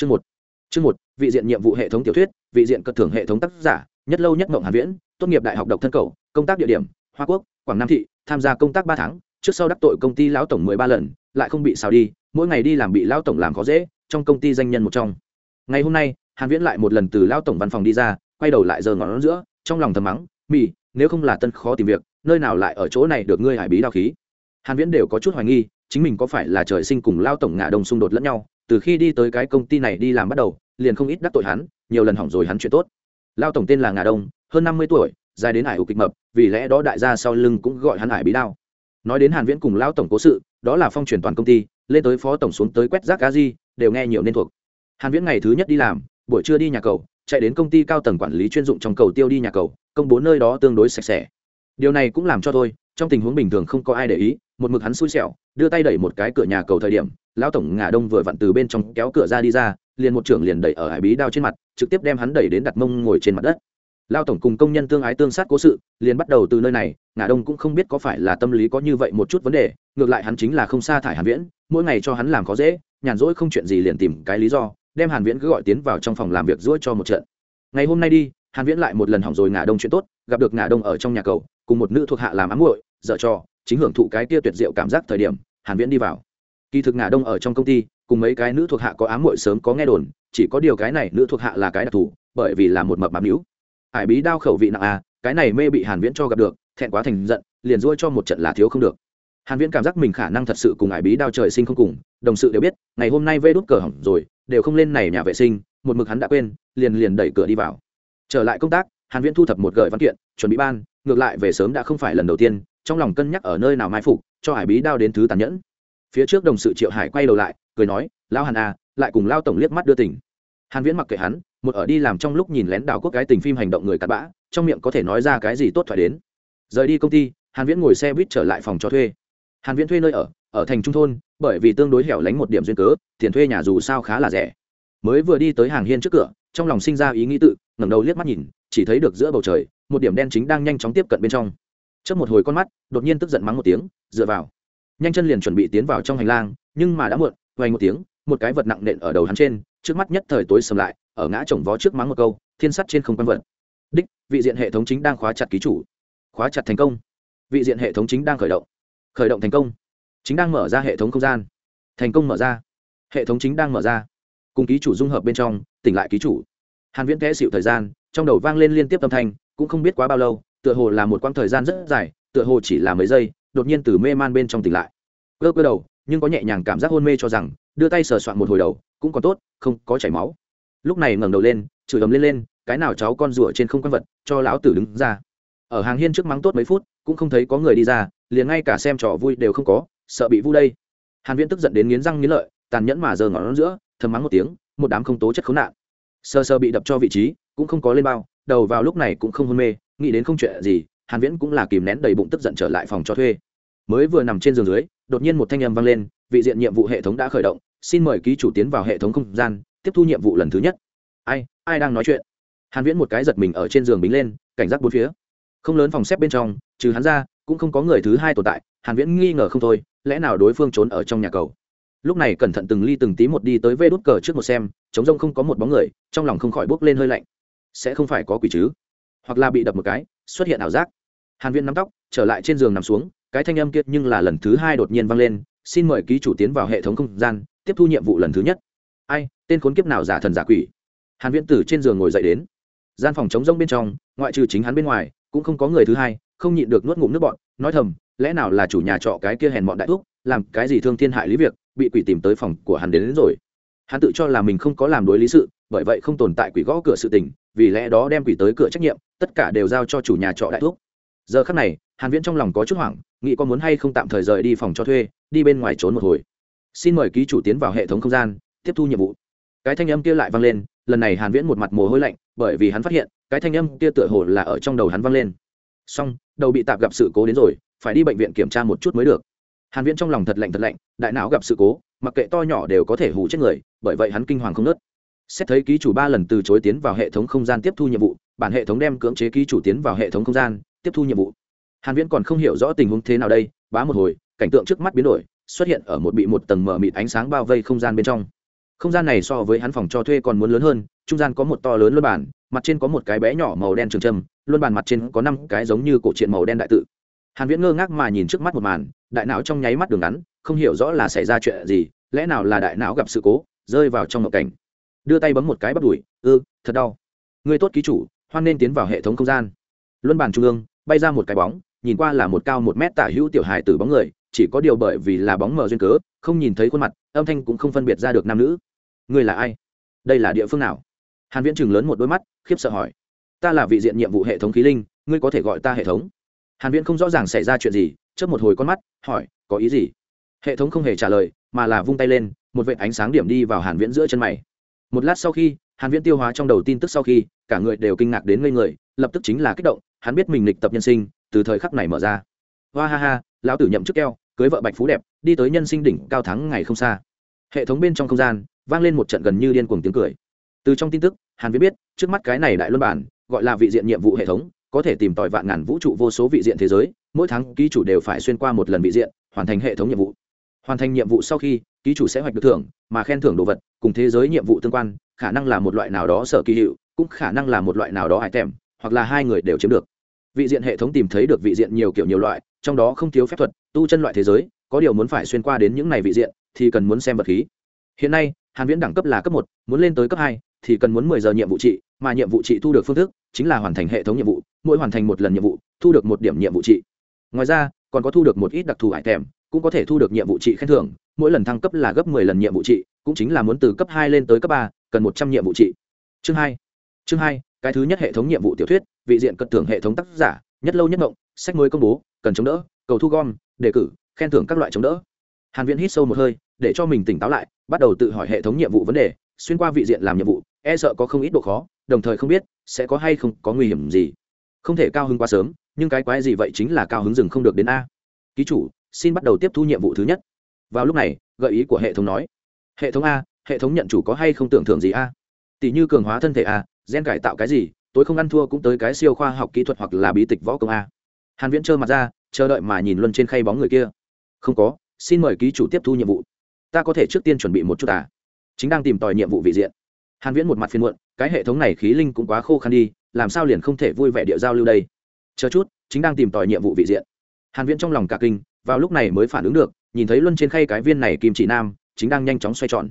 chương một. Chương một vị diện nhiệm vụ hệ thống tiểu thuyết vị diện cất thưởng hệ thống tác giả nhất lâu nhất mộng hàn viễn tốt nghiệp đại học độc thân cầu công tác địa điểm hoa quốc quảng nam thị tham gia công tác ba tháng trước sau đắc tội công ty lão tổng mười ba lần lại không bị xào đi mỗi ngày đi làm bị lão tổng làm khó dễ trong công ty danh nhân một trong. Ngày hôm nay hàn viễn lại một lần từ lão tổng văn phòng đi ra quay đầu lại giờ ngón giữa trong lòng thầm mắng mỉ, nếu không là tân khó tìm việc nơi nào lại ở chỗ này được ngươi hải bí đao khí? Hàn viễn đều có chút hoài nghi chính mình có phải là trời sinh cùng lao tổng ngạ đông xung đột lẫn nhau từ khi đi tới cái công ty này đi làm bắt đầu, liền không ít đắc tội hắn, nhiều lần hỏng rồi hắn chuyện tốt. Lao tổng tên là ngà đông, hơn năm mươi tuổi, dài đến ải ục kịch mập, vì lẽ đó đại gia sau lưng cũng gọi hắn ải bí đao. Nói đến hàn viễn cùng lao tổng cố sự, đó là phong truyền toàn công ty, lên tới phó tổng xuống tới quét rác cá di, đều nghe nhiều nên thuộc. Hàn viễn ngày thứ nhất đi làm, buổi trưa đi nhà cầu, chạy đến công ty cao tầng quản lý chuyên dụng trong cầu tiêu đi nhà cầu, công bố nơi đó tương đối sạch sẽ. Điều này cũng làm cho tôi trong tình huống bình thường không có ai để ý, một mực hắn xui xẻo, đưa tay đẩy một cái cửa nhà cầu thời điểm lão tổng ngả đông vừa vặn từ bên trong kéo cửa ra đi ra, liền một trưởng liền đẩy ở hải bí đao trên mặt, trực tiếp đem hắn đẩy đến đặt mông ngồi trên mặt đất. Lao tổng cùng công nhân tương ái tương sát cố sự, liền bắt đầu từ nơi này, ngả đông cũng không biết có phải là tâm lý có như vậy một chút vấn đề, ngược lại hắn chính là không sa thải hàn viễn, mỗi ngày cho hắn làm khó dễ, nhàn rỗi không chuyện gì liền tìm cái lý do, đem hàn viễn cứ gọi tiến vào trong phòng làm việc rỗi cho một trận. Ngày hôm nay đi, hàn viễn lại một lần hỏng rồi ngả đông chuyện tốt, gặp được ngả đông ở trong nhà cầu, cùng một nữ thuộc hạ làm ám muội, dở cho chính hưởng thụ cái kia tuyệt diệu cảm giác thời điểm, hàn viễn đi vào kỳ thực ngả đông ở trong công ty, cùng mấy cái nữ thuộc hạ có ám muội sớm có nghe đồn, chỉ có điều cái này nữ thuộc hạ là cái đặc thù, bởi vì là một mập mạp hữu hải bí đao khẩu vị nặng à cái này mê bị hàn viễn cho gặp được, thẹn quá thành giận, liền ruôi cho một trận là thiếu không được. Hàn viễn cảm giác mình khả năng thật sự cùng hải bí đao trời sinh không cùng, đồng sự đều biết, ngày hôm nay vê đút cờ hỏng rồi, đều không lên này nhà vệ sinh, một mực hắn đã quên, liền liền đẩy cửa đi vào. Trở lại công tác, hàn viễn thu thập một gợi văn kiện, chuẩn bị ban, ngược lại về sớm đã không phải lần đầu tiên, trong lòng cân nhắc ở nơi nào mai phục, cho hải bí đao đến thứ tàn nhẫn phía trước đồng sự triệu hải quay đầu lại, cười nói lao hàn à lại cùng lao tổng liếc mắt đưa tỉnh hàn viễn mặc kệ hắn, một ở đi làm trong lúc nhìn lén đào quốc cái tình phim hành động người cặn bã, trong miệng có thể nói ra cái gì tốt thoại đến. Rời đi công ty, hàn viễn ngồi xe buýt trở lại phòng cho thuê. Hàn viễn thuê nơi ở ở thành trung thôn, bởi vì tương đối hẻo lánh một điểm duyên cớ, tiền thuê nhà dù sao khá là rẻ. Mới vừa đi tới hàng hiên trước cửa, trong lòng sinh ra ý nghĩ tự, ngẩng đầu liếc mắt nhìn, chỉ thấy được giữa bầu trời, một điểm đen chính đang nhanh chóng tiếp cận bên trong. Trước một hồi con mắt, đột nhiên tức giận mắng một tiếng, dựa vào nhanh chân liền chuẩn bị tiến vào trong hành lang, nhưng mà đã muộn vay một tiếng, một cái vật nặng nện ở đầu hắn trên, trước mắt nhất thời tối sầm lại, ở ngã chồng vó trước mắng một câu, thiên sắt trên không quan vật. Đích, vị diện hệ thống chính đang khóa chặt ký chủ. Khóa chặt thành công. Vị diện hệ thống chính đang khởi động. Khởi động thành công. Chính đang mở ra hệ thống không gian. Thành công mở ra. Hệ thống chính đang mở ra. Cùng ký chủ dung hợp bên trong, tỉnh lại ký chủ. Hàn viễn kẽ xịu thời gian, trong đầu vang lên liên tiếp âm thanh, cũng không biết quá bao lâu, tựa hồ là một quãng thời gian rất dài, tựa hồ chỉ là mấy giây đột nhiên từ mê man bên trong tỉnh lại. Cơ cơ đầu, nhưng có nhẹ nhàng cảm giác hôn mê cho rằng, đưa tay sờ soạn một hồi đầu, cũng còn tốt, không có chảy máu. Lúc này ngẩng đầu lên, chửi ầm lên lên, cái nào cháu con rủa trên không quan vật, cho lão tử đứng ra. Ở hàng hiên trước mắng tốt mấy phút, cũng không thấy có người đi ra, liền ngay cả xem trò vui đều không có, sợ bị vu đây. Hàn viễn tức giận đến nghiến răng nghiến lợi, tàn nhẫn mà giờ nó giữa, thầm mắng một tiếng, một đám không tố chất khốn nạn. Sơ sơ bị đập cho vị trí, cũng không có lên bao, đầu vào lúc này cũng không hôn mê, nghĩ đến không chuyện gì, hàn viễn cũng là kìm nén đầy bụng tức giận trở lại phòng cho thuê mới vừa nằm trên giường dưới, đột nhiên một thanh âm vang lên, vị diện nhiệm vụ hệ thống đã khởi động, xin mời ký chủ tiến vào hệ thống không gian, tiếp thu nhiệm vụ lần thứ nhất. Ai ai đang nói chuyện? Hàn viễn một cái giật mình ở trên giường bính lên, cảnh giác bốn phía. Không lớn phòng xếp bên trong, trừ hắn ra, cũng không có người thứ hai tồn tại, hàn viễn nghi ngờ không thôi, lẽ nào đối phương trốn ở trong nhà cầu? Lúc này cẩn thận từng ly từng tí một đi tới vê đút cờ trước một xem chống rông không có một bóng người, trong lòng không khỏi bốc lên hơi lạnh. Sẽ không phải có quỷ chứ? Hoặc là bị đập một cái, xuất hiện ảo giác. Hàn viễn nắm tóc, trở lại trên giường nằm xuống cái thanh âm kia nhưng là lần thứ hai đột nhiên vang lên xin mời ký chủ tiến vào hệ thống không gian tiếp thu nhiệm vụ lần thứ nhất. Ai tên khốn kiếp nào giả thần giả quỷ? Hàn viễn Tử trên giường ngồi dậy đến. Gian phòng trống rông bên trong ngoại trừ chính hắn bên ngoài cũng không có người thứ hai không nhịn được nuốt ngụm nước bọn nói thầm lẽ nào là chủ nhà trọ cái kia hèn mọn đại thúc làm cái gì thương thiên hại lý việc bị quỷ tìm tới phòng của hắn đến, đến rồi. Hắn tự cho là mình không có làm đối lý sự bởi vậy không tồn tại quỷ gõ cửa sự tình vì lẽ đó đem quỷ tới cửa trách nhiệm tất cả đều giao cho chủ nhà trọ đại thúc. Giờ khắc này hàn viễn trong lòng có chút hoảng, nghĩ có muốn hay không tạm thời rời đi phòng cho thuê, đi bên ngoài trốn một hồi. Xin mời ký chủ tiến vào hệ thống không gian, tiếp thu nhiệm vụ. Cái thanh âm kia lại vang lên, lần này hàn viễn một mặt mồ hôi lạnh, bởi vì hắn phát hiện, cái thanh âm kia tựa hồ là ở trong đầu hắn vang lên. Xong, đầu bị tạm gặp sự cố đến rồi, phải đi bệnh viện kiểm tra một chút mới được. Hàn viễn trong lòng thật lạnh thật lạnh, đại não gặp sự cố, mặc kệ to nhỏ đều có thể hù chết người, bởi vậy hắn kinh hoàng không nớt xét thấy ký chủ ba lần từ chối tiến vào hệ thống không gian tiếp thu nhiệm vụ, bản hệ thống đem cưỡng chế ký chủ tiến vào hệ thống không gian, tiếp thu nhiệm vụ hàn viễn còn không hiểu rõ tình huống thế nào đây, bá một hồi, cảnh tượng trước mắt biến đổi, xuất hiện ở một bị một tầng mờ mịt ánh sáng bao vây không gian bên trong. Không gian này so với hắn phòng cho thuê còn muốn lớn hơn, trung gian có một to lớn luân bản, mặt trên có một cái bé nhỏ màu đen trường trầm luân bản mặt trên có năm cái giống như cổ truyện màu đen đại tự. Hàn viễn ngơ ngác mà nhìn trước mắt một màn, đại não trong nháy mắt đường ngắn, không hiểu rõ là xảy ra chuyện gì, lẽ nào là đại não gặp sự cố, rơi vào trong ngộ cảnh. Đưa tay bấm một cái bắt đuổi ư, thật đau. Người tốt ký chủ, hoan nên tiến vào hệ thống không gian. Luân bản trung ương, bay ra một cái bóng nhìn qua là một cao một mét tả hữu tiểu hài tử bóng người, chỉ có điều bởi vì là bóng mờ duyên cớ, không nhìn thấy khuôn mặt, âm thanh cũng không phân biệt ra được nam nữ. Người là ai? Đây là địa phương nào? Hàn viễn chừng lớn một đôi mắt, khiếp sợ hỏi. Ta là vị diện nhiệm vụ hệ thống khí linh, ngươi có thể gọi ta hệ thống? Hàn viễn không rõ ràng xảy ra chuyện gì, chớp một hồi con mắt, hỏi, có ý gì? Hệ thống không hề trả lời, mà là vung tay lên, một vệt ánh sáng điểm đi vào hàn viễn giữa chân mày. Một lát sau khi, hàn viễn tiêu hóa trong đầu tin tức sau khi, cả người đều kinh ngạc đến ngây người, lập tức chính là kích động, hắn biết mình lịch tập nhân sinh từ thời khắc này mở ra. Hoa ha ha, lão tử nhậm chức keo, cưới vợ bạch phú đẹp, đi tới nhân sinh đỉnh cao thắng ngày không xa. Hệ thống bên trong không gian, vang lên một trận gần như điên cuồng tiếng cười. Từ trong tin tức, hàn viết biết, trước mắt cái này đại luân bản, gọi là vị diện nhiệm vụ hệ thống, có thể tìm tòi vạn ngàn vũ trụ vô số vị diện thế giới, mỗi tháng ký chủ đều phải xuyên qua một lần vị diện, hoàn thành hệ thống nhiệm vụ. Hoàn thành nhiệm vụ sau khi, ký chủ sẽ hoạch được thưởng, mà khen thưởng đồ vật, cùng thế giới nhiệm vụ tương quan, khả năng là một loại nào đó sở kỳ hiệu, cũng khả năng là một loại nào đó hại tèm hoặc là hai người đều chiếm được vị diện hệ thống tìm thấy được vị diện nhiều kiểu nhiều loại, trong đó không thiếu phép thuật, tu chân loại thế giới, có điều muốn phải xuyên qua đến những này vị diện thì cần muốn xem vật khí. Hiện nay, hàn viễn đẳng cấp là cấp một, muốn lên tới cấp hai thì cần muốn 10 giờ nhiệm vụ trị, mà nhiệm vụ trị thu được phương thức chính là hoàn thành hệ thống nhiệm vụ, mỗi hoàn thành một lần nhiệm vụ, thu được một điểm nhiệm vụ trị. Ngoài ra, còn có thu được một ít đặc thù hải thèm cũng có thể thu được nhiệm vụ trị khen thưởng, mỗi lần thăng cấp là gấp 10 lần nhiệm vụ trị, cũng chính là muốn từ cấp hai lên tới cấp ba, cần 100 nhiệm vụ trị. Chương hai chương hai, cái thứ nhất hệ thống nhiệm vụ tiểu thuyết vị diện cất thưởng hệ thống tác giả, nhất lâu nhất ngộng sách mới công bố, cần chống đỡ, cầu thu gom, đề cử, khen thưởng các loại chống đỡ. Hàn viễn hít sâu một hơi, để cho mình tỉnh táo lại, bắt đầu tự hỏi hệ thống nhiệm vụ vấn đề, xuyên qua vị diện làm nhiệm vụ e sợ có không ít độ khó, đồng thời không biết sẽ có hay không có nguy hiểm gì. Không thể cao hứng quá sớm, nhưng cái quái gì vậy chính là cao hứng dừng không được đến a. Ký chủ, xin bắt đầu tiếp thu nhiệm vụ thứ nhất. Vào lúc này, gợi ý của hệ thống nói. Hệ thống a, hệ thống nhận chủ có hay không tưởng thưởng gì a? Tỷ như cường hóa thân thể a, gen cải tạo cái gì? Tôi không ăn thua cũng tới cái siêu khoa học kỹ thuật hoặc là bí tịch võ công a. Hàn viễn trơ mặt ra, chờ đợi mà nhìn luân trên khay bóng người kia. Không có, xin mời ký chủ tiếp thu nhiệm vụ. Ta có thể trước tiên chuẩn bị một chút à? Chính đang tìm tòi nhiệm vụ vị diện. Hàn viễn một mặt phiền muộn, cái hệ thống này khí linh cũng quá khô khan đi, làm sao liền không thể vui vẻ địa giao lưu đây? Chờ chút, chính đang tìm tòi nhiệm vụ vị diện. Hàn viễn trong lòng cả kinh, vào lúc này mới phản ứng được, nhìn thấy luân trên khay cái viên này kim chỉ nam, chính đang nhanh chóng xoay tròn.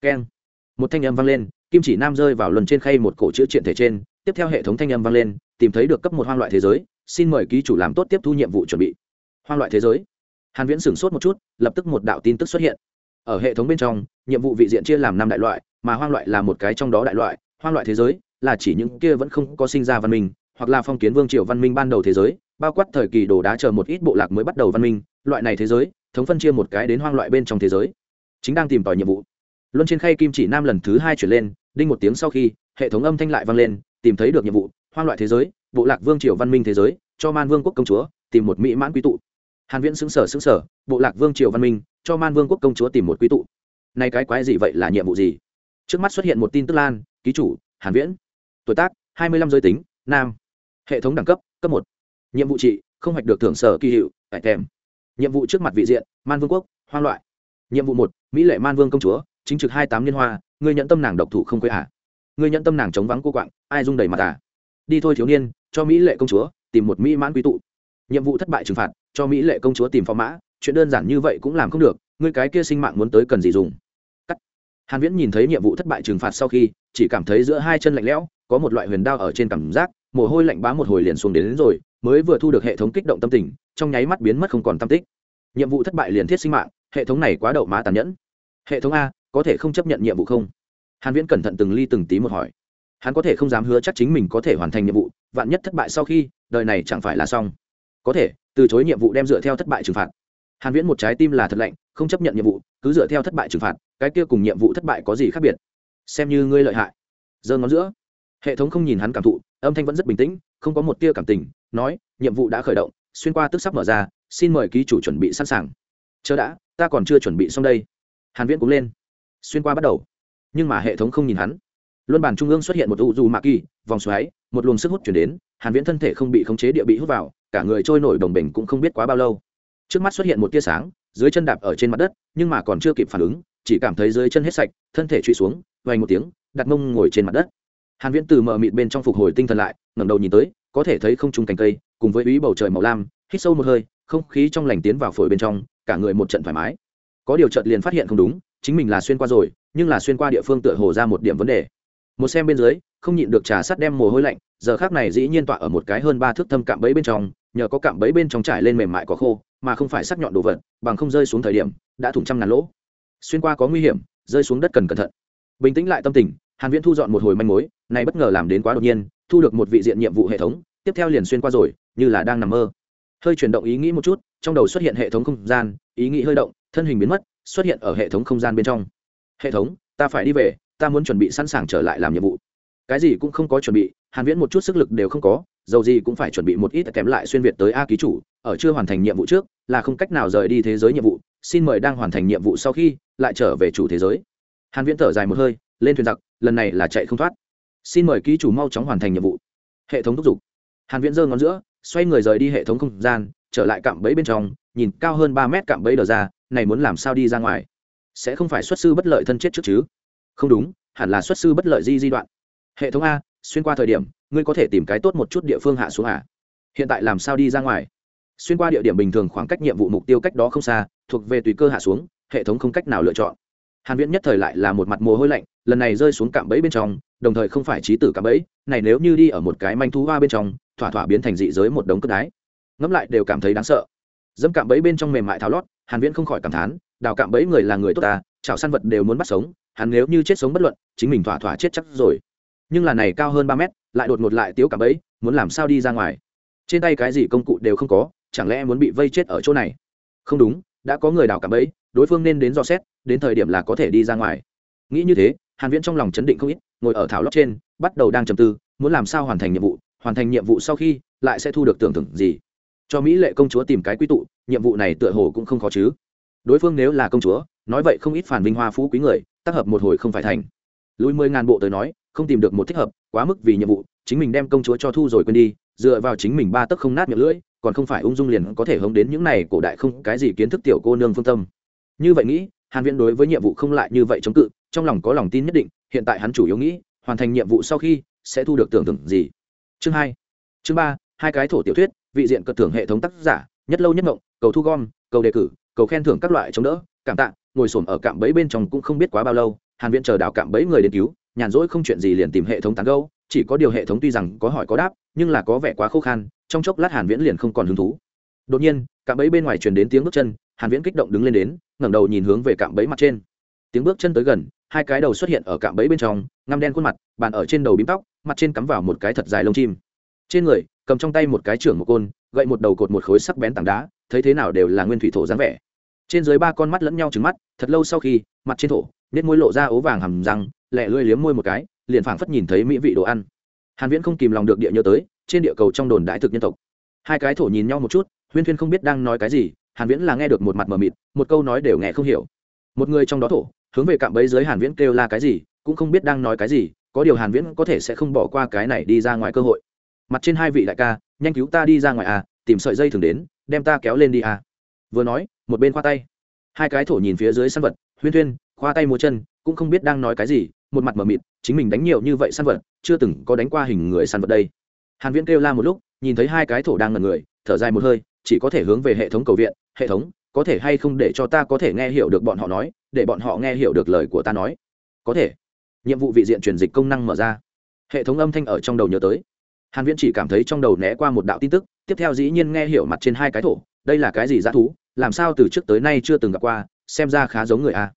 Keng. Một thanh âm vang lên, kim chỉ nam rơi vào luân trên khay một cổ chữ triện thể trên tiếp theo hệ thống thanh âm vang lên, tìm thấy được cấp một hoang loại thế giới, xin mời ký chủ làm tốt tiếp thu nhiệm vụ chuẩn bị. Hoang loại thế giới. Hàn viễn sửng sốt một chút, lập tức một đạo tin tức xuất hiện. Ở hệ thống bên trong, nhiệm vụ vị diện chia làm năm đại loại, mà hoang loại là một cái trong đó đại loại. Hoang loại thế giới là chỉ những kia vẫn không có sinh ra văn minh, hoặc là phong kiến vương triều văn minh ban đầu thế giới, bao quát thời kỳ đồ đá chờ một ít bộ lạc mới bắt đầu văn minh. Loại này thế giới, thống phân chia một cái đến hoang loại bên trong thế giới. Chính đang tìm tòi nhiệm vụ. Luân trên khay kim chỉ nam lần thứ hai chuyển lên, đinh một tiếng sau khi, hệ thống âm thanh lại vang lên tìm thấy được nhiệm vụ, hoang loại thế giới, bộ lạc vương triều văn minh thế giới, cho man vương quốc công chúa, tìm một mỹ mãn quý tụ. Hàn viễn xứng sở xứng sở bộ lạc vương triều văn minh, cho man vương quốc công chúa tìm một quý tụ. Này cái quái gì vậy là nhiệm vụ gì? Trước mắt xuất hiện một tin tức lan, ký chủ, hàn viễn. Tuổi tác 25 giới tính, nam. Hệ thống đẳng cấp cấp một. Nhiệm vụ trị, không hoạch được thưởng sở kỳ hiệu tại thèm nhiệm vụ trước mặt vị diện, man vương quốc, hoang loại. Nhiệm vụ một, mỹ lệ man vương công chúa, chính trực hai tám liên hoa người nhận tâm nàng độc thủ không quê à? Người nhận tâm nàng chống vắng cô quạng ai dung đầy mặt à? Đi thôi thiếu niên cho mỹ lệ công chúa tìm một mỹ mãn quý tụ. Nhiệm vụ thất bại trừng phạt cho mỹ lệ công chúa tìm phó mã chuyện đơn giản như vậy cũng làm không được người cái kia sinh mạng muốn tới cần gì dùng? Cắt. Hàn viễn nhìn thấy nhiệm vụ thất bại trừng phạt sau khi chỉ cảm thấy giữa hai chân lạnh lẽo có một loại huyền đao ở trên cảm giác mồ hôi lạnh bá một hồi liền xuống đến, đến rồi mới vừa thu được hệ thống kích động tâm tình trong nháy mắt biến mất không còn tâm tích. Nhiệm vụ thất bại liền thiết sinh mạng hệ thống này quá đậu má tàn nhẫn. Hệ thống a có thể không chấp nhận nhiệm vụ không? Hàn viễn cẩn thận từng ly từng tí một hỏi. Hắn có thể không dám hứa chắc chính mình có thể hoàn thành nhiệm vụ, vạn nhất thất bại sau khi, đời này chẳng phải là xong. Có thể, từ chối nhiệm vụ đem dựa theo thất bại trừng phạt. Hàn viễn một trái tim là thật lạnh, không chấp nhận nhiệm vụ, cứ dựa theo thất bại trừng phạt, cái kia cùng nhiệm vụ thất bại có gì khác biệt? Xem như ngươi lợi hại. Giơ ngón giữa. Hệ thống không nhìn hắn cảm thụ, âm thanh vẫn rất bình tĩnh, không có một tia cảm tình, nói, nhiệm vụ đã khởi động, xuyên qua tức sắp mở ra, xin mời ký chủ chuẩn bị sẵn sàng. Chờ đã, ta còn chưa chuẩn bị xong đây. Hàn viễn cũng lên. Xuyên qua bắt đầu nhưng mà hệ thống không nhìn hắn. Luân bản trung ương xuất hiện một u dù mạ kỳ, vòng xoáy, một luồng sức hút chuyển đến, hàn viễn thân thể không bị khống chế địa bị hút vào, cả người trôi nổi đồng bình cũng không biết quá bao lâu. Trước mắt xuất hiện một tia sáng, dưới chân đạp ở trên mặt đất, nhưng mà còn chưa kịp phản ứng, chỉ cảm thấy dưới chân hết sạch, thân thể trụy xuống vay một tiếng, đặt mông ngồi trên mặt đất. Hàn viễn từ mờ mịt bên trong phục hồi tinh thần lại, ngẩng đầu nhìn tới, có thể thấy không trung cành cây, cùng với ý bầu trời màu lam, hít sâu một hơi, không khí trong lành tiến vào phổi bên trong, cả người một trận thoải mái. Có điều chợt liền phát hiện không đúng, chính mình là xuyên qua rồi nhưng là xuyên qua địa phương tựa hồ ra một điểm vấn đề. Một xem bên dưới, không nhịn được trà sắt đem mồ hôi lạnh, giờ khác này dĩ nhiên tọa ở một cái hơn ba thước thâm cạm bẫy bên trong, nhờ có cạm bẫy bên trong trải lên mềm mại có khô, mà không phải sắc nhọn đồ vật, bằng không rơi xuống thời điểm, đã thủng trăm ngàn lỗ. Xuyên qua có nguy hiểm, rơi xuống đất cần cẩn thận. Bình tĩnh lại tâm tình, hàn viễn thu dọn một hồi manh mối, này bất ngờ làm đến quá đột nhiên, thu được một vị diện nhiệm vụ hệ thống, tiếp theo liền xuyên qua rồi, như là đang nằm mơ. Hơi chuyển động ý nghĩ một chút, trong đầu xuất hiện hệ thống không gian, ý nghĩ hơi động, thân hình biến mất, xuất hiện ở hệ thống không gian bên trong hệ thống, ta phải đi về, ta muốn chuẩn bị sẵn sàng trở lại làm nhiệm vụ. Cái gì cũng không có chuẩn bị, hàn viễn một chút sức lực đều không có, dầu gì cũng phải chuẩn bị một ít kèm lại xuyên việt tới a ký chủ, ở chưa hoàn thành nhiệm vụ trước, là không cách nào rời đi thế giới nhiệm vụ, xin mời đang hoàn thành nhiệm vụ sau khi, lại trở về chủ thế giới. Hàn viễn thở dài một hơi, lên thuyền giặc, lần này là chạy không thoát. Xin mời ký chủ mau chóng hoàn thành nhiệm vụ. Hệ thống thúc giục. Hàn viễn giơ ngón giữa, xoay người rời đi hệ thống không gian, trở lại cạm bẫy bên trong, nhìn cao hơn ba mét cạm bẫy đờ ra, này muốn làm sao đi ra ngoài? Sẽ không phải xuất sư bất lợi thân chết trước chứ? Không đúng, hẳn là xuất sư bất lợi di di đoạn. Hệ thống a, xuyên qua thời điểm, ngươi có thể tìm cái tốt một chút địa phương hạ xuống à? Hiện tại làm sao đi ra ngoài? Xuyên qua địa điểm bình thường khoảng cách nhiệm vụ mục tiêu cách đó không xa, thuộc về tùy cơ hạ xuống, hệ thống không cách nào lựa chọn. Hàn viễn nhất thời lại là một mặt mồ hôi lạnh, lần này rơi xuống cạm bẫy bên trong, đồng thời không phải trí tử cạm bẫy, này nếu như đi ở một cái manh thú hoa bên trong, thỏa thỏa biến thành dị giới một đống cất đái. Ngẫm lại đều cảm thấy đáng sợ. Dẫm cạm bẫy bên trong mềm mại tháo lót, hàn viễn không khỏi cảm thán đào cạm bẫy người là người tốt ta, chảo săn vật đều muốn bắt sống, hắn nếu như chết sống bất luận, chính mình thỏa thỏa chết chắc rồi. Nhưng là này cao hơn ba mét, lại đột ngột lại tiếu cạm bẫy, muốn làm sao đi ra ngoài? Trên tay cái gì công cụ đều không có, chẳng lẽ muốn bị vây chết ở chỗ này? Không đúng, đã có người đào cạm bẫy, đối phương nên đến dò xét, đến thời điểm là có thể đi ra ngoài. Nghĩ như thế, hàn viễn trong lòng chấn định không ít, ngồi ở thảo lót trên, bắt đầu đang trầm tư, muốn làm sao hoàn thành nhiệm vụ, hoàn thành nhiệm vụ sau khi, lại sẽ thu được tưởng thưởng gì? Cho mỹ lệ công chúa tìm cái quy tụ, nhiệm vụ này tựa hồ cũng không khó chứ đối phương nếu là công chúa, nói vậy không ít phản vinh hoa phú quý người, tác hợp một hồi không phải thành. Lùi mười ngàn bộ tới nói, không tìm được một thích hợp, quá mức vì nhiệm vụ, chính mình đem công chúa cho thu rồi quên đi, dựa vào chính mình ba tấc không nát miệng lưỡi, còn không phải ung dung liền có thể hống đến những này cổ đại không, cái gì kiến thức tiểu cô nương phương tâm. Như vậy nghĩ, hàn viễn đối với nhiệm vụ không lại như vậy chống cự, trong lòng có lòng tin nhất định, hiện tại hắn chủ yếu nghĩ, hoàn thành nhiệm vụ sau khi sẽ thu được tưởng tượng gì. Chương hai, chương ba, hai cái thổ tiểu thuyết, vị diện cật thưởng hệ thống tác giả, nhất lâu nhất ngộng, cầu thu gom, cầu đề cử cầu khen thưởng các loại chống đỡ, cảm tạ, ngồi xổm ở cạm bẫy bên trong cũng không biết quá bao lâu, hàn viện chờ đào cạm bẫy người đến cứu, nhàn rỗi không chuyện gì liền tìm hệ thống tán gâu chỉ có điều hệ thống tuy rằng có hỏi có đáp, nhưng là có vẻ quá khô khan, trong chốc lát hàn viễn liền không còn hứng thú. Đột nhiên, cạm bẫy bên ngoài truyền đến tiếng bước chân, hàn viễn kích động đứng lên đến, ngẩng đầu nhìn hướng về cạm bẫy mặt trên. Tiếng bước chân tới gần, hai cái đầu xuất hiện ở cạm bẫy bên trong, ngăm đen khuôn mặt, bàn ở trên đầu bím tóc, mặt trên cắm vào một cái thật dài lông chim. Trên người, cầm trong tay một cái trưởng một côn, gậy một đầu cột một khối sắc bén tảng đá, thấy thế nào đều là nguyên thủy thổ dáng vẻ trên dưới ba con mắt lẫn nhau trứng mắt, thật lâu sau khi, mặt trên thổ nết môi lộ ra ố vàng hầm răng lẹ lưỡi liếm môi một cái, liền phảng phất nhìn thấy mỹ vị đồ ăn. Hàn viễn không kìm lòng được địa nhớ tới, trên địa cầu trong đồn đại thực nhân tộc. Hai cái thổ nhìn nhau một chút, huyên thuyên không biết đang nói cái gì, hàn viễn là nghe được một mặt mờ mịt, một câu nói đều nghe không hiểu. Một người trong đó thổ, hướng về cạm bẫy dưới hàn viễn kêu la cái gì, cũng không biết đang nói cái gì, có điều hàn viễn có thể sẽ không bỏ qua cái này đi ra ngoài cơ hội. Mặt trên hai vị đại ca, nhanh cứu ta đi ra ngoài à tìm sợi dây thường đến, đem ta kéo lên đi à vừa nói, một bên khoa tay. Hai cái thổ nhìn phía dưới săn vật, huyên thuyên, khoa tay múa chân, cũng không biết đang nói cái gì, một mặt mờ mịt, chính mình đánh nhiều như vậy săn vật, chưa từng có đánh qua hình người săn vật đây. Hàn viễn kêu la một lúc, nhìn thấy hai cái thổ đang ngẩn người, thở dài một hơi, chỉ có thể hướng về hệ thống cầu viện, hệ thống, có thể hay không để cho ta có thể nghe hiểu được bọn họ nói, để bọn họ nghe hiểu được lời của ta nói? Có thể. Nhiệm vụ vị diện truyền dịch công năng mở ra. Hệ thống âm thanh ở trong đầu nhớ tới. Hàn viễn chỉ cảm thấy trong đầu né qua một đạo tin tức, tiếp theo dĩ nhiên nghe hiểu mặt trên hai cái thổ, đây là cái gì dã thú? Làm sao từ trước tới nay chưa từng gặp qua, xem ra khá giống người a.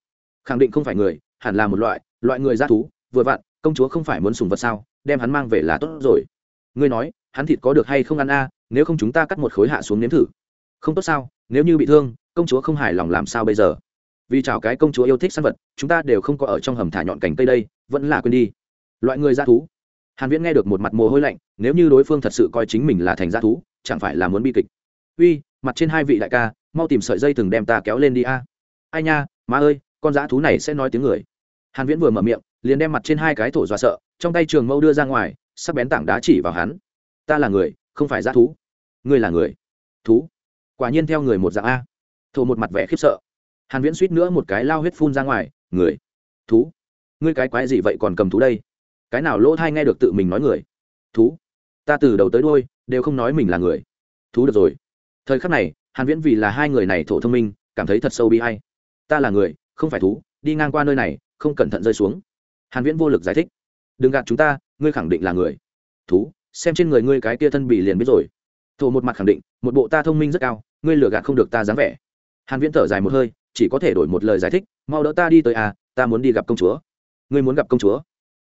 Khẳng định không phải người, hẳn là một loại loại người dã thú, vừa vặn, công chúa không phải muốn sùng vật sao, đem hắn mang về là tốt rồi. Ngươi nói, hắn thịt có được hay không ăn a, nếu không chúng ta cắt một khối hạ xuống nếm thử. Không tốt sao, nếu như bị thương, công chúa không hài lòng làm sao bây giờ? Vì chào cái công chúa yêu thích săn vật, chúng ta đều không có ở trong hầm thả nhọn cành cây đây, vẫn là quên đi. Loại người dã thú. Hàn viễn nghe được một mặt mồ hôi lạnh, nếu như đối phương thật sự coi chính mình là thành dã thú, chẳng phải là muốn bi kịch. Uy, mặt trên hai vị đại ca mau tìm sợi dây từng đem ta kéo lên đi a. Ai nha, má ơi, con dã thú này sẽ nói tiếng người. Hàn viễn vừa mở miệng, liền đem mặt trên hai cái thổ dọa sợ, trong tay trường mâu đưa ra ngoài, sắc bén tảng đá chỉ vào hắn. Ta là người, không phải dã thú. Ngươi là người. Thú. Quả nhiên theo người một dạng a. Thổ một mặt vẻ khiếp sợ. Hàn viễn suýt nữa một cái lao huyết phun ra ngoài, người. Thú. Ngươi cái quái gì vậy còn cầm thú đây? Cái nào lỗ thai nghe được tự mình nói người? Thú. Ta từ đầu tới đuôi, đều không nói mình là người. Thú được rồi. Thời khắc này hàn viễn vì là hai người này thổ thông minh, cảm thấy thật sâu bi hay ta là người, không phải thú, đi ngang qua nơi này, không cẩn thận rơi xuống. Hàn viễn vô lực giải thích. Đừng gạt chúng ta, ngươi khẳng định là người. Thú, xem trên người ngươi cái kia thân bị liền biết rồi. Thổ một mặt khẳng định, một bộ ta thông minh rất cao, ngươi lừa gạt không được ta dáng vẻ. Hàn viễn thở dài một hơi, chỉ có thể đổi một lời giải thích, mau đỡ ta đi tới à ta muốn đi gặp công chúa. Ngươi muốn gặp công chúa?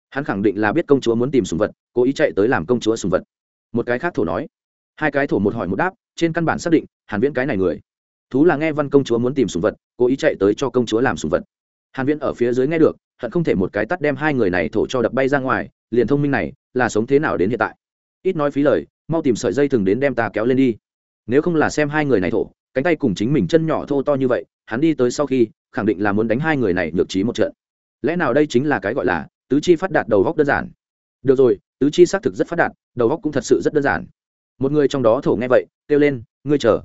Hắn khẳng định là biết công chúa muốn tìm sùng vật, cố ý chạy tới làm công chúa sùng vật. Một cái khác thổ nói. Hai cái thổ một hỏi một đáp trên căn bản xác định, hàn viễn cái này người. Thú là nghe văn công chúa muốn tìm sùng vật, cố ý chạy tới cho công chúa làm sùng vật. Hàn viễn ở phía dưới nghe được, hận không thể một cái tắt đem hai người này thổ cho đập bay ra ngoài, liền thông minh này, là sống thế nào đến hiện tại? Ít nói phí lời, mau tìm sợi dây thừng đến đem ta kéo lên đi. Nếu không là xem hai người này thổ, cánh tay cùng chính mình chân nhỏ thô to như vậy, hắn đi tới sau khi, khẳng định là muốn đánh hai người này nhược trí một trận. Lẽ nào đây chính là cái gọi là, tứ chi phát đạt đầu góc đơn giản? Được rồi, tứ chi xác thực rất phát đạt, đầu góc cũng thật sự rất đơn giản. Một người trong đó thổ nghe vậy kêu lên, ngươi chờ.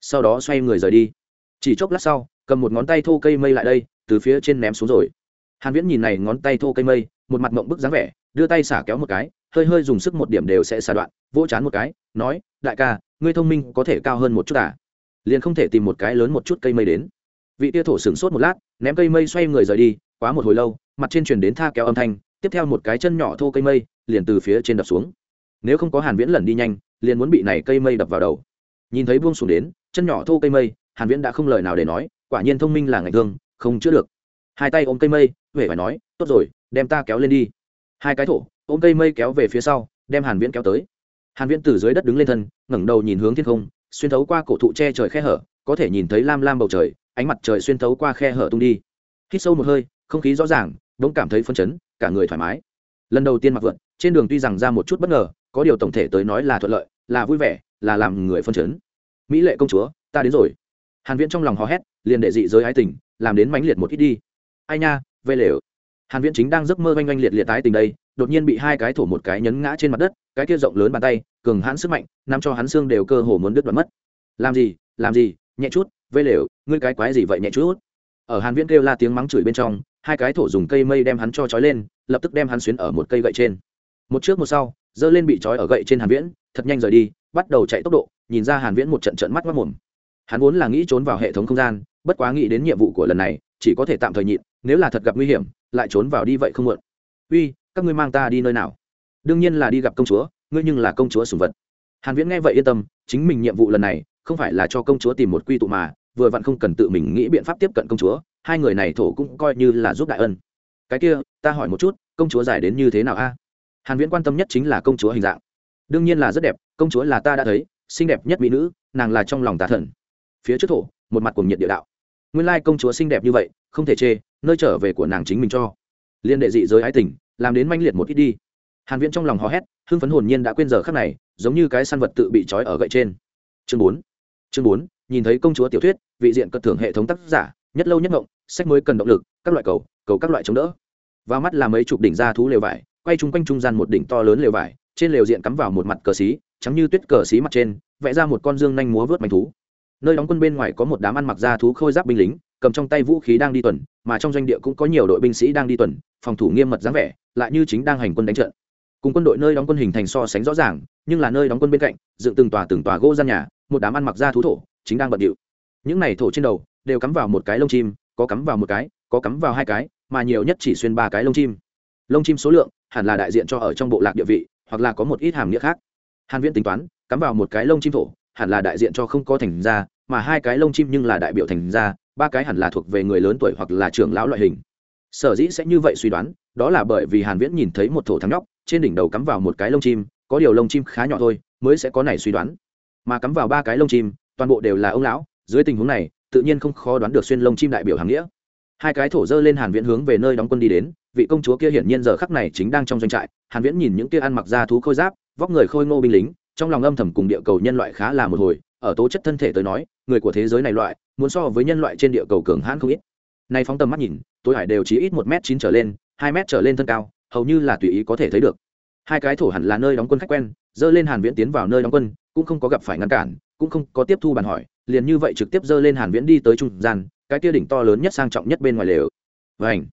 Sau đó xoay người rời đi. Chỉ chốc lát sau, cầm một ngón tay thô cây mây lại đây, từ phía trên ném xuống rồi. Hàn viễn nhìn này ngón tay thô cây mây, một mặt mộng bức dáng vẻ, đưa tay xả kéo một cái, hơi hơi dùng sức một điểm đều sẽ xả đoạn, vỗ chán một cái, nói, đại ca, ngươi thông minh, có thể cao hơn một chút à? Liền không thể tìm một cái lớn một chút cây mây đến. Vị tia thổ sửng sốt một lát, ném cây mây xoay người rời đi, quá một hồi lâu, mặt trên truyền đến tha kéo âm thanh, tiếp theo một cái chân nhỏ thô cây mây, liền từ phía trên đập xuống. Nếu không có hàn viễn lần đi nhanh liền muốn bị này cây mây đập vào đầu. Nhìn thấy buông xuống đến, chân nhỏ thô cây mây, hàn viễn đã không lời nào để nói, quả nhiên thông minh là ngạch thương, không chữa được. Hai tay ôm cây mây huệ phải nói, tốt rồi, đem ta kéo lên đi. Hai cái thổ, ôm cây mây kéo về phía sau, đem hàn viễn kéo tới. Hàn viễn từ dưới đất đứng lên thân, ngẩng đầu nhìn hướng thiên không, xuyên thấu qua cổ thụ che trời khe hở, có thể nhìn thấy lam lam bầu trời, ánh mặt trời xuyên thấu qua khe hở tung đi. Hít sâu một hơi, không khí rõ ràng đống cảm thấy phấn chấn, cả người thoải mái. Lần đầu tiên mặc vượt, trên đường tuy rằng ra một chút bất ngờ có điều tổng thể tới nói là thuận lợi, là vui vẻ, là làm người phân chấn. Mỹ lệ công chúa, ta đến rồi. Hàn viễn trong lòng hò hét, liền đệ dị giới ái tình, làm đến mãnh liệt một ít đi. Ai nha vây lều. Hàn viễn chính đang giấc mơ oanh oanh liệt liệt tái tình đây, đột nhiên bị hai cái thổ một cái nhấn ngã trên mặt đất, cái kia rộng lớn bàn tay, cường hãn sức mạnh, nắm cho hắn xương đều cơ hồ muốn đứt đoạn mất. Làm gì làm gì, nhẹ chút vây lều, ngươi cái quái gì vậy nhẹ chút? Ở hàn viễn kêu la tiếng mắng chửi bên trong, hai cái thổ dùng cây mây đem hắn cho trói lên, lập tức đem hắn xuyến ở một cây gậy trên một trước một sau, dơ lên bị trói ở gậy trên hàn viễn, thật nhanh rời đi, bắt đầu chạy tốc độ, nhìn ra hàn viễn một trận trận mắt mắt mồm hắn vốn là nghĩ trốn vào hệ thống không gian, bất quá nghĩ đến nhiệm vụ của lần này, chỉ có thể tạm thời nhịn, nếu là thật gặp nguy hiểm, lại trốn vào đi vậy không muộn uy, các ngươi mang ta đi nơi nào? Đương nhiên là đi gặp công chúa, ngươi nhưng là công chúa sủng vật. Hàn viễn nghe vậy yên tâm, chính mình nhiệm vụ lần này, không phải là cho công chúa tìm một quy tụ mà, vừa vặn không cần tự mình nghĩ biện pháp tiếp cận công chúa, hai người này thổ cũng coi như là giúp đại ân. Cái kia, ta hỏi một chút, công chúa giải đến như thế nào a? Hàn viễn quan tâm nhất chính là công chúa hình dạng. Đương nhiên là rất đẹp, công chúa là ta đã thấy, xinh đẹp nhất mỹ nữ, nàng là trong lòng ta thần. Phía trước thổ, một mặt cùng nhiệt địa đạo. Nguyên lai công chúa xinh đẹp như vậy, không thể chê, nơi trở về của nàng chính mình cho. Liên đệ dị giới ái tình, làm đến manh liệt một ít đi. Hàn viễn trong lòng hò hét, hưng phấn hồn nhiên đã quên giờ khắc này, giống như cái săn vật tự bị trói ở gậy trên. Chương 4 chương 4 nhìn thấy công chúa tiểu thuyết, vị diện cất thưởng hệ thống tác giả, nhất lâu nhất ngộng, sách mới cần động lực, các loại cầu cầu các loại chống đỡ. Và mắt là mấy chục đỉnh ra thú lều vải quay chung quanh trung gian một đỉnh to lớn lều vải, trên lều diện cắm vào một mặt cờ xí, trắng như tuyết cờ xí mặt trên, vẽ ra một con dương nhanh múa vớt manh thú. Nơi đóng quân bên ngoài có một đám ăn mặc da thú khôi giáp binh lính, cầm trong tay vũ khí đang đi tuần, mà trong doanh địa cũng có nhiều đội binh sĩ đang đi tuần, phòng thủ nghiêm mật dáng vẻ, lại như chính đang hành quân đánh trận. Cùng quân đội nơi đóng quân hình thành so sánh rõ ràng, nhưng là nơi đóng quân bên cạnh, dựng từng tòa từng tòa gỗ gian nhà, một đám ăn mặc da thú thổ, chính đang bận điệu. Những này thổ trên đầu, đều cắm vào một cái lông chim, có cắm vào một cái, có cắm vào hai cái, mà nhiều nhất chỉ xuyên ba cái lông chim lông chim số lượng hẳn là đại diện cho ở trong bộ lạc địa vị, hoặc là có một ít hàm nghĩa khác. Hàn viễn tính toán, cắm vào một cái lông chim thổ, hẳn là đại diện cho không có thành ra mà hai cái lông chim nhưng là đại biểu thành ra ba cái hẳn là thuộc về người lớn tuổi hoặc là trưởng lão loại hình. Sở dĩ sẽ như vậy suy đoán, đó là bởi vì hàn viễn nhìn thấy một thổ thắng nhóc, trên đỉnh đầu cắm vào một cái lông chim, có điều lông chim khá nhỏ thôi, mới sẽ có này suy đoán. Mà cắm vào ba cái lông chim, toàn bộ đều là ông lão, dưới tình huống này, tự nhiên không khó đoán được xuyên lông chim đại biểu hàng nghĩa. Hai cái thổ dơ lên hàn viễn hướng về nơi đóng quân đi đến vị công chúa kia hiển nhiên giờ khắc này chính đang trong doanh trại, hàn viễn nhìn những kia ăn mặc da thú khôi giáp, vóc người khôi ngô binh lính, trong lòng âm thầm cùng địa cầu nhân loại khá là một hồi, ở tố chất thân thể tới nói, người của thế giới này loại, muốn so với nhân loại trên địa cầu cường hãn không ít. Nay phóng tầm mắt nhìn, tối hải đều chỉ ít một m chín trở lên, hai m trở lên thân cao, hầu như là tùy ý có thể thấy được. Hai cái thổ hẳn là nơi đóng quân khách quen, dơ lên hàn viễn tiến vào nơi đóng quân, cũng không có gặp phải ngăn cản, cũng không có tiếp thu bàn hỏi, liền như vậy trực tiếp dơ lên hàn viễn đi tới trung gian, cái kia đỉnh to lớn nhất sang trọng nhất bên ngoài lều. Vảnh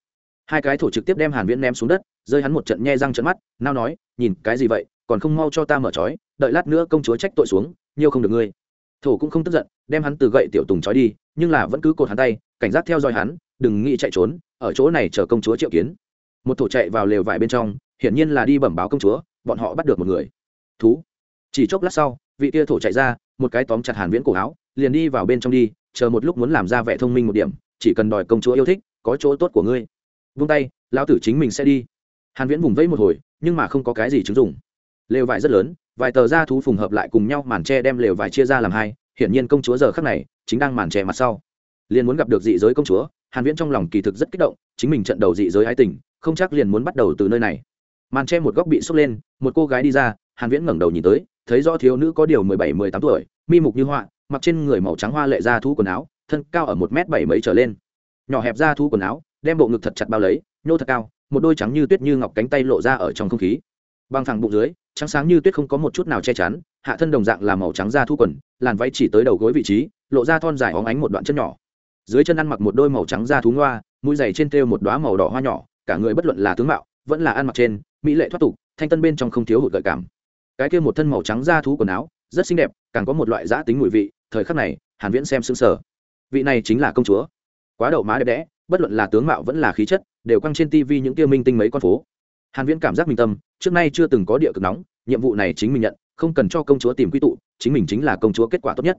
hai cái thổ trực tiếp đem hàn viễn ném xuống đất, rơi hắn một trận nhe răng trận mắt, nao nói, nhìn, cái gì vậy? Còn không mau cho ta mở trói, đợi lát nữa công chúa trách tội xuống, nhiều không được ngươi. Thổ cũng không tức giận, đem hắn từ gậy tiểu tùng trói đi, nhưng là vẫn cứ cột hắn tay, cảnh giác theo dõi hắn, đừng nghĩ chạy trốn, ở chỗ này chờ công chúa triệu kiến. Một thổ chạy vào lều vải bên trong, hiển nhiên là đi bẩm báo công chúa, bọn họ bắt được một người. Thú. Chỉ chốc lát sau, vị kia thổ chạy ra, một cái tóm chặt hàn viễn cổ áo, liền đi vào bên trong đi, chờ một lúc muốn làm ra vẻ thông minh một điểm, chỉ cần đòi công chúa yêu thích, có chỗ tốt của ngươi vung tay, lão tử chính mình sẽ đi. Hàn viễn vùng vẫy một hồi, nhưng mà không có cái gì chứng dụng. Lều vải rất lớn, vài tờ da thú phùng hợp lại cùng nhau màn tre đem lều vải chia ra làm hai, hiển nhiên công chúa giờ khắc này chính đang màn tre mặt sau. Liền muốn gặp được dị giới công chúa, hàn viễn trong lòng kỳ thực rất kích động, chính mình trận đầu dị giới ái tình, không chắc liền muốn bắt đầu từ nơi này. Màn tre một góc bị sốc lên, một cô gái đi ra, hàn viễn ngẩng đầu nhìn tới, thấy rõ thiếu nữ có điều 17-18 tuổi, mi mục như họa, mặc trên người màu trắng hoa lệ da thú quần áo, thân cao ở một mét bảy mấy trở lên. Nhỏ hẹp da thú quần áo đem bộ ngực thật chặt bao lấy, nhô thật cao, một đôi trắng như tuyết như ngọc cánh tay lộ ra ở trong không khí. Băng thẳng bụng dưới, trắng sáng như tuyết không có một chút nào che chắn, hạ thân đồng dạng là màu trắng da thu quần, làn váy chỉ tới đầu gối vị trí, lộ ra thon dài óng ánh một đoạn chân nhỏ. Dưới chân ăn mặc một đôi màu trắng da thú ngoa, mũi dày trên thêu một đoá màu đỏ hoa nhỏ, cả người bất luận là tướng mạo, vẫn là ăn mặc trên, mỹ lệ thoát tục, thanh tân bên trong không thiếu hụt gợi cảm. Cái kia một thân màu trắng da thú quần áo, rất xinh đẹp, càng có một loại giã tính mùi vị, thời khắc này, hàn viễn xem sững sờ. Vị này chính là công chúa. Quá đậu má đẹp đẽ bất luận là tướng mạo vẫn là khí chất, đều căng trên tivi những kia minh tinh mấy con phố. Hàn viễn cảm giác mình tâm, trước nay chưa từng có địa cực nóng, nhiệm vụ này chính mình nhận, không cần cho công chúa tìm quy tụ, chính mình chính là công chúa kết quả tốt nhất.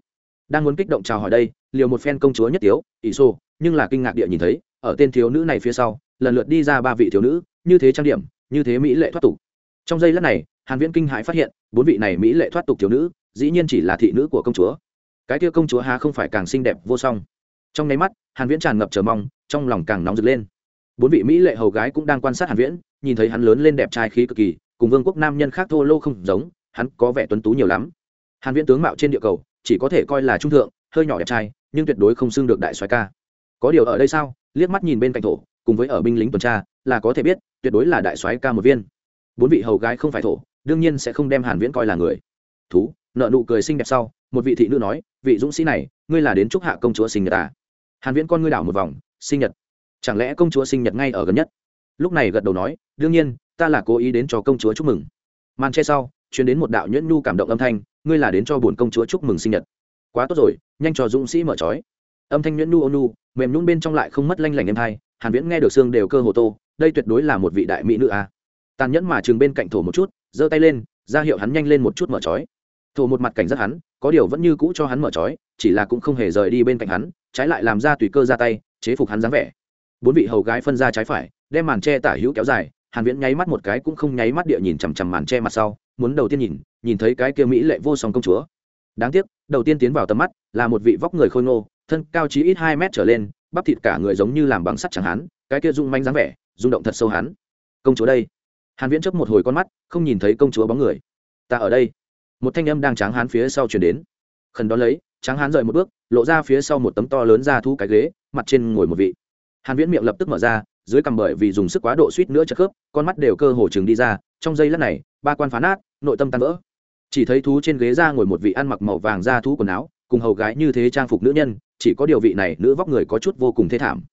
Đang muốn kích động chào hỏi đây, liều một phen công chúa nhất tiếu, ỷ xô nhưng là kinh ngạc địa nhìn thấy, ở tên thiếu nữ này phía sau, lần lượt đi ra ba vị thiếu nữ, như thế trang điểm, như thế mỹ lệ thoát tục. Trong giây lát này, hàn viễn kinh hãi phát hiện, bốn vị này mỹ lệ thoát tục thiếu nữ, dĩ nhiên chỉ là thị nữ của công chúa. Cái kia công chúa há không phải càng xinh đẹp vô song trong nháy mắt, hàn viễn tràn ngập chờ mong, trong lòng càng nóng rực lên. Bốn vị mỹ lệ hầu gái cũng đang quan sát hàn viễn, nhìn thấy hắn lớn lên đẹp trai khí cực kỳ, cùng vương quốc nam nhân khác thô lô không giống, hắn có vẻ tuấn tú nhiều lắm. Hàn viễn tướng mạo trên địa cầu, chỉ có thể coi là trung thượng, hơi nhỏ đẹp trai, nhưng tuyệt đối không xưng được đại soái ca. Có điều ở đây sao? Liếc mắt nhìn bên cạnh thổ, cùng với ở binh lính tuần tra, là có thể biết, tuyệt đối là đại soái ca một viên. Bốn vị hầu gái không phải thổ, đương nhiên sẽ không đem hàn viễn coi là người. Thú, nợ nụ cười xinh đẹp sau, một vị thị nữ nói, vị dũng sĩ này, ngươi là đến chúc hạ công chúa sinh nhật à? Hàn viễn con ngươi đảo một vòng, sinh nhật. Chẳng lẽ công chúa sinh nhật ngay ở gần nhất? Lúc này gật đầu nói, đương nhiên, ta là cố ý đến cho công chúa chúc mừng. Màn che sau, truyền đến một đạo nhuyễn nhu cảm động âm thanh, ngươi là đến cho buồn công chúa chúc mừng sinh nhật. Quá tốt rồi, nhanh cho dũng sĩ mở trói. Âm thanh nhuyễn nhu ôn nhu, mềm nhún bên trong lại không mất lanh lảnh em thay hàn viễn nghe được xương đều cơ hồ tô, đây tuyệt đối là một vị đại mỹ nữ a. À. tàn nhẫn mà trường bên cạnh thổ một chút, giơ tay lên, ra hiệu hắn nhanh lên một chút mở trói. Thổ một mặt cảnh giác hắn, có điều vẫn như cũ cho hắn mở trói, chỉ là cũng không hề rời đi bên cạnh hắn trái lại làm ra tùy cơ ra tay, chế phục hắn dáng vẻ. Bốn vị hầu gái phân ra trái phải, đem màn che tả hữu kéo dài, hàn viễn nháy mắt một cái cũng không nháy mắt địa nhìn chằm chằm màn che mặt sau, muốn đầu tiên nhìn nhìn thấy cái kia mỹ lệ vô song công chúa. Đáng tiếc, đầu tiên tiến vào tầm mắt, là một vị vóc người khôi ngô, thân cao chí ít hai mét trở lên, bắp thịt cả người giống như làm bằng sắt chẳng hắn, cái kia rung manh dáng vẻ, rung động thật sâu hắn. Công chúa đây. Hàn viễn chớp một hồi con mắt, không nhìn thấy công chúa bóng người. Ta ở đây. Một thanh âm đang tráng hán phía sau truyền đến. Khẩn đó lấy, tráng hán rời một bước lộ ra phía sau một tấm to lớn ra thu cái ghế, mặt trên ngồi một vị. Hàn viễn miệng lập tức mở ra, dưới cằm bởi vì dùng sức quá độ suýt nữa chật khớp, con mắt đều cơ hồ chừng đi ra, trong giây lát này, ba quan phá nát, nội tâm tan vỡ. Chỉ thấy thú trên ghế ra ngồi một vị ăn mặc màu vàng da thú quần áo, cùng hầu gái như thế trang phục nữ nhân, chỉ có điều vị này nữ vóc người có chút vô cùng thê thảm.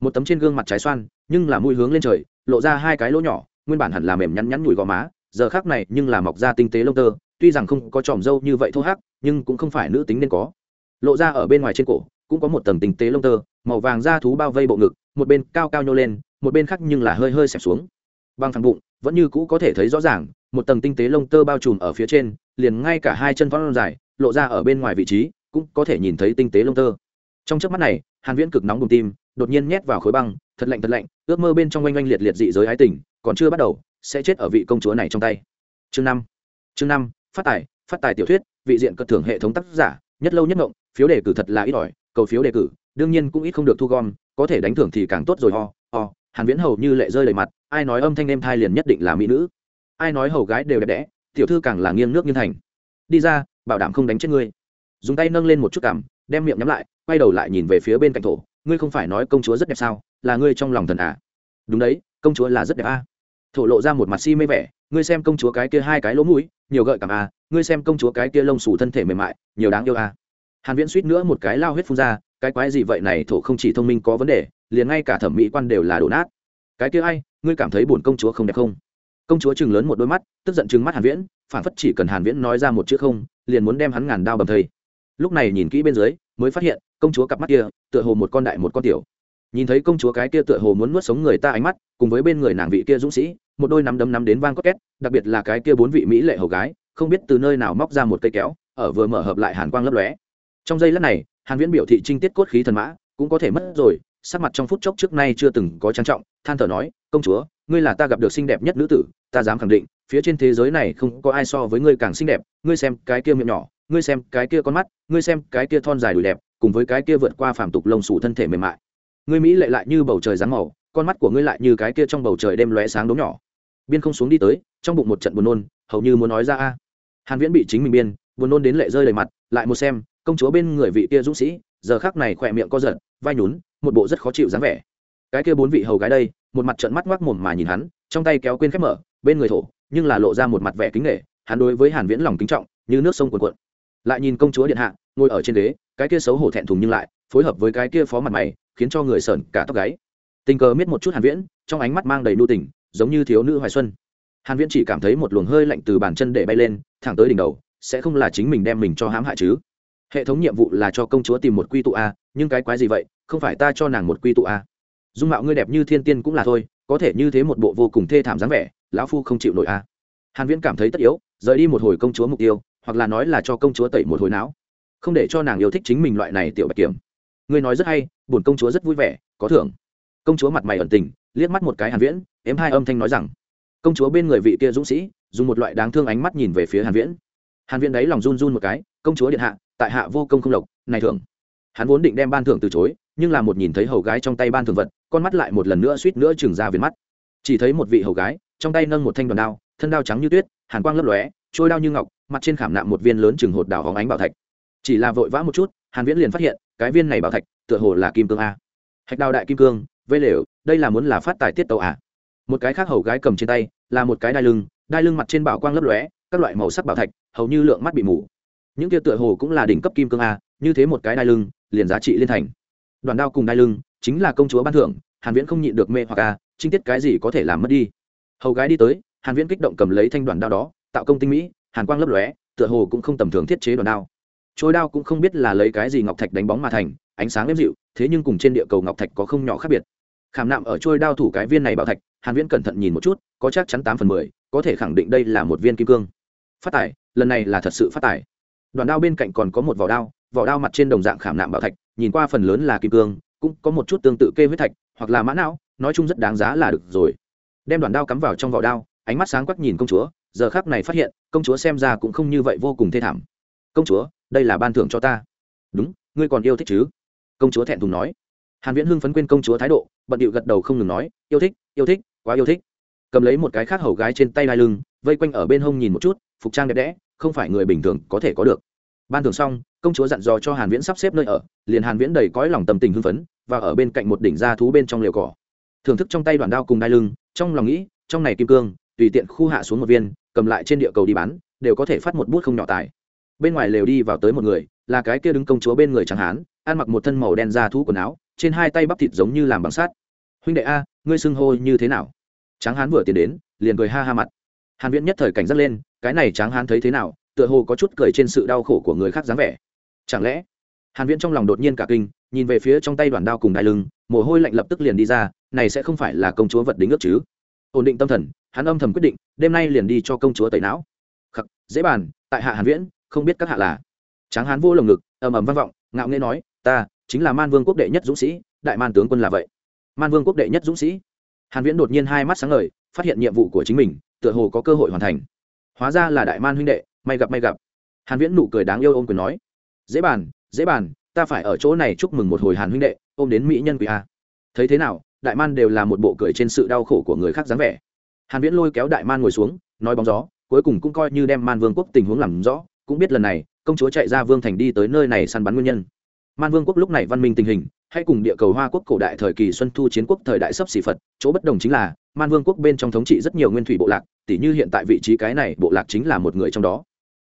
Một tấm trên gương mặt trái xoan, nhưng là mũi hướng lên trời, lộ ra hai cái lỗ nhỏ, nguyên bản hẳn là mềm nhắn nhắn nhủi gò má, giờ khác này nhưng là mọc ra tinh tế lông tơ, tuy rằng không có tròm râu như vậy thô hắc, nhưng cũng không phải nữ tính nên có lộ ra ở bên ngoài trên cổ, cũng có một tầng tinh tế lông tơ, màu vàng da thú bao vây bộ ngực, một bên cao cao nhô lên, một bên khác nhưng là hơi hơi xẹp xuống. Bằng thẳng bụng, vẫn như cũ có thể thấy rõ ràng, một tầng tinh tế lông tơ bao trùm ở phía trên, liền ngay cả hai chân vón dài, lộ ra ở bên ngoài vị trí, cũng có thể nhìn thấy tinh tế lông tơ. Trong chớp mắt này, hàn viễn cực nóng bùng tim, đột nhiên nhét vào khối băng, thật lạnh thật lạnh, ước mơ bên trong oanh oanh liệt liệt dị giới ái tình, còn chưa bắt đầu, sẽ chết ở vị công chúa này trong tay. Chương năm chương năm, phát tài phát tài tiểu thuyết, vị diện cất thưởng hệ thống tác giả, nhất lâu nhất ngộng phiếu đề cử thật là ít ỏi, cầu phiếu đề cử, đương nhiên cũng ít không được thu gom, có thể đánh thưởng thì càng tốt rồi, ho ho. Hàn viễn hầu như lệ rơi đầy mặt, ai nói âm thanh em thai liền nhất định là mỹ nữ. Ai nói hầu gái đều đẹp đẽ, tiểu thư càng là nghiêng nước nghiêng thành. Đi ra, bảo đảm không đánh chết ngươi. Dùng tay nâng lên một chút cảm đem miệng nhắm lại, quay đầu lại nhìn về phía bên cạnh thổ. Ngươi không phải nói công chúa rất đẹp sao? Là ngươi trong lòng thần à? Đúng đấy, công chúa là rất đẹp à. thổ lộ ra một mặt si mê vẻ. Ngươi xem công chúa cái kia hai cái lỗ mũi, nhiều gợi cảm à. Ngươi xem công chúa cái kia lông xù thân thể mềm mại, nhiều đáng yêu à hàn viễn suýt nữa một cái lao huyết phun ra, cái quái gì vậy này, thổ không chỉ thông minh có vấn đề, liền ngay cả thẩm mỹ quan đều là đổ nát. Cái kia ai, ngươi cảm thấy bổn công chúa không đẹp không? Công chúa chừng lớn một đôi mắt, tức giận chừng mắt hàn viễn, phản phất chỉ cần hàn viễn nói ra một chữ không, liền muốn đem hắn ngàn đao bầm thây. Lúc này nhìn kỹ bên dưới, mới phát hiện, công chúa cặp mắt kia, tựa hồ một con đại một con tiểu. Nhìn thấy công chúa cái kia tựa hồ muốn nuốt sống người ta ánh mắt, cùng với bên người nàng vị kia dũng sĩ, một đôi nắm đấm nắm đến vang cốt két, đặc biệt là cái kia bốn vị mỹ lệ hầu gái, không biết từ nơi nào móc ra một cây kéo, ở vừa mở hợp lại hàn quang lấp lóe trong giây lát này, hàn viễn biểu thị trinh tiết cốt khí thần mã, cũng có thể mất rồi, sắc mặt trong phút chốc trước nay chưa từng có trang trọng, than thở nói, công chúa, ngươi là ta gặp được xinh đẹp nhất nữ tử, ta dám khẳng định, phía trên thế giới này không có ai so với ngươi càng xinh đẹp, ngươi xem cái kia miệng nhỏ, ngươi xem cái kia con mắt, ngươi xem cái kia thon dài đùi đẹp, cùng với cái kia vượt qua phàm tục lông sủ thân thể mềm mại. Ngươi mỹ lệ lại như bầu trời dáng màu, con mắt của ngươi lại như cái kia trong bầu trời đêm lóe sáng đốm nhỏ. Biên không xuống đi tới, trong bụng một trận buồn nôn, hầu như muốn nói ra a. Hàn viễn bị chính mình biên, buồn nôn đến lệ rơi đầy mặt, lại một xem công chúa bên người vị kia dũng sĩ, giờ khắc này khỏe miệng co giật, vai nhún, một bộ rất khó chịu dáng vẻ. Cái kia bốn vị hầu gái đây, một mặt trận mắt ngoác mồm mà nhìn hắn, trong tay kéo quên khép mở, bên người thổ, nhưng là lộ ra một mặt vẻ kính nghệ hắn đối với hàn viễn lòng kính trọng, như nước sông cuồn cuộn. Lại nhìn công chúa điện hạ, ngồi ở trên ghế, cái kia xấu hổ thẹn thùng nhưng lại, phối hợp với cái kia phó mặt mày, khiến cho người sợn cả tóc gáy. Tình cờ miết một chút hàn viễn, trong ánh mắt mang đầy nu tình, giống như thiếu nữ hoài xuân. Hàn viễn chỉ cảm thấy một luồng hơi lạnh từ bàn chân để bay lên, thẳng tới đỉnh đầu, sẽ không là chính mình đem mình cho hãm hại chứ hệ thống nhiệm vụ là cho công chúa tìm một quy tụ a, nhưng cái quái gì vậy? Không phải ta cho nàng một quy tụ a. Dung mạo ngươi đẹp như thiên tiên cũng là thôi, có thể như thế một bộ vô cùng thê thảm dáng vẻ, lão phu không chịu nổi a. Hàn viễn cảm thấy tất yếu, rời đi một hồi công chúa mục tiêu, hoặc là nói là cho công chúa tẩy một hồi não. Không để cho nàng yêu thích chính mình loại này tiểu bạch kiểm. Ngươi nói rất hay bổn công chúa rất vui vẻ, có thưởng. Công chúa mặt mày ẩn tình, liếc mắt một cái hàn viễn ém hai âm thanh nói rằng. Công chúa bên người vị kia dũng sĩ, dùng một loại đáng thương ánh mắt nhìn về phía hàn viễn hàn viễn đấy lòng run run một cái, công chúa điện hạ, tại hạ vô công không lộc, này thưởng. Hắn vốn định đem ban thưởng từ chối, nhưng là một nhìn thấy hầu gái trong tay ban thưởng vật, con mắt lại một lần nữa suýt nữa chừng ra viền mắt. Chỉ thấy một vị hầu gái, trong tay nâng một thanh đoàn đao, thân đao trắng như tuyết, hàn quang lấp lóe, trôi đao như ngọc, mặt trên khảm nạm một viên lớn chừng hột đào hóng ánh bảo thạch. Chỉ là vội vã một chút, hàn viễn liền phát hiện, cái viên này bảo thạch, tựa hồ là kim cương a. Hạch đào đại kim cương vây lều, đây là muốn là phát tài tiết tàu à? Một cái khác hầu gái cầm trên tay, là một cái đai lưng đai lưng mặt trên bảo quang lấp lóe các loại màu sắc bảo thạch, hầu như lượng mắt bị mù. Những kia tựa hồ cũng là đỉnh cấp kim cương a, như thế một cái đai lưng, liền giá trị liên thành. Đoàn đao cùng đai lưng, chính là công chúa ban thưởng, hàn viễn không nhịn được mê hoặc a trinh tiết cái gì có thể làm mất đi. Hầu gái đi tới, hàn viễn kích động cầm lấy thanh đoàn đao đó, tạo công tinh mỹ, hàn quang lấp lóe, tựa hồ cũng không tầm thường thiết chế đoàn đao. Trôi đao cũng không biết là lấy cái gì ngọc thạch đánh bóng mà thành, ánh sáng êm dịu, thế nhưng cùng trên địa cầu ngọc thạch có không nhỏ khác biệt. Khảm nạm ở trôi đao thủ cái viên này bảo thạch, hàn viễn cẩn thận nhìn một chút, có chắc chắn tám phần mười, có thể khẳng định đây là một viên kim cương phát tài, lần này là thật sự phát tài. Đoàn đao bên cạnh còn có một vỏ đao vỏ đao mặt trên đồng dạng khảm nạm bảo thạch, nhìn qua phần lớn là kim cương, cũng có một chút tương tự kê huyết thạch, hoặc là mã não, nói chung rất đáng giá là được rồi. Đem đoàn đao cắm vào trong vỏ đao, ánh mắt sáng quắc nhìn công chúa, giờ khắc này phát hiện, công chúa xem ra cũng không như vậy vô cùng thê thảm. Công chúa, đây là ban thưởng cho ta. Đúng, ngươi còn yêu thích chứ? Công chúa thẹn thùng nói. Hàn viễn hưng phấn quên công chúa thái độ, bận điệu gật đầu không ngừng nói, yêu thích yêu thích, quá yêu thích. Cầm lấy một cái khác hầu gái trên tay lai lưng, vây quanh ở bên hông nhìn một chút phục trang đẹp đẽ, không phải người bình thường có thể có được. Ban thường xong, công chúa dặn dò cho hàn viễn sắp xếp nơi ở, liền hàn viễn đầy cõi lòng tâm tình hưng phấn, và ở bên cạnh một đỉnh gia thú bên trong liều cỏ. Thưởng thức trong tay đoạn đao cùng đai lưng, trong lòng nghĩ, trong này kim cương, tùy tiện khu hạ xuống một viên, cầm lại trên địa cầu đi bán, đều có thể phát một bút không nhỏ tài. Bên ngoài lều đi vào tới một người, là cái kia đứng công chúa bên người chẳng hán, ăn mặc một thân màu đen da thú quần áo, trên hai tay bắp thịt giống như làm bằng sắt. Huynh đệ a, ngươi xưng hô như thế nào? Tráng hán vừa tiến đến, liền cười ha ha mặt. Hàn viễn nhất thời cảnh giác lên cái này tráng hán thấy thế nào, tựa hồ có chút cười trên sự đau khổ của người khác dáng vẻ. Chẳng lẽ, hàn viễn trong lòng đột nhiên cả kinh, nhìn về phía trong tay đoàn đao cùng đai lưng, mồ hôi lạnh lập tức liền đi ra, này sẽ không phải là công chúa vật đính ước chứ? Ổn định tâm thần, hắn âm thầm quyết định, đêm nay liền đi cho công chúa tẩy não. Khắc, dễ bàn, tại hạ hàn viễn, không biết các hạ là. Tráng hán vô lồng ngực, ầm ầm vang vọng, ngạo nghễ nói, ta, chính là man vương quốc đệ nhất dũng sĩ, đại man tướng quân là vậy. Man vương quốc đệ nhất dũng sĩ. Hàn viễn đột nhiên hai mắt sáng ngời, phát hiện nhiệm vụ của chính mình, tựa hồ có cơ hội hoàn thành hóa ra là đại man huynh đệ, may gặp may gặp. Hàn viễn nụ cười đáng yêu ôm quyền nói, dễ bàn dễ bàn, ta phải ở chỗ này chúc mừng một hồi hàn huynh đệ, ôm đến mỹ nhân quỷ a. Thấy thế nào, đại man đều là một bộ cười trên sự đau khổ của người khác dáng vẻ. Hàn viễn lôi kéo đại man ngồi xuống, nói bóng gió, cuối cùng cũng coi như đem man vương quốc tình huống làm rõ, cũng biết lần này, công chúa chạy ra vương thành đi tới nơi này săn bắn nguyên nhân. Man vương quốc lúc này văn minh tình hình, hay cùng địa cầu hoa quốc cổ đại thời kỳ xuân thu chiến quốc thời đại sấp xỉ phật, chỗ bất đồng chính là man vương quốc bên trong thống trị rất nhiều nguyên thủy bộ lạc, tỉ như hiện tại vị trí cái này bộ lạc chính là một người trong đó.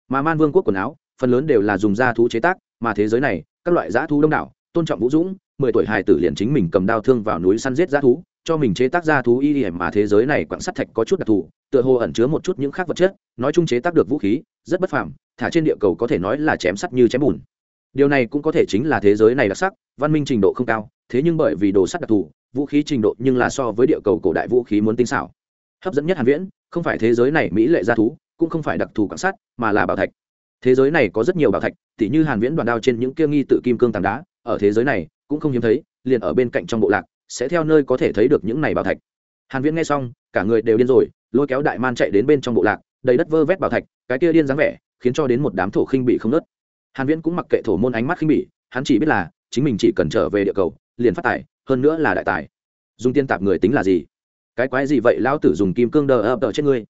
Mà man vương quốc quần áo, phần lớn đều là dùng da thú chế tác, mà thế giới này, các loại dã thú đông đảo, tôn trọng vũ dũng, mười tuổi hài tử liền chính mình cầm đao thương vào núi săn giết g thú, cho mình chế tác ra thú y hiểm mà thế giới này quặng sắt thạch có chút đặc thù, tựa hồ ẩn chứa một chút những khác vật chất, nói chung chế tác được vũ khí, rất bất phàm, thả trên địa cầu có thể nói là chém sắt như chém bùn. Điều này cũng có thể chính là thế giới này đặc sắc, văn minh trình độ không cao, thế nhưng bởi vì đồ sắt đặc thù vũ khí trình độ nhưng là so với địa cầu cổ đại vũ khí muốn tinh xảo. Hấp dẫn nhất hàn viễn, không phải thế giới này mỹ lệ gia thú, cũng không phải đặc thù quan sát, mà là bảo thạch. Thế giới này có rất nhiều bảo thạch, tỉ như hàn viễn đoàn đao trên những kia nghi tự kim cương tảng đá, ở thế giới này, cũng không hiếm thấy, liền ở bên cạnh trong bộ lạc, sẽ theo nơi có thể thấy được những này bảo thạch. Hàn viễn nghe xong, cả người đều điên rồi, lôi kéo đại man chạy đến bên trong bộ lạc, đầy đất vơ vét bảo thạch, cái kia điên dáng vẻ, khiến cho đến một đám thổ khinh bị không nớt hàn viễn cũng mặc kệ thổ môn ánh mắt khinh bỉ, hắn chỉ biết là, chính mình chỉ cần trở về địa cầu liền phát tài, hơn nữa là đại tài. Dùng tiên tạp người tính là gì? Cái quái gì vậy, lão tử dùng kim cương đờ ập đờ trên ngươi?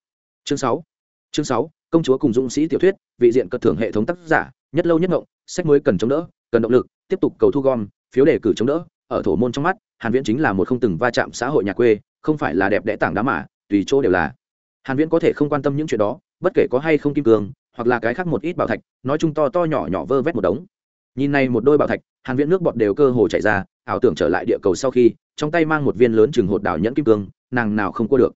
Chương sáu. Chương sáu, công chúa cùng dũng sĩ tiểu thuyết, vị diện cất thưởng hệ thống tác giả, nhất lâu nhất ngộng, sách mới cần chống đỡ, cần động lực, tiếp tục cầu thu gom, phiếu đề cử chống đỡ, ở thổ môn trong mắt, hàn viễn chính là một không từng va chạm xã hội nhà quê, không phải là đẹp đẽ tảng đá mà, tùy chỗ đều là. Hàn viễn có thể không quan tâm những chuyện đó, bất kể có hay không kim cương, hoặc là cái khác một ít bảo thạch, nói chung to to nhỏ nhỏ vơ vét một đống. Nhìn này một đôi bảo thạch, hàn viễn nước bọt đều cơ hồ chảy ra ảo tưởng trở lại địa cầu sau khi, trong tay mang một viên lớn chừng hột đảo nhẫn kim cương, nàng nào không cua được.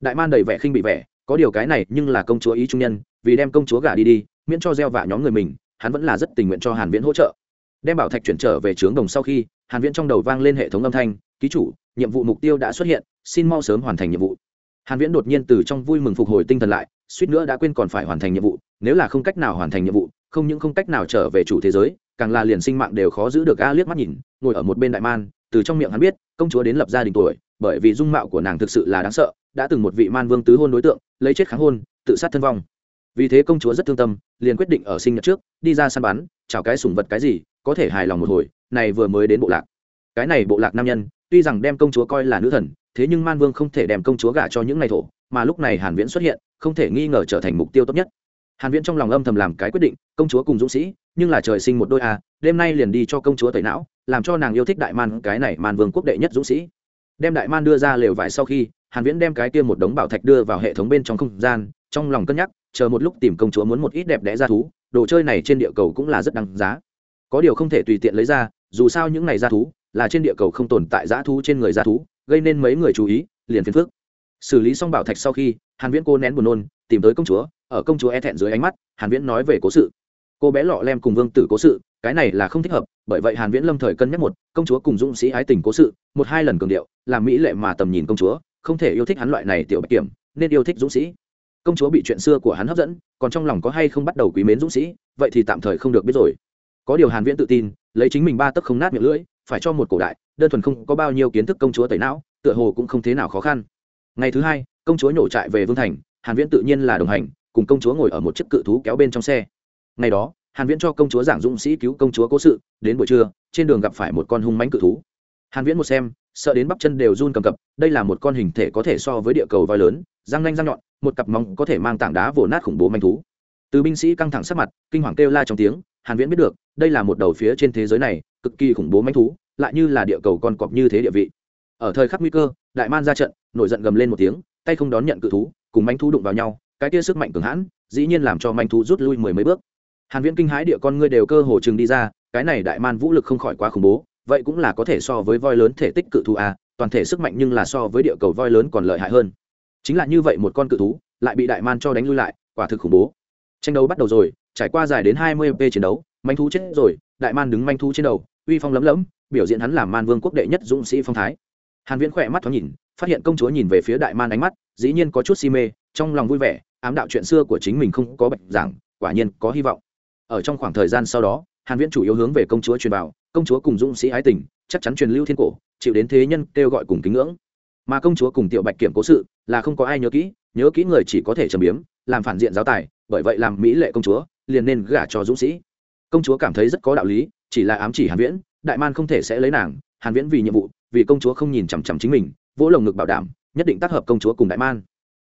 Đại man đầy vẻ khinh bị vẻ, có điều cái này nhưng là công chúa ý trung nhân, vì đem công chúa gả đi đi, miễn cho gieo vạ nhóm người mình, hắn vẫn là rất tình nguyện cho hàn viễn hỗ trợ. Đem bảo thạch chuyển trở về trướng đồng sau khi, hàn viễn trong đầu vang lên hệ thống âm thanh, ký chủ, nhiệm vụ mục tiêu đã xuất hiện, xin mau sớm hoàn thành nhiệm vụ. Hàn viễn đột nhiên từ trong vui mừng phục hồi tinh thần lại, suýt nữa đã quên còn phải hoàn thành nhiệm vụ, nếu là không cách nào hoàn thành nhiệm vụ, không những không cách nào trở về chủ thế giới càng là liền sinh mạng đều khó giữ được a liếc mắt nhìn, ngồi ở một bên đại man, từ trong miệng hắn biết, công chúa đến lập gia đình tuổi, bởi vì dung mạo của nàng thực sự là đáng sợ, đã từng một vị man vương tứ hôn đối tượng, lấy chết kháng hôn, tự sát thân vong. Vì thế công chúa rất thương tâm, liền quyết định ở sinh nhật trước, đi ra săn bắn, chào cái sủng vật cái gì, có thể hài lòng một hồi, này vừa mới đến bộ lạc. Cái này bộ lạc nam nhân, tuy rằng đem công chúa coi là nữ thần, thế nhưng man vương không thể đem công chúa gả cho những ngày thổ, mà lúc này hàn viễn xuất hiện, không thể nghi ngờ trở thành mục tiêu tốt nhất hàn viễn trong lòng âm thầm làm cái quyết định, công chúa cùng dũng sĩ, nhưng là trời sinh một đôi à đêm nay liền đi cho công chúa tẩy não, làm cho nàng yêu thích đại man, cái này man vương quốc đệ nhất dũng sĩ. Đem đại man đưa ra lều vải sau khi, hàn viễn đem cái kia một đống bảo thạch đưa vào hệ thống bên trong không gian, trong lòng cân nhắc, chờ một lúc tìm công chúa muốn một ít đẹp đẽ ra thú, đồ chơi này trên địa cầu cũng là rất đáng giá. Có điều không thể tùy tiện lấy ra, dù sao những này ra thú, là trên địa cầu không tồn tại giá thú trên người gia thú, gây nên mấy người chú ý, liền phiền phức. Xử lý xong bảo thạch sau khi, hàn viễn cô nén buồn nôn, tìm tới công chúa ở công chúa e thẹn dưới ánh mắt, hàn viễn nói về cố sự. Cô bé lọ lem cùng vương tử cố sự, cái này là không thích hợp, bởi vậy hàn viễn lâm thời cân nhắc một, công chúa cùng dũng sĩ ái tình cố sự, một hai lần cường điệu, làm mỹ lệ mà tầm nhìn công chúa, không thể yêu thích hắn loại này tiểu bạch kiểm, nên yêu thích dũng sĩ. Công chúa bị chuyện xưa của hắn hấp dẫn, còn trong lòng có hay không bắt đầu quý mến dũng sĩ, vậy thì tạm thời không được biết rồi. Có điều hàn viễn tự tin, lấy chính mình ba tấc không nát miệng lưỡi, phải cho một cổ đại, đơn thuần không có bao nhiêu kiến thức công chúa tẩy não, tựa hồ cũng không thế nào khó khăn. Ngày thứ hai, công chúa nhổ trại về vương thành, hàn viễn tự nhiên là đồng hành cùng công chúa ngồi ở một chiếc cự thú kéo bên trong xe. Ngày đó, hàn viễn cho công chúa giảng dũng sĩ cứu công chúa cố sự, đến buổi trưa, trên đường gặp phải một con hung mãnh cự thú. Hàn viễn một xem, sợ đến bắp chân đều run cầm cập, đây là một con hình thể có thể so với địa cầu voi lớn, răng nanh răng nhọn, một cặp móng có thể mang tảng đá vồ nát khủng bố manh thú. Từ binh sĩ căng thẳng sắc mặt, kinh hoàng kêu la trong tiếng, hàn viễn biết được, đây là một đầu phía trên thế giới này, cực kỳ khủng bố manh thú, lại như là địa cầu con cọp như thế địa vị. Ở thời khắc nguy cơ, đại man ra trận, nổi giận gầm lên một tiếng, tay không đón nhận cự thú, cùng manh thú đụng vào nhau cái kia sức mạnh cường hãn, dĩ nhiên làm cho manh thú rút lui mười mấy bước. Hàn viễn kinh hãi địa con ngươi đều cơ hồ chừng đi ra, cái này đại man vũ lực không khỏi quá khủng bố, vậy cũng là có thể so với voi lớn thể tích cự thú a toàn thể sức mạnh nhưng là so với địa cầu voi lớn còn lợi hại hơn. Chính là như vậy một con cự thú, lại bị đại man cho đánh lui lại, quả thực khủng bố. Tranh đấu bắt đầu rồi, trải qua dài đến 20 p chiến đấu, manh thú chết rồi, đại man đứng manh thú trên đầu, uy phong lấm lấm, biểu diễn hắn làm man vương quốc đệ nhất dũng sĩ phong thái. Hàn viễn khỏe mắt thoáng nhìn, phát hiện công chúa nhìn về phía đại man ánh mắt, dĩ nhiên có chút si mê, trong lòng vui vẻ ám đạo chuyện xưa của chính mình không có bệnh giảng, quả nhiên có hy vọng. Ở trong khoảng thời gian sau đó, hàn viễn chủ yếu hướng về công chúa truyền vào công chúa cùng dũng sĩ ái tình, chắc chắn truyền lưu thiên cổ, chịu đến thế nhân kêu gọi cùng kính ngưỡng. Mà công chúa cùng tiểu bạch kiểm cố sự là không có ai nhớ kỹ nhớ kỹ người chỉ có thể trầm biếm, làm phản diện giáo tài, bởi vậy làm mỹ lệ công chúa, liền nên gả cho dũng sĩ. Công chúa cảm thấy rất có đạo lý, chỉ là ám chỉ hàn viễn, đại man không thể sẽ lấy nàng, hàn viễn vì nhiệm vụ, vì công chúa không nhìn chằm chằm chính mình, vỗ lồng ngực bảo đảm, nhất định tác hợp công chúa cùng đại man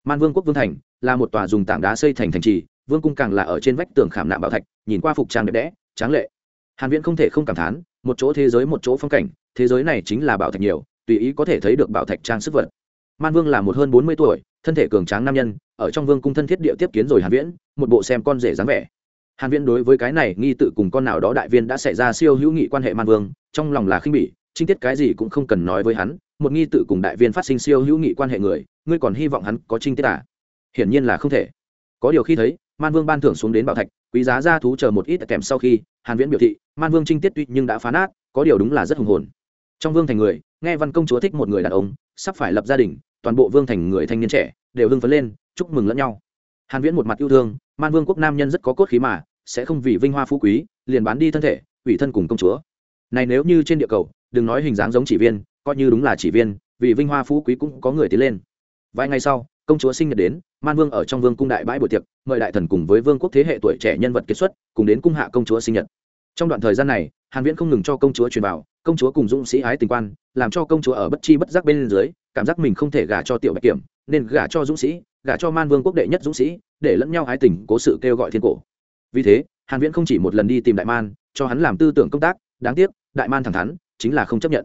man vương quốc vương thành là một tòa dùng tảng đá xây thành thành trì, vương cung càng là ở trên vách tường khảm nạm bảo thạch, nhìn qua phục trang đẹp đẽ, tráng lệ. Hàn viễn không thể không cảm thán, một chỗ thế giới một chỗ phong cảnh, thế giới này chính là bảo thạch nhiều, tùy ý có thể thấy được bảo thạch trang sức vật. Man vương là một hơn 40 tuổi, thân thể cường tráng nam nhân, ở trong vương cung thân thiết địa tiếp kiến rồi hàn viễn, một bộ xem con rể dáng vẻ. Hàn viễn đối với cái này nghi tự cùng con nào đó đại viên đã xảy ra siêu hữu nghị quan hệ man vương, trong lòng là khinh bỉ chi tiết cái gì cũng không cần nói với hắn, một nghi tự cùng đại viên phát sinh siêu hữu nghị quan hệ người, ngươi còn hy vọng hắn có trinh tiết à? Hiển nhiên là không thể. Có điều khi thấy, man vương ban thưởng xuống đến bảo thạch, quý giá ra thú chờ một ít kèm sau khi, hàn viễn biểu thị, man vương trinh tiết tuy nhưng đã phá nát, có điều đúng là rất hùng hồn. Trong vương thành người, nghe văn công chúa thích một người đàn ông, sắp phải lập gia đình, toàn bộ vương thành người thanh niên trẻ, đều hưng phấn lên, chúc mừng lẫn nhau. Hàn viễn một mặt yêu thương, man vương quốc nam nhân rất có cốt khí mà, sẽ không vì vinh hoa phú quý, liền bán đi thân thể, ủy thân cùng công chúa. Này nếu như trên địa cầu đừng nói hình dáng giống chỉ viên coi như đúng là chỉ viên vì vinh hoa phú quý cũng có người tiến lên. Vài ngày sau công chúa sinh nhật đến man vương ở trong vương cung đại bãi buổi tiệc mời đại thần cùng với vương quốc thế hệ tuổi trẻ nhân vật kiệt xuất cùng đến cung hạ công chúa sinh nhật. Trong đoạn thời gian này hàn viễn không ngừng cho công chúa truyền bảo, công chúa cùng dũng sĩ ái tình quan làm cho công chúa ở bất chi bất giác bên dưới cảm giác mình không thể gả cho tiểu bạch kiểm nên gả cho dũng sĩ gả cho man vương quốc đệ nhất dũng sĩ để lẫn nhau ái tình cố sự kêu gọi thiên cổ. Vì thế hàn viễn không chỉ một lần đi tìm đại man cho hắn làm tư tưởng công tác đáng tiếc đại man thẳng thắn chính là không chấp nhận.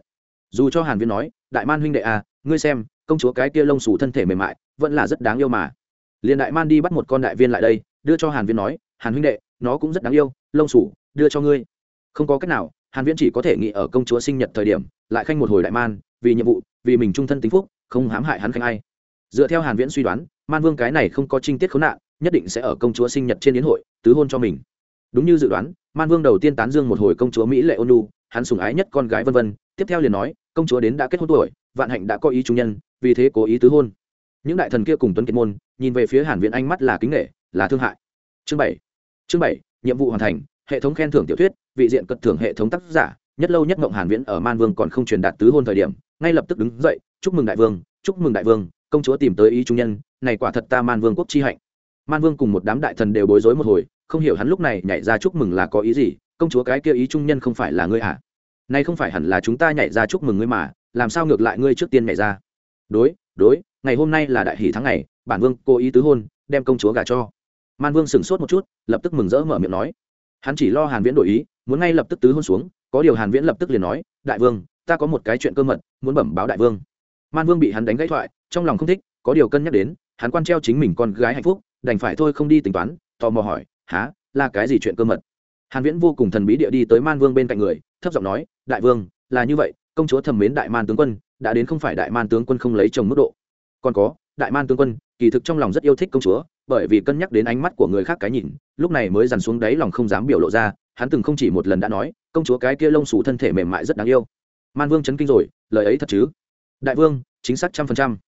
Dù cho hàn viễn nói, đại man huynh đệ à ngươi xem, công chúa cái kia lông xù thân thể mềm mại, vẫn là rất đáng yêu mà. Liền đại man đi bắt một con đại viên lại đây, đưa cho hàn viễn nói, hàn huynh đệ, nó cũng rất đáng yêu, lông xù, đưa cho ngươi. Không có cách nào, hàn viễn chỉ có thể nghĩ ở công chúa sinh nhật thời điểm, lại khanh một hồi đại man, vì nhiệm vụ, vì mình trung thân tính phúc, không hãm hại hắn khanh ai. Dựa theo hàn viễn suy đoán, man vương cái này không có trinh tiết khốn nạn, nhất định sẽ ở công chúa sinh nhật trên yến hội, tứ hôn cho mình đúng như dự đoán, man vương đầu tiên tán dương một hồi công chúa mỹ lệ ôn lu hắn sủng ái nhất con gái vân vân, tiếp theo liền nói, công chúa đến đã kết hôn tuổi, vạn hạnh đã có ý trung nhân, vì thế cố ý tứ hôn. Những đại thần kia cùng tuấn kiệt môn, nhìn về phía hàn viện ánh mắt là kính nghệ là thương hại. Chương bảy. Chương bảy, nhiệm vụ hoàn thành, hệ thống khen thưởng tiểu thuyết, vị diện cật thưởng hệ thống tác giả, nhất lâu nhất ngộng hàn viễn ở man vương còn không truyền đạt tứ hôn thời điểm, ngay lập tức đứng dậy, chúc mừng đại vương, chúc mừng đại vương, công chúa tìm tới ý trung nhân, này quả thật ta man vương quốc chi hạnh. Man vương cùng một đám đại thần đều bối rối một hồi không hiểu hắn lúc này nhảy ra chúc mừng là có ý gì, công chúa cái kia ý trung nhân không phải là ngươi à? Nay không phải hẳn là chúng ta nhảy ra chúc mừng ngươi mà, làm sao ngược lại ngươi trước tiên nhảy ra? Đối đối, ngày hôm nay là đại hỷ tháng ngày, bản vương cố ý tứ hôn, đem công chúa gả cho. Man vương sửng sốt một chút, lập tức mừng rỡ mở miệng nói. Hắn chỉ lo hàn viễn đổi ý, muốn ngay lập tức tứ hôn xuống, có điều hàn viễn lập tức liền nói, đại vương, ta có một cái chuyện cơ mật, muốn bẩm báo đại vương. Man vương bị hắn đánh gãy thoại, trong lòng không thích, có điều cân nhắc đến, hắn quan treo chính mình con gái hạnh phúc, đành phải thôi không đi tính toán, tò mò hỏi há, là cái gì chuyện cơ mật? Hàn viễn vô cùng thần bí địa đi tới man vương bên cạnh người, thấp giọng nói, đại vương, là như vậy, công chúa thầm mến đại man tướng quân, đã đến không phải đại man tướng quân không lấy chồng mức độ. Còn có, đại man tướng quân, kỳ thực trong lòng rất yêu thích công chúa, bởi vì cân nhắc đến ánh mắt của người khác cái nhìn, lúc này mới dằn xuống đáy lòng không dám biểu lộ ra, hắn từng không chỉ một lần đã nói, công chúa cái kia lông xù thân thể mềm mại rất đáng yêu. Man vương chấn kinh rồi, lời ấy thật chứ? Đại vương, chính xác trăm phần trăm.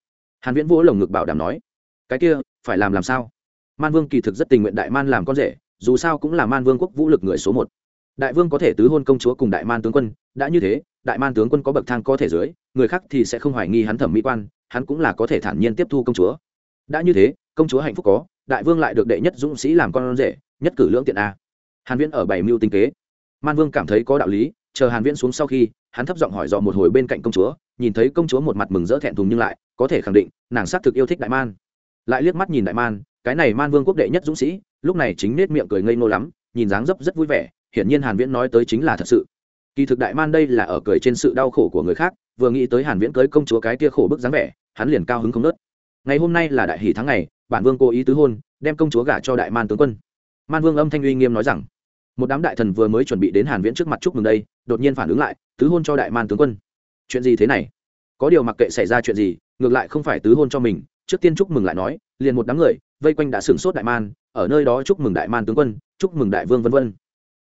Hàn viễn vỗ lồng ngực bảo đảm nói, cái kia, phải làm làm sao? Man vương kỳ thực rất tình nguyện đại man làm con rể, dù sao cũng là man vương quốc vũ lực người số một. Đại vương có thể tứ hôn công chúa cùng đại man tướng quân, đã như thế, đại man tướng quân có bậc thang có thể dưới, người khác thì sẽ không hoài nghi hắn thẩm mỹ quan, hắn cũng là có thể thản nhiên tiếp thu công chúa. Đã như thế, công chúa hạnh phúc có, đại vương lại được đệ nhất dũng sĩ làm con rể, nhất cử lưỡng tiện a. Hàn viễn ở bảy mưu tinh kế. Man vương cảm thấy có đạo lý, chờ hàn viễn xuống sau khi, hắn thấp giọng hỏi dò một hồi bên cạnh công chúa, nhìn thấy công chúa một mặt mừng rỡ thẹn thùng nhưng lại, có thể khẳng định, nàng xác thực yêu thích đại man. Lại liếc mắt nhìn đại man cái này man vương quốc đệ nhất dũng sĩ, lúc này chính nết miệng cười ngây ngô lắm, nhìn dáng dấp rất vui vẻ, hiển nhiên hàn viễn nói tới chính là thật sự. Kỳ thực đại man đây là ở cười trên sự đau khổ của người khác, vừa nghĩ tới hàn viễn cưới công chúa cái kia khổ bức dáng vẻ, hắn liền cao hứng không nớt. Ngày hôm nay là đại hỷ tháng ngày, bản vương cố ý tứ hôn, đem công chúa gả cho đại man tướng quân. Man vương âm thanh uy nghiêm nói rằng, một đám đại thần vừa mới chuẩn bị đến hàn viễn trước mặt chúc mừng đây, đột nhiên phản ứng lại, tứ hôn cho đại man tướng quân. Chuyện gì thế này? Có điều mặc kệ xảy ra chuyện gì, ngược lại không phải tứ hôn cho mình, trước tiên chúc mừng lại nói, liền một đám người vây quanh đã sửng sốt đại man, ở nơi đó chúc mừng đại man tướng quân, chúc mừng đại vương vân vân.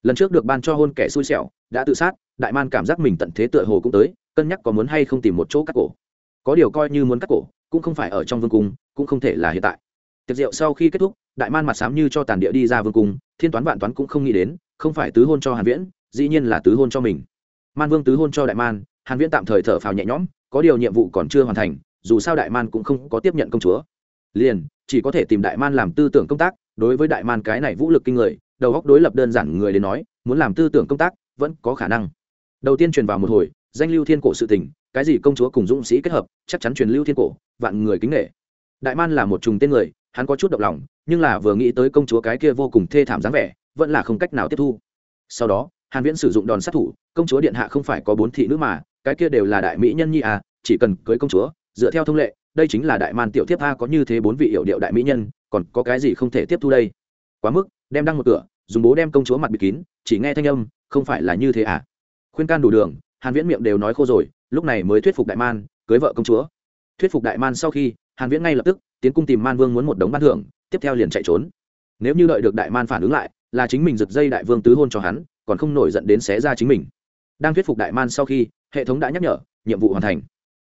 Lần trước được ban cho hôn kẻ xui xẻo, đã tự sát, đại man cảm giác mình tận thế tựa hồ cũng tới, cân nhắc có muốn hay không tìm một chỗ cắt cổ. Có điều coi như muốn cắt cổ, cũng không phải ở trong vương cung, cũng không thể là hiện tại. Tiệc rượu sau khi kết thúc, đại man mặt sám như cho tàn địa đi ra vương cung, thiên toán vạn toán cũng không nghĩ đến, không phải tứ hôn cho hàn viễn, dĩ nhiên là tứ hôn cho mình. Man vương tứ hôn cho đại man, hàn viễn tạm thời thở phào nhẹ nhõm, có điều nhiệm vụ còn chưa hoàn thành, dù sao đại man cũng không có tiếp nhận công chúa liền, chỉ có thể tìm đại man làm tư tưởng công tác, đối với đại man cái này vũ lực kinh người, đầu góc đối lập đơn giản người đến nói, muốn làm tư tưởng công tác, vẫn có khả năng. Đầu tiên truyền vào một hồi, danh lưu thiên cổ sự tình, cái gì công chúa cùng dũng sĩ kết hợp, chắc chắn truyền lưu thiên cổ, vạn người kính nghệ đại man là một trùng tên người, hắn có chút động lòng, nhưng là vừa nghĩ tới công chúa cái kia vô cùng thê thảm dáng vẻ, vẫn là không cách nào tiếp thu. Sau đó, hàn viễn sử dụng đòn sát thủ, công chúa điện hạ không phải có bốn thị nữ mà, cái kia đều là đại mỹ nhân nhi à chỉ cần cưới công chúa, dựa theo thông lệ đây chính là đại man tiểu thiếp a có như thế bốn vị hiệu điệu đại mỹ nhân, còn có cái gì không thể tiếp thu đây? Quá mức, đem đăng một cửa, dùng bố đem công chúa mặt bịt kín, chỉ nghe thanh âm, không phải là như thế à? Khuyên can đủ đường, hàn viễn miệng đều nói khô rồi, lúc này mới thuyết phục đại man, cưới vợ công chúa. Thuyết phục đại man sau khi, hàn viễn ngay lập tức, tiến cung tìm man vương muốn một đống ban thưởng, tiếp theo liền chạy trốn. Nếu như đợi được đại man phản ứng lại, là chính mình giật dây đại vương tứ hôn cho hắn, còn không nổi giận đến xé ra chính mình. Đang thuyết phục đại man sau khi, hệ thống đã nhắc nhở, nhiệm vụ hoàn thành.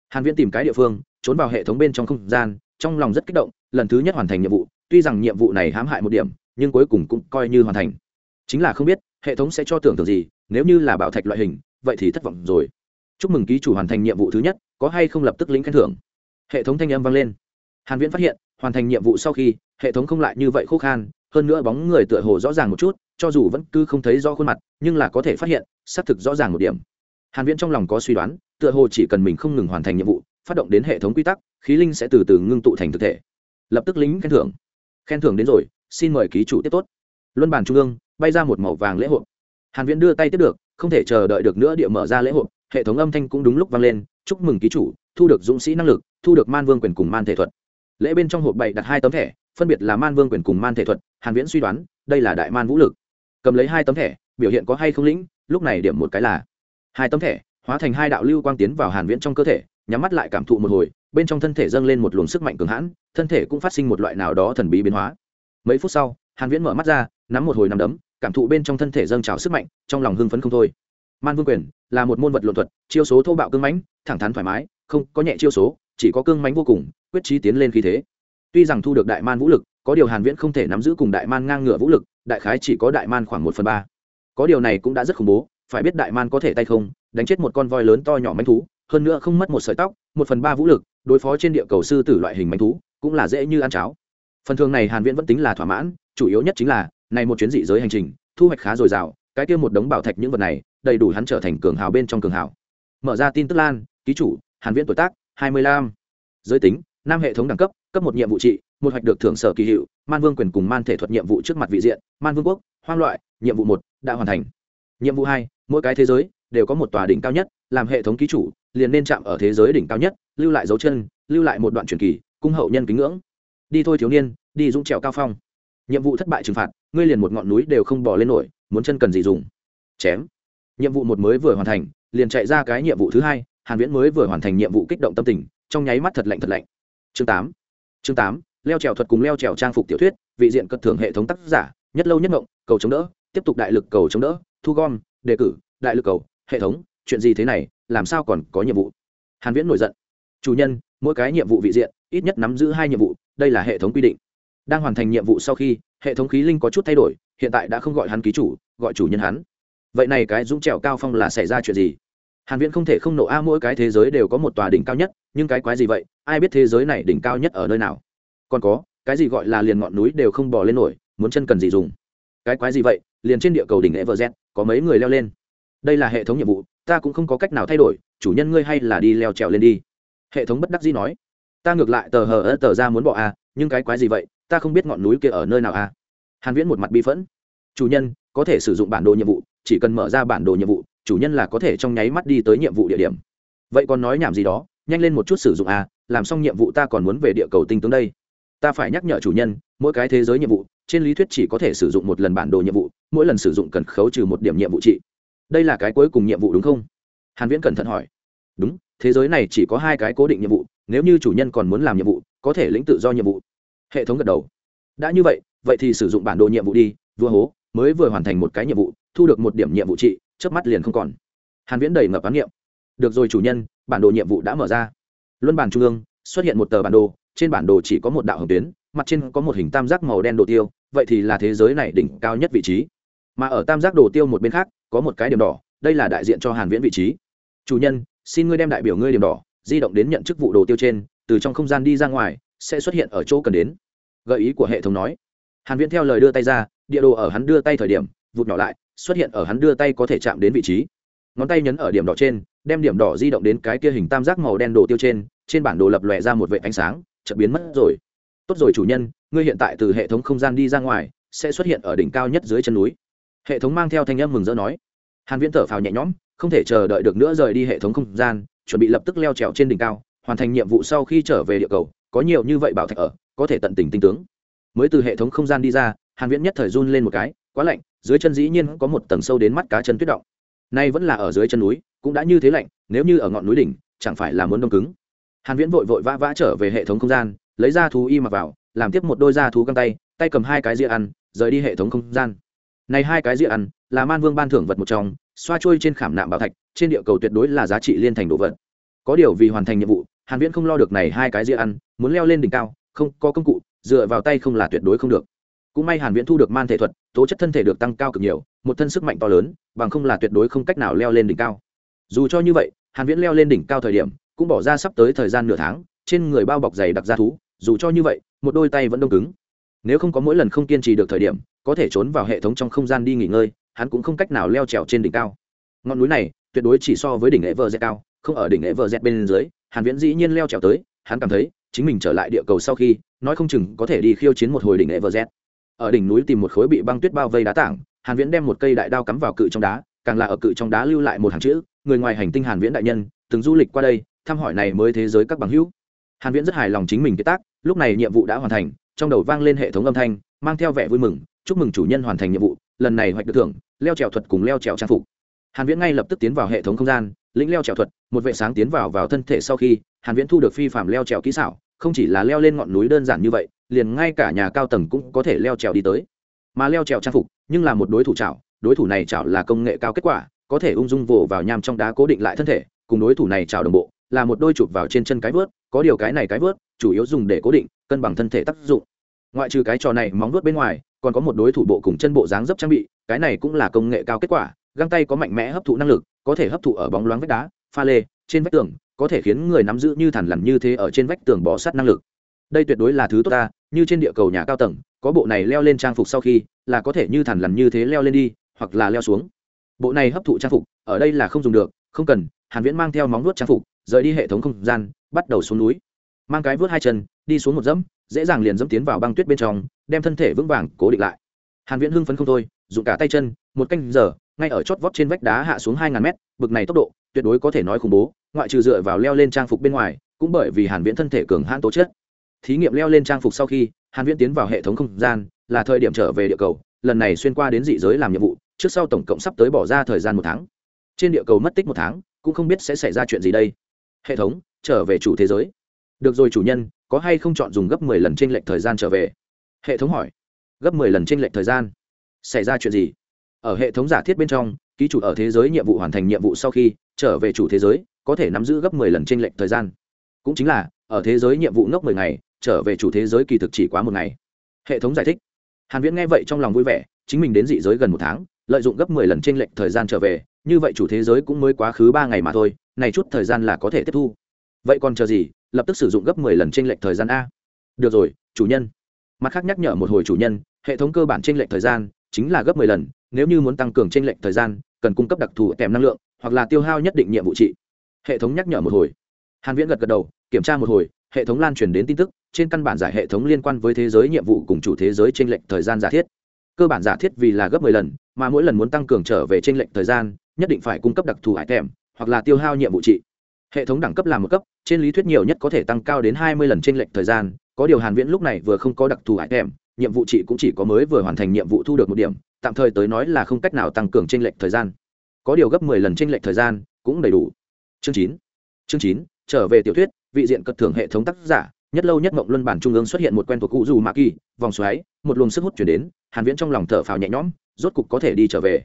Hàn viễn tìm cái địa phương trốn vào hệ thống bên trong không gian, trong lòng rất kích động, lần thứ nhất hoàn thành nhiệm vụ, tuy rằng nhiệm vụ này hãm hại một điểm, nhưng cuối cùng cũng coi như hoàn thành. Chính là không biết, hệ thống sẽ cho tưởng tượng gì, nếu như là bảo thạch loại hình, vậy thì thất vọng rồi. Chúc mừng ký chủ hoàn thành nhiệm vụ thứ nhất, có hay không lập tức lĩnh khen thưởng? Hệ thống thanh âm vang lên. Hàn viễn phát hiện, hoàn thành nhiệm vụ sau khi, hệ thống không lại như vậy khô khan, hơn nữa bóng người tựa hồ rõ ràng một chút, cho dù vẫn cứ không thấy rõ khuôn mặt, nhưng là có thể phát hiện, xác thực rõ ràng một điểm. Hàn viễn trong lòng có suy đoán, tựa hồ chỉ cần mình không ngừng hoàn thành nhiệm vụ phát động đến hệ thống quy tắc, khí linh sẽ từ từ ngưng tụ thành thực thể. Lập tức lính khen thưởng. Khen thưởng đến rồi, xin mời ký chủ tiếp tốt. Luân bàn trung ương, bay ra một màu vàng lễ hội. Hàn viễn đưa tay tiếp được, không thể chờ đợi được nữa địa mở ra lễ hội, hệ thống âm thanh cũng đúng lúc vang lên, chúc mừng ký chủ, thu được dũng sĩ năng lực, thu được man vương quyền cùng man thể thuật. Lễ bên trong hộp bày đặt hai tấm thẻ, phân biệt là man vương quyền cùng man thể thuật, hàn viễn suy đoán, đây là đại man vũ lực. Cầm lấy hai tấm thẻ, biểu hiện có hay không lĩnh, lúc này điểm một cái là hai tấm thẻ, hóa thành hai đạo lưu quang tiến vào hàn viễn trong cơ thể nhắm mắt lại cảm thụ một hồi, bên trong thân thể dâng lên một luồng sức mạnh cường hãn, thân thể cũng phát sinh một loại nào đó thần bí biến hóa. Mấy phút sau, hàn viễn mở mắt ra, nắm một hồi nằm đấm, cảm thụ bên trong thân thể dâng trào sức mạnh, trong lòng hưng phấn không thôi. Man vương quyền là một môn vật luận thuật, chiêu số thô bạo cương mãnh, thẳng thắn thoải mái, không có nhẹ chiêu số, chỉ có cương mãnh vô cùng, quyết chí tiến lên khí thế. Tuy rằng thu được đại man vũ lực, có điều hàn viễn không thể nắm giữ cùng đại man ngang ngửa vũ lực, đại khái chỉ có đại man khoảng một phần ba. Có điều này cũng đã rất khủng bố, phải biết đại man có thể tay không, đánh chết một con voi lớn to nhỏ manh thú hơn nữa không mất một sợi tóc, một phần ba vũ lực, đối phó trên địa cầu sư tử loại hình manh thú, cũng là dễ như ăn cháo. Phần thường này hàn viễn vẫn tính là thỏa mãn, chủ yếu nhất chính là, này một chuyến dị giới hành trình, thu hoạch khá dồi dào, cái kia một đống bảo thạch những vật này, đầy đủ hắn trở thành cường hào bên trong cường hào. Mở ra tin tức lan, ký chủ, hàn viễn tuổi tác 25. giới tính nam hệ thống đẳng cấp cấp một nhiệm vụ trị, một hoạch được thưởng sở kỳ hiệu, man vương quyền cùng man thể thuật nhiệm vụ trước mặt vị diện, man vương quốc, hoang loại, nhiệm vụ một, đã hoàn thành. Nhiệm vụ hai, mỗi cái thế giới, đều có một tòa đỉnh cao nhất, làm hệ thống ký chủ liền nên chạm ở thế giới đỉnh cao nhất, lưu lại dấu chân, lưu lại một đoạn truyền kỳ, cung hậu nhân kính ngưỡng. Đi thôi thiếu niên, đi dũng trèo cao phong. Nhiệm vụ thất bại trừng phạt, ngươi liền một ngọn núi đều không bỏ lên nổi, muốn chân cần gì dùng? Chém. Nhiệm vụ một mới vừa hoàn thành, liền chạy ra cái nhiệm vụ thứ hai, hàn viễn mới vừa hoàn thành nhiệm vụ kích động tâm tình, trong nháy mắt thật lạnh thật lạnh. Chương 8 chương 8 leo trèo thuật cùng leo trèo trang phục tiểu thuyết, vị diện cất thưởng hệ thống tác giả, nhất lâu nhất ngộng cầu chống đỡ, tiếp tục đại lực cầu chống đỡ, thu gom, đề cử, đại lực cầu, hệ thống, chuyện gì thế này làm sao còn có nhiệm vụ? Hàn viễn nổi giận. Chủ nhân, mỗi cái nhiệm vụ vị diện, ít nhất nắm giữ hai nhiệm vụ, đây là hệ thống quy định. Đang hoàn thành nhiệm vụ sau khi, hệ thống khí linh có chút thay đổi, hiện tại đã không gọi hắn ký chủ, gọi chủ nhân hắn. Vậy này cái dũng trèo cao phong là xảy ra chuyện gì? Hàn viễn không thể không nổ a, mỗi cái thế giới đều có một tòa đỉnh cao nhất, nhưng cái quái gì vậy? Ai biết thế giới này đỉnh cao nhất ở nơi nào? Còn có, cái gì gọi là liền ngọn núi đều không bò lên nổi, muốn chân cần gì dùng? Cái quái gì vậy? Liền trên địa cầu đỉnh everest, có mấy người leo lên? Đây là hệ thống nhiệm vụ ta cũng không có cách nào thay đổi, chủ nhân ngươi hay là đi leo trèo lên đi. Hệ thống bất đắc dĩ nói. Ta ngược lại tờ hờ ơ tờ ra muốn bỏ a nhưng cái quái gì vậy, ta không biết ngọn núi kia ở nơi nào a hàn viễn một mặt bi phẫn. Chủ nhân, có thể sử dụng bản đồ nhiệm vụ, chỉ cần mở ra bản đồ nhiệm vụ, chủ nhân là có thể trong nháy mắt đi tới nhiệm vụ địa điểm. Vậy còn nói nhảm gì đó, nhanh lên một chút sử dụng a làm xong nhiệm vụ ta còn muốn về địa cầu tinh tướng đây. Ta phải nhắc nhở chủ nhân, mỗi cái thế giới nhiệm vụ, trên lý thuyết chỉ có thể sử dụng một lần bản đồ nhiệm vụ, mỗi lần sử dụng cần khấu trừ một điểm nhiệm vụ trị đây là cái cuối cùng nhiệm vụ đúng không? Hàn viễn cẩn thận hỏi. Đúng, thế giới này chỉ có hai cái cố định nhiệm vụ, nếu như chủ nhân còn muốn làm nhiệm vụ, có thể lĩnh tự do nhiệm vụ. Hệ thống gật đầu. Đã như vậy vậy thì sử dụng bản đồ nhiệm vụ đi, vua hố, mới vừa hoàn thành một cái nhiệm vụ, thu được một điểm nhiệm vụ trị, chớp mắt liền không còn. Hàn viễn đầy ngập án nghiệm được rồi chủ nhân, bản đồ nhiệm vụ đã mở ra. Luân bản trung ương, xuất hiện một tờ bản đồ, trên bản đồ chỉ có một đạo hồng tuyến, mặt trên có một hình tam giác màu đen đồ tiêu, vậy thì là thế giới này đỉnh cao nhất vị trí. Mà ở tam giác đồ tiêu một bên khác có một cái điểm đỏ, đây là đại diện cho hàn viễn vị trí. Chủ nhân, xin ngươi đem đại biểu ngươi điểm đỏ, di động đến nhận chức vụ đồ tiêu trên, từ trong không gian đi ra ngoài, sẽ xuất hiện ở chỗ cần đến. Gợi ý của hệ thống nói. Hàn viễn theo lời đưa tay ra, địa đồ ở hắn đưa tay thời điểm, vụt nhỏ lại, xuất hiện ở hắn đưa tay có thể chạm đến vị trí. Ngón tay nhấn ở điểm đỏ trên, đem điểm đỏ di động đến cái kia hình tam giác màu đen đồ tiêu trên trên bản đồ lập lòe ra một vệt ánh sáng, chợt biến mất rồi. Tốt rồi chủ nhân, ngươi hiện tại từ hệ thống không gian đi ra ngoài, sẽ xuất hiện ở đỉnh cao nhất dưới chân núi hệ thống mang theo thanh âm mừng rỡ nói. Hàn viễn thở phào nhẹ nhõm, không thể chờ đợi được nữa rời đi hệ thống không gian, chuẩn bị lập tức leo trèo trên đỉnh cao, hoàn thành nhiệm vụ sau khi trở về địa cầu, có nhiều như vậy bảo thạch ở, có thể tận tình tinh tướng. Mới từ hệ thống không gian đi ra, hàn viễn nhất thời run lên một cái, quá lạnh, dưới chân dĩ nhiên có một tầng sâu đến mắt cá chân tuyết động. Nay vẫn là ở dưới chân núi, cũng đã như thế lạnh, nếu như ở ngọn núi đỉnh, chẳng phải là muốn đông cứng. Hàn viễn vội vội vã vã trở về hệ thống không gian, lấy ra thú y mặc vào, làm tiếp một đôi da thú găng tay tay cầm hai cái dĩa ăn, rời đi hệ thống không gian này hai cái dĩa ăn, là man vương ban thưởng vật một trong, xoa trôi trên khảm nạm bảo thạch, trên địa cầu tuyệt đối là giá trị liên thành đồ vật. Có điều vì hoàn thành nhiệm vụ, hàn viễn không lo được này hai cái dĩa ăn, muốn leo lên đỉnh cao, không có công cụ, dựa vào tay không là tuyệt đối không được. Cũng may hàn viễn thu được man thể thuật, tố chất thân thể được tăng cao cực nhiều, một thân sức mạnh to lớn, bằng không là tuyệt đối không cách nào leo lên đỉnh cao. Dù cho như vậy, hàn viễn leo lên đỉnh cao thời điểm, cũng bỏ ra sắp tới thời gian nửa tháng, trên người bao bọc dày đặc da thú, dù cho như vậy, một đôi tay vẫn đông cứng. Nếu không có mỗi lần không kiên trì được thời điểm có thể trốn vào hệ thống trong không gian đi nghỉ ngơi, hắn cũng không cách nào leo trèo trên đỉnh cao. Ngọn núi này, tuyệt đối chỉ so với đỉnh Everest cao, không ở đỉnh Everest bên dưới, hàn viễn dĩ nhiên leo trèo tới, hắn cảm thấy, chính mình trở lại địa cầu sau khi, nói không chừng có thể đi khiêu chiến một hồi đỉnh Everest ở đỉnh núi tìm một khối bị băng tuyết bao vây đá tảng, hàn viễn đem một cây đại đao cắm vào cự trong đá, càng là ở cự trong đá lưu lại một hàng chữ, người ngoài hành tinh hàn viễn đại nhân, từng du lịch qua đây, thăm hỏi này mới thế giới các bằng hữu. Hàn viễn rất hài lòng chính mình cái tác, lúc này nhiệm vụ đã hoàn thành, trong đầu vang lên hệ thống âm thanh, mang theo vẻ vui mừng chúc mừng chủ nhân hoàn thành nhiệm vụ, lần này hoạch được thưởng, leo trèo thuật cùng leo trèo trang phục. Hàn viễn ngay lập tức tiến vào hệ thống không gian, lĩnh leo trèo thuật, một vệ sáng tiến vào vào thân thể sau khi, hàn viễn thu được phi phạm leo trèo kỹ xảo, không chỉ là leo lên ngọn núi đơn giản như vậy, liền ngay cả nhà cao tầng cũng có thể leo trèo đi tới. Mà leo trèo trang phục, nhưng là một đối thủ chảo, đối thủ này chảo là công nghệ cao kết quả, có thể ung dung vồ vào nham trong đá cố định lại thân thể, cùng đối thủ này chảo đồng bộ, là một đôi chụp vào trên chân cái vớt, có điều cái này cái vớt, chủ yếu dùng để cố định, cân bằng thân thể tác dụng. Ngoại trừ cái trò này móng vuốt bên ngoài còn có một đối thủ bộ cùng chân bộ dáng dấp trang bị, cái này cũng là công nghệ cao kết quả, găng tay có mạnh mẽ hấp thụ năng lực, có thể hấp thụ ở bóng loáng vách đá, pha lê, trên vách tường, có thể khiến người nắm giữ như thản lằn như thế ở trên vách tường bó sát năng lực. Đây tuyệt đối là thứ tốt ta, như trên địa cầu nhà cao tầng, có bộ này leo lên trang phục sau khi, là có thể như thản lằn như thế leo lên đi, hoặc là leo xuống. Bộ này hấp thụ trang phục, ở đây là không dùng được, không cần, hàn viễn mang theo móng vuốt trang phục, rời đi hệ thống không gian, bắt đầu xuống núi. Mang cái vớt hai chân, đi xuống một dẫm dễ dàng liền dẫm tiến vào băng tuyết bên trong, đem thân thể vững vàng cố định lại. Hàn viễn hưng phấn không thôi, dùng cả tay chân, một canh giờ, ngay ở chót vót trên vách đá hạ xuống hai ngàn mét, bực này tốc độ, tuyệt đối có thể nói khủng bố, ngoại trừ dựa vào leo lên trang phục bên ngoài, cũng bởi vì hàn viễn thân thể cường hãn tố chất. Thí nghiệm leo lên trang phục sau khi, hàn viễn tiến vào hệ thống không gian, là thời điểm trở về địa cầu, lần này xuyên qua đến dị giới làm nhiệm vụ, trước sau tổng cộng sắp tới bỏ ra thời gian một tháng. Trên địa cầu mất tích một tháng, cũng không biết sẽ xảy ra chuyện gì đây. Hệ thống, trở về chủ thế giới được rồi chủ nhân, có hay không chọn dùng gấp 10 lần trên lệch thời gian trở về? Hệ thống hỏi. Gấp 10 lần trên lệch thời gian? Xảy ra chuyện gì? Ở hệ thống giả thiết bên trong, ký chủ ở thế giới nhiệm vụ hoàn thành nhiệm vụ sau khi trở về chủ thế giới, có thể nắm giữ gấp 10 lần trên lệch thời gian. Cũng chính là, ở thế giới nhiệm vụ ngốc 10 ngày, trở về chủ thế giới kỳ thực chỉ quá một ngày. Hệ thống giải thích. Hàn viễn nghe vậy trong lòng vui vẻ, chính mình đến dị giới gần một tháng, lợi dụng gấp 10 lần trên lệch thời gian trở về, như vậy chủ thế giới cũng mới quá khứ ba ngày mà thôi, này chút thời gian là có thể tiếp thu. Vậy còn chờ gì? Lập tức sử dụng gấp 10 lần trên lệch thời gian a. Được rồi, chủ nhân. Mặt khác nhắc nhở một hồi chủ nhân, hệ thống cơ bản trên lệch thời gian chính là gấp 10 lần, nếu như muốn tăng cường trên lệch thời gian, cần cung cấp đặc thù kèm năng lượng, hoặc là tiêu hao nhất định nhiệm vụ trị. Hệ thống nhắc nhở một hồi. Hàn viễn gật gật đầu, kiểm tra một hồi, hệ thống lan truyền đến tin tức, trên căn bản giải hệ thống liên quan với thế giới nhiệm vụ cùng chủ thế giới trên lệch thời gian giả thiết. Cơ bản giả thiết vì là gấp 10 lần, mà mỗi lần muốn tăng cường trở về trên lệch thời gian, nhất định phải cung cấp đặc thù hải thèm hoặc là tiêu hao nhiệm vụ trị hệ thống đẳng cấp là một cấp trên lý thuyết nhiều nhất có thể tăng cao đến 20 lần trên lệch thời gian có điều hàn viễn lúc này vừa không có đặc thù hải kèm nhiệm vụ chị cũng chỉ có mới vừa hoàn thành nhiệm vụ thu được một điểm tạm thời tới nói là không cách nào tăng cường trên lệch thời gian. Có điều gấp 10 lần trên lệch thời gian cũng đầy đủ. Chương chín, chương chín trở về tiểu thuyết vị diện cật thưởng hệ thống tác giả nhất lâu nhất mộng luân bản trung ương xuất hiện một quen thuộc cụ dù mạ kỳ vòng xoáy một luồng sức hút chuyển đến hàn viễn trong lòng thở phào nhẹ nhõm rốt cục có thể đi trở về.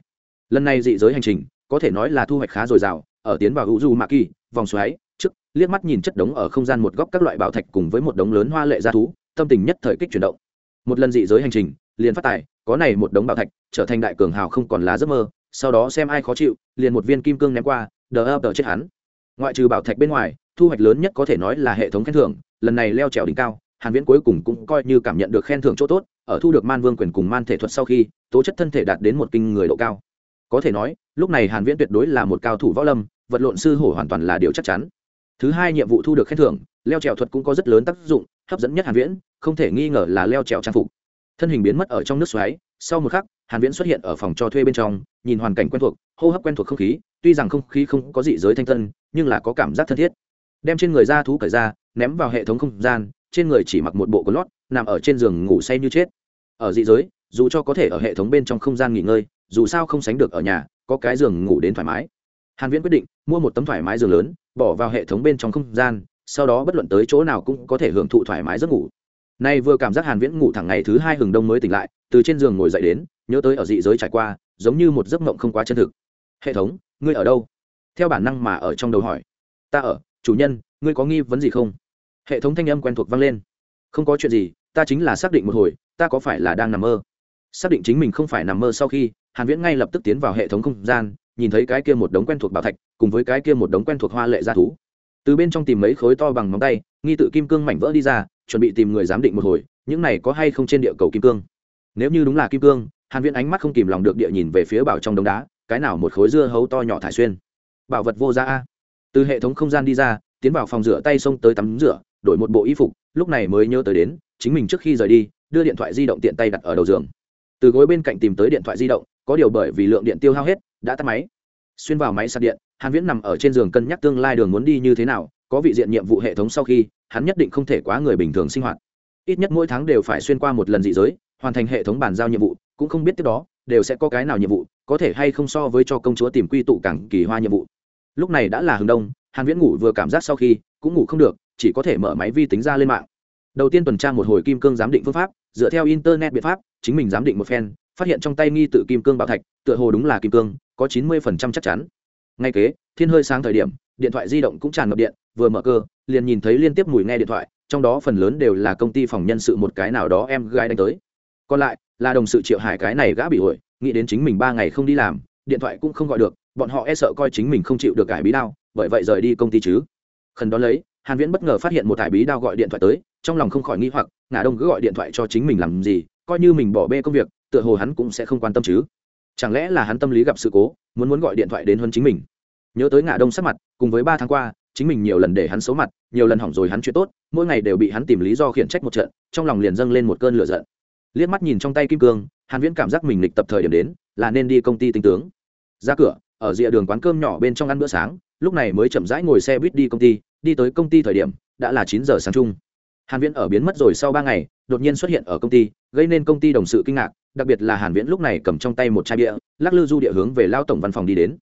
Lần này dị giới hành trình có thể nói là thu hoạch khá dồi dào ở tiến vào cụ dù mạ kỳ vòng xoáy, trước, liếc mắt nhìn chất đống ở không gian một góc các loại bảo thạch cùng với một đống lớn hoa lệ gia thú, tâm tình nhất thời kích chuyển động. Một lần dị giới hành trình, liền phát tài, có này một đống bảo thạch, trở thành đại cường hào không còn là giấc mơ, sau đó xem ai khó chịu, liền một viên kim cương ném qua, đờ ơ đờ chết hắn. Ngoại trừ bảo thạch bên ngoài, thu hoạch lớn nhất có thể nói là hệ thống khen thưởng, lần này leo trèo đỉnh cao, hàn viễn cuối cùng cũng coi như cảm nhận được khen thưởng chỗ tốt, ở thu được man vương quyền cùng man thể thuật sau khi, tố chất thân thể đạt đến một kinh người độ cao. Có thể nói, lúc này hàn viễn tuyệt đối là một cao thủ võ lâm vật lộn sư hổ hoàn toàn là điều chắc chắn. Thứ hai nhiệm vụ thu được khen thưởng, leo trèo thuật cũng có rất lớn tác dụng, hấp dẫn nhất hàn viễn, không thể nghi ngờ là leo trèo trang phục. Thân hình biến mất ở trong nước xoáy, sau một khắc, hàn viễn xuất hiện ở phòng cho thuê bên trong, nhìn hoàn cảnh quen thuộc, hô hấp quen thuộc không khí, tuy rằng không khí không có dị giới thanh tân, nhưng là có cảm giác thân thiết. Đem trên người ra thú cởi ra, ném vào hệ thống không gian, trên người chỉ mặc một bộ quần lót, nằm ở trên giường ngủ say như chết. Ở dị giới, dù cho có thể ở hệ thống bên trong không gian nghỉ ngơi, dù sao không sánh được ở nhà, có cái giường ngủ đến thoải mái hàn viễn quyết định mua một tấm thoải mái giường lớn, bỏ vào hệ thống bên trong không gian, sau đó bất luận tới chỗ nào cũng có thể hưởng thụ thoải mái giấc ngủ. Nay vừa cảm giác hàn viễn ngủ thẳng ngày thứ hai hừng đông mới tỉnh lại, từ trên giường ngồi dậy đến, nhớ tới ở dị giới trải qua, giống như một giấc mộng không quá chân thực. Hệ thống, ngươi ở đâu? Theo bản năng mà ở trong đầu hỏi. Ta ở, chủ nhân, ngươi có nghi vấn gì không? Hệ thống thanh âm quen thuộc vang lên. Không có chuyện gì, ta chính là xác định một hồi, ta có phải là đang nằm mơ? Xác định chính mình không phải nằm mơ sau khi, hàn viễn ngay lập tức tiến vào hệ thống không gian nhìn thấy cái kia một đống quen thuộc bảo thạch, cùng với cái kia một đống quen thuộc hoa lệ gia thú. Từ bên trong tìm mấy khối to bằng móng tay, nghi tự kim cương mảnh vỡ đi ra, chuẩn bị tìm người giám định một hồi, những này có hay không trên địa cầu kim cương? Nếu như đúng là kim cương, hàn viễn ánh mắt không kìm lòng được địa nhìn về phía bảo trong đống đá, cái nào một khối dưa hấu to nhỏ thải xuyên. Bảo vật vô ra a. Từ hệ thống không gian đi ra, tiến vào phòng rửa tay xông tới tắm rửa, đổi một bộ y phục, lúc này mới nhớ tới đến, chính mình trước khi rời đi, đưa điện thoại di động tiện tay đặt ở đầu giường. Từ gối bên cạnh tìm tới điện thoại di động, có điều bởi vì lượng điện tiêu hao hết đã tắt máy. Xuyên vào máy sạc điện, hàn viễn nằm ở trên giường cân nhắc tương lai đường muốn đi như thế nào, có vị diện nhiệm vụ hệ thống sau khi, hắn nhất định không thể quá người bình thường sinh hoạt. Ít nhất mỗi tháng đều phải xuyên qua một lần dị giới, hoàn thành hệ thống bàn giao nhiệm vụ, cũng không biết tiếp đó, đều sẽ có cái nào nhiệm vụ, có thể hay không so với cho công chúa tìm quy tụ cảng kỳ hoa nhiệm vụ. Lúc này đã là hừng đông, hàn viễn ngủ vừa cảm giác sau khi, cũng ngủ không được, chỉ có thể mở máy vi tính ra lên mạng. Đầu tiên tuần tra một hồi kim cương giám định phương pháp, dựa theo internet biện pháp, chính mình giám định một phen, phát hiện trong tay nghi tự kim cương bảo thạch, tựa hồ đúng là kim cương có 90% chắc chắn. Ngay kế, thiên hơi sáng thời điểm, điện thoại di động cũng tràn ngập điện, vừa mở cơ, liền nhìn thấy liên tiếp mùi nghe điện thoại, trong đó phần lớn đều là công ty phòng nhân sự một cái nào đó em gái đánh tới. Còn lại, là đồng sự triệu hải cái này gã bị ổi nghĩ đến chính mình ba ngày không đi làm, điện thoại cũng không gọi được, bọn họ e sợ coi chính mình không chịu được cải bí đao, bởi vậy rời đi công ty chứ. Khẩn đó lấy, hàn viễn bất ngờ phát hiện một thải bí đao gọi điện thoại tới, trong lòng không khỏi nghi hoặc ngã đông cứ gọi điện thoại cho chính mình làm gì, coi như mình bỏ bê công việc, tựa hồ hắn cũng sẽ không quan tâm chứ chẳng lẽ là hắn tâm lý gặp sự cố, muốn muốn gọi điện thoại đến hơn chính mình? Nhớ tới ngã đông sắc mặt, cùng với ba tháng qua, chính mình nhiều lần để hắn xấu mặt, nhiều lần hỏng rồi hắn chuyện tốt, mỗi ngày đều bị hắn tìm lý do khiển trách một trận, trong lòng liền dâng lên một cơn lửa giận. Liếc mắt nhìn trong tay kim cương, hàn viễn cảm giác mình lịch tập thời điểm đến, là nên đi công ty tinh tướng. Ra cửa, ở rìa đường quán cơm nhỏ bên trong ăn bữa sáng, lúc này mới chậm rãi ngồi xe buýt đi công ty, đi tới công ty thời điểm, đã là chín giờ sáng chung. Hàn viễn ở biến mất rồi sau ba ngày, đột nhiên xuất hiện ở công ty, gây nên công ty đồng sự kinh ngạc đặc biệt là hàn viễn lúc này cầm trong tay một chai bia, lắc lư du địa hướng về lao tổng văn phòng đi đến.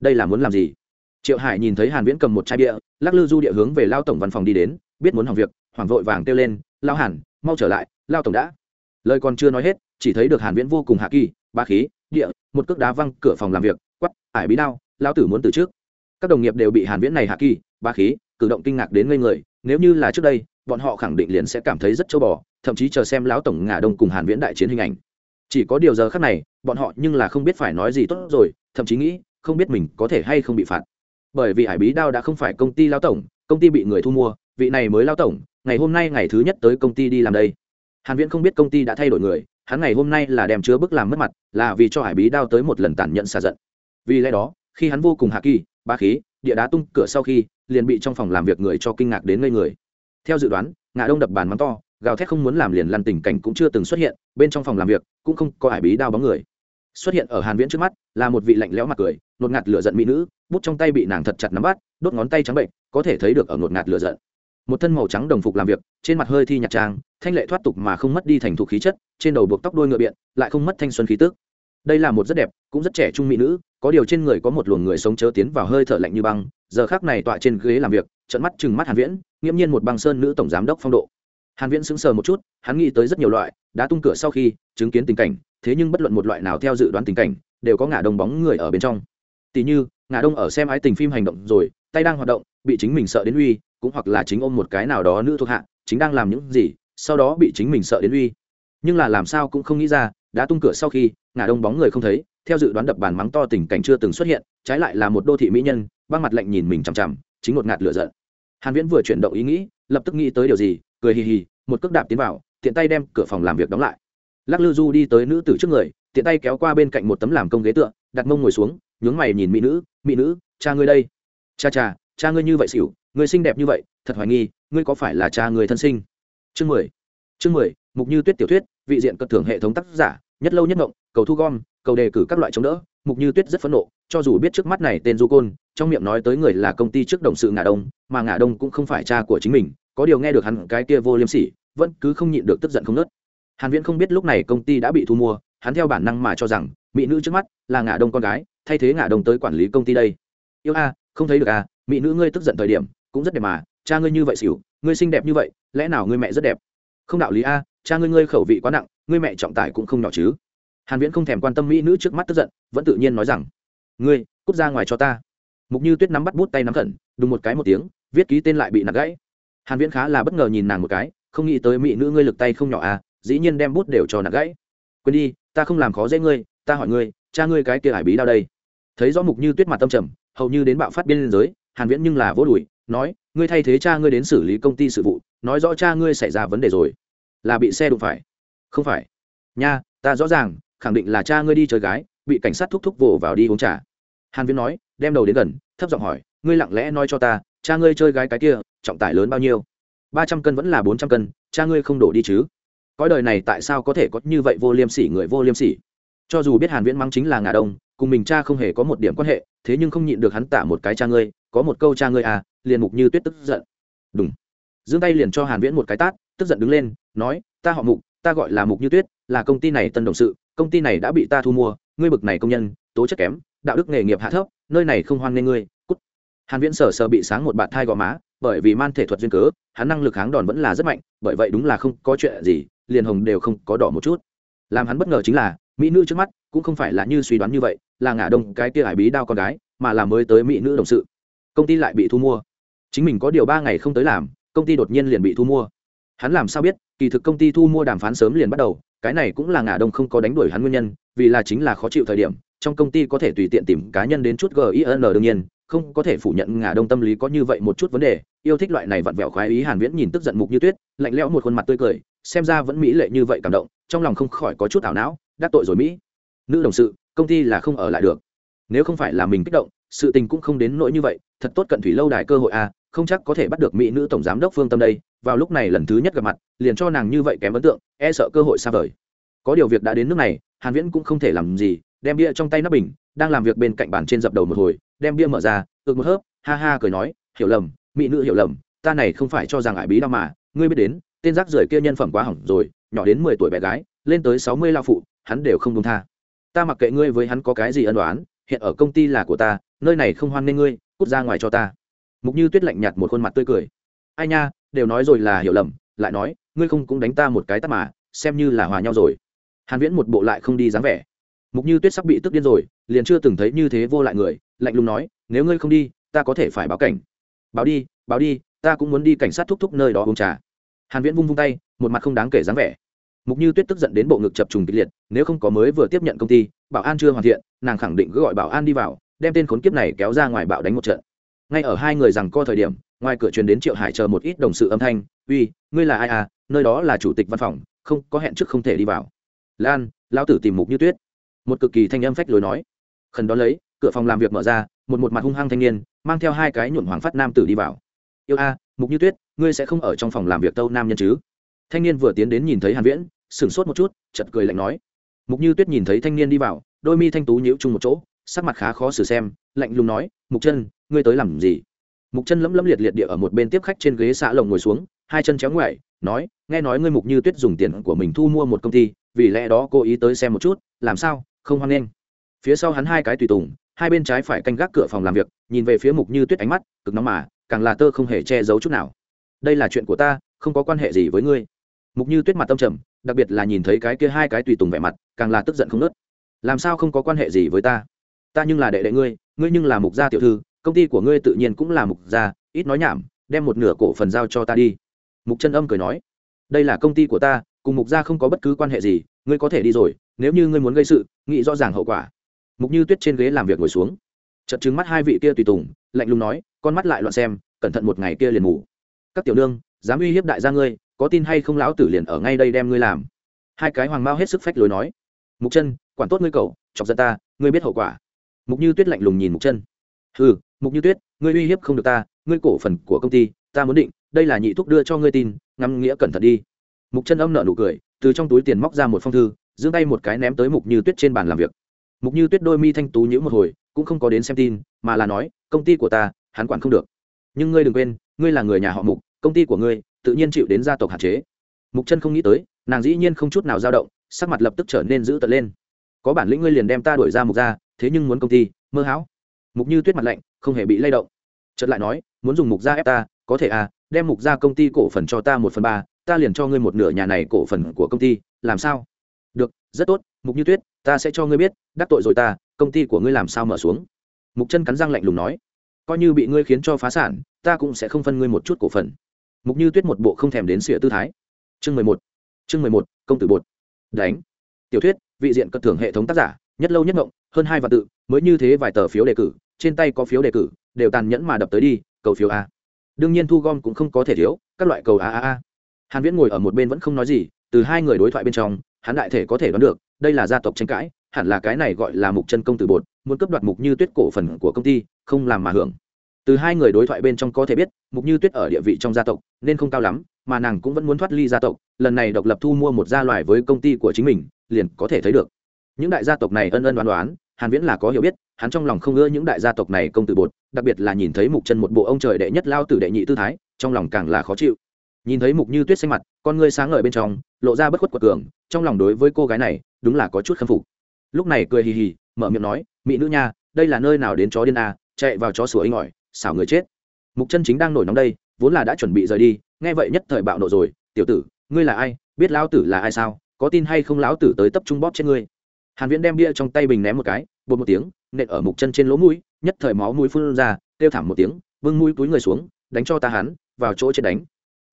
Đây là muốn làm gì? Triệu hải nhìn thấy hàn viễn cầm một chai bia, lắc lư du địa hướng về lao tổng văn phòng đi đến, biết muốn hỏng việc, hoảng vội vàng kêu lên lao hàn, mau trở lại, lao tổng đã. Lời còn chưa nói hết, chỉ thấy được hàn viễn vô cùng hạ kỳ, ba khí, địa, một cước đá văng cửa phòng làm việc quắp ải bí đao lao tử muốn từ trước. Các đồng nghiệp đều bị hàn viễn này hạ kỳ, ba khí, cử động kinh ngạc đến ngây người, nếu như là trước đây, bọn họ khẳng định liền sẽ cảm thấy rất châu bò, thậm chí chờ xem lão tổng ngả đông cùng hàn viễn đại chiến hình ảnh chỉ có điều giờ khắc này, bọn họ nhưng là không biết phải nói gì tốt rồi, thậm chí nghĩ, không biết mình có thể hay không bị phạt. Bởi vì hải bí đao đã không phải công ty lao tổng, công ty bị người thu mua, vị này mới lao tổng, ngày hôm nay ngày thứ nhất tới công ty đi làm đây. Hàn viễn không biết công ty đã thay đổi người, hắn ngày hôm nay là đem chứa bức làm mất mặt, là vì cho hải bí đao tới một lần tàn nhẫn xả giận. Vì lẽ đó, khi hắn vô cùng hạ kỳ ba khí, địa đá tung cửa sau khi, liền bị trong phòng làm việc người cho kinh ngạc đến ngây người. Theo dự đoán ngã đông đập bàn mắng to gào thét không muốn làm liền lăn tình cảnh cũng chưa từng xuất hiện, bên trong phòng làm việc cũng không có hải bí đao bóng người. Xuất hiện ở hàn viễn trước mắt là một vị lạnh lẽo mặt cười nột ngạt lửa giận mỹ nữ, bút trong tay bị nàng thật chặt nắm bắt, đốt ngón tay trắng bệnh, có thể thấy được ở nột ngạt lửa giận. Một thân màu trắng đồng phục làm việc, trên mặt hơi thi nhạt trang, thanh lệ thoát tục mà không mất đi thành thục khí chất, trên đầu buộc tóc đuôi ngựa biện, lại không mất thanh xuân khí tức. Đây là một rất đẹp, cũng rất trẻ trung mỹ nữ, có điều trên người có một luồng người sống chớ tiến vào hơi thở lạnh như băng, giờ khác này tọa trên ghế làm việc trận mắt chừng mắt hàn viễn, nghiễm nhiên một băng sơn nữ tổng giám đốc phong độ hàn viễn sững sờ một chút, hắn nghĩ tới rất nhiều loại, đã tung cửa sau khi chứng kiến tình cảnh, thế nhưng bất luận một loại nào theo dự đoán tình cảnh, đều có ngả đông bóng người ở bên trong. Tỷ như, ngả đông ở xem ái tình phim hành động rồi, tay đang hoạt động, bị chính mình sợ đến uy, cũng hoặc là chính ôm một cái nào đó nữ thuộc hạ, chính đang làm những gì, sau đó bị chính mình sợ đến uy. Nhưng là làm sao cũng không nghĩ ra, đã tung cửa sau khi, ngả đông bóng người không thấy, theo dự đoán đập bàn mắng to tình cảnh chưa từng xuất hiện, trái lại là một đô thị mỹ nhân, băng mặt lạnh nhìn mình chằm chằm, chính ngột ngạt lửa giận. Hàn viễn vừa chuyển động ý nghĩ, lập tức nghĩ tới điều gì cười hì hì, một cước đạp tiến vào, tiện tay đem cửa phòng làm việc đóng lại. Lắc lư du đi tới nữ tử trước người, tiện tay kéo qua bên cạnh một tấm làm công ghế tựa, đặt mông ngồi xuống, nhướng mày nhìn mỹ nữ mỹ nữ, cha ngươi đây. Cha cha cha ngươi như vậy xỉu, ngươi xinh đẹp như vậy, thật hoài nghi, ngươi có phải là cha người thân sinh? Chương mười. Chương mười, mục như tuyết tiểu thuyết, vị diện cất thưởng hệ thống tác giả, nhất lâu nhất ngộng, cầu thu gom, cầu đề cử các loại chống đỡ, mục như tuyết rất phẫn nộ, cho dù biết trước mắt này tên du côn, trong miệng nói tới người là công ty trước đồng sự ngà đông, mà ngà đông cũng không phải cha của chính mình có điều nghe được hắn cái kia vô liêm sỉ, vẫn cứ không nhịn được tức giận không nớt. Hàn viễn không biết lúc này công ty đã bị thu mua, hắn theo bản năng mà cho rằng, mỹ nữ trước mắt là ngả đông con gái, thay thế ngả đông tới quản lý công ty đây. Yêu a, không thấy được à mỹ nữ ngươi tức giận thời điểm, cũng rất đẹp mà, cha ngươi như vậy xỉu, ngươi xinh đẹp như vậy, lẽ nào ngươi mẹ rất đẹp? Không đạo lý a, cha ngươi ngươi khẩu vị quá nặng, ngươi mẹ trọng tải cũng không nhỏ chứ. Hàn viễn không thèm quan tâm mỹ nữ trước mắt tức giận, vẫn tự nhiên nói rằng, ngươi, cút ra ngoài cho ta. Mục như tuyết nắm bắt bút tay nắm khẩn, đùng một cái một tiếng, viết ký tên lại bị nạt gãy hàn viễn khá là bất ngờ nhìn nàng một cái, không nghĩ tới mỹ nữ ngươi lực tay không nhỏ à dĩ nhiên đem bút đều cho nạt gãy. Quên đi, ta không làm khó dễ ngươi, ta hỏi ngươi, cha ngươi cái kia hải bí đâu đây? Thấy rõ mục như tuyết mặt tâm trầm, hầu như đến bạo phát biên giới, hàn viễn nhưng là vỗ đùi, nói, ngươi thay thế cha ngươi đến xử lý công ty sự vụ, nói rõ cha ngươi xảy ra vấn đề rồi. Là bị xe đụng phải. Không phải. Nha, ta rõ ràng, khẳng định là cha ngươi đi chơi gái, bị cảnh sát thúc thúc vồ vào đi uống trà. Hàn viễn nói, đem đầu đến gần, thấp giọng hỏi, ngươi lặng lẽ nói cho ta cha ngươi chơi gái cái kia, trọng tải lớn bao nhiêu? Ba trăm cân vẫn là bốn trăm cân, cha ngươi không đổ đi chứ? Cõi đời này tại sao có thể có như vậy vô liêm sỉ người vô liêm sỉ? Cho dù biết hàn viễn mắng chính là ngà đông, cùng mình cha không hề có một điểm quan hệ, thế nhưng không nhịn được hắn tả một cái cha ngươi, có một câu cha ngươi à liền mục như tuyết tức giận. Đúng giương tay liền cho hàn viễn một cái tát, tức giận đứng lên, nói, ta họ mục, ta gọi là mục như tuyết, là công ty này tân đồng sự, công ty này đã bị ta thu mua, ngươi bực này công nhân, tố chất kém, đạo đức nghề nghiệp hạ thấp, nơi này không hoan nghênh ngươi hàn viễn sờ sờ bị sáng một bạn thai gò má, bởi vì man thể thuật duyên cớ, hắn năng lực kháng đòn vẫn là rất mạnh, bởi vậy đúng là không có chuyện gì, liền hồng đều không có đỏ một chút. Làm hắn bất ngờ chính là, mỹ nữ trước mắt cũng không phải là như suy đoán như vậy, là ngả đông cái kia hải bí đao con gái, mà là mới tới mỹ nữ đồng sự. Công ty lại bị thu mua. Chính mình có điều ba ngày không tới làm, công ty đột nhiên liền bị thu mua. Hắn làm sao biết, kỳ thực công ty thu mua đàm phán sớm liền bắt đầu, cái này cũng là ngả đông không có đánh đuổi hắn nguyên nhân, vì là chính là khó chịu thời điểm, trong công ty có thể tùy tiện tìm cá nhân đến chút gin đương nhiên không có thể phủ nhận ngả đông tâm lý có như vậy một chút vấn đề. Yêu thích loại này vặn vẹo khoái ý hàn viễn nhìn tức giận mục như tuyết lạnh lẽo một khuôn mặt tươi cười xem ra vẫn mỹ lệ như vậy cảm động trong lòng không khỏi có chút ảo não đắc tội rồi mỹ. Nữ đồng sự công ty là không ở lại được. Nếu không phải là mình kích động sự tình cũng không đến nỗi như vậy thật tốt cận thủy lâu đài cơ hội a à, không chắc có thể bắt được mỹ nữ tổng giám đốc phương tâm đây. Vào lúc này lần thứ nhất gặp mặt liền cho nàng như vậy kém ấn tượng e sợ cơ hội xa vời. Có điều việc đã đến nước này hàn viễn cũng không thể làm gì đem bia trong tay nắp bình đang làm việc bên cạnh bàn trên dập đầu một hồi đem bia mở ra, ực một hớp, ha ha cười nói, hiểu lầm, mỹ nữ hiểu lầm, ta này không phải cho rằng ải bí đâu mà, ngươi biết đến, tên rác rưởi kia nhân phẩm quá hỏng rồi, nhỏ đến mười tuổi bé gái, lên tới sáu mươi lao phụ, hắn đều không đông tha. Ta mặc kệ ngươi với hắn có cái gì ân đoán hiện ở công ty là của ta, nơi này không hoan nghê ngươi, cút ra ngoài cho ta. Mục như tuyết lạnh nhạt một khuôn mặt tươi cười. Ai nha, đều nói rồi là hiểu lầm, lại nói, ngươi không cũng đánh ta một cái tắt mà, xem như là hòa nhau rồi. Hàn viễn một bộ lại không đi dáng vẻ. Mục như tuyết sắp bị tức điên rồi, liền chưa từng thấy như thế vô lại người lạnh lùng nói, nếu ngươi không đi, ta có thể phải báo cảnh. Báo đi báo đi, ta cũng muốn đi cảnh sát thúc thúc nơi đó uống trà. Hàn viễn vung vung tay, một mặt không đáng kể dáng vẻ. Mục như tuyết tức giận đến bộ ngực chập trùng kịch liệt, nếu không có mới vừa tiếp nhận công ty, bảo an chưa hoàn thiện, nàng khẳng định cứ gọi bảo an đi vào, đem tên khốn kiếp này kéo ra ngoài bạo đánh một trận. Ngay ở hai người rằng co thời điểm, ngoài cửa truyền đến triệu hải chờ một ít đồng sự âm thanh, uy, ngươi là ai à? Nơi đó là chủ tịch văn phòng, không, có hẹn trước không thể đi vào. Lan, lão tử tìm mục như tuyết. Một cực kỳ thanh âm phách lối nói. Khẩn đó lấy cửa phòng làm việc mở ra, một một mặt hung hăng thanh niên, mang theo hai cái nhuộm hoàng phát nam tử đi vào. Yêu a, mục như tuyết, ngươi sẽ không ở trong phòng làm việc tâu nam nhân chứ? Thanh niên vừa tiến đến nhìn thấy hàn viễn, sửng sốt một chút, chợt cười lạnh nói. Mục như tuyết nhìn thấy thanh niên đi vào, đôi mi thanh tú nhíu chung một chỗ, sắc mặt khá khó xử xem, lạnh lùng nói, mục chân, ngươi tới làm gì? Mục chân lấm lấm liệt liệt địa ở một bên tiếp khách trên ghế xạ lồng ngồi xuống, hai chân chéo ngoại nói, nghe nói ngươi mục như tuyết dùng tiền của mình thu mua một công ty, vì lẽ đó cô ý tới xem một chút, làm sao, không hoan nghênh? Phía sau hắn hai cái tùy tùng hai bên trái phải canh gác cửa phòng làm việc, nhìn về phía mục như tuyết ánh mắt, cực nóng mà, càng là tơ không hề che giấu chút nào. Đây là chuyện của ta, không có quan hệ gì với ngươi. Mục như tuyết mặt tâm trầm, đặc biệt là nhìn thấy cái kia hai cái tùy tùng vẻ mặt, càng là tức giận không nớt làm sao không có quan hệ gì với ta? Ta nhưng là đệ đệ ngươi ngươi nhưng là mục gia tiểu thư, công ty của ngươi tự nhiên cũng là mục gia, ít nói nhảm, đem một nửa cổ phần giao cho ta đi. Mục chân âm cười nói, đây là công ty của ta, cùng mục gia không có bất cứ quan hệ gì, ngươi có thể đi rồi, nếu như ngươi muốn gây sự, nghĩ rõ ràng hậu quả mục như tuyết trên ghế làm việc ngồi xuống. Chật chứng mắt hai vị kia tùy tùng, lạnh lùng nói, con mắt lại loạn xem, cẩn thận một ngày kia liền ngủ. Các tiểu nương, dám uy hiếp đại gia ngươi, có tin hay không lão tử liền ở ngay đây đem ngươi làm? Hai cái hoàng mao hết sức phách lối nói. Mục chân, quản tốt ngươi cậu, chọc giận ta, ngươi biết hậu quả. Mục như tuyết lạnh lùng nhìn mục chân. Ừ mục như tuyết, ngươi uy hiếp không được ta, ngươi cổ phần của công ty, ta muốn định, đây là nhị thúc đưa cho ngươi tin, ngắm nghĩa cẩn thận đi. Mục chân âm nợ nụ cười, từ trong túi tiền móc ra một phong thư, giương tay một cái ném tới mục như tuyết trên bàn làm việc mục như tuyết đôi mi thanh tú nhữ một hồi, cũng không có đến xem tin, mà là nói, công ty của ta, hắn quản không được. Nhưng ngươi đừng quên, ngươi là người nhà họ mục, công ty của ngươi tự nhiên chịu đến gia tộc hạn chế. Mục chân không nghĩ tới, nàng dĩ nhiên không chút nào dao động, sắc mặt lập tức trở nên dữ tợn lên. Có bản lĩnh ngươi liền đem ta đuổi ra mục ra, thế nhưng muốn công ty, mơ hão. Mục như tuyết mặt lạnh, không hề bị lay động. Chợt lại nói, muốn dùng mục ra ép ta, có thể à đem mục ra công ty cổ phần cho ta một phần ba, ta liền cho ngươi một nửa nhà này cổ phần của công ty, làm sao? Được, rất tốt. Mục như tuyết ta sẽ cho ngươi biết, đắc tội rồi ta, công ty của ngươi làm sao mở xuống? Mục chân cắn răng lạnh lùng nói. Coi như bị ngươi khiến cho phá sản, ta cũng sẽ không phân ngươi một chút cổ phần. Mục như tuyết một bộ không thèm đến sỉa tư thái. Chương mười một, chương mười một, công tử bột. Đánh. Tiểu thuyết, vị diện cất thưởng hệ thống tác giả, nhất lâu nhất ngộng, hơn hai vạn tự, mới như thế vài tờ phiếu đề cử, trên tay có phiếu đề cử, đều tàn nhẫn mà đập tới đi, cầu phiếu a. Đương nhiên thu gom cũng không có thể thiếu, các loại cầu a a a. Hàn viễn ngồi ở một bên vẫn không nói gì, từ hai người đối thoại bên trong, hắn đại thể có thể đoán được đây là gia tộc tranh cãi, hẳn là cái này gọi là mục chân công tử bột, muốn cấp đoạt mục như tuyết cổ phần của công ty, không làm mà hưởng. Từ hai người đối thoại bên trong có thể biết, mục như tuyết ở địa vị trong gia tộc nên không cao lắm, mà nàng cũng vẫn muốn thoát ly gia tộc, lần này độc lập thu mua một gia loài với công ty của chính mình, liền có thể thấy được. Những đại gia tộc này ân ân đoán đoán, hàn viễn là có hiểu biết, hắn trong lòng không ưa những đại gia tộc này công tử bột, đặc biệt là nhìn thấy mục chân một bộ ông trời đệ nhất lao tử đệ nhị tư thái, trong lòng càng là khó chịu. Nhìn thấy mục như tuyết xanh mặt, con ngươi sáng ngời bên trong lộ ra bất khuất quật cường trong lòng đối với cô gái này đúng là có chút khâm phục. Lúc này cười hì hì mở miệng nói mỹ nữ nha đây là nơi nào đến chó điên à, chạy vào chó sủa inh ỏi xảo người chết. Mục chân chính đang nổi nóng đây vốn là đã chuẩn bị rời đi nghe vậy nhất thời bạo nộ rồi tiểu tử ngươi là ai? Biết lão tử là ai sao? Có tin hay không lão tử tới tập trung bóp trên ngươi? Hàn viễn đem bia trong tay bình ném một cái bột một tiếng nện ở mục chân trên lỗ mũi nhất thời máu mũi phun ra kêu thảm một tiếng vương mũi túi người xuống đánh cho ta hắn vào chỗ chết đánh.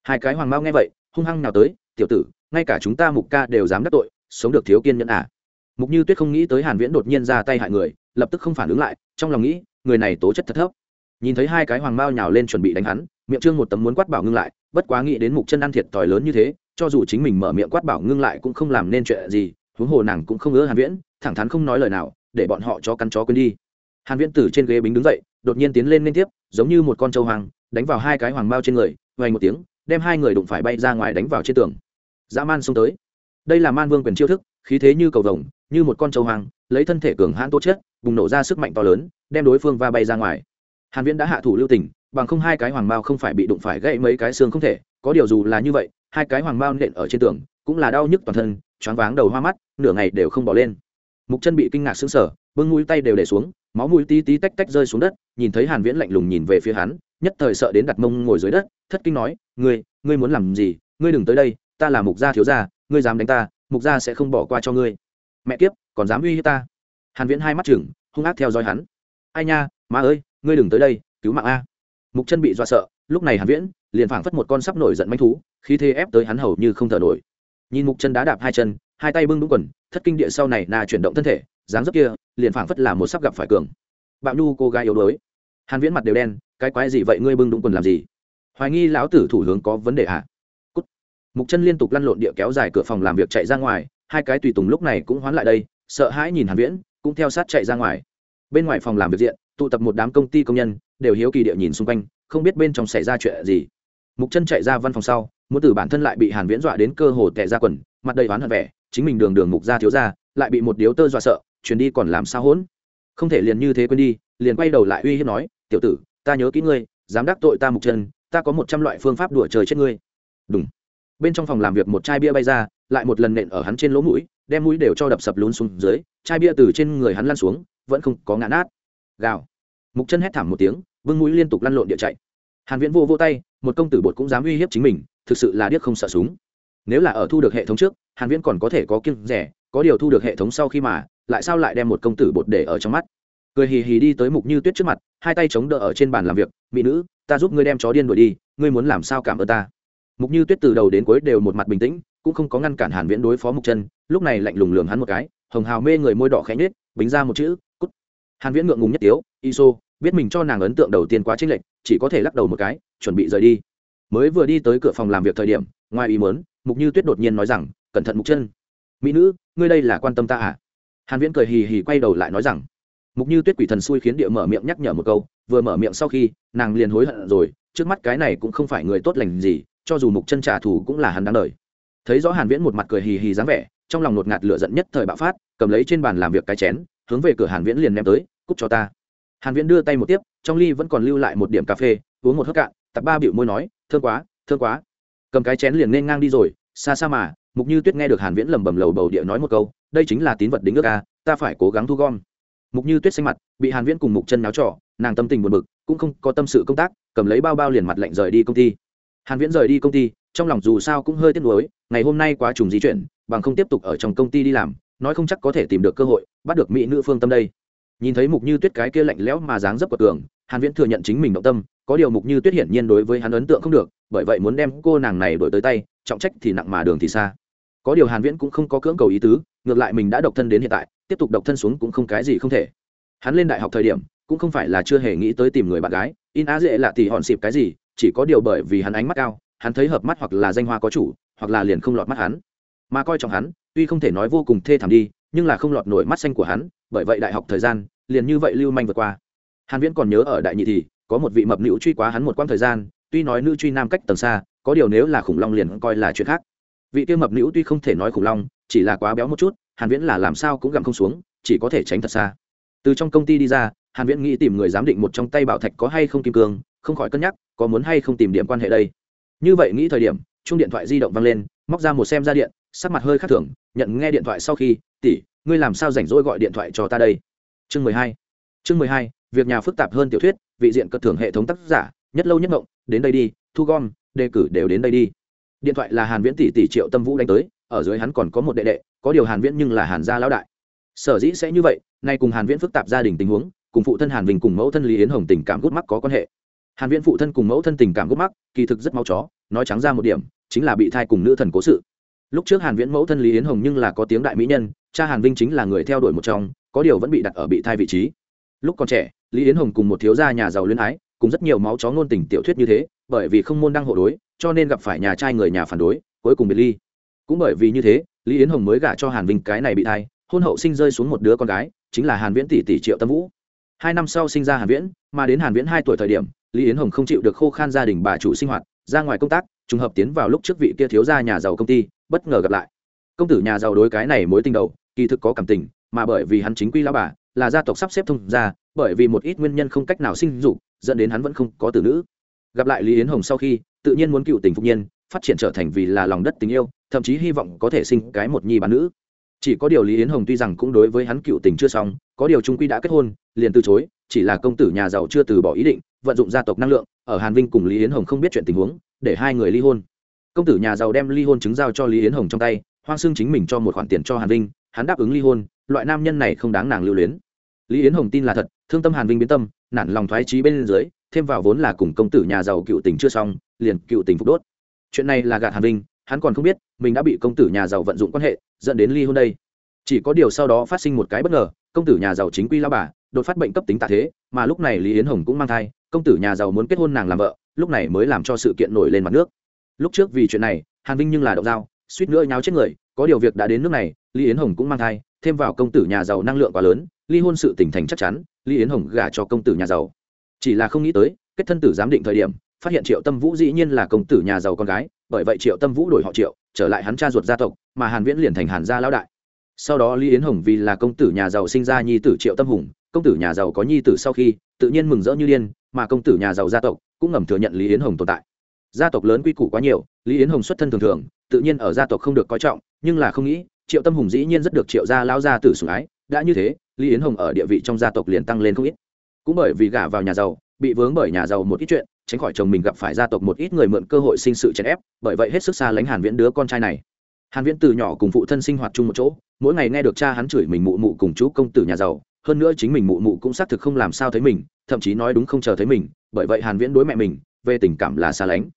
Hai cái hoàng mao nghe vậy hung hăng nào tới tiểu tử ngay cả chúng ta mục ca đều dám đắc tội, sống được thiếu kiên nhẫn à. Mục như tuyết không nghĩ tới hàn viễn đột nhiên ra tay hại người, lập tức không phản ứng lại, trong lòng nghĩ, người này tố chất thật thấp. Nhìn thấy hai cái hoàng mao nhào lên chuẩn bị đánh hắn, miệng trương một tấm muốn quát bảo ngưng lại, bất quá nghĩ đến mục chân ăn thiệt tỏi lớn như thế, cho dù chính mình mở miệng quát bảo ngưng lại cũng không làm nên chuyện gì, huống hồ nàng cũng không ngỡ hàn viễn, thẳng thắn không nói lời nào, để bọn họ cho cắn chó quên đi. Hàn viễn từ trên ghế bính đứng dậy, đột nhiên tiến lên liên tiếp, giống như một con trâu hoàng đánh vào hai cái hoàng mao trên người vay một tiếng, đem hai người đụng phải bay ra ngoài đánh vào trên tường dã man xông tới. Đây là man vương quyền chiêu thức, khí thế như cầu vồng, như một con trâu hoàng lấy thân thể cường hãn tốt chất, bùng nổ ra sức mạnh to lớn, đem đối phương va bay ra ngoài. Hàn viễn đã hạ thủ lưu tình, bằng không hai cái hoàng mao không phải bị đụng phải gãy mấy cái xương không thể, có điều dù là như vậy, hai cái hoàng mao nện ở trên tường, cũng là đau nhức toàn thân, choáng váng đầu hoa mắt, nửa ngày đều không bỏ lên. Mục chân bị kinh ngạc sững sờ, bưng mũi tay đều để xuống, máu mũi tí tí tách tách rơi xuống đất, nhìn thấy hàn viễn lạnh lùng nhìn về phía hắn, nhất thời sợ đến đặt mông ngồi dưới đất, thất kinh nói, ngươi ngươi muốn làm gì? Ngươi đừng tới đây ta là mục gia thiếu gia, ngươi dám đánh ta, mục gia sẽ không bỏ qua cho ngươi. Mẹ kiếp, còn dám uy hiếp ta? Hàn viễn hai mắt chừng hung ác theo dõi hắn. Ai nha, má ơi, ngươi đừng tới đây, cứu mạng a. Mục chân bị dọa sợ, lúc này hàn viễn liền phảng phất một con sắp nổi giận manh thú, khí thế ép tới hắn hầu như không thở nổi. Nhìn mục chân đá đạp hai chân, hai tay bưng đúng quần, thất kinh địa sau này na chuyển động thân thể, dáng dấp kia liền phảng phất là một sắp gặp phải cường. Bạo nhu cô gái yếu đuối. Hàn viễn mặt đều đen, cái quái gì vậy, ngươi bưng đúng quần làm gì? Hoài nghi lão tử thủ hướng có vấn đề hả? Mục chân liên tục lăn lộn địa kéo dài cửa phòng làm việc chạy ra ngoài, hai cái tùy tùng lúc này cũng hoán lại đây, sợ hãi nhìn hàn viễn, cũng theo sát chạy ra ngoài. Bên ngoài phòng làm việc diện, tụ tập một đám công ty công nhân, đều hiếu kỳ địa nhìn xung quanh, không biết bên trong xảy ra chuyện gì. Mục chân chạy ra văn phòng sau, muốn từ bản thân lại bị hàn viễn dọa đến cơ hồ tè ra quần, mặt đầy oán hận vẻ, chính mình đường đường mục ra thiếu ra lại bị một điếu tơ dọa sợ, chuyển đi còn làm sao hỗn? Không thể liền như thế quên đi, liền quay đầu lại uy hiếp nói, tiểu tử, ta nhớ kỹ ngươi, dám đắc tội ta mục chân, ta có một trăm loại phương pháp đùa trời chết ngươi. Đúng bên trong phòng làm việc một chai bia bay ra, lại một lần nện ở hắn trên lỗ mũi, đem mũi đều cho đập sập lún xuống dưới, chai bia từ trên người hắn lăn xuống, vẫn không có ngã nát. Gào. Mục chân hét thảm một tiếng, vương mũi liên tục lăn lộn địa chạy. Hàn viễn vô vô tay, một công tử bột cũng dám uy hiếp chính mình, thực sự là điếc không sợ súng. Nếu là ở thu được hệ thống trước, hàn viễn còn có thể có kiêng rẻ, có điều thu được hệ thống sau khi mà, lại sao lại đem một công tử bột để ở trong mắt? Cười hì hì đi tới mục như tuyết trước mặt, hai tay chống đỡ ở trên bàn làm việc, mỹ nữ, ta giúp ngươi đem chó điên đuổi đi, ngươi muốn làm sao cảm ơn ta? Mục như tuyết từ đầu đến cuối đều một mặt bình tĩnh, cũng không có ngăn cản hàn viễn đối phó mục chân, lúc này lạnh lùng lườm hắn một cái, hồng hào mê người môi đỏ khẽ nhếch, bính ra một chữ, cút. Hàn viễn ngượng ngùng nhất tiếu, iso, biết mình cho nàng ấn tượng đầu tiên quá chênh lệch, chỉ có thể lắc đầu một cái, chuẩn bị rời đi. Mới vừa đi tới cửa phòng làm việc thời điểm, ngoài ý muốn, mục như tuyết đột nhiên nói rằng, cẩn thận mục chân. Mỹ nữ, ngươi đây là quan tâm ta à? Hàn viễn cười hì hì quay đầu lại nói rằng, mục như tuyết quỷ thần xui khiến địa mở miệng nhắc nhở một câu, vừa mở miệng sau khi, nàng liền hối hận rồi, trước mắt cái này cũng không phải người tốt lành gì cho dù mục chân trả thù cũng là hắn đáng đời. Thấy rõ hàn viễn một mặt cười hì hì dáng vẻ trong lòng nột ngạt lửa giận nhất thời bạo phát cầm lấy trên bàn làm việc cái chén hướng về cửa hàn viễn liền ném tới cút cho ta. Hàn viễn đưa tay một tiếp trong ly vẫn còn lưu lại một điểm cà phê uống một hớp cạn tập ba biểu môi nói thơm quá thơm quá. Cầm cái chén liền nên ngang đi rồi xa xa mà mục như tuyết nghe được hàn viễn lầm bầm lầu bầu địa nói một câu đây chính là tín vật đính ước a ta phải cố gắng thu gom. Mục như tuyết xanh mặt bị hàn viễn cùng mục chân náo trò, nàng tâm tình buồn bực cũng không có tâm sự công tác cầm lấy bao bao liền mặt lạnh rời đi công ty hàn viễn rời đi công ty, trong lòng dù sao cũng hơi tiếc nuối, ngày hôm nay quá trùng di chuyển, bằng không tiếp tục ở trong công ty đi làm, nói không chắc có thể tìm được cơ hội, bắt được mỹ nữ phương tâm đây. Nhìn thấy mục như tuyết cái kia lạnh lẽo mà dáng dấp của tường hàn viễn thừa nhận chính mình động tâm, có điều mục như tuyết hiển nhiên đối với hắn ấn tượng không được, bởi vậy muốn đem cô nàng này đổi tới tay, trọng trách thì nặng mà đường thì xa. Có điều hàn viễn cũng không có cưỡng cầu ý tứ, ngược lại mình đã độc thân đến hiện tại, tiếp tục độc thân xuống cũng không cái gì không thể. Hắn lên đại học thời điểm, cũng không phải là chưa hề nghĩ tới tìm người bạn gái, in á dễ là tỷ hòn xịp cái gì chỉ có điều bởi vì hắn ánh mắt cao, hắn thấy hợp mắt hoặc là danh hoa có chủ, hoặc là liền không lọt mắt hắn. Mà coi trọng hắn, tuy không thể nói vô cùng thê thảm đi, nhưng là không lọt nổi mắt xanh của hắn, bởi vậy đại học thời gian, liền như vậy lưu manh vượt qua. Hàn viễn còn nhớ ở đại nhị thì, có một vị mập nữ truy quá hắn một quãng thời gian, tuy nói nữ truy nam cách tầng xa, có điều nếu là khủng long liền coi là chuyện khác. Vị kia mập nữ tuy không thể nói khủng long, chỉ là quá béo một chút, hàn viễn là làm sao cũng gặm không xuống, chỉ có thể tránh thật xa. Từ trong công ty đi ra, hàn viễn nghĩ tìm người giám định một trong tay bảo thạch có hay không kim cương không khỏi cân nhắc, có muốn hay không tìm điểm quan hệ đây. Như vậy nghĩ thời điểm chung điện thoại di động vang lên, móc ra một xem ra điện, sắc mặt hơi khác thường, nhận nghe điện thoại sau khi, tỷ, ngươi làm sao rảnh rỗi gọi điện thoại cho ta đây? Chương mười hai. Chương mười hai, việc nhà phức tạp hơn tiểu thuyết, vị diện cất thưởng hệ thống tác giả, nhất lâu nhất ngộng đến đây đi, thu gom, đề cử đều đến đây đi. Điện thoại là hàn viễn tỷ tỷ triệu tâm vũ đánh tới, ở dưới hắn còn có một đệ đệ, có điều hàn viễn nhưng là hàn gia lão đại. Sở dĩ sẽ như vậy, nay cùng hàn viễn phức tạp gia đình tình huống, cùng phụ thân hàn vinh cùng mẫu thân lý yến hồng tình cảm gút mắc có quan hệ hàn viễn phụ thân cùng mẫu thân tình cảm gút mắc, kỳ thực rất máu chó, nói trắng ra một điểm, chính là bị thai cùng nữ thần cố sự. Lúc trước hàn viễn mẫu thân lý yến hồng nhưng là có tiếng đại mỹ nhân, cha hàn vinh chính là người theo đuổi một trong, có điều vẫn bị đặt ở bị thai vị trí. Lúc còn trẻ, lý yến hồng cùng một thiếu gia nhà giàu luyến ái, cùng rất nhiều máu chó ngôn tình tiểu thuyết như thế, bởi vì không môn đăng hộ đối, cho nên gặp phải nhà trai người nhà phản đối, cuối cùng biệt ly. Cũng bởi vì như thế, lý yến hồng mới gả cho hàn vinh cái này bị thai, hôn hậu sinh rơi xuống một đứa con gái, chính là hàn viễn tỷ tỷ triệu tâm vũ. Hai năm sau sinh ra hàn viễn, mà đến hàn viễn hai tuổi thời điểm lý yến hồng không chịu được khô khan gia đình bà chủ sinh hoạt, ra ngoài công tác, trùng hợp tiến vào lúc trước vị kia thiếu gia nhà giàu công ty, bất ngờ gặp lại. Công tử nhà giàu đối cái này mối tình đầu, kỳ thực có cảm tình, mà bởi vì hắn chính quy lao bà, là gia tộc sắp xếp thông ra bởi vì một ít nguyên nhân không cách nào sinh dục, dẫn đến hắn vẫn không có tử nữ. Gặp lại lý yến hồng sau khi, tự nhiên muốn cựu tình phục nhiên, phát triển trở thành vì là lòng đất tình yêu, thậm chí hy vọng có thể sinh cái một nhi bán nữ. Chỉ có điều lý yến hồng tuy rằng cũng đối với hắn cựu tình chưa xong, có điều trung quy đã kết hôn, liền từ chối, chỉ là công tử nhà giàu chưa từ bỏ ý định vận dụng gia tộc năng lượng, ở hàn vinh cùng lý yến hồng không biết chuyện tình huống, để hai người ly hôn. Công tử nhà giàu đem ly hôn chứng giao cho lý yến hồng trong tay, hoang xưng chính mình cho một khoản tiền cho hàn vinh, hắn đáp ứng ly hôn, loại nam nhân này không đáng nàng lưu luyến. Lý yến hồng tin là thật, thương tâm hàn vinh biến tâm, nản lòng thoái trí bên dưới, thêm vào vốn là cùng công tử nhà giàu cựu tình chưa xong, liền cựu tình phục đốt. Chuyện này là gạt hàn vinh, hắn còn không biết, mình đã bị công tử nhà giàu vận dụng quan hệ, dẫn đến ly hôn đây. Chỉ có điều sau đó phát sinh một cái bất ngờ, công tử nhà giàu chính quy lao bà, đột phát bệnh cấp tính tạ thế, mà lúc này lý yến hồng cũng mang thai công tử nhà giàu muốn kết hôn nàng làm vợ, lúc này mới làm cho sự kiện nổi lên mặt nước. Lúc trước vì chuyện này, hàn vinh nhưng là động dao, suýt nữa nháo chết người, có điều việc đã đến nước này, lý yến hồng cũng mang thai, thêm vào công tử nhà giàu năng lượng quá lớn, ly hôn sự tỉnh thành chắc chắn, lý yến hồng gả cho công tử nhà giàu. Chỉ là không nghĩ tới, kết thân tử giám định thời điểm, phát hiện triệu tâm vũ dĩ nhiên là công tử nhà giàu con gái, bởi vậy triệu tâm vũ đổi họ triệu, trở lại hắn cha ruột gia tộc, mà hàn viễn liền thành hàn gia lão đại. Sau đó lý yến hồng vì là công tử nhà giàu sinh ra nhi tử triệu tâm hùng, công tử nhà giàu có nhi tử sau khi, tự nhiên mừng rỡ như điên mà công tử nhà giàu gia tộc cũng ngầm thừa nhận lý yến hồng tồn tại. Gia tộc lớn quy củ quá nhiều, lý yến hồng xuất thân thường thường, tự nhiên ở gia tộc không được coi trọng, nhưng là không nghĩ, triệu tâm hùng dĩ nhiên rất được triệu gia lao gia tử sủng ái. Đã như thế, lý yến hồng ở địa vị trong gia tộc liền tăng lên không ít. Cũng bởi vì gả vào nhà giàu, bị vướng bởi nhà giàu một ít chuyện, tránh khỏi chồng mình gặp phải gia tộc một ít người mượn cơ hội sinh sự chèn ép, bởi vậy hết sức xa lánh hàn viễn đứa con trai này. Hàn viễn từ nhỏ cùng phụ thân sinh hoạt chung một chỗ, mỗi ngày nghe được cha hắn chửi mình mụ mụ cùng chú công tử nhà giàu hơn nữa chính mình mụ mụ cũng xác thực không làm sao thấy mình, thậm chí nói đúng không chờ thấy mình, bởi vậy hàn viễn đối mẹ mình, về tình cảm là xa lánh.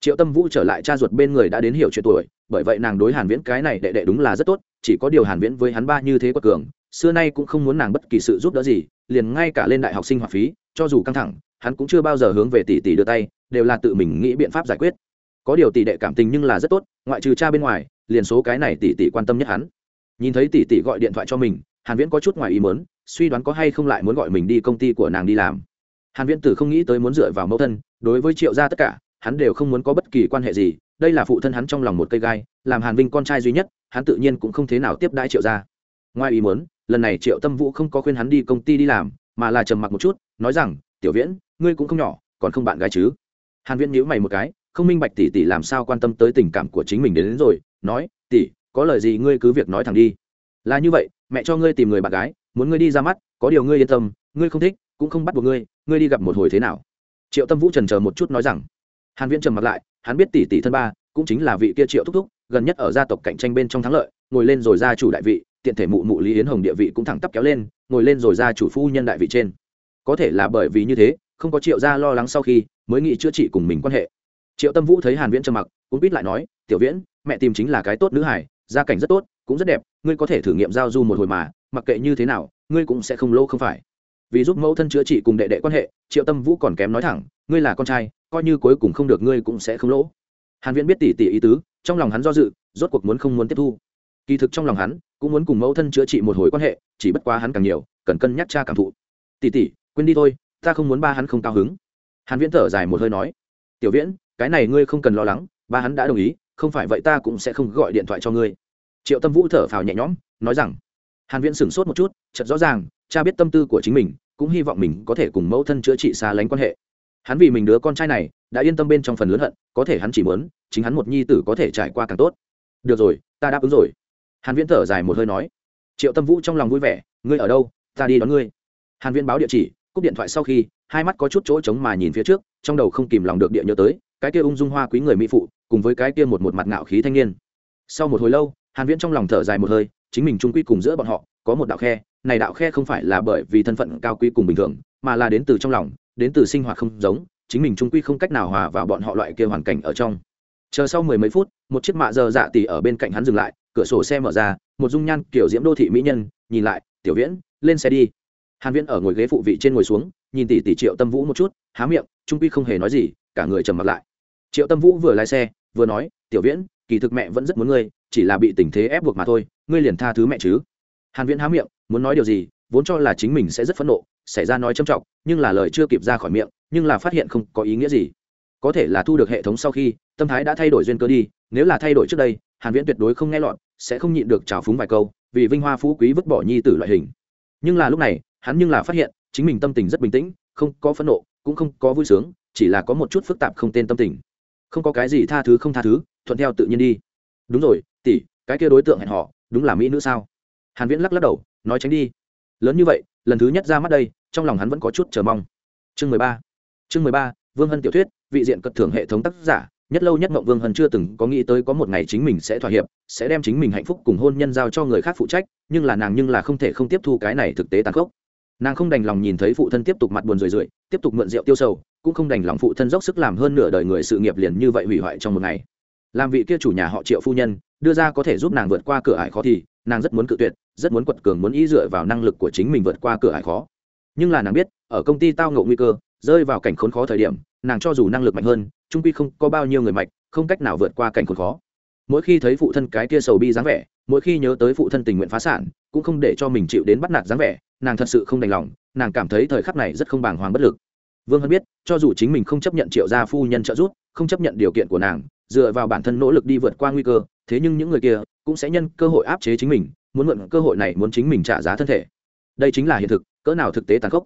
Triệu tâm vũ trở lại cha ruột bên người đã đến hiểu chuyện tuổi, bởi vậy nàng đối hàn viễn cái này đệ đệ đúng là rất tốt, chỉ có điều hàn viễn với hắn ba như thế quật cường, xưa nay cũng không muốn nàng bất kỳ sự giúp đỡ gì, liền ngay cả lên đại học sinh hoạt phí, cho dù căng thẳng, hắn cũng chưa bao giờ hướng về tỷ tỷ đưa tay, đều là tự mình nghĩ biện pháp giải quyết. Có điều tỷ đệ cảm tình nhưng là rất tốt, ngoại trừ cha bên ngoài, liền số cái này tỷ tỷ quan tâm nhất hắn. Nhìn thấy tỷ tỷ gọi điện thoại cho mình hàn viễn có chút ngoài ý muốn suy đoán có hay không lại muốn gọi mình đi công ty của nàng đi làm. Hàn viễn tử không nghĩ tới muốn dựa vào mẫu thân đối với triệu gia tất cả hắn đều không muốn có bất kỳ quan hệ gì đây là phụ thân hắn trong lòng một cây gai làm hàn vinh con trai duy nhất hắn tự nhiên cũng không thế nào tiếp đãi triệu gia. Ngoài ý muốn lần này triệu tâm vũ không có khuyên hắn đi công ty đi làm mà là trầm mặc một chút nói rằng tiểu viễn ngươi cũng không nhỏ còn không bạn gái chứ? Hàn viễn nhíu mày một cái không minh bạch tỷ tỷ làm sao quan tâm tới tình cảm của chính mình đến, đến rồi nói tỷ có lời gì ngươi cứ việc nói thẳng đi. Là như vậy mẹ cho ngươi tìm người bạn gái, muốn ngươi đi ra mắt, có điều ngươi yên tâm, ngươi không thích, cũng không bắt buộc ngươi ngươi đi gặp một hồi thế nào? Triệu tâm vũ trần chờ một chút nói rằng. Hàn viễn trầm mặt lại, hắn biết tỷ tỷ thân ba, cũng chính là vị kia triệu thúc thúc, gần nhất ở gia tộc cạnh tranh bên trong thắng lợi, ngồi lên rồi ra chủ đại vị, tiện thể mụ mụ lý yến hồng địa vị cũng thẳng tắp kéo lên, ngồi lên rồi ra chủ phu nhân đại vị trên. Có thể là bởi vì như thế, không có triệu gia lo lắng sau khi, mới nghĩ chữa trị cùng mình quan hệ. Triệu tâm vũ thấy hàn viễn trầm mặc cũng biết lại nói, tiểu viễn, mẹ tìm chính là cái tốt nữ hải gia cảnh rất tốt cũng rất đẹp, ngươi có thể thử nghiệm giao du một hồi mà, mặc kệ như thế nào, ngươi cũng sẽ không lô không phải. Vì giúp mẫu thân chữa trị cùng đệ đệ quan hệ, triệu tâm vũ còn kém nói thẳng, ngươi là con trai, coi như cuối cùng không được ngươi cũng sẽ không lỗ. Hàn viễn biết tỉ tỉ ý tứ, trong lòng hắn do dự, rốt cuộc muốn không muốn tiếp thu. Kỳ thực trong lòng hắn, cũng muốn cùng mẫu thân chữa trị một hồi quan hệ, chỉ bất quá hắn càng nhiều, cần cân nhắc cha cảm thụ. Tỉ tỉ, quên đi thôi, ta không muốn ba hắn không cao hứng. Hàn viễn thở dài một hơi nói, tiểu viễn, cái này ngươi không cần lo lắng, ba hắn đã đồng ý, không phải vậy ta cũng sẽ không gọi điện thoại cho ngươi triệu tâm vũ thở phào nhẹ nhõm, nói rằng, hàn viễn sửng sốt một chút, chợt rõ ràng, cha biết tâm tư của chính mình, cũng hy vọng mình có thể cùng mẫu thân chữa trị xa lánh quan hệ. Hắn vì mình đứa con trai này, đã yên tâm bên trong phần lớn hận, có thể hắn chỉ muốn, chính hắn một nhi tử có thể trải qua càng tốt. Được rồi, ta đáp ứng rồi. Hàn viễn thở dài một hơi nói. Triệu tâm vũ trong lòng vui vẻ, ngươi ở đâu, ta đi đón ngươi. Hàn viễn báo địa chỉ, cúp điện thoại sau khi, hai mắt có chút chỗ trống mà nhìn phía trước, trong đầu không kìm lòng được địa nhớ tới, cái kia ung dung hoa quý người mỹ phụ, cùng với cái kia một một mặt ngạo khí thanh niên. Sau một hồi lâu hàn viễn trong lòng thở dài một hơi, chính mình trung quy cùng giữa bọn họ, có một đạo khe, này đạo khe không phải là bởi vì thân phận cao quý cùng bình thường, mà là đến từ trong lòng, đến từ sinh hoạt không giống, chính mình trung quy không cách nào hòa vào bọn họ loại kia hoàn cảnh ở trong. Chờ sau mười mấy phút, một chiếc mạ giờ dạ tỉ ở bên cạnh hắn dừng lại, cửa sổ xe mở ra, một dung nhan kiểu diễm đô thị mỹ nhân, nhìn lại, tiểu viễn, lên xe đi. Hàn viễn ở ngồi ghế phụ vị trên ngồi xuống, nhìn tỷ tỷ triệu tâm vũ một chút, há miệng, trung quy không hề nói gì, cả người trầm mặt lại. Triệu tâm vũ vừa lái xe, vừa nói, tiểu viễn, kỳ thực mẹ vẫn rất muốn ngươi chỉ là bị tình thế ép buộc mà thôi, ngươi liền tha thứ mẹ chứ. Hàn viễn há miệng, muốn nói điều gì, vốn cho là chính mình sẽ rất phẫn nộ, xảy ra nói trâm trọng, nhưng là lời chưa kịp ra khỏi miệng, nhưng là phát hiện không có ý nghĩa gì. Có thể là thu được hệ thống sau khi, tâm thái đã thay đổi duyên cơ đi, nếu là thay đổi trước đây, hàn viễn tuyệt đối không nghe lọt, sẽ không nhịn được trào phúng vài câu, vì vinh hoa phú quý vứt bỏ nhi tử loại hình. Nhưng là lúc này, hắn nhưng là phát hiện, chính mình tâm tình rất bình tĩnh, không có phẫn nộ, cũng không có vui sướng, chỉ là có một chút phức tạp không tên tâm tình. Không có cái gì tha thứ không tha thứ, thuận theo tự nhiên đi đúng rồi, tỷ, cái kia đối tượng hẹn họ đúng là mỹ nữ sao? Hàn viễn lắc lắc đầu, nói tránh đi. Lớn như vậy, lần thứ nhất ra mắt đây, trong lòng hắn vẫn có chút chờ mong. Chương 13 chương 13 vương hân tiểu thuyết, vị diện cật thưởng hệ thống tác giả, nhất lâu nhất mộng vương hân chưa từng có nghĩ tới có một ngày chính mình sẽ thỏa hiệp, sẽ đem chính mình hạnh phúc cùng hôn nhân giao cho người khác phụ trách, nhưng là nàng nhưng là không thể không tiếp thu cái này thực tế tàn khốc. Nàng không đành lòng nhìn thấy phụ thân tiếp tục mặt buồn rười rượi, tiếp tục mượn rượu tiêu sầu, cũng không đành lòng phụ thân dốc sức làm hơn nửa đời người sự nghiệp liền như vậy hủy hoại trong một ngày làm vị kia chủ nhà họ triệu phu nhân, đưa ra có thể giúp nàng vượt qua cửa ải khó thì, nàng rất muốn cự tuyệt, rất muốn quật cường muốn ý dựa vào năng lực của chính mình vượt qua cửa ải khó. Nhưng là nàng biết, ở công ty tao ngộ nguy cơ, rơi vào cảnh khốn khó thời điểm, nàng cho dù năng lực mạnh hơn trung quy không có bao nhiêu người mạnh, không cách nào vượt qua cảnh khốn khó. Mỗi khi thấy phụ thân cái kia sầu bi dáng vẻ, mỗi khi nhớ tới phụ thân tình nguyện phá sản, cũng không để cho mình chịu đến bắt nạt dáng vẻ, nàng thật sự không đành lòng, nàng cảm thấy thời khắc này rất không bàng hoàng bất lực. Vương hân biết, cho dù chính mình không chấp nhận triệu gia phu nhân trợ giúp, không chấp nhận điều kiện của nàng dựa vào bản thân nỗ lực đi vượt qua nguy cơ, thế nhưng những người kia cũng sẽ nhân cơ hội áp chế chính mình, muốn mượn cơ hội này muốn chính mình trả giá thân thể. Đây chính là hiện thực, cỡ nào thực tế tàn khốc.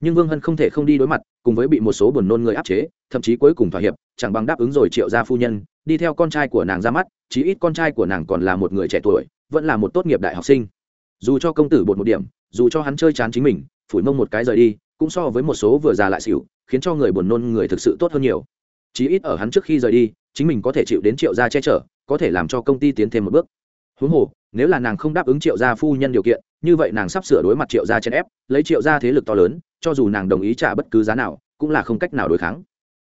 Nhưng vương hân không thể không đi đối mặt, cùng với bị một số buồn nôn người áp chế, thậm chí cuối cùng thỏa hiệp, chẳng bằng đáp ứng rồi triệu gia phu nhân, đi theo con trai của nàng ra mắt, chí ít con trai của nàng còn là một người trẻ tuổi, vẫn là một tốt nghiệp đại học sinh. Dù cho công tử bột một điểm, dù cho hắn chơi chán chính mình, phủi mông một cái rời đi, cũng so với một số vừa già lại xỉu, khiến cho người buồn nôn người thực sự tốt hơn nhiều. Chí ít ở hắn trước khi rời đi chính mình có thể chịu đến triệu gia che chở, có thể làm cho công ty tiến thêm một bước. Huống hồ, nếu là nàng không đáp ứng triệu gia phu nhân điều kiện, như vậy nàng sắp sửa đối mặt triệu gia chèn ép, lấy triệu gia thế lực to lớn, cho dù nàng đồng ý trả bất cứ giá nào, cũng là không cách nào đối kháng.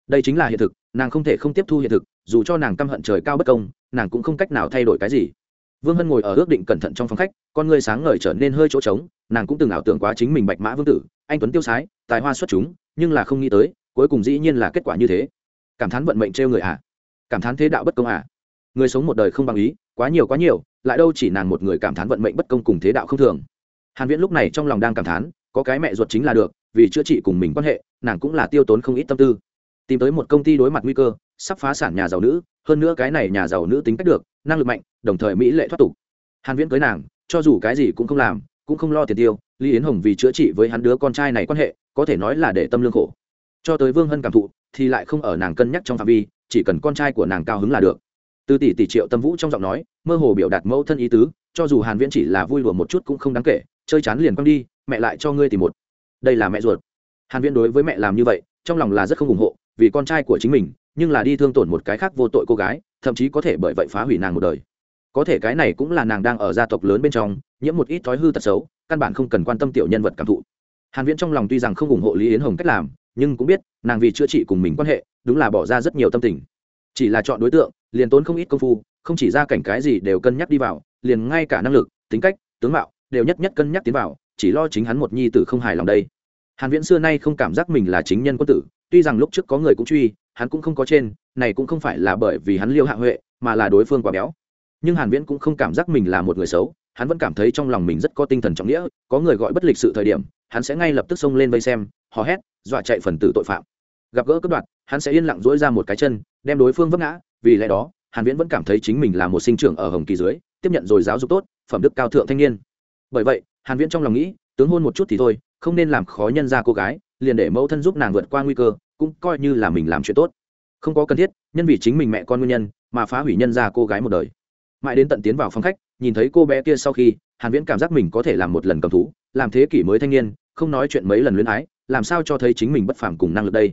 Đây chính là hiện thực, nàng không thể không tiếp thu hiện thực, dù cho nàng căm hận trời cao bất công, nàng cũng không cách nào thay đổi cái gì. Vương hân ngồi ở ước định cẩn thận trong phòng khách, con người sáng ngời trở nên hơi chỗ trống, nàng cũng từng ảo tưởng quá chính mình bạch mã vương tử, anh tuấn tiêu sái, tài hoa xuất chúng, nhưng là không nghĩ tới, cuối cùng dĩ nhiên là kết quả như thế. Cảm thán vận mệnh trêu người ạ. à? Cảm thán thế đạo bất công à? người sống một đời không bằng ý, quá nhiều quá nhiều, lại đâu chỉ nàng một người cảm thán vận mệnh bất công cùng thế đạo không thường. Hàn viễn lúc này trong lòng đang cảm thán, có cái mẹ ruột chính là được, vì chữa trị cùng mình quan hệ, nàng cũng là tiêu tốn không ít tâm tư. Tìm tới một công ty đối mặt nguy cơ, sắp phá sản nhà giàu nữ, hơn nữa cái này nhà giàu nữ tính cách được, năng lực mạnh, đồng thời mỹ lệ thoát tục. Hàn viễn cưới nàng, cho dù cái gì cũng không làm, cũng không lo tiền tiêu, lý yến hồng vì chữa trị với hắn đứa con trai này quan hệ, có thể nói là để tâm lương khổ. Cho tới vương hân cảm thụ, thì lại không ở nàng cân nhắc trong phạm vi chỉ cần con trai của nàng cao hứng là được. Từ tỷ tỷ triệu tâm vũ trong giọng nói, mơ hồ biểu đạt mẫu thân ý tứ, cho dù hàn viễn chỉ là vui đùa một chút cũng không đáng kể, chơi chán liền quăng đi, mẹ lại cho ngươi tìm một. Đây là mẹ ruột. Hàn viễn đối với mẹ làm như vậy, trong lòng là rất không ủng hộ, vì con trai của chính mình, nhưng là đi thương tổn một cái khác vô tội cô gái, thậm chí có thể bởi vậy phá hủy nàng một đời. Có thể cái này cũng là nàng đang ở gia tộc lớn bên trong, nhiễm một ít thói hư tật xấu, căn bản không cần quan tâm tiểu nhân vật cảm thụ. Hàn viễn trong lòng tuy rằng không ủng hộ lý yến hồng cách làm nhưng cũng biết, nàng vì chữa trị cùng mình quan hệ, đúng là bỏ ra rất nhiều tâm tình. Chỉ là chọn đối tượng, liền tốn không ít công phu, không chỉ ra cảnh cái gì đều cân nhắc đi vào, liền ngay cả năng lực, tính cách, tướng mạo đều nhất nhất cân nhắc tiến vào, chỉ lo chính hắn một nhi tử không hài lòng đây. Hàn viễn xưa nay không cảm giác mình là chính nhân quân tử, tuy rằng lúc trước có người cũng truy, hắn cũng không có trên, này cũng không phải là bởi vì hắn liêu hạ huệ, mà là đối phương quá béo. Nhưng hàn viễn cũng không cảm giác mình là một người xấu, hắn vẫn cảm thấy trong lòng mình rất có tinh thần trọng nghĩa, có người gọi bất lịch sự thời điểm, hắn sẽ ngay lập tức xông lên vây xem hò hét, dọa chạy phần tử tội phạm. Gặp gỡ cướp đoạt, hắn sẽ yên lặng dỗi ra một cái chân, đem đối phương vấp ngã, vì lẽ đó, hàn viễn vẫn cảm thấy chính mình là một sinh trưởng ở hồng kỳ dưới, tiếp nhận rồi giáo dục tốt, phẩm đức cao thượng thanh niên. Bởi vậy, hàn viễn trong lòng nghĩ, tướng hôn một chút thì thôi, không nên làm khó nhân ra cô gái, liền để mẫu thân giúp nàng vượt qua nguy cơ, cũng coi như là mình làm chuyện tốt. Không có cần thiết, nhân vì chính mình mẹ con nguyên nhân, mà phá hủy nhân ra cô gái một đời. Mãi đến tận tiến vào phòng khách, nhìn thấy cô bé kia sau khi, hàn viễn cảm giác mình có thể làm một lần cầm thú, làm thế kỷ mới thanh niên, không nói chuyện mấy lần luyến ái làm sao cho thấy chính mình bất phàm cùng năng lực đây?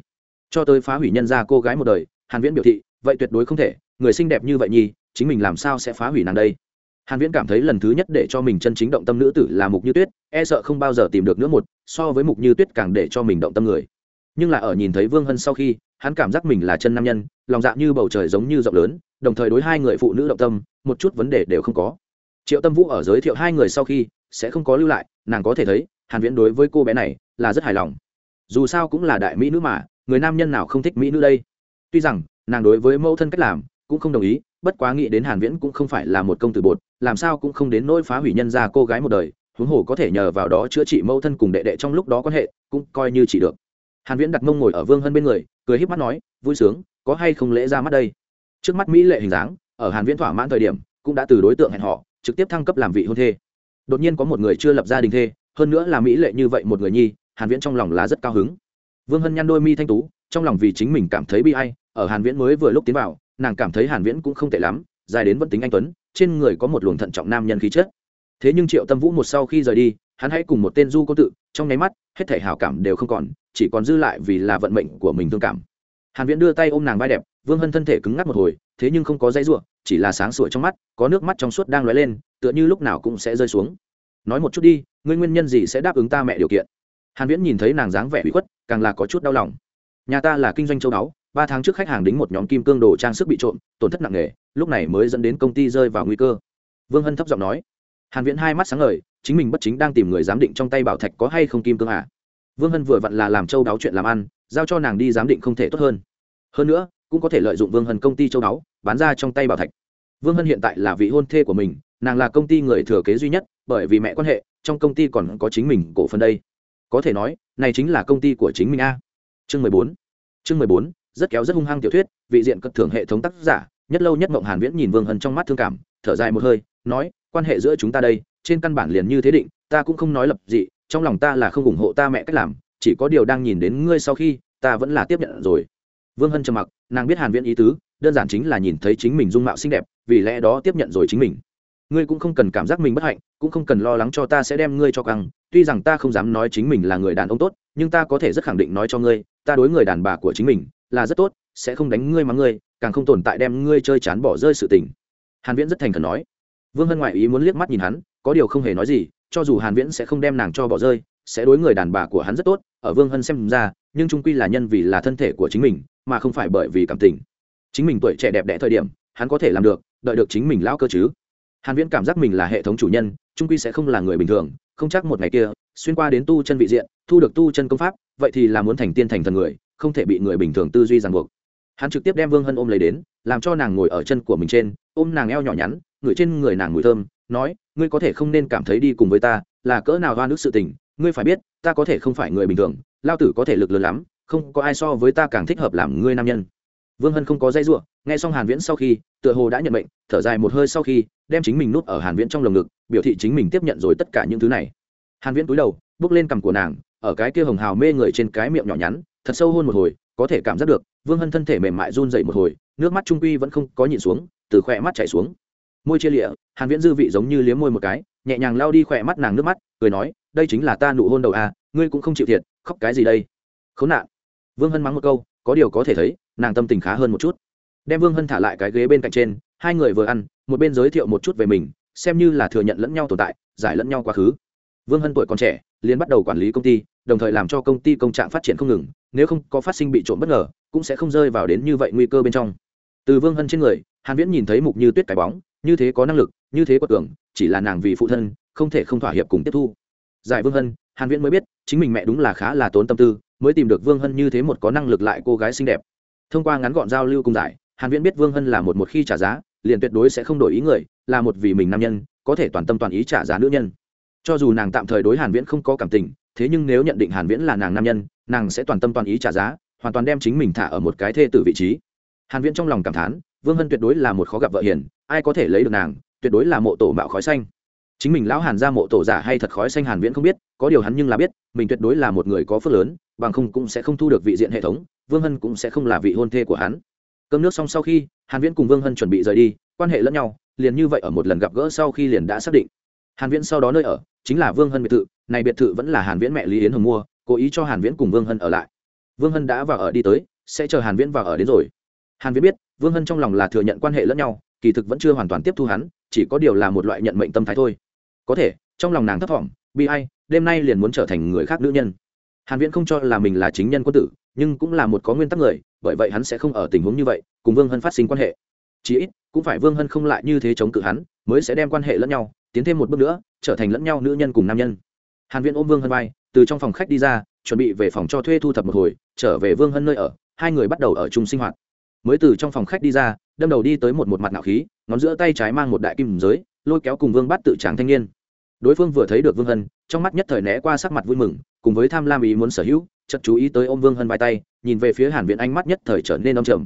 Cho tới phá hủy nhân gia cô gái một đời, hàn viễn biểu thị, vậy tuyệt đối không thể, người xinh đẹp như vậy nhi chính mình làm sao sẽ phá hủy nàng đây? Hàn viễn cảm thấy lần thứ nhất để cho mình chân chính động tâm nữ tử là mục như tuyết e sợ không bao giờ tìm được nữa một, so với mục như tuyết càng để cho mình động tâm người. Nhưng là ở nhìn thấy vương hân sau khi, hắn cảm giác mình là chân nam nhân, lòng dạ như bầu trời giống như rộng lớn, đồng thời đối hai người phụ nữ động tâm, một chút vấn đề đều không có. Triệu tâm vũ ở giới thiệu hai người sau khi, sẽ không có lưu lại, nàng có thể thấy hàn viễn đối với cô bé này là rất hài lòng. Dù sao cũng là đại mỹ nữ mà, người nam nhân nào không thích mỹ nữ đây? Tuy rằng, nàng đối với mẫu thân cách làm cũng không đồng ý, bất quá nghĩ đến hàn viễn cũng không phải là một công tử bột, làm sao cũng không đến nỗi phá hủy nhân gia cô gái một đời, huống hồ có thể nhờ vào đó chữa trị mẫu thân cùng đệ đệ trong lúc đó quan hệ, cũng coi như chỉ được. Hàn viễn đặt mông ngồi ở vương hân bên người, cười híp mắt nói, vui sướng, có hay không lễ ra mắt đây? Trước mắt mỹ lệ hình dáng, ở hàn viễn thỏa mãn thời điểm, cũng đã từ đối tượng hẹn họ trực tiếp thăng cấp làm vị hôn thê. Đột nhiên có một người chưa lập gia đình thê hơn nữa là mỹ lệ như vậy một người nhi, hàn viễn trong lòng là rất cao hứng. Vương hân nhăn đôi mi thanh tú, trong lòng vì chính mình cảm thấy bi ai, ở hàn viễn mới vừa lúc tiến vào, nàng cảm thấy hàn viễn cũng không tệ lắm, dài đến vẫn tính anh tuấn, trên người có một luồng thận trọng nam nhân khí chất. Thế nhưng triệu tâm vũ một sau khi rời đi, hắn hãy cùng một tên du cô tự, trong nháy mắt, hết thể hảo cảm đều không còn, chỉ còn dư lại vì là vận mệnh của mình thương cảm. Hàn viễn đưa tay ôm nàng vai đẹp, vương hân thân thể cứng ngắc một hồi, thế nhưng không có dây rủa, chỉ là sáng sủa trong mắt, có nước mắt trong suốt đang lóe lên, tựa như lúc nào cũng sẽ rơi xuống nói một chút đi, ngươi nguyên nhân gì sẽ đáp ứng ta mẹ điều kiện? Hàn viễn nhìn thấy nàng dáng vẻ bị khuất, càng là có chút đau lòng. Nhà ta là kinh doanh châu đáo ba tháng trước khách hàng đính một nhóm kim cương đồ trang sức bị trộm, tổn thất nặng nề, lúc này mới dẫn đến công ty rơi vào nguy cơ. Vương hân thấp giọng nói. Hàn viễn hai mắt sáng ngời, chính mình bất chính đang tìm người giám định trong tay bảo thạch có hay không kim cương à? Vương hân vừa vặn là làm châu đáo chuyện làm ăn, giao cho nàng đi giám định không thể tốt hơn. Hơn nữa, cũng có thể lợi dụng vương hân công ty châu đáo bán ra trong tay bảo thạch. Vương hân hiện tại là vị hôn thê của mình nàng là công ty người thừa kế duy nhất, bởi vì mẹ quan hệ, trong công ty còn có chính mình cổ phần đây. Có thể nói, này chính là công ty của chính mình a. Chương mười bốn. Chương mười bốn, rất kéo rất hung hăng tiểu thuyết, vị diện cất thưởng hệ thống tác giả, nhất lâu nhất mộng hàn viễn nhìn vương hân trong mắt thương cảm, thở dài một hơi, nói, quan hệ giữa chúng ta đây, trên căn bản liền như thế định, ta cũng không nói lập dị, trong lòng ta là không ủng hộ ta mẹ cách làm, chỉ có điều đang nhìn đến ngươi sau khi, ta vẫn là tiếp nhận rồi. Vương hân trầm mặc, nàng biết hàn viễn ý tứ, đơn giản chính là nhìn thấy chính mình dung mạo xinh đẹp, vì lẽ đó tiếp nhận rồi chính mình ngươi cũng không cần cảm giác mình bất hạnh, cũng không cần lo lắng cho ta sẽ đem ngươi cho căng. Tuy rằng ta không dám nói chính mình là người đàn ông tốt, nhưng ta có thể rất khẳng định nói cho ngươi, ta đối người đàn bà của chính mình là rất tốt, sẽ không đánh ngươi mắng ngươi, càng không tồn tại đem ngươi chơi chán bỏ rơi sự tình. Hàn viễn rất thành khẩn nói. Vương hân ngoại ý muốn liếc mắt nhìn hắn, có điều không hề nói gì, cho dù hàn viễn sẽ không đem nàng cho bỏ rơi, sẽ đối người đàn bà của hắn rất tốt, ở vương hân xem ra, nhưng trung quy là nhân vì là thân thể của chính mình, mà không phải bởi vì cảm tình. Chính mình tuổi trẻ đẹp đẽ thời điểm, hắn có thể làm được, đợi được chính mình lão cơ chứ hàn viễn cảm giác mình là hệ thống chủ nhân, trung quy sẽ không là người bình thường, không chắc một ngày kia, xuyên qua đến tu chân vị diện, thu được tu chân công pháp, vậy thì là muốn thành tiên thành thần người, không thể bị người bình thường tư duy ràng buộc. Hắn trực tiếp đem vương hân ôm lấy đến, làm cho nàng ngồi ở chân của mình trên, ôm nàng eo nhỏ nhắn ngửi trên người nàng mùi thơm, nói, ngươi có thể không nên cảm thấy đi cùng với ta, là cỡ nào hoa nước sự tình, ngươi phải biết, ta có thể không phải người bình thường, lao tử có thể lực lớn lắm, không có ai so với ta càng thích hợp làm ngươi nam nhân. Vương hân không có dây r nghe xong hàn viễn sau khi, tựa hồ đã nhận mệnh, thở dài một hơi sau khi, đem chính mình nút ở hàn viễn trong lồng ngực, biểu thị chính mình tiếp nhận rồi tất cả những thứ này. Hàn viễn cúi đầu, bước lên cằm của nàng, ở cái kia hồng hào mê người trên cái miệng nhỏ nhắn, thật sâu hôn một hồi, có thể cảm giác được, vương hân thân thể mềm mại run dậy một hồi, nước mắt trung quy vẫn không có nhịn xuống, từ khỏe mắt chảy xuống. Môi chia lịa, hàn viễn dư vị giống như liếm môi một cái, nhẹ nhàng lao đi khỏe mắt nàng nước mắt, cười nói, đây chính là ta nụ hôn đầu à ngươi cũng không chịu thiệt, khóc cái gì đây? Khốn nạn. Vương hân mắng một câu, có điều có thể thấy, nàng tâm tình khá hơn một chút đem vương hân thả lại cái ghế bên cạnh trên hai người vừa ăn một bên giới thiệu một chút về mình xem như là thừa nhận lẫn nhau tồn tại giải lẫn nhau quá khứ. Vương hân tuổi còn trẻ liền bắt đầu quản lý công ty đồng thời làm cho công ty công trạng phát triển không ngừng nếu không có phát sinh bị trộm bất ngờ cũng sẽ không rơi vào đến như vậy nguy cơ bên trong. Từ vương hân trên người hàn viễn nhìn thấy mục như tuyết cái bóng như thế có năng lực như thế quật cường, chỉ là nàng vì phụ thân không thể không thỏa hiệp cùng tiếp thu. Giải vương hân hàn viễn mới biết chính mình mẹ đúng là khá là tốn tâm tư mới tìm được vương hân như thế một có năng lực lại cô gái xinh đẹp. Thông qua ngắn gọn giao lưu cùng giải hàn viễn biết vương hân là một một khi trả giá, liền tuyệt đối sẽ không đổi ý người, là một vì mình nam nhân, có thể toàn tâm toàn ý trả giá nữ nhân. Cho dù nàng tạm thời đối hàn viễn không có cảm tình, thế nhưng nếu nhận định hàn viễn là nàng nam nhân, nàng sẽ toàn tâm toàn ý trả giá, hoàn toàn đem chính mình thả ở một cái thê tử vị trí. Hàn viễn trong lòng cảm thán, vương hân tuyệt đối là một khó gặp vợ hiền, ai có thể lấy được nàng, tuyệt đối là mộ tổ mạo khói xanh. Chính mình lão hàn ra mộ tổ giả hay thật khói xanh hàn viễn không biết, có điều hắn nhưng là biết, mình tuyệt đối là một người có phước lớn, bằng không cũng sẽ không thu được vị diện hệ thống, vương hân cũng sẽ không là vị hôn thê của hắn cơm nước xong sau khi, hàn viễn cùng vương hân chuẩn bị rời đi, quan hệ lẫn nhau, liền như vậy ở một lần gặp gỡ sau khi liền đã xác định. Hàn viễn sau đó nơi ở, chính là vương hân biệt thự, này biệt thự vẫn là hàn viễn mẹ lý yến hồng mua, cố ý cho hàn viễn cùng vương hân ở lại. Vương hân đã vào ở đi tới, sẽ chờ hàn viễn vào ở đến rồi. Hàn viễn biết, vương hân trong lòng là thừa nhận quan hệ lẫn nhau, kỳ thực vẫn chưa hoàn toàn tiếp thu hắn, chỉ có điều là một loại nhận mệnh tâm thái thôi. Có thể, trong lòng nàng thấp thỏm, bi ai, đêm nay liền muốn trở thành người khác nữ nhân hàn viễn không cho là mình là chính nhân quân tử, nhưng cũng là một có nguyên tắc người, bởi vậy hắn sẽ không ở tình huống như vậy, cùng vương hân phát sinh quan hệ. Chí ít, cũng phải vương hân không lại như thế chống cự hắn, mới sẽ đem quan hệ lẫn nhau, tiến thêm một bước nữa, trở thành lẫn nhau nữ nhân cùng nam nhân. Hàn viễn ôm vương hân vai, từ trong phòng khách đi ra, chuẩn bị về phòng cho thuê thu thập một hồi, trở về vương hân nơi ở, hai người bắt đầu ở chung sinh hoạt. Mới từ trong phòng khách đi ra, đâm đầu đi tới một một mặt nạo khí, ngón giữa tay trái mang một đại kim giới, lôi kéo cùng vương bắt tự tráng thanh niên. Đối phương vừa thấy được vương hân, trong mắt nhất thời né qua sắc mặt vui mừng cùng với tham lam ý muốn sở hữu, chợt chú ý tới ôm vương hân vai tay, nhìn về phía hàn viện ánh mắt nhất thời trở nên đông trầm.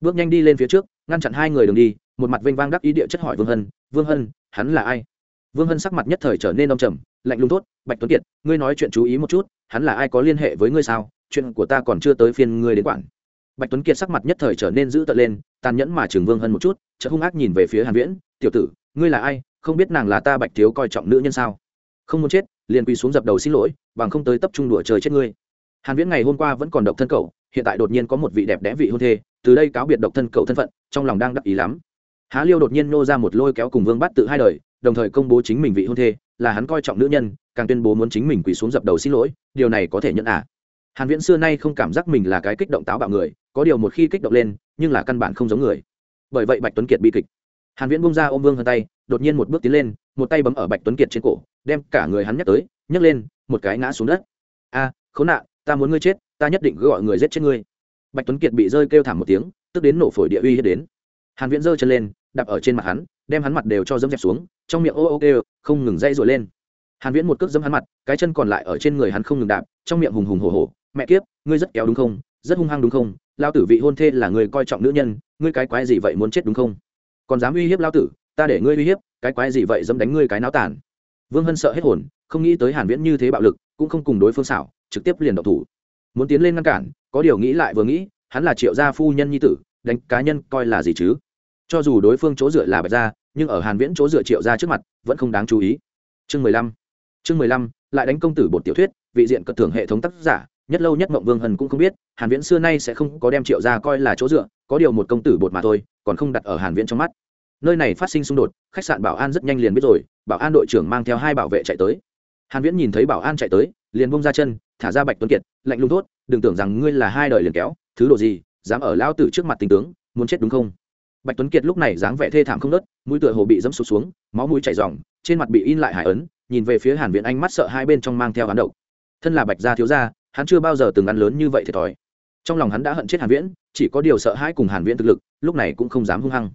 Bước nhanh đi lên phía trước, ngăn chặn hai người đường đi, một mặt vênh vang đắc ý địa chất hỏi vương hân vương hân, hắn là ai? Vương hân sắc mặt nhất thời trở nên đông trầm, lạnh lùng tốt bạch tuấn kiệt, ngươi nói chuyện chú ý một chút, hắn là ai có liên hệ với ngươi sao? Chuyện của ta còn chưa tới phiên ngươi đến quản. Bạch tuấn kiệt sắc mặt nhất thời trở nên dữ tợn lên, tàn nhẫn mà trường vương hân một chút chợ hung ác nhìn về phía hàn viễn, tiểu tử, ngươi là ai? Không biết nàng là ta bạch thiếu coi trọng nữ nhân sao? Không muốn chết liền quỳ xuống dập đầu xin lỗi, bằng không tới tập trung đùa trời chết ngươi. Hàn viễn ngày hôm qua vẫn còn độc thân cậu, hiện tại đột nhiên có một vị đẹp đẽ vị hôn thê, từ đây cáo biệt độc thân cậu thân phận, trong lòng đang đắc ý lắm. Há liêu đột nhiên nô ra một lôi kéo cùng vương bắt tự hai đời, đồng thời công bố chính mình vị hôn thê, là hắn coi trọng nữ nhân, càng tuyên bố muốn chính mình quỳ xuống dập đầu xin lỗi, điều này có thể nhận à? Hàn viễn xưa nay không cảm giác mình là cái kích động táo bạo người, có điều một khi kích động lên, nhưng là căn bản không giống người. Bởi vậy bạch tuấn kiệt bi kịch. Hàn viễn bung ra ôm vương hơn tay, đột nhiên một bước tiến lên một tay bấm ở bạch tuấn kiệt trên cổ, đem cả người hắn nhắc tới, nhấc lên, một cái ngã xuống đất. A, khốn nạn, ta muốn ngươi chết, ta nhất định gọi người giết chết ngươi. Bạch tuấn kiệt bị rơi kêu thảm một tiếng, tức đến nổ phổi địa uy hiếp đến. Hàn viễn giơ chân lên, đạp ở trên mặt hắn, đem hắn mặt đều cho dẫm dẹp xuống, trong miệng ô ô kêu, không ngừng dây rồi lên. Hàn viễn một cước dẫm hắn mặt, cái chân còn lại ở trên người hắn không ngừng đạp, trong miệng hùng hùng hổ hổ, mẹ kiếp, ngươi rất kéo đúng không? Rất hung hăng đúng không? Lao tử vị hôn thê là người coi trọng nữ nhân, ngươi cái quái gì vậy muốn chết đúng không? Còn dám uy hiếp lao tử, ta để ngươi uy hiếp cái quái gì vậy dám đánh ngươi cái náo tàn? Vương hân sợ hết hồn, không nghĩ tới hàn viễn như thế bạo lực, cũng không cùng đối phương xảo, trực tiếp liền động thủ. Muốn tiến lên ngăn cản, có điều nghĩ lại vừa nghĩ, hắn là triệu gia phu nhân nhi tử, đánh cá nhân coi là gì chứ? Cho dù đối phương chỗ dựa là bạch gia, nhưng ở hàn viễn chỗ dựa triệu gia trước mặt, vẫn không đáng chú ý. Chương 15 chương 15 lại đánh công tử bột tiểu thuyết, vị diện cật thưởng hệ thống tác giả, nhất lâu nhất mộng vương hân cũng không biết, hàn viễn xưa nay sẽ không có đem triệu gia coi là chỗ dựa, có điều một công tử bột mà thôi, còn không đặt ở hàn viễn trong mắt nơi này phát sinh xung đột, khách sạn bảo an rất nhanh liền biết rồi, bảo an đội trưởng mang theo hai bảo vệ chạy tới. Hàn viễn nhìn thấy bảo an chạy tới, liền bung ra chân, thả ra bạch tuấn kiệt, lạnh lùng thốt, đừng tưởng rằng ngươi là hai đời liền kéo, thứ đồ gì, dám ở lao tử trước mặt tình tướng, muốn chết đúng không? Bạch tuấn kiệt lúc này dáng vẻ thê thảm không nớt, mũi tựa hồ bị dẫm sụt xuống, máu mũi chảy ròng, trên mặt bị in lại hải ấn, nhìn về phía hàn viễn ánh mắt sợ hai bên trong mang theo hắn độc. Thân là bạch gia thiếu gia, hắn chưa bao giờ từng ăn lớn như vậy thiệt thòi. Trong lòng hắn đã hận chết hàn viễn, chỉ có điều sợ hãi cùng hàn viễn thực lực, lúc này cũng không dám hung hăng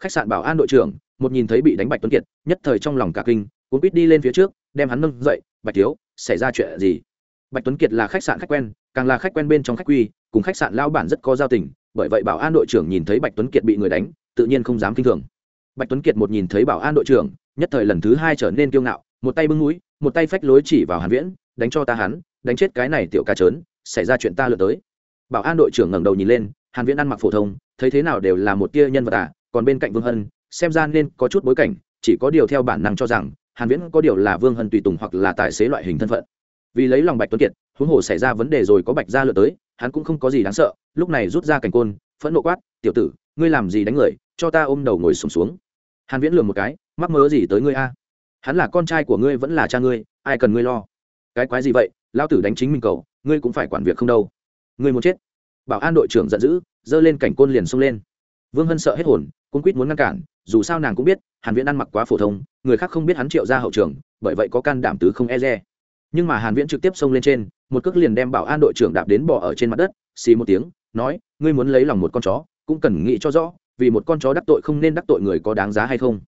khách sạn bảo an đội trưởng, một nhìn thấy bị đánh bạch tuấn kiệt, nhất thời trong lòng cả kinh, cuốn quýt đi lên phía trước, đem hắn nâng dậy, bạch thiếu, xảy ra chuyện gì? Bạch tuấn kiệt là khách sạn khách quen, càng là khách quen bên trong khách quy, cùng khách sạn lao bản rất có giao tình, bởi vậy bảo an đội trưởng nhìn thấy bạch tuấn kiệt bị người đánh, tự nhiên không dám kinh thường. Bạch tuấn kiệt một nhìn thấy bảo an đội trưởng, nhất thời lần thứ hai trở nên kiêu ngạo, một tay bưng núi một tay phách lối chỉ vào hàn viễn, đánh cho ta hắn, đánh chết cái này tiểu ca trớn, xảy ra chuyện ta lượt tới. Bảo an đội trưởng ngẩng đầu nhìn lên, hàn viễn ăn mặc phổ thông, thấy thế nào đều là một tia nhân vật à còn bên cạnh vương hân xem ra nên có chút bối cảnh chỉ có điều theo bản năng cho rằng hàn viễn có điều là vương hân tùy tùng hoặc là tài xế loại hình thân phận. Vì lấy lòng bạch tuấn kiệt huống hồ xảy ra vấn đề rồi có bạch gia lựa tới hắn cũng không có gì đáng sợ lúc này rút ra cảnh côn phẫn nộ quát tiểu tử ngươi làm gì đánh người cho ta ôm đầu ngồi sùng xuống, xuống hàn viễn lườm một cái mắc mớ gì tới ngươi a? Hắn là con trai của ngươi vẫn là cha ngươi ai cần ngươi lo? Cái quái gì vậy? Lao tử đánh chính mình cầu ngươi cũng phải quản việc không đâu. Ngươi muốn chết. Bảo an đội trưởng giận dữ giơ lên cảnh côn liền xông lên vương hân sợ hết hồn cũng quýt muốn ngăn cản, dù sao nàng cũng biết, hàn viễn ăn mặc quá phổ thông, người khác không biết hắn triệu ra hậu trường, bởi vậy có can đảm tứ không e dè. Nhưng mà hàn viễn trực tiếp xông lên trên, một cước liền đem bảo an đội trưởng đạp đến bỏ ở trên mặt đất, xì một tiếng, nói, ngươi muốn lấy lòng một con chó, cũng cần nghĩ cho rõ, vì một con chó đắc tội không nên đắc tội người có đáng giá hay không.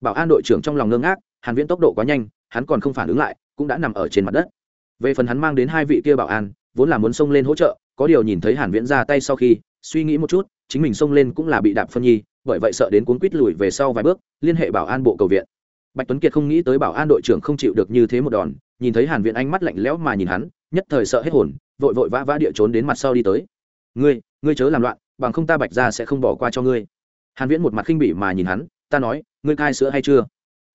Bảo an đội trưởng trong lòng ngơ ngác, hàn viễn tốc độ quá nhanh, hắn còn không phản ứng lại, cũng đã nằm ở trên mặt đất. Về phần hắn mang đến hai vị kia bảo an, vốn là muốn xông lên hỗ trợ, có điều nhìn thấy hàn viễn ra tay sau khi suy nghĩ một chút, chính mình xông lên cũng là bị đạp phân nhi, bởi vậy sợ đến cuốn quýt lùi về sau vài bước, liên hệ bảo an bộ cầu viện. Bạch tuấn kiệt không nghĩ tới bảo an đội trưởng không chịu được như thế một đòn, nhìn thấy hàn viễn ánh mắt lạnh lẽo mà nhìn hắn, nhất thời sợ hết hồn, vội vội vã vã địa trốn đến mặt sau đi tới. Ngươi ngươi chớ làm loạn, bằng không ta bạch ra sẽ không bỏ qua cho ngươi. Hàn viễn một mặt khinh bỉ mà nhìn hắn, ta nói, ngươi cai sữa hay chưa?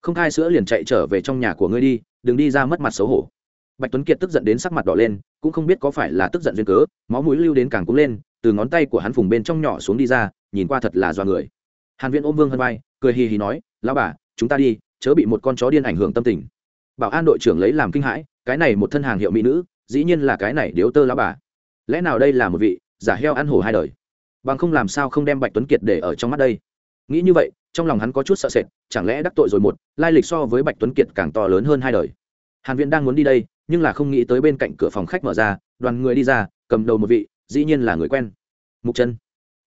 Không cai sữa liền chạy trở về trong nhà của ngươi đi, đừng đi ra mất mặt xấu hổ. Bạch tuấn kiệt tức giận đến sắc mặt đỏ lên, cũng không biết có phải là tức giận duyên cớ, máu mũi lưu đến càng cũng lên từ ngón tay của hắn phùng bên trong nhỏ xuống đi ra, nhìn qua thật là do người. Hàn viễn ôm vương hân vai, cười hì hì nói, lão bà, chúng ta đi, chớ bị một con chó điên ảnh hưởng tâm tình. Bảo an đội trưởng lấy làm kinh hãi, cái này một thân hàng hiệu mỹ nữ, dĩ nhiên là cái này điếu tơ lão bà. Lẽ nào đây là một vị giả heo ăn hổ hai đời? Bằng không làm sao không đem bạch tuấn kiệt để ở trong mắt đây? Nghĩ như vậy, trong lòng hắn có chút sợ sệt, chẳng lẽ đắc tội rồi một, lai lịch so với bạch tuấn kiệt càng to lớn hơn hai đời? Hàn viễn đang muốn đi đây, nhưng là không nghĩ tới bên cạnh cửa phòng khách mở ra, đoàn người đi ra, cầm đầu một vị dĩ nhiên là người quen. Mục chân.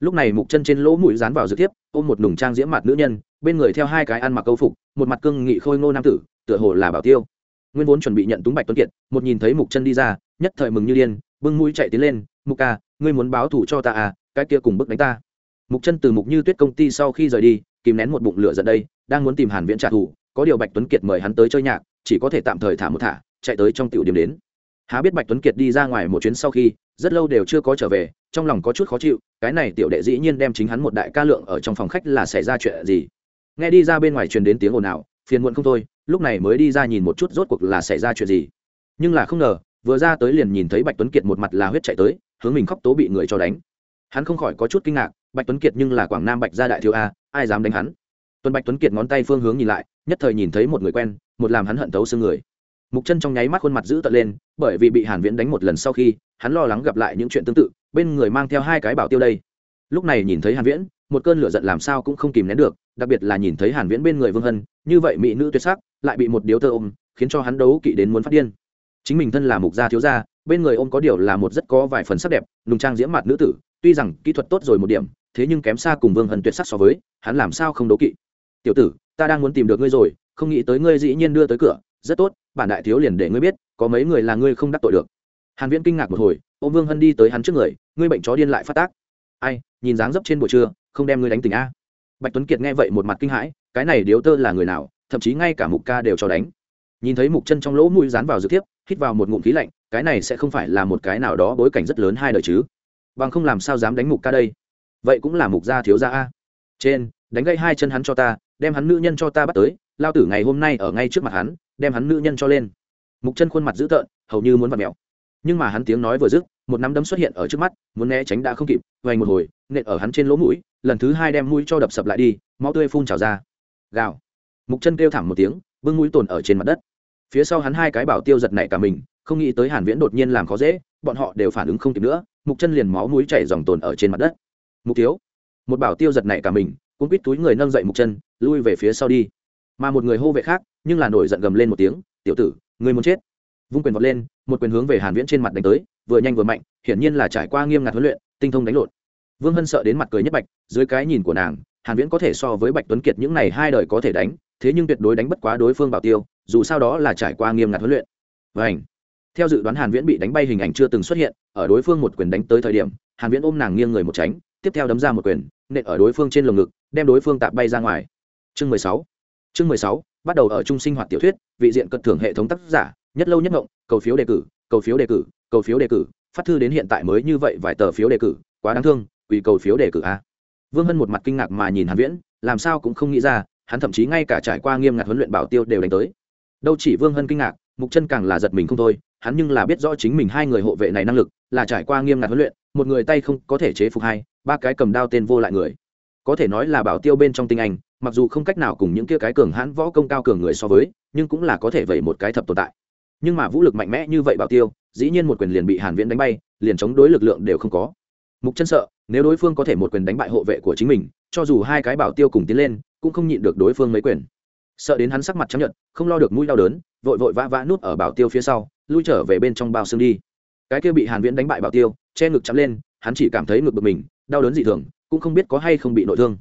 Lúc này mục chân trên lỗ mũi dán vào dược tiếp ôm một nùng trang diễm mặt nữ nhân, bên người theo hai cái ăn mặc câu phục, một mặt cương nghị khôi ngô nam tử, tựa hồ là bảo tiêu. Nguyên vốn chuẩn bị nhận túng bạch tuấn kiệt, một nhìn thấy mục chân đi ra, nhất thời mừng như điên, bưng mũi chạy tiến lên, mục ca, ngươi muốn báo thù cho ta à cái kia cùng bức đánh ta. Mục chân từ mục như tuyết công ty sau khi rời đi, kìm nén một bụng lửa giận đây, đang muốn tìm hàn viễn trả thù, có điều bạch tuấn kiệt mời hắn tới chơi nhạc, chỉ có thể tạm thời thả một thả, chạy tới trong tiểu điểm đến. Há biết bạch tuấn kiệt đi ra ngoài một chuyến sau khi rất lâu đều chưa có trở về, trong lòng có chút khó chịu, cái này tiểu đệ dĩ nhiên đem chính hắn một đại ca lượng ở trong phòng khách là xảy ra chuyện gì. Nghe đi ra bên ngoài truyền đến tiếng ồn ào, phiền muộn không thôi, lúc này mới đi ra nhìn một chút rốt cuộc là xảy ra chuyện gì. Nhưng là không ngờ, vừa ra tới liền nhìn thấy bạch tuấn kiệt một mặt là huyết chạy tới, hướng mình khóc tố bị người cho đánh. Hắn không khỏi có chút kinh ngạc, bạch tuấn kiệt nhưng là quảng nam bạch gia đại thiếu a, ai dám đánh hắn? Tuần bạch tuấn kiệt ngón tay phương hướng nhìn lại, nhất thời nhìn thấy một người quen, một làm hắn hận tấu xương người mục chân trong nháy mắt khuôn mặt giữ tận lên, bởi vì bị hàn viễn đánh một lần sau khi, hắn lo lắng gặp lại những chuyện tương tự, bên người mang theo hai cái bảo tiêu đây. Lúc này nhìn thấy hàn viễn, một cơn lửa giận làm sao cũng không kìm nén được, đặc biệt là nhìn thấy hàn viễn bên người vương hân, như vậy mỹ nữ tuyệt sắc, lại bị một điếu thơ ôm, khiến cho hắn đấu kỵ đến muốn phát điên. Chính mình thân là mục gia thiếu gia, bên người ôm có điều là một rất có vài phần sắc đẹp, nùng trang diễm mặt nữ tử, tuy rằng kỹ thuật tốt rồi một điểm, thế nhưng kém xa cùng vương hân tuyệt sắc so với, hắn làm sao không đấu kỵ? Tiểu tử, ta đang muốn tìm được ngươi rồi, không nghĩ tới ngươi dĩ nhiên đưa tới cửa rất tốt, bản đại thiếu liền để ngươi biết, có mấy người là ngươi không đắc tội được. Hàn viễn kinh ngạc một hồi ô vương hân đi tới hắn trước người, ngươi bệnh chó điên lại phát tác. Ai, nhìn dáng dấp trên buổi trưa, không đem ngươi đánh tỉnh a? Bạch tuấn kiệt nghe vậy một mặt kinh hãi, cái này điếu tơ là người nào, thậm chí ngay cả mục ca đều cho đánh. Nhìn thấy mục chân trong lỗ mũi dán vào dược tiếp hít vào một ngụm khí lạnh, cái này sẽ không phải là một cái nào đó bối cảnh rất lớn hai đời chứ? Bằng không làm sao dám đánh mục ca đây? Vậy cũng là mục gia thiếu gia a. Trên, đánh gây hai chân hắn cho ta, đem hắn nữ nhân cho ta bắt tới, lao tử ngày hôm nay ở ngay trước mặt hắn đem hắn nữ nhân cho lên. Mục chân khuôn mặt dữ tợn, hầu như muốn vặt mèo. Nhưng mà hắn tiếng nói vừa dứt, một nắm đấm xuất hiện ở trước mắt, muốn né tránh đã không kịp, vành một hồi, nện ở hắn trên lỗ mũi, lần thứ hai đem mũi cho đập sập lại đi, máu tươi phun trào ra. Gào. Mục chân kêu thảm một tiếng, bưng mũi tồn ở trên mặt đất. Phía sau hắn hai cái bảo tiêu giật nảy cả mình, không nghĩ tới hàn viễn đột nhiên làm khó dễ, bọn họ đều phản ứng không kịp nữa, mục chân liền máu mũi chảy dòng tồn ở trên mặt đất. Mục thiếu. Một bảo tiêu giật nảy cả mình cũng quýt túi người nâng dậy mục chân, lui về phía sau đi mà một người hô vệ khác, nhưng là nổi giận gầm lên một tiếng, tiểu tử người muốn chết? Vung quyền vọt lên, một quyền hướng về hàn viễn trên mặt đánh tới, vừa nhanh vừa mạnh, hiển nhiên là trải qua nghiêm ngặt huấn luyện, tinh thông đánh lộn. Vương hân sợ đến mặt cười nhất bạch, dưới cái nhìn của nàng, hàn viễn có thể so với bạch tuấn kiệt những này hai đời có thể đánh, thế nhưng tuyệt đối đánh bất quá đối phương bảo tiêu, dù sao đó là trải qua nghiêm ngặt huấn luyện. Vảnh theo dự đoán hàn viễn bị đánh bay hình ảnh chưa từng xuất hiện, ở đối phương một quyền đánh tới thời điểm, hàn viễn ôm nàng nghiêng người một tránh, tiếp theo đấm ra một quyền, nện ở đối phương trên lồng ngực, đem đối phương tạm bay ra ngoài. Chương 16 chương 16 bắt đầu ở trung sinh hoạt tiểu thuyết, vị diện cận thưởng hệ thống tác giả, nhất lâu nhất ngộng, cầu phiếu đề cử, cầu phiếu đề cử, cầu phiếu đề cử, phát thư đến hiện tại mới như vậy vài tờ phiếu đề cử, quá đáng thương vì cầu phiếu đề cử a. Vương hân một mặt kinh ngạc mà nhìn hàn viễn, làm sao cũng không nghĩ ra, hắn thậm chí ngay cả trải qua nghiêm ngặt huấn luyện bảo tiêu đều đánh tới. Đâu chỉ vương hân kinh ngạc, mục chân càng là giật mình không thôi, hắn nhưng là biết rõ chính mình hai người hộ vệ này năng lực, là trải qua nghiêm ngặt huấn luyện, một người tay không có thể chế phục hai, ba cái cầm đao tên vô lại người. Có thể nói là bảo tiêu bên trong tinh anh mặc dù không cách nào cùng những kia cái cường hãn võ công cao cường người so với, nhưng cũng là có thể vậy một cái thập tồn tại. Nhưng mà vũ lực mạnh mẽ như vậy bảo tiêu, dĩ nhiên một quyền liền bị hàn viễn đánh bay, liền chống đối lực lượng đều không có. Mục chân sợ, nếu đối phương có thể một quyền đánh bại hộ vệ của chính mình, cho dù hai cái bảo tiêu cùng tiến lên, cũng không nhịn được đối phương mấy quyền. Sợ đến hắn sắc mặt chấp nhận không lo được mũi đau đớn, vội vội vã vã nút ở bảo tiêu phía sau, lui trở về bên trong bao xương đi. Cái kia bị hàn viễn đánh bại bảo tiêu, che ngực chắm lên, hắn chỉ cảm thấy ngực bực mình, đau đớn dị thường, cũng không biết có hay không bị nội thương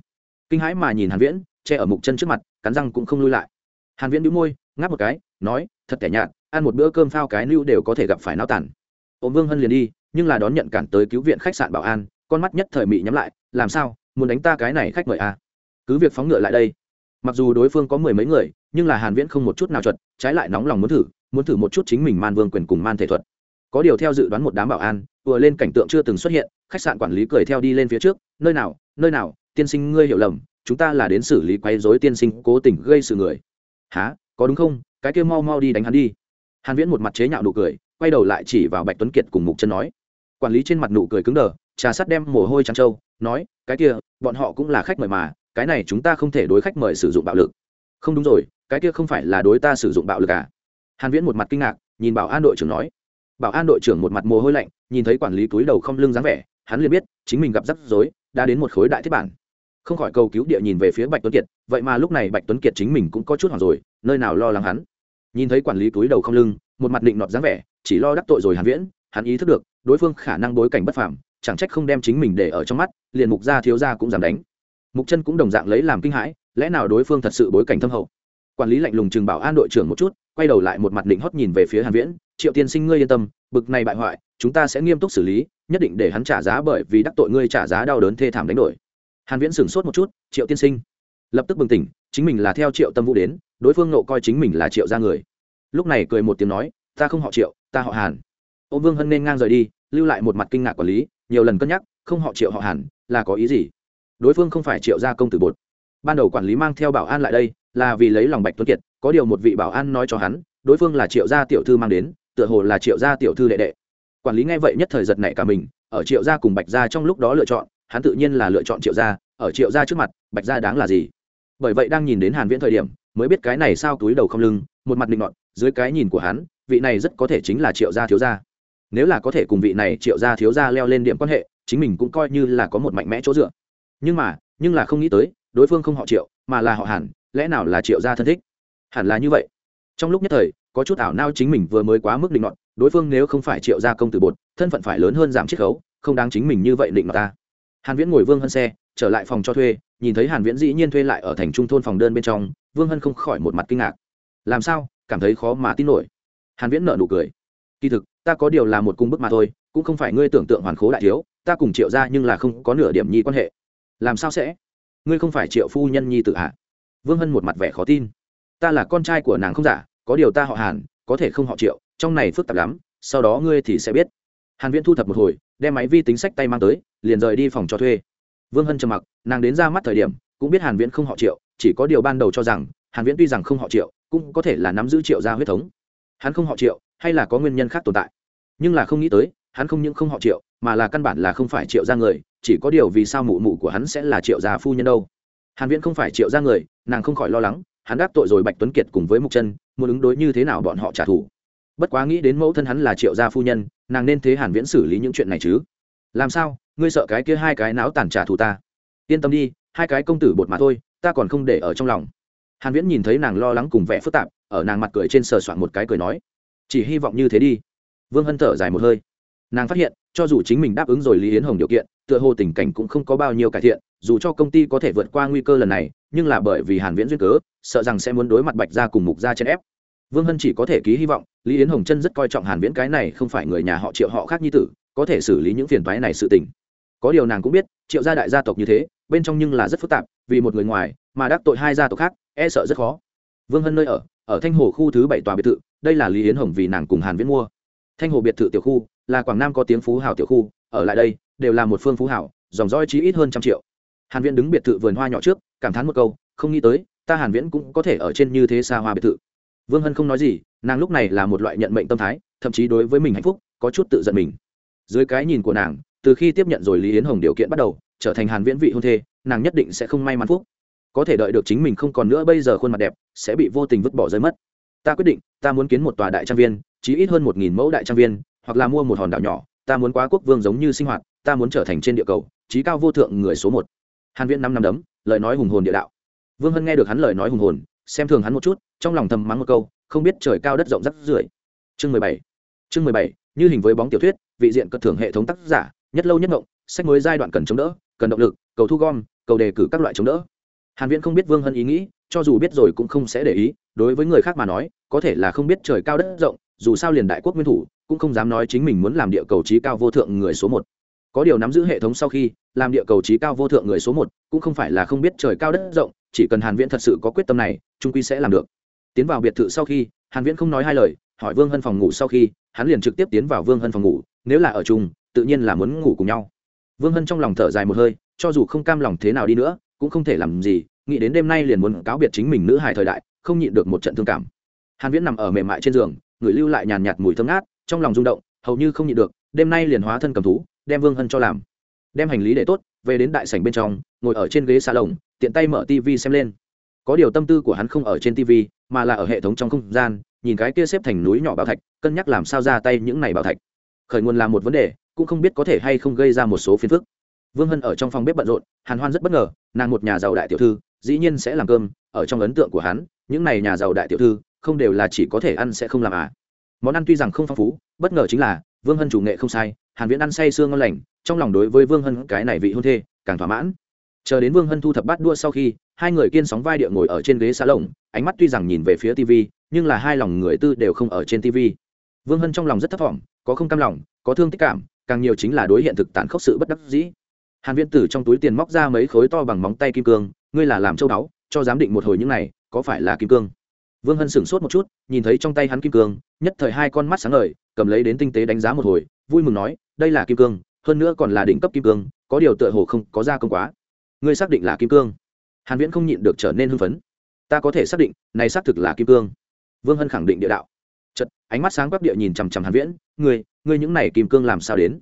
kinh hãi mà nhìn hàn viễn, che ở mục chân trước mặt, cắn răng cũng không lui lại. Hàn viễn bĩu môi, ngáp một cái, nói, thật tẻ nhạt, ăn một bữa cơm phao cái lưu đều có thể gặp phải náo tản ôm vương hân liền đi, nhưng là đón nhận cản tới cứu viện khách sạn bảo an, con mắt nhất thời mị nhắm lại, làm sao, muốn đánh ta cái này khách mời à? Cứ việc phóng ngựa lại đây. Mặc dù đối phương có mười mấy người, nhưng là hàn viễn không một chút nào chuẩn trái lại nóng lòng muốn thử muốn thử một chút chính mình man vương quyền cùng man thể thuật. Có điều theo dự đoán một đám bảo an, vừa lên cảnh tượng chưa từng xuất hiện, khách sạn quản lý cười theo đi lên phía trước, nơi nào nơi nào tiên sinh ngươi hiểu lầm, chúng ta là đến xử lý quấy rối tiên sinh cố tình gây sự người. Há có đúng không? Cái kia mau mau đi đánh hắn đi. Hàn viễn một mặt chế nhạo nụ cười, quay đầu lại chỉ vào bạch tuấn kiệt cùng mục chân nói. Quản lý trên mặt nụ cười cứng đờ, trà sắt đem mồ hôi trắng trâu, nói, cái kia, bọn họ cũng là khách mời mà, cái này chúng ta không thể đối khách mời sử dụng bạo lực. Không đúng rồi, cái kia không phải là đối ta sử dụng bạo lực à? Hàn viễn một mặt kinh ngạc, nhìn bảo an đội trưởng nói. Bảo an đội trưởng một mặt mồ hôi lạnh, nhìn thấy quản lý túi đầu không lưng dáng vẻ, hắn liền biết, chính mình gặp rắc rối, đã đến một khối đại thiết bản không khỏi cầu cứu địa nhìn về phía bạch tuấn kiệt, vậy mà lúc này bạch tuấn kiệt chính mình cũng có chút hoảng rồi, nơi nào lo lắng hắn? Nhìn thấy quản lý túi đầu không lưng, một mặt định nọt dáng vẻ, chỉ lo đắc tội rồi hàn viễn, hắn ý thức được, đối phương khả năng bối cảnh bất phàm, chẳng trách không đem chính mình để ở trong mắt, liền mục gia thiếu gia cũng giảm đánh. Mục chân cũng đồng dạng lấy làm kinh hãi, lẽ nào đối phương thật sự bối cảnh thâm hậu? Quản lý lạnh lùng chừng bảo an đội trưởng một chút, quay đầu lại một mặt định hót nhìn về phía hàn viễn, triệu tiên sinh ngươi yên tâm, bực này bại hoại, chúng ta sẽ nghiêm túc xử lý, nhất định để hắn trả giá bởi vì đắc tội ngươi trả giá đau đớn thê thảm đánh đổi hàn viễn sửng sốt một chút, triệu tiên sinh. Lập tức bừng tỉnh, chính mình là theo triệu tâm vũ đến, đối phương nộ coi chính mình là triệu gia người. Lúc này cười một tiếng nói, ta không họ triệu, ta họ hàn. Ô vương hân nên ngang rời đi, lưu lại một mặt kinh ngạc quản lý, nhiều lần cân nhắc, không họ triệu, họ hàn, là có ý gì? Đối phương không phải triệu gia công tử bột. Ban đầu quản lý mang theo bảo an lại đây, là vì lấy lòng bạch tuấn kiệt, có điều một vị bảo an nói cho hắn, đối phương là triệu gia tiểu thư mang đến, tựa hồ là triệu gia tiểu thư đệ đệ. Quản lý nghe vậy nhất thời giật nảy cả mình, ở triệu gia cùng bạch gia trong lúc đó lựa chọn hắn tự nhiên là lựa chọn triệu gia, ở triệu gia trước mặt, bạch gia đáng là gì? Bởi vậy đang nhìn đến hàn viễn thời điểm, mới biết cái này sao túi đầu không lưng, một mặt định nọt, dưới cái nhìn của hắn, vị này rất có thể chính là triệu gia thiếu gia. Nếu là có thể cùng vị này triệu gia thiếu gia leo lên điểm quan hệ, chính mình cũng coi như là có một mạnh mẽ chỗ dựa. Nhưng mà, nhưng là không nghĩ tới, đối phương không họ triệu, mà là họ hàn, lẽ nào là triệu gia thân thích? Hẳn là như vậy. Trong lúc nhất thời, có chút ảo nao chính mình vừa mới quá mức định nọt, đối phương nếu không phải triệu gia công tử bột, thân phận phải lớn hơn giảm chiết khấu, không đáng chính mình như vậy định nọt ta hàn viễn ngồi vương hân xe, trở lại phòng cho thuê, nhìn thấy hàn viễn dĩ nhiên thuê lại ở thành trung thôn phòng đơn bên trong, vương hân không khỏi một mặt kinh ngạc. Làm sao? Cảm thấy khó mà tin nổi. Hàn viễn nở nụ cười. Kỳ thực, ta có điều là một cung bức mà thôi, cũng không phải ngươi tưởng tượng hoàn khố đại thiếu, ta cùng triệu gia nhưng là không có nửa điểm nhi quan hệ. Làm sao sẽ? Ngươi không phải triệu phu nhân nhi tự hạ vương hân một mặt vẻ khó tin. Ta là con trai của nàng không giả, có điều ta họ hàn, có thể không họ triệu, trong này phức tạp lắm, sau đó ngươi thì sẽ biết. Hàn viễn thu thập một hồi đem máy vi tính sách tay mang tới, liền rời đi phòng cho thuê. Vương hân trầm mặc, nàng đến ra mắt thời điểm, cũng biết hàn viễn không họ triệu, chỉ có điều ban đầu cho rằng, hàn viễn tuy rằng không họ triệu, cũng có thể là nắm giữ triệu gia huyết thống. Hắn không họ triệu, hay là có nguyên nhân khác tồn tại? Nhưng là không nghĩ tới, hắn không những không họ triệu, mà là căn bản là không phải triệu gia người, chỉ có điều vì sao mụ mụ của hắn sẽ là triệu gia phu nhân đâu? Hàn viễn không phải triệu gia người, nàng không khỏi lo lắng, hắn đáp tội rồi bạch tuấn kiệt cùng với mục chân, muốn ứng đối như thế nào bọn họ trả thù. Bất quá nghĩ đến mẫu thân hắn là triệu gia phu nhân nàng nên thế hàn viễn xử lý những chuyện này chứ? Làm sao? Ngươi sợ cái kia hai cái náo tàn trả thù ta? Yên tâm đi, hai cái công tử bột mà thôi, ta còn không để ở trong lòng. Hàn viễn nhìn thấy nàng lo lắng cùng vẻ phức tạp, ở nàng mặt cười trên sờ soạn một cái cười nói, chỉ hy vọng như thế đi. Vương hân thở dài một hơi. Nàng phát hiện, cho dù chính mình đáp ứng rồi lý yến hồng điều kiện, tựa hồ tình cảnh cũng không có bao nhiêu cải thiện, dù cho công ty có thể vượt qua nguy cơ lần này, nhưng là bởi vì hàn viễn duyên cớ, sợ rằng sẽ muốn đối mặt bạch gia cùng mục gia chen ép vương hân chỉ có thể ký hy vọng, lý yến hồng chân rất coi trọng hàn viễn cái này không phải người nhà họ triệu họ khác nhi tử, có thể xử lý những phiền toái này sự tình. Có điều nàng cũng biết, triệu gia đại gia tộc như thế, bên trong nhưng là rất phức tạp, vì một người ngoài mà đắc tội hai gia tộc khác e sợ rất khó. Vương hân nơi ở ở thanh hồ khu thứ bảy tòa biệt thự, đây là lý yến hồng vì nàng cùng hàn viễn mua. Thanh hồ biệt thự tiểu khu, là quảng nam có tiếng phú hào tiểu khu, ở lại đây, đều là một phương phú hảo dòng dõi chí ít hơn trăm triệu. Hàn viễn đứng biệt thự vườn hoa nhỏ trước, cảm thán một câu, không nghĩ tới, ta hàn viễn cũng có thể ở trên như thế xa hoa biệt thự vương hân không nói gì, nàng lúc này là một loại nhận mệnh tâm thái, thậm chí đối với mình hạnh phúc, có chút tự giận mình. Dưới cái nhìn của nàng, từ khi tiếp nhận rồi lý yến hồng điều kiện bắt đầu, trở thành hàn viễn vị hôn thê, nàng nhất định sẽ không may mắn phúc. Có thể đợi được chính mình không còn nữa, bây giờ khuôn mặt đẹp, sẽ bị vô tình vứt bỏ rơi mất. Ta quyết định, ta muốn kiến một tòa đại trang viên, chí ít hơn một nghìn mẫu đại trang viên, hoặc là mua một hòn đảo nhỏ. Ta muốn quá quốc vương giống như sinh hoạt, ta muốn trở thành trên địa cầu trí cao vô thượng người số một. Hàn viễn năm năm đấm, lời nói hùng hồn địa đạo. Vương hân nghe được hắn lời nói hùng hồn xem thường hắn một chút, trong lòng thầm mắng một câu, không biết trời cao đất rộng rắc rưởi. Chương mười bảy. Chương mười bảy, như hình với bóng tiểu thuyết, vị diện cất thưởng hệ thống tác giả, nhất lâu nhất ngộng, sách mới giai đoạn cần chống đỡ, cần động lực, cầu thu gom, cầu đề cử các loại chống đỡ. Hàn viễn không biết vương hân ý nghĩ, cho dù biết rồi cũng không sẽ để ý, đối với người khác mà nói, có thể là không biết trời cao đất rộng, dù sao liền đại quốc nguyên thủ, cũng không dám nói chính mình muốn làm địa cầu trí cao vô thượng người số một. Có điều nắm giữ hệ thống sau khi, làm địa cầu trí cao vô thượng người số một, cũng không phải là không biết trời cao đất rộng, chỉ cần hàn viễn thật sự có quyết tâm này trung quy sẽ làm được. Tiến vào biệt thự sau khi, hàn viễn không nói hai lời, hỏi vương hân phòng ngủ sau khi, hắn liền trực tiếp tiến vào vương hân phòng ngủ, nếu là ở chung, tự nhiên là muốn ngủ cùng nhau. Vương hân trong lòng thở dài một hơi, cho dù không cam lòng thế nào đi nữa, cũng không thể làm gì, nghĩ đến đêm nay liền muốn cáo biệt chính mình nữ hài thời đại, không nhịn được một trận thương cảm. Hàn viễn nằm ở mềm mại trên giường, người lưu lại nhàn nhạt mùi thơm ngát, trong lòng rung động, hầu như không nhịn được, đêm nay liền hóa thân cầm thú, đem vương hân cho làm. Đem hành lý để tốt, về đến đại sảnh bên trong, ngồi ở trên ghế xa lồng tiện tay mở tivi xem lên có điều tâm tư của hắn không ở trên tv mà là ở hệ thống trong không gian, nhìn cái kia xếp thành núi nhỏ bảo thạch, cân nhắc làm sao ra tay những này bảo thạch. Khởi nguồn là một vấn đề, cũng không biết có thể hay không gây ra một số phiền phức. Vương hân ở trong phòng bếp bận rộn, hàn hoan rất bất ngờ, nàng một nhà giàu đại tiểu thư, dĩ nhiên sẽ làm cơm, ở trong ấn tượng của hắn, những này nhà giàu đại tiểu thư, không đều là chỉ có thể ăn sẽ không làm à. Món ăn tuy rằng không phong phú, bất ngờ chính là, vương hân chủ nghệ không sai, hàn viễn ăn say sương ngon lành, trong lòng đối với vương hân cái này vị hôn thê, càng thỏa mãn chờ đến vương hân thu thập bát đua sau khi hai người kiên sóng vai địa ngồi ở trên ghế xá lồng ánh mắt tuy rằng nhìn về phía tv nhưng là hai lòng người tư đều không ở trên tv vương hân trong lòng rất thấp vọng, có không cam lòng có thương tích cảm càng nhiều chính là đối hiện thực tàn khốc sự bất đắc dĩ. Hàn viễn Tử trong túi tiền móc ra mấy khối to bằng móng tay kim cương ngươi là làm châu đáo cho giám định một hồi những này có phải là kim cương? Vương hân sửng sốt một chút nhìn thấy trong tay hắn kim cương nhất thời hai con mắt sáng ngời cầm lấy đến tinh tế đánh giá một hồi vui mừng nói đây là kim cương hơn nữa còn là đỉnh cấp kim cương có điều tựa hồ không có gia công quá ngươi xác định là kim cương. Hàn viễn không nhịn được trở nên hưng phấn. Ta có thể xác định, này xác thực là kim cương. Vương hân khẳng định địa đạo. Chật ánh mắt sáng quắc địa nhìn chằm chằm hàn viễn, ngươi ngươi những này kim cương làm sao đến?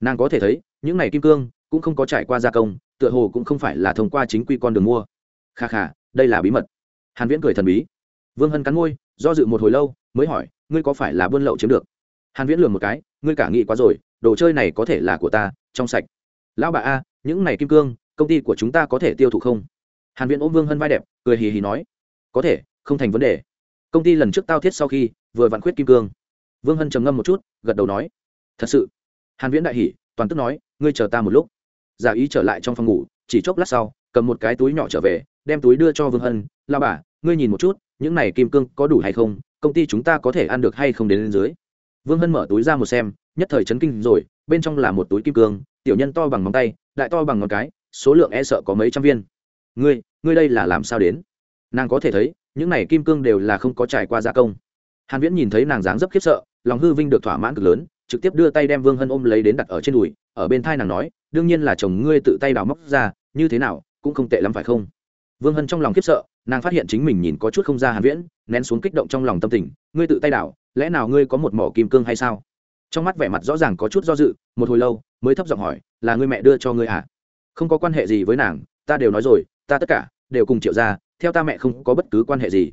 Nàng có thể thấy, những này kim cương cũng không có trải qua gia công, tựa hồ cũng không phải là thông qua chính quy con đường mua. Kha kha, đây là bí mật. Hàn viễn cười thần bí. Vương hân cắn môi, do dự một hồi lâu, mới hỏi, ngươi có phải là buôn lậu chiếm được? Hàn viễn lườm một cái, ngươi cả nghĩ quá rồi, đồ chơi này có thể là của ta, trong sạch. Lão bà a, những này kim cương công ty của chúng ta có thể tiêu thụ không? Hàn viễn ôm vương hân vai đẹp, cười hì hì nói. Có thể, không thành vấn đề. Công ty lần trước tao thiết sau khi, vừa vặn khuyết kim cương. Vương hân trầm ngâm một chút, gật đầu nói. Thật sự. Hàn viễn đại hỉ, toàn tức nói, ngươi chờ ta một lúc. Giả ý trở lại trong phòng ngủ, chỉ chốc lát sau, cầm một cái túi nhỏ trở về, đem túi đưa cho vương hân. Lao bà, ngươi nhìn một chút, những này kim cương có đủ hay không? Công ty chúng ta có thể ăn được hay không đến lên dưới? Vương hân mở túi ra một xem, nhất thời chấn kinh rồi, bên trong là một túi kim cương, tiểu nhân to bằng ngón tay, đại to bằng ngón cái số lượng e sợ có mấy trăm viên. Ngươi ngươi đây là làm sao đến? Nàng có thể thấy, những này kim cương đều là không có trải qua gia công. Hàn viễn nhìn thấy nàng dáng dấp khiếp sợ, lòng hư vinh được thỏa mãn cực lớn, trực tiếp đưa tay đem vương hân ôm lấy đến đặt ở trên đùi, ở bên thai nàng nói, đương nhiên là chồng ngươi tự tay đào móc ra, như thế nào, cũng không tệ lắm phải không? Vương hân trong lòng khiếp sợ, nàng phát hiện chính mình nhìn có chút không ra hàn viễn, nén xuống kích động trong lòng tâm tình, ngươi tự tay đào, lẽ nào ngươi có một mỏ kim cương hay sao? Trong mắt vẻ mặt rõ ràng có chút do dự, một hồi lâu, mới thấp giọng hỏi, là ngươi mẹ đưa cho ngươi à? Không có quan hệ gì với nàng, ta đều nói rồi, ta tất cả đều cùng triệu ra theo ta mẹ không có bất cứ quan hệ gì.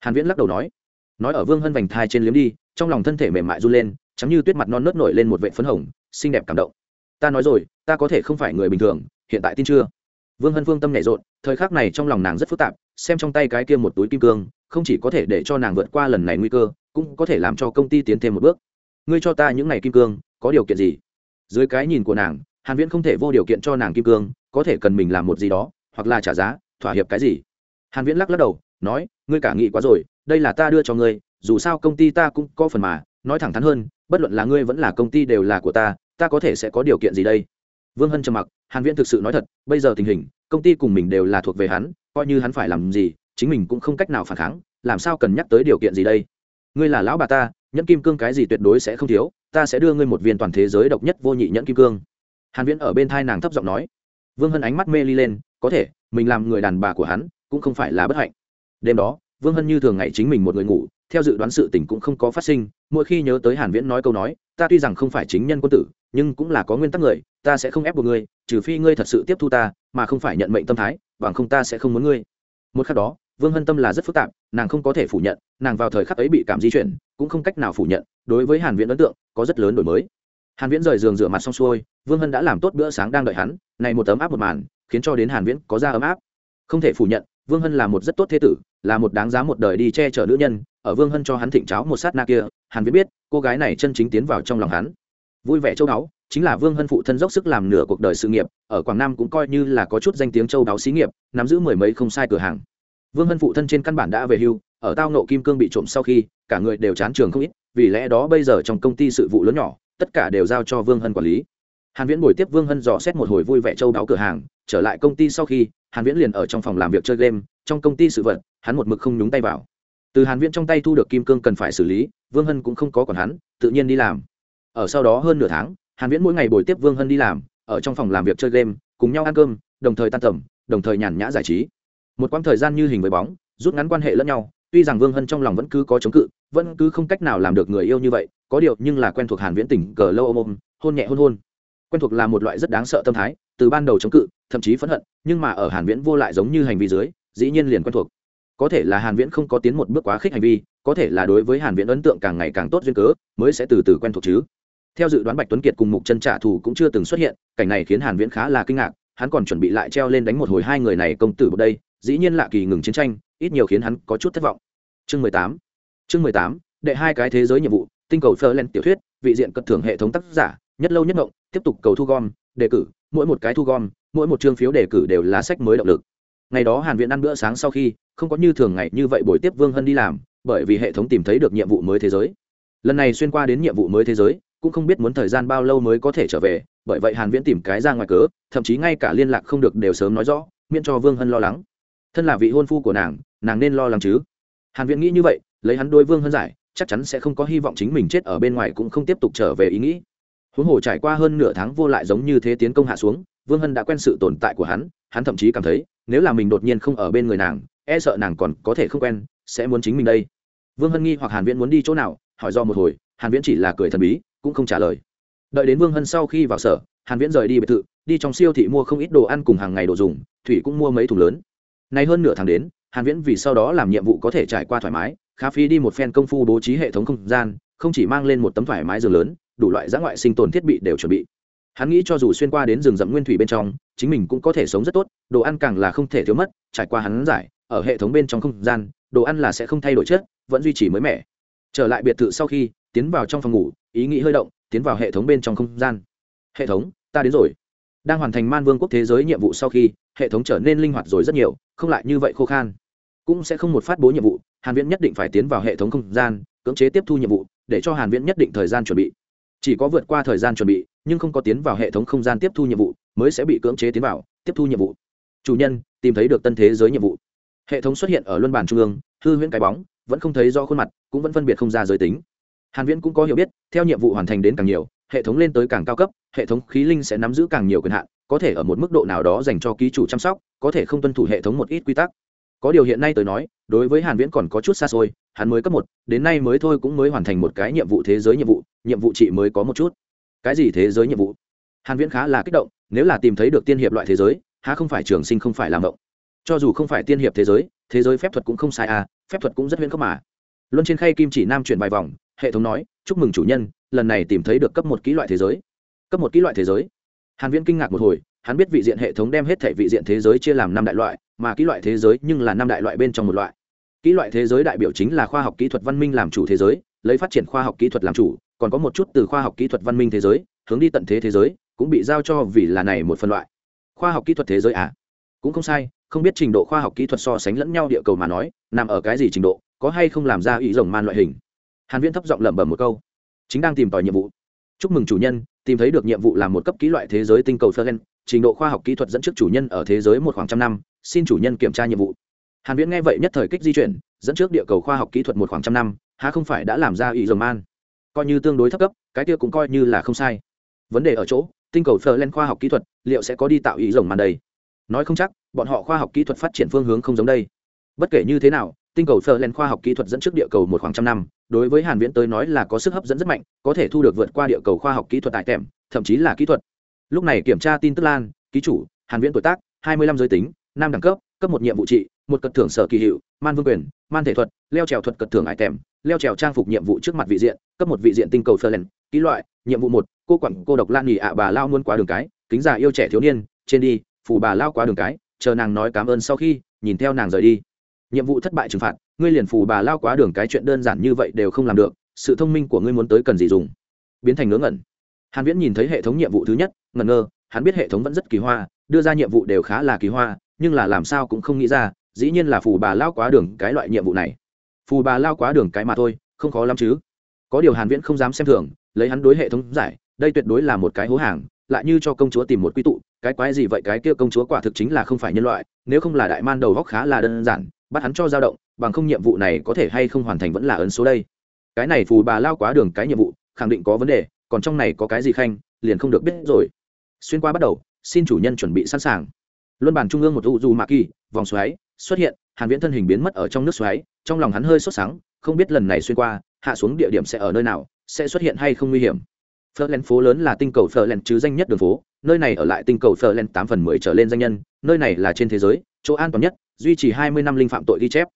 Hàn viễn lắc đầu nói. Nói ở vương hân vành thai trên liếm đi, trong lòng thân thể mềm mại run lên chấm như tuyết mặt non nớt nổi lên một vệ phấn hồng, xinh đẹp cảm động. Ta nói rồi, ta có thể không phải người bình thường, hiện tại tin chưa? Vương hân phương tâm nhảy rộn, thời khắc này trong lòng nàng rất phức tạp, xem trong tay cái kia một túi kim cương, không chỉ có thể để cho nàng vượt qua lần này nguy cơ, cũng có thể làm cho công ty tiến thêm một bước. Ngươi cho ta những ngày kim cương, có điều kiện gì? Dưới cái nhìn của nàng hàn viễn không thể vô điều kiện cho nàng kim cương, có thể cần mình làm một gì đó, hoặc là trả giá, thỏa hiệp cái gì? Hàn viễn lắc lắc đầu, nói, ngươi cả nghĩ quá rồi, đây là ta đưa cho ngươi, dù sao công ty ta cũng có phần mà, nói thẳng thắn hơn, bất luận là ngươi vẫn là công ty đều là của ta ta có thể sẽ có điều kiện gì đây? Vương hân trầm mặc, hàn viễn thực sự nói thật, bây giờ tình hình, công ty cùng mình đều là thuộc về hắn, coi như hắn phải làm gì, chính mình cũng không cách nào phản kháng, làm sao cần nhắc tới điều kiện gì đây? Ngươi là lão bà ta, nhẫn kim cương cái gì tuyệt đối sẽ không thiếu, ta sẽ đưa ngươi một viên toàn thế giới độc nhất vô nhị nhẫn kim cương hàn viễn ở bên thai nàng thấp giọng nói. Vương hân ánh mắt mê ly lên, có thể, mình làm người đàn bà của hắn, cũng không phải là bất hạnh. Đêm đó, vương hân như thường ngày chính mình một người ngủ, theo dự đoán sự tình cũng không có phát sinh, mỗi khi nhớ tới hàn viễn nói câu nói, ta tuy rằng không phải chính nhân quân tử, nhưng cũng là có nguyên tắc người, ta sẽ không ép buộc ngươi, trừ phi ngươi thật sự tiếp thu ta, mà không phải nhận mệnh tâm thái, bằng không ta sẽ không muốn ngươi. Một khắc đó, vương hân tâm là rất phức tạp, nàng không có thể phủ nhận, nàng vào thời khắc ấy bị cảm di chuyển, cũng không cách nào phủ nhận, đối với hàn viễn ấn tượng, có rất lớn đổi mới hàn viễn rời giường rửa mặt xong xuôi, vương hân đã làm tốt bữa sáng đang đợi hắn, này một tấm áp một màn, khiến cho đến hàn viễn có ra ấm áp. Không thể phủ nhận, vương hân là một rất tốt thế tử, là một đáng giá một đời đi che chở nữ nhân, ở vương hân cho hắn thịnh cháo một sát na kia, hàn viễn biết, cô gái này chân chính tiến vào trong lòng hắn. Vui vẻ châu đáo, chính là vương hân phụ thân dốc sức làm nửa cuộc đời sự nghiệp, ở quảng nam cũng coi như là có chút danh tiếng châu đáo xí nghiệp, nắm giữ mười mấy không sai cửa hàng. Vương hân phụ thân trên căn bản đã về hưu, ở tao nộ kim cương bị trộm sau khi, cả người đều chán trường không ít, vì lẽ đó bây giờ trong công ty sự vụ lớn nhỏ tất cả đều giao cho vương hân quản lý. Hàn viễn buổi tiếp vương hân dò xét một hồi vui vẻ châu đáo cửa hàng, trở lại công ty sau khi, hàn viễn liền ở trong phòng làm việc chơi game, trong công ty sự vật, hắn một mực không nhúng tay vào. Từ hàn viễn trong tay thu được kim cương cần phải xử lý, vương hân cũng không có còn hắn, tự nhiên đi làm. Ở sau đó hơn nửa tháng, hàn viễn mỗi ngày buổi tiếp vương hân đi làm, ở trong phòng làm việc chơi game, cùng nhau ăn cơm, đồng thời tan tầm, đồng thời nhàn nhã giải trí. Một quãng thời gian như hình với bóng, rút ngắn quan hệ lẫn nhau tuy rằng vương hân trong lòng vẫn cứ có chống cự, vẫn cứ không cách nào làm được người yêu như vậy, có điều nhưng là quen thuộc hàn viễn tỉnh cờ lâu ôm ôm, hôn nhẹ hôn hôn. Quen thuộc là một loại rất đáng sợ tâm thái, từ ban đầu chống cự, thậm chí phẫn hận, nhưng mà ở hàn viễn vô lại giống như hành vi dưới, dĩ nhiên liền quen thuộc. Có thể là hàn viễn không có tiến một bước quá khích hành vi, có thể là đối với hàn viễn ấn tượng càng ngày càng tốt duyên cớ, mới sẽ từ từ quen thuộc chứ. Theo dự đoán bạch tuấn kiệt cùng mục chân trả thù cũng chưa từng xuất hiện, cảnh này khiến hàn viễn khá là kinh ngạc, hắn còn chuẩn bị lại treo lên đánh một hồi hai người này công tử một đây dĩ nhiên lạ kỳ ngừng chiến tranh, ít nhiều khiến hắn có chút thất vọng. Chương 18 chương 18 đệ hai cái thế giới nhiệm vụ, tinh cầu phơ lên tiểu thuyết, vị diện cận thưởng hệ thống tác giả, nhất lâu nhất ngộng, tiếp tục cầu thu gom, đề cử, mỗi một cái thu gom, mỗi một chương phiếu đề cử đều là sách mới động lực. Ngày đó hàn viện ăn bữa sáng sau khi, không có như thường ngày như vậy buổi tiếp vương hân đi làm, bởi vì hệ thống tìm thấy được nhiệm vụ mới thế giới. Lần này xuyên qua đến nhiệm vụ mới thế giới, cũng không biết muốn thời gian bao lâu mới có thể trở về, bởi vậy hàn viễn tìm cái ra ngoài cớ, thậm chí ngay cả liên lạc không được đều sớm nói rõ, miễn cho vương hân lo lắng thân là vị hôn phu của nàng nàng nên lo lắng chứ. Hàn viễn nghĩ như vậy, lấy hắn đôi vương hơn giải, chắc chắn sẽ không có hy vọng chính mình chết ở bên ngoài cũng không tiếp tục trở về ý nghĩ. Huống hồ trải qua hơn nửa tháng vô lại giống như thế tiến công hạ xuống, vương hân đã quen sự tồn tại của hắn hắn thậm chí cảm thấy, nếu là mình đột nhiên không ở bên người nàng e sợ nàng còn có thể không quen, sẽ muốn chính mình đây. Vương hân nghi hoặc hàn viễn muốn đi chỗ nào, hỏi do một hồi, hàn viễn chỉ là cười thần bí, cũng không trả lời. Đợi đến vương hân sau khi vào sở, hàn viễn rời đi biệt thự, đi trong siêu thị mua không ít đồ ăn cùng hàng ngày đồ dùng, thủy cũng mua mấy thùng lớn nay hơn nửa tháng đến, hàn viễn vì sau đó làm nhiệm vụ có thể trải qua thoải mái, khá phí đi một phen công phu bố trí hệ thống không gian, không chỉ mang lên một tấm thoải mái giường lớn, đủ loại giã ngoại sinh tồn thiết bị đều chuẩn bị. Hắn nghĩ cho dù xuyên qua đến rừng rậm nguyên thủy bên trong, chính mình cũng có thể sống rất tốt, đồ ăn càng là không thể thiếu mất, trải qua hắn giải, ở hệ thống bên trong không gian, đồ ăn là sẽ không thay đổi chất, vẫn duy trì mới mẻ. Trở lại biệt thự sau khi, tiến vào trong phòng ngủ, ý nghĩ hơi động, tiến vào hệ thống bên trong không gian. Hệ thống, ta đến rồi. Đang hoàn thành man vương quốc thế giới nhiệm vụ sau khi, hệ thống trở nên linh hoạt rồi rất nhiều không lại như vậy khô khan. Cũng sẽ không một phát bố nhiệm vụ, hàn viễn nhất định phải tiến vào hệ thống không gian, cưỡng chế tiếp thu nhiệm vụ, để cho hàn viễn nhất định thời gian chuẩn bị. Chỉ có vượt qua thời gian chuẩn bị, nhưng không có tiến vào hệ thống không gian tiếp thu nhiệm vụ, mới sẽ bị cưỡng chế tiến vào, tiếp thu nhiệm vụ. Chủ nhân, tìm thấy được tân thế giới nhiệm vụ. Hệ thống xuất hiện ở luân bàn trung ương, hư huyễn cái bóng, vẫn không thấy do khuôn mặt, cũng vẫn phân biệt không ra giới tính. Hàn viễn cũng có hiểu biết, theo nhiệm vụ hoàn thành đến càng nhiều, hệ thống lên tới càng cao cấp, hệ thống khí linh sẽ nắm giữ càng nhiều quyền hạn có thể ở một mức độ nào đó dành cho ký chủ chăm sóc, có thể không tuân thủ hệ thống một ít quy tắc. Có điều hiện nay tới nói, đối với hàn viễn còn có chút xa xôi, hắn mới cấp một, đến nay mới thôi cũng mới hoàn thành một cái nhiệm vụ thế giới nhiệm vụ nhiệm vụ chị mới có một chút. Cái gì thế giới nhiệm vụ? Hàn viễn khá là kích động, nếu là tìm thấy được tiên hiệp loại thế giới, há không phải trường sinh không phải làm động cho dù không phải tiên hiệp thế giới thế giới phép thuật cũng không sai à phép thuật cũng rất huyễn cấp mà. Luân trên khay kim chỉ nam chuyển vài vòng, hệ thống nói, chúc mừng chủ nhân, lần này tìm thấy được cấp một kỹ loại thế giới. Cấp một kỹ loại thế giới? Hàn viễn kinh ngạc một hồi, hắn biết vị diện hệ thống đem hết thể vị diện thế giới chia làm năm đại loại, mà kỹ loại thế giới nhưng là năm đại loại bên trong một loại. Kỹ loại thế giới đại biểu chính là khoa học kỹ thuật văn minh làm chủ thế giới, lấy phát triển khoa học kỹ thuật làm chủ, còn có một chút từ khoa học kỹ thuật văn minh thế giới, hướng đi tận thế thế giới, cũng bị giao cho vì là này một phân loại. Khoa học kỹ thuật thế giới à? Cũng không sai, không biết trình độ khoa học kỹ thuật so sánh lẫn nhau địa cầu mà nói, nằm ở cái gì trình độ, có hay không làm ra ý rồng man loại hình? Hàn viễn thấp giọng lẩm bẩm một câu. Chính đang tìm tòi nhiệm vụ. Chúc mừng chủ nhân tìm thấy được nhiệm vụ làm một cấp kỹ loại thế giới tinh cầu Fergen, trình độ khoa học kỹ thuật dẫn trước chủ nhân ở thế giới một khoảng trăm năm xin chủ nhân kiểm tra nhiệm vụ. Hàn viễn nghe vậy nhất thời kích di chuyển dẫn trước địa cầu khoa học kỹ thuật một khoảng trăm năm há không phải đã làm ra ý rồng man? Coi như tương đối thấp cấp cái kia cũng coi như là không sai. Vấn đề ở chỗ tinh cầu phờ lên khoa học kỹ thuật liệu sẽ có đi tạo ý rồng màn đây? Nói không chắc bọn họ khoa học kỹ thuật phát triển phương hướng không giống đây. Bất kể như thế nào tinh cầu phờ khoa học kỹ thuật dẫn trước địa cầu một khoảng trăm năm, đối với hàn viễn tới nói là có sức hấp dẫn rất mạnh, có thể thu được vượt qua địa cầu khoa học kỹ thuật tại tèm, thậm chí là kỹ thuật. Lúc này kiểm tra tin tức lan, ký chủ, hàn viễn tuổi tác 25 giới tính, nam đẳng cấp cấp một nhiệm vụ trị, một cật thưởng sở kỳ hiệu, man vương quyền, man thể thuật, leo trèo thuật cật thưởng ải tèm, leo trèo trang phục nhiệm vụ trước mặt vị diện, cấp một vị diện tinh cầu phơ len ký loại, nhiệm vụ một, cô quản cô độc lan nhì ạ, bà lao muốn qua đường cái, kính già yêu trẻ thiếu niên, trên đi, phù bà lao qua đường cái, chờ nàng nói cảm ơn sau khi, nhìn theo nàng rời đi nhiệm vụ thất bại trừng phạt, ngươi liền phủ bà lao quá đường cái chuyện đơn giản như vậy đều không làm được, sự thông minh của ngươi muốn tới cần gì dùng. Biến thành ngớ ngẩn. Hàn viễn nhìn thấy hệ thống nhiệm vụ thứ nhất, ngẩn ngơ, hắn biết hệ thống vẫn rất kỳ hoa, đưa ra nhiệm vụ đều khá là kỳ hoa, nhưng là làm sao cũng không nghĩ ra, dĩ nhiên là phù bà lao quá đường cái loại nhiệm vụ này. Phù bà lao quá đường cái mà thôi, không khó lắm chứ. Có điều hàn viễn không dám xem thường, lấy hắn đối hệ thống giải, đây tuyệt đối là một cái hố hàng, lại như cho công chúa tìm một quy tụ, cái quái gì vậy, cái kia công chúa quả thực chính là không phải nhân loại, nếu không là đại man đầu góc khá là đơn giản bắt hắn cho dao động bằng không nhiệm vụ này có thể hay không hoàn thành vẫn là ấn số đây. Cái này phù bà lao quá đường cái nhiệm vụ khẳng định có vấn đề còn trong này có cái gì khanh liền không được biết rồi. Xuyên qua bắt đầu xin chủ nhân chuẩn bị sẵn sàng. Luân bàn trung ương một u du mạ kỳ vòng xoáy xuất hiện hàn viễn thân hình biến mất ở trong nước xoáy trong lòng hắn hơi sốt sáng, không biết lần này xuyên qua hạ xuống địa điểm sẽ ở nơi nào sẽ xuất hiện hay không nguy hiểm. Ferland phố lớn là tinh cầu Ferland chứ danh nhất đường phố, nơi này ở lại tinh cầu Ferland 8 phần 10 trở lên danh nhân, nơi này là trên thế giới, chỗ an toàn nhất, duy trì 20 năm linh phạm tội ghi chép.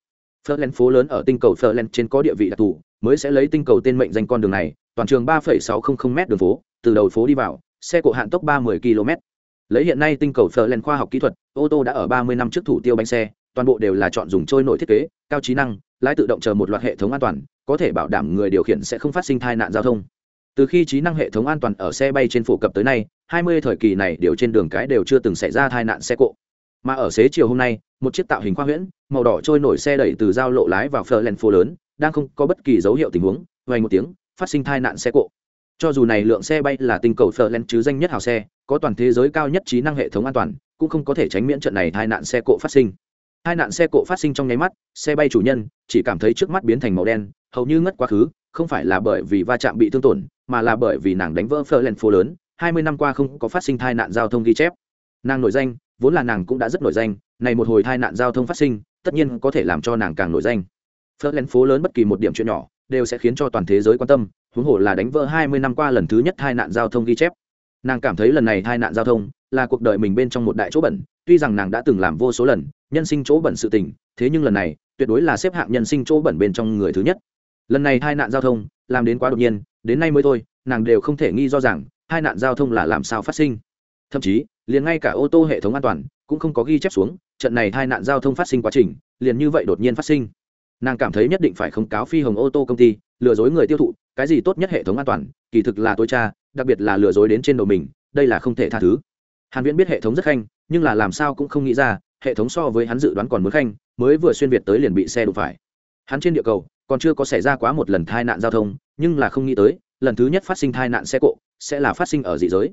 Ferland phố lớn ở tinh cầu Ferland trên có địa vị đặc thù, mới sẽ lấy tinh cầu tên mệnh danh con đường này, toàn trường 3.600m đường phố, từ đầu phố đi vào, xe cộ hạn tốc 30 km. Lấy hiện nay tinh cầu Ferland khoa học kỹ thuật, ô tô đã ở 30 năm trước thủ tiêu bánh xe, toàn bộ đều là chọn dùng trôi nổi thiết kế, cao trí năng, lái tự động chờ một loạt hệ thống an toàn, có thể bảo đảm người điều khiển sẽ không phát sinh tai nạn giao thông từ khi trí năng hệ thống an toàn ở xe bay trên phổ cập tới nay 20 thời kỳ này đều trên đường cái đều chưa từng xảy ra tai nạn xe cộ mà ở xế chiều hôm nay, một chiếc tạo hình khoa huyễn, màu đỏ trôi nổi xe đẩy từ giao lộ lái vào phờ len phố lớn, đang không có bất kỳ dấu hiệu tình huống vài một tiếng, phát sinh tai nạn xe cộ. Cho dù này lượng xe bay là tinh cầu phờ len chứ danh nhất hào xe, có toàn thế giới cao nhất trí năng hệ thống an toàn, cũng không có thể tránh miễn trận này tai nạn xe cộ phát sinh. Hai nạn xe cộ phát sinh trong nháy mắt, xe bay chủ nhân chỉ cảm thấy trước mắt biến thành màu đen, hầu như ngất quá khứ, không phải là bởi vì va chạm bị thương tổn, mà là bởi vì nàng đánh vỡ phơ lên phố lớn, hai mươi năm qua không có phát sinh tai nạn giao thông ghi chép. Nàng nổi danh vốn là nàng cũng đã rất nổi danh, này một hồi tai nạn giao thông phát sinh, tất nhiên có thể làm cho nàng càng nổi danh. Phớt lên phố lớn bất kỳ một điểm chuyện nhỏ, đều sẽ khiến cho toàn thế giới quan tâm, huống hồ là đánh vỡ hai mươi năm qua lần thứ nhất tai nạn giao thông ghi chép. Nàng cảm thấy lần này tai nạn giao thông là cuộc đời mình bên trong một đại chỗ bẩn, tuy rằng nàng đã từng làm vô số lần nhân sinh chỗ bẩn sự tình, thế nhưng lần này, tuyệt đối là xếp hạng nhân sinh chỗ bẩn bên trong người thứ nhất. Lần này tai nạn giao thông làm đến quá đột nhiên, đến nay mới thôi, nàng đều không thể nghi do rằng hai nạn giao thông là làm sao phát sinh. Thậm chí liền ngay cả ô tô hệ thống an toàn cũng không có ghi chép xuống, trận này hai nạn giao thông phát sinh quá trình, liền như vậy đột nhiên phát sinh. Nàng cảm thấy nhất định phải khống cáo phi hồng ô tô công ty, lừa dối người tiêu thụ, cái gì tốt nhất hệ thống an toàn, kỳ thực là tối cha đặc biệt là lừa dối đến trên đầu mình, đây là không thể tha thứ. Hàn viễn biết hệ thống rất khanh, nhưng là làm sao cũng không nghĩ ra, hệ thống so với hắn dự đoán còn muốn khanh, mới vừa xuyên việt tới liền bị xe đụng phải. Hắn trên địa cầu, còn chưa có xảy ra quá một lần tai nạn giao thông, nhưng là không nghĩ tới, lần thứ nhất phát sinh tai nạn xe cộ, sẽ là phát sinh ở dị giới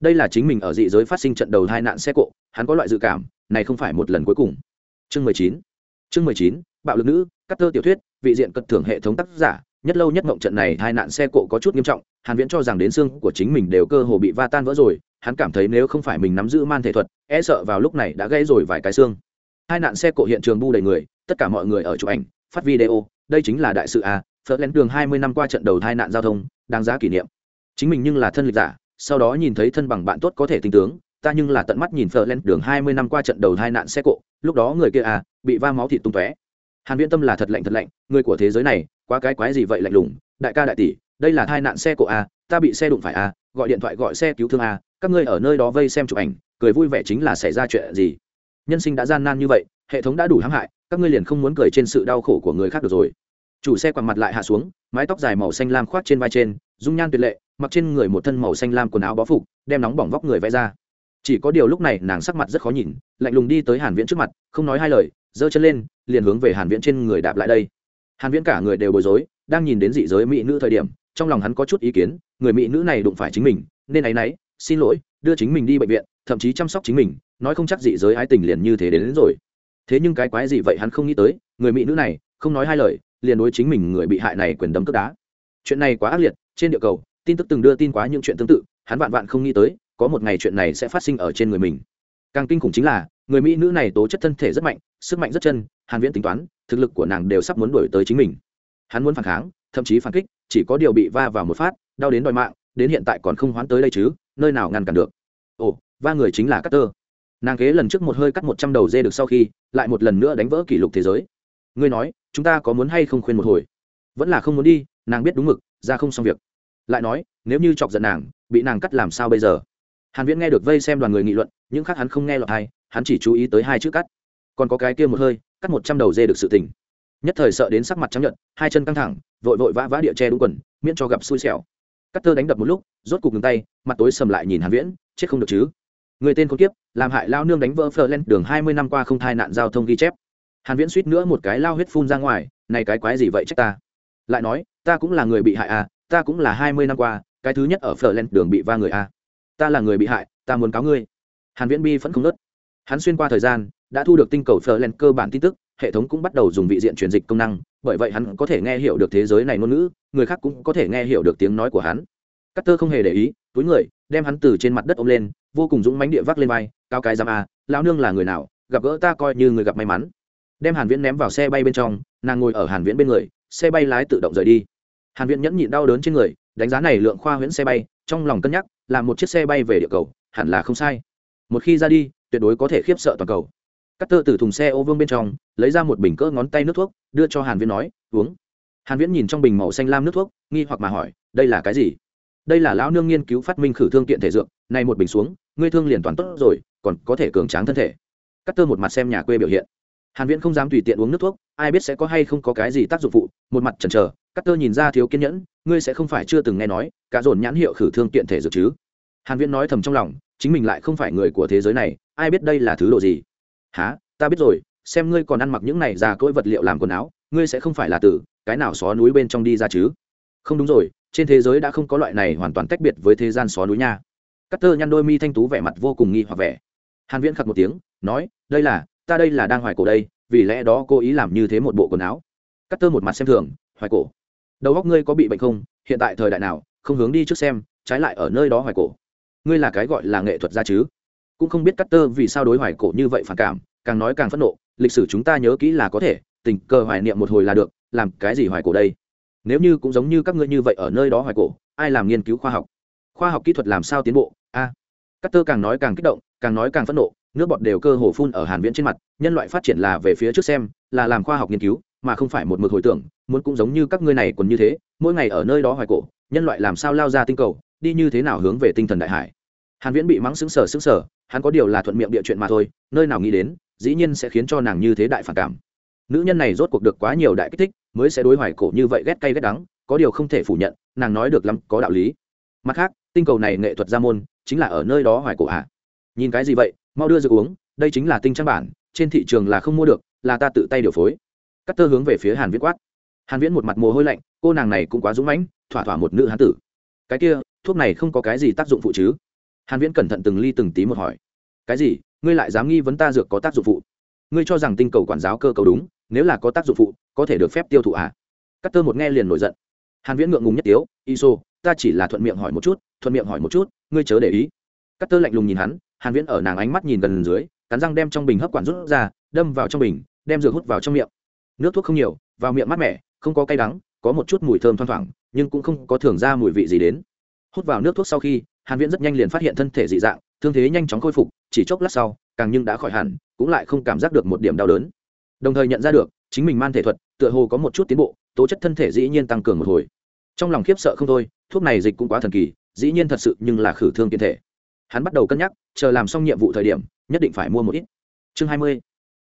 đây là chính mình ở dị giới phát sinh trận đầu tai nạn xe cộ, hắn có loại dự cảm, này không phải một lần cuối cùng. Chương mười chín. Chương mười chín, bạo lực nữ cắt tơ tiểu thuyết, vị diện cật thưởng hệ thống tác giả, nhất lâu nhất mộng trận này hai nạn xe cộ có chút nghiêm trọng, hàn viễn cho rằng đến xương của chính mình đều cơ hồ bị va tan vỡ rồi, hắn cảm thấy nếu không phải mình nắm giữ man thể thuật e sợ vào lúc này đã gãy rồi vài cái xương. Hai nạn xe cộ hiện trường bu đầy người, tất cả mọi người ở chụp ảnh, phát video, đây chính là đại sự a phớt lén đường hai mươi năm qua trận đầu tai nạn giao thông, đáng giá kỷ niệm. Chính mình nhưng là thân lịch giả sau đó nhìn thấy thân bằng bạn tốt có thể tinh tướng, ta nhưng là tận mắt nhìn phở lên đường hai mươi năm qua trận đầu hai nạn xe cộ, lúc đó người kia à bị va máu thịt tung tóe. Hàn viễn tâm là thật lạnh thật lạnh, người của thế giới này, quá cái quái gì vậy lạnh lùng, đại ca đại tỷ, đây là tai nạn xe cộ à ta bị xe đụng phải à gọi điện thoại gọi xe cứu thương à các ngươi ở nơi đó vây xem chụp ảnh, cười vui vẻ chính là xảy ra chuyện gì. Nhân sinh đã gian nan như vậy, hệ thống đã đủ hãm hại, các ngươi liền không muốn cười trên sự đau khổ của người khác được rồi. Chủ xe quằn mặt lại hạ xuống, mái tóc dài màu xanh lam khoác trên vai trên, dung nhan tuyệt lệ mặc trên người một thân màu xanh lam quần áo bó phục đem nóng bỏng vóc người vẽ ra. Chỉ có điều lúc này nàng sắc mặt rất khó nhìn lạnh lùng đi tới hàn viễn trước mặt không nói hai lời giơ chân lên liền hướng về hàn viễn trên người đạp lại đây. Hàn viễn cả người đều bối rối đang nhìn đến dị giới mỹ nữ thời điểm trong lòng hắn có chút ý kiến người mỹ nữ này đụng phải chính mình nên ấy nấy xin lỗi đưa chính mình đi bệnh viện thậm chí chăm sóc chính mình nói không chắc dị giới ái tình liền như thế đến, đến rồi. Thế nhưng cái quái gì vậy hắn không nghĩ tới người mỹ nữ này không nói hai lời liền đối chính mình người bị hại này quyền đấm cướp đá. Chuyện này quá ác liệt trên địa cầu tin tức từng đưa tin quá những chuyện tương tự, hắn vạn vạn không nghĩ tới, có một ngày chuyện này sẽ phát sinh ở trên người mình. Càng kinh khủng chính là, người mỹ nữ này tố chất thân thể rất mạnh, sức mạnh rất chân, hàn viễn tính toán, thực lực của nàng đều sắp muốn đuổi tới chính mình. Hắn muốn phản kháng, thậm chí phản kích, chỉ có điều bị va vào một phát, đau đến đòi mạng, đến hiện tại còn không hoán tới đây chứ, nơi nào ngăn cản được. Ồ, va người chính là Carter. Nàng kế lần trước một hơi cắt một trăm đầu dê được sau khi, lại một lần nữa đánh vỡ kỷ lục thế giới. Ngươi nói, chúng ta có muốn hay không khuyên một hồi? Vẫn là không muốn đi, nàng biết đúng mực, ra không xong việc lại nói, nếu như chọc giận nàng, bị nàng cắt làm sao bây giờ? Hàn viễn nghe được vây xem đoàn người nghị luận, những khác hắn không nghe lọt hay hắn chỉ chú ý tới hai chữ cắt. Còn có cái kia một hơi, cắt một trăm đầu dê được sự tình. Nhất thời sợ đến sắc mặt trắng nhợt, hai chân căng thẳng, vội vội vã vã địa che đúng quần, miễn cho gặp xui xẻo. Cắt tơ đánh đập một lúc, rốt cục ngừng tay, mặt tối sầm lại nhìn hàn viễn, chết không được chứ? Người tên con kiếp, làm hại lao nương đánh vỡ phờ lên đường hai mươi năm qua không thai nạn giao thông ghi chép. Hàn viễn suýt nữa một cái lao huyết phun ra ngoài, này cái quái gì vậy trách ta? Lại nói, ta cũng là người bị hại à ta cũng là hai mươi năm qua, cái thứ nhất ở phờ Len đường bị va người a. ta là người bị hại, ta muốn cáo ngươi. Hàn viễn bi vẫn không nứt hắn xuyên qua thời gian, đã thu được tinh cầu phờ Len cơ bản tin tức, hệ thống cũng bắt đầu dùng vị diện truyền dịch công năng, bởi vậy hắn có thể nghe hiểu được thế giới này ngôn ngữ, người khác cũng có thể nghe hiểu được tiếng nói của hắn. Cắt tơ không hề để ý, túi người, đem hắn từ trên mặt đất ôm lên, vô cùng dũng mãnh địa vác lên vai cao cái giam a, lão nương là người nào, gặp gỡ ta coi như người gặp may mắn. Đem hàn viễn ném vào xe bay bên trong, nàng ngồi ở hàn viễn bên người, xe bay lái tự động rời đi hàn viễn nhẫn nhịn đau đớn trên người, đánh giá này lượng khoa huyễn xe bay, trong lòng cân nhắc làm một chiếc xe bay về địa cầu, hẳn là không sai. Một khi ra đi, tuyệt đối có thể khiếp sợ toàn cầu. Cắt tơ từ thùng xe ô vương bên trong, lấy ra một bình cỡ ngón tay nước thuốc, đưa cho hàn viễn nói, uống. Hàn viễn nhìn trong bình màu xanh lam nước thuốc, nghi hoặc mà hỏi, đây là cái gì? Đây là lão nương nghiên cứu phát minh khử thương kiện thể dược, này một bình xuống, ngươi thương liền toàn tốt rồi, còn có thể cường tráng thân thể. Cắt tơ một mặt xem nhà quê biểu hiện. Hàn viễn không dám tùy tiện uống nước thuốc, ai biết sẽ có hay không có cái gì tác dụng phụ, một mặt chần chờ cắt tơ nhìn ra thiếu kiên nhẫn, ngươi sẽ không phải chưa từng nghe nói, cả dồn nhãn hiệu khử thương tiện thể dược chứ. Hàn viễn nói thầm trong lòng, chính mình lại không phải người của thế giới này, ai biết đây là thứ đồ gì? Há ta biết rồi, xem ngươi còn ăn mặc những này già cỗi vật liệu làm quần áo, ngươi sẽ không phải là tử, cái nào xó núi bên trong đi ra chứ? Không đúng rồi, trên thế giới đã không có loại này hoàn toàn tách biệt với thế gian xó núi nha. Cắt tơ nhăn đôi mi thanh tú vẻ mặt vô cùng nghi hoặc vẻ. Hàn viễn khặt một tiếng, nói, đây là, ta đây là đang hoài cổ đây, vì lẽ đó cô ý làm như thế một bộ quần áo. Cắt tơ một mặt xem thường, hoài cổ đầu óc ngươi có bị bệnh không? Hiện tại thời đại nào không hướng đi trước xem trái lại ở nơi đó hoài cổ. Ngươi là cái gọi là nghệ thuật gia chứ? Cũng không biết cắt tơ vì sao đối hoài cổ như vậy phản cảm càng nói càng phẫn nộ lịch sử chúng ta nhớ kỹ là có thể tình cờ hoài niệm một hồi là được làm cái gì hoài cổ đây? Nếu như cũng giống như các ngươi như vậy ở nơi đó hoài cổ ai làm nghiên cứu khoa học? Khoa học kỹ thuật làm sao tiến bộ? A. À, cắt tơ càng nói càng kích động càng nói càng phẫn nộ nước bọt đều cơ hồ phun ở hàn viễn trên mặt nhân loại phát triển là về phía trước xem là làm khoa học nghiên cứu mà không phải một mực hồi tưởng muốn cũng giống như các ngươi này còn như thế, mỗi ngày ở nơi đó hoài cổ, nhân loại làm sao lao ra tinh cầu, đi như thế nào hướng về tinh thần đại hải. Hàn viễn bị mắng sững sờ sững sờ, hắn có điều là thuận miệng địa chuyện mà thôi, nơi nào nghĩ đến, dĩ nhiên sẽ khiến cho nàng như thế đại phản cảm. Nữ nhân này rốt cuộc được quá nhiều đại kích thích, mới sẽ đối hoài cổ như vậy ghét cay ghét đắng, có điều không thể phủ nhận, nàng nói được lắm, có đạo lý. Mặt khác, tinh cầu này nghệ thuật gia môn, chính là ở nơi đó hoài cổ ạ à. nhìn cái gì vậy, mau đưa rượu uống, đây chính là tinh trang bản, trên thị trường là không mua được, là ta tự tay điều phối. Cắt tơ hướng về phía hàn viễn quát hàn viễn một mặt mồ hôi lạnh, cô nàng này cũng quá dũng mãnh, thỏa thỏa một nữ hán tử. Cái kia, thuốc này không có cái gì tác dụng phụ chứ? Hàn viễn cẩn thận từng ly từng tí một hỏi. Cái gì? Ngươi lại dám nghi vấn ta dược có tác dụng phụ? Ngươi cho rằng tinh cầu quản giáo cơ cầu đúng, nếu là có tác dụng phụ, có thể được phép tiêu thụ à? Cắt tơ một nghe liền nổi giận. Hàn viễn ngượng ngùng nhất tiếu, iso, ta chỉ là thuận miệng hỏi một chút, thuận miệng hỏi một chút, ngươi chớ để ý. Cắt tơ lạnh lùng nhìn hắn, hàn viễn ở nàng ánh mắt nhìn gần dưới, cắn răng đem trong bình hấp quản rút ra, đâm vào trong bình, đem dược hút vào trong miệng. Nước thuốc không nhiều, vào miệng mát mẻ không có cay đắng có một chút mùi thơm thoang thoảng nhưng cũng không có thưởng ra mùi vị gì đến. Hút vào nước thuốc sau khi hàn viễn rất nhanh liền phát hiện thân thể dị dạng thương thế nhanh chóng khôi phục chỉ chốc lát sau càng nhưng đã khỏi hẳn cũng lại không cảm giác được một điểm đau đớn. Đồng thời nhận ra được chính mình man thể thuật tựa hồ có một chút tiến bộ tố chất thân thể dĩ nhiên tăng cường một hồi. Trong lòng khiếp sợ không thôi thuốc này dịch cũng quá thần kỳ dĩ nhiên thật sự nhưng là khử thương kiên thể. Hắn bắt đầu cân nhắc chờ làm xong nhiệm vụ thời điểm nhất định phải mua một ít. Chương 20.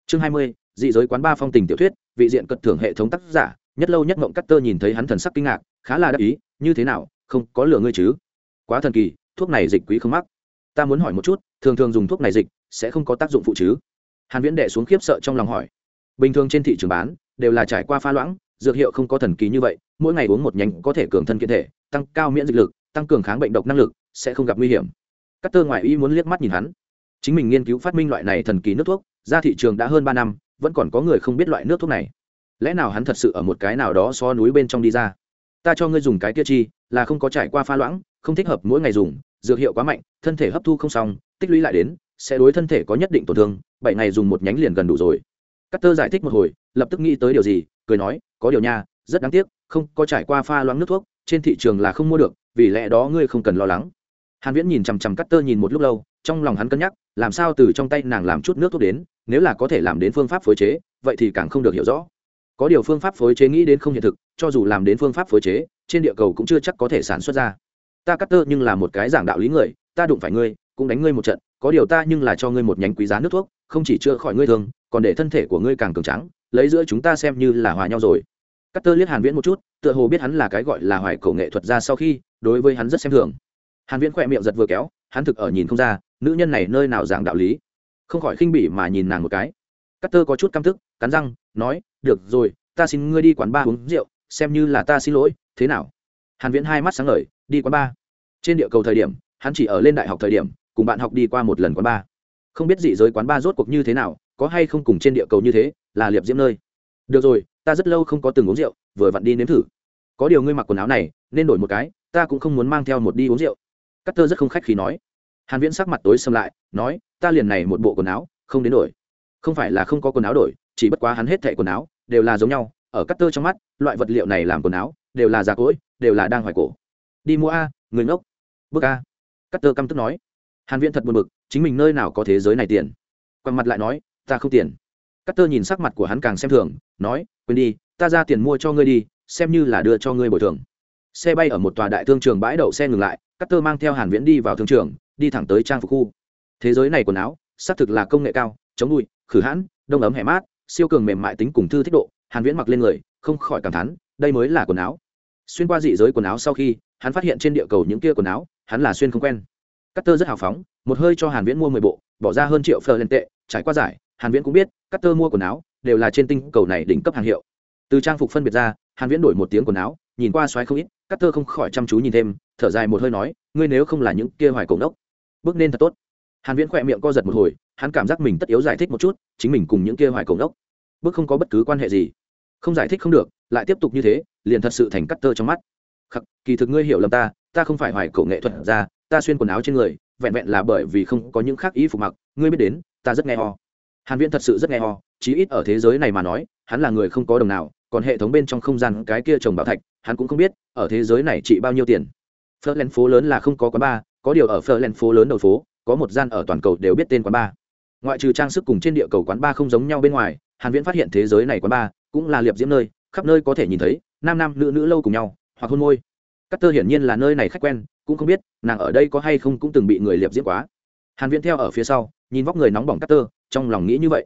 chương 20, dị giới quán ba phong tình tiểu thuyết vị diện cật thưởng hệ thống tác giả nhất lâu nhất mộng cắt tơ nhìn thấy hắn thần sắc kinh ngạc, khá là đắc ý, như thế nào, không có lừa ngươi chứ? Quá thần kỳ, thuốc này dịch quý không mắc. Ta muốn hỏi một chút, thường thường dùng thuốc này dịch sẽ không có tác dụng phụ chứ? Hàn viễn đệ xuống khiếp sợ trong lòng hỏi. Bình thường trên thị trường bán, đều là trải qua pha loãng, dược hiệu không có thần kỳ như vậy, mỗi ngày uống một nhánh có thể cường thân kiện thể, tăng cao miễn dịch lực, tăng cường kháng bệnh độc năng lực, sẽ không gặp nguy hiểm. Cắt tơ ngoại y muốn liếc mắt nhìn hắn. Chính mình nghiên cứu phát minh loại này thần kỳ nước thuốc, ra thị trường đã hơn ba năm, vẫn còn có người không biết loại nước thuốc này lẽ nào hắn thật sự ở một cái nào đó so núi bên trong đi ra? Ta cho ngươi dùng cái kia chi, là không có trải qua pha loãng, không thích hợp mỗi ngày dùng, dược hiệu quá mạnh, thân thể hấp thu không xong, tích lũy lại đến, sẽ đối thân thể có nhất định tổn thương, bảy ngày dùng một nhánh liền gần đủ rồi. Cắt tơ giải thích một hồi, lập tức nghĩ tới điều gì, cười nói, có điều nha, rất đáng tiếc, không có trải qua pha loãng nước thuốc, trên thị trường là không mua được, vì lẽ đó ngươi không cần lo lắng. Hàn viễn nhìn chằm chằm cắt tơ nhìn một lúc lâu, trong lòng hắn cân nhắc, làm sao từ trong tay nàng làm chút nước thuốc đến, nếu là có thể làm đến phương pháp phối chế, vậy thì càng không được hiểu rõ có điều phương pháp phối chế nghĩ đến không hiện thực cho dù làm đến phương pháp phối chế trên địa cầu cũng chưa chắc có thể sản xuất ra. Ta cắt tơ nhưng là một cái giảng đạo lý người ta đụng phải ngươi cũng đánh ngươi một trận có điều ta nhưng là cho ngươi một nhánh quý giá nước thuốc không chỉ chữa khỏi ngươi thường, còn để thân thể của ngươi càng cường trắng lấy giữa chúng ta xem như là hòa nhau rồi. Cắt tơ liếc hàn viễn một chút tựa hồ biết hắn là cái gọi là hoài cổ nghệ thuật ra sau khi đối với hắn rất xem thường. Hàn viễn khỏe miệng giật vừa kéo hắn thực ở nhìn không ra nữ nhân này nơi nào giảng đạo lý. Không khỏi khinh bỉ mà nhìn nàng một cái. Cắt tơ có chút căm tức cắn răng nói được rồi, ta xin ngươi đi quán ba uống rượu, xem như là ta xin lỗi, thế nào? Hàn viễn hai mắt sáng ngời, đi quán ba trên địa cầu thời điểm, hắn chỉ ở lên đại học thời điểm, cùng bạn học đi qua một lần quán ba không biết dị giới quán ba rốt cuộc như thế nào, có hay không cùng trên địa cầu như thế, là liệp diễm nơi. Được rồi, ta rất lâu không có từng uống rượu, vừa vặn đi nếm thử. Có điều ngươi mặc quần áo này, nên đổi một cái, ta cũng không muốn mang theo một đi uống rượu. Cắt tơ rất không khách khí nói. Hàn viễn sắc mặt tối xâm lại, nói, ta liền này một bộ quần áo, không đến đổi. Không phải là không có quần áo đổi, chỉ bất quá hắn hết thẻ quần áo đều là giống nhau, ở cắt tơ trong mắt, loại vật liệu này làm quần áo, đều là già cỗi, đều là đang hoài cổ. Đi mua a, người ngốc. Bước a. Cắt tơ căm tức nói. Hàn viễn thật buồn bực, chính mình nơi nào có thế giới này tiền? Quăng mặt lại nói, ta không tiền. Cắt tơ nhìn sắc mặt của hắn càng xem thường, nói, quên đi, ta ra tiền mua cho ngươi đi, xem như là đưa cho ngươi bồi thường. Xe bay ở một tòa đại thương trường bãi đậu xe ngừng lại cắt tơ mang theo hàn viễn đi vào thương trường, đi thẳng tới trang phục khu. Thế giới này quần áo, xác thực là công nghệ cao, chống bụi khử hãn, đông ấm hẻ mát siêu cường mềm mại tính cùng thư thích độ, hàn viễn mặc lên người, không khỏi cảm thán, đây mới là quần áo. Xuyên qua dị giới quần áo sau khi, hắn phát hiện trên địa cầu những kia quần áo, hắn là xuyên không quen. Cutter tơ rất hào phóng, một hơi cho hàn viễn mua 10 bộ, bỏ ra hơn triệu phờ lên tệ, trải qua giải, hàn viễn cũng biết, Cutter tơ mua quần áo, đều là trên tinh cầu này đỉnh cấp hàng hiệu. Từ trang phục phân biệt ra, hàn viễn đổi một tiếng quần áo, nhìn qua xoáy không ít, Cutter tơ không khỏi chăm chú nhìn thêm, thở dài một hơi nói, ngươi nếu không là những kia hoài cổ đốc bước nên thật tốt. Hàn viễn khỏe miệng co giật một hồi, hắn cảm giác mình tất yếu giải thích một chút, chính mình cùng những kia hoài cổ đốc bước không có bất cứ quan hệ gì. Không giải thích không được lại tiếp tục như thế liền thật sự thành cắt tơ trong mắt. Khắc kỳ thực ngươi hiểu lầm ta ta không phải hoài cổ nghệ thuật ra ta xuyên quần áo trên người vẹn vẹn là bởi vì không có những khác ý phục mặc ngươi biết đến ta rất nghe ho. Hàn viễn thật sự rất nghe ho chí ít ở thế giới này mà nói hắn là người không có đồng nào còn hệ thống bên trong không gian cái kia trồng bảo thạch hắn cũng không biết ở thế giới này trị bao nhiêu tiền. Ferland phố lớn là không có quán bar, có điều ở Ferland phố lớn đầu phố, có một gian ở toàn cầu đều biết tên quán bar. Ngoại trừ trang sức cùng trên địa cầu quán bar không giống nhau bên ngoài, Hàn Viễn phát hiện thế giới này quán bar cũng là liệp diễm nơi, khắp nơi có thể nhìn thấy, nam nam nữ nữ lâu cùng nhau, hoặc hôn môi. Carter hiển nhiên là nơi này khách quen, cũng không biết nàng ở đây có hay không cũng từng bị người liệp diễm quá. Hàn Viễn theo ở phía sau, nhìn vóc người nóng bỏng Carter, trong lòng nghĩ như vậy.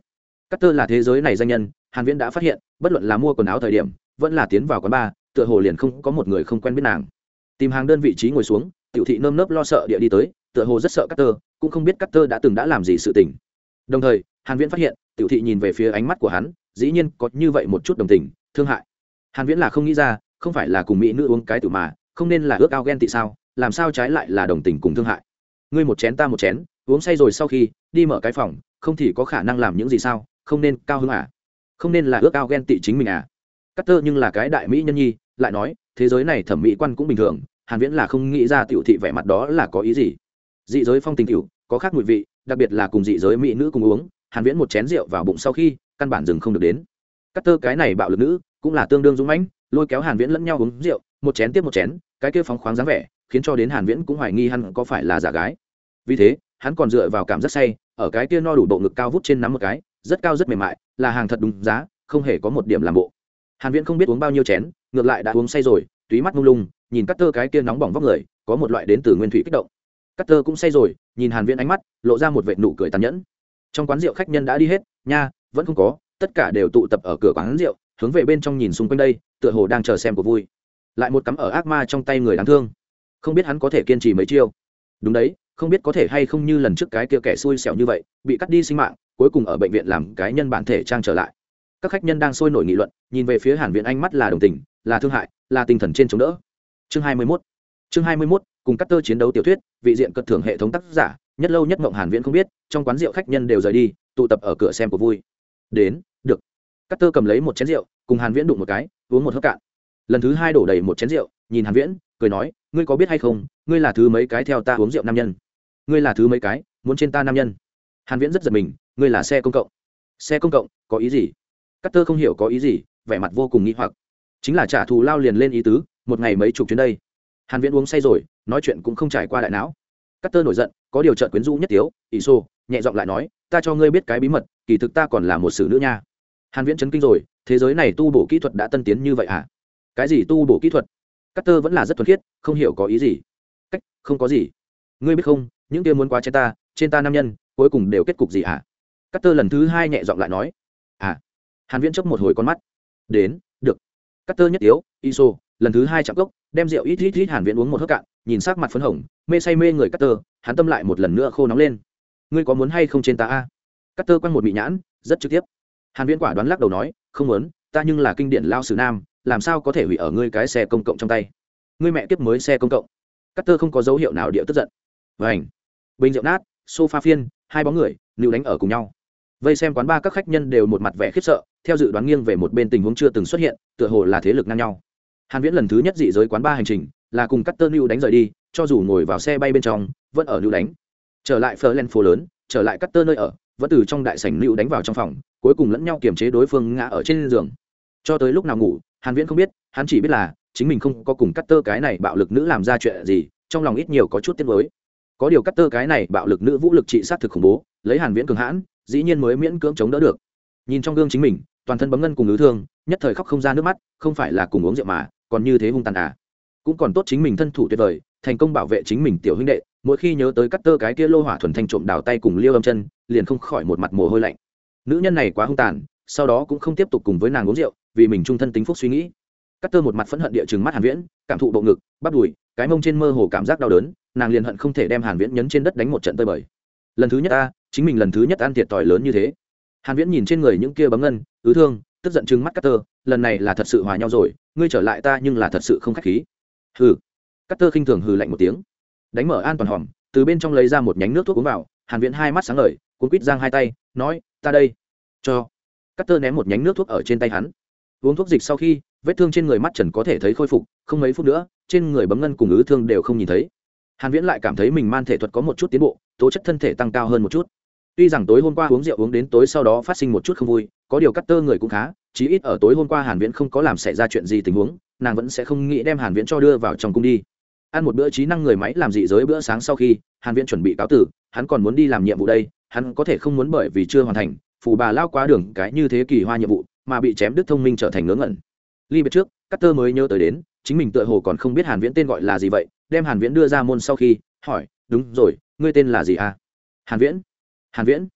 Carter là thế giới này danh nhân, Hàn Viễn đã phát hiện, bất luận là mua quần áo thời điểm, vẫn là tiến vào quán bar, tựa hồ liền không có một người không quen biết nàng tìm hàng đơn vị trí ngồi xuống tiểu thị nơm nớp lo sợ địa đi tới tựa hồ rất sợ Carter, cũng không biết Carter đã từng đã làm gì sự tình. Đồng thời, Hàn Viễn phát hiện, tiểu thị nhìn về phía ánh mắt của hắn, dĩ nhiên có như vậy một chút đồng tình, thương hại. Hàn Viễn là không nghĩ ra, không phải là cùng mỹ nữ uống cái tử mà, không nên là ước ao ghen tị sao, làm sao trái lại là đồng tình cùng thương hại. Ngươi một chén ta một chén, uống say rồi sau khi đi mở cái phòng, không thì có khả năng làm những gì sao, không nên cao hứng à? Không nên là ước ao ghen tị chính mình à? Cắt tơ nhưng là cái đại mỹ nhân nhi, lại nói, thế giới này thẩm mỹ quan cũng bình thường, hàn viễn là không nghĩ ra tiểu thị vẻ mặt đó là có ý gì dị giới phong tình tiểu có khác mùi vị đặc biệt là cùng dị giới mỹ nữ cùng uống hàn viễn một chén rượu vào bụng sau khi, căn bản dừng không được đến. Cắt tơ cái này bạo lực nữ, cũng là tương đương dũng mãnh, lôi kéo hàn viễn lẫn nhau uống rượu, một chén tiếp một chén, cái kia phóng khoáng dáng vẻ, khiến cho đến hàn viễn cũng hoài nghi hắn có phải là giả gái. Vì thế, hắn còn dựa vào cảm giác say, ở cái kia no đủ bộ ngực cao vút trên nắm một cái, rất cao rất mềm mại, là hàng thật đúng giá, không hề có một điểm làm bộ. Hàn viễn không biết uống bao nhiêu chén, ngược lại đã uống say rồi, túy mắt lung lung, nhìn cắt tơ cái kia nóng bỏng vóc người, có một loại đến từ nguyên thủy kích động. Cắt tơ cũng say rồi, nhìn hàn viễn ánh mắt, lộ ra một vệt nụ cười tàn nhẫn trong quán rượu khách nhân đã đi hết nha vẫn không có tất cả đều tụ tập ở cửa quán rượu hướng về bên trong nhìn xung quanh đây tựa hồ đang chờ xem cuộc vui. Lại một cắm ở ác ma trong tay người đáng thương. Không biết hắn có thể kiên trì mấy chiêu. Đúng đấy không biết có thể hay không như lần trước cái kia kẻ xui xẻo như vậy bị cắt đi sinh mạng cuối cùng ở bệnh viện làm cái nhân bản thể trang trở lại. Các khách nhân đang sôi nổi nghị luận nhìn về phía hàn viện anh mắt là đồng tình là thương hại là tinh thần trên chống đỡ. Chương hai mươi 21 chương hai mươi 21, cùng cắt tơ chiến đấu tiểu thuyết vị diện cật thưởng hệ thống tác giả nhất lâu nhất mộng hàn viễn không biết, trong quán rượu khách nhân đều rời đi, tụ tập ở cửa xem của vui. Đến, được. Cắt tơ cầm lấy một chén rượu, cùng hàn viễn đụng một cái, uống một hớp cạn. Lần thứ hai đổ đầy một chén rượu, nhìn hàn viễn, cười nói, ngươi có biết hay không, ngươi là thứ mấy cái theo ta uống rượu nam nhân? Ngươi là thứ mấy cái, muốn trên ta nam nhân? Hàn viễn rất giật mình, ngươi là xe công cộng. Xe công cộng, có ý gì? Cắt tơ không hiểu có ý gì, vẻ mặt vô cùng nghi hoặc. Chính là trả thù lao liền lên ý tứ, một ngày mấy chục chuyến đây. Hàn viễn uống say rồi, nói chuyện cũng không trải qua đại não cắt tơ nổi giận, có điều trợn quyến rũ nhất tiếu ỷ xô nhẹ giọng lại nói, ta cho ngươi biết cái bí mật, kỳ thực ta còn là một sử nữ nha. Hàn viễn chấn kinh rồi, thế giới này tu bổ kỹ thuật đã tân tiến như vậy à? cái gì tu bổ kỹ thuật? Cắt tơ vẫn là rất thuần khiết, không hiểu có ý gì. Cách, không có gì. Ngươi biết không, những kia muốn quá trên ta trên ta nam nhân, cuối cùng đều kết cục gì à? cắt tơ lần thứ hai nhẹ giọng lại nói à. Hàn viễn chớp một hồi con mắt. Đến, được. Cắt tơ nhất tiếu, iso, lần thứ hai chạm cốc, đem rượu ít ít ít hàn viễn uống một hớp cạn nhìn sắc mặt phấn hồng, mê say mê người cắt tơ hắn tâm lại một lần nữa khô nóng lên. Ngươi có muốn hay không trên ta a? Cắt tơ quăng một bị nhãn, rất trực tiếp. Hàn viễn quả đoán lắc đầu nói, không muốn, ta nhưng là kinh điển lao sử nam, làm sao có thể hủy ở ngươi cái xe công cộng trong tay? Ngươi mẹ kiếp mới xe công cộng. Cắt tơ không có dấu hiệu nào địa tức giận. Vảnh bình rượu nát, sofa phiên, hai bóng người lưu đánh ở cùng nhau. Vây xem quán ba các khách nhân đều một mặt vẻ khiếp sợ, theo dự đoán nghiêng về một bên tình huống chưa từng xuất hiện, tựa hồ là thế lực ngang nhau. Hàn viễn lần thứ nhất dị giới quán ba hành trình là cùng cắt tơ lưu đánh rời đi, cho dù ngồi vào xe bay bên trong, vẫn ở lưu đánh. Trở lại phờ len phố lớn, trở lại cắt tơ nơi ở, vẫn từ trong đại sảnh lưu đánh vào trong phòng, cuối cùng lẫn nhau kiềm chế đối phương ngã ở trên giường. Cho tới lúc nào ngủ, hàn viễn không biết, hắn chỉ biết là, chính mình không có cùng cắt tơ cái này bạo lực nữ làm ra chuyện gì, trong lòng ít nhiều có chút tiếc nuối. Có điều cắt tơ cái này bạo lực nữ vũ lực trị sát thực khủng bố, lấy hàn viễn cường hãn, dĩ nhiên mới miễn cưỡng chống đỡ được. Nhìn trong gương chính mình, toàn thân bấm ngân cùng ứ thương, nhất thời khóc không ra nước mắt, không phải là cùng uống rượu mà, còn như thế hung tàn à cũng còn tốt chính mình thân thủ tuyệt vời, thành công bảo vệ chính mình tiểu huynh đệ, mỗi khi nhớ tới cắt tơ cái kia lô hỏa thuần thanh trộm đào tay cùng liêu âm chân, liền không khỏi một mặt mồ hôi lạnh. Nữ nhân này quá hung tàn, sau đó cũng không tiếp tục cùng với nàng uống rượu, vì mình trung thân tính phúc suy nghĩ. Cắt tơ một mặt phẫn hận địa chừng mắt hàn viễn, cảm thụ bộ ngực, bắp đùi, cái mông trên mơ hồ cảm giác đau đớn, nàng liền hận không thể đem hàn viễn nhấn trên đất đánh một trận tơi bời. Lần thứ nhất ta, chính mình lần thứ nhất ăn thiệt tỏi lớn như thế. Hàn viễn nhìn trên người những kia bấm ngân, ứ thương, tức giận chừng mắt cắt tơ, lần này là thật sự hòa nhau rồi, ngươi trở lại ta nhưng là thật sự không khách khí hừ. Cắt tơ khinh thường hừ lạnh một tiếng. Đánh mở an toàn hòm, từ bên trong lấy ra một nhánh nước thuốc uống vào, hàn viễn hai mắt sáng ngời, cuốn quýt giang hai tay, nói, ta đây. Cho. Cắt tơ ném một nhánh nước thuốc ở trên tay hắn. Uống thuốc dịch sau khi, vết thương trên người mắt trần có thể thấy khôi phục, không mấy phút nữa, trên người bấm ngân cùng ứ thương đều không nhìn thấy. Hàn viễn lại cảm thấy mình man thể thuật có một chút tiến bộ, tố chất thân thể tăng cao hơn một chút. Tuy rằng tối hôm qua uống rượu uống đến tối sau đó phát sinh một chút không vui, có điều cắt tơ người cũng khá, chí ít ở tối hôm qua hàn viễn không có làm xảy ra chuyện gì tình huống nàng vẫn sẽ không nghĩ đem hàn viễn cho đưa vào trong cung đi. Ăn một bữa trí năng người máy làm dị giới bữa sáng sau khi, hàn viễn chuẩn bị cáo tử, hắn còn muốn đi làm nhiệm vụ đây, hắn có thể không muốn bởi vì chưa hoàn thành, phù bà lao quá đường cái như thế kỳ hoa nhiệm vụ, mà bị chém đứt thông minh trở thành ngớ ngẩn. Ly biệt trước Cát tơ mới nhớ tới đến, chính mình tựa hồ còn không biết hàn viễn tên gọi là gì vậy, đem hàn viễn đưa ra môn sau khi, hỏi, đúng rồi, ngươi tên là gì à? Hàn viễn. Hàn viễn.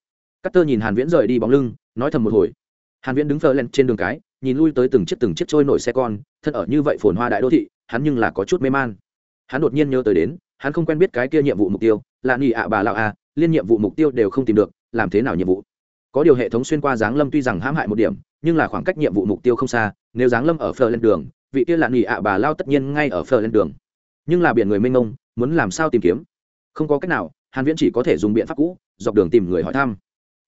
Cát tơ nhìn hàn viễn rời đi bóng lưng, nói thầm một hồi. Hàn viễn đứng phờ lên trên đường cái nhìn lui tới từng chiếc từng chiếc trôi nổi xe con thân ở như vậy phồn hoa đại đô thị hắn nhưng là có chút mê man. Hắn đột nhiên nhớ tới đến hắn không quen biết cái kia nhiệm vụ mục tiêu là nghỉ ạ bà lão à, liên nhiệm vụ mục tiêu đều không tìm được làm thế nào nhiệm vụ? Có điều hệ thống xuyên qua giáng lâm tuy rằng hãm hại một điểm nhưng là khoảng cách nhiệm vụ mục tiêu không xa nếu giáng lâm ở phờ lên đường vị kia là nghỉ ạ bà lao tất nhiên ngay ở phờ lên đường. Nhưng là biển người mênh mông muốn làm sao tìm kiếm? Không có cách nào hàn viễn chỉ có thể dùng biện pháp cũ dọc đường tìm người hỏi thăm.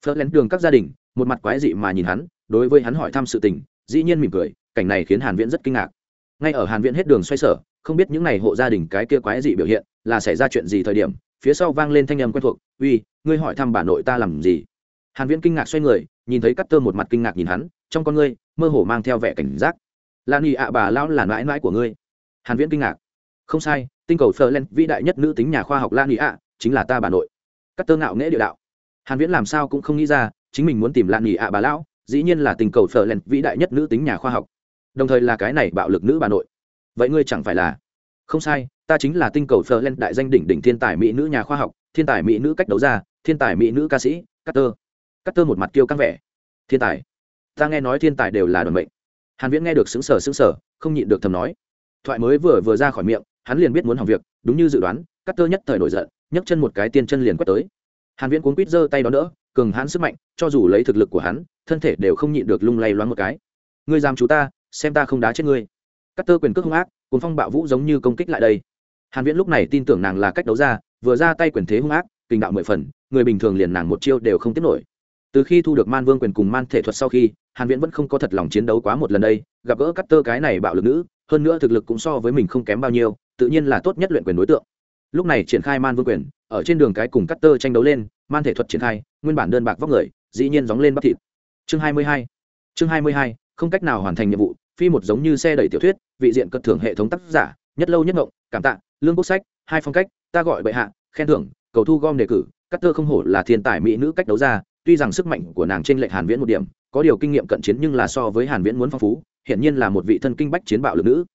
Phờ lên đường các gia đình một mặt quái dị mà nhìn hắn đối với hắn hỏi thăm sự tình dĩ nhiên mỉm cười, cảnh này khiến hàn viễn rất kinh ngạc. Ngay ở hàn viễn hết đường xoay sở, không biết những này hộ gia đình cái kia quái dị biểu hiện, là xảy ra chuyện gì thời điểm, phía sau vang lên thanh âm quen thuộc, uy, ngươi hỏi thăm bà nội ta làm gì? Hàn viễn kinh ngạc xoay người, nhìn thấy cắt tơ một mặt kinh ngạc nhìn hắn, trong con ngươi, mơ hồ mang theo vẻ cảnh giác. Lan nhị ạ bà lão là mãi mãi của ngươi. Hàn viễn kinh ngạc. Không sai, tinh cầu Ferland vĩ đại nhất nữ tính nhà khoa học lan nhị ạ, chính là ta bà nội. Cắt tơ ngạo nghễ địa đạo. Hàn viễn làm sao cũng không nghĩ ra, chính mình muốn tìm lan nhị ạ bà lão dĩ nhiên là tình cầu Ferland vĩ đại nhất nữ tính nhà khoa học. Đồng thời là cái này bạo lực nữ bà nội. Vậy ngươi chẳng phải là? Không sai, ta chính là tinh cầu Ferland đại danh đỉnh đỉnh thiên tài mỹ nữ nhà khoa học, thiên tài mỹ nữ cách đấu ra, thiên tài mỹ nữ ca sĩ Cutter Cutter một mặt kiêu căng vẻ. Thiên tài. Ta nghe nói thiên tài đều là đoàn mệnh. Hàn viễn nghe được sững sờ sững sờ, không nhịn được thầm nói. Thoại mới vừa vừa ra khỏi miệng, hắn liền biết muốn hỏng việc, đúng như dự đoán Cutter nhất thời nổi giận, nhấc chân một cái tiên chân liền quét tới. Hàn viễn cuốn quít giơ tay đó đỡ, cường hãn sức mạnh, cho dù lấy thực lực của hắn thân thể đều không nhịn được lung lay loáng một cái. Ngươi dám chú ta, xem ta không đá chết ngươi. Cắt tơ quyền cước hung ác cuốn phong bạo vũ giống như công kích lại đây. Hàn viễn lúc này tin tưởng nàng là cách đấu ra, vừa ra tay quyền thế hung ác, kinh đạo mười phần, người bình thường liền nàng một chiêu đều không tiếp nổi. Từ khi thu được man vương quyền cùng man thể thuật sau khi, hàn viễn vẫn không có thật lòng chiến đấu quá một lần đây, gặp gỡ cắt tơ cái này bạo lực nữ, hơn nữa thực lực cũng so với mình không kém bao nhiêu, tự nhiên là tốt nhất luyện quyền đối tượng. Lúc này triển khai man vương quyền, ở trên đường cái cùng cắt tơ tranh đấu lên, man thể thuật triển khai, nguyên bản đơn bạc vóc người, dĩ nhiên dóng lên bắp thịt chương 22. chương 22, không cách nào hoàn thành nhiệm vụ phi một giống như xe đẩy tiểu thuyết vị diện cất thưởng hệ thống tác giả nhất lâu nhất ngộng cảm tạ lương quốc sách hai phong cách ta gọi bệ hạ khen thưởng cầu thu gom đề cử cắt tơ không hổ là thiên tài mỹ nữ cách đấu ra tuy rằng sức mạnh của nàng trên lệch hàn viễn một điểm có điều kinh nghiệm cận chiến nhưng là so với hàn viễn muốn phong phú hiện nhiên là một vị thân kinh bách chiến bạo lực nữ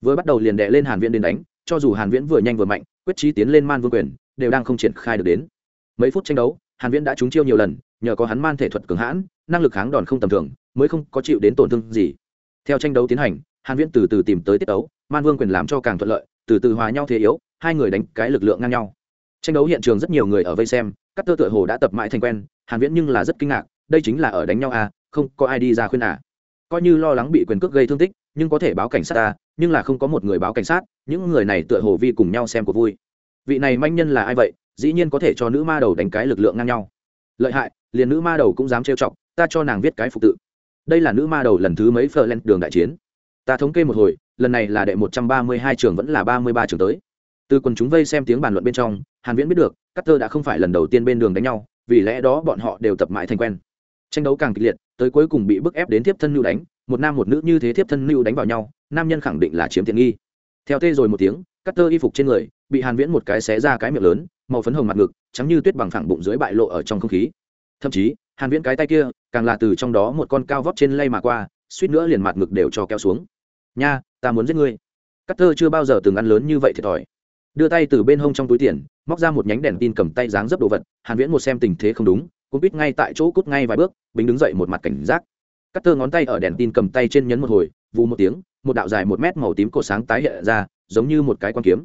vừa bắt đầu liền đệ lên hàn viễn đến đánh cho dù hàn viễn vừa nhanh vừa mạnh quyết chí tiến lên man vương quyền đều đang không triển khai được đến mấy phút tranh đấu hàn viễn đã trúng chiêu nhiều lần nhờ có hắn man thể thuật cường hãn, năng lực kháng đòn không tầm thường, mới không có chịu đến tổn thương gì. Theo tranh đấu tiến hành, hàn viễn từ từ tìm tới tiết đấu man vương quyền làm cho càng thuận lợi, từ từ hòa nhau thế yếu, hai người đánh cái lực lượng ngang nhau. Tranh đấu hiện trường rất nhiều người ở vây xem, các tơ tựa hồ đã tập mãi thành quen, hàn viễn nhưng là rất kinh ngạc, đây chính là ở đánh nhau à không có ai đi ra khuyên à. Coi như lo lắng bị quyền cước gây thương tích, nhưng có thể báo cảnh sát ta nhưng là không có một người báo cảnh sát, những người này tựa hồ vi cùng nhau xem của vui. Vị này manh nhân là ai vậy? Dĩ nhiên có thể cho nữ ma đầu đánh cái lực lượng ngang nhau. Lợi hại liền nữ ma đầu cũng dám trêu chọc, ta cho nàng viết cái phục tự. Đây là nữ ma đầu lần thứ mấy phờ lên đường đại chiến? Ta thống kê một hồi, lần này là đệ một trăm ba mươi hai trường vẫn là ba mươi ba trường tới. Từ quần chúng vây xem tiếng bàn luận bên trong, hàn viễn biết được các tơ đã không phải lần đầu tiên bên đường đánh nhau, vì lẽ đó bọn họ đều tập mãi thành quen. Tranh đấu càng kịch liệt, tới cuối cùng bị bức ép đến tiếp thân lưu đánh, một nam một nữ như thế tiếp thân lưu đánh vào nhau, nam nhân khẳng định là chiếm tiện nghi. Theo tê rồi một tiếng các tơ y phục trên người, bị hàn viễn một cái xé ra cái miệng lớn, màu phấn hồng mặt ngực, trắng như tuyết bằng phẳng bụng dưới bại lộ ở trong không khí thậm chí, hàn viễn cái tay kia, càng là từ trong đó một con cao vóc trên lay mà qua, suýt nữa liền mặt ngực đều cho kéo xuống. Nha, ta muốn giết ngươi. Cắt thơ chưa bao giờ từng ăn lớn như vậy thiệt thòi. Đưa tay từ bên hông trong túi tiền, móc ra một nhánh đèn tin cầm tay dáng dấp đồ vật, hàn viễn một xem tình thế không đúng, cũng biết ngay tại chỗ cút ngay vài bước bính đứng dậy một mặt cảnh giác. Cắt thơ ngón tay ở đèn tin cầm tay trên nhấn một hồi, vù một tiếng, một đạo dài một mét màu tím cổ sáng tái hiện ra, giống như một cái quan kiếm.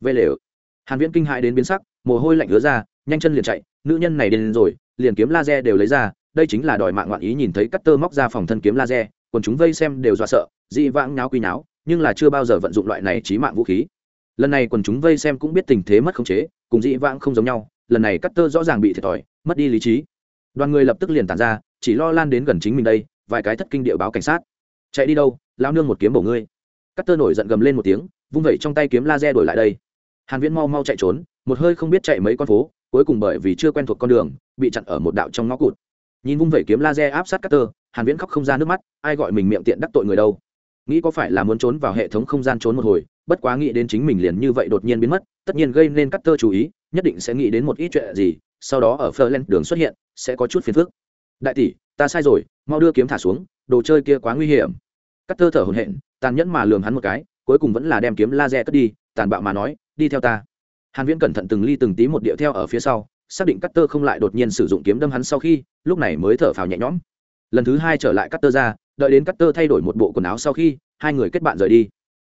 Vê lều. Hàn viễn kinh hãi đến biến sắc, mồ hôi lạnh ứa ra, nhanh chân liền chạy, nữ nhân này đến rồi liền kiếm laser đều lấy ra, đây chính là đòi mạng ngoạn ý nhìn thấy cắt tơ móc ra phòng thân kiếm laser còn chúng vây xem đều dọa sợ, dị vãng nháo quy nháo nhưng là chưa bao giờ vận dụng loại này chí mạng vũ khí. Lần này quần chúng vây xem cũng biết tình thế mất khống chế, cùng dị vãng không giống nhau, lần này cắt tơ rõ ràng bị thiệt thòi, mất đi lý trí. Đoàn người lập tức liền tản ra, chỉ lo lan đến gần chính mình đây, vài cái thất kinh địa báo cảnh sát. Chạy đi đâu lao nương một kiếm bổ ngươi. Cắt tơ nổi giận gầm lên một tiếng, vung vẩy trong tay kiếm laser đổi lại đây. Hàn viễn mau mau chạy trốn, một hơi không biết chạy mấy con phố cuối cùng bởi vì chưa quen thuộc con đường, bị chặn ở một đạo trong ngõ cụt. Nhìn vung vẩy kiếm laser áp sát cắt tơ hàn viễn khóc không ra nước mắt, ai gọi mình miệng tiện đắc tội người đâu. Nghĩ có phải là muốn trốn vào hệ thống không gian trốn một hồi, bất quá nghĩ đến chính mình liền như vậy đột nhiên biến mất, tất nhiên gây nên cắt tơ chú ý, nhất định sẽ nghĩ đến một ít chuyện gì, sau đó ở Ferland đường xuất hiện, sẽ có chút phiền phức. Đại tỷ, ta sai rồi, mau đưa kiếm thả xuống, đồ chơi kia quá nguy hiểm. Cắt tơ thở hổn hển, tàn nhẫn mà lườm hắn một cái, cuối cùng vẫn là đem kiếm laser cất đi, tàn bạo mà nói, đi theo ta hàn viễn cẩn thận từng ly từng tí một điệu theo ở phía sau, xác định cắt tơ không lại đột nhiên sử dụng kiếm đâm hắn sau khi, lúc này mới thở phào nhẹ nhõm. Lần thứ hai trở lại cắt tơ ra, đợi đến cắt tơ thay đổi một bộ quần áo sau khi, hai người kết bạn rời đi.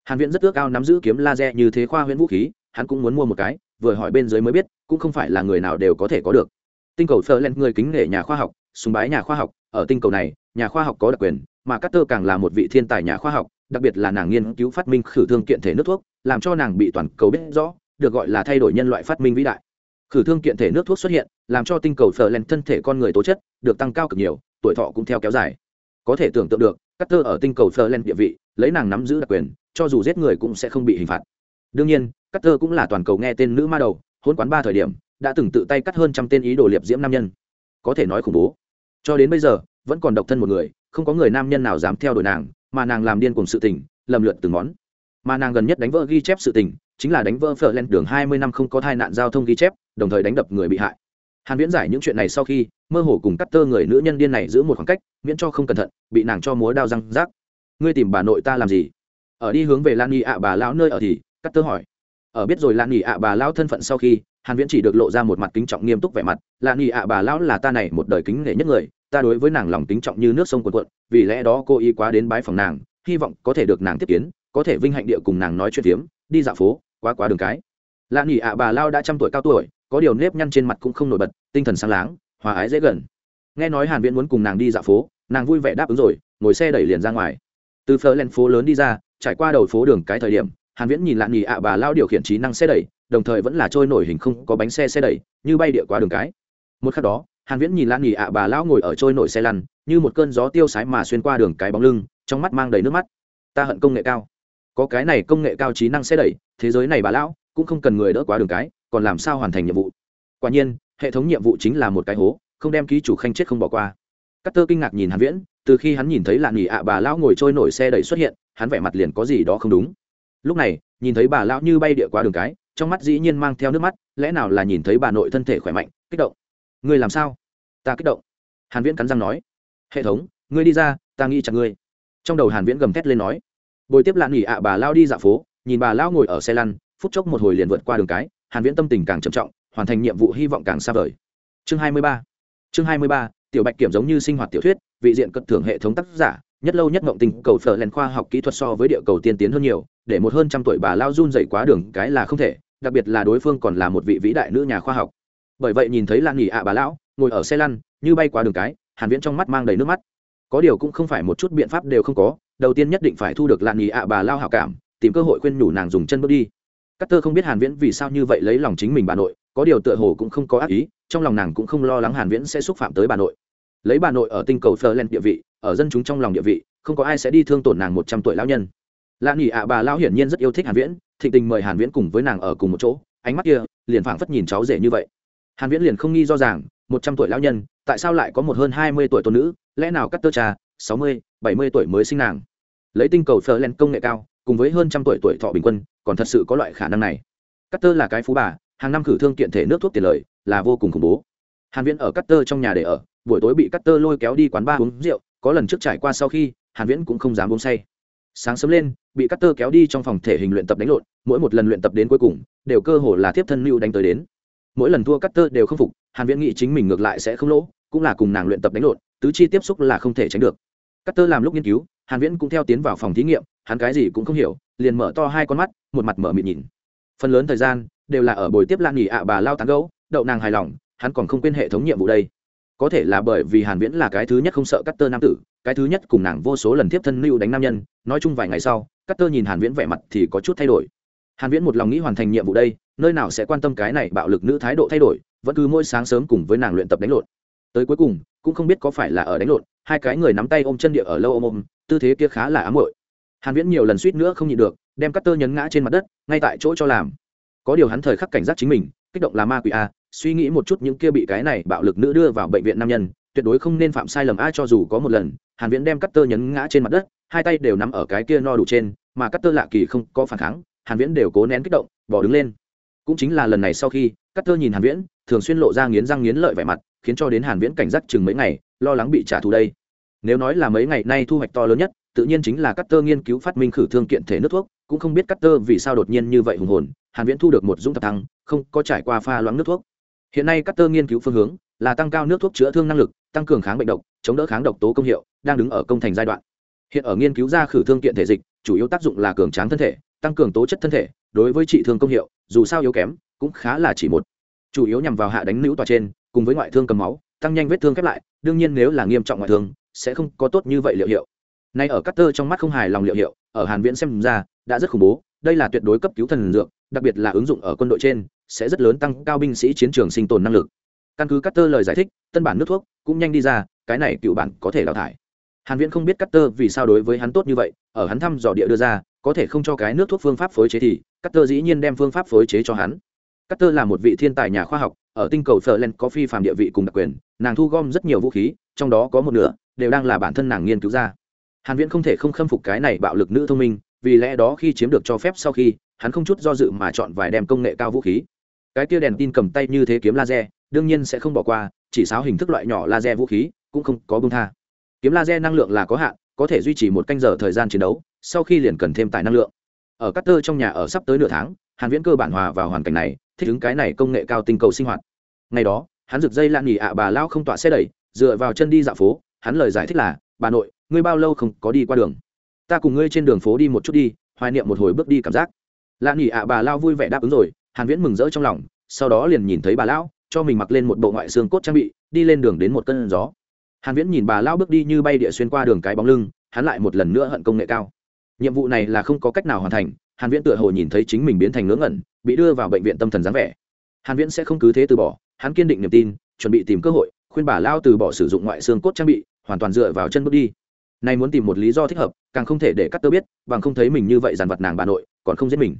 Hàn viễn rất ước ao nắm giữ kiếm laser như thế khoa huyễn vũ khí, hắn cũng muốn mua một cái, vừa hỏi bên dưới mới biết, cũng không phải là người nào đều có thể có được. Tinh cầu phơ lên người kính nể nhà khoa học, sùng bái nhà khoa học, ở tinh cầu này, nhà khoa học có đặc quyền, mà Carter càng là một vị thiên tài nhà khoa học, đặc biệt là nàng nghiên cứu phát minh khử thương kiện thể nước thuốc, làm cho nàng bị toàn cầu biết rõ được gọi là thay đổi nhân loại phát minh vĩ đại. Khử thương kiện thể nước thuốc xuất hiện, làm cho tinh cầu phờ len thân thể con người tố chất được tăng cao cực nhiều, tuổi thọ cũng theo kéo dài. Có thể tưởng tượng được, Carter ở tinh cầu phờ len địa vị, lấy nàng nắm giữ đặc quyền, cho dù giết người cũng sẽ không bị hình phạt. Đương nhiên, Carter cũng là toàn cầu nghe tên nữ ma đầu, hôn quán ba thời điểm, đã từng tự tay cắt hơn trăm tên ý đồ liệp diễm nam nhân. Có thể nói khủng bố. Cho đến bây giờ, vẫn còn độc thân một người, không có người nam nhân nào dám theo đuổi nàng, mà nàng làm điên cùng sự tình, lầm lượt từng món. Mà nàng gần nhất đánh vỡ ghi chép sự tình chính là đánh vỡ phở lên đường hai mươi năm không có tai nạn giao thông ghi chép, đồng thời đánh đập người bị hại. Hàn viễn giải những chuyện này sau khi, mơ hồ cùng cắt tơ người nữ nhân điên này giữ một khoảng cách, miễn cho không cẩn thận, bị nàng cho múa đao răng rác. Ngươi tìm bà nội ta làm gì? Ở đi hướng về lan nghị ạ, bà lão nơi ở thì cắt tơ hỏi. Ở biết rồi lan nghị ạ, bà lão thân phận sau khi, hàn viễn chỉ được lộ ra một mặt kính trọng nghiêm túc vẻ mặt. Lan nghị ạ, bà lão là ta này một đời kính nể nhất người, ta đối với nàng lòng kính trọng như nước sông cuồn cuộn, vì lẽ đó cô ý quá đến bái phòng nàng, hy vọng có thể được nàng tiếp kiến, có thể vinh hạnh địa cùng nàng nói chuyện tiếm đi dạo phố quá quá đường cái. Lạ nghỉ ạ, bà lao đã trăm tuổi cao tuổi, có điều nếp nhăn trên mặt cũng không nổi bật, tinh thần sáng láng, hòa ái dễ gần. Nghe nói hàn viễn muốn cùng nàng đi dạo phố, nàng vui vẻ đáp ứng rồi, ngồi xe đẩy liền ra ngoài. Từ phở lên phố lớn đi ra, trải qua đầu phố đường cái thời điểm, hàn viễn nhìn lạ nghỉ ạ, bà lao điều khiển trí năng xe đẩy, đồng thời vẫn là trôi nổi hình không có bánh xe xe đẩy, như bay địa qua đường cái. Một khắc đó, hàn viễn nhìn lạ nghỉ ạ, bà lão ngồi ở trôi nổi xe lăn, như một cơn gió tiêu sái mà xuyên qua đường cái bóng lưng, trong mắt mang đầy nước mắt. Ta hận công nghệ cao có cái này công nghệ cao trí năng xe đẩy, thế giới này bà lão cũng không cần người đỡ quá đường cái, còn làm sao hoàn thành nhiệm vụ? Quả nhiên, hệ thống nhiệm vụ chính là một cái hố, không đem ký chủ khanh chết không bỏ qua. Cắt tơ kinh ngạc nhìn hàn viễn, từ khi hắn nhìn thấy lạ nghỉ ạ bà lão ngồi trôi nổi xe đẩy xuất hiện, hắn vẻ mặt liền có gì đó không đúng. Lúc này, nhìn thấy bà lão như bay địa qua đường cái, trong mắt dĩ nhiên mang theo nước mắt, lẽ nào là nhìn thấy bà nội thân thể khỏe mạnh, kích động? Ngươi làm sao? Ta kích động. Hàn viễn cắn răng nói. Hệ thống, ngươi đi ra, ta nghĩ chặt ngươi. Trong đầu hàn viễn gầm thét lên nói bồi tiếp lạn nghỉ ạ, bà lao đi dạo phố, nhìn bà lão ngồi ở xe lăn, phút chốc một hồi liền vượt qua đường cái, hàn viễn tâm tình càng trầm trọng, hoàn thành nhiệm vụ hy vọng càng xa vời. Chương 23 chương 23 tiểu bạch kiểm giống như sinh hoạt tiểu thuyết, vị diện cận thưởng hệ thống tác giả, nhất lâu nhất ngộng tình, cầu phở len khoa học kỹ thuật so với địa cầu tiên tiến hơn nhiều, để một hơn trăm tuổi bà lao run dậy quá đường cái là không thể, đặc biệt là đối phương còn là một vị vĩ đại nữ nhà khoa học. Bởi vậy nhìn thấy lan nghỉ ạ, bà lão, ngồi ở xe lăn, như bay qua đường cái, hàn viễn trong mắt mang đầy nước mắt. Có điều cũng không phải một chút biện pháp đều không có đầu tiên nhất định phải thu được lạn nghỉ ạ bà lao hảo cảm tìm cơ hội khuyên nhủ nàng dùng chân bước đi Cát Tơ không biết Hàn Viễn vì sao như vậy lấy lòng chính mình bà nội, có điều tựa hồ cũng không có ác ý, trong lòng nàng cũng không lo lắng Hàn Viễn sẽ xúc phạm tới bà nội. Lấy bà nội ở tinh cầu Florent địa vị, ở dân chúng trong lòng địa vị, không có ai sẽ đi thương tổn nàng 100 tuổi lão nhân. Lạn Nhĩ ạ bà lao hiển nhiên rất yêu thích Hàn Viễn, thịnh tình mời Hàn Viễn cùng với nàng ở cùng một chỗ, ánh mắt kia liền phảng phất nhìn cháu rể như vậy. Hàn Viễn liền không nghi do rằng, 100 tuổi lão nhân, tại sao lại có một hơn 20 tuổi tôn nữ, lẽ nào Cát Tơ trà, 60, 70 tuổi mới sinh nàng. Lấy tinh cầu Florent công nghệ cao, cùng với hơn trăm tuổi tuổi thọ bình quân, còn thật sự có loại khả năng này. Cắt tơ là cái phú bà hàng năm khử thương kiện thể nước thuốc tiền lợi là vô cùng khủng bố. Hàn viễn ở cắt tơ trong nhà để ở buổi tối bị cắt tơ lôi kéo đi quán bar uống rượu có lần trước trải qua sau khi hàn viễn cũng không dám uống say. Sáng sớm lên bị cắt tơ kéo đi trong phòng thể hình luyện tập đánh lộn mỗi một lần luyện tập đến cuối cùng đều cơ hồ là tiếp thân lưu đánh tới đến. Mỗi lần thua cắt tơ đều không phục hàn viễn nghĩ chính mình ngược lại sẽ không lỗ cũng là cùng nàng luyện tập đánh lộn tứ chi tiếp xúc là không thể tránh được cắt tơ làm lúc nghiên cứu, hàn viễn cũng theo tiến vào phòng thí nghiệm, hắn cái gì cũng không hiểu, liền mở to hai con mắt, một mặt mở mịt nhìn. Phần lớn thời gian, đều là ở buổi tiếp lan nghỉ ạ bà lao tán gấu đậu nàng hài lòng, hắn còn không quên hệ thống nhiệm vụ đây. Có thể là bởi vì hàn viễn là cái thứ nhất không sợ cắt tơ nam tử, cái thứ nhất cùng nàng vô số lần tiếp thân lưu đánh nam nhân, nói chung vài ngày sau cắt tơ nhìn hàn viễn vẻ mặt thì có chút thay đổi. Hàn viễn một lòng nghĩ hoàn thành nhiệm vụ đây, nơi nào sẽ quan tâm cái này bạo lực nữ thái độ thay đổi, vẫn cứ mỗi sáng sớm cùng với nàng luyện tập đánh lộn. Tới cuối cùng, cũng không biết có phải là ở đánh lộn hai cái người nắm tay ôm chân địa ở lâu ôm ôm, tư thế kia khá là ám muội. Hàn viễn nhiều lần suýt nữa không nhịn được, đem cắt tơ nhấn ngã trên mặt đất, ngay tại chỗ cho làm. Có điều hắn thời khắc cảnh giác chính mình, kích động là ma quỷ a, suy nghĩ một chút những kia bị cái này bạo lực nữ đưa vào bệnh viện nam nhân, tuyệt đối không nên phạm sai lầm a, cho dù có một lần, hàn viễn đem cắt tơ nhấn ngã trên mặt đất, hai tay đều nắm ở cái kia no đủ trên, mà cắt tơ lạ kỳ không có phản kháng, hàn viễn đều cố nén kích động, bỏ đứng lên. Cũng chính là lần này sau khi cắt tơ nhìn hàn viễn, thường xuyên lộ ra nghiến răng nghiến lợi vẻ mặt, khiến cho đến hàn viễn cảnh giác chừng mấy ngày, lo lắng bị trả thù đây nếu nói là mấy ngày nay thu hoạch to lớn nhất tự nhiên chính là Cutter nghiên cứu phát minh khử thương kiện thể nước thuốc, cũng không biết Cutter vì sao đột nhiên như vậy hùng hồn, Hàn Viễn thu được một dũng thập thăng, không có trải qua pha loãng nước thuốc. Hiện nay Cutter nghiên cứu phương hướng là tăng cao nước thuốc chữa thương năng lực, tăng cường kháng bệnh độc, chống đỡ kháng độc tố công hiệu, đang đứng ở công thành giai đoạn. Hiện ở nghiên cứu ra khử thương kiện thể dịch, chủ yếu tác dụng là cường tráng thân thể, tăng cường tố chất thân thể, đối với trị thương công hiệu, dù sao yếu kém, cũng khá là chỉ một. Chủ yếu nhằm vào hạ đánh nữ tòa trên, cùng với ngoại thương cầm máu, tăng nhanh vết thương khép lại, đương nhiên nếu là nghiêm trọng ngoại thương, sẽ không có tốt như vậy liệu hiệu. Nay ở Carter trong mắt không hài lòng liệu hiệu, ở hàn viễn xem ra, đã rất khủng bố, đây là tuyệt đối cấp cứu thần dược, đặc biệt là ứng dụng ở quân đội trên, sẽ rất lớn tăng cao binh sĩ chiến trường sinh tồn năng lực. Căn cứ Carter lời giải thích, tân bản nước thuốc cũng nhanh đi ra, cái này cựu bản có thể đào thải. Hàn viễn không biết Carter vì sao đối với hắn tốt như vậy, ở hắn thăm dò địa đưa ra, có thể không cho cái nước thuốc phương pháp phối chế thì, Carter dĩ nhiên đem phương pháp phối chế cho hắn. Carter là một vị thiên tài nhà khoa học, ở tinh cầu Ferland có phi phàm địa vị cùng đặc quyền, nàng thu gom rất nhiều vũ khí, trong đó có một nửa đều đang là bản thân nàng nghiên cứu ra. Hàn viễn không thể không khâm phục cái này bạo lực nữ thông minh, vì lẽ đó khi chiếm được cho phép sau khi, hắn không chút do dự mà chọn vài đem công nghệ cao vũ khí. Cái kia đèn tin cầm tay như thế kiếm laser, đương nhiên sẽ không bỏ qua, chỉ sáo hình thức loại nhỏ laser vũ khí, cũng không có bông tha. Kiếm laser năng lượng là có hạn, có thể duy trì một canh giờ thời gian chiến đấu, sau khi liền cần thêm tải năng lượng. Ở Cutter trong nhà ở sắp tới nửa tháng, hàn viễn cơ bản hòa vào hoàn cảnh này, thích ứng cái này công nghệ cao tinh cầu sinh hoạt. Ngày đó, hắn rực dây lan nghỉ ạ bà lao không tọa xe đẩy, dựa vào chân đi dạo phố hắn lời giải thích là, bà nội, ngươi bao lâu không có đi qua đường? Ta cùng ngươi trên đường phố đi một chút đi, hoài niệm một hồi bước đi cảm giác. Lạ nghỉ ạ, bà lao vui vẻ đáp ứng rồi, hàn viễn mừng rỡ trong lòng, sau đó liền nhìn thấy bà lão, cho mình mặc lên một bộ ngoại xương cốt trang bị, đi lên đường đến một cơn gió. Hàn viễn nhìn bà lão bước đi như bay địa xuyên qua đường cái bóng lưng, hắn lại một lần nữa hận công nghệ cao. Nhiệm vụ này là không có cách nào hoàn thành, hàn viễn tựa hồ nhìn thấy chính mình biến thành ngớ ngẩn, bị đưa vào bệnh viện tâm thần dáng vẻ. Hàn viễn sẽ không cứ thế từ bỏ, hắn kiên định niềm tin, chuẩn bị tìm cơ hội khuyên bà lao từ bỏ sử dụng ngoại xương cốt trang bị, hoàn toàn dựa vào chân bước đi. Nay muốn tìm một lý do thích hợp, càng không thể để cắt tơ biết, bằng không thấy mình như vậy dàn vật nàng bà nội, còn không giết mình.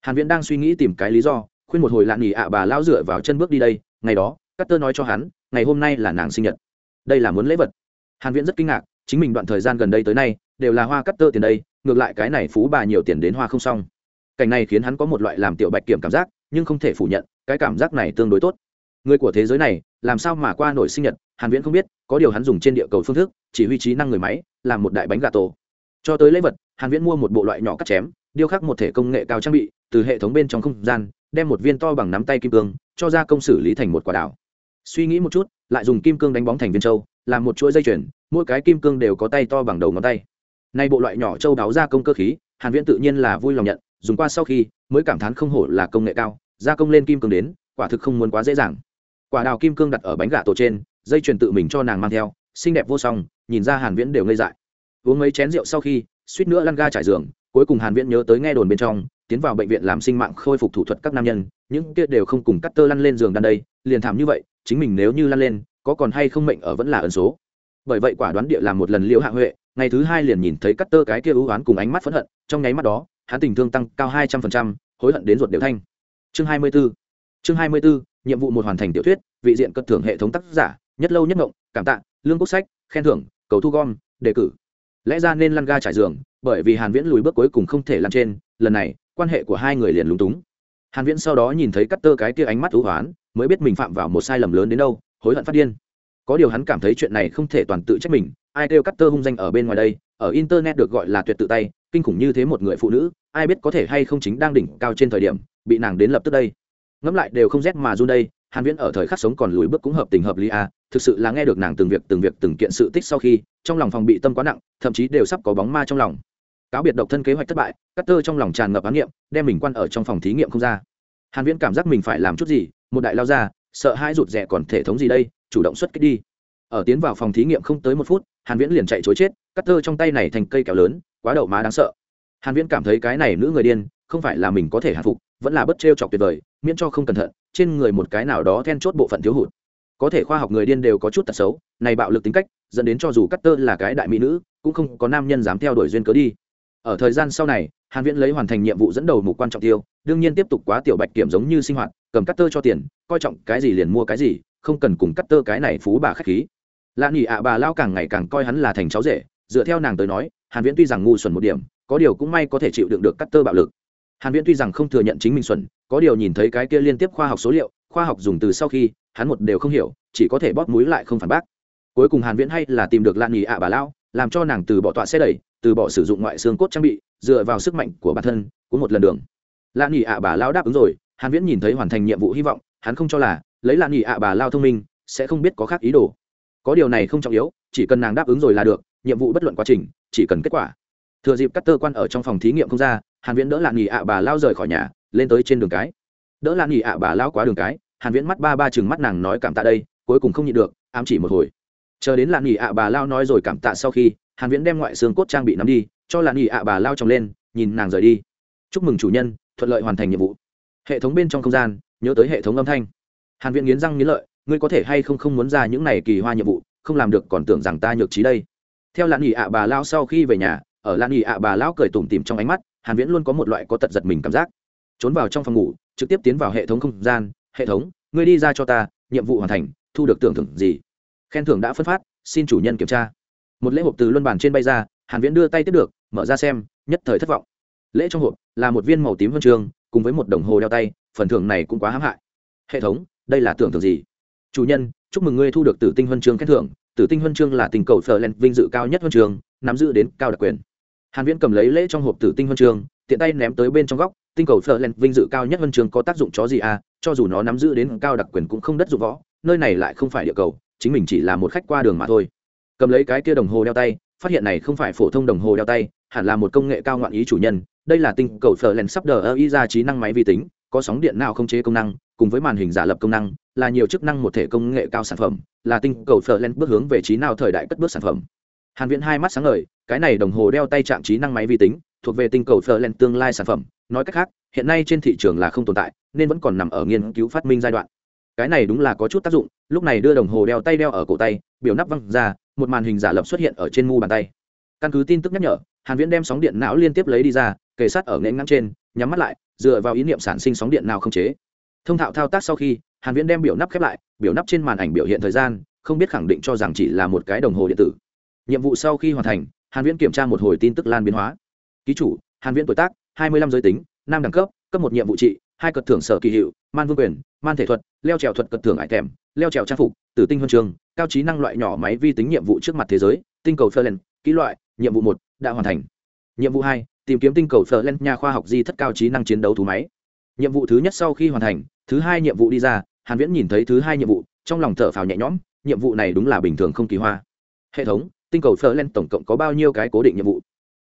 Hàn viễn đang suy nghĩ tìm cái lý do, khuyên một hồi lạn nghỉ ạ bà lao dựa vào chân bước đi đây, ngày đó cắt tơ nói cho hắn, ngày hôm nay là nàng sinh nhật. Đây là muốn lễ vật. Hàn viễn rất kinh ngạc, chính mình đoạn thời gian gần đây tới nay, đều là hoa cắt tơ tiền đây, ngược lại cái này phú bà nhiều tiền đến hoa không xong. Cảnh này khiến hắn có một loại làm tiểu bạch kiểm cảm giác, nhưng không thể phủ nhận, cái cảm giác này tương đối tốt. Người của thế giới này làm sao mà qua nổi sinh nhật, hàn viễn không biết, có điều hắn dùng trên địa cầu phương thức, chỉ huy trí năng người máy, làm một đại bánh gà tổ. Cho tới lễ vật, hàn viễn mua một bộ loại nhỏ cắt chém, điêu khắc một thể công nghệ cao trang bị, từ hệ thống bên trong không gian, đem một viên to bằng nắm tay kim cương, cho ra công xử lý thành một quả đảo suy nghĩ một chút, lại dùng kim cương đánh bóng thành viên châu, làm một chuỗi dây chuyền, mỗi cái kim cương đều có tay to bằng đầu ngón tay. Nay bộ loại nhỏ châu đáo ra công cơ khí, hàn viễn tự nhiên là vui lòng nhận, dùng qua sau khi, mới cảm thán không hổ là công nghệ cao, gia công lên kim cương đến, quả thực không muốn quá dễ dàng quả đào kim cương đặt ở bánh gà tổ trên, dây chuyền tự mình cho nàng mang theo, xinh đẹp vô song, nhìn ra hàn viễn đều ngây dại. Uống mấy chén rượu sau khi, suýt nữa lăn ga trải giường, cuối cùng hàn viễn nhớ tới nghe đồn bên trong, tiến vào bệnh viện làm sinh mạng khôi phục thủ thuật các nam nhân, những kia đều không cùng cắt tơ lăn lên giường đan đây, liền thảm như vậy, chính mình nếu như lăn lên, có còn hay không mệnh ở vẫn là ẩn số. Bởi vậy quả đoán địa làm một lần liễu hạ huệ, ngày thứ hai liền nhìn thấy cắt tơ cái kia ưu oán cùng ánh mắt phẫn hận, trong nháy mắt đó, hắn tình thương tăng cao hai trăm phần trăm, hối hận đến ruột đều thanh. Chương hai mươi 24 chương hai mươi 24 nhiệm vụ một hoàn thành tiểu thuyết, vị diện cất thưởng hệ thống tác giả, nhất lâu nhất ngộng, cảm tạ, lương quốc sách, khen thưởng, cầu thu gom, đề cử. Lẽ ra nên lăn ga trải giường, bởi vì hàn viễn lùi bước cuối cùng không thể lăn trên, lần này, quan hệ của hai người liền lúng túng. Hàn viễn sau đó nhìn thấy cắt tơ cái kia ánh mắt thú hoán, mới biết mình phạm vào một sai lầm lớn đến đâu, hối hận phát điên. Có điều hắn cảm thấy chuyện này không thể toàn tự trách mình, ai kêu cắt tơ hung danh ở bên ngoài đây, ở internet được gọi là tuyệt tự tay, kinh khủng như thế một người phụ nữ, ai biết có thể hay không chính đang đỉnh cao trên thời điểm, bị nàng đến lập tức đây ngẫm lại đều không rét mà run đây, hàn viễn ở thời khắc sống còn lùi bước cũng hợp tình hợp lý à thực sự là nghe được nàng từng việc từng việc từng kiện sự tích sau khi, trong lòng phòng bị tâm quá nặng, thậm chí đều sắp có bóng ma trong lòng. Cáo biệt độc thân kế hoạch thất bại cắt tơ trong lòng tràn ngập ám nghiệm đem mình quan ở trong phòng thí nghiệm không ra. Hàn viễn cảm giác mình phải làm chút gì, một đại lao ra, sợ hai rụt rẻ còn thể thống gì đây, chủ động xuất kích đi. Ở tiến vào phòng thí nghiệm không tới một phút, hàn viễn liền chạy chối chết cắt tơ trong tay này thành cây kéo lớn, quá đậu má đáng sợ. Hàn viễn cảm thấy cái này nữ người điên không phải là mình có thể hạ phục, vẫn là bất trêu chọc tuyệt vời, miễn cho không cẩn thận, trên người một cái nào đó then chốt bộ phận thiếu hụt. Có thể khoa học người điên đều có chút tật xấu, này bạo lực tính cách, dẫn đến cho dù cắt tơ là cái đại mỹ nữ, cũng không có nam nhân dám theo đuổi duyên cớ đi. Ở thời gian sau này, hàn viễn lấy hoàn thành nhiệm vụ dẫn đầu mục quan trọng tiêu, đương nhiên tiếp tục quá tiểu bạch kiểm giống như sinh hoạt, cầm cắt tơ cho tiền, coi trọng cái gì liền mua cái gì, không cần cùng cắt tơ cái này phú bà khách khí. Lạ nghỉ ạ bà lao càng ngày càng coi hắn là thành cháu rể, dựa theo nàng tới nói, hàn viễn tuy rằng ngu xuẩn một điểm, có điều cũng may có thể chịu đựng được cắt tơ bạo lực hàn viễn tuy rằng không thừa nhận chính mình xuẩn, có điều nhìn thấy cái kia liên tiếp khoa học số liệu, khoa học dùng từ sau khi, hắn một đều không hiểu, chỉ có thể bóp mũi lại không phản bác. Cuối cùng hàn viễn hay là tìm được lan nghỉ ạ bà lao làm cho nàng từ bỏ tọa xe đẩy, từ bỏ sử dụng ngoại xương cốt trang bị, dựa vào sức mạnh của bản thân của một lần đường. Lan nghỉ ạ bà lao đáp ứng rồi, hàn viễn nhìn thấy hoàn thành nhiệm vụ hy vọng, hắn không cho là, lấy lan nghỉ ạ bà lao thông minh, sẽ không biết có khác ý đồ. Có điều này không trọng yếu, chỉ cần nàng đáp ứng rồi là được, nhiệm vụ bất luận quá trình, chỉ cần kết quả thừa dịp cắt tơ quan ở trong phòng thí nghiệm không ra, hàn viễn đỡ lạn nghỉ ạ bà lao rời khỏi nhà, lên tới trên đường cái. Đỡ lạn nghỉ ạ bà lao quá đường cái, hàn viễn mắt ba ba chừng mắt nàng nói cảm tạ đây, cuối cùng không nhịn được, ám chỉ một hồi. Chờ đến lạn nghỉ ạ bà lao nói rồi cảm tạ sau khi, hàn viễn đem ngoại xương cốt trang bị nắm đi, cho lạn nghỉ ạ bà lao trồng lên, nhìn nàng rời đi. Chúc mừng chủ nhân, thuận lợi hoàn thành nhiệm vụ. Hệ thống bên trong không gian, nhớ tới hệ thống âm thanh. Hàn viễn nghiến răng nghiến lợi, ngươi có thể hay không không muốn ra những này kỳ hoa nhiệm vụ, không làm được còn tưởng rằng ta nhược trí đây. Theo lạn nghỉ ạ bà lao sau khi về nhà ở lan nghỉ ạ bà lão cười tủm tỉm trong ánh mắt, hàn viễn luôn có một loại có tật giật mình cảm giác. Trốn vào trong phòng ngủ, trực tiếp tiến vào hệ thống không gian, hệ thống, ngươi đi ra cho ta, nhiệm vụ hoàn thành, thu được tưởng thưởng gì? Khen thưởng đã phân phát, xin chủ nhân kiểm tra. Một lễ hộp từ luân bàn trên bay ra, hàn viễn đưa tay tiếp được, mở ra xem, nhất thời thất vọng. Lễ trong hộp là một viên màu tím huân trường, cùng với một đồng hồ đeo tay, phần thưởng này cũng quá hãm hại. Hệ thống, đây là tưởng thưởng gì? Chủ nhân, chúc mừng ngươi thu được tử tinh huân chương khen thưởng. Tử tinh huân chương là tình cầu phở len vinh dự cao nhất huân chương nắm giữ đến cao đặc quyền hàn viễn cầm lấy lễ trong hộp tử tinh huân trường, tiện tay ném tới bên trong góc tinh cầu phở len vinh dự cao nhất huân trường có tác dụng chó gì à cho dù nó nắm giữ đến cao đặc quyền cũng không đất dụng võ nơi này lại không phải địa cầu chính mình chỉ là một khách qua đường mà thôi. Cầm lấy cái kia đồng hồ đeo tay phát hiện này không phải phổ thông đồng hồ đeo tay hẳn là một công nghệ cao ngoạn ý chủ nhân đây là tinh cầu phở len sắp đờ y ra trí năng máy vi tính có sóng điện nào không chế công năng cùng với màn hình giả lập công năng là nhiều chức năng một thể công nghệ cao sản phẩm là tinh cầu phở len bước hướng về trí nào thời đại cất bước sản phẩm hàn viễn hai mắt sáng ngời, cái này đồng hồ đeo tay trạng trí năng máy vi tính, thuộc về tinh cầu Ferland tương lai sản phẩm. Nói cách khác, hiện nay trên thị trường là không tồn tại, nên vẫn còn nằm ở nghiên cứu phát minh giai đoạn. Cái này đúng là có chút tác dụng, lúc này đưa đồng hồ đeo tay đeo ở cổ tay, biểu nắp văng ra, một màn hình giả lập xuất hiện ở trên mu bàn tay. Căn cứ tin tức nhắc nhở, hàn viễn đem sóng điện não liên tiếp lấy đi ra, kề sát ở nền ngang trên, nhắm mắt lại, dựa vào ý niệm sản sinh sóng điện nào không chế. Thông thạo thao tác sau khi, hàn viễn đem biểu nắp khép lại, biểu nắp trên màn ảnh biểu hiện thời gian, không biết khẳng định cho rằng chỉ là một cái đồng hồ điện tử nhiệm vụ sau khi hoàn thành hàn viễn kiểm tra một hồi tin tức lan biến hóa. Ký chủ hàn viễn tuổi tác 25 giới tính nam đẳng cấp cấp một nhiệm vụ trị hai cật thưởng sở kỳ hiệu man vương quyền man thể thuật leo trèo thuật cật thưởng ải thèm leo trèo trang phục tử tinh huân trường cao trí năng loại nhỏ máy vi tính nhiệm vụ trước mặt thế giới tinh cầu Ferlen, kỹ loại nhiệm vụ một đã hoàn thành. Nhiệm vụ hai tìm kiếm tinh cầu Ferlen nhà khoa học di thất cao trí năng chiến đấu thú máy. Nhiệm vụ thứ nhất sau khi hoàn thành thứ hai nhiệm vụ đi ra hàn viễn nhìn thấy thứ hai nhiệm vụ trong lòng thở phào nhẹ nhõm nhiệm vụ này đúng là bình thường không kỳ hoa. Hệ thống tinh cầu Ferlen tổng cộng có bao nhiêu cái cố định nhiệm vụ?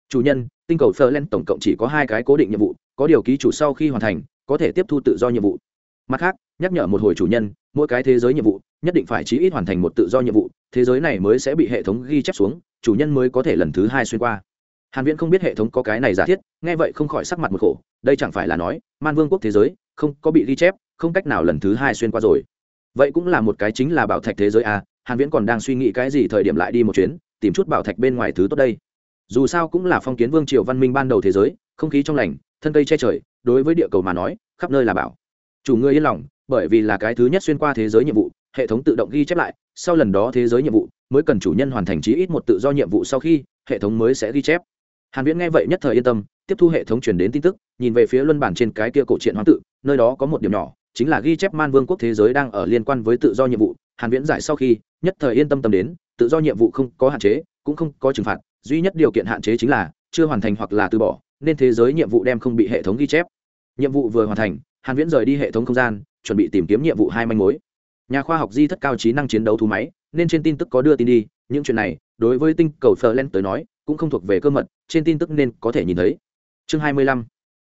Chủ nhân, tinh cầu Ferlen tổng cộng chỉ có hai cái cố định nhiệm vụ, có điều ký chủ sau khi hoàn thành, có thể tiếp thu tự do nhiệm vụ. Mặt khác, nhắc nhở một hồi chủ nhân, mỗi cái thế giới nhiệm vụ, nhất định phải chí ít hoàn thành một tự do nhiệm vụ, thế giới này mới sẽ bị hệ thống ghi chép xuống, chủ nhân mới có thể lần thứ hai xuyên qua. Hàn viễn không biết hệ thống có cái này giả thiết, nghe vậy không khỏi sắc mặt một khổ, đây chẳng phải là nói, man vương quốc thế giới, không có bị ghi chép, không cách nào lần thứ hai xuyên qua rồi. Vậy cũng là một cái chính là bảo thạch thế giới à hàn viễn còn đang suy nghĩ cái gì thời điểm lại đi một chuyến tìm chút bảo thạch bên ngoài thứ tốt đây. Dù sao cũng là phong kiến vương triều văn minh ban đầu thế giới, không khí trong lành, thân cây che trời, đối với địa cầu mà nói, khắp nơi là bảo. Chủ ngươi yên lòng, bởi vì là cái thứ nhất xuyên qua thế giới nhiệm vụ, hệ thống tự động ghi chép lại, sau lần đó thế giới nhiệm vụ, mới cần chủ nhân hoàn thành chí ít một tự do nhiệm vụ sau khi, hệ thống mới sẽ ghi chép. Hàn viễn nghe vậy nhất thời yên tâm, tiếp thu hệ thống truyền đến tin tức, nhìn về phía luân bản trên cái kia cổ truyện hoang tự, nơi đó có một điểm nhỏ, chính là ghi chép man vương quốc thế giới đang ở liên quan với tự do nhiệm vụ. Hàn viễn giải sau khi, nhất thời yên tâm tâm đến tự do nhiệm vụ không có hạn chế, cũng không có trừng phạt, duy nhất điều kiện hạn chế chính là chưa hoàn thành hoặc là từ bỏ, nên thế giới nhiệm vụ đem không bị hệ thống ghi chép. Nhiệm vụ vừa hoàn thành, hàn viễn rời đi hệ thống không gian, chuẩn bị tìm kiếm nhiệm vụ hai manh mối. Nhà khoa học di thất cao trí năng chiến đấu thú máy, nên trên tin tức có đưa tin đi, những chuyện này, đối với tinh cầu Ferlen tới nói, cũng không thuộc về cơ mật, trên tin tức nên có thể nhìn thấy. Chương 25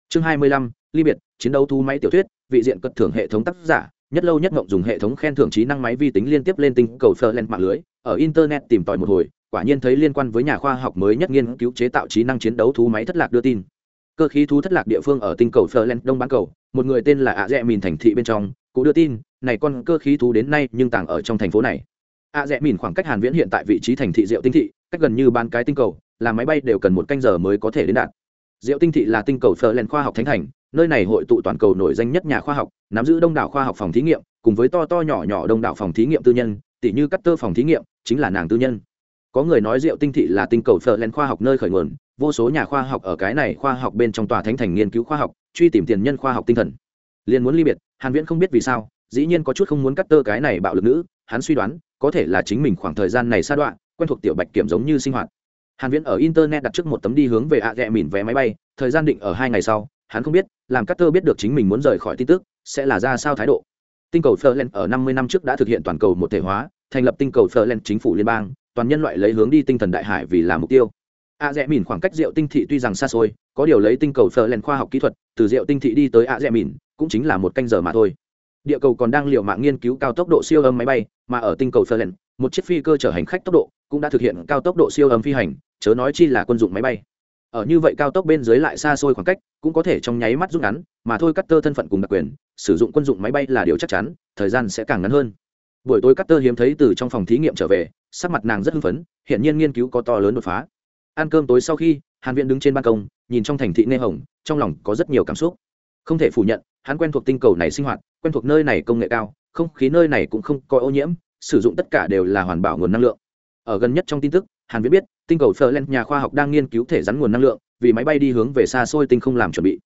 chương 25 ly biệt, chiến đấu thú máy tiểu thuyết, vị diện cất thưởng hệ thống tác giả, nhất lâu nhất ngộng dùng hệ thống khen thưởng trí năng máy vi tính liên tiếp lên tinh cầu Ferlen mạng lưới ở internet tìm tòi một hồi, quả nhiên thấy liên quan với nhà khoa học mới nhất nghiên cứu chế tạo trí năng chiến đấu thú máy thất lạc đưa tin. Cơ khí thú thất lạc địa phương ở tinh cầu Ferland đông bán cầu, một người tên là ạ dẹ mìn thành thị bên trong, cụ đưa tin, này con cơ khí thú đến nay nhưng tàng ở trong thành phố này. Ạ dẹ mìn khoảng cách hàn viễn hiện tại vị trí thành thị diệu tinh thị, cách gần như bán cái tinh cầu, là máy bay đều cần một canh giờ mới có thể đến đạt. Diệu tinh thị là tinh cầu Ferland khoa học thánh thành, nơi này hội tụ toàn cầu nổi danh nhất nhà khoa học, nắm giữ đông đảo khoa học phòng thí nghiệm, cùng với to to nhỏ nhỏ đông đảo phòng thí nghiệm tư nhân tỷ như cắt tơ phòng thí nghiệm chính là nàng tư nhân. Có người nói rượu tinh thị là tinh cầu phở len khoa học nơi khởi nguồn, vô số nhà khoa học ở cái này khoa học bên trong tòa thánh thành nghiên cứu khoa học, truy tìm tiền nhân khoa học tinh thần. Liền muốn ly biệt, hàn viễn không biết vì sao, dĩ nhiên có chút không muốn cắt tơ cái này bạo lực nữ, hắn suy đoán, có thể là chính mình khoảng thời gian này xa đoạn quen thuộc tiểu bạch kiểm giống như sinh hoạt. Hàn viễn ở internet đặt trước một tấm đi hướng về ạ à mỉn vé máy bay, thời gian định ở hai ngày sau, hắn không biết, làm cắt tơ biết được chính mình muốn rời khỏi tin tức, sẽ là ra sao thái độ. Tinh cầu Ferland ở 50 năm trước đã thực hiện toàn cầu một thể hóa thành lập tinh cầu Ferland chính phủ liên bang, toàn nhân loại lấy hướng đi tinh thần đại hải vì là mục tiêu. A rẽ mìn khoảng cách rượu tinh thị tuy rằng xa xôi, có điều lấy tinh cầu phờ len khoa học kỹ thuật, từ rượu tinh thị đi tới a rẽ mìn cũng chính là một canh giờ mà thôi. Địa cầu còn đang liệu mạng nghiên cứu cao tốc độ siêu âm máy bay, mà ở tinh cầu phờ len một chiếc phi cơ chở hành khách tốc độ cũng đã thực hiện cao tốc độ siêu âm phi hành, chớ nói chi là quân dụng máy bay. Ở như vậy cao tốc bên dưới lại xa xôi khoảng cách, cũng có thể trong nháy mắt rút ngắn, mà thôi cắt tơ thân phận cùng đặc quyền, sử dụng quân dụng máy bay là điều chắc chắn, thời gian sẽ càng ngắn hơn buổi tối cắt tơ hiếm thấy từ trong phòng thí nghiệm trở về, sắc mặt nàng rất hưng phấn hiện nhiên nghiên cứu có to lớn đột phá. Ăn cơm tối sau khi, hàn viện đứng trên ban công, nhìn trong thành thị nê hồng, trong lòng có rất nhiều cảm xúc. Không thể phủ nhận, hắn quen thuộc tinh cầu này sinh hoạt, quen thuộc nơi này công nghệ cao, không khí nơi này cũng không có ô nhiễm, sử dụng tất cả đều là hoàn bảo nguồn năng lượng. Ở gần nhất trong tin tức, hàn viện biết, tinh cầu Ferland nhà khoa học đang nghiên cứu thể rắn nguồn năng lượng, vì máy bay đi hướng về xa xôi tinh không làm chuẩn bị.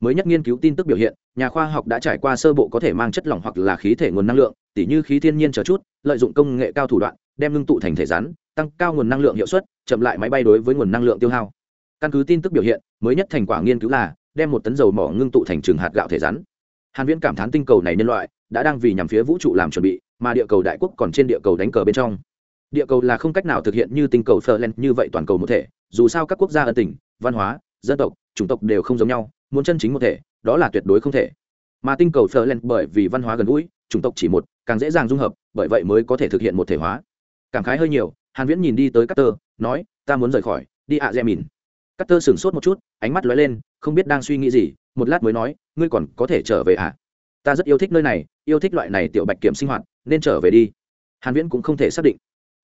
Mới nhất nghiên cứu tin tức biểu hiện, nhà khoa học đã trải qua sơ bộ có thể mang chất lỏng hoặc là khí thể nguồn năng lượng tỉ như khí thiên nhiên chờ chút, lợi dụng công nghệ cao thủ đoạn, đem ngưng tụ thành thể rắn, tăng cao nguồn năng lượng hiệu suất, chậm lại máy bay đối với nguồn năng lượng tiêu hao. Căn cứ tin tức biểu hiện, mới nhất thành quả nghiên cứu là đem một tấn dầu mỏ ngưng tụ thành trường hạt gạo thể rắn. Hàn viễn cảm thán tinh cầu này nhân loại đã đang vì nhằm phía vũ trụ làm chuẩn bị, mà địa cầu đại quốc còn trên địa cầu đánh cờ bên trong. Địa cầu là không cách nào thực hiện như tinh cầu Ferland như vậy toàn cầu một thể, dù sao các quốc gia ân tình, văn hóa, dân tộc, chủng tộc đều không giống nhau, muốn chân chính một thể, đó là tuyệt đối không thể. Mà tinh cầu Ferland bởi vì văn hóa gần gũi, chủng tộc chỉ một càng dễ dàng dung hợp, bởi vậy mới có thể thực hiện một thể hóa. Cảm khái hơi nhiều, hàn viễn nhìn đi tới Cutter nói, ta muốn rời khỏi, đi ạ à mìn. Cutter sững sốt một chút, ánh mắt lóe lên, không biết đang suy nghĩ gì, một lát mới nói, ngươi còn có thể trở về à ta rất yêu thích nơi này, yêu thích loại này tiểu bạch kiểm sinh hoạt, nên trở về đi. Hàn viễn cũng không thể xác định.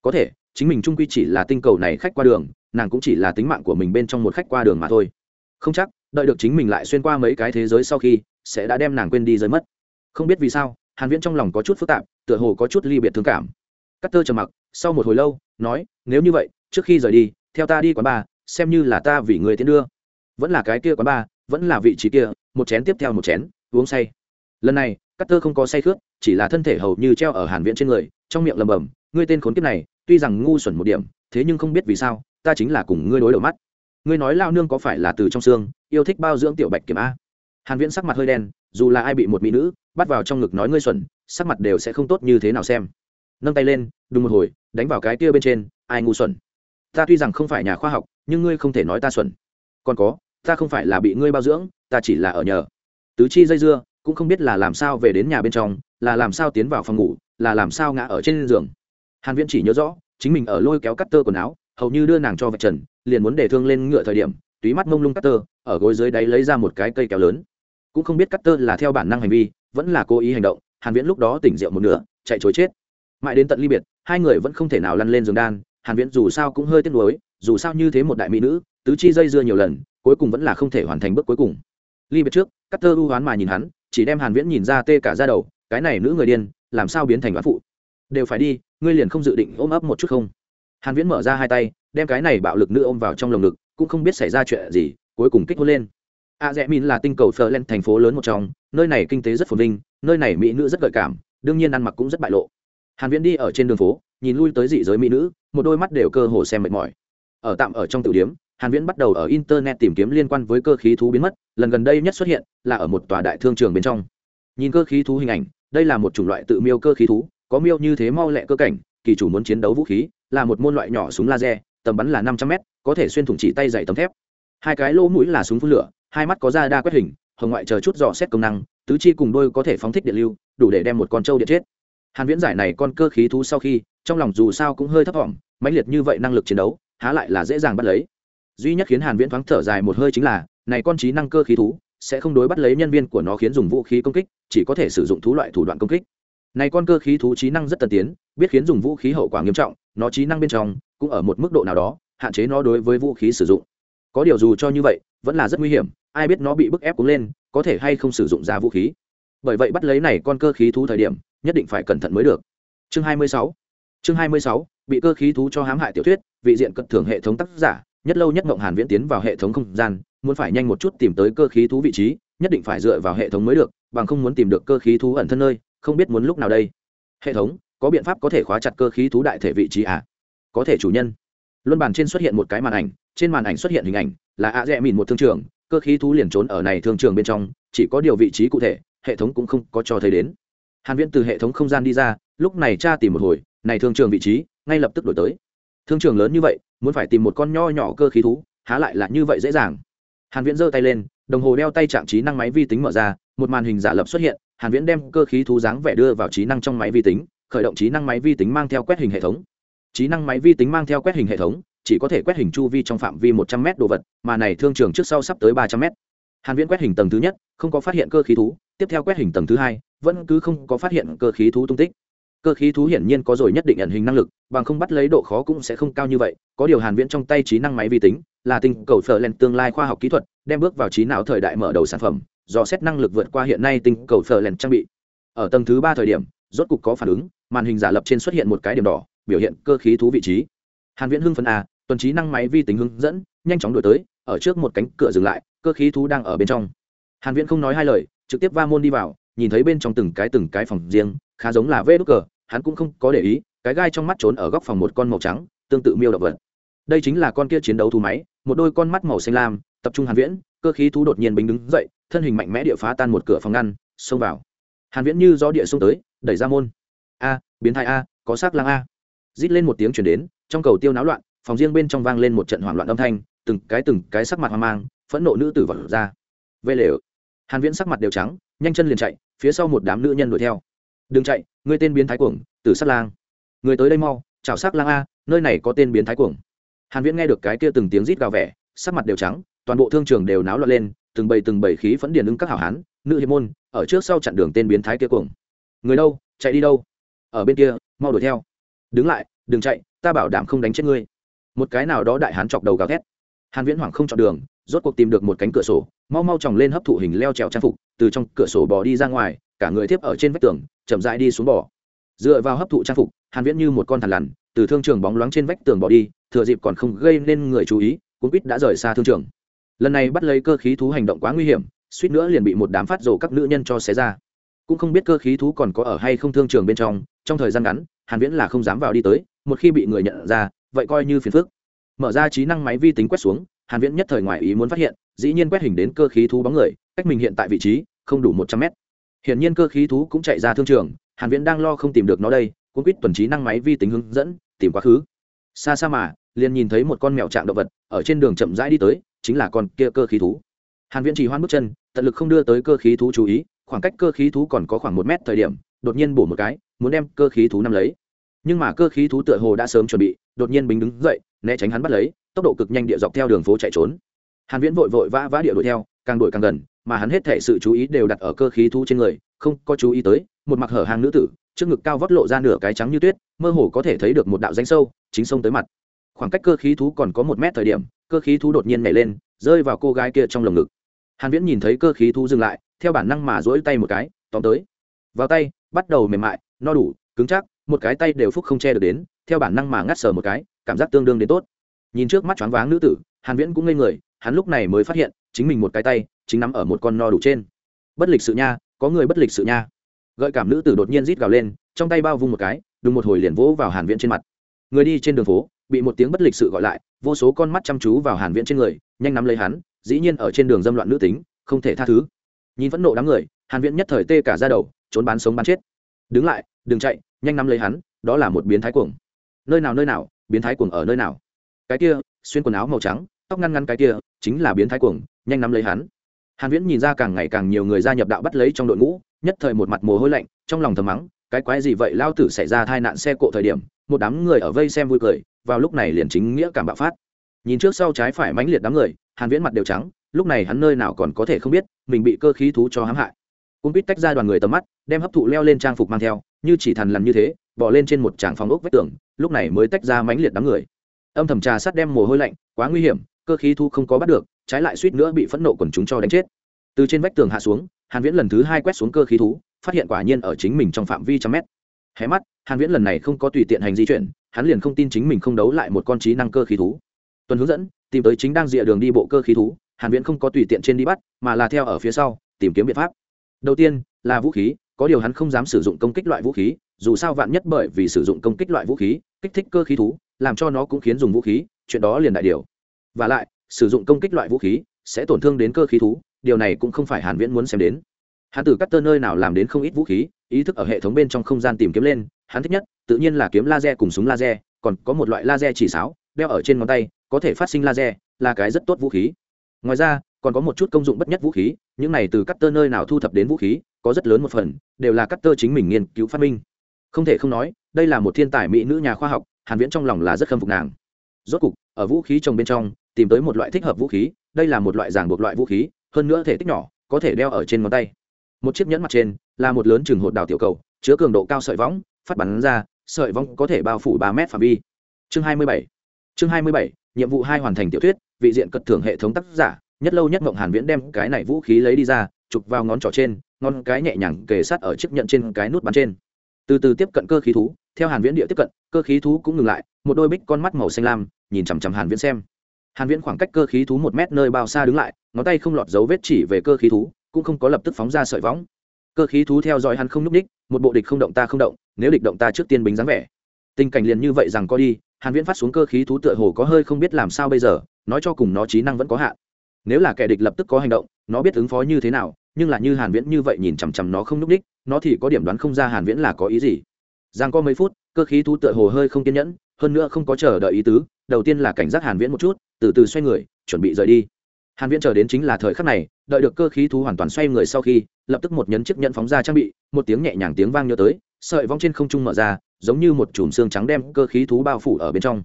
Có thể, chính mình trung quy chỉ là tinh cầu này khách qua đường, nàng cũng chỉ là tính mạng của mình bên trong một khách qua đường mà thôi. Không chắc, đợi được chính mình lại xuyên qua mấy cái thế giới sau khi, sẽ đã đem nàng quên đi rơi mất. Không biết vì sao hàn viễn trong lòng có chút phức tạp, tựa hồ có chút ly biệt thương cảm. Cắt tơ trầm mặc, sau một hồi lâu, nói, nếu như vậy, trước khi rời đi, theo ta đi quán bar, xem như là ta vì người tiến đưa. Vẫn là cái kia quán bar, vẫn là vị trí kia, một chén tiếp theo một chén, uống say. Lần này cắt tơ không có say khướt chỉ là thân thể hầu như treo ở hàn viễn trên người, trong miệng lầm bầm ngươi tên khốn kiếp này, tuy rằng ngu xuẩn một điểm, thế nhưng không biết vì sao, ta chính là cùng ngươi đối đầu mắt. Ngươi nói lao nương có phải là từ trong xương, yêu thích bao dưỡng tiểu bạch kiểm a? Hàn viễn sắc mặt hơi đen, dù là ai bị một mỹ nữ bắt vào trong ngực nói ngươi xuẩn, sắc mặt đều sẽ không tốt như thế nào xem. Nâng tay lên, đùng một hồi, đánh vào cái kia bên trên, ai ngu xuẩn? Ta tuy rằng không phải nhà khoa học, nhưng ngươi không thể nói ta xuẩn. Còn có, ta không phải là bị ngươi bao dưỡng, ta chỉ là ở nhờ. Tứ chi dây dưa, cũng không biết là làm sao về đến nhà bên trong, là làm sao tiến vào phòng ngủ, là làm sao ngã ở trên giường. Hàn viễn chỉ nhớ rõ, chính mình ở lôi kéo cắt tơ quần áo, hầu như đưa nàng cho vạch trần, liền muốn để thương lên ngựa thời điểm, túy mắt mông lung cắt tơ, ở gối dưới đáy lấy ra một cái cây kéo lớn. Cũng không biết cắt tơ là theo bản năng hành vi vẫn là cố ý hành động, hàn viễn lúc đó tỉnh rượu một nửa, chạy chối chết. Mãi đến tận ly biệt, hai người vẫn không thể nào lăn lên giường đan, hàn viễn dù sao cũng hơi tiếc nuối, dù sao như thế một đại mỹ nữ, tứ chi dây dưa nhiều lần, cuối cùng vẫn là không thể hoàn thành bước cuối cùng. Ly biệt trước cắt tơ u hoán mà nhìn hắn, chỉ đem hàn viễn nhìn ra tê cả da đầu, cái này nữ người điên, làm sao biến thành đoán phụ? Đều phải đi, ngươi liền không dự định ôm ấp một chút không? Hàn viễn mở ra hai tay, đem cái này bạo lực nữ ôm vào trong lồng ngực, cũng không biết xảy ra chuyện gì, cuối cùng kích hôn lên a rẽ min là tinh cầu phờ lên thành phố lớn một trong, nơi này kinh tế rất phồn vinh, nơi này mỹ nữ rất gợi cảm, đương nhiên ăn mặc cũng rất bại lộ. Hàn viễn đi ở trên đường phố, nhìn lui tới dị giới mỹ nữ, một đôi mắt đều cơ hồ xem mệt mỏi. Ở tạm ở trong tiểu điểm, hàn viễn bắt đầu ở internet tìm kiếm liên quan với cơ khí thú biến mất, lần gần đây nhất xuất hiện là ở một tòa đại thương trường bên trong. Nhìn cơ khí thú hình ảnh, đây là một chủng loại tự miêu cơ khí thú, có miêu như thế mau lẹ cơ cảnh, kỳ chủ muốn chiến đấu vũ khí, là một môn loại nhỏ súng laser, tầm bắn là 500 m có thể xuyên thủng chỉ tay dày tấm thép. Hai cái lỗ mũi là súng phun lửa hai mắt có da đa quét hình, hồng ngoại chờ chút dò xét công năng, tứ chi cùng đôi có thể phóng thích điện lưu, đủ để đem một con trâu điện chết. Hàn viễn giải này con cơ khí thú sau khi, trong lòng dù sao cũng hơi thấp thỏm mãnh liệt như vậy năng lực chiến đấu, há lại là dễ dàng bắt lấy. Duy nhất khiến hàn viễn thoáng thở dài một hơi chính là, này con trí năng cơ khí thú, sẽ không đối bắt lấy nhân viên của nó khiến dùng vũ khí công kích, chỉ có thể sử dụng thú loại thủ đoạn công kích. Này con cơ khí thú trí năng rất tân tiến, biết khiến dùng vũ khí hậu quả nghiêm trọng, nó trí năng bên trong cũng ở một mức độ nào đó, hạn chế nó đối với vũ khí sử dụng. Có điều dù cho như vậy, vẫn là rất nguy hiểm ai biết nó bị bức ép cuốn lên, có thể hay không sử dụng ra vũ khí. Bởi vậy bắt lấy này con cơ khí thú thời điểm, nhất định phải cẩn thận mới được. Chương 26 chương 26 bị cơ khí thú cho hãm hại tiểu thuyết, vị diện cận thưởng hệ thống tác giả, nhất lâu nhất ngộng hàn viễn tiến vào hệ thống không gian, muốn phải nhanh một chút tìm tới cơ khí thú vị trí, nhất định phải dựa vào hệ thống mới được, bằng không muốn tìm được cơ khí thú ẩn thân nơi, không biết muốn lúc nào đây. Hệ thống, có biện pháp có thể khóa chặt cơ khí thú đại thể vị trí à? Có thể chủ nhân. Luân bàn trên xuất hiện một cái màn ảnh, trên màn ảnh xuất hiện hình ảnh, là a rẽ mìn một thương trường cơ khí thú liền trốn ở này thương trường bên trong, chỉ có điều vị trí cụ thể, hệ thống cũng không có cho thấy đến. Hàn viễn từ hệ thống không gian đi ra, lúc này tra tìm một hồi, này thương trường vị trí, ngay lập tức đổi tới. Thương trường lớn như vậy, muốn phải tìm một con nho nhỏ cơ khí thú, há lại là như vậy dễ dàng. Hàn viễn giơ tay lên, đồng hồ đeo tay trạng trí năng máy vi tính mở ra, một màn hình giả lập xuất hiện, hàn viễn đem cơ khí thú dáng vẻ đưa vào trí năng trong máy vi tính, khởi động trí năng máy vi tính mang theo quét hình hệ thống. Trí năng máy vi tính mang theo quét hình hệ thống chỉ có thể quét hình chu vi trong phạm vi 100 m đồ vật, mà này thương trường trước sau sắp tới 300 m hàn viễn quét hình tầng thứ nhất, không có phát hiện cơ khí thú, tiếp theo quét hình tầng thứ hai, vẫn cứ không có phát hiện cơ khí thú tung tích. Cơ khí thú hiển nhiên có rồi nhất định ẩn hình năng lực, bằng không bắt lấy độ khó cũng sẽ không cao như vậy, có điều hàn viễn trong tay trí năng máy vi tính, là tinh cầu phở lên tương lai khoa học kỹ thuật, đem bước vào trí não thời đại mở đầu sản phẩm, do xét năng lực vượt qua hiện nay tinh cầu phở lên trang bị. Ở tầng thứ ba thời điểm, rốt cục có phản ứng, màn hình giả lập trên xuất hiện một cái điểm đỏ, biểu hiện cơ khí thú vị trí hàn viễn hưng phấn à, tuần trí năng máy vi tính hướng dẫn nhanh chóng đuổi tới ở trước một cánh cửa dừng lại cơ khí thú đang ở bên trong. Hàn viễn không nói hai lời trực tiếp va môn đi vào nhìn thấy bên trong từng cái từng cái phòng riêng khá giống là vê cờ hắn cũng không có để ý cái gai trong mắt trốn ở góc phòng một con màu trắng tương tự miêu động vật. Đây chính là con kia chiến đấu thú máy một đôi con mắt màu xanh lam tập trung hàn viễn cơ khí thú đột nhiên bình đứng dậy thân hình mạnh mẽ địa phá tan một cửa phòng ngăn xông vào. Hàn viễn như gió địa xông tới đẩy ra môn. A biến thái a có xác lang a. Rít lên một tiếng truyền đến trong cầu tiêu náo loạn, phòng riêng bên trong vang lên một trận hoảng loạn âm thanh, từng cái từng cái sắc mặt hoang mang, phẫn nộ nữ tử vật ra. Vê lều. Hàn viễn sắc mặt đều trắng, nhanh chân liền chạy, phía sau một đám nữ nhân đuổi theo. Đừng chạy, ngươi tên biến thái cuồng, tử sát lang. Người tới đây mau chào sát lang a, nơi này có tên biến thái cuồng. Hàn viễn nghe được cái kia từng tiếng rít gào vẻ, sắc mặt đều trắng, toàn bộ thương trường đều náo loạn lên, từng bầy từng bầy khí phẫn điền ứng các hảo hán, nữ hiệp môn, ở trước sau chặn đường tên biến thái kia cuồng. Người đâu, chạy đi đâu? Ở bên kia, mau đuổi theo. Đứng lại, đừng chạy ta bảo đảm không đánh chết ngươi. Một cái nào đó đại hán chọc đầu gào thét. Hàn viễn hoảng không chọn đường, rốt cuộc tìm được một cánh cửa sổ, mau mau chòng lên hấp thụ hình leo trèo trang phục, từ trong cửa sổ bò đi ra ngoài, cả người tiếp ở trên vách tường, chậm rãi đi xuống bỏ dựa vào hấp thụ trang phục, hàn viễn như một con thằn lằn, từ thương trường bóng loáng trên vách tường bỏ đi, thừa dịp còn không gây nên người chú ý, cuốn quýt đã rời xa thương trường. Lần này bắt lấy cơ khí thú hành động quá nguy hiểm, suýt nữa liền bị một đám phát rồ các nữ nhân cho xé ra. Cũng không biết cơ khí thú còn có ở hay không thương trường bên trong trong thời gian ngắn, hàn viễn là không dám vào đi tới một khi bị người nhận ra, vậy coi như phiền phức. Mở ra trí năng máy vi tính quét xuống, hàn viễn nhất thời ngoài ý muốn phát hiện, dĩ nhiên quét hình đến cơ khí thú bóng người, cách mình hiện tại vị trí, không đủ 100 mét. Hiển nhiên cơ khí thú cũng chạy ra thương trường, hàn viễn đang lo không tìm được nó đây cũng quýt tuần trí năng máy vi tính hướng dẫn, tìm quá khứ. Xa xa mà, liền nhìn thấy một con mèo trạng động vật, ở trên đường chậm rãi đi tới, chính là con kia cơ khí thú. Hàn viễn chỉ hoan bước chân, tận lực không đưa tới cơ khí thú chú ý, khoảng cách cơ khí thú còn có khoảng một mét thời điểm, đột nhiên bổ một cái, muốn đem cơ khí thú nắm lấy nhưng mà cơ khí thú tựa hồ đã sớm chuẩn bị, đột nhiên bính đứng dậy, né tránh hắn bắt lấy, tốc độ cực nhanh địa dọc theo đường phố chạy trốn. Hàn viễn vội vội vã vã địa đuổi theo, càng đuổi càng gần, mà hắn hết thảy sự chú ý đều đặt ở cơ khí thú trên người, không có chú ý tới, một mặc hở hàng nữ tử, trước ngực cao vót lộ ra nửa cái trắng như tuyết, mơ hồ có thể thấy được một đạo danh sâu, chính sông tới mặt. Khoảng cách cơ khí thú còn có một mét thời điểm, cơ khí thú đột nhiên nhảy lên, rơi vào cô gái kia trong lồng ngực. Hàn viễn nhìn thấy cơ khí thú dừng lại, theo bản năng mà duỗi tay một cái, tóm tới. Vào tay, bắt đầu mềm mại, no đủ, cứng chắc một cái tay đều phúc không che được đến, theo bản năng mà ngắt sờ một cái, cảm giác tương đương đến tốt. Nhìn trước mắt choáng váng nữ tử, hàn viễn cũng ngây người, hắn lúc này mới phát hiện, chính mình một cái tay, chính nắm ở một con no đủ trên. Bất lịch sự nha, có người bất lịch sự nha. Gợi cảm nữ tử đột nhiên rít gào lên, trong tay bao vung một cái, đùng một hồi liền vỗ vào hàn viễn trên mặt. Người đi trên đường phố, bị một tiếng bất lịch sự gọi lại, vô số con mắt chăm chú vào hàn viễn trên người, nhanh nắm lấy hắn, dĩ nhiên ở trên đường dâm loạn nữ tính, không thể tha thứ. Nhìn phẫn nộ đám người, hàn viễn nhất thời tê cả ra đầu, trốn bán sống bán chết. Đứng lại, đừng chạy nhanh nắm lấy hắn, đó là một biến thái cuồng. Nơi nào nơi nào, biến thái cuồng ở nơi nào? Cái kia, xuyên quần áo màu trắng, tóc ngăn ngăn cái kia, chính là biến thái cuồng, nhanh nắm lấy hắn. Hàn viễn nhìn ra càng ngày càng nhiều người gia nhập đạo bắt lấy trong đội ngũ, nhất thời một mặt mồ hôi lạnh, trong lòng thầm mắng, cái quái gì vậy, lao tử xảy ra tai nạn xe cộ thời điểm, một đám người ở vây xem vui cười, vào lúc này liền chính nghĩa cảm bạo phát. Nhìn trước sau trái phải mãnh liệt đám người, hàn viễn mặt đều trắng, lúc này hắn nơi nào còn có thể không biết, mình bị cơ khí thú cho hãm hại. Cung quýt tách ra đoàn người tầm mắt, đem hấp thụ leo lên trang phục mang theo như chỉ thần lằn như thế, bỏ lên trên một tràng phòng ốc vách tường, lúc này mới tách ra mãnh liệt đám người. Âm thầm trà sát đem mồ hôi lạnh, quá nguy hiểm, cơ khí thú không có bắt được, trái lại suýt nữa bị phẫn nộ quần chúng cho đánh chết. Từ trên vách tường hạ xuống, hàn viễn lần thứ hai quét xuống cơ khí thú, phát hiện quả nhiên ở chính mình trong phạm vi trăm mét. Hé mắt, hàn viễn lần này không có tùy tiện hành di chuyển, hắn liền không tin chính mình không đấu lại một con trí năng cơ khí thú. Tuần hướng dẫn, tìm tới chính đang dịa đường đi bộ cơ khí thú, hàn viễn không có tùy tiện trên đi bắt, mà là theo ở phía sau, tìm kiếm biện pháp. Đầu tiên, là vũ khí có điều hắn không dám sử dụng công kích loại vũ khí, dù sao vạn nhất bởi vì sử dụng công kích loại vũ khí, kích thích cơ khí thú, làm cho nó cũng khiến dùng vũ khí, chuyện đó liền đại điều. Và lại, sử dụng công kích loại vũ khí sẽ tổn thương đến cơ khí thú, điều này cũng không phải hàn viễn muốn xem đến. Hắn từ các tơ nơi nào làm đến không ít vũ khí, ý thức ở hệ thống bên trong không gian tìm kiếm lên, hắn thích nhất, tự nhiên là kiếm laser cùng súng laser, còn có một loại laser chỉ sáo đeo ở trên ngón tay, có thể phát sinh laser, là cái rất tốt vũ khí. Ngoài ra còn có một chút công dụng bất nhất vũ khí, những này từ cắt tơ nơi nào thu thập đến vũ khí, có rất lớn một phần, đều là cắt tơ chính mình nghiên cứu phát minh. Không thể không nói, đây là một thiên tài mỹ nữ nhà khoa học, hàn viễn trong lòng là rất khâm phục nàng. Rốt cục, ở vũ khí trồng bên trong, tìm tới một loại thích hợp vũ khí, đây là một loại giảng buộc loại vũ khí, hơn nữa thể tích nhỏ, có thể đeo ở trên ngón tay. Một chiếc nhẫn mặt trên, là một lớn chừng hột đào tiểu cầu, chứa cường độ cao sợi võng, phát bắn ra, sợi võng có thể bao phủ ba mét phạm vi. Chương 27 chương 27 nhiệm vụ hai hoàn thành tiểu thuyết, vị diện cật thưởng hệ thống tác giả nhất lâu nhất mộng hàn viễn đem cái này vũ khí lấy đi ra, chụp vào ngón trỏ trên, ngón cái nhẹ nhàng kề sát ở chiếc nhận trên cái nút bắn trên. Từ từ tiếp cận cơ khí thú, theo hàn viễn địa tiếp cận, cơ khí thú cũng ngừng lại, một đôi bích con mắt màu xanh lam, nhìn chằm chằm hàn viễn xem. Hàn viễn khoảng cách cơ khí thú một mét nơi bao xa đứng lại, ngón tay không lọt dấu vết chỉ về cơ khí thú, cũng không có lập tức phóng ra sợi võng. Cơ khí thú theo dõi hắn không núp đích một bộ địch không động ta không động, nếu địch động ta trước tiên bính dáng vẻ. Tình cảnh liền như vậy rằng có đi, hàn viễn phát xuống cơ khí thú tựa hồ có hơi không biết làm sao bây giờ, nói cho cùng nó trí năng vẫn có hạn nếu là kẻ địch lập tức có hành động, nó biết ứng phó như thế nào, nhưng là như hàn viễn như vậy nhìn chằm chằm nó không núp đích, nó thì có điểm đoán không ra hàn viễn là có ý gì. Giang có mấy phút, cơ khí thú tựa hồ hơi không kiên nhẫn, hơn nữa không có chờ đợi ý tứ, đầu tiên là cảnh giác hàn viễn một chút, từ từ xoay người, chuẩn bị rời đi. Hàn viễn chờ đến chính là thời khắc này, đợi được cơ khí thú hoàn toàn xoay người sau khi, lập tức một nhấn chiếc nhẫn phóng ra trang bị, một tiếng nhẹ nhàng tiếng vang nhớ tới, sợi vong trên không trung mở ra, giống như một chùm xương trắng đem cơ khí thú bao phủ ở bên trong.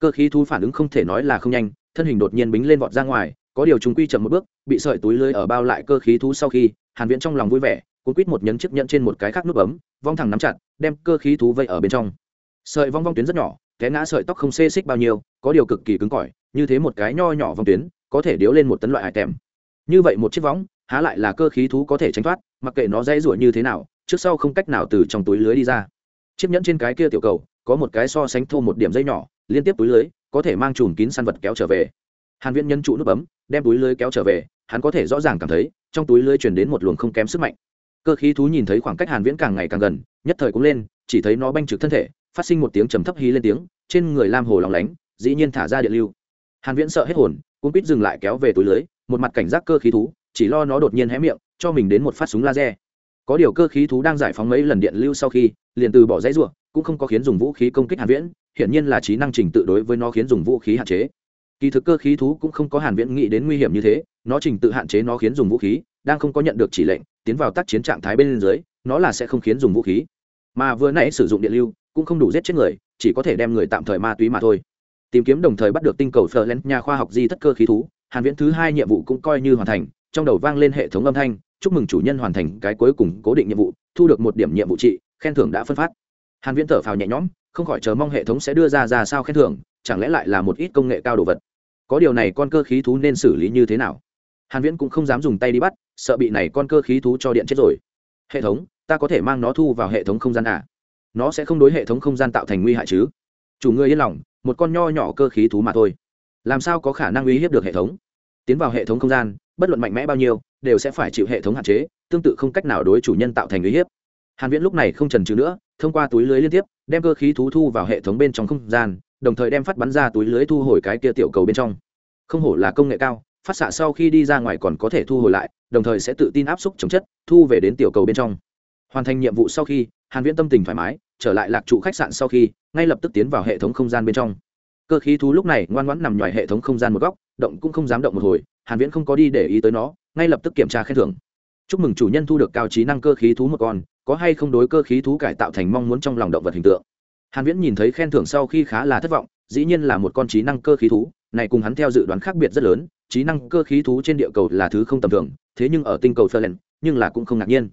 Cơ khí thú phản ứng không thể nói là không nhanh, thân hình đột nhiên bính lên vọt ra ngoài có điều chúng quy chậm một bước, bị sợi túi lưới ở bao lại cơ khí thú sau khi, hàn viễn trong lòng vui vẻ, cuốn quýt một nhấn chiếc nhẫn trên một cái khác nút bấm, vong thẳng nắm chặt, đem cơ khí thú vây ở bên trong. Sợi vong vong tuyến rất nhỏ, té ngã sợi tóc không xê xích bao nhiêu, có điều cực kỳ cứng cỏi, như thế một cái nho nhỏ vong tuyến, có thể điếu lên một tấn loại hải tèm. Như vậy một chiếc võng há lại là cơ khí thú có thể tránh thoát, mặc kệ nó dãy rủa như thế nào, trước sau không cách nào từ trong túi lưới đi ra. Chiếc nhẫn trên cái kia tiểu cầu, có một cái so sánh thô một điểm dây nhỏ, liên tiếp túi lưới, có thể mang chùm kín săn vật kéo trở về. Hàn viễn nhân trụ nút bấm đem túi lưới kéo trở về, hắn có thể rõ ràng cảm thấy, trong túi lưới truyền đến một luồng không kém sức mạnh. Cơ khí thú nhìn thấy khoảng cách hàn viễn càng ngày càng gần, nhất thời cũng lên, chỉ thấy nó banh trực thân thể, phát sinh một tiếng trầm thấp hí lên tiếng, trên người lam hồ lóng lánh, dĩ nhiên thả ra điện lưu. Hàn viễn sợ hết hồn cũng biết dừng lại kéo về túi lưới, một mặt cảnh giác cơ khí thú, chỉ lo nó đột nhiên hé miệng, cho mình đến một phát súng laser. Có điều cơ khí thú đang giải phóng mấy lần điện lưu sau khi, liền từ bỏ dãy rủa, cũng không có khiến dùng vũ khí công kích hàn viễn, hiển nhiên là trí năng trình tự đối với nó khiến dùng vũ khí hạn chế kỳ thực cơ khí thú cũng không có hàn viễn nghĩ đến nguy hiểm như thế, nó trình tự hạn chế nó khiến dùng vũ khí, đang không có nhận được chỉ lệnh, tiến vào tác chiến trạng thái bên dưới, nó là sẽ không khiến dùng vũ khí. Mà vừa nãy sử dụng điện lưu, cũng không đủ giết chết người, chỉ có thể đem người tạm thời ma túy mà thôi. Tìm kiếm đồng thời bắt được tinh cầu Ferland nhà khoa học di thất cơ khí thú, hàn viễn thứ hai nhiệm vụ cũng coi như hoàn thành, trong đầu vang lên hệ thống âm thanh, chúc mừng chủ nhân hoàn thành cái cuối cùng cố định nhiệm vụ, thu được một điểm nhiệm vụ trị, khen thưởng đã phân phát. Hàn viễn thở phào nhẹ nhõm, không khỏi chờ mong hệ thống sẽ đưa ra ra sao khen thưởng chẳng lẽ lại là một ít công nghệ cao đồ vật? Có điều này con cơ khí thú nên xử lý như thế nào? Hàn viễn cũng không dám dùng tay đi bắt, sợ bị này con cơ khí thú cho điện chết rồi. Hệ thống, ta có thể mang nó thu vào hệ thống không gian à? Nó sẽ không đối hệ thống không gian tạo thành nguy hại chứ? Chủ ngươi yên lòng, một con nho nhỏ cơ khí thú mà thôi. Làm sao có khả năng uy hiếp được hệ thống? Tiến vào hệ thống không gian, bất luận mạnh mẽ bao nhiêu, đều sẽ phải chịu hệ thống hạn chế, tương tự không cách nào đối chủ nhân tạo thành uy hiếp. Hàn viễn lúc này không chần chừ nữa, thông qua túi lưới liên tiếp, đem cơ khí thú thu vào hệ thống bên trong không gian đồng thời đem phát bắn ra túi lưới thu hồi cái kia tiểu cầu bên trong. Không hổ là công nghệ cao, phát xạ sau khi đi ra ngoài còn có thể thu hồi lại, đồng thời sẽ tự tin áp xúc chống chất, thu về đến tiểu cầu bên trong. Hoàn thành nhiệm vụ sau khi, hàn viễn tâm tình thoải mái, trở lại lạc trụ khách sạn sau khi, ngay lập tức tiến vào hệ thống không gian bên trong. Cơ khí thú lúc này ngoan ngoãn nằm ngoài hệ thống không gian một góc, động cũng không dám động một hồi, hàn viễn không có đi để ý tới nó, ngay lập tức kiểm tra khen thưởng. Chúc mừng chủ nhân thu được cao trí năng cơ khí thú một con, có hay không đối cơ khí thú cải tạo thành mong muốn trong lòng động vật hình tượng hàn viễn nhìn thấy khen thưởng sau khi khá là thất vọng, dĩ nhiên là một con trí năng cơ khí thú, này cùng hắn theo dự đoán khác biệt rất lớn, trí năng cơ khí thú trên địa cầu là thứ không tầm thường, thế nhưng ở tinh cầu Ferlen nhưng là cũng không ngạc nhiên.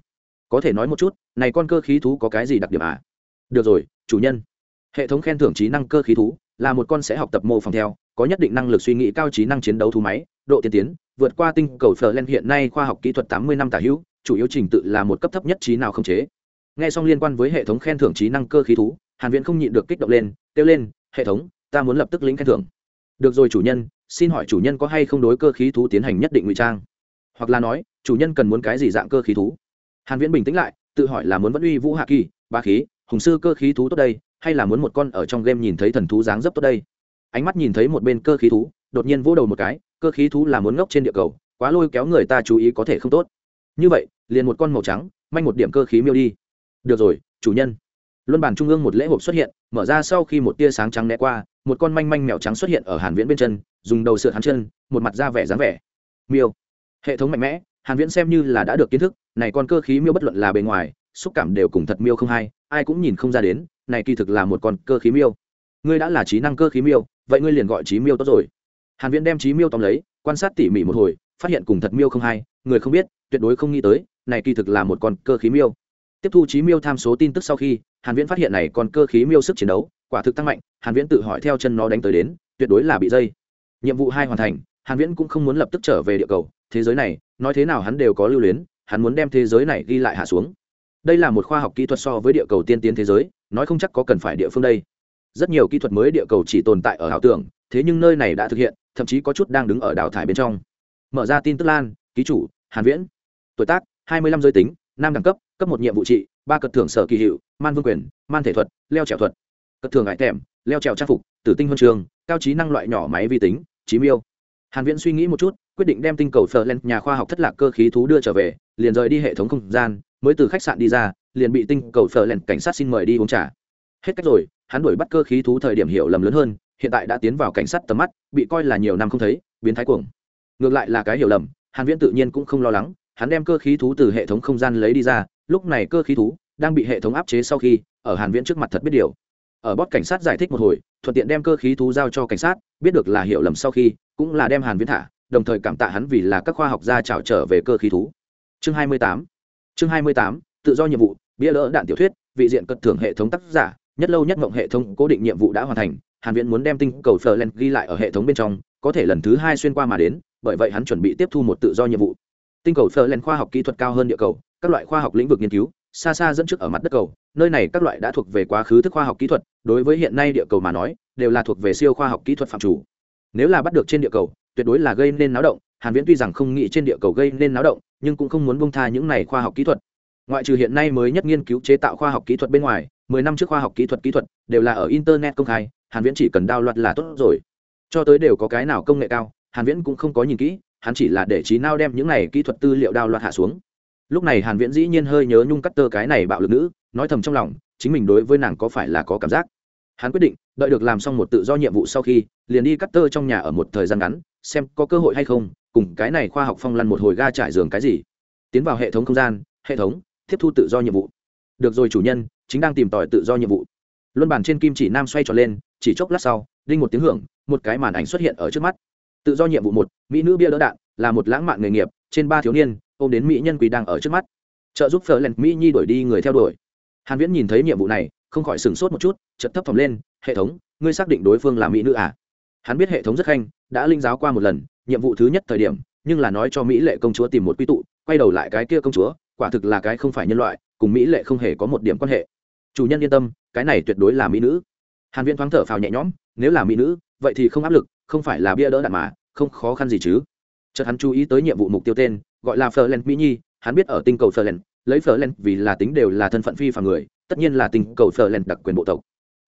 Có thể nói một chút, này con cơ khí thú có cái gì đặc điểm à? Được rồi, chủ nhân. Hệ thống khen thưởng trí năng cơ khí thú là một con sẽ học tập mô phỏng theo, có nhất định năng lực suy nghĩ cao trí năng chiến đấu thú máy, độ tiên tiến, vượt qua tinh cầu Ferlen hiện nay khoa học kỹ thuật 80 năm tả hữu, chủ yếu trình tự là một cấp thấp nhất trí nào không chế. Nghe xong liên quan với hệ thống khen thưởng trí năng cơ khí thú hàn viễn không nhịn được kích động lên, kêu lên, hệ thống, ta muốn lập tức lĩnh khen thưởng. Được rồi, chủ nhân, xin hỏi chủ nhân có hay không đối cơ khí thú tiến hành nhất định ngụy trang? Hoặc là nói, chủ nhân cần muốn cái gì dạng cơ khí thú? Hàn viễn bình tĩnh lại, tự hỏi là muốn vẫn uy vũ hạ kỳ, ba khí, hùng sư cơ khí thú tốt đây, hay là muốn một con ở trong game nhìn thấy thần thú dáng dấp tốt đây? Ánh mắt nhìn thấy một bên cơ khí thú, đột nhiên vỗ đầu một cái, cơ khí thú là muốn ngốc trên địa cầu, quá lôi kéo người ta chú ý có thể không tốt. Như vậy, liền một con màu trắng, manh một điểm cơ khí miêu đi. Được rồi, chủ nhân luân bản trung ương một lễ hộp xuất hiện, mở ra sau khi một tia sáng trắng né qua, một con manh manh mèo trắng xuất hiện ở hàn viễn bên chân, dùng đầu sượt hắn chân, một mặt da vẻ dáng vẻ. Miêu. Hệ thống mạnh mẽ, hàn viễn xem như là đã được kiến thức, này con cơ khí miêu bất luận là bề ngoài, xúc cảm đều cùng thật miêu không hay ai cũng nhìn không ra đến, này kỳ thực là một con cơ khí miêu. Ngươi đã là trí năng cơ khí miêu, vậy ngươi liền gọi trí miêu tốt rồi. Hàn viễn đem trí miêu tóm lấy, quan sát tỉ mỉ một hồi, phát hiện cùng thật miêu không hay người không biết, tuyệt đối không nghĩ tới, này kỳ thực là một con cơ khí miêu. Tiếp thu trí miêu tham số tin tức sau khi hàn viễn phát hiện này còn cơ khí miêu sức chiến đấu, quả thực tăng mạnh, hàn viễn tự hỏi theo chân nó đánh tới đến, tuyệt đối là bị dây. Nhiệm vụ hai hoàn thành, hàn viễn cũng không muốn lập tức trở về địa cầu, thế giới này, nói thế nào hắn đều có lưu luyến, hắn muốn đem thế giới này ghi lại hạ xuống. Đây là một khoa học kỹ thuật so với địa cầu tiên tiến thế giới, nói không chắc có cần phải địa phương đây. Rất nhiều kỹ thuật mới địa cầu chỉ tồn tại ở ảo tưởng, thế nhưng nơi này đã thực hiện, thậm chí có chút đang đứng ở đào thải bên trong. Mở ra tin tức lan, ký chủ, hàn viễn. Tuổi tác 25 giới tính nam đẳng cấp cấp một nhiệm vụ trị, ba cật thưởng sở kỳ hiệu man vương quyền, man thể thuật, leo trèo thuật. Cất thường ngại thèm, leo trèo trang phục, tử tinh huân trường, cao trí năng loại nhỏ máy vi tính trí miêu. Hàn viễn suy nghĩ một chút, quyết định đem tinh cầu phở lên nhà khoa học thất lạc cơ khí thú đưa trở về, liền rời đi hệ thống không gian, mới từ khách sạn đi ra, liền bị tinh cầu phở lên cảnh sát xin mời đi uống trà. Hết cách rồi, hắn đuổi bắt cơ khí thú thời điểm hiểu lầm lớn hơn, hiện tại đã tiến vào cảnh sát tầm mắt, bị coi là nhiều năm không thấy, biến thái cuồng. Ngược lại là cái hiểu lầm, hàn viễn tự nhiên cũng không lo lắng, hắn đem cơ khí thú từ hệ thống không gian lấy đi ra, lúc này cơ khí thú đang bị hệ thống áp chế sau khi, ở hàn viễn trước mặt thật biết điều. Ở bót cảnh sát giải thích một hồi, thuận tiện đem cơ khí thú giao cho cảnh sát, biết được là hiểu lầm sau khi, cũng là đem hàn viễn thả, đồng thời cảm tạ hắn vì là các khoa học gia trào trở về cơ khí thú. Chương 28 chương 28 tự do nhiệm vụ, bia lỡ đạn tiểu thuyết, vị diện cật thưởng hệ thống tác giả, nhất lâu nhất mộng hệ thống cố định nhiệm vụ đã hoàn thành, hàn viễn muốn đem tinh cầu Florent ghi lại ở hệ thống bên trong, có thể lần thứ hai xuyên qua mà đến, bởi vậy hắn chuẩn bị tiếp thu một tự do nhiệm vụ. Tinh cầu Florent khoa học kỹ thuật cao hơn địa cầu, các loại khoa học lĩnh vực nghiên cứu xa xa dẫn trước ở mặt đất cầu, nơi này các loại đã thuộc về quá khứ thức khoa học kỹ thuật, đối với hiện nay địa cầu mà nói, đều là thuộc về siêu khoa học kỹ thuật phạm chủ. Nếu là bắt được trên địa cầu, tuyệt đối là gây nên náo động, hàn viễn tuy rằng không nghĩ trên địa cầu gây nên náo động, nhưng cũng không muốn buông tha những này khoa học kỹ thuật. Ngoại trừ hiện nay mới nhất nghiên cứu chế tạo khoa học kỹ thuật bên ngoài 10 năm trước khoa học kỹ thuật kỹ thuật đều là ở internet công khai, hàn viễn chỉ cần đao loạt là tốt rồi. Cho tới đều có cái nào công nghệ cao, hàn viễn cũng không có nhìn kỹ, hắn chỉ là để trí nào đem những này kỹ thuật tư liệu đao loạt hạ xuống lúc này hàn viễn dĩ nhiên hơi nhớ nhung cắt tơ cái này bạo lực nữ, nói thầm trong lòng, chính mình đối với nàng có phải là có cảm giác? Hắn quyết định, đợi được làm xong một tự do nhiệm vụ sau khi, liền đi cắt tơ trong nhà ở một thời gian ngắn, xem có cơ hội hay không, cùng cái này khoa học phong lăn một hồi ga trải giường cái gì. Tiến vào hệ thống không gian, hệ thống, tiếp thu tự do nhiệm vụ. Được rồi chủ nhân, chính đang tìm tòi tự do nhiệm vụ. Luân bàn trên kim chỉ nam xoay tròn lên, chỉ chốc lát sau, đinh một tiếng hưởng, một cái màn ảnh xuất hiện ở trước mắt. Tự do nhiệm vụ một, mỹ nữ bia đỡ đạn, là một lãng mạn nghề nghiệp, trên ba thiếu niên ôm đến mỹ nhân quý đang ở trước mắt. Trợ giúp phở len mỹ nhi đuổi đi người theo đuổi. Hàn viễn nhìn thấy nhiệm vụ này, không khỏi sửng sốt một chút, chợt thấp thỏm lên, hệ thống, ngươi xác định đối phương là mỹ nữ à? Hắn biết hệ thống rất khanh, đã linh giáo qua một lần, nhiệm vụ thứ nhất thời điểm, nhưng là nói cho mỹ lệ công chúa tìm một quy tụ, quay đầu lại cái kia công chúa, quả thực là cái không phải nhân loại, cùng mỹ lệ không hề có một điểm quan hệ. Chủ nhân yên tâm, cái này tuyệt đối là mỹ nữ. Hàn viễn thoáng thở phào nhẹ nhõm, nếu là mỹ nữ, vậy thì không áp lực, không phải là bia đỡ đạn mà, không khó khăn gì chứ. Chợt hắn chú ý tới nhiệm vụ mục tiêu tên gọi là Ferland Mỹ Nhi, hắn biết ở tinh cầu Ferland, lấy Ferland vì là tính đều là thân phận phi phàm người, tất nhiên là tinh cầu Ferland đặc quyền bộ tộc.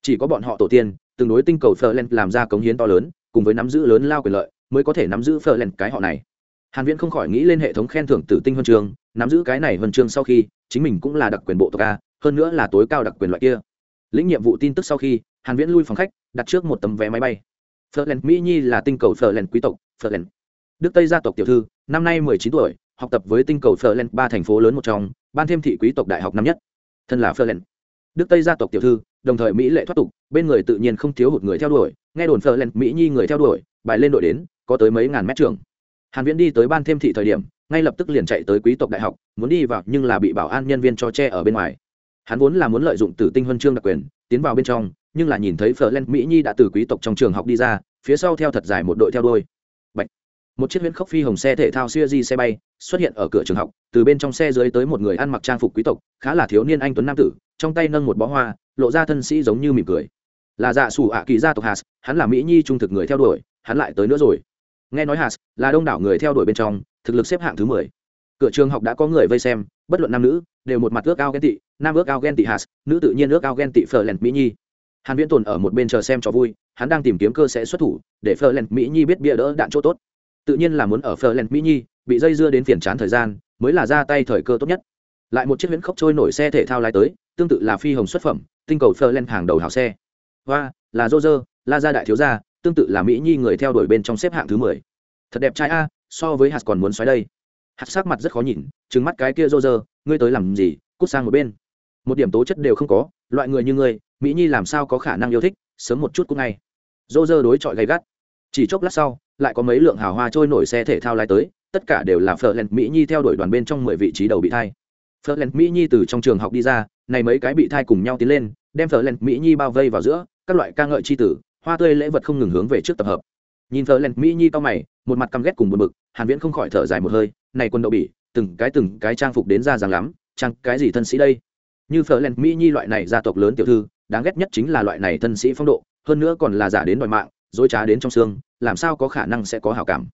Chỉ có bọn họ tổ tiên, từng đối tinh cầu Ferland làm ra cống hiến to lớn, cùng với nắm giữ lớn lao quyền lợi, mới có thể nắm giữ Ferland cái họ này. Hàn Viễn không khỏi nghĩ lên hệ thống khen thưởng tử tinh huân trường, nắm giữ cái này huân chương sau khi, chính mình cũng là đặc quyền bộ tộc a, hơn nữa là tối cao đặc quyền loại kia. Lĩnh nhiệm vụ tin tức sau khi, Hàn Viễn lui phòng khách, đặt trước một tấm vé máy bay. Ferland Mỹ Nhi là tinh cầu Ferland quý tộc, Ferland. Đức Tây gia tộc tiểu thư, năm nay 19 tuổi, học tập với tinh cầu Ferland ba thành phố lớn một trong, ban thêm thị quý tộc đại học năm nhất. Thân là Ferland. Đức Tây gia tộc tiểu thư, đồng thời mỹ lệ thoát tục, bên người tự nhiên không thiếu hụt người theo đuổi, nghe đồn Ferland mỹ nhi người theo đuổi, bài lên đội đến, có tới mấy ngàn mét trường. Hàn Viễn đi tới ban thêm thị thời điểm, ngay lập tức liền chạy tới quý tộc đại học, muốn đi vào nhưng là bị bảo an nhân viên cho che ở bên ngoài. Hắn vốn là muốn lợi dụng Tử Tinh Huân chương đặc quyền, tiến vào bên trong, nhưng là nhìn thấy Ferland mỹ nhi đã từ quý tộc trong trường học đi ra, phía sau theo thật dài một đội theo đuôi một chiếc huyễn khốc phi hồng xe thể thao xuya di xe bay xuất hiện ở cửa trường học, từ bên trong xe dưới tới một người ăn mặc trang phục quý tộc, khá là thiếu niên anh tuấn nam tử, trong tay nâng một bó hoa, lộ ra thân sĩ giống như mỉm cười. Là dạ sủ ạ kỳ gia tộc hạt hắn là mỹ nhi trung thực người theo đuổi, hắn lại tới nữa rồi. Nghe nói hạt là đông đảo người theo đuổi bên trong, thực lực xếp hạng thứ mười. Cửa trường học đã có người vây xem, bất luận nam nữ, đều một mặt ước ao ghen tị, nam ước ao ghen tị hạt nữ tự nhiên ước ao ghen tị phờ lèn mỹ nhi. Hàn viễn tồn ở một bên chờ xem cho vui, hắn đang tìm kiếm cơ sẽ xuất thủ, để phờ lèn mỹ nhi biết bia đỡ đạn chỗ tốt tự nhiên là muốn ở Ferland Mỹ Nhi bị dây dưa đến phiền chán thời gian, mới là ra tay thời cơ tốt nhất. Lại một chiếc huyễn khốc trôi nổi xe thể thao lái tới, tương tự là phi hồng xuất phẩm, tinh cầu Ferland hàng đầu hào xe. và là Roger, La gia đại thiếu gia, tương tự là Mỹ Nhi người theo đuổi bên trong xếp hạng thứ mười. Thật đẹp trai a, so với hạt còn muốn xoáy đây. Hạt sắc mặt rất khó nhìn, trừng mắt cái kia Roger, ngươi tới làm gì, cút sang một bên. Một điểm tố chất đều không có, loại người như ngươi, Mỹ Nhi làm sao có khả năng yêu thích, sớm một chút cũng ngay. Roger đối chọi gay gắt. Chỉ chốc lát sau, lại có mấy lượng hào hoa trôi nổi xe thể thao lái tới tất cả đều là phở lent mỹ nhi theo đuổi đoàn bên trong mười vị trí đầu bị thai. Phở lent mỹ nhi từ trong trường học đi ra này mấy cái bị thai cùng nhau tiến lên đem phở lent mỹ nhi bao vây vào giữa các loại ca ngợi c h i tử hoa tươi lễ vật không ngừng hướng về trước tập hợp. Nhìn phở lent mỹ nhi cao mày một mặt căm ghét cùng một bực hàn viễn không khỏi thở dài một hơi này quân đậu bỉ từng cái từng cái trang phục đến ra rằng lắm trang cái gì thân sĩ đây? Như phở lent mỹ nhi loại này gia tộc lớn tiểu thư đáng ghét nhất chính là loại này thân sĩ phong độ hơn nữa còn là giả đến đòi mạng dối trá đến trong xương, làm sao có khả năng sẽ có hảo cảm?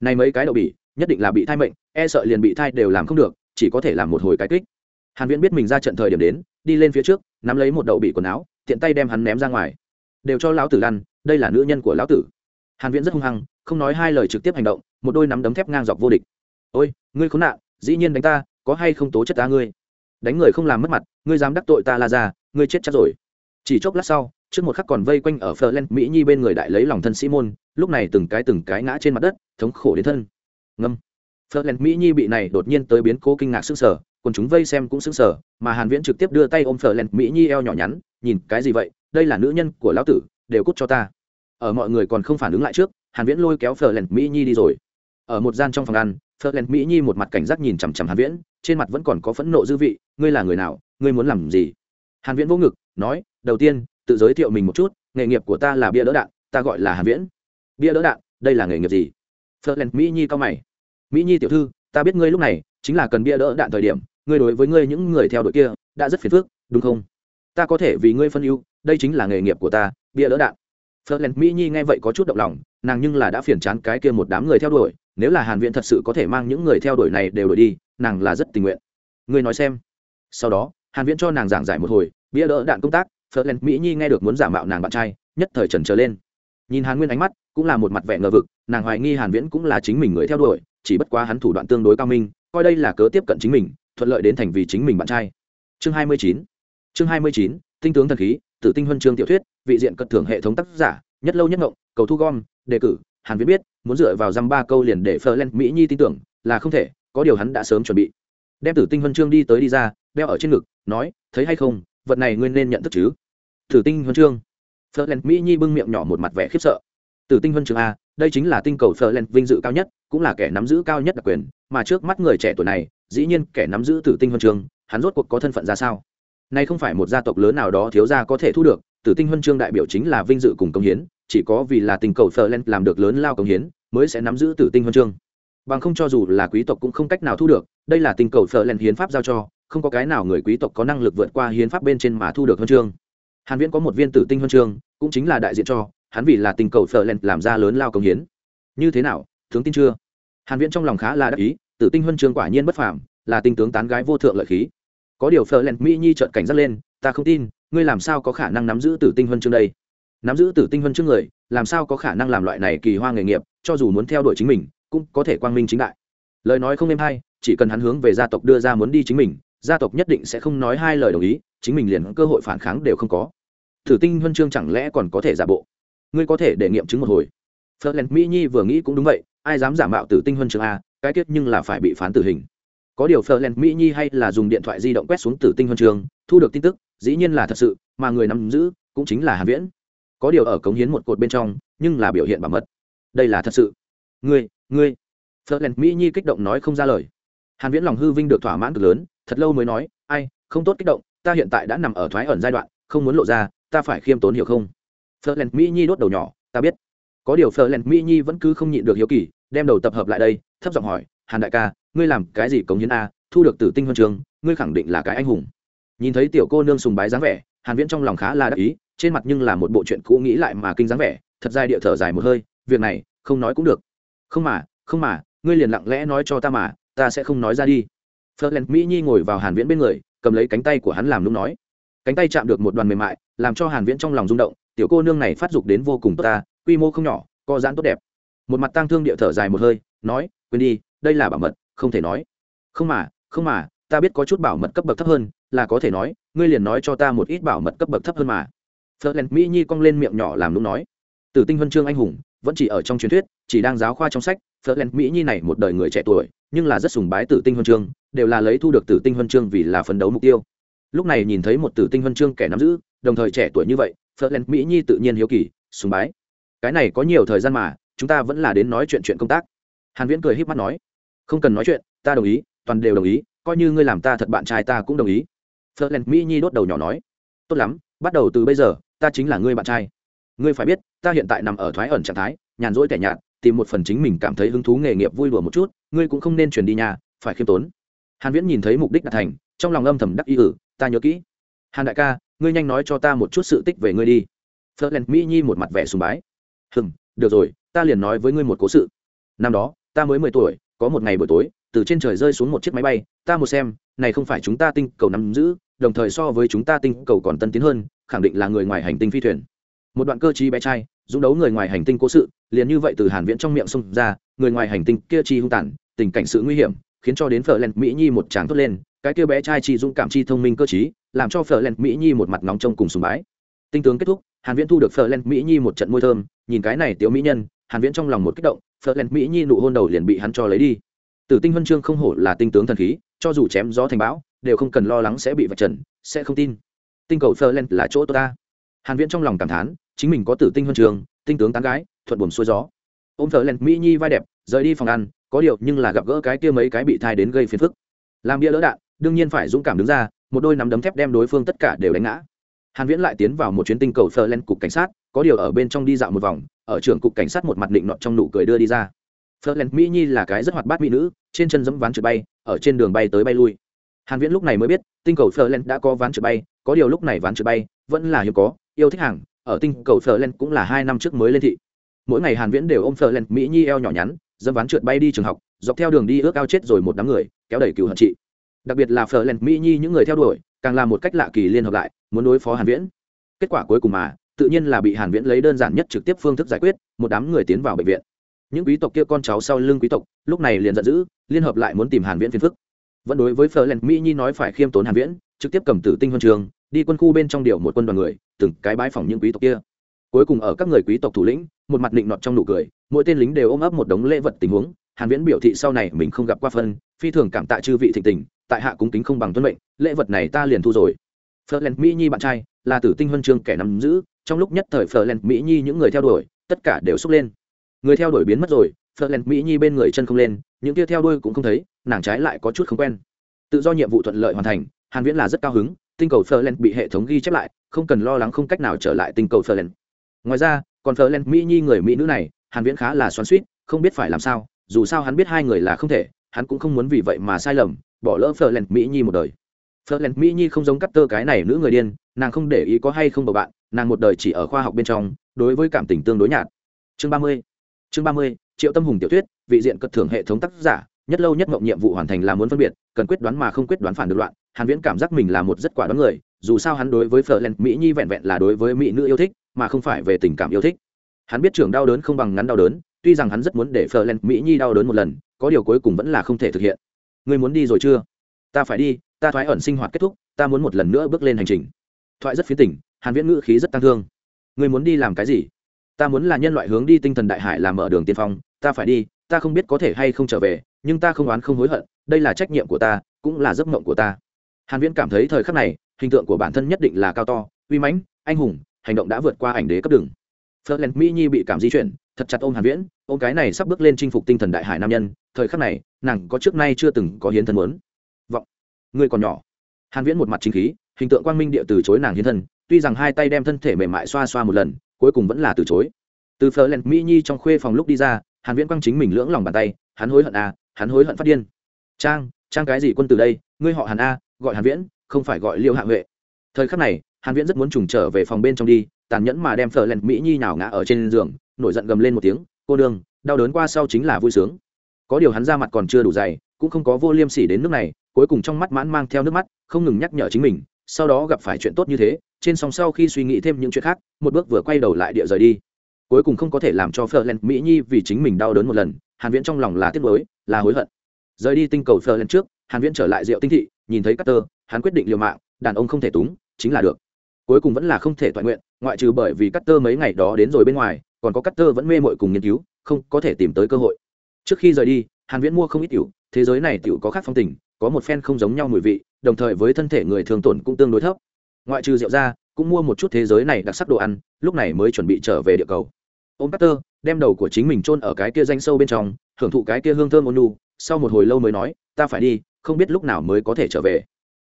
Này mấy cái đậu bỉ nhất định là bị thai mệnh e sợ liền bị thai đều làm không được, chỉ có thể làm một hồi cái kích. Hàn viễn biết mình ra trận thời điểm đến, đi lên phía trước, nắm lấy một đậu bỉ quần áo, tiện tay đem hắn ném ra ngoài. Đều cho lão tử lăn, đây là nữ nhân của lão tử. Hàn viễn rất hung hăng, không nói hai lời trực tiếp hành động, một đôi nắm đấm thép ngang dọc vô địch. Ôi, ngươi khốn nạn, dĩ nhiên đánh ta, có hay không tố chất ta ngươi? Đánh người không làm mất mặt, ngươi dám đắc tội ta là ra ngươi chết chắc rồi. Chỉ chốc lát sau trước một khắc còn vây quanh ở Ferland Mỹ Nhi bên người đại lấy lòng thân sĩ môn, lúc này từng cái từng cái ngã trên mặt đất, thống khổ đến thân. Ngâm. Ferland Mỹ Nhi bị này đột nhiên tới biến cố kinh ngạc sững sờ, còn chúng vây xem cũng sững sờ, mà Hàn Viễn trực tiếp đưa tay ôm Ferland Mỹ Nhi eo nhỏ nhắn, nhìn cái gì vậy, đây là nữ nhân của lão tử, đều cút cho ta. Ở mọi người còn không phản ứng lại trước, Hàn Viễn lôi kéo Ferland Mỹ Nhi đi rồi. Ở một gian trong phòng ăn, Ferland Mỹ Nhi một mặt cảnh giác nhìn chằm chằm Hàn Viễn, trên mặt vẫn còn có phẫn nộ dư vị, ngươi là người nào, ngươi muốn làm gì? Hàn Viễn vô ngực, nói, đầu tiên, tự giới thiệu mình một chút, nghề nghiệp của ta là bia đỡ đạn ta gọi là hàn viễn. Bia đỡ đạn đây là nghề nghiệp gì? Ferdinand Mỹ Nhi cao mày. Mỹ Nhi tiểu thư ta biết ngươi lúc này chính là cần bia đỡ đạn thời điểm ngươi đối với ngươi những người theo đội kia đã rất phiền phức đúng không? Ta có thể vì ngươi phân ưu đây chính là nghề nghiệp của ta bia đỡ đạn. Ferdinand mỹ nhi nghe vậy có chút động lòng nàng nhưng là đã phiền chán cái kia một đám người theo đuổi nếu là hàn viễn thật sự có thể mang những người theo đuổi này đều đuổi đi nàng là rất tình nguyện. Ngươi nói xem. Sau đó hàn viễn cho nàng giảng giải một hồi bia đỡ đạn công tác phở len mỹ nhi nghe được muốn giả mạo nàng bạn trai nhất thời trần trở lên nhìn hàn nguyên ánh mắt cũng là một mặt vẻ ngờ vực nàng hoài nghi hàn viễn cũng là chính mình người theo đuổi chỉ bất quá hắn thủ đoạn tương đối cao minh coi đây là cớ tiếp cận chính mình thuận lợi đến thành vì chính mình bạn trai chương 29 chương 29 tinh tướng thần khí tử tinh huân chương tiểu thuyết vị diện cật thưởng hệ thống tác giả nhất lâu nhất ngộng cầu thu gom đề cử hàn viễn biết muốn dựa vào dăm ba câu liền để Ferland Mỹ Nhi tin tưởng là không thể, có điều hắn đã sớm chuẩn bị. Đem Tử Tinh Huân Chương đi tới đi ra, đeo ở trên ngực, nói, thấy hay không, vật này ngươi nên nhận thức chứ? Tử Tinh Huân Chương. Ferland Mỹ Nhi bưng miệng nhỏ một mặt vẻ khiếp sợ. Tử Tinh Huân Chương a, đây chính là tinh cầu Ferland vinh dự cao nhất, cũng là kẻ nắm giữ cao nhất đặc quyền, mà trước mắt người trẻ tuổi này, dĩ nhiên kẻ nắm giữ Tử Tinh Huân Chương, hắn rốt cuộc có thân phận ra sao? Này không phải một gia tộc lớn nào đó thiếu gia có thể thu được, Tử Tinh Huân Chương đại biểu chính là vinh dự cùng công hiến, chỉ có vì là tinh cầu Ferland làm được lớn lao công hiến, mới sẽ nắm giữ tử tinh huân chương bằng không cho dù là quý tộc cũng không cách nào thu được đây là tình cầu phở len hiến pháp giao cho không có cái nào người quý tộc có năng lực vượt qua hiến pháp bên trên mà thu được huân chương hàn viễn có một viên tử tinh huân chương, cũng chính là đại diện cho, hắn vì là tình cầu phở len làm ra lớn lao công hiến. Như thế nào, tướng tin chưa? Hàn viễn trong lòng khá là đắc ý, tử tinh huân chương quả nhiên bất phàm, là tinh tướng tán gái vô thượng lợi khí. Có điều phở len mỹ nhi trợn cảnh giác lên, ta không tin, ngươi làm sao có khả năng nắm giữ tử tinh huân chương đây? Nắm giữ tử tinh huân chương người, làm sao có khả năng làm loại này kỳ hoa nghề nghiệp, cho dù muốn theo đuổi chính mình, cũng có thể quang minh chính đại. Lời nói không êm hay, chỉ cần hắn hướng về gia tộc đưa ra muốn đi chính mình, gia tộc nhất định sẽ không nói hai lời đồng ý chính mình liền cơ hội phản kháng đều không có. Thử tinh huân chương chẳng lẽ còn có thể giả bộ? Ngươi có thể để nghiệm chứng một hồi. Phật mỹ nhi vừa nghĩ cũng đúng vậy, ai dám giả mạo tử tinh huân chương a, cái kết nhưng là phải bị phán tử hình. Có điều phật mỹ nhi hay là dùng điện thoại di động quét xuống tử tinh huân chương, thu được tin tức, dĩ nhiên là thật sự, mà người nắm giữ cũng chính là hàn viễn. Có điều ở cống hiến một cột bên trong, nhưng là biểu hiện bảo mật. Đây là thật sự. Ngươi ngươi. Phật mỹ nhi kích động nói không ra lời. Hàn viễn lòng hư vinh được thỏa mãn cực lớn, thật lâu mới nói, ai, không tốt kích động ta hiện tại đã nằm ở thoái ẩn giai đoạn, không muốn lộ ra, ta phải khiêm tốn hiểu không? Phật len mỹ nhi đốt đầu nhỏ, ta biết. Có điều phật len mỹ nhi vẫn cứ không nhịn được hiếu kỳ, đem đầu tập hợp lại đây, thấp giọng hỏi, hàn đại ca, ngươi làm cái gì cống hiến a? Thu được tử tinh huân trường, ngươi khẳng định là cái anh hùng. Nhìn thấy tiểu cô nương sùng bái dáng vẻ, hàn viễn trong lòng khá là đắc ý, trên mặt nhưng là một bộ chuyện cũ nghĩ lại mà kinh dáng vẻ, thật dài địa thở dài một hơi, việc này, không nói cũng được. Không mà không mà, ngươi liền lặng lẽ nói cho ta mà, ta sẽ không nói ra đi. Phật len mỹ nhi ngồi vào hàn viễn bên người cầm lấy cánh tay của hắn làm lúc nói. Cánh tay chạm được một đoàn mềm mại, làm cho hàn viễn trong lòng rung động, tiểu cô nương này phát dục đến vô cùng tốt ta, quy mô không nhỏ co giãn tốt đẹp. Một mặt tang thương địa thở dài một hơi, nói, quên đi, đây là bảo mật, không thể nói. Không mà không mà, ta biết có chút bảo mật cấp bậc thấp hơn, là có thể nói, ngươi liền nói cho ta một ít bảo mật cấp bậc thấp hơn mà. Phật mỹ nhi cong lên miệng nhỏ làm nũng nói. Tử tinh vân trương anh hùng, vẫn chỉ ở trong truyền thuyết, chỉ đang giáo khoa trong sách phật len mỹ nhi này một đời người trẻ tuổi, nhưng là rất sùng bái tử tinh huân chương, đều là lấy thu được tử tinh huân chương vì là phấn đấu mục tiêu. Lúc này nhìn thấy một tử tinh huân chương kẻ nắm giữ, đồng thời trẻ tuổi như vậy phật len mỹ nhi tự nhiên hiếu kỳ, sùng bái. Cái này có nhiều thời gian mà, chúng ta vẫn là đến nói chuyện chuyện công tác. Hàn viễn cười híp mắt nói, không cần nói chuyện, ta đồng ý, toàn đều đồng ý, coi như ngươi làm ta thật bạn trai ta cũng đồng ý. Phật len mỹ nhi đốt đầu nhỏ nói, tốt lắm, bắt đầu từ bây giờ, ta chính là ngươi bạn trai. Ngươi phải biết, ta hiện tại nằm ở thoái ẩn trạng thái, nhàn rỗi tẻ nhạt tìm một phần chính mình cảm thấy hứng thú nghề nghiệp vui đùa một chút, ngươi cũng không nên chuyển đi nhà, phải khiêm tốn. Hàn viễn nhìn thấy mục đích đạt thành, trong lòng âm thầm đắc ý ử ta nhớ kỹ. Hàn đại ca, ngươi nhanh nói cho ta một chút sự tích về ngươi đi. Ferdinand mỹ nhi một mặt vẻ sùng bái. Hừm, được rồi, ta liền nói với ngươi một cố sự. Năm đó, ta mới 10 tuổi, có một ngày buổi tối, từ trên trời rơi xuống một chiếc máy bay, ta một xem, này không phải chúng ta tinh cầu nắm giữ, đồng thời so với chúng ta tinh cầu còn tân tiến hơn, khẳng định là người ngoài hành tinh phi thuyền. Một đoạn cơ trí bé trai dũng đấu người ngoài hành tinh cố sự, liền như vậy từ hàn viễn trong miệng xông ra, người ngoài hành tinh kia chi hung tàn, tình cảnh sự nguy hiểm, khiến cho đến phở len mỹ nhi một tràng tốt lên, cái kia bé trai chi dũng cảm chi thông minh cơ trí, làm cho phở len mỹ nhi một mặt nóng trông cùng sùng bái. Tinh tướng kết thúc, hàn viễn thu được phở len mỹ nhi một trận môi thơm, nhìn cái này tiểu mỹ nhân, hàn viễn trong lòng một kích động, phở len mỹ nhi nụ hôn đầu liền bị hắn cho lấy đi. Tử tinh huân chương không hổ là tinh tướng thần khí, cho dù chém gió thành bão, đều không cần lo lắng sẽ bị vạch trần, sẽ không tin. Tinh cầu phở len là chỗ tốt ta. Hàn viễn trong lòng cảm thán chính mình có tử tinh huân trường, tinh tướng tán gái, thuận buồm xuôi gió. Ôm thợ len mỹ nhi vai đẹp, rời đi phòng ăn, có điều nhưng là gặp gỡ cái kia mấy cái bị thai đến gây phiền phức. Làm bia lỡ đạn, đương nhiên phải dũng cảm đứng ra, một đôi nắm đấm thép đem đối phương tất cả đều đánh ngã. Hàn viễn lại tiến vào một chuyến tinh cầu thợ len cục cảnh sát, có điều ở bên trong đi dạo một vòng, ở trường cục cảnh sát một mặt định nọ trong nụ cười đưa đi ra. Phờ len mỹ nhi là cái rất hoạt bát mỹ nữ, trên chân giẫm ván trượt bay, ở trên đường bay tới bay lui. Hàn viễn lúc này mới biết, tinh cầu Ferland đã có ván trượt bay, có điều lúc này ván trượt bay vẫn là hiếm có, yêu thích hàng ở tinh cầu Ferland cũng là hai năm trước mới lên thị. Mỗi ngày hàn viễn đều ôm Ferland mỹ nhi eo nhỏ nhắn dâm ván trượt bay đi trường học dọc theo đường đi ước ao chết rồi một đám người kéo đẩy cừu hận trị đặc biệt là Ferland mỹ nhi những người theo đuổi càng là một cách lạ kỳ liên hợp lại muốn đối phó hàn viễn. Kết quả cuối cùng mà tự nhiên là bị hàn viễn lấy đơn giản nhất trực tiếp phương thức giải quyết một đám người tiến vào bệnh viện. Những quý tộc kia con cháu sau lưng quý tộc lúc này liền giận dữ liên hợp lại muốn tìm hàn viễn phiền phức. Vẫn đối với Ferland Mỹ Nhi nói phải khiêm tốn Hàn Viễn, trực tiếp cầm tử tinh huân trường, đi quân khu bên trong điều một quân đoàn người, từng cái bái phỏng những quý tộc kia. Cuối cùng ở các người quý tộc thủ lĩnh, một mặt định nọt trong nụ cười, mỗi tên lính đều ôm ấp một đống lễ vật tình huống, Hàn Viễn biểu thị sau này mình không gặp qua phân, phi thường cảm tạ chư vị thịnh tình, tại hạ cũng kính không bằng tuân mệnh, lễ vật này ta liền thu rồi. Ferland Mỹ Nhi bạn trai, là tử tinh huân chương kẻ nắm giữ, trong lúc nhất thời Ferland Mỹ Nhi những người theo đuổi, tất cả đều xúc lên. Người theo đuổi biến mất rồi, Ferland Mỹ Nhi bên người chân không lên, những kia theo đuôi cũng không thấy, nàng trái lại có chút không quen tự do nhiệm vụ thuận lợi hoàn thành hàn viễn là rất cao hứng tinh cầu Ferland bị hệ thống ghi chép lại, không cần lo lắng không cách nào trở lại tinh cầu Ferland ngoài ra, còn Ferland mỹ nhi người mỹ nữ này, hàn viễn khá là xoắn xuýt, không biết phải làm sao, dù sao hắn biết hai người là không thể, hắn cũng không muốn vì vậy mà sai lầm, bỏ lỡ Ferland mỹ nhi một đời. Ferland mỹ nhi không giống cắt tơ cái này nữ người điên, nàng không để ý có hay không bầu bạn, nàng một đời chỉ ở khoa học bên trong, đối với cảm tình tương đối nhạt. Chương 30 chương 30 triệu tâm hùng tiểu thuyết, vị diện cất thưởng hệ thống tác giả, nhất lâu nhất mộng nhiệm vụ hoàn thành là muốn phân biệt, cần quyết đoán mà không quyết đoán phản được loạn hàn viễn cảm giác mình là một rất quả đoán người, dù sao hắn đối với phở len mỹ nhi vẹn vẹn là đối với mỹ nữ yêu thích, mà không phải về tình cảm yêu thích. Hắn biết trưởng đau đớn không bằng ngắn đau đớn, tuy rằng hắn rất muốn để phở len mỹ nhi đau đớn một lần, có điều cuối cùng vẫn là không thể thực hiện. Ngươi muốn đi rồi chưa? Ta phải đi, ta thoái ẩn sinh hoạt kết thúc, ta muốn một lần nữa bước lên hành trình. Thoại rất phiến tỉnh hàn viễn ngữ khí rất tăng thương. Ngươi muốn đi làm cái gì? Ta muốn là nhân loại hướng đi tinh thần đại hải làm mở đường tiên phong, ta phải đi, ta không biết có thể hay không trở về, nhưng ta không oán không hối hận, đây là trách nhiệm của ta, cũng là giấc mộng của ta hàn viễn cảm thấy thời khắc này hình tượng của bản thân nhất định là cao to uy mãnh anh hùng hành động đã vượt qua ảnh đế cấp đường Ferland Mỹ Nhi bị cảm di chuyển, thật chặt ôm Hàn Viễn, ôm cái này sắp bước lên chinh phục tinh thần đại hải nam nhân, thời khắc này, nàng có trước nay chưa từng có hiến thân muốn. Vọng, người còn nhỏ. Hàn Viễn một mặt chính khí, hình tượng quang minh địa từ chối nàng hiến thân, tuy rằng hai tay đem thân thể mềm mại xoa xoa một lần, cuối cùng vẫn là từ chối. Từ Ferland Mỹ Nhi trong khuê phòng lúc đi ra, Hàn Viễn quang chính mình lưỡng lòng bàn tay, hắn hối hận à, hắn hối hận phát điên trang trang cái gì quân từ đây ngươi họ hàn a gọi hàn viễn, không phải gọi liêu hạ huệ. Thời khắc này, hàn viễn rất muốn trùng trở về phòng bên trong đi, tàn nhẫn mà đem phở lẹn mỹ nhi nào ngã ở trên giường, nổi giận gầm lên một tiếng, cô đương đau đớn qua sau chính là vui sướng. Có điều hắn ra mặt còn chưa đủ dày, cũng không có vô liêm sỉ đến nước này, cuối cùng trong mắt mãn mang theo nước mắt, không ngừng nhắc nhở chính mình, sau đó gặp phải chuyện tốt như thế, trên song sau khi suy nghĩ thêm những chuyện khác, một bước vừa quay đầu lại địa rời đi. Cuối cùng không có thể làm cho phở lẹn mỹ nhi vì chính mình đau đớn một lần, hàn viễn trong lòng là tiếc nuối, là hối hận. Rời đi tinh cầu phờ lần trước, hàn viễn trở lại rượu tinh thị nhìn thấy Carter, hắn quyết định liều mạng đàn ông không thể túng chính là được. Cuối cùng vẫn là không thể toàn nguyện ngoại trừ bởi vì Carter mấy ngày đó đến rồi bên ngoài còn có Carter vẫn mê mội cùng nghiên cứu không có thể tìm tới cơ hội. Trước khi rời đi hàn viễn mua không ít tiểu thế giới này tiểu có khác phong tình có một phen không giống nhau mùi vị đồng thời với thân thể người thường tổn cũng tương đối thấp. Ngoại trừ rượu ra cũng mua một chút thế giới này đặc sắc đồ ăn lúc này mới chuẩn bị trở về địa cầu. Ôm Carter đem đầu của chính mình chôn ở cái kia danh sâu bên trong hưởng thụ cái kia hương thơm ôn nhu, sau một hồi lâu mới nói ta phải đi không biết lúc nào mới có thể trở về.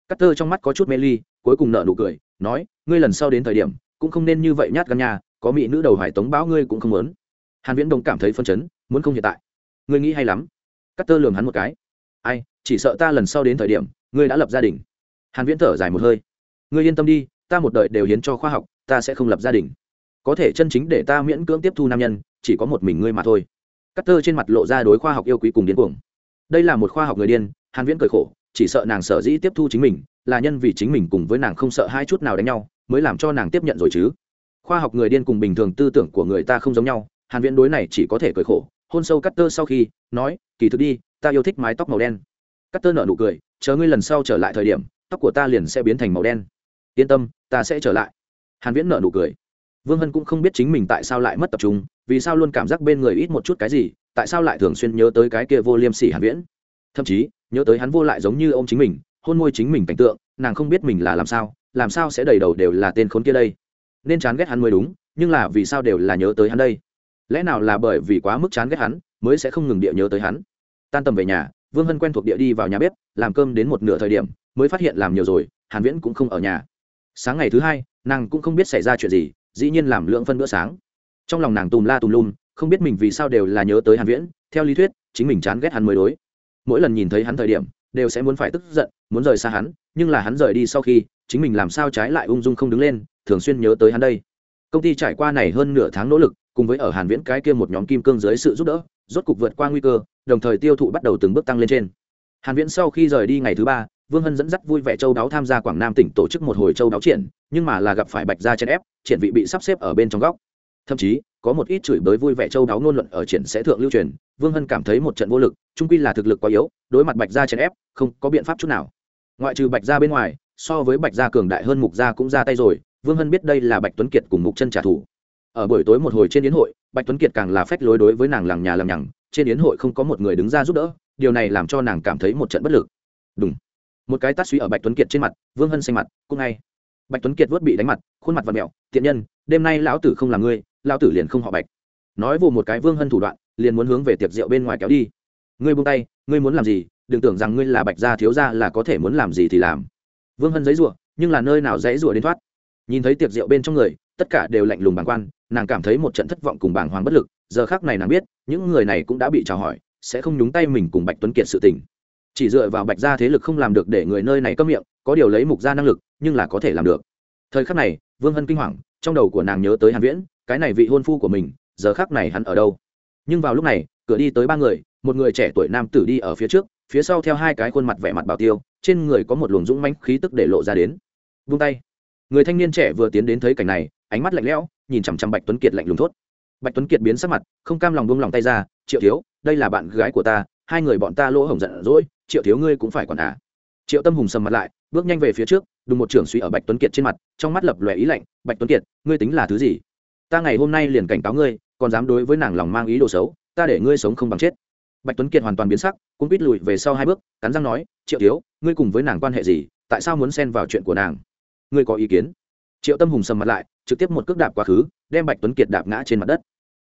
Cắt tơ trong mắt có chút mê ly, cuối cùng nợ nụ cười, nói, ngươi lần sau đến thời điểm, cũng không nên như vậy nhát gan nhà có mỹ nữ đầu hải tống báo ngươi cũng không muốn. Hàn viễn đông cảm thấy phân chấn, muốn không hiện tại. Ngươi nghĩ hay lắm. Cắt tơ lườm hắn một cái. Ai, chỉ sợ ta lần sau đến thời điểm, ngươi đã lập gia đình. Hàn viễn thở dài một hơi. Ngươi yên tâm đi, ta một đời đều hiến cho khoa học, ta sẽ không lập gia đình. Có thể chân chính để ta miễn cưỡng tiếp thu nam nhân, chỉ có một mình ngươi mà thôi. Cắt tơ trên mặt lộ ra đối khoa học yêu quý cùng điên cuồng. Đây là một khoa học người điên hàn viễn cười khổ, chỉ sợ nàng sợ dĩ tiếp thu chính mình, là nhân vì chính mình cùng với nàng không sợ hai chút nào đánh nhau, mới làm cho nàng tiếp nhận rồi chứ. Khoa học người điên cùng bình thường tư tưởng của người ta không giống nhau, hàn viễn đối này chỉ có thể cười khổ, hôn sâu cắt tơ sau khi, nói, kỳ thực đi, ta yêu thích mái tóc màu đen. Cắt tơ nở nụ cười, chờ ngươi lần sau trở lại thời điểm, tóc của ta liền sẽ biến thành màu đen. Yên tâm, ta sẽ trở lại. Hàn viễn nở nụ cười. Vương hân cũng không biết chính mình tại sao lại mất tập trung, vì sao luôn cảm giác bên người ít một chút cái gì, tại sao lại thường xuyên nhớ tới cái kia vô liêm sỉ hàn viễn. Thậm chí nhớ tới hắn vô lại giống như ô m chính mình, hôn môi chính mình cảnh tượng, nàng không biết mình là làm sao làm sao sẽ đầy đầu đều là tên khốn kia đây. Nên chán ghét hắn mới đúng, nhưng là vì sao đều là nhớ tới hắn đây? Lẽ nào là bởi vì quá mức chán ghét hắn, mới sẽ không ngừng địa nhớ tới hắn? Tan tầm về nhà, vương hân quen thuộc địa đi vào nhà bếp, làm cơm đến một nửa thời điểm, mới phát hiện làm nhiều rồi, hàn viễn cũng không ở nhà. Sáng ngày thứ hai, nàng cũng không biết xảy ra chuyện gì, dĩ nhiên làm lượng phân bữa sáng. Trong lòng nàng tùm la tùm lum, không biết mình vì sao đều là nhớ tới hàn viễn, theo lý thuyết, chính mình chán ghét hắn mới đối mỗi lần nhìn thấy hắn thời điểm, đều sẽ muốn phải tức giận, muốn rời xa hắn, nhưng là hắn rời đi sau khi, chính mình làm sao trái lại ung dung không đứng lên, thường xuyên nhớ tới hắn đây. Công ty trải qua này hơn nửa tháng nỗ lực, cùng với ở hàn viễn cái kia một nhóm kim cương dưới sự giúp đỡ, rốt cục vượt qua nguy cơ, đồng thời tiêu thụ bắt đầu từng bước tăng lên trên. Hàn viễn sau khi rời đi ngày thứ ba, vương hân dẫn dắt vui vẻ châu đáo tham gia quảng nam tỉnh tổ chức một hồi châu đáo triển, nhưng mà là gặp phải bạch gia chen ép, triển vị bị sắp xếp ở bên trong góc. Thậm chí, có một ít chửi bới vui vẻ châu đáo ngôn luận ở triển sẽ thượng lưu truyền vương hân cảm thấy một trận vô lực, trung quy là thực lực quá yếu, đối mặt bạch gia chèn ép, không có biện pháp chút nào. Ngoại trừ bạch gia bên ngoài, so với bạch gia cường đại hơn mục gia cũng ra tay rồi, vương hân biết đây là bạch tuấn kiệt cùng mục chân trả thù. Ở buổi tối một hồi trên yến hội, bạch tuấn kiệt càng là phách lối đối với nàng làng nhà làng nhằng, trên yến hội không có một người đứng ra giúp đỡ, điều này làm cho nàng cảm thấy một trận bất lực. Đúng một cái tát suy ở bạch tuấn kiệt trên mặt, vương hân xanh mặt, cũng ngay. Bạch tuấn kiệt vớt bị đánh mặt, khuôn mặt và mẹo tiện nhân, đêm nay lão tử không làm ngươi, lão tử liền không họ bạch. Nói vụ một cái vương hân thủ đoạn liền muốn hướng về tiệc rượu bên ngoài kéo đi. Ngươi buông tay, ngươi muốn làm gì, đừng tưởng rằng ngươi là bạch gia thiếu gia là có thể muốn làm gì thì làm. Vương hân giấy rủa nhưng là nơi nào dãy rủa đến thoát. Nhìn thấy tiệc rượu bên trong người, tất cả đều lạnh lùng bàng quan, nàng cảm thấy một trận thất vọng cùng bàng hoàng bất lực, giờ khác này nàng biết, những người này cũng đã bị chào hỏi, sẽ không nhúng tay mình cùng bạch tuấn kiệt sự tình. Chỉ dựa vào bạch gia thế lực không làm được để người nơi này cấm miệng, có điều lấy mục gia năng lực, nhưng là có thể làm được. Thời khắc này, vương hân kinh hoàng, trong đầu của nàng nhớ tới hàn viễn, cái này vị hôn phu của mình, giờ khắc này hắn ở đâu? Nhưng vào lúc này, cửa đi tới ba người, một người trẻ tuổi nam tử đi ở phía trước, phía sau theo hai cái khuôn mặt vẻ mặt bảo tiêu, trên người có một luồng dũng mãnh khí tức để lộ ra đến. Vung tay. Người thanh niên trẻ vừa tiến đến thấy cảnh này, ánh mắt lạnh lẽo, nhìn chằm chằm bạch tuấn kiệt lạnh lùng thốt. Bạch tuấn kiệt biến sắc mặt, không cam lòng buông lòng tay ra, triệu thiếu, đây là bạn gái của ta, hai người bọn ta lỗ hổng giận dỗi, triệu thiếu ngươi cũng phải còn à. Triệu tâm hùng sầm mặt lại, bước nhanh về phía trước, đùng một trưởng suy ở bạch tuấn kiệt trên mặt, trong mắt lập lòe ý lạnh, bạch tuấn kiệt, ngươi tính là thứ gì? Ta ngày hôm nay liền cảnh cáo ngươi còn dám đối với nàng lòng mang ý đồ xấu, ta để ngươi sống không bằng chết. Bạch tuấn kiệt hoàn toàn biến sắc cũng biết lùi về sau hai bước, cắn răng nói, triệu thiếu, ngươi cùng với nàng quan hệ gì, tại sao muốn xen vào chuyện của nàng? Ngươi có ý kiến? Triệu tâm hùng sầm mặt lại, trực tiếp một cước đạp quá khứ, đem bạch tuấn kiệt đạp ngã trên mặt đất.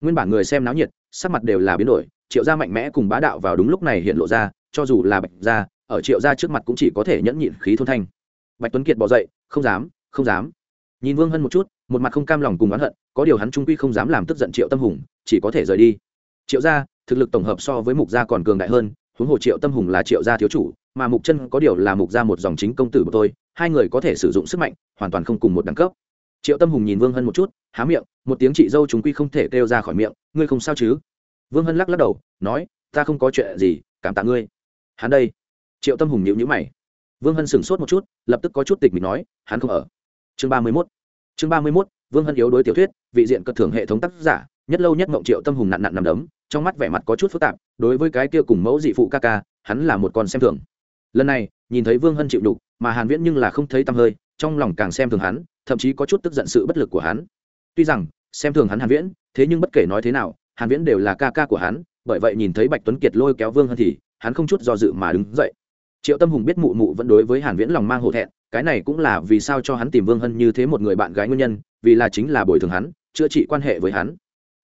Nguyên bản người xem náo nhiệt, sắc mặt đều là biến đổi, triệu gia mạnh mẽ cùng bá đạo vào đúng lúc này hiện lộ ra, cho dù là bạch gia, ở triệu gia trước mặt cũng chỉ có thể nhẫn nhịn khí thôn thanh. Bạch tuấn kiệt bỏ dậy, không dám không dám. Nhìn vương hân một chút một mặt không cam lòng cùng oán hận, có điều hắn trung quy không dám làm tức giận triệu tâm hùng, chỉ có thể rời đi. Triệu gia, thực lực tổng hợp so với mục gia còn cường đại hơn, huống hồ triệu tâm hùng là triệu gia thiếu chủ, mà mục chân có điều là mục gia một dòng chính công tử của tôi, hai người có thể sử dụng sức mạnh, hoàn toàn không cùng một đẳng cấp. Triệu tâm hùng nhìn vương hân một chút, há miệng, một tiếng chị dâu chúng quy không thể kêu ra khỏi miệng, ngươi không sao chứ? Vương hân lắc lắc đầu, nói, ta không có chuyện gì, cảm tạ ngươi. Hắn đây. Triệu tâm hùng nhịu nhữ mày. Vương hân sửng sốt một chút, lập tức có chút tịch mình nói, hắn không ở. Chương ba mươi mốt chương ba mươi mốt, vương hân yếu đối tiểu thuyết, vị diện cất thưởng hệ thống tác giả, nhất lâu nhất mộng triệu tâm hùng nặn nặn nằm đấm, trong mắt vẻ mặt có chút phức tạp, đối với cái kia cùng mẫu dị phụ ca ca, hắn là một con xem thường. Lần này, nhìn thấy vương hân chịu đục mà hàn viễn nhưng là không thấy tâm hơi, trong lòng càng xem thường hắn, thậm chí có chút tức giận sự bất lực của hắn. Tuy rằng, xem thường hắn hàn viễn, thế nhưng bất kể nói thế nào, hàn viễn đều là ca ca của hắn, bởi vậy nhìn thấy bạch tuấn kiệt lôi kéo vương hân thì, hắn không chút do dự mà đứng dậy triệu tâm hùng biết mụ mụ vẫn đối với hàn viễn lòng mang hổ thẹn, cái này cũng là vì sao cho hắn tìm vương hân như thế một người bạn gái nguyên nhân, vì là chính là bồi thường hắn, chữa trị quan hệ với hắn.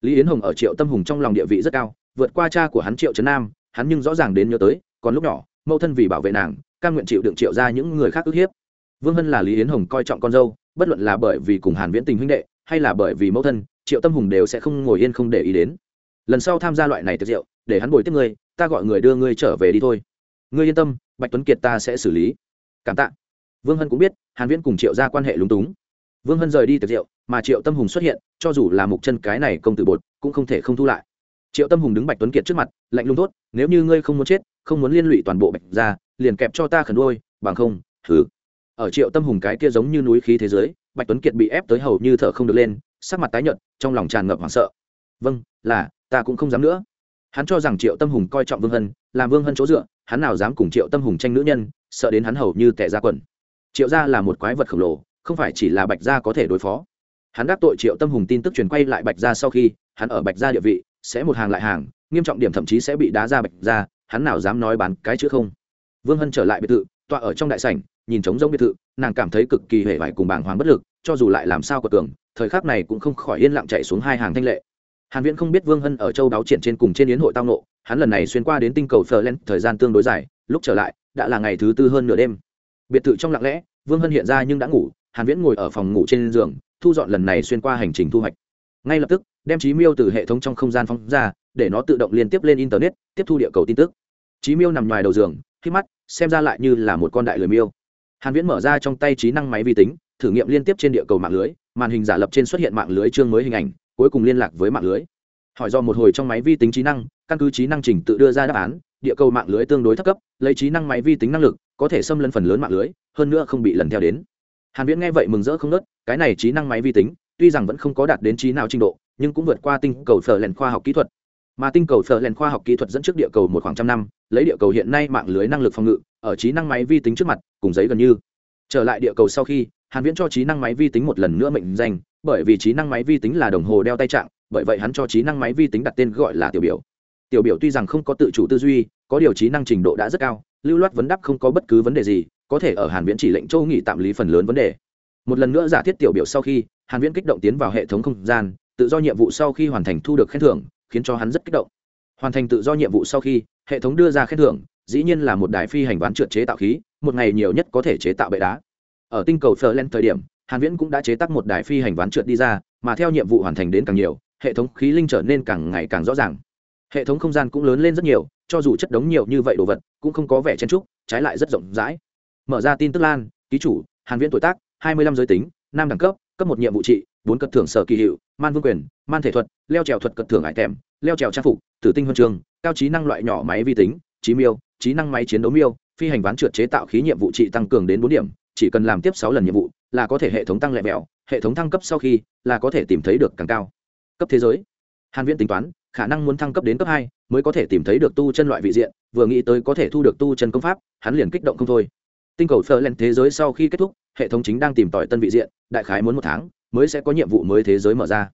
Lý yến hồng ở triệu tâm hùng trong lòng địa vị rất cao, vượt qua cha của hắn triệu trấn nam, hắn nhưng rõ ràng đến nhớ tới, còn lúc nhỏ, mẫu thân vì bảo vệ nàng căn nguyện chịu đựng triệu ra những người khác ức hiếp. Vương hân là lý yến hồng coi trọng con dâu, bất luận là bởi vì cùng hàn viễn tình huynh đệ, hay là bởi vì mẫu thân, triệu tâm hùng đều sẽ không ngồi yên không để ý đến. Lần sau tham gia loại này tiệc rượu, để hắn bồi tiếp ngươi, ta gọi người đưa ngươi trở về đi thôi. Ngươi yên tâm bạch tuấn kiệt ta sẽ xử lý. Cảm tạ. Vương hân cũng biết, hàn viễn cùng triệu ra quan hệ lúng túng. Vương hân rời đi tiệc rượu, mà triệu tâm hùng xuất hiện, cho dù là mục chân cái này công tử bột, cũng không thể không thu lại. Triệu tâm hùng đứng bạch tuấn kiệt trước mặt, lạnh lùng tốt nếu như ngươi không muốn chết, không muốn liên lụy toàn bộ bạch ra liền kẹp cho ta khẩn đôi, bằng không Thứ. ở triệu tâm hùng cái kia giống như núi khí thế giới, bạch tuấn kiệt bị ép tới hầu như thở không được lên, sắc mặt tái nhợt, trong lòng tràn ngập hoảng sợ. Vâng là, ta cũng không dám nữa. Hắn cho rằng triệu tâm hùng coi trọng vương hân, làm vương hân chỗ dựa hắn nào dám cùng triệu tâm hùng tranh nữ nhân, sợ đến hắn hầu như tệ ra quần. Triệu gia là một quái vật khổng lồ, không phải chỉ là bạch gia có thể đối phó. Hắn đắc tội triệu tâm hùng tin tức truyền quay lại bạch gia sau khi, hắn ở bạch gia địa vị, sẽ một hàng lại hàng, nghiêm trọng điểm thậm chí sẽ bị đá ra bạch gia, hắn nào dám nói bán cái chữ không. Vương hân trở lại biệt thự, tọa ở trong đại sảnh, nhìn trống rỗng biệt thự, nàng cảm thấy cực kỳ hề vải cùng bảng hoàng bất lực, cho dù lại làm sao có tưởng, thời khắc này cũng không khỏi yên lặng chạy xuống hai hàng thanh lệ. Hàn viễn không biết vương hân ở châu đáo triển trên cùng trên yến hội tao nộ hắn lần này xuyên qua đến tinh cầu Ferland thời gian tương đối dài, lúc trở lại, đã là ngày thứ tư hơn nửa đêm. Biệt thự trong lặng lẽ, vương hân hiện ra nhưng đã ngủ, hàn viễn ngồi ở phòng ngủ trên giường, thu dọn lần này xuyên qua hành trình thu hoạch. Ngay lập tức, đem trí miêu từ hệ thống trong không gian phóng ra, để nó tự động liên tiếp lên internet, tiếp thu địa cầu tin tức. Trí miêu nằm ngoài đầu giường, khi mắt xem ra lại như là một con đại lười miêu. Hàn viễn mở ra trong tay trí năng máy vi tính, thử nghiệm liên tiếp trên địa cầu mạng lưới, màn hình giả lập trên xuất hiện mạng lưới chương mới hình ảnh, cuối cùng liên lạc với mạng lưới hỏi do một hồi trong máy vi tính trí năng, căn cứ trí năng trình tự đưa ra đáp án, địa cầu mạng lưới tương đối thấp cấp, lấy trí năng máy vi tính năng lực, có thể xâm lấn phần lớn mạng lưới, hơn nữa không bị lần theo đến. Hàn viễn nghe vậy mừng rỡ không nớt cái này trí năng máy vi tính, tuy rằng vẫn không có đạt đến trí nào trình độ, nhưng cũng vượt qua tinh cầu phở lèn khoa học kỹ thuật. Mà tinh cầu phở lèn khoa học kỹ thuật dẫn trước địa cầu một khoảng trăm năm, lấy địa cầu hiện nay mạng lưới năng lực phòng ngự, ở trí năng máy vi tính trước mặt, cùng giấy gần như. Trở lại địa cầu sau khi, hàn viễn cho trí năng máy vi tính một lần nữa mệnh danh, bởi vì trí năng máy vi tính là đồng hồ đeo tay trạng bởi vậy hắn cho trí năng máy vi tính đặt tên gọi là tiểu biểu. Tiểu biểu tuy rằng không có tự chủ tư duy, có điều trí năng trình độ đã rất cao, lưu loát vấn đáp không có bất cứ vấn đề gì, có thể ở hàn viễn chỉ lệnh châu nghị tạm lý phần lớn vấn đề. Một lần nữa giả thiết tiểu biểu sau khi, hàn viễn kích động tiến vào hệ thống không gian, tự do nhiệm vụ sau khi hoàn thành thu được khen thưởng, khiến cho hắn rất kích động. Hoàn thành tự do nhiệm vụ sau khi, hệ thống đưa ra khen thưởng, dĩ nhiên là một đài phi hành ván trượt chế tạo khí, một ngày nhiều nhất có thể chế tạo bệ đá. Ở tinh cầu phờ lên thời điểm, hàn viễn cũng đã chế tác một đài phi hành ván trượt đi ra, mà theo nhiệm vụ hoàn thành đến càng nhiều hệ thống khí linh trở nên càng ngày càng rõ ràng. Hệ thống không gian cũng lớn lên rất nhiều, cho dù chất đống nhiều như vậy đồ vật, cũng không có vẻ chen trúc trái lại rất rộng rãi. Mở ra tin tức lan, ký chủ, hàn viễn tuổi tác 25 giới tính, nam đẳng cấp cấp một nhiệm vụ trị, bốn cật thưởng sở kỳ hiệu, man vương quyền, man thể thuật, leo trèo thuật cật thưởng hải tèm, leo trèo trang phục, tử tinh huân trường, cao trí năng loại nhỏ máy vi tính, trí miêu, trí năng máy chiến đấu miêu, phi hành ván trượt chế tạo khí nhiệm vụ trị tăng cường đến bốn điểm, chỉ cần làm tiếp sáu lần nhiệm vụ, là có thể hệ thống tăng lẹ mẹo hệ thống thăng cấp sau khi, là có thể tìm thấy được càng cao cấp thế giới. Hàn viễn tính toán, khả năng muốn thăng cấp đến cấp hai mới có thể tìm thấy được tu chân loại vị diện, vừa nghĩ tới có thể thu được tu chân công pháp, hắn liền kích động không thôi. Tinh cầu phơ lên thế giới sau khi kết thúc, hệ thống chính đang tìm tòi tân vị diện, đại khái muốn một tháng mới sẽ có nhiệm vụ mới thế giới mở ra.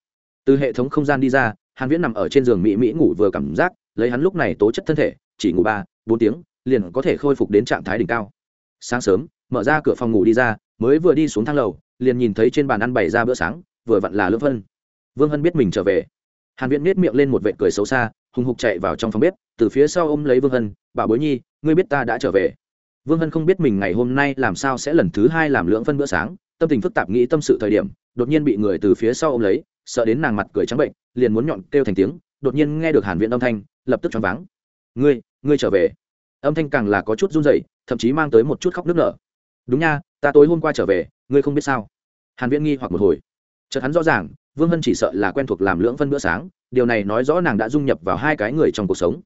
Từ hệ thống không gian đi ra, hàn viễn nằm ở trên giường mỹ mỹ ngủ vừa cảm giác, lấy hắn lúc này tố chất thân thể, chỉ ngủ ba, bốn tiếng, liền có thể khôi phục đến trạng thái đỉnh cao. Sáng sớm, mở ra cửa phòng ngủ đi ra, mới vừa đi xuống thang lầu, liền nhìn thấy trên bàn ăn bày ra bữa sáng, vừa vặn là lương vân vương hân biết mình trở về. Hàn viễn nết miệng lên một vệt cười xấu xa, hùng hục chạy vào trong phòng bếp, từ phía sau ôm lấy vương hân, bảo bối nhi, ngươi biết ta đã trở về. Vương hân không biết mình ngày hôm nay làm sao sẽ lần thứ hai làm lưỡng phân bữa sáng, tâm tình phức tạp nghĩ tâm sự thời điểm, đột nhiên bị người từ phía sau ôm lấy, sợ đến nàng mặt cười trắng bệnh, liền muốn nhọn kêu thành tiếng, đột nhiên nghe được hàn viễn âm thanh, lập tức choáng váng. Ngươi ngươi trở về. Âm thanh càng là có chút run rẩy, thậm chí mang tới một chút khóc nức nở. Đúng nha, ta tối hôm qua trở về, ngươi không biết sao? Hàn viễn nghi hoặc một hồi. Chợt hắn rõ ràng vương hân chỉ sợ là quen thuộc làm lưỡng phân bữa sáng, điều này nói rõ nàng đã dung nhập vào hai cái người trong cuộc sống.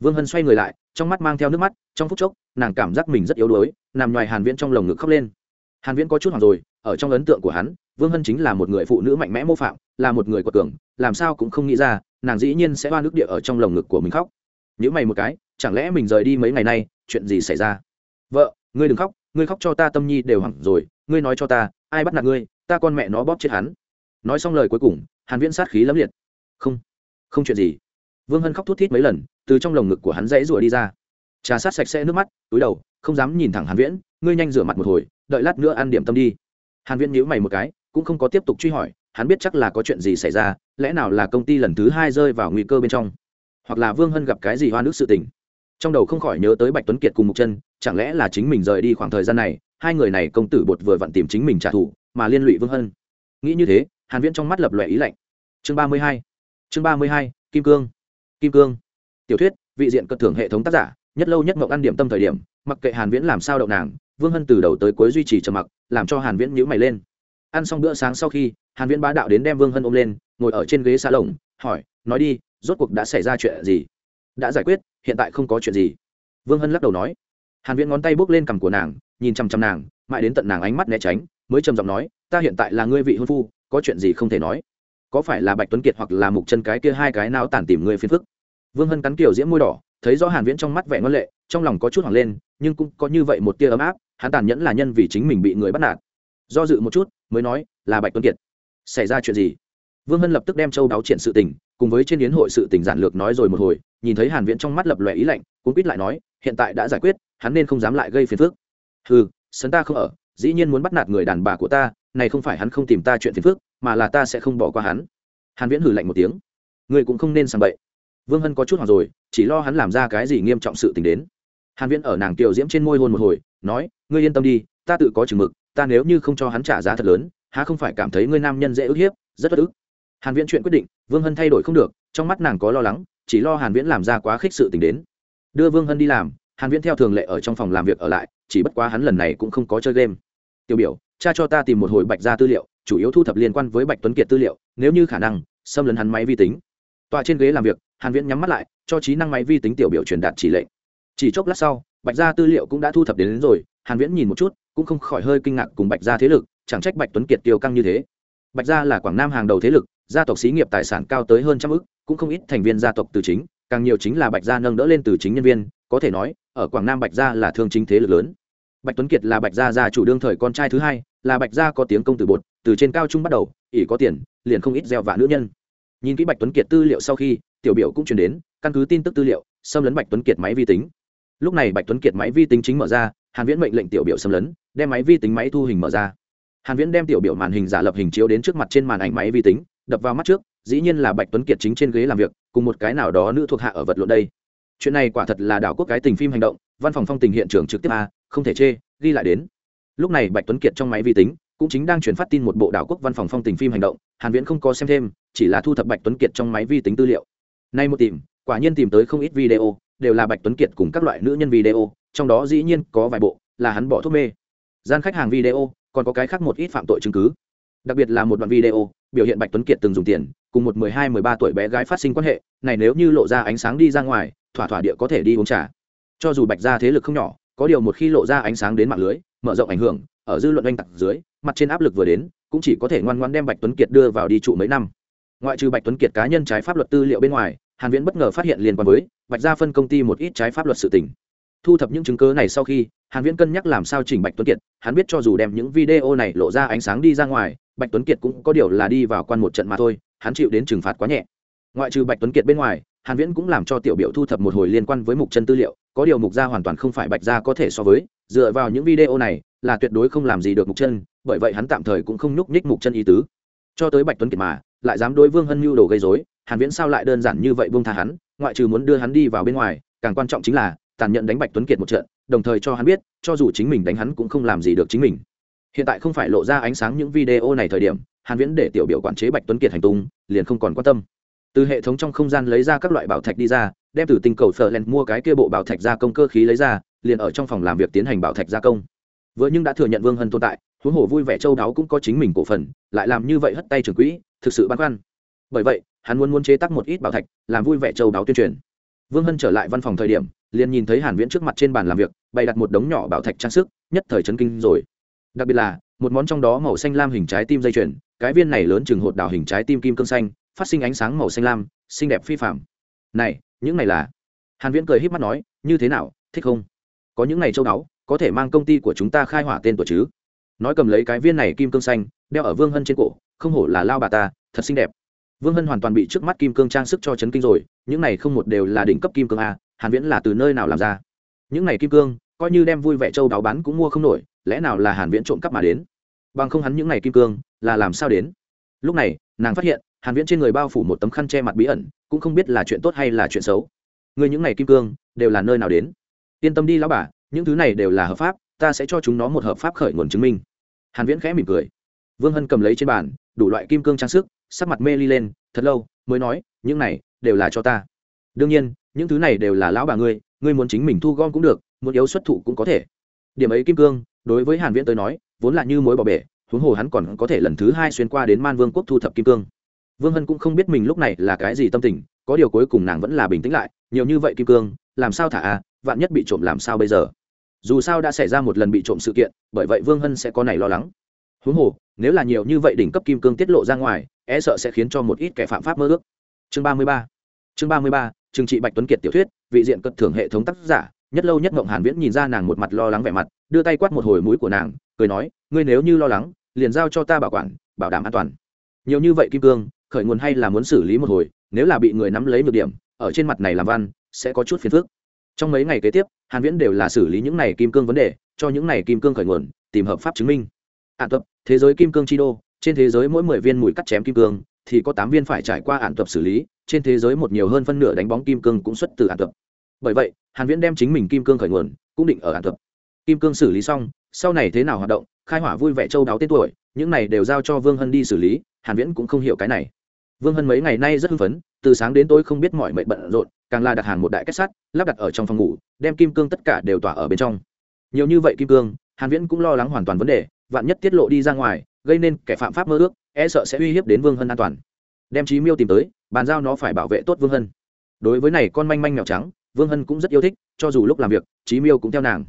Vương hân xoay người lại, trong mắt mang theo nước mắt, trong phút chốc, nàng cảm giác mình rất yếu đuối, nằm ngoài hàn viễn trong lồng ngực khóc lên. Hàn viễn có chút hoảng rồi, ở trong ấn tượng của hắn, vương hân chính là một người phụ nữ mạnh mẽ mô phạm, là một người quật cường, làm sao cũng không nghĩ ra, nàng dĩ nhiên sẽ oan nước địa ở trong lồng ngực của mình khóc. Nếu mày một cái, chẳng lẽ mình rời đi mấy ngày nay, chuyện gì xảy ra? Vợ, ngươi đừng khóc, ngươi khóc cho ta tâm nhi đều hẳn rồi, ngươi nói cho ta, ai bắt nạt ngươi, ta con mẹ nó bóp chết hắn nói xong lời cuối cùng, hàn viễn sát khí lắm liệt. Không không chuyện gì. Vương hân khóc thút thít mấy lần, từ trong lồng ngực của hắn dãy rủa đi ra. Trà sát sạch sẽ nước mắt, túi đầu, không dám nhìn thẳng hàn viễn, ngươi nhanh rửa mặt một hồi, đợi lát nữa ăn điểm tâm đi. Hàn viễn nhíu mày một cái, cũng không có tiếp tục truy hỏi, hắn biết chắc là có chuyện gì xảy ra, lẽ nào là công ty lần thứ hai rơi vào nguy cơ bên trong, hoặc là vương hân gặp cái gì hoa nước sự tình. Trong đầu không khỏi nhớ tới bạch tuấn kiệt cùng mục chân, chẳng lẽ là chính mình rời đi khoảng thời gian này, hai người này công tử bột vừa vặn tìm chính mình trả thù, mà liên lụy vương hân. Nghĩ như thế hàn viễn trong mắt lập lòe ý lạnh. Chương 32 chương 32 kim cương. Kim cương. Tiểu thuyết, vị diện cất thưởng hệ thống tác giả, nhất lâu nhất mộng ăn điểm tâm thời điểm, mặc kệ hàn viễn làm sao đậu nàng, vương hân từ đầu tới cuối duy trì trầm mặc, làm cho hàn viễn nhíu mày lên. Ăn xong bữa sáng sau khi, hàn viễn bá đạo đến đem vương hân ôm lên, ngồi ở trên ghế xa lồng, hỏi, nói đi, rốt cuộc đã xảy ra chuyện gì? Đã giải quyết, hiện tại không có chuyện gì. Vương hân lắc đầu nói. Hàn viễn ngón tay bước lên cằm của nàng, nhìn chăm chăm nàng, mãi đến tận nàng ánh mắt né tránh, mới trầm giọng nói, ta hiện tại là ngươi vị hôn phu có chuyện gì không thể nói. Có phải là bạch tuấn kiệt hoặc là mục chân cái kia hai cái nào tản tìm ngươi phiền phức? Vương hân cắn kiểu diễm môi đỏ, thấy rõ hàn viễn trong mắt vẻ ngon lệ, trong lòng có chút hoảng lên, nhưng cũng có như vậy một tia ấm áp, hắn tàn nhẫn là nhân vì chính mình bị người bắt nạt. Do dự một chút, mới nói, là bạch tuấn kiệt. Xảy ra chuyện gì? Vương hân lập tức đem châu đáo triển sự tình, cùng với trên yến hội sự tình giản lược nói rồi một hồi, nhìn thấy hàn viễn trong mắt lập lòe ý lạnh cũng quýt lại nói, hiện tại đã giải quyết, hắn nên không dám lại gây phiền phức. Hừ, sấn ta không ở, dĩ nhiên muốn bắt nạt người đàn bà của ta này không phải hắn không tìm ta chuyện phiền phức, mà là ta sẽ không bỏ qua hắn. Hàn viễn hừ lạnh một tiếng. Người cũng không nên sang bậy. Vương hân có chút hoảng rồi, chỉ lo hắn làm ra cái gì nghiêm trọng sự tình đến. Hàn viễn ở nàng tiểu diễm trên môi hôn một hồi, nói, ngươi yên tâm đi, ta tự có chừng mực, ta nếu như không cho hắn trả giá thật lớn, há không phải cảm thấy ngươi nam nhân dễ ức hiếp, rất bất ức. Hàn viễn chuyện quyết định, vương hân thay đổi không được, trong mắt nàng có lo lắng, chỉ lo hàn viễn làm ra quá khích sự tình đến. Đưa vương hân đi làm, hàn viễn theo thường lệ ở trong phòng làm việc ở lại, chỉ bất quá hắn lần này cũng không có chơi game. Tiểu biểu cha cho ta tìm một hồi bạch ra tư liệu chủ yếu thu thập liên quan với bạch tuấn kiệt tư liệu nếu như khả năng xâm lấn hắn máy vi tính. Tọa trên ghế làm việc hàn viễn nhắm mắt lại cho trí năng máy vi tính tiểu biểu truyền đạt chỉ lệnh. Chỉ chốc lát sau bạch gia tư liệu cũng đã thu thập đến, đến rồi hàn viễn nhìn một chút cũng không khỏi hơi kinh ngạc cùng bạch gia thế lực chẳng trách bạch tuấn kiệt tiêu căng như thế. Bạch gia là quảng nam hàng đầu thế lực gia tộc xí nghiệp tài sản cao tới hơn trăm ức cũng không ít thành viên gia tộc từ chính càng nhiều chính là bạch gia nâng đỡ lên từ chính nhân viên có thể nói ở quảng nam bạch gia là thương chính thế lực lớn bạch tuấn kiệt là bạch gia gia chủ đương thời con trai thứ hai, là bạch gia có tiếng công tử bột, từ trên cao trung bắt đầu, ỷ có tiền, liền không ít gieo vạ nữ nhân. Nhìn kỹ bạch tuấn kiệt tư liệu sau khi, tiểu biểu cũng chuyển đến, căn cứ tin tức tư liệu, xâm lấn bạch tuấn kiệt máy vi tính. Lúc này bạch tuấn kiệt máy vi tính chính mở ra, hàn viễn mệnh lệnh tiểu biểu xâm lấn, đem máy vi tính máy thu hình mở ra. Hàn viễn đem tiểu biểu màn hình giả lập hình chiếu đến trước mặt trên màn ảnh máy vi tính, đập vào mắt trước, dĩ nhiên là bạch tuấn kiệt chính trên ghế làm việc, cùng một cái nào đó nữ thuộc hạ ở vật lộn đây. Chuyện này quả thật là đảo quốc cái tình phim hành động, văn phòng phong tình hiện trường trực tiếp a không thể chê, ghi lại đến. Lúc này bạch tuấn kiệt trong máy vi tính cũng chính đang chuyển phát tin một bộ đảo quốc văn phòng phong tình phim hành động, hàn viễn không có xem thêm, chỉ là thu thập bạch tuấn kiệt trong máy vi tính tư liệu. Nay một tìm, quả nhiên tìm tới không ít video, đều là bạch tuấn kiệt cùng các loại nữ nhân video, trong đó dĩ nhiên có vài bộ là hắn bỏ thuốc mê. Gian khách hàng video, còn có cái khác một ít phạm tội chứng cứ. Đặc biệt là một đoạn video, biểu hiện bạch tuấn kiệt từng dùng tiền, cùng một mười hai, mười ba tuổi bé gái phát sinh quan hệ, này nếu như lộ ra ánh sáng đi ra ngoài, thỏa thỏa địa có thể đi uống trà. Cho dù bạch gia thế lực không nhỏ có điều một khi lộ ra ánh sáng đến mạng lưới, mở rộng ảnh hưởng, ở dư luận oanh tặc dưới, mặt trên áp lực vừa đến, cũng chỉ có thể ngoan ngoan đem bạch tuấn kiệt đưa vào đi trụ mấy năm. Ngoại trừ bạch tuấn kiệt cá nhân trái pháp luật tư liệu bên ngoài, hàn viễn bất ngờ phát hiện liên quan với bạch gia phân công ty một ít trái pháp luật sự tình. Thu thập những chứng cứ này sau khi, hàn viễn cân nhắc làm sao chỉnh bạch tuấn kiệt, hắn biết cho dù đem những video này lộ ra ánh sáng đi ra ngoài, bạch tuấn kiệt cũng có điều là đi vào quan một trận mà thôi, hắn chịu đến trừng phạt quá nhẹ. Ngoại trừ bạch tuấn kiệt bên ngoài hàn viễn cũng làm cho tiểu biểu thu thập một hồi liên quan với mục chân tư liệu, có điều mục gia hoàn toàn không phải bạch gia có thể so với, dựa vào những video này là tuyệt đối không làm gì được mục chân, bởi vậy hắn tạm thời cũng không nhúc nhích mục chân ý tứ. Cho tới bạch tuấn kiệt mà, lại dám đối vương hân mưu đồ gây rối, hàn viễn sao lại đơn giản như vậy buông tha hắn, ngoại trừ muốn đưa hắn đi vào bên ngoài, càng quan trọng chính là, tàn nhẫn đánh bạch tuấn kiệt một trận, đồng thời cho hắn biết, cho dù chính mình đánh hắn cũng không làm gì được chính mình. Hiện tại không phải lộ ra ánh sáng những video này thời điểm, hàn viễn để tiểu biểu quản chế bạch tuấn kiệt hành tung, liền không còn quan tâm từ hệ thống trong không gian lấy ra các loại bảo thạch đi ra, đem từ tinh cầu phở len mua cái kia bộ bảo thạch gia công cơ khí lấy ra, liền ở trong phòng làm việc tiến hành bảo thạch gia công. Vừa nhưng đã thừa nhận vương hân tồn tại, huống hồ vui vẻ châu đáo cũng có chính mình cổ phần, lại làm như vậy hất tay trưởng quỹ, thực sự băn khoăn. Bởi vậy, hắn muốn muốn chế tác một ít bảo thạch, làm vui vẻ châu đáo tuyên truyền. Vương hân trở lại văn phòng thời điểm, liền nhìn thấy hàn viễn trước mặt trên bàn làm việc, bày đặt một đống nhỏ bảo thạch trang sức, nhất thời chấn kinh rồi. Đặc biệt là, một món trong đó màu xanh lam hình trái tim dây chuyền, cái viên này lớn chừng hột đào hình trái tim kim cương xanh phát sinh ánh sáng màu xanh lam, xinh đẹp phi phạm này, những này là? Hàn viễn cười híp mắt nói, như thế nào, thích không? Có những này châu đáo có thể mang công ty của chúng ta khai hỏa tên tuổi chứ? Nói cầm lấy cái viên này kim cương xanh, đeo ở vương hân trên cổ, không hổ là lao bà ta, thật xinh đẹp. Vương hân hoàn toàn bị trước mắt kim cương trang sức cho chấn kinh rồi, những này không một đều là đỉnh cấp kim cương a, hàn viễn là từ nơi nào làm ra? Những này kim cương, coi như đem vui vẻ châu đáo bán cũng mua không nổi, lẽ nào là hàn viễn trộm cắp mà đến? Bằng không hắn những này kim cương, là làm sao đến? Lúc này, nàng phát hiện hàn viễn trên người bao phủ một tấm khăn che mặt bí ẩn, cũng không biết là chuyện tốt hay là chuyện xấu. Người những này kim cương, đều là nơi nào đến? Yên tâm đi lão bà, những thứ này đều là hợp pháp, ta sẽ cho chúng nó một hợp pháp khởi nguồn chứng minh. Hàn viễn khẽ mỉm cười. Vương hân cầm lấy trên bàn, đủ loại kim cương trang sức, sắc mặt mê ly lên, thật lâu, mới nói, những này đều là cho ta. Đương nhiên, những thứ này đều là lão bà ngươi ngươi muốn chính mình thu gom cũng được, muốn yếu xuất thụ cũng có thể. Điểm ấy kim cương, đối với hàn viễn tới nói, vốn là như mối bỏ bể, huống hồ hắn còn có thể lần thứ hai xuyên qua đến man vương quốc thu thập kim cương vương hân cũng không biết mình lúc này là cái gì tâm tình, có điều cuối cùng nàng vẫn là bình tĩnh lại, nhiều như vậy kim cương, làm sao thả à vạn nhất bị trộm làm sao bây giờ? Dù sao đã xảy ra một lần bị trộm sự kiện, bởi vậy vương hân sẽ có này lo lắng. Huống hồ, nếu là nhiều như vậy đỉnh cấp kim cương tiết lộ ra ngoài e sợ sẽ khiến cho một ít kẻ phạm pháp mơ ước. Chương ba mươi ba. Chương ba mươi ba, trừng trị bạch tuấn kiệt tiểu thuyết, vị diện cất thưởng hệ thống tác giả, nhất lâu nhất ngộng hàn viễn nhìn ra nàng một mặt lo lắng vẻ mặt, đưa tay quát một hồi mũi của nàng, cười nói, ngươi nếu như lo lắng, liền giao cho ta bảo quản, bảo đảm an toàn. Nhiều như vậy kim cương khởi nguồn hay là muốn xử lý một hồi, nếu là bị người nắm lấy nhược điểm, ở trên mặt này làm văn, sẽ có chút phiền phức. Trong mấy ngày kế tiếp, hàn viễn đều là xử lý những này kim cương vấn đề, cho những này kim cương khởi nguồn, tìm hợp pháp chứng minh. Ạn tập, thế giới kim cương chi đô, trên thế giới mỗi 10 viên mũi cắt chém kim cương, thì có 8 viên phải trải qua ạn tập xử lý, trên thế giới một nhiều hơn phân nửa đánh bóng kim cương cũng xuất từ ạn tập. Bởi vậy, hàn viễn đem chính mình kim cương khởi nguồn, cũng định ở ạn tập. Kim cương xử lý xong, sau này thế nào hoạt động, khai hỏa vui vẻ châu đáo tên tuổi, những này đều giao cho vương hân đi xử lý, hàn viễn cũng không hiểu cái này vương hân mấy ngày nay rất hưng phấn, từ sáng đến tối không biết mọi mệnh bận rộn, càng là đặt hàng một đại kết sắt, lắp đặt ở trong phòng ngủ, đem kim cương tất cả đều tỏa ở bên trong. Nhiều như vậy kim cương, hàn viễn cũng lo lắng hoàn toàn vấn đề, vạn nhất tiết lộ đi ra ngoài, gây nên kẻ phạm pháp mơ ước e sợ sẽ uy hiếp đến vương hân an toàn. Đem trí miêu tìm tới, bàn giao nó phải bảo vệ tốt vương hân. Đối với này con manh manh mèo trắng, vương hân cũng rất yêu thích, cho dù lúc làm việc trí miêu cũng theo nàng.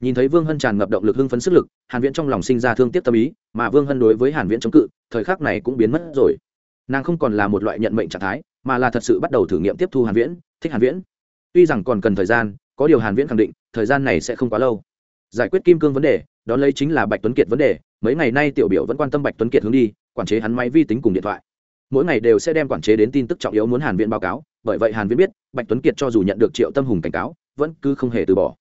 Nhìn thấy vương hân tràn ngập động lực hưng phấn sức lực, hàn viễn trong lòng sinh ra thương tiếc tâm ý, mà vương hân đối với hàn viễn chống cự, thời khắc này cũng biến mất rồi nàng không còn là một loại nhận mệnh trạng thái, mà là thật sự bắt đầu thử nghiệm tiếp thu hàn viễn, thích hàn viễn. Tuy rằng còn cần thời gian, có điều hàn viễn khẳng định, thời gian này sẽ không quá lâu. Giải quyết kim cương vấn đề đó lấy chính là bạch tuấn kiệt vấn đề, mấy ngày nay tiểu biểu vẫn quan tâm bạch tuấn kiệt hướng đi, quản chế hắn máy vi tính cùng điện thoại. Mỗi ngày đều sẽ đem quản chế đến tin tức trọng yếu muốn hàn viễn báo cáo, bởi vậy hàn viễn biết, bạch tuấn kiệt cho dù nhận được triệu tâm hùng cảnh cáo, vẫn cứ không hề từ bỏ.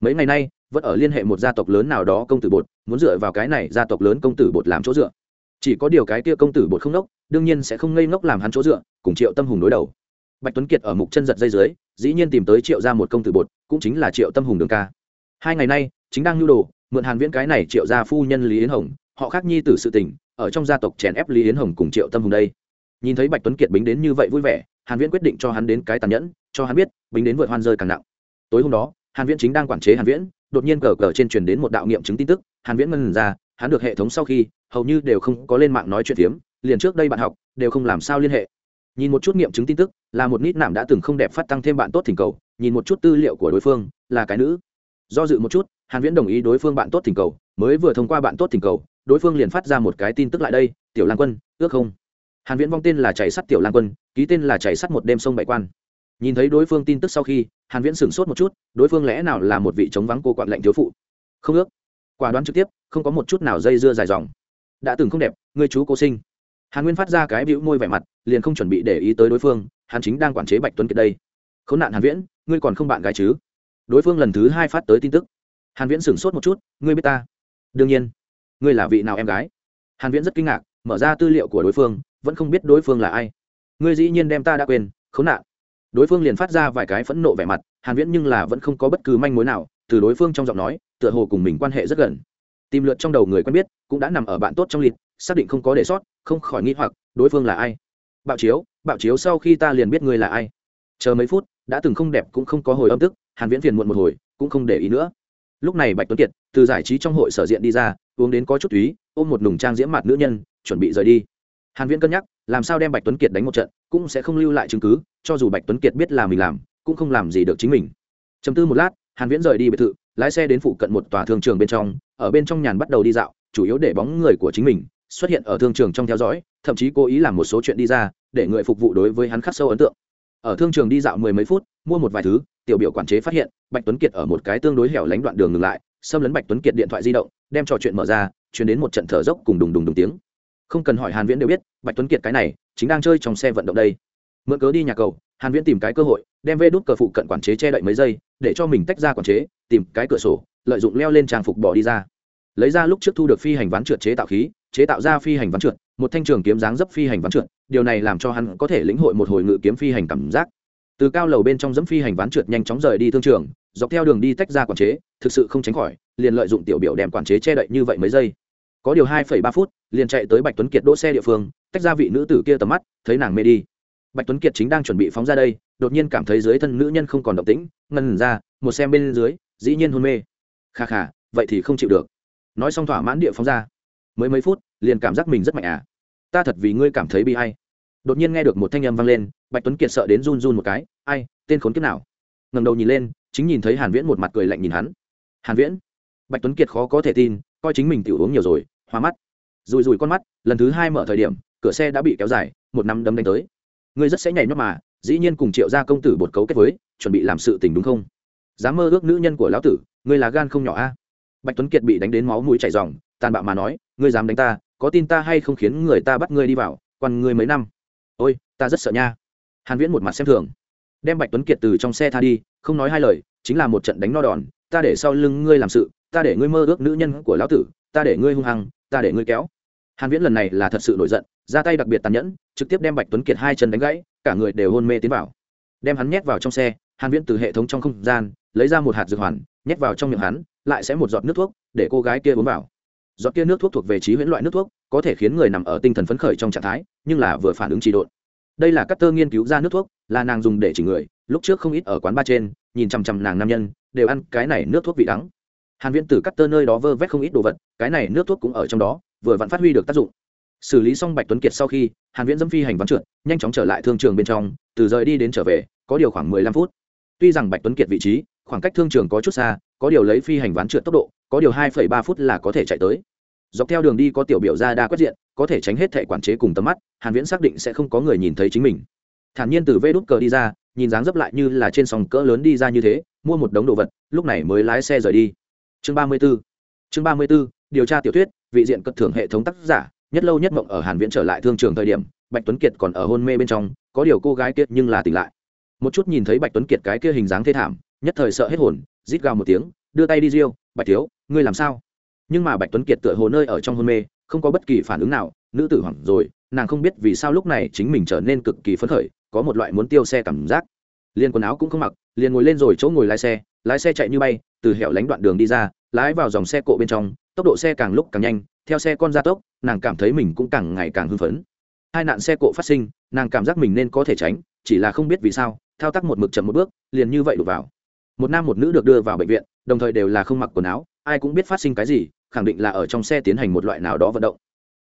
Mấy ngày nay, vẫn ở liên hệ một gia tộc lớn nào đó công tử bột, muốn dựa vào cái này gia tộc lớn công tử bột làm chỗ dựa chỉ có điều cái kia công tử bột không nốc, đương nhiên sẽ không ngây ngốc làm hắn chỗ dựa, cùng triệu tâm hùng đối đầu. Bạch tuấn kiệt ở mục chân giật dây dưới, dĩ nhiên tìm tới triệu ra một công tử bột, cũng chính là triệu tâm hùng đường ca. Hai ngày nay, chính đang nhu đồ, mượn hàn viễn cái này triệu gia phu nhân lý yến hồng, họ khác nhi tử sự tình, ở trong gia tộc chèn ép lý yến hồng cùng triệu tâm hùng đây. Nhìn thấy bạch tuấn kiệt bính đến như vậy vui vẻ, hàn viễn quyết định cho hắn đến cái tàn nhẫn, cho hắn biết, bính đến vượt hoan rơi càng nặng. Tối hôm đó, hàn viễn chính đang quản chế hàn viễn, đột nhiên cờ cờ trên truyền đến một đạo nghiệm chứng tin tức, hàn viễn ngân ra, hắn được hệ thống sau khi hầu như đều không có lên mạng nói chuyện phiếm, liền trước đây bạn học, đều không làm sao liên hệ. Nhìn một chút nghiệm chứng tin tức, là một nít nạm đã từng không đẹp phát tăng thêm bạn tốt thỉnh cầu, nhìn một chút tư liệu của đối phương, là cái nữ. Do dự một chút, hàn viễn đồng ý đối phương bạn tốt thỉnh cầu, mới vừa thông qua bạn tốt thỉnh cầu, đối phương liền phát ra một cái tin tức lại đây, tiểu lang quân, ước không? Hàn viễn vong tên là chảy sắt tiểu lang quân, ký tên là chảy sắt một đêm sông bảy quan. Nhìn thấy đối phương tin tức sau khi, hàn viễn sửng sốt một chút, đối phương lẽ nào là một vị chống vắng cô quặn lệnh thiếu phụ? Không ước. Quả đoán trực tiếp, không có một chút nào dây dưa dài dòng đã từng không đẹp người chú cô sinh. Hàn nguyên phát ra cái bĩu môi vẻ mặt, liền không chuẩn bị để ý tới đối phương, hắn chính đang quản chế bạch tuấn kiệt đây. Khốn nạn hàn viễn, ngươi còn không bạn gái chứ? Đối phương lần thứ hai phát tới tin tức. Hàn viễn sửng sốt một chút, ngươi biết ta? Đương nhiên. Ngươi là vị nào em gái? Hàn viễn rất kinh ngạc, mở ra tư liệu của đối phương, vẫn không biết đối phương là ai. Ngươi dĩ nhiên đem ta đã quên, khốn nạn. Đối phương liền phát ra vài cái phẫn nộ vẻ mặt, hàn viễn nhưng là vẫn không có bất cứ manh mối nào, từ đối phương trong giọng nói, tựa hồ cùng mình quan hệ rất gần. Tìm lượt trong đầu người quen biết cũng đã nằm ở bạn tốt trong liệt xác định không có để sót, không khỏi nghi hoặc, đối phương là ai? Bạo chiếu bạo chiếu sau khi ta liền biết ngươi là ai. Chờ mấy phút, đã từng không đẹp cũng không có hồi âm tức, hàn viễn phiền muộn một hồi, cũng không để ý nữa. Lúc này bạch tuấn kiệt từ giải trí trong hội sở diện đi ra, uống đến có chút túy, ôm một nùng trang diễm mặt nữ nhân, chuẩn bị rời đi. Hàn viễn cân nhắc, làm sao đem bạch tuấn kiệt đánh một trận, cũng sẽ không lưu lại chứng cứ, cho dù bạch tuấn kiệt biết là mình làm, cũng không làm gì được chính mình. Chầm tư một lát, hàn viễn rời đi biệt thự, lái xe đến phụ cận một tòa thương trường bên trong, ở bên trong nhàn bắt đầu đi dạo chủ yếu để bóng người của chính mình xuất hiện ở thương trường trong theo dõi, thậm chí cố ý làm một số chuyện đi ra để người phục vụ đối với hắn khắc sâu ấn tượng. Ở thương trường đi dạo mười mấy phút, mua một vài thứ, tiểu biểu quản chế phát hiện, bạch tuấn kiệt ở một cái tương đối hẻo lánh đoạn đường ngừng lại, xâm lấn bạch tuấn kiệt điện thoại di động, đem trò chuyện mở ra chuyển đến một trận thở dốc cùng đùng đùng đùng tiếng. Không cần hỏi hàn viễn đều biết, bạch tuấn kiệt cái này chính đang chơi trong xe vận động đây. Mượn cớ đi nhà cầu, hàn viễn tìm cái cơ hội, đem vê đút cờ phụ cận quản chế che đậy mấy giây, để cho mình tách ra quản chế, tìm cái cửa sổ, lợi dụng leo lên trang phục bỏ đi ra lấy ra lúc trước thu được phi hành ván trượt chế tạo khí, chế tạo ra phi hành ván trượt, một thanh trường kiếm dáng dấp phi hành ván trượt, điều này làm cho hắn có thể lĩnh hội một hồi ngự kiếm phi hành cảm giác. Từ cao lầu bên trong dẫm phi hành ván trượt nhanh chóng rời đi thương trường, dọc theo đường đi tách ra quản chế, thực sự không tránh khỏi, liền lợi dụng tiểu biểu đem quản chế che đậy như vậy mấy giây. Có điều hai phẩy ba phút, liền chạy tới bạch tuấn kiệt đỗ xe địa phương, tách ra vị nữ tử kia tầm mắt, thấy nàng mê đi. Bạch tuấn kiệt chính đang chuẩn bị phóng ra đây, đột nhiên cảm thấy dưới thân nữ nhân không còn động tĩnh ngần ra, một xem bên dưới, dĩ nhiên hôn mê. Kha kha, vậy thì không chịu được nói xong thỏa mãn địa phóng ra. Mới mấy phút, liền cảm giác mình rất mạnh à. Ta thật vì ngươi cảm thấy bị hay đột nhiên nghe được một thanh âm vang lên, bạch tuấn kiệt sợ đến run run một cái. Ai, tên khốn kiếp nào? Ngầm đầu nhìn lên, chính nhìn thấy hàn viễn một mặt cười lạnh nhìn hắn. Hàn viễn? Bạch tuấn kiệt khó có thể tin, coi chính mình tiểu uống nhiều rồi, hoa mắt. Rùi rùi con mắt, lần thứ hai mở thời điểm, cửa xe đã bị kéo dài, một năm đấm đánh tới. Ngươi rất sẽ nhảy nhót mà, dĩ nhiên cùng triệu gia công tử bột cấu kết với, chuẩn bị làm sự tình đúng không? Dám mơ ước nữ nhân của lão tử, ngươi là gan không nhỏ a bạch tuấn kiệt bị đánh đến máu mũi chảy ròng, tàn bạo mà nói, ngươi dám đánh ta, có tin ta hay không khiến người ta bắt ngươi đi vào, quan ngươi mấy năm? Ôi, ta rất sợ nha. Hàn viễn một mặt xem thường. Đem bạch tuấn kiệt từ trong xe tha đi, không nói hai lời, chính là một trận đánh no đòn, ta để sau lưng ngươi làm sự, ta để ngươi mơ ước nữ nhân của lão tử, ta để ngươi hung hăng, ta để ngươi kéo. Hàn viễn lần này là thật sự nổi giận, ra tay đặc biệt tàn nhẫn, trực tiếp đem bạch tuấn kiệt hai chân đánh gãy, cả người đều hôn mê tiến vào. Đem hắn nhét vào trong xe, hàn viễn từ hệ thống trong không gian, lấy ra một hạt dược hoàn, nhét vào trong miệng hắn lại sẽ một giọt nước thuốc để cô gái kia uống vào. Giọt kia nước thuốc thuộc về trí huyễn loại nước thuốc, có thể khiến người nằm ở tinh thần phấn khởi trong trạng thái, nhưng là vừa phản ứng trị độn. Đây là các tơ nghiên cứu ra nước thuốc, là nàng dùng để chỉ người, lúc trước không ít ở quán ba trên, nhìn chằm chằm nàng nam nhân, đều ăn cái này nước thuốc vị đắng. Hàn viễn từ cắt tơ nơi đó vơ vét không ít đồ vật, cái này nước thuốc cũng ở trong đó, vừa vặn phát huy được tác dụng. Xử lý xong bạch tuấn kiệt sau khi, hàn viễn dâm phi hành vắng trượt, nhanh chóng trở lại thương trường bên trong, từ rời đi đến trở về, có điều khoảng 15 phút. Tuy rằng bạch tuấn kiệt vị trí khoảng cách thương trường có chút xa có điều lấy phi hành ván trượt tốc độ có điều 2,3 phút là có thể chạy tới. Dọc theo đường đi có tiểu biểu ra đa quét diện có thể tránh hết thẻ quản chế cùng tầm mắt hàn viễn xác định sẽ không có người nhìn thấy chính mình. Thản nhiên từ vê đút cờ đi ra nhìn dáng dấp lại như là trên sòng cỡ lớn đi ra như thế mua một đống đồ vật lúc này mới lái xe rời đi. Chương 34 chương 34 điều tra tiểu thuyết vị diện cất thưởng hệ thống tác giả nhất lâu nhất mộng ở hàn viễn trở lại thương trường thời điểm bạch tuấn kiệt còn ở hôn mê bên trong có điều cô gái kia nhưng là tỉnh lại. Một chút nhìn thấy bạch tuấn kiệt cái kia hình dáng thê thảm nhất thời sợ hết hồn, rít gào một tiếng, đưa tay đi riêu, bạch thiếu, ngươi làm sao? Nhưng mà bạch tuấn kiệt tựa hồ nơi ở trong hôn mê, không có bất kỳ phản ứng nào, nữ tử hoảng rồi, nàng không biết vì sao lúc này chính mình trở nên cực kỳ phấn khởi, có một loại muốn tiêu xe cảm giác. Liền quần áo cũng không mặc, liền ngồi lên rồi chỗ ngồi lái xe lái xe chạy như bay, từ hẻo lánh đoạn đường đi ra, lái vào dòng xe cộ bên trong, tốc độ xe càng lúc càng nhanh, theo xe con gia tốc, nàng cảm thấy mình cũng càng ngày càng hưng phấn. Hai nạn xe cộ phát sinh, nàng cảm giác mình nên có thể tránh, chỉ là không biết vì sao, thao tác một mực chậm một bước, liền như vậy đục vào một nam một nữ được đưa vào bệnh viện, đồng thời đều là không mặc quần áo, ai cũng biết phát sinh cái gì, khẳng định là ở trong xe tiến hành một loại nào đó vận động.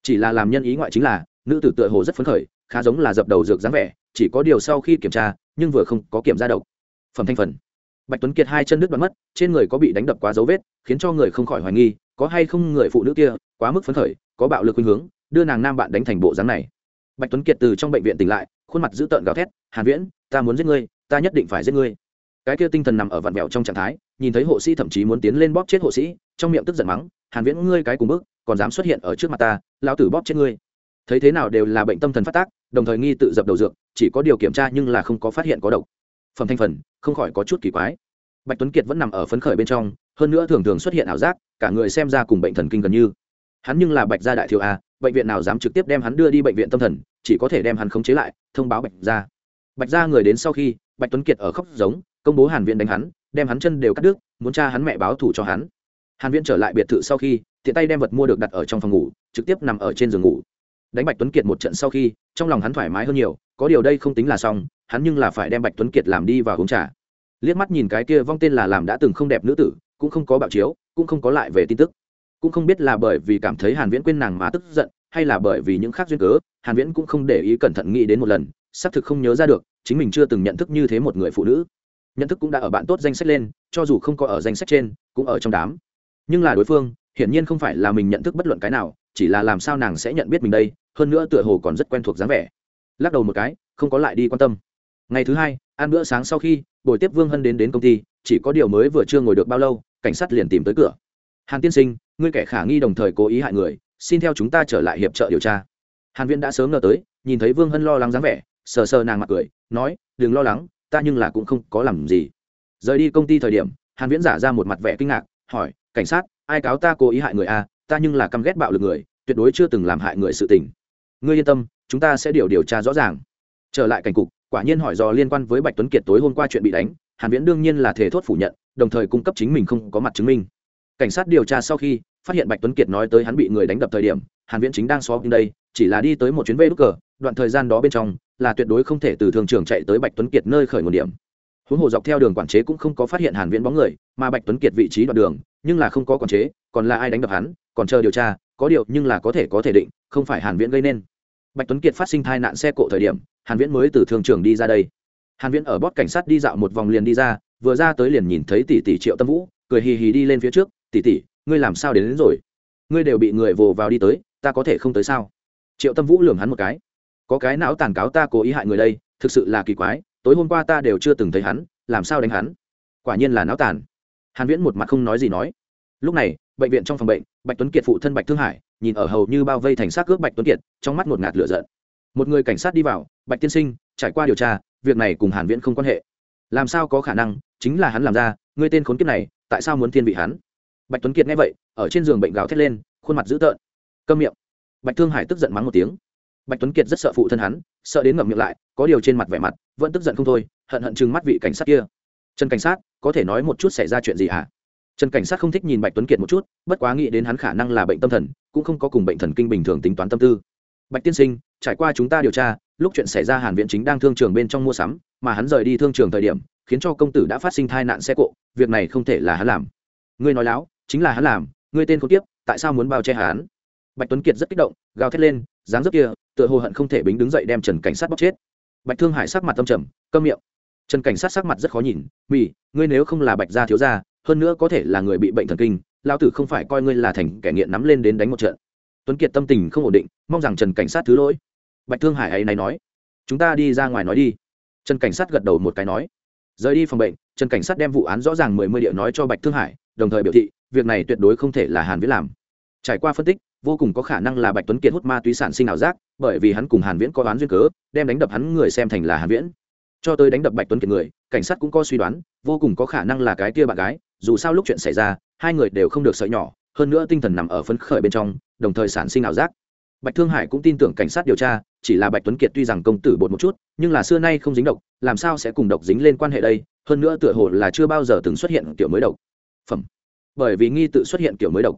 Chỉ là làm nhân ý ngoại chính là, nữ tử tựa hồ rất phấn khởi, khá giống là dập đầu dược dáng vẻ, chỉ có điều sau khi kiểm tra, nhưng vừa không có kiểm ra độc. Phẩm thanh phần. Bạch tuấn kiệt hai chân đứt đoạn mất, trên người có bị đánh đập quá dấu vết, khiến cho người không khỏi hoài nghi, có hay không người phụ nữ kia, quá mức phấn khởi, có bạo lực khuynh hướng, đưa nàng nam bạn đánh thành bộ dáng này. Bạch tuấn kiệt từ trong bệnh viện tỉnh lại, khuôn mặt dữ tợn gào thét, hàn viễn, ta muốn giết ngươi, ta nhất định phải giết ngươi cái kia tinh thần nằm ở vạn vẹo trong trạng thái, nhìn thấy hộ sĩ thậm chí muốn tiến lên bóp chết hộ sĩ, trong miệng tức giận mắng, hàn viễn, ngươi cái cùng bước còn dám xuất hiện ở trước mặt ta, lão tử bóp chết ngươi. Thấy thế nào đều là bệnh tâm thần phát tác, đồng thời nghi tự dập đầu dược, chỉ có điều kiểm tra nhưng là không có phát hiện có độc. Phẩm thành phần, không khỏi có chút kỳ quái. Bạch tuấn kiệt vẫn nằm ở phấn khởi bên trong, hơn nữa thường thường xuất hiện ảo giác, cả người xem ra cùng bệnh thần kinh gần như. Hắn nhưng là bạch gia đại thiếu a, bệnh viện nào dám trực tiếp đem hắn đưa đi bệnh viện tâm thần, chỉ có thể đem hắn khống chế lại, thông báo bạch gia. Bạch gia người đến sau khi, bạch tuấn kiệt ở khóc giống công bố hàn Viễn đánh hắn, đem hắn chân đều cắt đứt, muốn cha hắn mẹ báo thù cho hắn. Hàn Viễn trở lại biệt thự sau khi, tiện tay đem vật mua được đặt ở trong phòng ngủ, trực tiếp nằm ở trên giường ngủ. Đánh bạch tuấn kiệt một trận sau khi, trong lòng hắn thoải mái hơn nhiều, có điều đây không tính là xong, hắn nhưng là phải đem bạch tuấn kiệt làm đi vào uống trà. Liếc mắt nhìn cái kia vong tên là làm đã từng không đẹp nữ tử, cũng không có bạo chiếu, cũng không có lại về tin tức. Cũng không biết là bởi vì cảm thấy hàn viễn quên nàng mà tức giận, hay là bởi vì những khác duyên cớ, hàn viễn cũng không để ý cẩn thận nghĩ đến một lần, xác thực không nhớ ra được, chính mình chưa từng nhận thức như thế một người phụ nữ nhận thức cũng đã ở bạn tốt danh sách lên, cho dù không có ở danh sách trên, cũng ở trong đám. Nhưng là đối phương, hiển nhiên không phải là mình nhận thức bất luận cái nào, chỉ là làm sao nàng sẽ nhận biết mình đây, hơn nữa tựa hồ còn rất quen thuộc dáng vẻ. Lắc đầu một cái, không có lại đi quan tâm. Ngày thứ hai, ăn bữa sáng sau khi, buổi tiếp vương hân đến đến công ty, chỉ có điều mới vừa chưa ngồi được bao lâu, cảnh sát liền tìm tới cửa. Hàn tiên sinh, ngươi kẻ khả nghi đồng thời cố ý hại người, xin theo chúng ta trở lại hiệp trợ điều tra. Hàn viễn đã sớm ngờ tới, nhìn thấy vương hân lo lắng dáng vẻ, sờ sờ nàng mặt cười, nói, đừng lo lắng ta nhưng là cũng không có làm gì. Rời đi công ty thời điểm, hàn viễn giả ra một mặt vẻ kinh ngạc, hỏi, cảnh sát, ai cáo ta cố ý hại người a? Ta nhưng là căm ghét bạo lực người, tuyệt đối chưa từng làm hại người sự tình. Ngươi yên tâm, chúng ta sẽ điều điều tra rõ ràng. Trở lại cảnh cục, quả nhiên hỏi do liên quan với bạch tuấn kiệt tối hôm qua chuyện bị đánh, hàn viễn đương nhiên là thể thốt phủ nhận, đồng thời cung cấp chính mình không có mặt chứng minh. Cảnh sát điều tra sau khi phát hiện bạch tuấn kiệt nói tới hắn bị người đánh đập thời điểm, hàn viễn chính đang xóa bên đây, chỉ là đi tới một chuyến vê đúc cờ, đoạn thời gian đó bên trong là tuyệt đối không thể từ thường trường chạy tới bạch tuấn kiệt nơi khởi nguồn điểm. Huống hồ dọc theo đường quản chế cũng không có phát hiện hàn viễn bóng người mà bạch tuấn kiệt vị trí đoạn đường nhưng là không có quản chế còn là ai đánh đập hắn còn chờ điều tra có điều nhưng là có thể có thể định không phải hàn viễn gây nên. Bạch tuấn kiệt phát sinh tai nạn xe cộ thời điểm hàn viễn mới từ thường trường đi ra đây. Hàn viễn ở bót cảnh sát đi dạo một vòng liền đi ra vừa ra tới liền nhìn thấy tỷ tỷ triệu tâm vũ cười hì hì đi lên phía trước tỷ tỷ ngươi làm sao đến, đến rồi? Ngươi đều bị người vồ vào đi tới ta có thể không tới sao? Triệu tâm vũ lường hắn một cái có cái não tàn cáo ta cố ý hại người đây, thực sự là kỳ quái, tối hôm qua ta đều chưa từng thấy hắn, làm sao đánh hắn? Quả nhiên là não tàn. Hàn viễn một mặt không nói gì nói. Lúc này, bệnh viện trong phòng bệnh, bạch tuấn kiệt phụ thân bạch thương hải, nhìn ở hầu như bao vây thành xác cướp bạch tuấn kiệt, trong mắt một ngạt lửa giận. Một người cảnh sát đi vào, bạch tiên sinh, trải qua điều tra, việc này cùng hàn viễn không quan hệ. Làm sao có khả năng, chính là hắn làm ra, ngươi tên khốn kiếp này, tại sao muốn thiên vị hắn? Bạch tuấn kiệt nghe vậy, ở trên giường bệnh gào thét lên, khuôn mặt dữ tợn. Câm miệng. Bạch thương hải tức giận mắng một tiếng bạch tuấn kiệt rất sợ phụ thân hắn, sợ đến ngậm miệng lại, có điều trên mặt vẻ mặt, vẫn tức giận không thôi, hận hận chừng mắt vị cảnh sát kia. Trần cảnh sát, có thể nói một chút xảy ra chuyện gì hả? Trần cảnh sát không thích nhìn bạch tuấn kiệt một chút, bất quá nghĩ đến hắn khả năng là bệnh tâm thần, cũng không có cùng bệnh thần kinh bình thường tính toán tâm tư. Bạch tiên sinh, trải qua chúng ta điều tra, lúc chuyện xảy ra hàn viễn chính đang thương trường bên trong mua sắm, mà hắn rời đi thương trường thời điểm, khiến cho công tử đã phát sinh tai nạn xe cộ, việc này không thể là hắn làm. Ngươi nói láo, chính là hắn làm, ngươi tên con tiếp tại sao muốn bao che hắn? Bạch tuấn kiệt rất kích động, gào thét lên, dáng dấp kia tựa hồ hận không thể bính đứng dậy đem trần cảnh sát bóc chết. Bạch thương hải sắc mặt tâm trầm, câm miệng. Trần cảnh sát sắc mặt rất khó nhìn. Mỹ ngươi nếu không là bạch gia thiếu gia, hơn nữa có thể là người bị bệnh thần kinh lao tử không phải coi ngươi là thành kẻ nghiện nắm lên đến đánh một trận. Tuấn kiệt tâm tình không ổn định, mong rằng trần cảnh sát thứ lỗi. Bạch thương hải ấy này nói, chúng ta đi ra ngoài nói đi. Trần cảnh sát gật đầu một cái nói, rời đi phòng bệnh, trần cảnh sát đem vụ án rõ ràng mười mươi điệu nói cho bạch thương hải, đồng thời biểu thị, việc này tuyệt đối không thể là hàn viết làm. Trải qua phân tích vô cùng có khả năng là bạch tuấn kiệt hút ma túy sản sinh ảo giác, bởi vì hắn cùng hàn viễn có đoán duyên cớ, đem đánh đập hắn người xem thành là hàn viễn. Cho tới đánh đập bạch tuấn kiệt người, cảnh sát cũng có suy đoán, vô cùng có khả năng là cái kia bạn gái, dù sao lúc chuyện xảy ra, hai người đều không được sợi nhỏ, hơn nữa tinh thần nằm ở phấn khởi bên trong, đồng thời sản sinh ảo giác. Bạch thương hải cũng tin tưởng cảnh sát điều tra, chỉ là bạch tuấn kiệt tuy rằng công tử bột một chút, nhưng là xưa nay không dính độc, làm sao sẽ cùng độc dính lên quan hệ đây, hơn nữa tựa hồ là chưa bao giờ từng xuất hiện kiểu mới độc. Phẩm. Bởi vì nghi tự xuất hiện kiểu mới độc.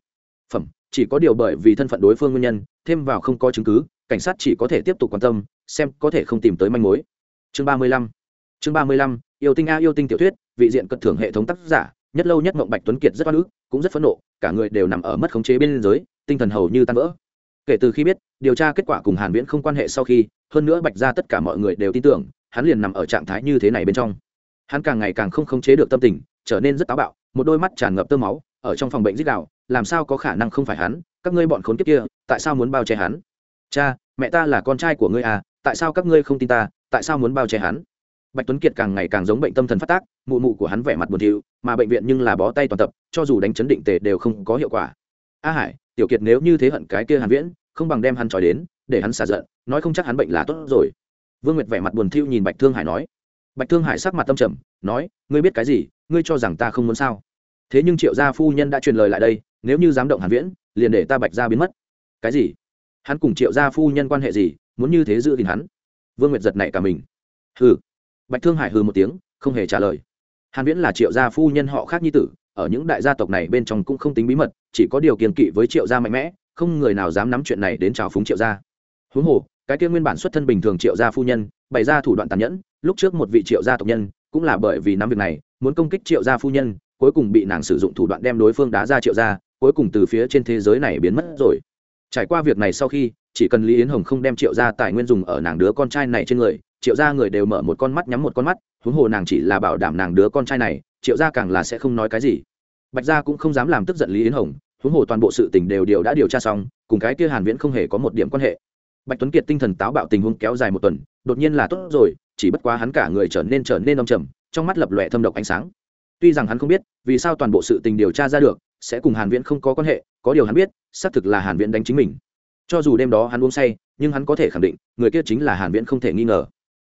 Phẩm chỉ có điều bởi vì thân phận đối phương nguyên nhân, thêm vào không có chứng cứ, cảnh sát chỉ có thể tiếp tục quan tâm, xem có thể không tìm tới manh mối. Chương ba mươi lăm. Chương ba mươi lăm, yêu tinh a, yêu tinh tiểu thuyết, vị diện cận thưởng hệ thống tác giả, nhất lâu nhất mộng bạch tuấn kiệt rất oan ức, cũng rất phẫn nộ, cả người đều nằm ở mất khống chế bên giới, tinh thần hầu như tan vỡ. Kể từ khi biết, điều tra kết quả cùng hàn viễn không quan hệ sau khi, hơn nữa bạch ra tất cả mọi người đều tin tưởng, hắn liền nằm ở trạng thái như thế này bên trong. Hắn càng ngày càng không khống chế được tâm tình, trở nên rất táo bạo, một đôi mắt tràn ngập tơ máu, ở trong phòng bệnh dích đạo làm sao có khả năng không phải hắn? Các ngươi bọn khốn kiếp kia, tại sao muốn bao che hắn? Cha, mẹ ta là con trai của ngươi à tại sao các ngươi không tin ta? Tại sao muốn bao che hắn? Bạch tuấn kiệt càng ngày càng giống bệnh tâm thần phát tác, mụ mụ của hắn vẻ mặt buồn thiu, mà bệnh viện nhưng là bó tay toàn tập, cho dù đánh chấn định tề đều không có hiệu quả. A hải, tiểu kiệt nếu như thế hận cái kia hàn viễn, không bằng đem hắn trói đến, để hắn xả giận, nói không chắc hắn bệnh là tốt rồi. Vương nguyệt vẻ mặt buồn thiu nhìn bạch thương hải nói. Bạch thương hải sắc mặt tâm trầm, nói, ngươi biết cái gì? Ngươi cho rằng ta không muốn sao? Thế nhưng triệu gia phu nhân đã truyền lời lại đây nếu như dám động hàn viễn, liền để ta bạch gia biến mất. Cái gì? Hắn cùng triệu gia phu nhân quan hệ gì, muốn như thế giữ gìn hắn? Vương nguyệt giật nảy cả mình. Hừ. Bạch thương hải hừ một tiếng, không hề trả lời. Hàn viễn là triệu gia phu nhân họ khác nhi tử, ở những đại gia tộc này bên trong cũng không tính bí mật, chỉ có điều kiên kỵ với triệu gia mạnh mẽ, không người nào dám nắm chuyện này đến chào phúng triệu gia. Huống hồ, cái kia nguyên bản xuất thân bình thường triệu gia phu nhân, bày ra thủ đoạn tàn nhẫn, lúc trước một vị triệu gia tộc nhân, cũng là bởi vì nắm việc này, muốn công kích triệu gia phu nhân, cuối cùng bị nàng sử dụng thủ đoạn đem đối phương đá ra triệu gia cuối cùng từ phía trên thế giới này biến mất rồi. Trải qua việc này sau khi, chỉ cần lý yến hồng không đem triệu gia tài nguyên dùng ở nàng đứa con trai này trên người, triệu gia người đều mở một con mắt nhắm một con mắt, huống hồ nàng chỉ là bảo đảm nàng đứa con trai này, triệu gia càng là sẽ không nói cái gì. Bạch gia cũng không dám làm tức giận lý yến hồng, huống hồ toàn bộ sự tình đều đều đã điều tra xong, cùng cái kia hàn viễn không hề có một điểm quan hệ. Bạch tuấn kiệt tinh thần táo bạo tình huống kéo dài một tuần, đột nhiên là tốt rồi, chỉ bất quá hắn cả người trở nên trở nên âm trầm, trong mắt lập lòe thâm độc ánh sáng. Tuy rằng hắn không biết vì sao toàn bộ sự tình điều tra ra được sẽ cùng hàn viễn không có quan hệ, có điều hắn biết, xác thực là hàn viễn đánh chính mình. Cho dù đêm đó hắn uống say, nhưng hắn có thể khẳng định, người kia chính là hàn viễn không thể nghi ngờ.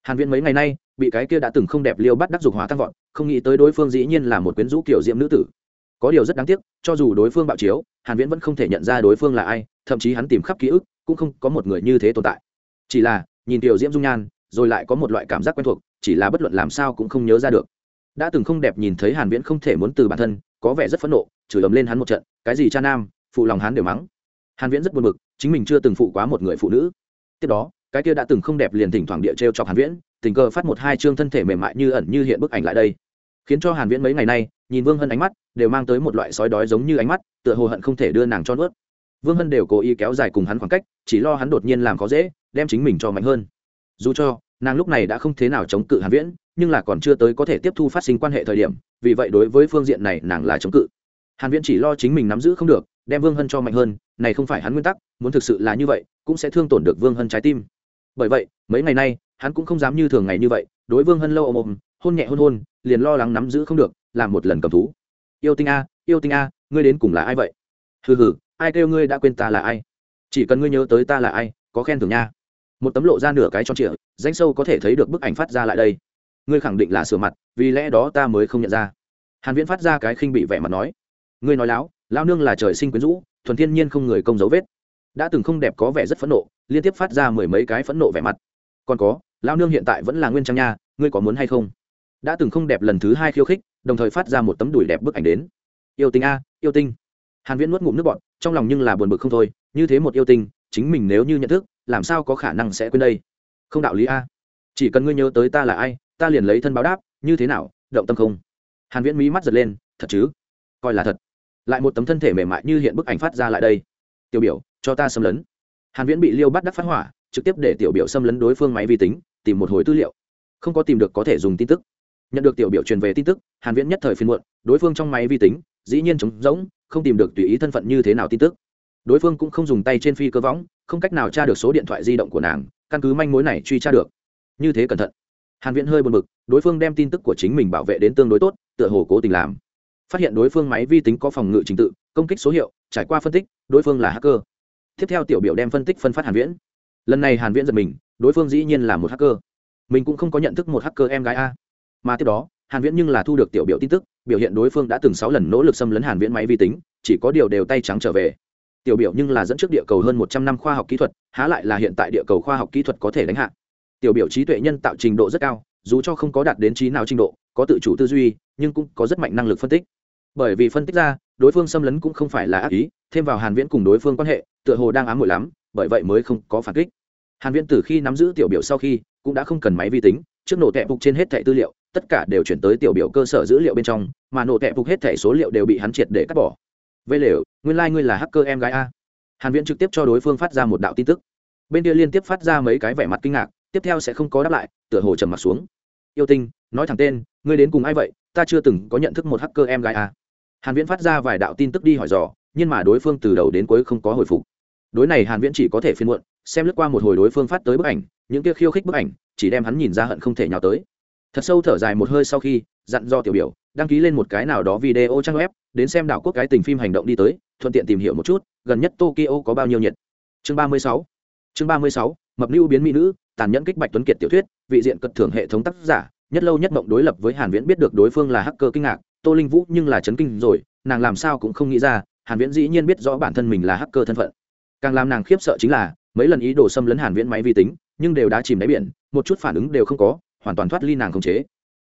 Hàn viễn mấy ngày nay, bị cái kia đã từng không đẹp liêu bắt đắc dục hỏa tăng vọt, không nghĩ tới đối phương dĩ nhiên là một quyến rũ kiểu diệm nữ tử. Có điều rất đáng tiếc, cho dù đối phương bạo chiếu, hàn viễn vẫn không thể nhận ra đối phương là ai, thậm chí hắn tìm khắp ký ức, cũng không có một người như thế tồn tại. Chỉ là, nhìn tiểu diễm dung nhan, rồi lại có một loại cảm giác quen thuộc, chỉ là bất luận làm sao cũng không nhớ ra được. Đã từng không đẹp nhìn thấy hàn viễn không thể muốn từ bản thân có vẻ rất phẫn nộ, chửi ấm lên hắn một trận, cái gì cha nam, phụ lòng hắn đều mắng. Hàn viễn rất buồn bực, chính mình chưa từng phụ quá một người phụ nữ. Tiếp đó, cái kia đã từng không đẹp liền thỉnh thoảng địa treo chọc hàn viễn, tình cờ phát một hai chương thân thể mềm mại như ẩn như hiện bức ảnh lại đây. Khiến cho hàn viễn mấy ngày nay, nhìn vương hân ánh mắt, đều mang tới một loại sói đói giống như ánh mắt, tựa hồ hận không thể đưa nàng cho nuốt. Vương hân đều cố ý kéo dài cùng hắn khoảng cách, chỉ lo hắn đột nhiên làm khó dễ, đem chính mình cho mạnh hơn. Dù cho, nàng lúc này đã không thế nào chống cự hàn viễn nhưng là còn chưa tới có thể tiếp thu phát sinh quan hệ thời điểm, vì vậy đối với phương diện này nàng là chống cự. Hàn viễn chỉ lo chính mình nắm giữ không được, đem vương hân cho mạnh hơn, này không phải hắn nguyên tắc, muốn thực sự là như vậy, cũng sẽ thương tổn được vương hân trái tim. Bởi vậy, mấy ngày nay, hắn cũng không dám như thường ngày như vậy, đối vương hân lâu ôm ôm, hôn nhẹ hôn hôn, liền lo lắng nắm giữ không được, làm một lần cầm thú. Yêu tinh a, yêu tinh a, ngươi đến cùng là ai vậy? Hừ hừ, ai kêu ngươi đã quên ta là ai? Chỉ cần ngươi nhớ tới ta là ai, có khen thưởng nha. Một tấm lộ ra nửa cái tròn trịa, danh sâu có thể thấy được bức ảnh phát ra lại đây ngươi khẳng định là sửa mặt, vì lẽ đó ta mới không nhận ra. Hàn viễn phát ra cái khinh bị vẻ mặt nói, ngươi nói láo lao nương là trời sinh quyến rũ, thuần thiên nhiên không người công dấu vết. Đã từng không đẹp có vẻ rất phẫn nộ, liên tiếp phát ra mười mấy cái phẫn nộ vẻ mặt. Còn có lao nương hiện tại vẫn là nguyên trang nha, ngươi có muốn hay không? Đã từng không đẹp lần thứ hai khiêu khích, đồng thời phát ra một tấm đùi đẹp bức ảnh đến. Yêu tinh a, yêu tinh. Hàn viễn nuốt ngụm nước bọt, trong lòng nhưng là buồn bực không thôi, như thế một yêu tinh, chính mình nếu như nhận thức, làm sao có khả năng sẽ quên đây? Không đạo lý a. Chỉ cần ngươi nhớ tới ta là ai ta liền lấy thân báo đáp, như thế nào, động tâm không? Hàn viễn mí mắt giật lên, thật chứ? Coi là thật. Lại một tấm thân thể mềm mại như hiện bức ảnh phát ra lại đây. Tiểu biểu, cho ta xâm lấn. Hàn viễn bị liêu bắt đắc phát hỏa, trực tiếp để tiểu biểu xâm lấn đối phương máy vi tính, tìm một hồi tư liệu. Không có tìm được có thể dùng tin tức. Nhận được tiểu biểu truyền về tin tức, hàn viễn nhất thời phiền muộn, đối phương trong máy vi tính, dĩ nhiên trống rỗng, không tìm được tùy ý thân phận như thế nào tin tức. Đối phương cũng không dùng tay trên phi cơ võng, không cách nào tra được số điện thoại di động của nàng, căn cứ manh mối này truy tra được. Như thế cẩn thận hàn viễn hơi buồn bực, đối phương đem tin tức của chính mình bảo vệ đến tương đối tốt, tựa hồ cố tình làm. Phát hiện đối phương máy vi tính có phòng ngự trình tự, công kích số hiệu, trải qua phân tích, đối phương là hacker. Tiếp theo tiểu biểu đem phân tích phân phát hàn viễn. Lần này hàn viễn giật mình, đối phương dĩ nhiên là một hacker. Mình cũng không có nhận thức một hacker em gái a. Mà tiếp đó, hàn viễn nhưng là thu được tiểu biểu tin tức, biểu hiện đối phương đã từng 6 lần nỗ lực xâm lấn hàn viễn máy vi tính, chỉ có điều đều tay trắng trở về. Tiểu biểu nhưng là dẫn trước địa cầu hơn 100 năm khoa học kỹ thuật, há lại là hiện tại địa cầu khoa học kỹ thuật có thể đánh hạ tiểu biểu trí tuệ nhân tạo trình độ rất cao, dù cho không có đạt đến trí nào trình độ, có tự chủ tư duy, nhưng cũng có rất mạnh năng lực phân tích. Bởi vì phân tích ra, đối phương xâm lấn cũng không phải là ác ý, thêm vào hàn viễn cùng đối phương quan hệ, tựa hồ đang ám muội lắm, bởi vậy mới không có phản kích. Hàn viễn từ khi nắm giữ tiểu biểu sau khi, cũng đã không cần máy vi tính, trước nổ tẹp phục trên hết thẻ tư liệu, tất cả đều chuyển tới tiểu biểu cơ sở dữ liệu bên trong, mà nổ tẹp phục hết thẻ số liệu đều bị hắn triệt để cắt bỏ. Vây lều, nguyên lai like ngươi là hacker em gái a. Hàn viễn trực tiếp cho đối phương phát ra một đạo tin tức. Bên kia liên tiếp phát ra mấy cái vẻ mặt kinh ngạc tiếp theo sẽ không có đáp lại, tựa hồ trầm mặt xuống. Yêu tinh, nói thẳng tên, ngươi đến cùng ai vậy? Ta chưa từng có nhận thức một hacker em gái à. hàn viễn phát ra vài đạo tin tức đi hỏi dò, nhưng mà đối phương từ đầu đến cuối không có hồi phục. Đối này hàn viễn chỉ có thể phiền muộn, xem lướt qua một hồi đối phương phát tới bức ảnh, những kia khiêu khích bức ảnh, chỉ đem hắn nhìn ra hận không thể nhào tới. Thật sâu thở dài một hơi sau khi, dặn do tiểu biểu, đăng ký lên một cái nào đó video trang web, đến xem đảo quốc cái tình phim hành động đi tới, thuận tiện tìm hiểu một chút, gần nhất tokyo có bao nhiêu nhiệt. Chương 36 chương 36 mập lưu biến mỹ nữ tàn nhẫn kích bạch tuấn kiệt tiểu thuyết, vị diện cật thưởng hệ thống tác giả, nhất lâu nhất mộng đối lập với hàn viễn biết được đối phương là hacker kinh ngạc, tô linh vũ nhưng là chấn kinh rồi, nàng làm sao cũng không nghĩ ra, hàn viễn dĩ nhiên biết rõ bản thân mình là hacker thân phận. Càng làm nàng khiếp sợ chính là, mấy lần ý đồ xâm lấn hàn viễn máy vi tính, nhưng đều đã chìm đáy biển, một chút phản ứng đều không có, hoàn toàn thoát ly nàng khống chế.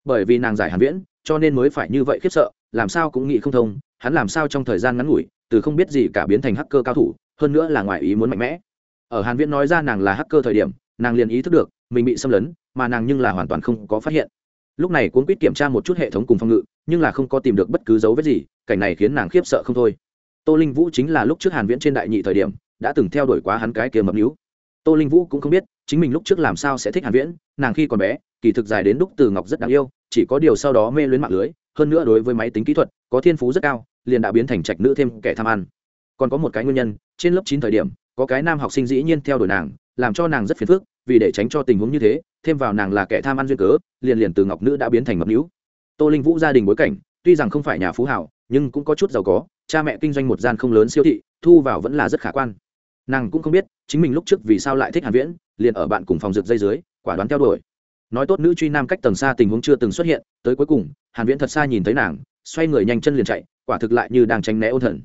Bởi vì nàng giải hàn viễn, cho nên mới phải như vậy khiếp sợ, làm sao cũng nghĩ không thông, hắn làm sao trong thời gian ngắn ngủi, từ không biết gì cả biến thành hacker cao thủ, hơn nữa là ngoài ý muốn mạnh mẽ. Ở hàn viễn nói ra nàng là hacker thời điểm nàng liền ý thức được, mình bị xâm lấn, mà nàng nhưng là hoàn toàn không có phát hiện. Lúc này cuốn quýt kiểm tra một chút hệ thống cùng phòng ngự, nhưng là không có tìm được bất cứ dấu vết gì, cảnh này khiến nàng khiếp sợ không thôi. Tô linh vũ chính là lúc trước hàn viễn trên đại nhị thời điểm, đã từng theo đuổi quá hắn cái kia mập níu tô linh vũ cũng không biết, chính mình lúc trước làm sao sẽ thích hàn viễn, nàng khi còn bé, kỳ thực dài đến đúc từ ngọc rất đáng yêu, chỉ có điều sau đó mê luyến mạng lưới, hơn nữa đối với máy tính kỹ thuật, có thiên phú rất cao, liền đã biến thành trạch nữ thêm kẻ tham ăn. Còn có một cái nguyên nhân, trên lớp 9 thời điểm, có cái nam học sinh dĩ nhiên theo đuổi nàng, làm cho nàng rất phiền phức vì để tránh cho tình huống như thế, thêm vào nàng là kẻ tham ăn duyên cớ, liền liền từ ngọc nữ đã biến thành mập nữ tô linh vũ gia đình bối cảnh, tuy rằng không phải nhà phú hảo, nhưng cũng có chút giàu có, cha mẹ kinh doanh một gian không lớn siêu thị, thu vào vẫn là rất khả quan. Nàng cũng không biết, chính mình lúc trước vì sao lại thích hàn viễn, liền ở bạn cùng phòng rực dây dưới, quả đoán theo đuổi. Nói tốt nữ truy nam cách tầng xa tình huống chưa từng xuất hiện, tới cuối cùng, hàn viễn thật xa nhìn thấy nàng, xoay người nhanh chân liền chạy, quả thực lại như đang tránh né ôn thần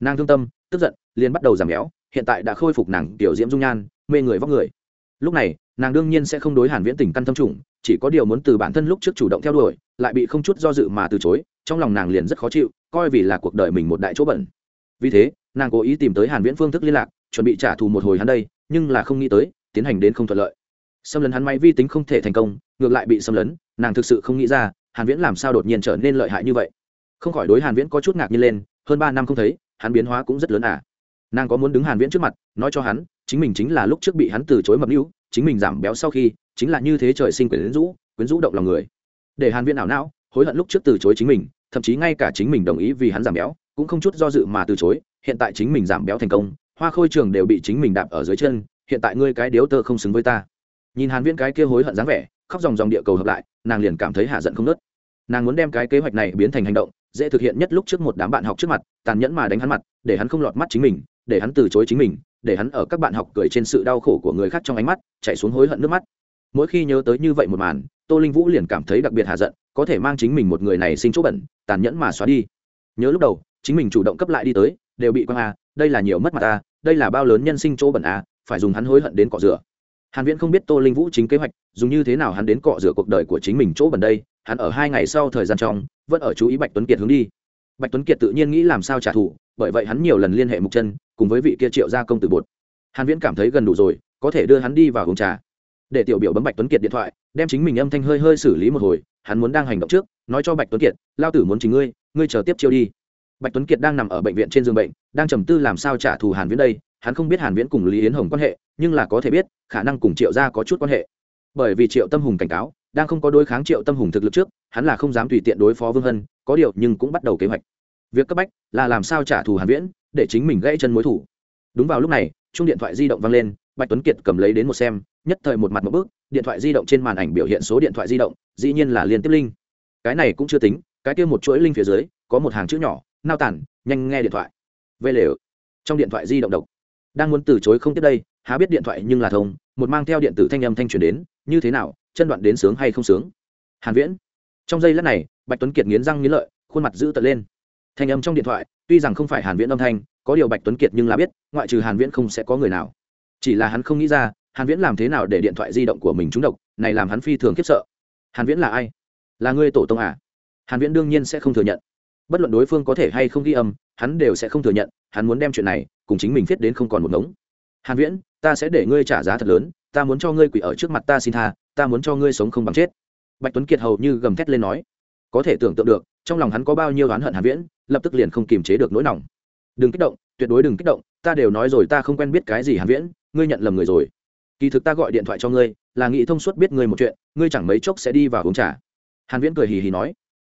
nàng thương tâm, tức giận, liền bắt đầu giảm béo, hiện tại đã khôi phục nàng tiểu diễm dung nhan, mê người vóc người lúc này, nàng đương nhiên sẽ không đối hàn viễn tình căn thâm trùng, chỉ có điều muốn từ bản thân lúc trước chủ động theo đuổi, lại bị không chút do dự mà từ chối, trong lòng nàng liền rất khó chịu, coi vì là cuộc đời mình một đại chỗ bẩn. Vì thế, nàng cố ý tìm tới hàn viễn phương thức liên lạc, chuẩn bị trả thù một hồi hắn đây, nhưng là không nghĩ tới, tiến hành đến không thuận lợi. Xâm lấn hắn máy vi tính không thể thành công, ngược lại bị xâm lấn, nàng thực sự không nghĩ ra, hàn viễn làm sao đột nhiên trở nên lợi hại như vậy. Không khỏi đối hàn viễn có chút ngạc nhiên lên, hơn ba năm không thấy, hắn biến hóa cũng rất lớn à. Nàng có muốn đứng hàn viễn trước mặt, nói cho hắn chính mình chính là lúc trước bị hắn từ chối mập mưu chính mình giảm béo sau khi, chính là như thế trời sinh quyến rũ quyến rũ động lòng người. Để hàn viễn ảo não, hối hận lúc trước từ chối chính mình, thậm chí ngay cả chính mình đồng ý vì hắn giảm béo, cũng không chút do dự mà từ chối, hiện tại chính mình giảm béo thành công, hoa khôi trường đều bị chính mình đạp ở dưới chân, hiện tại ngươi cái điếu tơ không xứng với ta. Nhìn hàn viễn cái kia hối hận dáng vẻ, khóc dòng dòng địa cầu hợp lại, nàng liền cảm thấy hạ giận không nớt nàng muốn đem cái kế hoạch này biến thành hành động, dễ thực hiện nhất lúc trước một đám bạn học trước mặt, tàn nhẫn mà đánh hắn mặt, để hắn không lọt mắt chính mình, để hắn từ chối chính mình để hắn ở các bạn học cười trên sự đau khổ của người khác trong ánh mắt chạy xuống hối hận nước mắt. Mỗi khi nhớ tới như vậy một màn tô linh vũ liền cảm thấy đặc biệt hạ giận có thể mang chính mình một người này sinh chỗ bẩn tàn nhẫn mà xóa đi. Nhớ lúc đầu chính mình chủ động cấp lại đi tới đều bị quăng a đây là nhiều mất mặt a, đây là bao lớn nhân sinh chỗ bẩn a phải dùng hắn hối hận đến cọ rửa. Hàn viễn không biết tô linh vũ chính kế hoạch dùng như thế nào hắn đến cọ rửa cuộc đời của chính mình chỗ bẩn đây hắn ở hai ngày sau thời gian trong vẫn ở chú ý bạch tuấn kiệt hướng đi. Bạch tuấn kiệt tự nhiên nghĩ làm sao trả thù bởi vậy hắn nhiều lần liên hệ mục chân cùng với vị kia triệu gia công tử bột. Hàn viễn cảm thấy gần đủ rồi, có thể đưa hắn đi vào uống trà. Để tiểu biểu bấm bạch tuấn kiệt điện thoại, đem chính mình âm thanh hơi hơi xử lý một hồi, hắn muốn đang hành động trước, nói cho bạch tuấn kiệt, lao tử muốn chính ngươi ngươi chờ tiếp chiêu đi. Bạch tuấn kiệt đang nằm ở bệnh viện trên giường bệnh, đang trầm tư làm sao trả thù hàn viễn đây, hắn không biết hàn viễn cùng lý yến hồng quan hệ, nhưng là có thể biết, khả năng cùng triệu gia có chút quan hệ. Bởi vì triệu tâm hùng cảnh cáo, đang không có đối kháng triệu tâm hùng thực lực trước, hắn là không dám tùy tiện đối phó vương hân, có điều nhưng cũng bắt đầu kế hoạch. Việc cấp bách là làm sao trả thù hàn viễn để chính mình gãy chân mối thủ. Đúng vào lúc này, chuông điện thoại di động vang lên, bạch tuấn kiệt cầm lấy đến một xem, nhất thời một mặt một bước, điện thoại di động trên màn ảnh biểu hiện số điện thoại di động, dĩ nhiên là liên tiếp linh cái này cũng chưa tính, cái kia một chuỗi linh phía dưới, có một hàng chữ nhỏ, nao tản, nhanh nghe điện thoại. Vê lều trong điện thoại di động độc. Đang muốn từ chối không tiếp đây, há biết điện thoại nhưng là thông, một mang theo điện tử thanh âm thanh truyền đến, như thế nào, chân đoạn đến sướng hay không sướng? Hàn viễn. Trong giây lát này, bạch tuấn kiệt nghiến răng nghiến lợi, khuôn mặt giữ tợn lên. Thanh âm trong điện thoại tuy rằng không phải hàn viễn âm thanh, có điều bạch tuấn kiệt nhưng là biết, ngoại trừ hàn viễn không sẽ có người nào. Chỉ là hắn không nghĩ ra, hàn viễn làm thế nào để điện thoại di động của mình trúng độc, này làm hắn phi thường khiếp sợ. Hàn viễn là ai? Là ngươi tổ tông à? Hàn viễn đương nhiên sẽ không thừa nhận. Bất luận đối phương có thể hay không ghi âm, hắn đều sẽ không thừa nhận, hắn muốn đem chuyện này cùng chính mình viết đến không còn một ngống. Hàn viễn, ta sẽ để ngươi trả giá thật lớn, ta muốn cho ngươi quỷ ở trước mặt ta xin tha, ta muốn cho ngươi sống không bằng chết. Bạch tuấn kiệt hầu như gầm thét lên nói, có thể tưởng tượng được, trong lòng hắn có bao nhiêu oán hận hàn viễn lập tức liền không kiềm chế được nỗi lòng đừng kích động, tuyệt đối đừng kích động, ta đều nói rồi ta không quen biết cái gì hàn viễn, ngươi nhận lầm người rồi. Kỳ thực ta gọi điện thoại cho ngươi, là nghĩ thông suốt biết ngươi một chuyện, ngươi chẳng mấy chốc sẽ đi vào uống trà. Hàn viễn cười hì hì nói.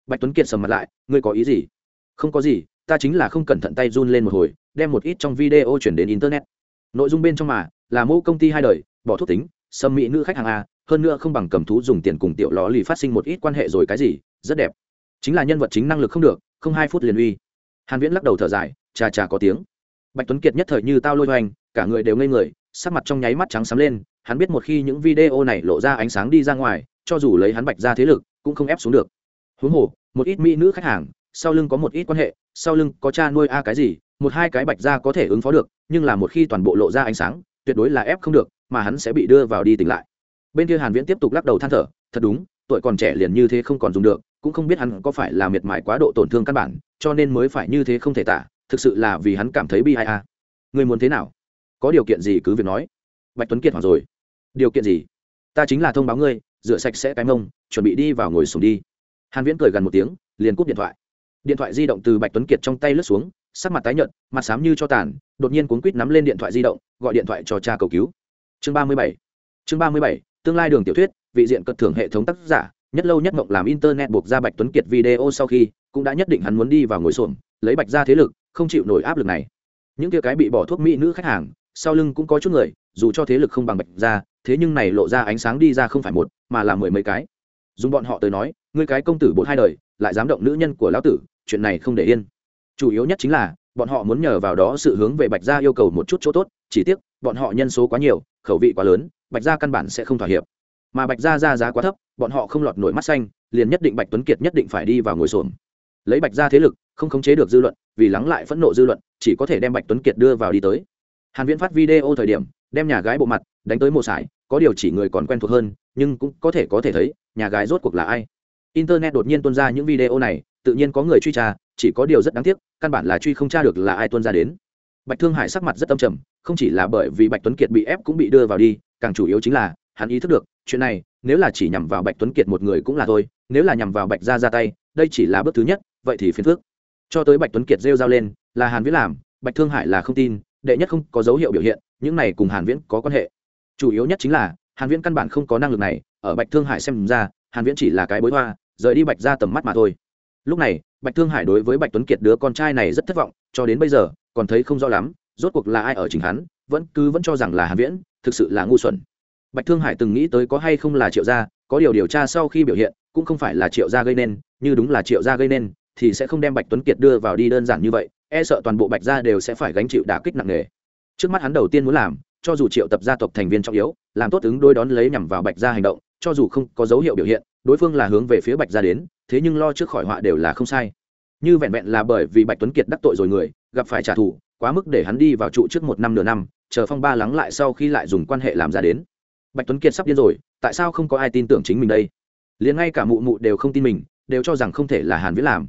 Bạch tuấn kiệt sầm mặt lại, ngươi có ý gì? Không có gì, ta chính là không cẩn thận tay run lên một hồi, đem một ít trong video chuyển đến internet. Nội dung bên trong mà, là mẫu công ty hai đời, bỏ thuốc tính, sâm mỹ nữ khách hàng a, hơn nữa không bằng cầm thú dùng tiền cùng tiểu ló lì phát sinh một ít quan hệ rồi cái gì, rất đẹp. Chính là nhân vật chính năng lực không được không hai phút liền uy. Hàn viễn lắc đầu thở dài, chà chà có tiếng. Bạch tuấn kiệt nhất thời như tao lôi hoành, cả người đều ngây người, sắc mặt trong nháy mắt trắng xám lên, hắn biết một khi những video này lộ ra ánh sáng đi ra ngoài, cho dù lấy hắn bạch ra thế lực, cũng không ép xuống được. Huống hồ, một ít mỹ nữ khách hàng, sau lưng có một ít quan hệ, sau lưng có cha nuôi a cái gì, một hai cái bạch ra có thể ứng phó được, nhưng là một khi toàn bộ lộ ra ánh sáng, tuyệt đối là ép không được, mà hắn sẽ bị đưa vào đi tỉnh lại. Bên kia hàn viễn tiếp tục lắc đầu than thở, thật đúng, tuổi còn trẻ liền như thế không còn dùng được cũng không biết hắn có phải là miệt mài quá độ tổn thương căn bản, cho nên mới phải như thế không thể tả, thực sự là vì hắn cảm thấy bi ai a. Người muốn thế nào? Có điều kiện gì cứ việc nói. Bạch tuấn kiệt hỏi rồi. Điều kiện gì? Ta chính là thông báo ngươi, rửa sạch sẽ cái mông, chuẩn bị đi vào ngồi xuống đi. Hàn viễn cười gần một tiếng, liền cúp điện thoại. Điện thoại di động từ bạch tuấn kiệt trong tay lướt xuống, sắc mặt tái nhợt, mặt xám như cho tàn, đột nhiên cuốn quýt nắm lên điện thoại di động, gọi điện thoại cho cha cầu cứu. Chương 37 chương 37 tương lai đường tiểu thuyết, vị diện cật thưởng hệ thống tác giả nhất lâu nhất mộng làm internet buộc ra bạch tuấn kiệt video sau khi, cũng đã nhất định hắn muốn đi vào ngồi xổm, lấy bạch ra thế lực, không chịu nổi áp lực này. Những kia cái bị bỏ thuốc mỹ nữ khách hàng, sau lưng cũng có chút người, dù cho thế lực không bằng bạch ra, thế nhưng này lộ ra ánh sáng đi ra không phải một, mà là mười mấy cái. Dùng bọn họ tới nói, ngươi cái công tử bột hai đời, lại dám động nữ nhân của lão tử, chuyện này không để yên. Chủ yếu nhất chính là, bọn họ muốn nhờ vào đó sự hướng về bạch gia yêu cầu một chút chỗ tốt, chỉ tiếc, bọn họ nhân số quá nhiều, khẩu vị quá lớn, bạch gia căn bản sẽ không thỏa hiệp mà bạch gia ra giá quá thấp, bọn họ không lọt nổi mắt xanh, liền nhất định bạch tuấn kiệt nhất định phải đi vào ngồi xổm. Lấy bạch gia thế lực, không khống chế được dư luận, vì lắng lại phẫn nộ dư luận, chỉ có thể đem bạch tuấn kiệt đưa vào đi tới. Hàn viễn phát video thời điểm, đem nhà gái bộ mặt đánh tới một sải, có điều chỉ người còn quen thuộc hơn, nhưng cũng có thể có thể thấy, nhà gái rốt cuộc là ai. Internet đột nhiên tuôn ra những video này, tự nhiên có người truy tra, chỉ có điều rất đáng tiếc, căn bản là truy không tra được là ai tuôn ra đến. Bạch thương hải sắc mặt rất tâm trầm, không chỉ là bởi vì bạch tuấn kiệt bị ép cũng bị đưa vào đi, càng chủ yếu chính là, hắn ý thức được chuyện này, nếu là chỉ nhằm vào bạch tuấn kiệt một người cũng là thôi, nếu là nhằm vào bạch gia ra tay, đây chỉ là bước thứ nhất, vậy thì phiền phước cho tới bạch tuấn kiệt rêu r lên, là hàn viễn làm, bạch thương hải là không tin, đệ nhất không có dấu hiệu biểu hiện, những này cùng hàn viễn có quan hệ. Chủ yếu nhất chính là, hàn viễn căn bản không có năng lực này, ở bạch thương hải xem ra, hàn viễn chỉ là cái bối hoa, rời đi bạch ra tầm mắt mà thôi. Lúc này, bạch thương hải đối với bạch tuấn kiệt đứa con trai này rất thất vọng, cho đến bây giờ, còn thấy không rõ lắm, rốt cuộc là ai ở chính hắn, vẫn cứ vẫn cho rằng là hàn viễn, thực sự là ngu xuẩn bạch thương hải từng nghĩ tới có hay không là triệu gia, có điều điều tra sau khi biểu hiện, cũng không phải là triệu gia gây nên, như đúng là triệu gia gây nên, thì sẽ không đem bạch tuấn kiệt đưa vào đi đơn giản như vậy e sợ toàn bộ bạch gia đều sẽ phải gánh chịu đả kích nặng nề. Trước mắt hắn đầu tiên muốn làm, cho dù triệu tập gia tộc thành viên trọng yếu, làm tốt ứng đối đón lấy nhằm vào bạch gia hành động, cho dù không có dấu hiệu biểu hiện, đối phương là hướng về phía bạch gia đến, thế nhưng lo trước khỏi họa đều là không sai. Như vẹn vẹn là bởi vì bạch tuấn kiệt đắc tội rồi người, gặp phải trả thù, quá mức để hắn đi vào trụ trước một năm nửa năm, chờ phong ba lắng lại sau khi lại dùng quan hệ làm ra đến bạch tuấn kiệt sắp điên rồi, tại sao không có ai tin tưởng chính mình đây? Liền ngay cả mụ mụ đều không tin mình, đều cho rằng không thể là hàn viễn làm.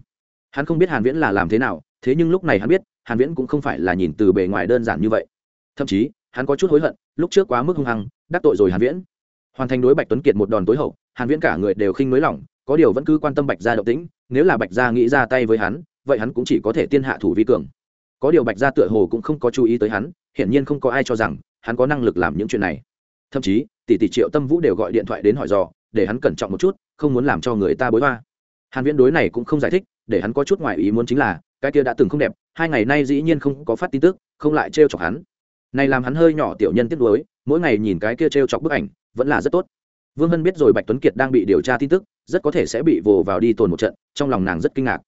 Hắn không biết hàn viễn là làm thế nào, thế nhưng lúc này hắn biết, hàn viễn cũng không phải là nhìn từ bề ngoài đơn giản như vậy. Thậm chí, hắn có chút hối hận, lúc trước quá mức hung hăng, đắc tội rồi hàn viễn. Hoàn thành đối bạch tuấn kiệt một đòn tối hậu, hàn viễn cả người đều khinh mới lỏng, có điều vẫn cứ quan tâm bạch gia động tĩnh, nếu là bạch gia nghĩ ra tay với hắn, vậy hắn cũng chỉ có thể tiên hạ thủ vi cường. Có điều bạch gia tựa hồ cũng không có chú ý tới hắn, hiển nhiên không có ai cho rằng hắn có năng lực làm những chuyện này. Thậm chí tỷ tỷ triệu tâm vũ đều gọi điện thoại đến hỏi dò, để hắn cẩn trọng một chút, không muốn làm cho người ta bối hoa. Hàn viễn đối này cũng không giải thích, để hắn có chút ngoài ý muốn chính là, cái kia đã từng không đẹp, hai ngày nay dĩ nhiên không có phát tin tức, không lại trêu chọc hắn. Này làm hắn hơi nhỏ tiểu nhân tiếc nuối, mỗi ngày nhìn cái kia trêu chọc bức ảnh, vẫn là rất tốt. Vương hân biết rồi bạch tuấn kiệt đang bị điều tra tin tức, rất có thể sẽ bị vồ vào đi tồn một trận, trong lòng nàng rất kinh ngạc.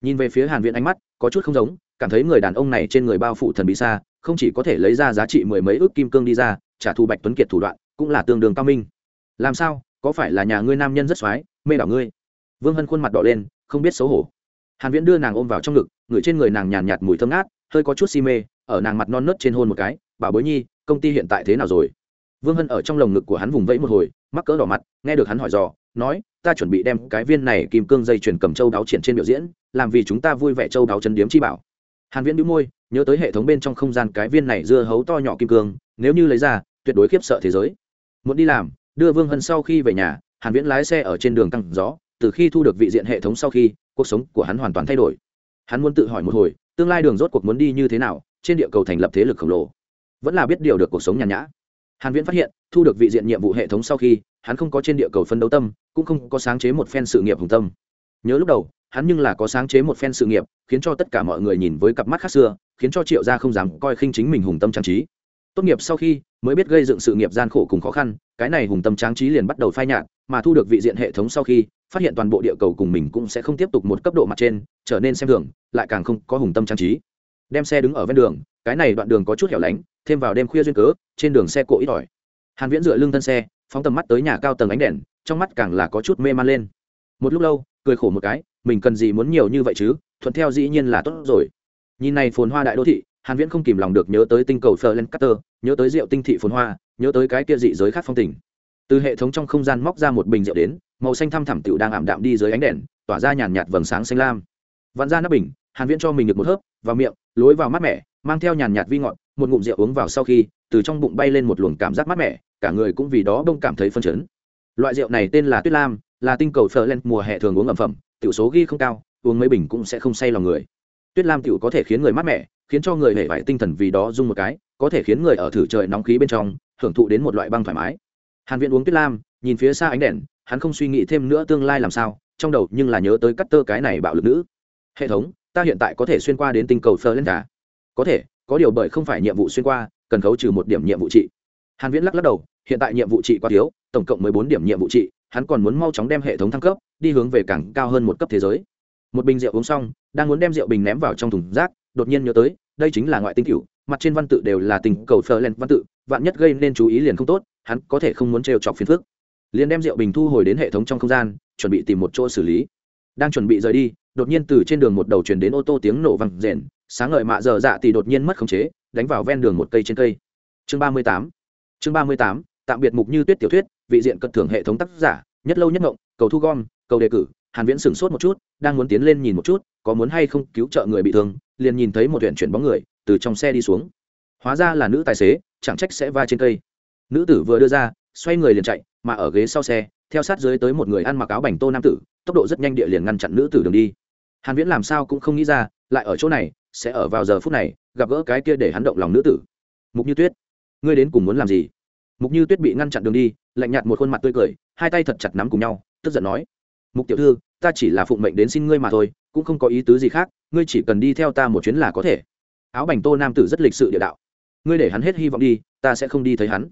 Nhìn về phía hàn viễn ánh mắt, có chút không giống, cảm thấy người đàn ông này trên người bao phủ thần bí xa, không chỉ có thể lấy ra giá trị mười mấy ước kim cương đi ra, trả thù bạch tuấn kiệt thủ đoạn cũng là tương đương cao minh. Làm sao? Có phải là nhà ngươi nam nhân rất xoái, mê đảo ngươi? Vương hân khuôn mặt đỏ lên, không biết xấu hổ. Hàn viễn đưa nàng ôm vào trong ngực ngửi trên người nàng nhàn nhạt mùi thơm ngát, hơi có chút si mê, ở nàng mặt non nớt trên hôn một cái, bảo bối nhi, công ty hiện tại thế nào rồi? Vương hân ở trong lồng ngực của hắn vùng vẫy một hồi, mắc cỡ đỏ mặt, nghe được hắn hỏi dò, nói, ta chuẩn bị đem cái viên này kim cương dây chuyển cầm châu đáo triển trên biểu diễn, làm vì chúng ta vui vẻ châu đáo chân điếm chi bảo. Hàn viễn đĩu môi, nhớ tới hệ thống bên trong không gian cái viên này dưa hấu to nhỏ kim cương, nếu như lấy ra, tuyệt đối khiếp sợ thế giới muốn đi làm, đưa vương hân sau khi về nhà, hàn viễn lái xe ở trên đường tăng gió, từ khi thu được vị diện hệ thống sau khi, cuộc sống của hắn hoàn toàn thay đổi. Hắn muốn tự hỏi một hồi, tương lai đường rốt cuộc muốn đi như thế nào, trên địa cầu thành lập thế lực khổng lồ. Vẫn là biết điều được cuộc sống nhàn nhã. Hàn viễn phát hiện, thu được vị diện nhiệm vụ hệ thống sau khi, hắn không có trên địa cầu phân đấu tâm, cũng không có sáng chế một phen sự nghiệp hùng tâm. Nhớ lúc đầu, hắn nhưng là có sáng chế một phen sự nghiệp, khiến cho tất cả mọi người nhìn với cặp mắt khác xưa, khiến cho triệu gia không dám coi khinh chính mình hùng tâm trang trí tốt nghiệp sau khi mới biết gây dựng sự nghiệp gian khổ cùng khó khăn, cái này hùng tâm tráng trí liền bắt đầu phai nhạt, mà thu được vị diện hệ thống sau khi, phát hiện toàn bộ địa cầu cùng mình cũng sẽ không tiếp tục một cấp độ mặt trên, trở nên xem thường, lại càng không có hùng tâm trang trí. Đem xe đứng ở ven đường, cái này đoạn đường có chút hẻo lánh, thêm vào đêm khuya duyên cớ, trên đường xe cộ ít ỏi. Hàn viễn dựa lưng thân xe, phóng tầm mắt tới nhà cao tầng ánh đèn, trong mắt càng là có chút mê man lên. Một lúc lâu, cười khổ một cái, mình cần gì muốn nhiều như vậy chứ, thuận theo dĩ nhiên là tốt rồi. Nhìn này phồn hoa đại đô thị hàn viễn không kìm lòng được nhớ tới tinh cầu Ferland Cutter, nhớ tới rượu tinh thị phồn hoa nhớ tới cái kia dị giới khác phong tình. Từ hệ thống trong không gian móc ra một bình rượu đến màu xanh thăm thẳm tiểu đang ảm đạm đi dưới ánh đèn tỏa ra nhàn nhạt vầng sáng xanh lam. Vặn ra nắp bình hàn viễn cho mình được một hớp vào miệng lối vào mát mẻ mang theo nhàn nhạt vi ngọt một ngụm rượu uống vào sau khi từ trong bụng bay lên một luồng cảm giác mát mẻ cả người cũng vì đó đông cảm thấy phân chấn. Loại rượu này tên là tuyết lam là tinh cầu phở lên mùa hè thường uống ẩm phẩm tiểu số ghi không cao uống mấy bình cũng sẽ không say lòng người. Tuyết lam tiểu có thể khiến người mát mẻ khiến cho người hề vải tinh thần vì đó dung một cái, có thể khiến người ở thử trời nóng khí bên trong, hưởng thụ đến một loại băng thoải mái. Hàn viện uống tuyết lam, nhìn phía xa ánh đèn, hắn không suy nghĩ thêm nữa tương lai làm sao, trong đầu nhưng là nhớ tới cắt tơ cái này bạo lực nữ. Hệ thống, ta hiện tại có thể xuyên qua đến tinh cầu phơ lên cả có thể, có điều bởi không phải nhiệm vụ xuyên qua, cần khấu trừ một điểm nhiệm vụ trị. Hàn viễn lắc lắc đầu, hiện tại nhiệm vụ trị quá thiếu, tổng cộng mười bốn điểm nhiệm vụ trị, hắn còn muốn mau chóng đem hệ thống thăng cấp, đi hướng về càng cao hơn một cấp thế giới. Một bình rượu uống xong, đang muốn đem rượu bình ném vào trong thùng rác, đột nhiên nhớ tới đây chính là ngoại tinh cửu, mặt trên văn tự đều là tình cầu phờ len văn tự, vạn nhất gây nên chú ý liền không tốt, hắn có thể không muốn trêu chọc phiền phức. Liền đem rượu bình thu hồi đến hệ thống trong không gian, chuẩn bị tìm một chỗ xử lý. Đang chuẩn bị rời đi, đột nhiên từ trên đường một đầu chuyển đến ô tô tiếng nổ vang rền, sáng ngời mạ giờ dạ thì đột nhiên mất khống chế, đánh vào ven đường một cây trên cây. Chương ba mươi tám, chương ba mươi tám, tạm biệt mục như tuyết tiểu thuyết, vị diện cận thưởng hệ thống tác giả, nhất lâu nhất ngộng, cầu thu gom, cầu đề cử hàn viễn sửng sốt một chút, đang muốn tiến lên nhìn một chút, có muốn hay không cứu trợ người bị thương, liền nhìn thấy một huyện chuyển bóng người, từ trong xe đi xuống. Hóa ra là nữ tài xế, chẳng trách sẽ va trên cây. Nữ tử vừa đưa ra, xoay người liền chạy, mà ở ghế sau xe, theo sát dưới tới một người ăn mặc áo bành tô nam tử, tốc độ rất nhanh địa liền ngăn chặn nữ tử đường đi. Hàn viễn làm sao cũng không nghĩ ra, lại ở chỗ này, sẽ ở vào giờ phút này, gặp gỡ cái kia để hắn động lòng nữ tử. Mục như tuyết, ngươi đến cùng muốn làm gì? Mục như tuyết bị ngăn chặn đường đi, lạnh nhạt một khuôn mặt tươi cười, hai tay thật chặt nắm cùng nhau, tức giận nói mục tiểu thư, ta chỉ là phụng mệnh đến xin ngươi mà thôi, cũng không có ý tứ gì khác, ngươi chỉ cần đi theo ta một chuyến là có thể. Áo bành tô nam tử rất lịch sự địa đạo. Ngươi để hắn hết hy vọng đi, ta sẽ không đi thấy hắn.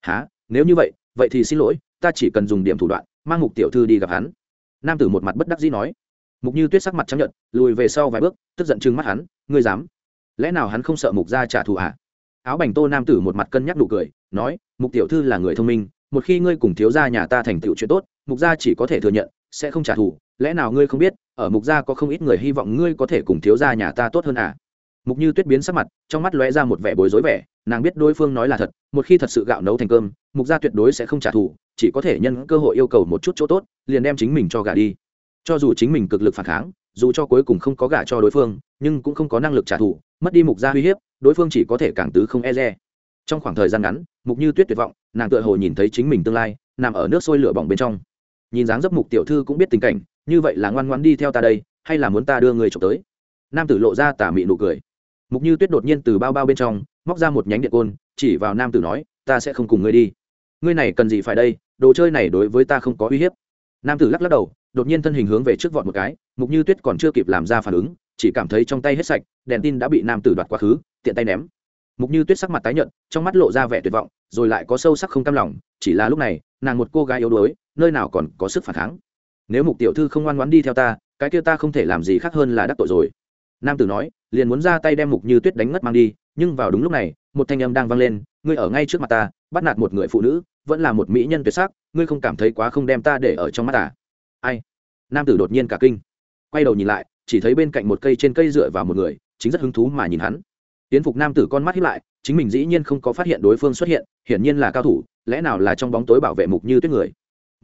Há nếu như vậy vậy thì xin lỗi, ta chỉ cần dùng điểm thủ đoạn, mang mục tiểu thư đi gặp hắn. Nam tử một mặt bất đắc dĩ nói. Mục như tuyết sắc mặt chấp nhận lùi về sau vài bước, tức giận chừng mắt hắn, ngươi dám? Lẽ nào hắn không sợ mục ra trả thù à? áo bành tô nam tử một mặt cân nhắc nụ cười, nói, mục tiểu thư là người thông minh, một khi ngươi cùng thiếu gia nhà ta thành tựu chuyện tốt, mục gia chỉ có thể thừa nhận sẽ không trả thù, lẽ nào ngươi không biết, ở mục gia có không ít người hy vọng ngươi có thể cùng thiếu gia nhà ta tốt hơn à? Mục như tuyết biến sắc mặt, trong mắt lóe ra một vẻ bối rối vẻ, nàng biết đối phương nói là thật, một khi thật sự gạo nấu thành cơm, mục gia tuyệt đối sẽ không trả thù, chỉ có thể nhân cơ hội yêu cầu một chút chỗ tốt, liền đem chính mình cho gà đi. Cho dù chính mình cực lực phản kháng, dù cho cuối cùng không có gả cho đối phương, nhưng cũng không có năng lực trả thù, mất đi mục gia uy hiếp, đối phương chỉ có thể càng tứ không e dè. trong khoảng thời gian ngắn, mục như tuyết tuyệt vọng, nàng tựa hồ nhìn thấy chính mình tương lai, nằm ở nước sôi lửa bỏng bên trong nhìn dáng dấp mục tiểu thư cũng biết tình cảnh, như vậy là ngoan ngoan đi theo ta đây, hay là muốn ta đưa người trộm tới? Nam tử lộ ra tà mị nụ cười. Mục như tuyết đột nhiên từ bao bao bên trong, móc ra một nhánh điện côn, chỉ vào nam tử nói, ta sẽ không cùng ngươi đi. Ngươi này cần gì phải đây? Đồ chơi này đối với ta không có uy hiếp. Nam tử lắc lắc đầu, đột nhiên thân hình hướng về trước vọt một cái, mục như tuyết còn chưa kịp làm ra phản ứng, chỉ cảm thấy trong tay hết sạch, đèn tin đã bị nam tử đoạt quá khứ, tiện tay ném. Mục như tuyết sắc mặt tái nhợt, trong mắt lộ ra vẻ tuyệt vọng, rồi lại có sâu sắc không cam lòng, chỉ là lúc này, nàng một cô gái yếu đuối nơi nào còn có sức phản kháng. Nếu mục tiểu thư không ngoan ngoãn đi theo ta, cái kia ta không thể làm gì khác hơn là đắc tội rồi. Nam tử nói, liền muốn ra tay đem mục như tuyết đánh ngất mang đi, nhưng vào đúng lúc này, một thanh âm đang vang lên, ngươi ở ngay trước mặt ta, bắt nạt một người phụ nữ, vẫn là một mỹ nhân tuyệt sắc, ngươi không cảm thấy quá không đem ta để ở trong mắt ta ai? Nam tử đột nhiên cả kinh. Quay đầu nhìn lại, chỉ thấy bên cạnh một cây trên cây dựa vào một người, chính rất hứng thú mà nhìn hắn. Tiến phục nam tử con mắt hiếp lại, chính mình dĩ nhiên không có phát hiện đối phương xuất hiện, hiển nhiên là cao thủ, lẽ nào là trong bóng tối bảo vệ mục như tuyết người?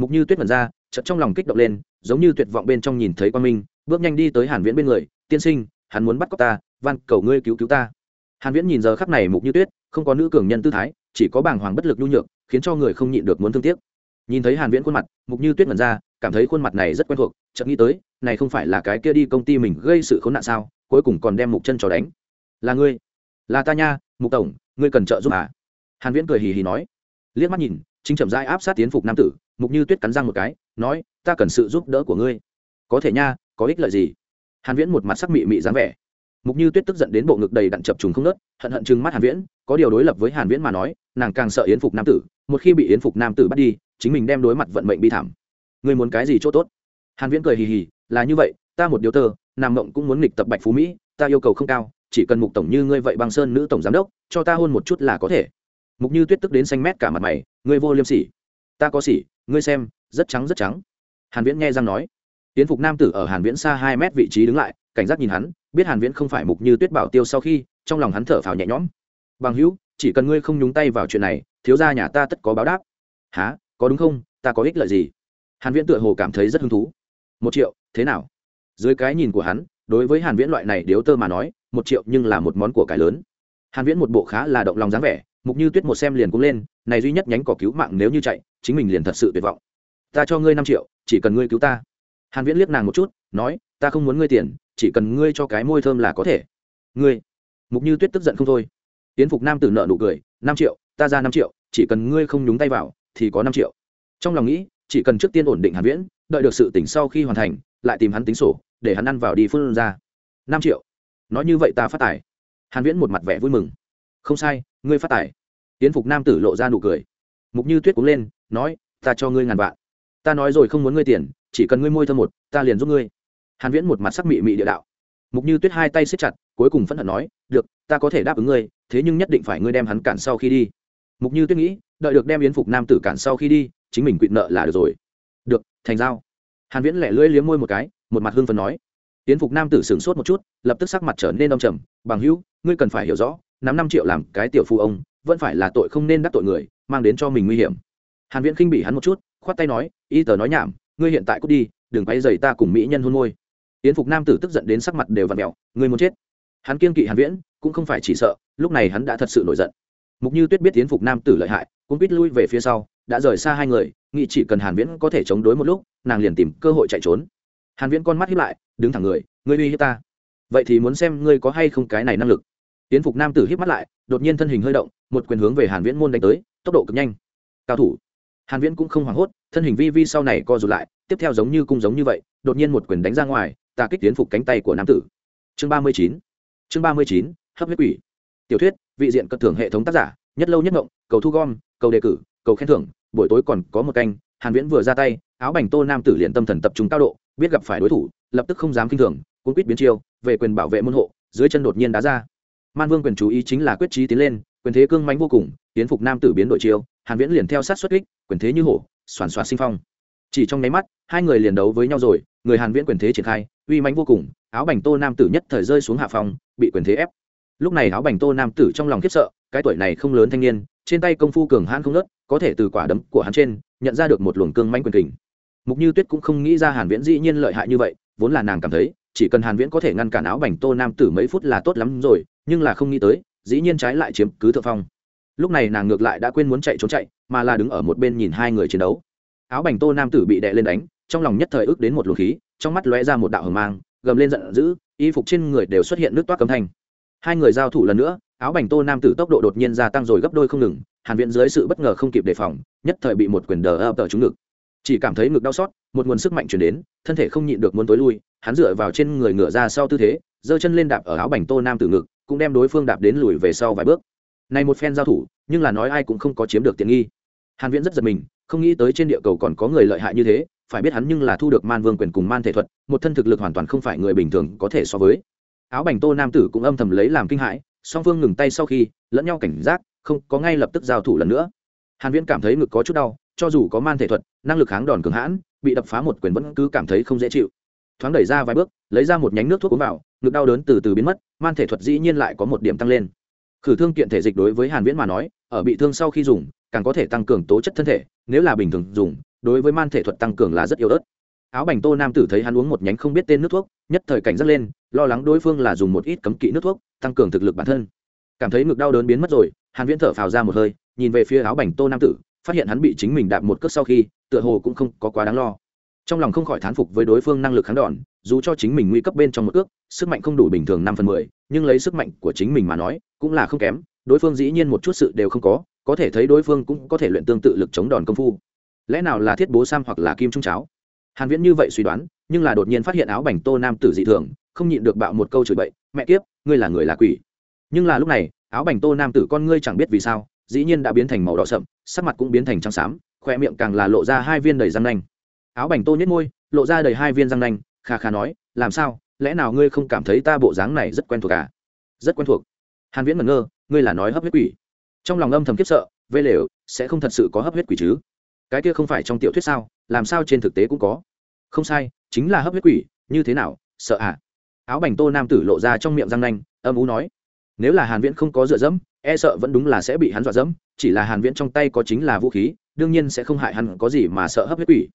Mục như tuyết mật ra, chợt trong lòng kích động lên, giống như tuyệt vọng bên trong nhìn thấy quan minh, bước nhanh đi tới hàn viễn bên người, tiên sinh, hắn muốn bắt cóc ta, van cầu ngươi cứu cứu ta. Hàn viễn nhìn giờ khắc này mục như tuyết, không có nữ cường nhân tư thái, chỉ có bàng hoàng bất lực nhu nhược, khiến cho người không nhịn được muốn thương tiếc. Nhìn thấy hàn viễn khuôn mặt, mục như tuyết mật ra, cảm thấy khuôn mặt này rất quen thuộc, chợt nghĩ tới, này không phải là cái kia đi công ty mình gây sự khốn nạn sao, cuối cùng còn đem mục chân cho đánh. Là ngươi, là ta nha, mục tổng, ngươi cần trợ giúp à? Hàn viễn cười hì hì nói, liếc mắt nhìn chính chậm rãi áp sát tiến phục nam tử, mục như tuyết cắn răng một cái, nói, ta cần sự giúp đỡ của ngươi. Có thể nha, có ích lợi gì? Hàn viễn một mặt sắc mị mị dáng vẻ. Mục như tuyết tức giận đến bộ ngực đầy đặn chập trùng không nớt hận hận chừng mắt hàn viễn, có điều đối lập với hàn viễn mà nói, nàng càng sợ yến phục nam tử, một khi bị yến phục nam tử bắt đi, chính mình đem đối mặt vận mệnh bi thảm. Ngươi muốn cái gì chỗ tốt? Hàn viễn cười hì hì, là như vậy, ta một điều tơ nam mộng cũng muốn nghịch tập bạch phú mỹ, ta yêu cầu không cao, chỉ cần mục tổng như ngươi vậy băng sơn nữ tổng giám đốc, cho ta hôn một chút là có thể. Mục như tuyết tức đến xanh mét cả mặt mày ngươi vô liêm sỉ. Ta có sỉ, ngươi xem, rất trắng rất trắng. Hàn viễn nghe răng nói. Tiến phục nam tử ở hàn viễn xa hai mét vị trí đứng lại, cảnh giác nhìn hắn, biết hàn viễn không phải mục như tuyết bảo tiêu sau khi, trong lòng hắn thở phào nhẹ nhõm. Bằng hữu, chỉ cần ngươi không nhúng tay vào chuyện này, thiếu gia nhà ta tất có báo đáp. Há có đúng không? Ta có ích lợi gì? Hàn viễn tựa hồ cảm thấy rất hứng thú. Một triệu, thế nào? Dưới cái nhìn của hắn, đối với hàn viễn loại này điếu tơ mà nói, một triệu nhưng là một món của cải lớn. Hàn viễn một bộ khá là động lòng dáng vẻ, mục như tuyết một xem liền cũng lên này duy nhất nhánh cỏ cứu mạng nếu như chạy, chính mình liền thật sự tuyệt vọng. Ta cho ngươi năm triệu, chỉ cần ngươi cứu ta. Hàn viễn liếc nàng một chút, nói, ta không muốn ngươi tiền, chỉ cần ngươi cho cái môi thơm là có thể. Ngươi, mục như tuyết tức giận không thôi. Tiến phục nam tử nợ nụ cười, năm triệu, ta ra năm triệu, chỉ cần ngươi không nhúng tay vào, thì có năm triệu. Trong lòng nghĩ, chỉ cần trước tiên ổn định hàn viễn, đợi được sự tỉnh sau khi hoàn thành, lại tìm hắn tính sổ, để hắn ăn vào đi phương ra. Năm triệu. Nói như vậy ta phát tài. Hàn viễn một mặt vẻ vui mừng. Không sai, ngươi phát tài tiến phục nam tử lộ ra nụ cười. Mục như tuyết cũng lên, nói, ta cho ngươi ngàn vạn. Ta nói rồi không muốn ngươi tiền, chỉ cần ngươi môi thơm một, ta liền giúp ngươi. Hàn viễn một mặt sắc mị mị địa đạo. Mục như tuyết hai tay siết chặt, cuối cùng phẫn hận nói, được, ta có thể đáp ứng ngươi, thế nhưng nhất định phải ngươi đem hắn cản sau khi đi. Mục như tuyết nghĩ, đợi được đem yến phục nam tử cản sau khi đi, chính mình quỵt nợ là được rồi. Được, thành giao. Hàn viễn lẻ lưỡi liếm môi một cái, một mặt hưng phấn nói. Yến phục nam tử sửng sốt một chút, lập tức sắc mặt trở nên đông trầm, bằng hữu, ngươi cần phải hiểu rõ nắm năm triệu làm cái tiểu phu ông, vẫn phải là tội không nên đắc tội người, mang đến cho mình nguy hiểm. Hàn viễn khinh bỉ hắn một chút, khoát tay nói, y tờ nói nhảm, ngươi hiện tại cút đi, đừng quay dày ta cùng mỹ nhân hôn môi. Yến phục nam tử tức giận đến sắc mặt đều vặn mèo ngươi muốn chết? Hắn kiên kỵ hàn viễn, cũng không phải chỉ sợ, lúc này hắn đã thật sự nổi giận. Mục như tuyết biết yến phục nam tử lợi hại cũng biết lui về phía sau, đã rời xa hai người, nghĩ chỉ cần hàn viễn có thể chống đối một lúc, nàng liền tìm cơ hội chạy trốn. Hàn viễn con mắt híp lại, đứng thẳng người, ngươi uy hiếp ta. Vậy thì muốn xem ngươi có hay không cái này năng lực yến phục nam tử híp mắt lại, đột nhiên thân hình hơi động, một quyền hướng về hàn viễn môn đánh tới, tốc độ cực nhanh. Cao thủ. Hàn viễn cũng không hoảng hốt, thân hình vi vi sau này co rụt lại, tiếp theo giống như cung giống như vậy, đột nhiên một quyền đánh ra ngoài, tà kích tiến phục cánh tay của nam tử. Chương 39 chương 39 hấp huyết quỷ. Tiểu thuyết, vị diện cất thưởng hệ thống tác giả, nhất lâu nhất ngộng, cầu thu gom, cầu đề cử, cầu khen thưởng, buổi tối còn có một canh, hàn viễn vừa ra tay, áo bành tô nam tử liền tâm thần tập trung cao độ, biết gặp phải đối thủ, lập tức không dám kinh thường, cuốn quyết biến chiêu, về quyền bảo vệ môn hộ, dưới chân đột nhiên đá ra man vương quyền chú ý chính là quyết trí tiến lên, quyền thế cương mãnh vô cùng, tiến phục nam tử biến đội chiêu, hàn viễn liền theo sát xuất kích, quyền thế như hổ xoàn xoạt sinh phong. Chỉ trong nháy mắt, hai người liền đấu với nhau rồi, người hàn viễn quyền thế triển khai, uy mãnh vô cùng, áo bành tô nam tử nhất thời rơi xuống hạ phòng bị quyền thế ép. Lúc này áo bành tô nam tử trong lòng khiếp sợ, cái tuổi này không lớn thanh niên, trên tay công phu cường hãn không nớt có thể từ quả đấm của hắn trên, nhận ra được một luồng cương mãnh quyền kình. Mục như tuyết cũng không nghĩ ra hàn viễn dĩ nhiên lợi hại như vậy, vốn là nàng cảm thấy, chỉ cần hàn viễn có thể ngăn cản áo bành tô nam tử mấy phút là tốt lắm rồi nhưng là không nghĩ tới, dĩ nhiên trái lại chiếm cứ thượng phong. Lúc này nàng ngược lại đã quên muốn chạy trốn chạy, mà là đứng ở một bên nhìn hai người chiến đấu. Áo bành tô nam tử bị đè lên đánh, trong lòng nhất thời ức đến một luồng khí, trong mắt lóe ra một đạo hờ mang, gầm lên giận dữ, y phục trên người đều xuất hiện nước toát cấm thanh. Hai người giao thủ lần nữa, áo bành tô nam tử tốc độ đột nhiên gia tăng rồi gấp đôi không ngừng, hàn viễn dưới sự bất ngờ không kịp đề phòng, nhất thời bị một quyền đờ ập tờ trúng ngực. Chỉ cảm thấy ngực đau xót, một nguồn sức mạnh truyền đến, thân thể không nhịn được muốn tối lui, hắn dựa vào trên người ngựa ra sau tư thế, giơ chân lên đạp ở áo bành tô nam tử ngực cũng đem đối phương đạp đến lùi về sau vài bước. Này một phen giao thủ, nhưng là nói ai cũng không có chiếm được tiện nghi. Hàn viễn rất giật mình, không nghĩ tới trên địa cầu còn có người lợi hại như thế, phải biết hắn nhưng là thu được man vương quyền cùng man thể thuật, một thân thực lực hoàn toàn không phải người bình thường có thể so với. Áo bành tô nam tử cũng âm thầm lấy làm kinh hãi, song phương ngừng tay sau khi, lẫn nhau cảnh giác, không có ngay lập tức giao thủ lần nữa. Hàn viễn cảm thấy ngực có chút đau, cho dù có man thể thuật, năng lực kháng đòn cường hãn, bị đập phá một quyền vẫn cứ cảm thấy không dễ chịu. Thoáng đẩy ra vài bước, lấy ra một nhánh nước thuốc uống vào, ngực đau đớn từ từ biến mất man thể thuật dĩ nhiên lại có một điểm tăng lên. Khử thương kiện thể dịch đối với hàn viễn mà nói, ở bị thương sau khi dùng, càng có thể tăng cường tố chất thân thể, nếu là bình thường dùng, đối với man thể thuật tăng cường là rất yếu ớt. Áo bành tô nam tử thấy hắn uống một nhánh không biết tên nước thuốc, nhất thời cảnh giác lên, lo lắng đối phương là dùng một ít cấm kỵ nước thuốc, tăng cường thực lực bản thân. Cảm thấy ngực đau đớn biến mất rồi, hàn viễn thở phào ra một hơi, nhìn về phía áo bành tô nam tử, phát hiện hắn bị chính mình đạp một cước sau khi, tựa hồ cũng không có quá đáng lo. Trong lòng không khỏi thán phục với đối phương năng lực kháng đòn, dù cho chính mình nguy cấp bên trong một cước sức mạnh không đủ bình thường năm phần mười, nhưng lấy sức mạnh của chính mình mà nói, cũng là không kém. Đối phương dĩ nhiên một chút sự đều không có có thể thấy đối phương cũng có thể luyện tương tự lực chống đòn công phu. Lẽ nào là thiết bố sam hoặc là kim trung cháo? Hàn viễn như vậy suy đoán, nhưng là đột nhiên phát hiện áo bảnh tô nam tử dị thường, không nhịn được bạo một câu chửi bậy, mẹ kiếp, ngươi là người là quỷ. Nhưng là lúc này, áo bảnh tô nam tử con ngươi chẳng biết vì sao, dĩ nhiên đã biến thành màu đỏ sậm, sắc mặt cũng biến thành trắng xám, khoe miệng càng là lộ ra hai viên đầy răng nanh. Áo bảnh tô nhếch môi, lộ ra đầy hai viên răng nanh, kha kha nói, làm sao? Lẽ nào ngươi không cảm thấy ta bộ dáng này rất quen thuộc à? Rất quen thuộc. Hàn viễn ngẩn ngơ, ngươi là nói hấp huyết quỷ. Trong lòng âm thầm kiếp sợ, vê lều, sẽ không thật sự có hấp huyết quỷ chứ? Cái kia không phải trong tiểu thuyết sao? Làm sao trên thực tế cũng có? Không sai, chính là hấp huyết quỷ, như thế nào? Sợ à? Áo bành tô nam tử lộ ra trong miệng răng nanh, âm ú nói. Nếu là hàn viễn không có dựa dẫm e sợ vẫn đúng là sẽ bị hắn dọa dẫm, chỉ là hàn viễn trong tay có chính là vũ khí, đương nhiên sẽ không hại hắn có gì mà sợ hấp huyết quỷ.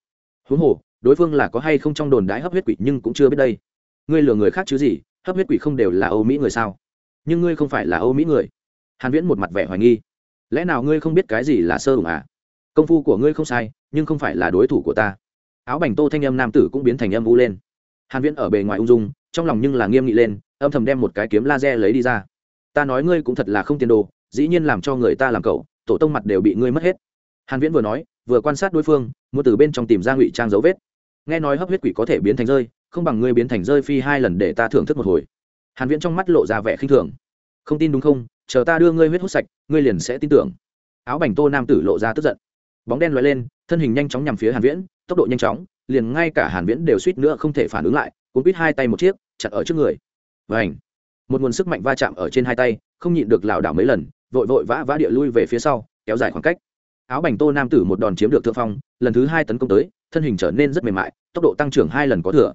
Huống hồ, đối phương là có hay không trong đồn đái hấp huyết quỷ nhưng cũng chưa biết đây ngươi lừa người khác chứ gì, hấp huyết quỷ không đều là âu mỹ người sao? Nhưng ngươi không phải là âu mỹ người. Hàn viễn một mặt vẻ hoài nghi. Lẽ nào ngươi không biết cái gì là sơ hùng à? Công phu của ngươi không sai, nhưng không phải là đối thủ của ta. Áo bành tô thanh âm nam tử cũng biến thành âm u lên. Hàn viễn ở bề ngoài ung dung, trong lòng nhưng là nghiêm nghị lên, âm thầm đem một cái kiếm laser lấy đi ra. Ta nói ngươi cũng thật là không tiền đồ, dĩ nhiên làm cho người ta làm cậu, tổ tông mặt đều bị ngươi mất hết. Hàn viễn vừa nói, vừa quan sát đối phương, muốn từ bên trong tìm ra ngụy trang dấu vết nghe nói hấp huyết quỷ có thể biến thành rơi, không bằng ngươi biến thành rơi phi hai lần để ta thưởng thức một hồi. Hàn viễn trong mắt lộ ra vẻ khinh thường. Không tin đúng không? Chờ ta đưa ngươi huyết hút sạch, ngươi liền sẽ tin tưởng. Áo bành tô nam tử lộ ra tức giận. Bóng đen lóe lên, thân hình nhanh chóng nhằm phía hàn viễn, tốc độ nhanh chóng, liền ngay cả hàn viễn đều suýt nữa không thể phản ứng lại, cuốn quít hai tay một chiếc, chặt ở trước người. Vành! Một nguồn sức mạnh va chạm ở trên hai tay, không nhịn được lảo đảo mấy lần, vội vội vã vã địa lui về phía sau, kéo dài khoảng cách. Áo bành tô nam tử một đòn chiếm được thượng phong, lần thứ hai tấn công tới thân hình trở nên rất mềm mại, tốc độ tăng trưởng hai lần có thừa.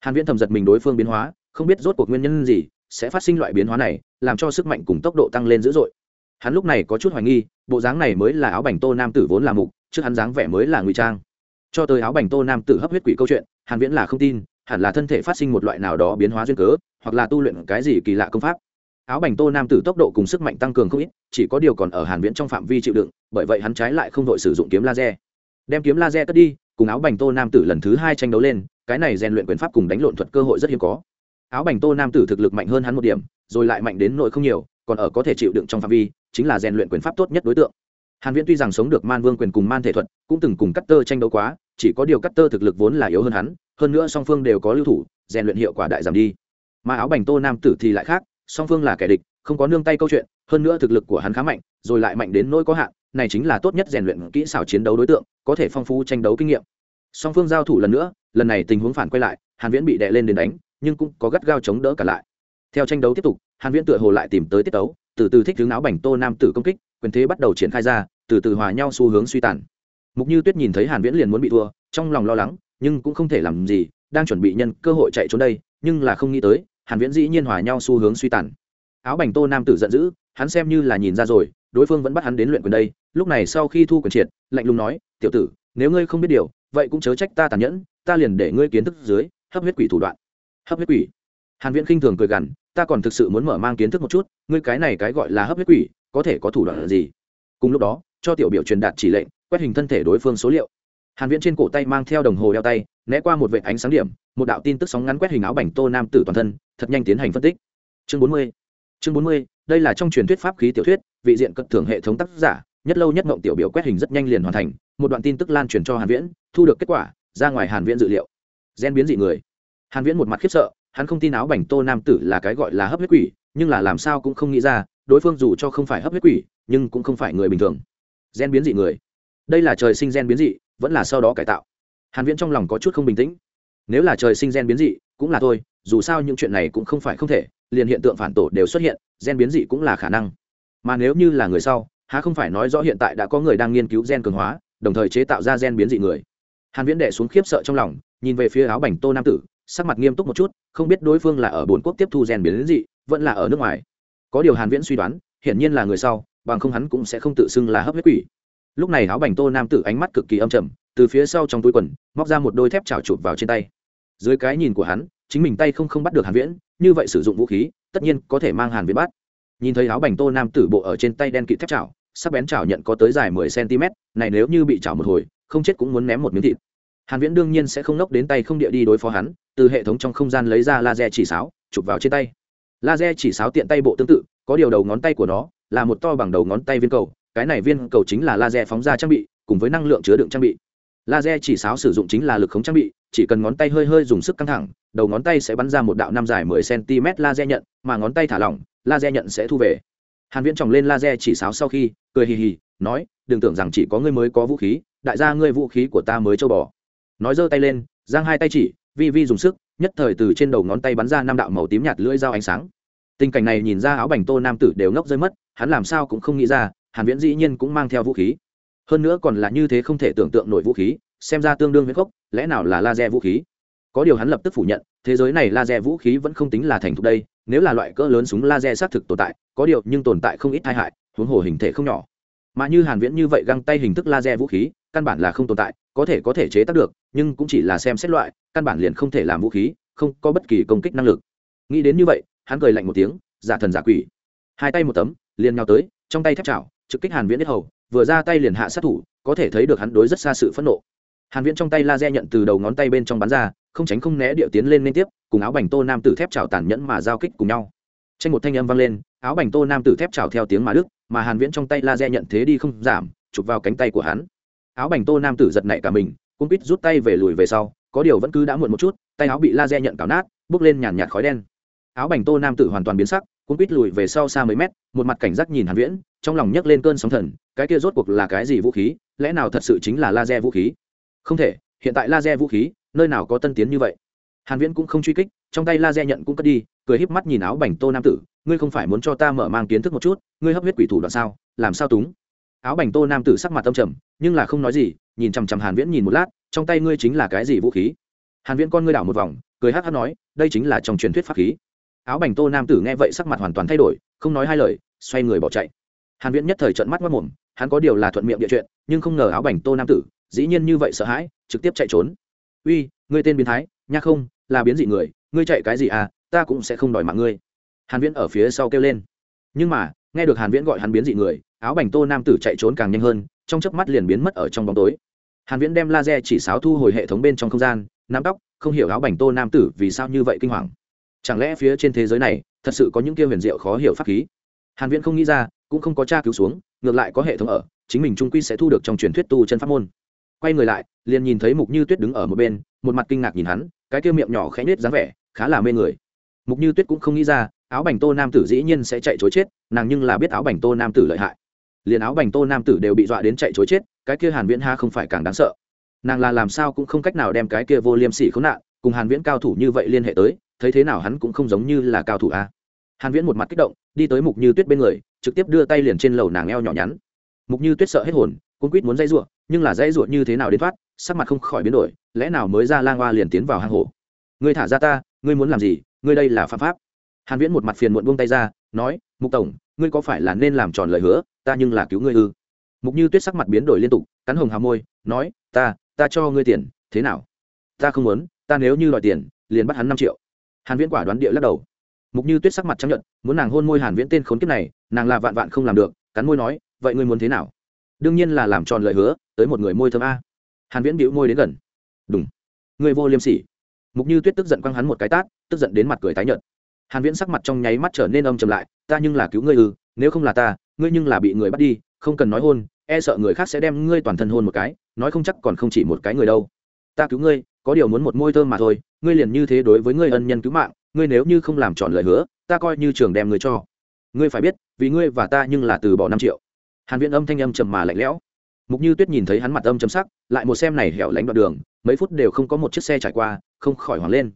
Hàn viễn thầm giật mình đối phương biến hóa, không biết rốt cuộc nguyên nhân gì sẽ phát sinh loại biến hóa này, làm cho sức mạnh cùng tốc độ tăng lên dữ dội. Hắn lúc này có chút hoài nghi, bộ dáng này mới là áo bành tô nam tử vốn là mục, trước hắn dáng vẻ mới là ngụy trang. Cho tới áo bành tô nam tử hấp huyết quỷ câu chuyện, hàn viễn là không tin, hẳn là thân thể phát sinh một loại nào đó biến hóa duyên cớ, hoặc là tu luyện cái gì kỳ lạ công pháp. Áo bành tô nam tử tốc độ cùng sức mạnh tăng cường không ít, chỉ có điều còn ở hàn viễn trong phạm vi chịu đựng, bởi vậy hắn trái lại không đội sử dụng kiếm laser. Đem kiếm laser cất đi cùng áo bành tô nam tử lần thứ hai tranh đấu lên, cái này rèn luyện quyền pháp cùng đánh lộn thuật cơ hội rất hiếm có. Áo bành tô nam tử thực lực mạnh hơn hắn một điểm, rồi lại mạnh đến nội không nhiều, còn ở có thể chịu đựng trong phạm vi, chính là rèn luyện quyền pháp tốt nhất đối tượng. Hàn viễn tuy rằng sống được man vương quyền cùng man thể thuật, cũng từng cùng cắt tơ tranh đấu quá, chỉ có điều cắt tơ thực lực vốn là yếu hơn hắn, hơn nữa song phương đều có lưu thủ, rèn luyện hiệu quả đại giảm đi. Mà áo bành tô nam tử thì lại khác, song phương là kẻ địch, không có nương tay câu chuyện, hơn nữa thực lực của hắn khá mạnh, rồi lại mạnh đến nỗi có hạn này chính là tốt nhất rèn luyện kỹ xảo chiến đấu đối tượng, có thể phong phú tranh đấu kinh nghiệm. Song phương giao thủ lần nữa, lần này tình huống phản quay lại, hàn viễn bị đè lên đến đánh, nhưng cũng có gắt gao chống đỡ cả lại. Theo tranh đấu tiếp tục, hàn viễn tựa hồ lại tìm tới tiết tấu, từ từ thích hướng áo bảnh tô nam tử công kích, quyền thế bắt đầu triển khai ra, từ từ hòa nhau xu hướng suy tàn. Mục như tuyết nhìn thấy hàn viễn liền muốn bị thua, trong lòng lo lắng, nhưng cũng không thể làm gì, đang chuẩn bị nhân cơ hội chạy trốn đây, nhưng là không nghĩ tới, hàn viễn dĩ nhiên hòa nhau xu hướng suy tàn. Áo bảnh tô nam tử giận dữ hắn xem như là nhìn ra rồi, đối phương vẫn bắt hắn đến luyện quyền đây. Lúc này sau khi thu quyền triệt, lạnh lùng nói, tiểu tử, nếu ngươi không biết điều, vậy cũng chớ trách ta tàn nhẫn, ta liền để ngươi kiến thức dưới, hấp huyết quỷ thủ đoạn. Hấp huyết quỷ? Hàn viễn khinh thường cười gằn, ta còn thực sự muốn mở mang kiến thức một chút, ngươi cái này cái gọi là hấp huyết quỷ, có thể có thủ đoạn gì? Cùng lúc đó, cho tiểu biểu truyền đạt chỉ lệnh, quét hình thân thể đối phương số liệu. Hàn viễn trên cổ tay mang theo đồng hồ đeo tay, né qua một vệt ánh sáng điểm, một đạo tin tức sóng ngắn quét hình áo bảnh tô nam tử toàn thân, thật nhanh tiến hành phân tích. Chương 40 chương 40 đây là trong truyền thuyết pháp khí tiểu thuyết, vị diện cận thưởng hệ thống tác giả, nhất lâu nhất ngộng tiểu biểu quét hình rất nhanh liền hoàn thành, một đoạn tin tức lan truyền cho hàn viễn, thu được kết quả, ra ngoài hàn viễn dự liệu. Gen biến dị người. Hàn viễn một mặt khiếp sợ, hắn không tin áo bảnh tô nam tử là cái gọi là hấp huyết quỷ, nhưng là làm sao cũng không nghĩ ra, đối phương dù cho không phải hấp huyết quỷ, nhưng cũng không phải người bình thường. Gen biến dị người. Đây là trời sinh gen biến dị, vẫn là sau đó cải tạo. Hàn viễn trong lòng có chút không bình tĩnh. Nếu là trời sinh gen biến dị, cũng là thôi, dù sao những chuyện này cũng không phải không thể liền hiện tượng phản tổ đều xuất hiện, gen biến dị cũng là khả năng. Mà nếu như là người sau, há không phải nói rõ hiện tại đã có người đang nghiên cứu gen cường hóa, đồng thời chế tạo ra gen biến dị người. Hàn viễn đệ xuống khiếp sợ trong lòng, nhìn về phía áo bảnh tô nam tử, sắc mặt nghiêm túc một chút, không biết đối phương là ở bốn quốc tiếp thu gen biến dị, vẫn là ở nước ngoài. Có điều hàn viễn suy đoán, hiển nhiên là người sau, bằng không hắn cũng sẽ không tự xưng là hấp huyết quỷ. Lúc này áo bảnh tô nam tử ánh mắt cực kỳ âm trầm, từ phía sau trong túi quần, móc ra một đôi thép chảo chụp vào trên tay. Dưới cái nhìn của hắn, chính mình tay không không bắt được hàn viễn như vậy sử dụng vũ khí, tất nhiên có thể mang hàn viễn bắt. Nhìn thấy áo bảnh tô nam tử bộ ở trên tay đen kịt thép chảo, sắc bén chảo nhận có tới dài 10 cm này nếu như bị chảo một hồi, không chết cũng muốn ném một miếng thịt. Hàn viễn đương nhiên sẽ không nốc đến tay không địa đi đối phó hắn, từ hệ thống trong không gian lấy ra laser chỉ sáo, chụp vào trên tay. Laser chỉ sáo tiện tay bộ tương tự, có điều đầu ngón tay của nó là một to bằng đầu ngón tay viên cầu, cái này viên cầu chính là laser phóng ra trang bị, cùng với năng lượng chứa đựng trang bị laser chỉ sáo sử dụng chính là lực khống trang bị, chỉ cần ngón tay hơi hơi dùng sức căng thẳng, đầu ngón tay sẽ bắn ra một đạo năm dài 10 cm laser nhận, mà ngón tay thả lỏng, laser nhận sẽ thu về. Hàn viễn tròng lên laser chỉ sáo sau khi cười hì hì, nói, đừng tưởng rằng chỉ có ngươi mới có vũ khí, đại gia ngươi vũ khí của ta mới châu bò. Nói giơ tay lên, giang hai tay chỉ, vi vi dùng sức, nhất thời từ trên đầu ngón tay bắn ra năm đạo màu tím nhạt lưỡi dao ánh sáng. Tình cảnh này nhìn ra áo bành tô nam tử đều ngốc rơi mất, hắn làm sao cũng không nghĩ ra, hàn viễn dĩ nhiên cũng mang theo vũ khí hơn nữa còn là như thế không thể tưởng tượng nổi vũ khí, xem ra tương đương với gốc lẽ nào là laser vũ khí? Có điều hắn lập tức phủ nhận, thế giới này laser vũ khí vẫn không tính là thành thục đây, nếu là loại cỡ lớn súng laser xác thực tồn tại, có điều nhưng tồn tại không ít tai hại, huống hồ hình thể không nhỏ. Mà như hàn viễn như vậy găng tay hình thức laser vũ khí, căn bản là không tồn tại, có thể có thể chế tác được, nhưng cũng chỉ là xem xét loại, căn bản liền không thể làm vũ khí, không có bất kỳ công kích năng lực. Nghĩ đến như vậy, hắn cười lạnh một tiếng, giả thần giả quỷ. Hai tay một tấm, liền nhau tới, trong tay thép chảo trực kích hàn viễn biết hầu, vừa ra tay liền hạ sát thủ, có thể thấy được hắn đối rất xa sự phẫn nộ. Hàn viễn trong tay laser nhận từ đầu ngón tay bên trong bắn ra, không tránh không né điệu tiến lên liên tiếp, cùng áo bành tô nam tử thép chảo tàn nhẫn mà giao kích cùng nhau. Tranh một thanh âm vang lên, áo bành tô nam tử thép chảo theo tiếng mà đức mà hàn viễn trong tay laser nhận thế đi không giảm, chụp vào cánh tay của hắn. Áo bành tô nam tử giật nảy cả mình cung quýt rút tay về lùi về sau, có điều vẫn cứ đã muộn một chút, tay áo bị laser nhận cào nát, bước lên nhàn nhạt khói đen. Áo bành tô nam tử hoàn toàn biến sắc cũng quýt lùi về sau xa mấy mét, một mặt cảnh giác nhìn hàn viễn, trong lòng nhấc lên cơn sóng thần, cái kia rốt cuộc là cái gì vũ khí, lẽ nào thật sự chính là laser vũ khí? Không thể, hiện tại laser vũ khí, nơi nào có tân tiến như vậy? Hàn viễn cũng không truy kích, trong tay laser nhận cũng cất đi, cười híp mắt nhìn áo bảnh tô nam tử, ngươi không phải muốn cho ta mở mang kiến thức một chút, ngươi hấp huyết quỷ thủ đoạn sao, làm sao túng? Áo bảnh tô nam tử sắc mặt tâm trầm, nhưng là không nói gì, nhìn chằm chằm hàn viễn nhìn một lát, trong tay ngươi chính là cái gì vũ khí? Hàn viễn con ngươi đảo một vòng, cười hắt hắt nói, đây chính là trong truyền thuyết pháp khí áo bành tô nam tử nghe vậy sắc mặt hoàn toàn thay đổi, không nói hai lời, xoay người bỏ chạy. Hàn viễn nhất thời trợn mắt mất mồm, hắn có điều là thuận miệng địa chuyện, nhưng không ngờ áo bành tô nam tử, dĩ nhiên như vậy sợ hãi, trực tiếp chạy trốn. Uy, ngươi tên biến thái, nha không, là biến dị người, ngươi chạy cái gì à ta cũng sẽ không đòi mạng ngươi. Hàn viễn ở phía sau kêu lên. Nhưng mà, nghe được hàn viễn gọi hắn biến dị người, áo bành tô nam tử chạy trốn càng nhanh hơn, trong chớp mắt liền biến mất ở trong bóng tối. Hàn viễn đem laser chỉ sáo thu hồi hệ thống bên trong không gian, nắm tóc, không hiểu áo bành tô nam tử vì sao như vậy kinh hoàng chẳng lẽ phía trên thế giới này thật sự có những kia huyền diệu khó hiểu pháp khí? Hàn viễn không nghĩ ra, cũng không có tra cứu xuống, ngược lại có hệ thống ở, chính mình trung quy sẽ thu được trong truyền thuyết tu chân pháp môn. Quay người lại, liền nhìn thấy mục như tuyết đứng ở một bên, một mặt kinh ngạc nhìn hắn, cái kia miệng nhỏ khẽ nết dáng vẻ, khá là mê người. Mục như tuyết cũng không nghĩ ra, áo bành tô nam tử dĩ nhiên sẽ chạy chối chết, nàng nhưng là biết áo bành tô nam tử lợi hại. Liền áo bành tô nam tử đều bị dọa đến chạy chối chết, cái kia hàn viễn ha không phải càng đáng sợ. Nàng là làm sao cũng không cách nào đem cái kia vô liêm sỉ khốn nạn, cùng hàn viễn cao thủ như vậy liên hệ tới thấy thế nào hắn cũng không giống như là cao thủ a. Hàn viễn một mặt kích động, đi tới mục như tuyết bên người, trực tiếp đưa tay liền trên lầu nàng eo nhỏ nhắn. Mục như tuyết sợ hết hồn, cuốn quýt muốn dây ruộng nhưng là dây ruộng như thế nào đến thoát, sắc mặt không khỏi biến đổi, lẽ nào mới ra lang hoa liền tiến vào hang hổ? Ngươi thả ra ta, ngươi muốn làm gì, ngươi đây là phạm pháp. Hàn viễn một mặt phiền muộn buông tay ra, nói, mục tổng, ngươi có phải là nên làm tròn lời hứa, ta nhưng là cứu ngươi ư? Mục như tuyết sắc mặt biến đổi liên tục, cắn hồng hào môi, nói, ta ta cho ngươi tiền, thế nào? Ta không muốn, ta nếu như đòi tiền, liền bắt hắn năm triệu hàn viễn quả đoán địa lắc đầu. Mục như tuyết sắc mặt chấp nhận muốn nàng hôn môi hàn viễn tên khốn kiếp này, nàng là vạn vạn không làm được, cắn môi nói, vậy ngươi muốn thế nào? Đương nhiên là làm tròn lời hứa, tới một người môi thơm a. Hàn viễn bĩu môi đến gần. Đúng ngươi vô liêm sỉ. Mục như tuyết tức giận quăng hắn một cái tát, tức giận đến mặt cười tái nhợt. Hàn viễn sắc mặt trong nháy mắt trở nên âm trầm lại, ta nhưng là cứu ngươi ư, nếu không là ta, ngươi nhưng là bị người bắt đi, không cần nói hôn e sợ người khác sẽ đem ngươi toàn thân hôn một cái, nói không chắc còn không chỉ một cái người đâu. Ta cứu ngươi, có điều muốn một môi thơm mà thôi ngươi liền như thế đối với ngươi ân nhân cứu mạng, ngươi nếu như không làm tròn lời hứa, ta coi như trường đem ngươi cho. Ngươi phải biết, vì ngươi và ta nhưng là từ bỏ năm triệu. Hàn viễn âm thanh âm trầm mà lạnh lẽo. Mục như tuyết nhìn thấy hắn mặt âm chấm sắc, lại một xem này hẻo lánh đoạn đường, mấy phút đều không có một chiếc xe trải qua, không khỏi hoảng lên.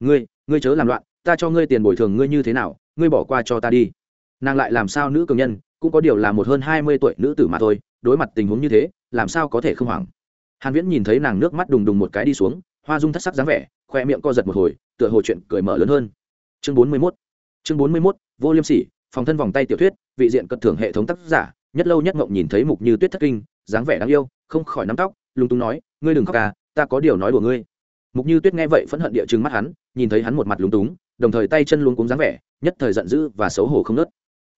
Ngươi ngươi chớ làm loạn, ta cho ngươi tiền bồi thường ngươi như thế nào, ngươi bỏ qua cho ta đi. Nàng lại làm sao nữ cường nhân, cũng có điều là một hơn hai mươi tuổi nữ tử mà thôi, đối mặt tình huống như thế, làm sao có thể không hoảng? Hàn viễn nhìn thấy nàng nước mắt đùng đùng một cái đi xuống hoa dung thất sắc dáng vẻ, khoe miệng co giật một hồi, tựa hồ chuyện cười mở lớn hơn. Chương 41 chương 41 vô liêm sỉ, phòng thân vòng tay tiểu thuyết, vị diện cất thưởng hệ thống tác giả, nhất lâu nhất ngộng nhìn thấy mục như tuyết thất kinh, dáng vẻ đáng yêu, không khỏi nắm tóc lung tung nói, ngươi đừng khóc à ta có điều nói của ngươi. Mục như tuyết nghe vậy phẫn hận địa chừng mắt hắn, nhìn thấy hắn một mặt lúng túng, đồng thời tay chân luống cúng dáng vẻ, nhất thời giận dữ và xấu hổ không nớt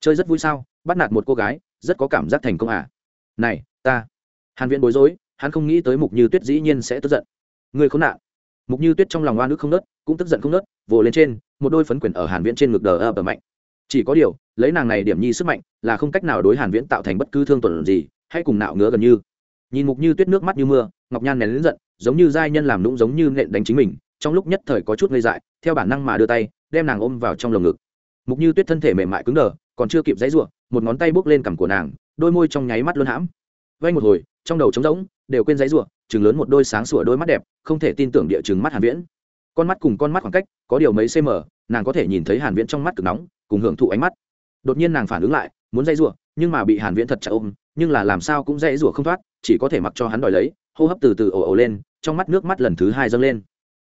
chơi rất vui sao? Bắt nạt một cô gái, rất có cảm giác thành công à. Này, ta. Hàn viễn bối rối, hắn không nghĩ tới mục như tuyết dĩ nhiên sẽ tức giận ngươi khốn nạn. Mục như tuyết trong lòng oan nước không nớt cũng tức giận không nớt vồ lên trên, một đôi phấn quyền ở hàn viễn trên ngực đờ ập mạnh. Chỉ có điều, lấy nàng này điểm nhi sức mạnh, là không cách nào đối hàn viễn tạo thành bất cứ thương tổn gì, hay cùng nạo ngứa gần như. Nhìn mục như tuyết nước mắt như mưa, ngọc nhan nén lớn giận, giống như giai nhân làm nũng giống như nện đánh chính mình, trong lúc nhất thời có chút ngây dại, theo bản năng mà đưa tay, đem nàng ôm vào trong lồng ngực. Mục như tuyết thân thể mềm mại cứng đờ, còn chưa kịp dãy ruộng một ngón tay bước lên cằm của nàng, đôi môi trong nháy mắt luôn hãm. Vay một hồi, trong đầu trống rỗng, đều quên dãy ruộng chừng lớn một đôi sáng sủa đôi mắt đẹp, không thể tin tưởng địa chừng mắt hàn viễn. Con mắt cùng con mắt khoảng cách, có điều mấy cm nàng có thể nhìn thấy hàn viễn trong mắt cực nóng, cùng hưởng thụ ánh mắt. Đột nhiên nàng phản ứng lại, muốn dây rủa, nhưng mà bị hàn viễn thật chặt ôm, nhưng là làm sao cũng dây rủa không thoát, chỉ có thể mặc cho hắn đòi lấy, hô hấp từ từ ồ ồ lên, trong mắt nước mắt lần thứ hai dâng lên.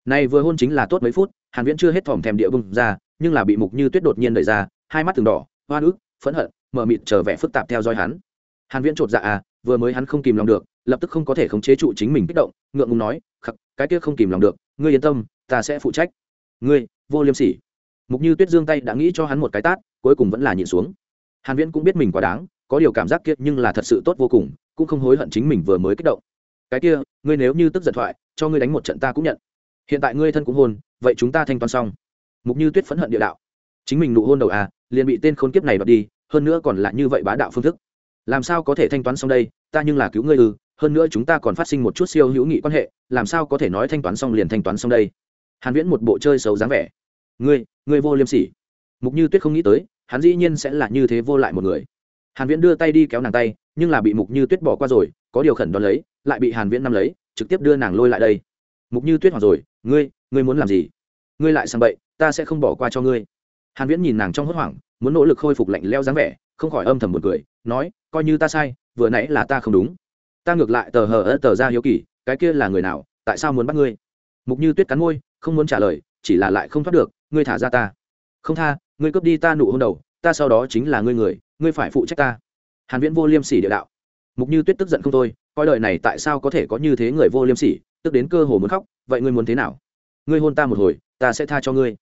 Nay vừa hôn chính là tốt mấy phút, hàn viễn chưa hết thòm thèm địa bung ra, nhưng là bị mục như tuyết đột nhiên đẩy ra, hai mắt từng đỏ hoa ức, phẫn hận mở mịt chờ vẻ phức tạp theo dõi hắn. Hàn viễn trột dạ à vừa mới hắn không kìm lòng được lập tức không có thể khống chế trụ chính mình kích động, ngượng ngùng nói, khắc, cái kia không kìm lòng được, ngươi yên tâm, ta sẽ phụ trách. Ngươi, vô liêm sỉ. Mục như tuyết dương tay đã nghĩ cho hắn một cái tát, cuối cùng vẫn là nhịn xuống. Hàn viễn cũng biết mình quá đáng, có điều cảm giác kiệt nhưng là thật sự tốt vô cùng, cũng không hối hận chính mình vừa mới kích động. Cái kia, ngươi nếu như tức giận thoại, cho ngươi đánh một trận ta cũng nhận. Hiện tại ngươi thân cũng hôn, vậy chúng ta thanh toán xong. Mục như tuyết phẫn hận địa đạo. Chính mình nụ hôn đầu à liền bị tên khốn kiếp này đoạt đi, hơn nữa còn là như vậy bá đạo phương thức. Làm sao có thể thanh toán xong đây, ta nhưng là cứu ngươi ư hơn nữa chúng ta còn phát sinh một chút siêu hữu nghị quan hệ, làm sao có thể nói thanh toán xong liền thanh toán xong đây? Hàn viễn một bộ chơi xấu dáng vẻ. Ngươi ngươi vô liêm sỉ. Mục như tuyết không nghĩ tới, hắn dĩ nhiên sẽ là như thế vô lại một người. Hàn viễn đưa tay đi kéo nàng tay, nhưng là bị mục như tuyết bỏ qua rồi, có điều khẩn đón lấy, lại bị hàn viễn nắm lấy, trực tiếp đưa nàng lôi lại đây. Mục như tuyết hỏi rồi, ngươi ngươi muốn làm gì? Ngươi lại sang bậy, ta sẽ không bỏ qua cho ngươi. Hàn viễn nhìn nàng trong hốt hoảng, muốn nỗ lực khôi phục lạnh leo dáng vẻ, không khỏi âm thầm một cười, nói, coi như ta sai, vừa nãy là ta không đúng ta ngược lại tờ hờ ớt tờ ra hiếu kỳ, cái kia là người nào, tại sao muốn bắt ngươi? Mục như tuyết cắn môi, không muốn trả lời, chỉ là lại không thoát được, ngươi thả ra ta. Không tha, ngươi cướp đi ta nụ hôn đầu, ta sau đó chính là ngươi người, ngươi phải phụ trách ta. Hàn viễn vô liêm sỉ địa đạo. Mục như tuyết tức giận không thôi, coi đời này tại sao có thể có như thế người vô liêm sỉ, tức đến cơ hồ muốn khóc, vậy ngươi muốn thế nào? Ngươi hôn ta một hồi, ta sẽ tha cho ngươi.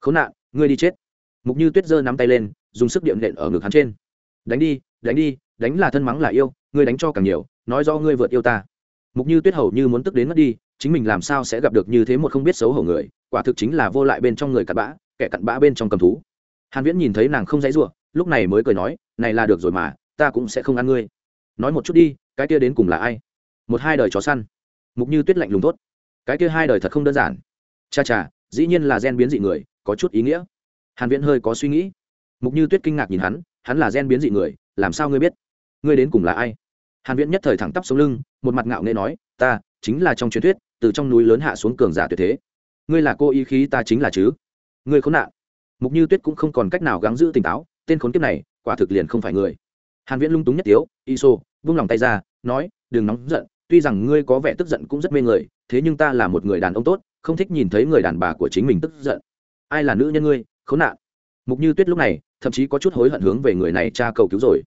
Khốn nạn, ngươi đi chết. Mục như tuyết giơ nắm tay lên, dùng sức điện nện ở ngực hắn trên. Đánh đi đánh đi đánh là thân mắng là yêu, ngươi đánh cho càng nhiều, nói do ngươi vượt yêu ta. Mục như tuyết hầu như muốn tức đến mất đi, chính mình làm sao sẽ gặp được như thế một không biết xấu hổ người, quả thực chính là vô lại bên trong người cặn bã, kẻ cặn bã bên trong cầm thú. Hàn viễn nhìn thấy nàng không dãy ruộng lúc này mới cười nói, này là được rồi mà, ta cũng sẽ không ăn ngươi. Nói một chút đi, cái kia đến cùng là ai? Một hai đời chó săn. Mục như tuyết lạnh lùng tốt cái kia hai đời thật không đơn giản. Cha cha, dĩ nhiên là gen biến dị người, có chút ý nghĩa. Hàn viễn hơi có suy nghĩ. Mục như tuyết kinh ngạc nhìn hắn hắn là gen biến dị người, làm sao ngươi biết? Ngươi đến cùng là ai? Hàn viễn nhất thời thẳng tắp sống lưng, một mặt ngạo nghễ nói, ta chính là trong truyền thuyết, từ trong núi lớn hạ xuống cường giả tuyệt thế. Ngươi là cô ý khí, ta chính là chứ. Ngươi khốn nạn. Mục như tuyết cũng không còn cách nào gắng giữ tỉnh táo, tên khốn kiếp này, quả thực liền không phải người. Hàn viễn lung túng nhất tiếu, iso, vung lòng tay ra, nói, đừng nóng giận, tuy rằng ngươi có vẻ tức giận cũng rất mê người, thế nhưng ta là một người đàn ông tốt, không thích nhìn thấy người đàn bà của chính mình tức giận. Ai là nữ nhân ngươi? Khốn nạn. Mục như tuyết lúc này, thậm chí có chút hối hận hướng về người này tra cầu cứu rồi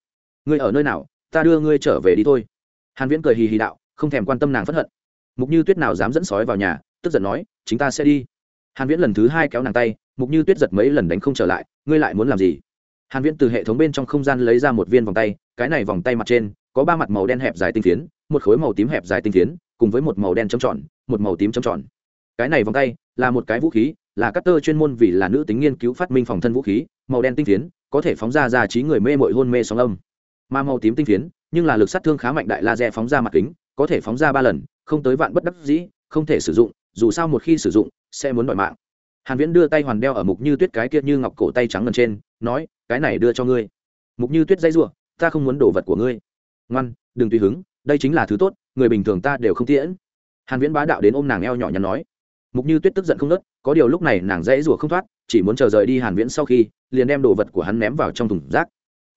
ngươi ở nơi nào, ta đưa ngươi trở về đi thôi. Hàn viễn cười hì hì đạo, không thèm quan tâm nàng phẫn hận. Mục như tuyết nào dám dẫn sói vào nhà, tức giận nói, chúng ta sẽ đi. Hàn viễn lần thứ hai kéo nàng tay, mục như tuyết giật mấy lần đánh không trở lại, ngươi lại muốn làm gì? Hàn viễn từ hệ thống bên trong không gian lấy ra một viên vòng tay, cái này vòng tay mặt trên, có ba mặt màu đen hẹp dài tinh phiến, một khối màu tím hẹp dài tinh phiến, cùng với một màu đen trống tròn, một màu tím trống tròn. Cái này vòng tay, là một cái vũ khí, là cắt tơ chuyên môn vì là nữ tính nghiên cứu phát minh phòng thân vũ khí, màu đen tinh phiến, có thể phóng ra ra trí người mê mội hôn mê sóng âm mà màu tím tinh phiến, nhưng là lực sát thương khá mạnh đại laser phóng ra mặt kính, có thể phóng ra ba lần, không tới vạn bất đắc dĩ, không thể sử dụng, dù sao một khi sử dụng, sẽ muốn đòi mạng. Hàn viễn đưa tay hoàn đeo ở mục như tuyết cái kia như ngọc cổ tay trắng gần trên, nói, cái này đưa cho ngươi. Mục như tuyết dây rủa, ta không muốn đồ vật của ngươi. Ngoan, đừng tùy hứng, đây chính là thứ tốt, người bình thường ta đều không tiễn. Hàn viễn bá đạo đến ôm nàng eo nhỏ nhắn nói. Mục như tuyết tức giận không nớt, có điều lúc này nàng dãy rủa không thoát, chỉ muốn chờ rời đi hàn viễn sau khi, liền đem đồ vật của hắn ném vào trong thùng rác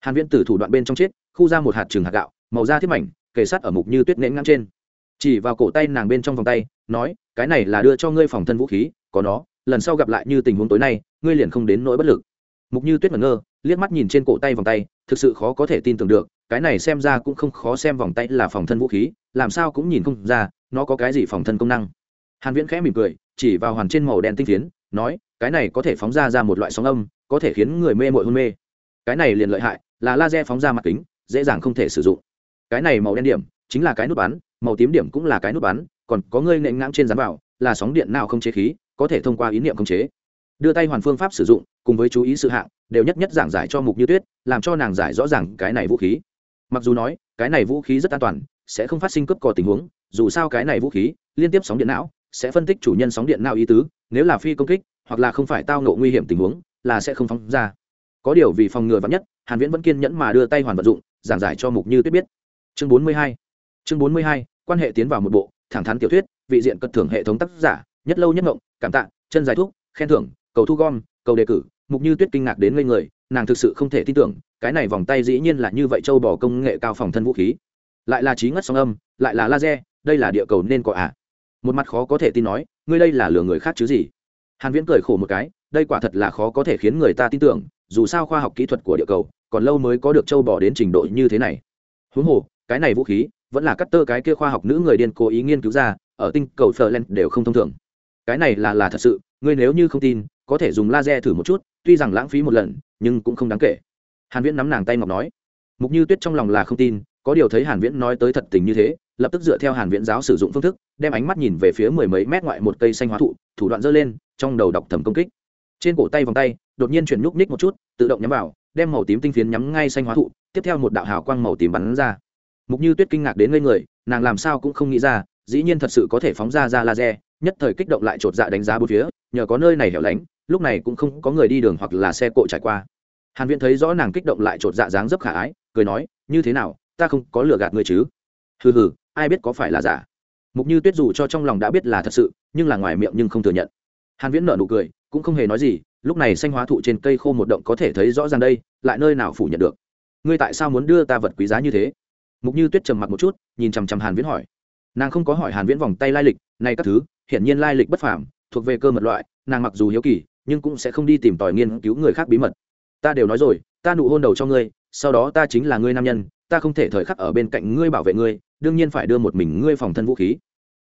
hàn viễn từ thủ đoạn bên trong chết, khu ra một hạt trường hạt gạo, màu da thiết mảnh, kề sát ở mục như tuyết nén ngang trên. Chỉ vào cổ tay nàng bên trong vòng tay, nói, cái này là đưa cho ngươi phòng thân vũ khí, có nó, lần sau gặp lại như tình huống tối nay, ngươi liền không đến nỗi bất lực. Mục như tuyết ngẩn ngơ, liếc mắt nhìn trên cổ tay vòng tay, thực sự khó có thể tin tưởng được, cái này xem ra cũng không khó xem vòng tay là phòng thân vũ khí, làm sao cũng nhìn không ra, nó có cái gì phòng thân công năng. Hàn viễn khẽ mỉm cười, chỉ vào hoàn trên màu đen tinh tiến nói, cái này có thể phóng ra ra một loại sóng âm, có thể khiến người mê mội hôn mê. Cái này liền lợi hại là laser phóng ra mặt kính, dễ dàng không thể sử dụng. Cái này màu đen điểm chính là cái nút bắn, màu tím điểm cũng là cái nút bắn, còn có ngươi nện ngang trên dán vào, là sóng điện nào không chế khí, có thể thông qua ý niệm không chế. Đưa tay hoàn phương pháp sử dụng, cùng với chú ý sự hạng, đều nhất nhất giảng giải cho mục như tuyết, làm cho nàng giải rõ ràng cái này vũ khí. Mặc dù nói, cái này vũ khí rất an toàn, sẽ không phát sinh cướp cò tình huống, dù sao cái này vũ khí, liên tiếp sóng điện não, sẽ phân tích chủ nhân sóng điện não ý tứ, nếu là phi công kích, hoặc là không phải tao nộ nguy hiểm tình huống, là sẽ không phóng ra. Có điều vì phòng ngừa vắn nhất hàn viễn vẫn kiên nhẫn mà đưa tay hoàn vận dụng, giảng giải cho mục như tuyết biết. Chương 42 chương 42 quan hệ tiến vào một bộ, thẳng thắn tiểu thuyết, vị diện cất thưởng hệ thống tác giả, nhất lâu nhất ngộng, cảm tạ, chân giải thuốc khen thưởng, cầu thu gom, cầu đề cử. Mục như tuyết kinh ngạc đến ngây người, nàng thực sự không thể tin tưởng, cái này vòng tay dĩ nhiên là như vậy châu bò công nghệ cao phòng thân vũ khí. Lại là trí ngất sóng âm, lại là laser, đây là địa cầu nên có ạ à. một mặt khó có thể tin nói, ngươi đây là lừa người khác chứ gì? Hàn viễn cười khổ một cái, đây quả thật là khó có thể khiến người ta tin tưởng dù sao khoa học kỹ thuật của địa cầu, còn lâu mới có được châu bò đến trình độ như thế này. Huống hồ, cái này vũ khí, vẫn là cắt tơ cái kia khoa học nữ người điên cố ý nghiên cứu ra, ở tinh cầu Ferland đều không thông thường. Cái này là là thật sự, ngươi nếu như không tin, có thể dùng laser thử một chút, tuy rằng lãng phí một lần, nhưng cũng không đáng kể. Hàn viễn nắm nàng tay ngọc nói. Mục như tuyết trong lòng là không tin, có điều thấy hàn viễn nói tới thật tình như thế, lập tức dựa theo hàn viễn giáo sử dụng phương thức, đem ánh mắt nhìn về phía mười mấy mét ngoại một cây xanh hóa thụ, thủ đoạn dơ lên, trong đầu đọc thầm công kích. Trên cổ tay vòng tay đột nhiên chuyển nhúc nhích một chút, tự động nhắm vào, đem màu tím tinh phiến nhắm ngay xanh hóa thụ, tiếp theo một đạo hào quang màu tím bắn ra. Mục như tuyết kinh ngạc đến ngây người, nàng làm sao cũng không nghĩ ra, dĩ nhiên thật sự có thể phóng ra ra laser, nhất thời kích động lại chột dạ đánh giá bốn phía, nhờ có nơi này hẻo lánh, lúc này cũng không có người đi đường hoặc là xe cộ trải qua. Hàn viễn thấy rõ nàng kích động lại chột dạ dáng dấp khả ái, cười nói, như thế nào, ta không có lừa gạt ngươi chứ? Hừ hừ, ai biết có phải là giả? Mục như tuyết dù cho trong lòng đã biết là thật sự, nhưng là ngoài miệng nhưng không thừa nhận. Hàn viễn nở nụ cười cũng không hề nói gì, lúc này xanh hóa thụ trên cây khô một động có thể thấy rõ ràng đây, lại nơi nào phủ nhận được? Ngươi tại sao muốn đưa ta vật quý giá như thế? Mục như tuyết trầm mặc một chút, nhìn chằm chằm hàn viễn hỏi. Nàng không có hỏi hàn viễn vòng tay lai lịch, này các thứ, hiển nhiên lai lịch bất phàm, thuộc về cơ mật loại, nàng mặc dù hiếu kỳ, nhưng cũng sẽ không đi tìm tòi nghiên cứu người khác bí mật. Ta đều nói rồi, ta nụ hôn đầu cho ngươi, sau đó ta chính là ngươi nam nhân, ta không thể thời khắc ở bên cạnh ngươi bảo vệ ngươi, đương nhiên phải đưa một mình ngươi phòng thân vũ khí.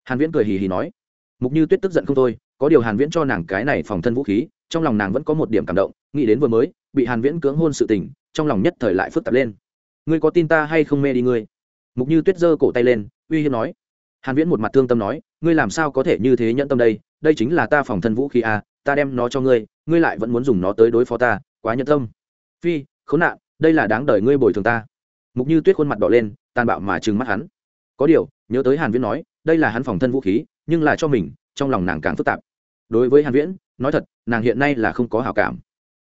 Hàn viễn cười hì hì nói mục như tuyết tức giận không thôi, có điều hàn viễn cho nàng cái này phòng thân vũ khí, trong lòng nàng vẫn có một điểm cảm động, nghĩ đến vừa mới, bị hàn viễn cưỡng hôn sự tình, trong lòng nhất thời lại phức tạp lên. Ngươi có tin ta hay không mê đi ngươi? Mục như tuyết giơ cổ tay lên, uy hiếp nói. Hàn viễn một mặt thương tâm nói, ngươi làm sao có thể như thế nhẫn tâm đây? Đây chính là ta phòng thân vũ khí à ta đem nó cho ngươi ngươi lại vẫn muốn dùng nó tới đối phó ta, quá nhẫn tâm. Phi, khốn nạn, đây là đáng đời ngươi bồi thường ta. Mục như tuyết khuôn mặt đỏ lên, tàn bạo mà trừng mắt hắn. Có điều, nhớ tới hàn viễn nói, đây là hắn phòng thân vũ khí nhưng là cho mình, trong lòng nàng càng phức tạp. Đối với hàn viễn, nói thật, nàng hiện nay là không có hảo cảm.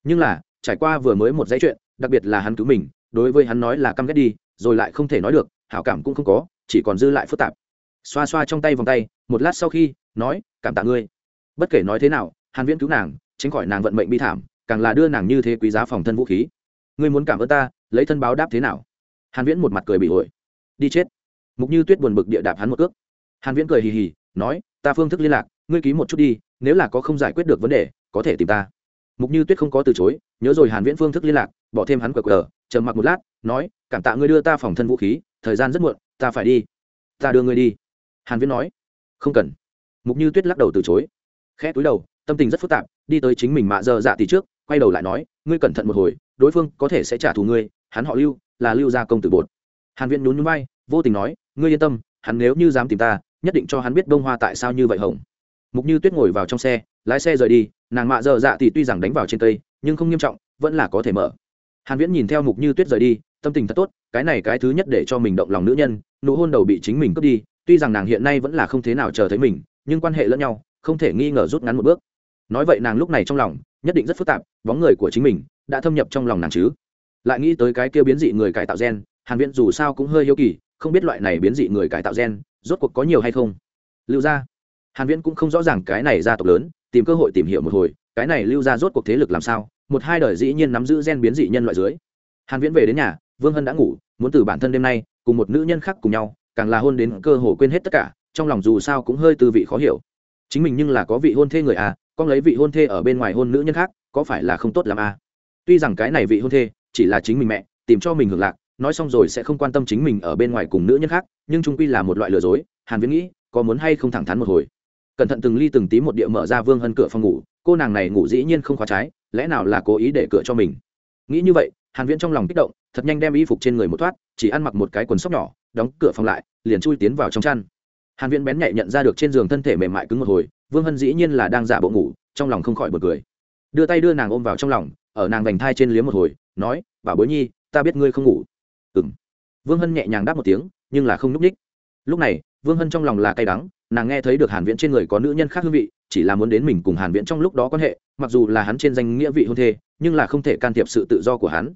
Nhưng là, trải qua vừa mới một dãy chuyện, đặc biệt là hắn cứu mình, đối với hắn nói là căm ghét đi, rồi lại không thể nói được, hảo cảm cũng không có, chỉ còn dư lại phức tạp. Xoa xoa trong tay vòng tay, một lát sau khi, nói, cảm tạ ngươi. Bất kể nói thế nào, hàn viễn cứu nàng, tránh khỏi nàng vận mệnh bi thảm, càng là đưa nàng như thế quý giá phòng thân vũ khí. Ngươi muốn cảm ơn ta, lấy thân báo đáp thế nào? Hàn viễn một mặt cười bị ổi đi chết. Mục như tuyết buồn bực địa đạp hắn một cước. Hàn viễn cười hì hì nói, ta phương thức liên lạc, ngươi ký một chút đi, nếu là có không giải quyết được vấn đề, có thể tìm ta. Mục như tuyết không có từ chối, nhớ rồi hàn viễn phương thức liên lạc, bỏ thêm hắn cờ cờ chờ mặc một lát, nói, cảm tạ ngươi đưa ta phòng thân vũ khí, thời gian rất muộn, ta phải đi. Ta đưa ngươi đi. Hàn viễn nói. Không cần. Mục như tuyết lắc đầu từ chối. Khẽ cúi đầu, tâm tình rất phức tạp, đi tới chính mình mạ giờ dạ tỷ trước, quay đầu lại nói, ngươi cẩn thận một hồi, đối phương có thể sẽ trả thù ngươi, hắn họ lưu, là lưu gia công tử bột. Hàn viễn nhún nhún vai, vô tình nói, ngươi yên tâm, hắn nếu như dám tìm ta nhất định cho hắn biết đông hoa tại sao như vậy hồng. Mục như tuyết ngồi vào trong xe, lái xe rời đi, nàng mạ dở dạ thì tuy rằng đánh vào trên cây, nhưng không nghiêm trọng, vẫn là có thể mở. Hàn viễn nhìn theo mục như tuyết rời đi, tâm tình thật tốt, cái này cái thứ nhất để cho mình động lòng nữ nhân, nụ hôn đầu bị chính mình cướp đi, tuy rằng nàng hiện nay vẫn là không thế nào chờ thấy mình, nhưng quan hệ lẫn nhau, không thể nghi ngờ rút ngắn một bước. Nói vậy nàng lúc này trong lòng, nhất định rất phức tạp, bóng người của chính mình đã thâm nhập trong lòng nàng chứ. Lại nghĩ tới cái kia biến dị người cải tạo gen, hàn viễn dù sao cũng hơi hiếu kỳ, không biết loại này biến dị người cải tạo gen rốt cuộc có nhiều hay không? Lưu gia. Hàn viễn cũng không rõ ràng cái này gia tộc lớn, tìm cơ hội tìm hiểu một hồi, cái này lưu gia rốt cuộc thế lực làm sao, một hai đời dĩ nhiên nắm giữ gen biến dị nhân loại dưới. Hàn viễn về đến nhà, vương hân đã ngủ, muốn từ bản thân đêm nay, cùng một nữ nhân khác cùng nhau, càng là hôn đến cơ hồ quên hết tất cả, trong lòng dù sao cũng hơi tư vị khó hiểu. Chính mình nhưng là có vị hôn thê người à con lấy vị hôn thê ở bên ngoài hôn nữ nhân khác, có phải là không tốt làm à? Tuy rằng cái này vị hôn thê chỉ là chính mình mẹ, tìm cho mình hưởng lạc nói xong rồi sẽ không quan tâm chính mình ở bên ngoài cùng nữ nhân khác, nhưng trung quy là một loại lừa dối, hàn viễn nghĩ, có muốn hay không thẳng thắn một hồi. Cẩn thận từng ly từng tí một địa mở ra vương hân cửa phòng ngủ, cô nàng này ngủ dĩ nhiên không khóa trái, lẽ nào là cố ý để cửa cho mình? Nghĩ như vậy, hàn viễn trong lòng kích động, thật nhanh đem y phục trên người một thoát, chỉ ăn mặc một cái quần sóc nhỏ, đóng cửa phòng lại, liền chui tiến vào trong chăn. Hàn viễn bén nhạy nhận ra được trên giường thân thể mềm mại cứng một hồi, vương hân dĩ nhiên là đang giả bộ ngủ, trong lòng không khỏi bật cười. Đưa tay đưa nàng ôm vào trong lòng, ở nàng vành thai trên liếm một hồi, nói, bảo bối nhi, ta biết ngươi không ngủ vương hân nhẹ nhàng đáp một tiếng, nhưng là không núp ních lúc này, vương hân trong lòng là cay đắng, nàng nghe thấy được hàn viễn trên người có nữ nhân khác hương vị, chỉ là muốn đến mình cùng hàn viễn trong lúc đó quan hệ, mặc dù là hắn trên danh nghĩa vị hôn thê, nhưng là không thể can thiệp sự tự do của hắn.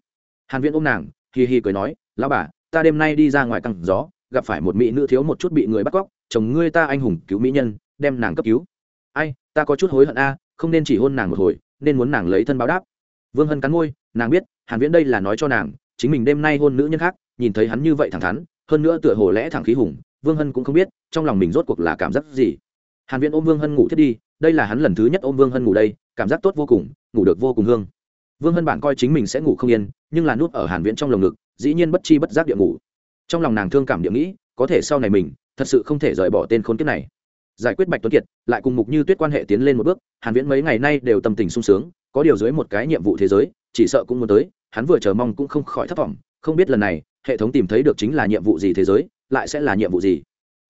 Hàn viễn ôm nàng hì hi cười nói, lão bà, ta đêm nay đi ra ngoài căng gió, gặp phải một mỹ nữ thiếu một chút bị người bắt cóc, chồng ngươi ta anh hùng cứu mỹ nhân, đem nàng cấp cứu. Ai, ta có chút hối hận a, không nên chỉ hôn nàng một hồi, nên muốn nàng lấy thân báo đáp. Vương hân cắn môi, nàng biết, hàn viễn đây là nói cho nàng, chính mình đêm nay hôn nữ nhân khác nhìn thấy hắn như vậy thẳng thắn, hơn nữa tựa hồ lẽ thẳng khí hùng, vương hân cũng không biết, trong lòng mình rốt cuộc là cảm giác gì. Hàn viễn ôm vương hân ngủ thiết đi, đây là hắn lần thứ nhất ôm vương hân ngủ đây, cảm giác tốt vô cùng, ngủ được vô cùng hương. Vương hân bản coi chính mình sẽ ngủ không yên, nhưng là nuốt ở hàn viễn trong lồng ngực, dĩ nhiên bất chi bất giác địa ngủ. Trong lòng nàng thương cảm địa nghĩ, có thể sau này mình, thật sự không thể rời bỏ tên khốn kiếp này. Giải quyết bạch tuấn kiệt, lại cùng mục như tuyết quan hệ tiến lên một bước, hàn viễn mấy ngày nay đều tâm tình sung sướng, có điều dưới một cái nhiệm vụ thế giới, chỉ sợ cũng muốn tới, hắn vừa chờ mong cũng không khỏi thất vọng không biết lần này, hệ thống tìm thấy được chính là nhiệm vụ gì thế giới, lại sẽ là nhiệm vụ gì?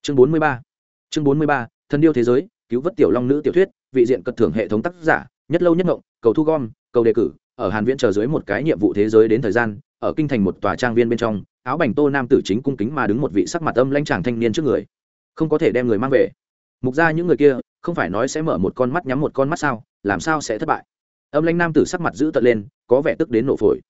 Chương 43 chương 43 thân điêu thế giới, cứu vớt tiểu long nữ tiểu thuyết, vị diện cật thưởng hệ thống tác giả, nhất lâu nhất ngộng, cầu thu gom, cầu đề cử, ở hàn viễn chờ dưới một cái nhiệm vụ thế giới đến thời gian, ở kinh thành một tòa trang viên bên trong, áo bành tô nam tử chính cung kính mà đứng một vị sắc mặt âm lãnh chàng thanh niên trước người. Không có thể đem người mang về. Mục ra những người kia, không phải nói sẽ mở một con mắt nhắm một con mắt sao, làm sao sẽ thất bại? Âm lãnh nam tử sắc mặt giữ tận lên, có vẻ tức đến nổ phổi.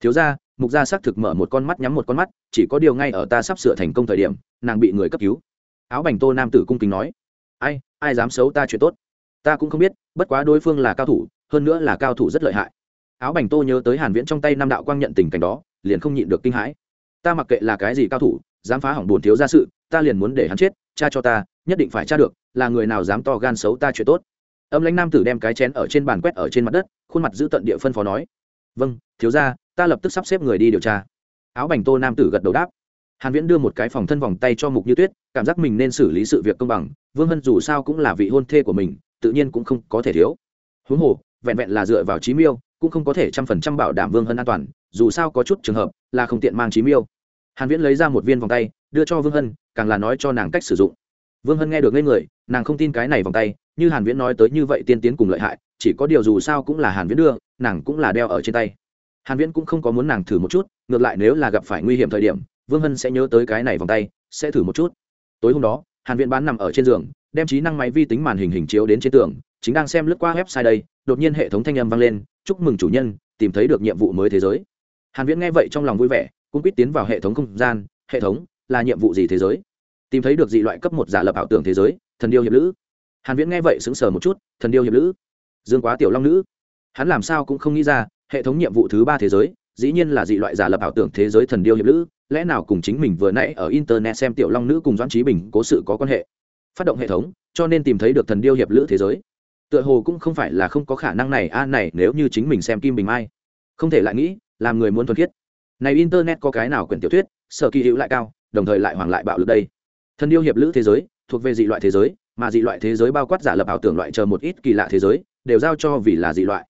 Thiếu ra mục gia xác thực mở một con mắt nhắm một con mắt, chỉ có điều ngay ở ta sắp sửa thành công thời điểm, nàng bị người cấp cứu. Áo bành tô nam tử cung kính nói, ai ai dám xấu ta chuyện tốt? Ta cũng không biết, bất quá đối phương là cao thủ, hơn nữa là cao thủ rất lợi hại. Áo bành tô nhớ tới hàn viễn trong tay năm đạo quang nhận tình cảnh đó, liền không nhịn được kinh hãi. Ta mặc kệ là cái gì cao thủ, dám phá hỏng buồn thiếu gia sự, ta liền muốn để hắn chết, cha cho ta, nhất định phải tra được, là người nào dám to gan xấu ta chuyện tốt. Âm lãnh nam tử đem cái chén ở trên bàn quét ở trên mặt đất, khuôn mặt giữ tận địa phân phó nói vâng thiếu gia ta lập tức sắp xếp người đi điều tra. Áo bành tô nam tử gật đầu đáp. Hàn viễn đưa một cái phòng thân vòng tay cho mục như tuyết, cảm giác mình nên xử lý sự việc công bằng, vương hân dù sao cũng là vị hôn thê của mình, tự nhiên cũng không có thể thiếu. Huống hồ, vẹn vẹn là dựa vào trí miêu, cũng không có thể trăm phần trăm bảo đảm vương hân an toàn, dù sao có chút trường hợp là không tiện mang trí miêu. Hàn viễn lấy ra một viên vòng tay, đưa cho vương hân, càng là nói cho nàng cách sử dụng. Vương hân nghe được ngây người, nàng không tin cái này vòng tay, như hàn viễn nói tới như vậy tiên tiến cùng lợi hại, chỉ có điều dù sao cũng là hàn viễn đưa, nàng cũng là đeo ở trên tay hàn viễn cũng không có muốn nàng thử một chút, ngược lại nếu là gặp phải nguy hiểm thời điểm, vương hân sẽ nhớ tới cái này vòng tay, sẽ thử một chút. Tối hôm đó, hàn viễn bán nằm ở trên giường, đem trí năng máy vi tính màn hình hình chiếu đến trên tường, chính đang xem lướt qua website đây, đột nhiên hệ thống thanh âm vang lên, chúc mừng chủ nhân, tìm thấy được nhiệm vụ mới thế giới. Hàn viễn nghe vậy trong lòng vui vẻ, cũng quyết tiến vào hệ thống không gian, hệ thống, là nhiệm vụ gì thế giới? Tìm thấy được dị loại cấp một giả lập ảo tưởng thế giới, thần điêu hiệp lữ. Hàn viễn nghe vậy sững sờ một chút, thần điêu hiệp lữ? Dương quá tiểu long nữ. Hắn làm sao cũng không nghĩ ra hệ thống nhiệm vụ thứ ba thế giới, dĩ nhiên là dị loại giả lập ảo tưởng thế giới thần điêu hiệp lữ, lẽ nào cùng chính mình vừa nãy ở internet xem tiểu long nữ cùng doãn trí bình cố sự có quan hệ? Phát động hệ thống, cho nên tìm thấy được thần điêu hiệp lữ thế giới. Tựa hồ cũng không phải là không có khả năng này, a, này, nếu như chính mình xem kim bình mai. Không thể lại nghĩ, làm người muốn thuần khiết. Này internet có cái nào quyển tiểu thuyết, sở kỳ hữu lại cao, đồng thời lại hoàng lại bạo lực đây. Thần điêu hiệp lữ thế giới, thuộc về dị loại thế giới, mà dị loại thế giới bao quát giả lập ảo tưởng loại chờ một ít kỳ lạ thế giới, đều giao cho vì là dị loại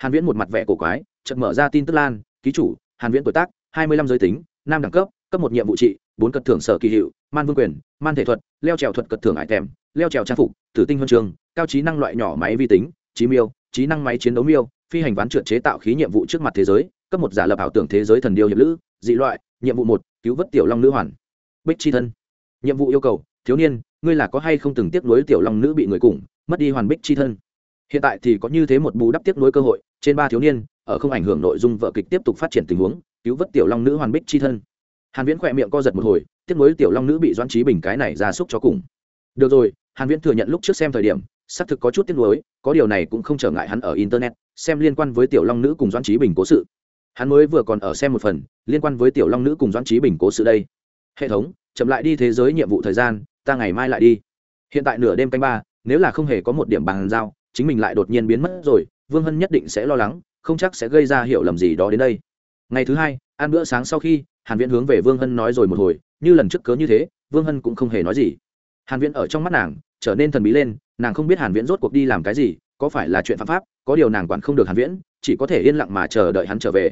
hàn viễn một mặt vẻ cổ quái, chợt mở ra tin tức lan, ký chủ, hàn viễn tuổi tác 25 giới tính, nam đẳng cấp cấp một nhiệm vụ trị, bốn cật thưởng sở kỳ hiệu, man vương quyền, man thể thuật, leo trèo thuật cật thưởng ải thèm leo trèo trang phục, tử tinh huân trường, cao trí năng loại nhỏ máy vi tính, trí miêu, trí năng máy chiến đấu miêu, phi hành ván trượt chế tạo khí nhiệm vụ trước mặt thế giới, cấp một giả lập ảo tưởng thế giới thần điêu hiệp lữ, dị loại, nhiệm vụ một, cứu vớt tiểu long nữ hoàn. Bích chi thân. Nhiệm vụ yêu cầu, thiếu niên, ngươi là có hay không từng tiếp nối tiểu long nữ bị người cùng, mất đi hoàn bích chi thân? Hiện tại thì có như thế một bù đắp tiếp nối cơ hội trên ba thiếu niên, ở không ảnh hưởng nội dung vợ kịch tiếp tục phát triển tình huống, cứu vớt tiểu long nữ hoàn bích chi thân. Hàn viễn khỏe miệng co giật một hồi tiếp nối tiểu long nữ bị doãn trí bình cái này ra xúc cho cùng. Được rồi, hàn viễn thừa nhận lúc trước xem thời điểm, xác thực có chút tiếc nuối, có điều này cũng không trở ngại hắn ở internet, xem liên quan với tiểu long nữ cùng doãn trí bình cố sự. Hắn mới vừa còn ở xem một phần, liên quan với tiểu long nữ cùng doãn trí bình cố sự đây. Hệ thống, chậm lại đi thế giới nhiệm vụ thời gian, ta ngày mai lại đi. Hiện tại nửa đêm canh ba, nếu là không hề có một điểm bàn giao, chính mình lại đột nhiên biến mất rồi vương hân nhất định sẽ lo lắng, không chắc sẽ gây ra hiểu lầm gì đó đến đây. Ngày thứ hai, ăn bữa sáng sau khi, hàn viễn hướng về vương hân nói rồi một hồi, như lần trước cớ như thế, vương hân cũng không hề nói gì. Hàn viễn ở trong mắt nàng, trở nên thần bí lên, nàng không biết hàn viễn rốt cuộc đi làm cái gì, có phải là chuyện phạm pháp, có điều nàng quản không được hàn viễn, chỉ có thể yên lặng mà chờ đợi hắn trở về.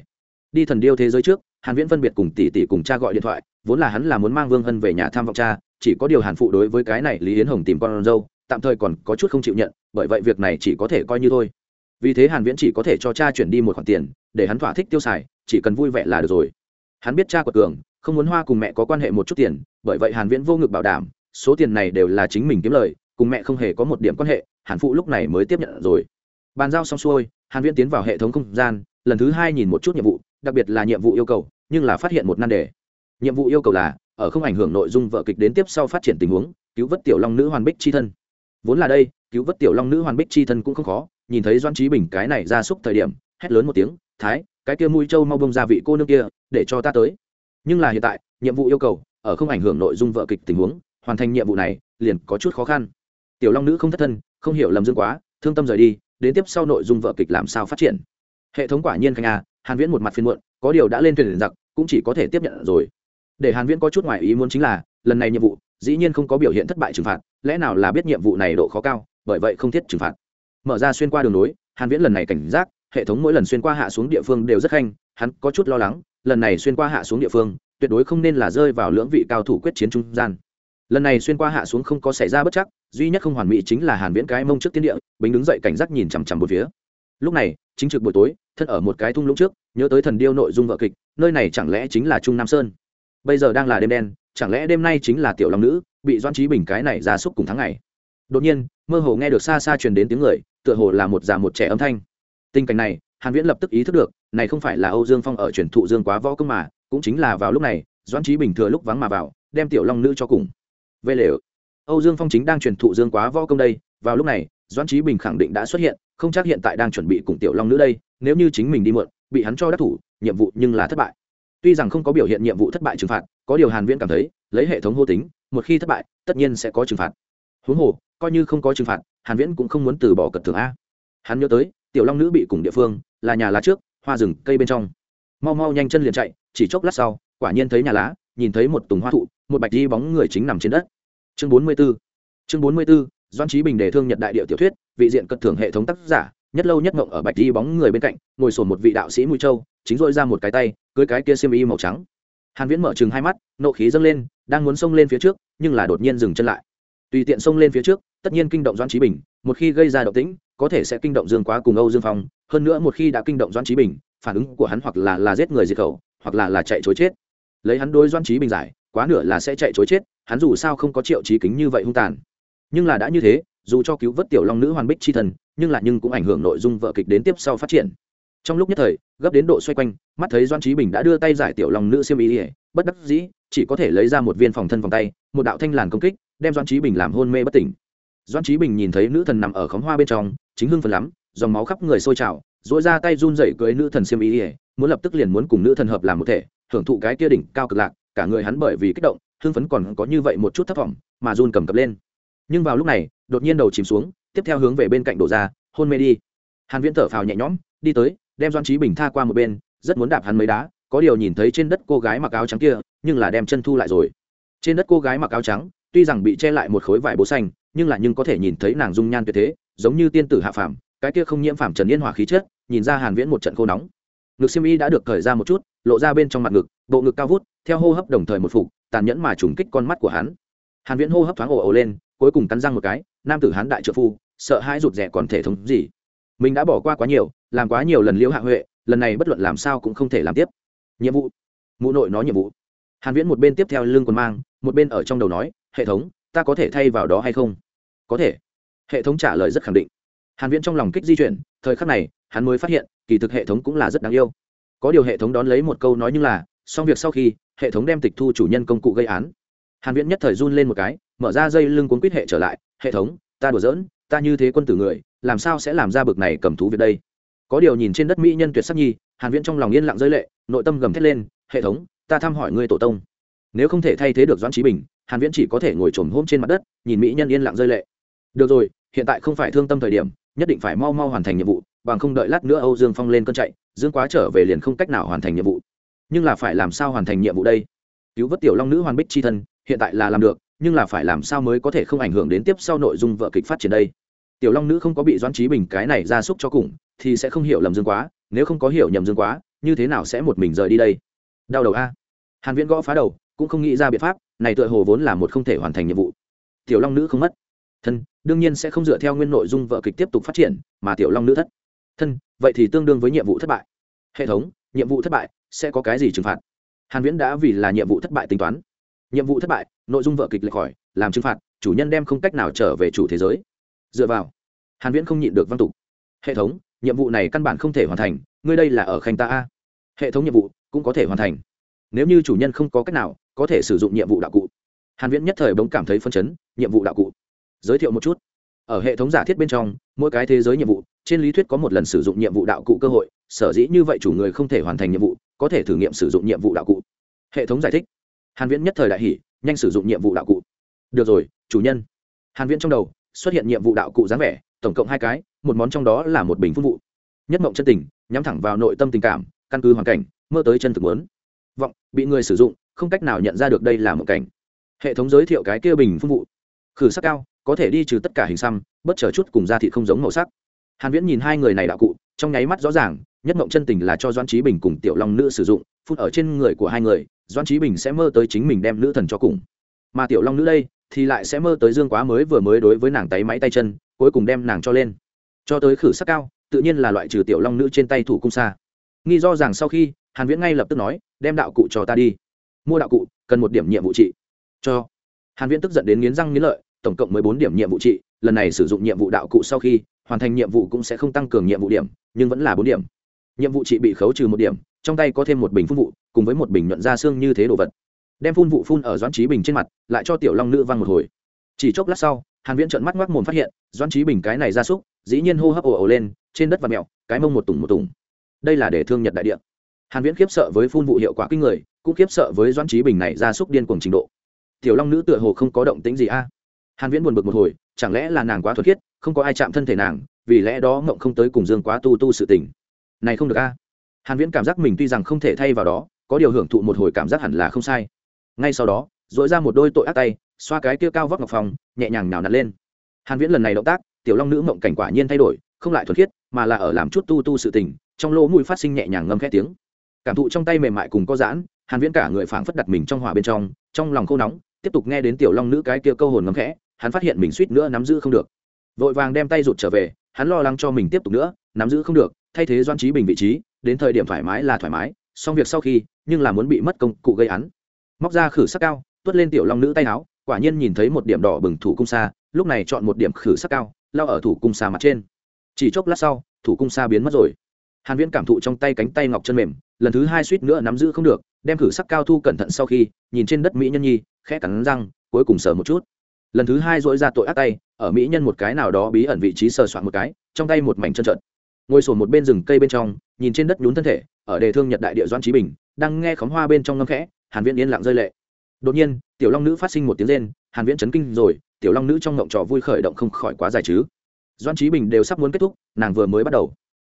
Đi thần điêu thế giới trước, hàn viễn phân biệt cùng tỷ tỷ cùng cha gọi điện thoại, vốn là hắn là muốn mang vương hân về nhà thăm vọng cha, chỉ có điều hàn phụ đối với cái này lý yến hồng tìm con dâu, tạm thời còn có chút không chịu nhận, bởi vậy việc này chỉ có thể coi như thôi vì thế hàn viễn chỉ có thể cho cha chuyển đi một khoản tiền, để hắn thỏa thích tiêu xài, chỉ cần vui vẻ là được rồi. Hắn biết cha của cường không muốn hoa cùng mẹ có quan hệ một chút tiền, bởi vậy hàn viễn vô ngực bảo đảm, số tiền này đều là chính mình kiếm lời, cùng mẹ không hề có một điểm quan hệ, hàn phụ lúc này mới tiếp nhận rồi. Bàn giao xong xuôi, hàn viễn tiến vào hệ thống không gian, lần thứ hai nhìn một chút nhiệm vụ, đặc biệt là nhiệm vụ yêu cầu, nhưng là phát hiện một nan đề. Nhiệm vụ yêu cầu là, ở không ảnh hưởng nội dung vợ kịch đến tiếp sau phát triển tình huống, cứu vớt tiểu long nữ hoàn bích chi thân. Vốn là đây, cứu vớt tiểu long nữ hoàn bích chi thân cũng không khó nhìn thấy doan trí bình cái này ra xúc thời điểm, hét lớn một tiếng, thái, cái kia mũi trâu mau bông ra vị cô nương kia, để cho ta tới. Nhưng là hiện tại, nhiệm vụ yêu cầu, ở không ảnh hưởng nội dung vợ kịch tình huống, hoàn thành nhiệm vụ này, liền có chút khó khăn. Tiểu long nữ không thất thân, không hiểu lầm dương quá, thương tâm rời đi, đến tiếp sau nội dung vợ kịch làm sao phát triển. Hệ thống quả nhiên khanh a hàn viễn một mặt phiên muộn, có điều đã lên thuyền giặc, cũng chỉ có thể tiếp nhận rồi. Để hàn viễn có chút ngoài ý muốn chính là, lần này nhiệm vụ, dĩ nhiên không có biểu hiện thất bại trừng phạt, lẽ nào là biết nhiệm vụ này độ khó cao, bởi vậy không thiết trừng phạt mở ra xuyên qua đường nối, hàn viễn lần này cảnh giác, hệ thống mỗi lần xuyên qua hạ xuống địa phương đều rất khanh, hắn có chút lo lắng, lần này xuyên qua hạ xuống địa phương, tuyệt đối không nên là rơi vào lưỡng vị cao thủ quyết chiến trung gian. Lần này xuyên qua hạ xuống không có xảy ra bất chắc, duy nhất không hoàn mỹ chính là hàn viễn cái mông trước tiên địa bính đứng dậy cảnh giác nhìn chằm chằm một phía. Lúc này, chính trực buổi tối, thân ở một cái thung lũng trước, nhớ tới thần điêu nội dung vợ kịch, nơi này chẳng lẽ chính là trung nam sơn? Bây giờ đang là đêm đen, chẳng lẽ đêm nay chính là tiểu long nữ, bị doan trí bình cái này ra xúc cùng tháng ngày? Đột nhiên mơ hồ nghe được xa xa truyền đến tiếng người, tựa hồ là một già một trẻ âm thanh. Tình cảnh này, hàn viễn lập tức ý thức được, này không phải là âu dương phong ở truyền thụ dương quá võ công mà, cũng chính là vào lúc này, Doãn trí bình thừa lúc vắng mà vào, đem tiểu long nữ cho cùng. Về lều, âu dương phong chính đang truyền thụ dương quá võ công đây, vào lúc này, Doãn trí bình khẳng định đã xuất hiện, không chắc hiện tại đang chuẩn bị cùng tiểu long nữ đây, nếu như chính mình đi muộn, bị hắn cho đắc thủ, nhiệm vụ nhưng là thất bại. Tuy rằng không có biểu hiện nhiệm vụ thất bại trừng phạt, có điều hàn viễn cảm thấy, lấy hệ thống hô tính, một khi thất bại, tất nhiên sẽ có trừng phạt huống hồ, coi như không có trừng phạt, hàn viễn cũng không muốn từ bỏ cật thường a. Hắn nhớ tới, tiểu long nữ bị cùng địa phương, là nhà lá trước, hoa rừng, cây bên trong. Mau mau nhanh chân liền chạy, chỉ chốc lát sau, quả nhiên thấy nhà lá, nhìn thấy một tùng hoa thụ, một bạch di bóng người chính nằm trên đất. Chương 44 chương 44 doan trí bình đề thương nhật đại địa tiểu thuyết, vị diện cật thưởng hệ thống tác giả, nhất lâu nhất ngộng ở bạch di bóng người bên cạnh, ngồi sồn một vị đạo sĩ mũi châu, chính duỗi ra một cái tay, cưới cái kia xiêm y màu trắng. Hàn viễn mở chừng hai mắt, nộ khí dâng lên, đang muốn xông lên phía trước, nhưng là đột nhiên dừng chân lại tùy tiện xông lên phía trước, tất nhiên kinh động doãn trí bình, một khi gây ra động tĩnh, có thể sẽ kinh động dương quá cùng âu dương phong. Hơn nữa một khi đã kinh động doãn trí bình, phản ứng của hắn hoặc là là giết người diệt khẩu, hoặc là là chạy chối chết. Lấy hắn đối doãn trí bình giải, quá nửa là sẽ chạy chối chết, hắn dù sao không có triệu trí kính như vậy hung tàn. Nhưng là đã như thế, dù cho cứu vớt tiểu long nữ hoàn bích chi thần, nhưng là nhưng cũng ảnh hưởng nội dung vợ kịch đến tiếp sau phát triển. Trong lúc nhất thời, gấp đến độ xoay quanh, mắt thấy doan trí bình đã đưa tay giải tiểu long nữ siêm ý ỉa bất đắc dĩ, chỉ có thể lấy ra một viên phòng thân vòng tay, một đạo thanh làn công kích đem doan trí bình làm hôn mê bất tỉnh. Doan trí bình nhìn thấy nữ thần nằm ở khóm hoa bên trong, chính hưng phần lắm, dòng máu khắp người sôi trào dỗi ra tay run rẩy cưới nữ thần siêm ý ỉa muốn lập tức liền muốn cùng nữ thần hợp làm một thể, hưởng thụ cái kia đỉnh cao cực lạc, cả người hắn bởi vì kích động, hưng phấn còn có như vậy một chút thất vọng, mà run cầm cập lên. Nhưng vào lúc này, đột nhiên đầu chìm xuống, tiếp theo hướng về bên cạnh đổ ra, hôn mê đi. Hàn viễn thở phào nhẹ nhõm, đi tới, đem doan trí bình tha qua một bên, rất muốn đạp hắn mấy đá, có điều nhìn thấy trên đất cô gái mặc áo trắng kia, nhưng là đem chân thu lại rồi. Trên đất cô gái mặc áo trắng tuy rằng bị che lại một khối vải bố xanh nhưng là nhưng có thể nhìn thấy nàng dung nhan tuyệt thế giống như tiên tử hạ phàm cái kia không nhiễm phàm trần yên hòa khí chết, nhìn ra hàn viễn một trận khô nóng. Ngực xiêm y đã được cởi ra một chút lộ ra bên trong mặt ngực bộ ngực cao vút theo hô hấp đồng thời một phục tàn nhẫn mà trùng kích con mắt của hắn. Hàn viễn hô hấp thoáng ồ ồ lên cuối cùng cắn răng một cái nam tử hán đại trợ phu sợ hãi rụt rè còn thể thống gì? Mình đã bỏ qua quá nhiều làm quá nhiều lần liễu hạ huệ lần này bất luận làm sao cũng không thể làm tiếp. Nhiệm vụ. Mụ nội nói nhiệm vụ. Hàn viễn một bên tiếp theo lưng quần mang một bên ở trong đầu nói hệ thống, ta có thể thay vào đó hay không? Có thể. Hệ thống trả lời rất khẳng định. Hàn viễn trong lòng kích di chuyển, thời khắc này, hắn mới phát hiện, kỳ thực hệ thống cũng là rất đáng yêu. Có điều hệ thống đón lấy một câu nói như là, xong việc sau khi, hệ thống đem tịch thu chủ nhân công cụ gây án. Hàn viễn nhất thời run lên một cái, mở ra dây lưng cuốn quýt hệ trở lại, hệ thống, ta đùa giỡn, ta như thế quân tử người, làm sao sẽ làm ra bực này cầm thú việc đây? Có điều nhìn trên đất mỹ nhân tuyệt sắc nhi, hàn viễn trong lòng yên lặng rơi lệ, nội tâm gầm thét lên, hệ thống, ta thăm hỏi ngươi tổ tông. Nếu không thể thay thế được doãn trí bình hàn viễn chỉ có thể ngồi trồm hôm trên mặt đất, nhìn mỹ nhân yên lặng rơi lệ. Được rồi, hiện tại không phải thương tâm thời điểm, nhất định phải mau mau hoàn thành nhiệm vụ, bằng không đợi lát nữa âu dương phong lên cơn chạy, dương quá trở về liền không cách nào hoàn thành nhiệm vụ. Nhưng là phải làm sao hoàn thành nhiệm vụ đây? Cứu vớt tiểu long nữ hoàn bích chi thân, hiện tại là làm được, nhưng là phải làm sao mới có thể không ảnh hưởng đến tiếp sau nội dung vợ kịch phát triển đây? Tiểu long nữ không có bị doãn trí bình cái này ra xúc cho cùng, thì sẽ không hiểu lầm dương quá, nếu không có hiểu nhầm dương quá, như thế nào sẽ một mình rời đi đây? Đau đầu a. Hàn viễn gõ phá đầu, cũng không nghĩ ra biện pháp này tựa hồ vốn là một không thể hoàn thành nhiệm vụ. Tiểu long nữ không mất. Thân, đương nhiên sẽ không dựa theo nguyên nội dung vợ kịch tiếp tục phát triển, mà tiểu long nữ thất. Thân, vậy thì tương đương với nhiệm vụ thất bại. Hệ thống, nhiệm vụ thất bại sẽ có cái gì trừng phạt? Hàn viễn đã vì là nhiệm vụ thất bại tính toán. Nhiệm vụ thất bại, nội dung vợ kịch lệch khỏi, làm trừng phạt, chủ nhân đem không cách nào trở về chủ thế giới. Dựa vào, hàn viễn không nhịn được văn tục. Hệ thống, nhiệm vụ này căn bản không thể hoàn thành, ngươi đây là ở khanh ta a. Hệ thống nhiệm vụ cũng có thể hoàn thành nếu như chủ nhân không có cách nào, có thể sử dụng nhiệm vụ đạo cụ. Hàn viễn nhất thời bỗng cảm thấy phân chấn, nhiệm vụ đạo cụ. Giới thiệu một chút. Ở hệ thống giả thiết bên trong, mỗi cái thế giới nhiệm vụ, trên lý thuyết có một lần sử dụng nhiệm vụ đạo cụ cơ hội, sở dĩ như vậy chủ người không thể hoàn thành nhiệm vụ, có thể thử nghiệm sử dụng nhiệm vụ đạo cụ. Hệ thống giải thích. Hàn viễn nhất thời đại hỉ, nhanh sử dụng nhiệm vụ đạo cụ. Được rồi, chủ nhân. Hàn viễn trong đầu, xuất hiện nhiệm vụ đạo cụ dáng vẻ, tổng cộng hai cái, một món trong đó là một bình phun vụ. Nhất mộng chân tình, nhắm thẳng vào nội tâm tình cảm, căn cứ hoàn cảnh, mơ tới chân thực muốn vọng, bị người sử dụng, không cách nào nhận ra được đây là một cảnh. Hệ thống giới thiệu cái kia bình phun vụ. Khử sắc cao, có thể đi trừ tất cả hình xăm, bất chờ chút cùng da thị không giống màu sắc. Hàn viễn nhìn hai người này đạo cụ, trong nháy mắt rõ ràng, nhất mộng chân tình là cho doãn trí bình cùng tiểu long nữ sử dụng phun ở trên người của hai người, doãn trí bình sẽ mơ tới chính mình đem nữ thần cho cùng. Mà tiểu long nữ đây, thì lại sẽ mơ tới dương quá mới vừa mới đối với nàng tay máy tay chân, cuối cùng đem nàng cho lên. Cho tới khử sắc cao, tự nhiên là loại trừ tiểu long nữ trên tay thủ cung xa. Nghi do rằng sau khi hàn viễn ngay lập tức nói, đem đạo cụ cho ta đi. Mua đạo cụ, cần một điểm nhiệm vụ trị. Cho. Hàn viễn tức giận đến nghiến răng nghiến lợi, tổng cộng 14 điểm nhiệm vụ trị, lần này sử dụng nhiệm vụ đạo cụ sau khi, hoàn thành nhiệm vụ cũng sẽ không tăng cường nhiệm vụ điểm, nhưng vẫn là bốn điểm. Nhiệm vụ trị bị khấu trừ một điểm, trong tay có thêm một bình phun vụ, cùng với một bình nhuận da xương như thế đồ vật. Đem phun vụ phun ở doãn trí bình trên mặt, lại cho tiểu long nữ văng một hồi. Chỉ chốc lát sau, hàn viễn trợn mắt ngoác mồm phát hiện, doãn trí bình cái này ra súc, dĩ nhiên hô hấp ồ ồ lên, trên đất và mèo, cái mông một tùng một tùng. Đây là để thương nhật đại địa hàn viễn khiếp sợ với phun vụ hiệu quả kinh người, cũng khiếp sợ với doãn trí bình này ra súc điên cuồng trình độ. Tiểu long nữ tựa hồ không có động tĩnh gì a. À? Hàn viễn buồn bực một hồi, chẳng lẽ là nàng quá thuật khiết, không có ai chạm thân thể nàng, vì lẽ đó ngộng không tới cùng dương quá tu tu sự tình. Này không được a. À? Hàn viễn cảm giác mình tuy rằng không thể thay vào đó, có điều hưởng thụ một hồi cảm giác hẳn là không sai. Ngay sau đó dội ra một đôi tội ác tay, xoa cái kia cao vóc ngọc phòng nhẹ nhàng nào nặn lên. Hàn viễn lần này động tác, tiểu long nữ mộng cảnh quả nhiên thay đổi, không lại thuật khiết, mà là ở làm chút tu tu sự tình, trong lỗ mũi phát sinh nhẹ nhàng ngâm khẽ tiếng cảm thụ trong tay mềm mại cùng có giãn, hàn viễn cả người phảng phất đặt mình trong hỏa bên trong trong lòng khô nóng, tiếp tục nghe đến tiểu long nữ cái kia câu hồn ngấm khẽ, hắn phát hiện mình suýt nữa nắm giữ không được. Vội vàng đem tay rụt trở về, hắn lo lắng cho mình tiếp tục nữa, nắm giữ không được, thay thế doan trí bình vị trí, đến thời điểm thoải mái là thoải mái, xong việc sau khi, nhưng là muốn bị mất công cụ gây án. Móc ra khử sắc cao, tuốt lên tiểu long nữ tay áo, quả nhiên nhìn thấy một điểm đỏ bừng thủ cung xa, lúc này chọn một điểm khử sắc cao, lao ở thủ cung xa mặt trên. Chỉ chốc lát sau, thủ cung xa biến mất rồi hàn viễn cảm thụ trong tay cánh tay ngọc chân mềm, lần thứ hai suýt nữa nắm giữ không được, đem thử sắc cao thu cẩn thận sau khi, nhìn trên đất mỹ nhân nhi, khẽ cắn răng, cuối cùng sờ một chút. Lần thứ hai dỗi ra tội ác tay, ở mỹ nhân một cái nào đó bí ẩn vị trí sờ soạn một cái, trong tay một mảnh chân trợn. Ngồi sồn một bên rừng cây bên trong, nhìn trên đất nhún thân thể, ở đề thương nhật đại địa doan trí bình, đang nghe khóm hoa bên trong ngâm khẽ, hàn viễn yên lặng rơi lệ. Đột nhiên, tiểu long nữ phát sinh một tiếng rên, hàn viễn chấn kinh rồi, tiểu long nữ trong ngộng trò vui khởi động không khỏi quá dài chứ. Doan trí bình đều sắp muốn kết thúc, nàng vừa mới bắt đầu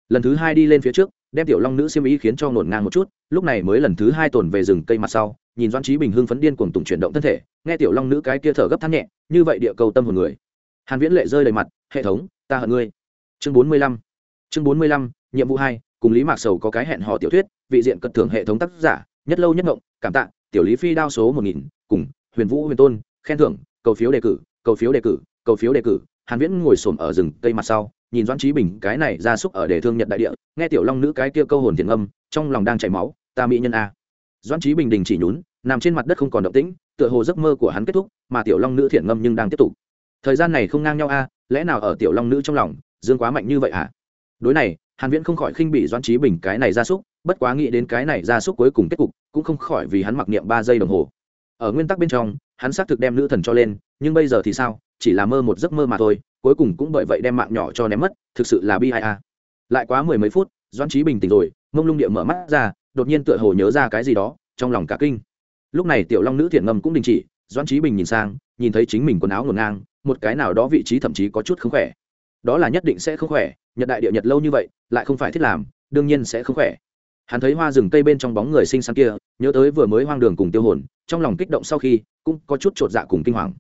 lần thứ hai đi lên phía trước, đem tiểu long nữ xiêm ý khiến cho ngổn ngang một chút, lúc này mới lần thứ hai tồn về rừng cây mặt sau, nhìn doan trí bình hưng phấn điên cuồng tùng chuyển động thân thể, nghe tiểu long nữ cái kia thở gấp thắt nhẹ, như vậy địa cầu tâm hồn người. Hàn viễn lệ rơi đầy mặt, hệ thống, ta hận ngươi. Chương 45 chương 45 nhiệm vụ hai, cùng lý mạc sầu có cái hẹn hò tiểu thuyết, vị diện cật thưởng hệ thống tác giả, nhất lâu nhất ngộng, cảm tạ, tiểu lý phi đao số một nghìn, cùng huyền vũ, huyền tôn, khen thưởng, cầu phiếu đề cử, cầu phiếu đề cử, cầu phiếu đề cử. Hàn viễn ngồi xổm ở rừng cây mặt sau nhìn doãn trí bình cái này ra súc ở đề thương nhật đại địa, nghe tiểu long nữ cái kia câu hồn thiền âm, trong lòng đang chảy máu, ta mỹ nhân a. Doãn trí bình đình chỉ nhún, nằm trên mặt đất không còn động tĩnh, tựa hồ giấc mơ của hắn kết thúc, mà tiểu long nữ thiện ngâm nhưng đang tiếp tục. Thời gian này không ngang nhau a, lẽ nào ở tiểu long nữ trong lòng, dương quá mạnh như vậy à đối này, hàn viễn không khỏi khinh bị doãn trí bình cái này ra súc, bất quá nghĩ đến cái này ra súc cuối cùng kết cục, cũng không khỏi vì hắn mặc niệm ba giây đồng hồ. Ở nguyên tắc bên trong, hắn xác thực đem nữ thần cho lên, nhưng bây giờ thì sao? Chỉ là mơ một giấc mơ mà thôi cuối cùng cũng bởi vậy đem mạng nhỏ cho ném mất, thực sự là bi ai a. Lại quá mười mấy phút, doãn trí bình tỉnh rồi, mông lung địa mở mắt ra, đột nhiên tựa hồ nhớ ra cái gì đó, trong lòng cả kinh. Lúc này tiểu long nữ thiện ngâm cũng đình chỉ, doãn trí bình nhìn sang, nhìn thấy chính mình quần áo ngổn ngang, một cái nào đó vị trí thậm chí có chút không khỏe. Đó là nhất định sẽ không khỏe, nhật đại địa nhật lâu như vậy, lại không phải thiết làm, đương nhiên sẽ không khỏe. Hắn thấy hoa rừng cây bên trong bóng người xinh xắn kia, nhớ tới vừa mới hoang đường cùng tiêu hồn, trong lòng kích động sau khi, cũng có chút chột dạ cùng kinh hoàng.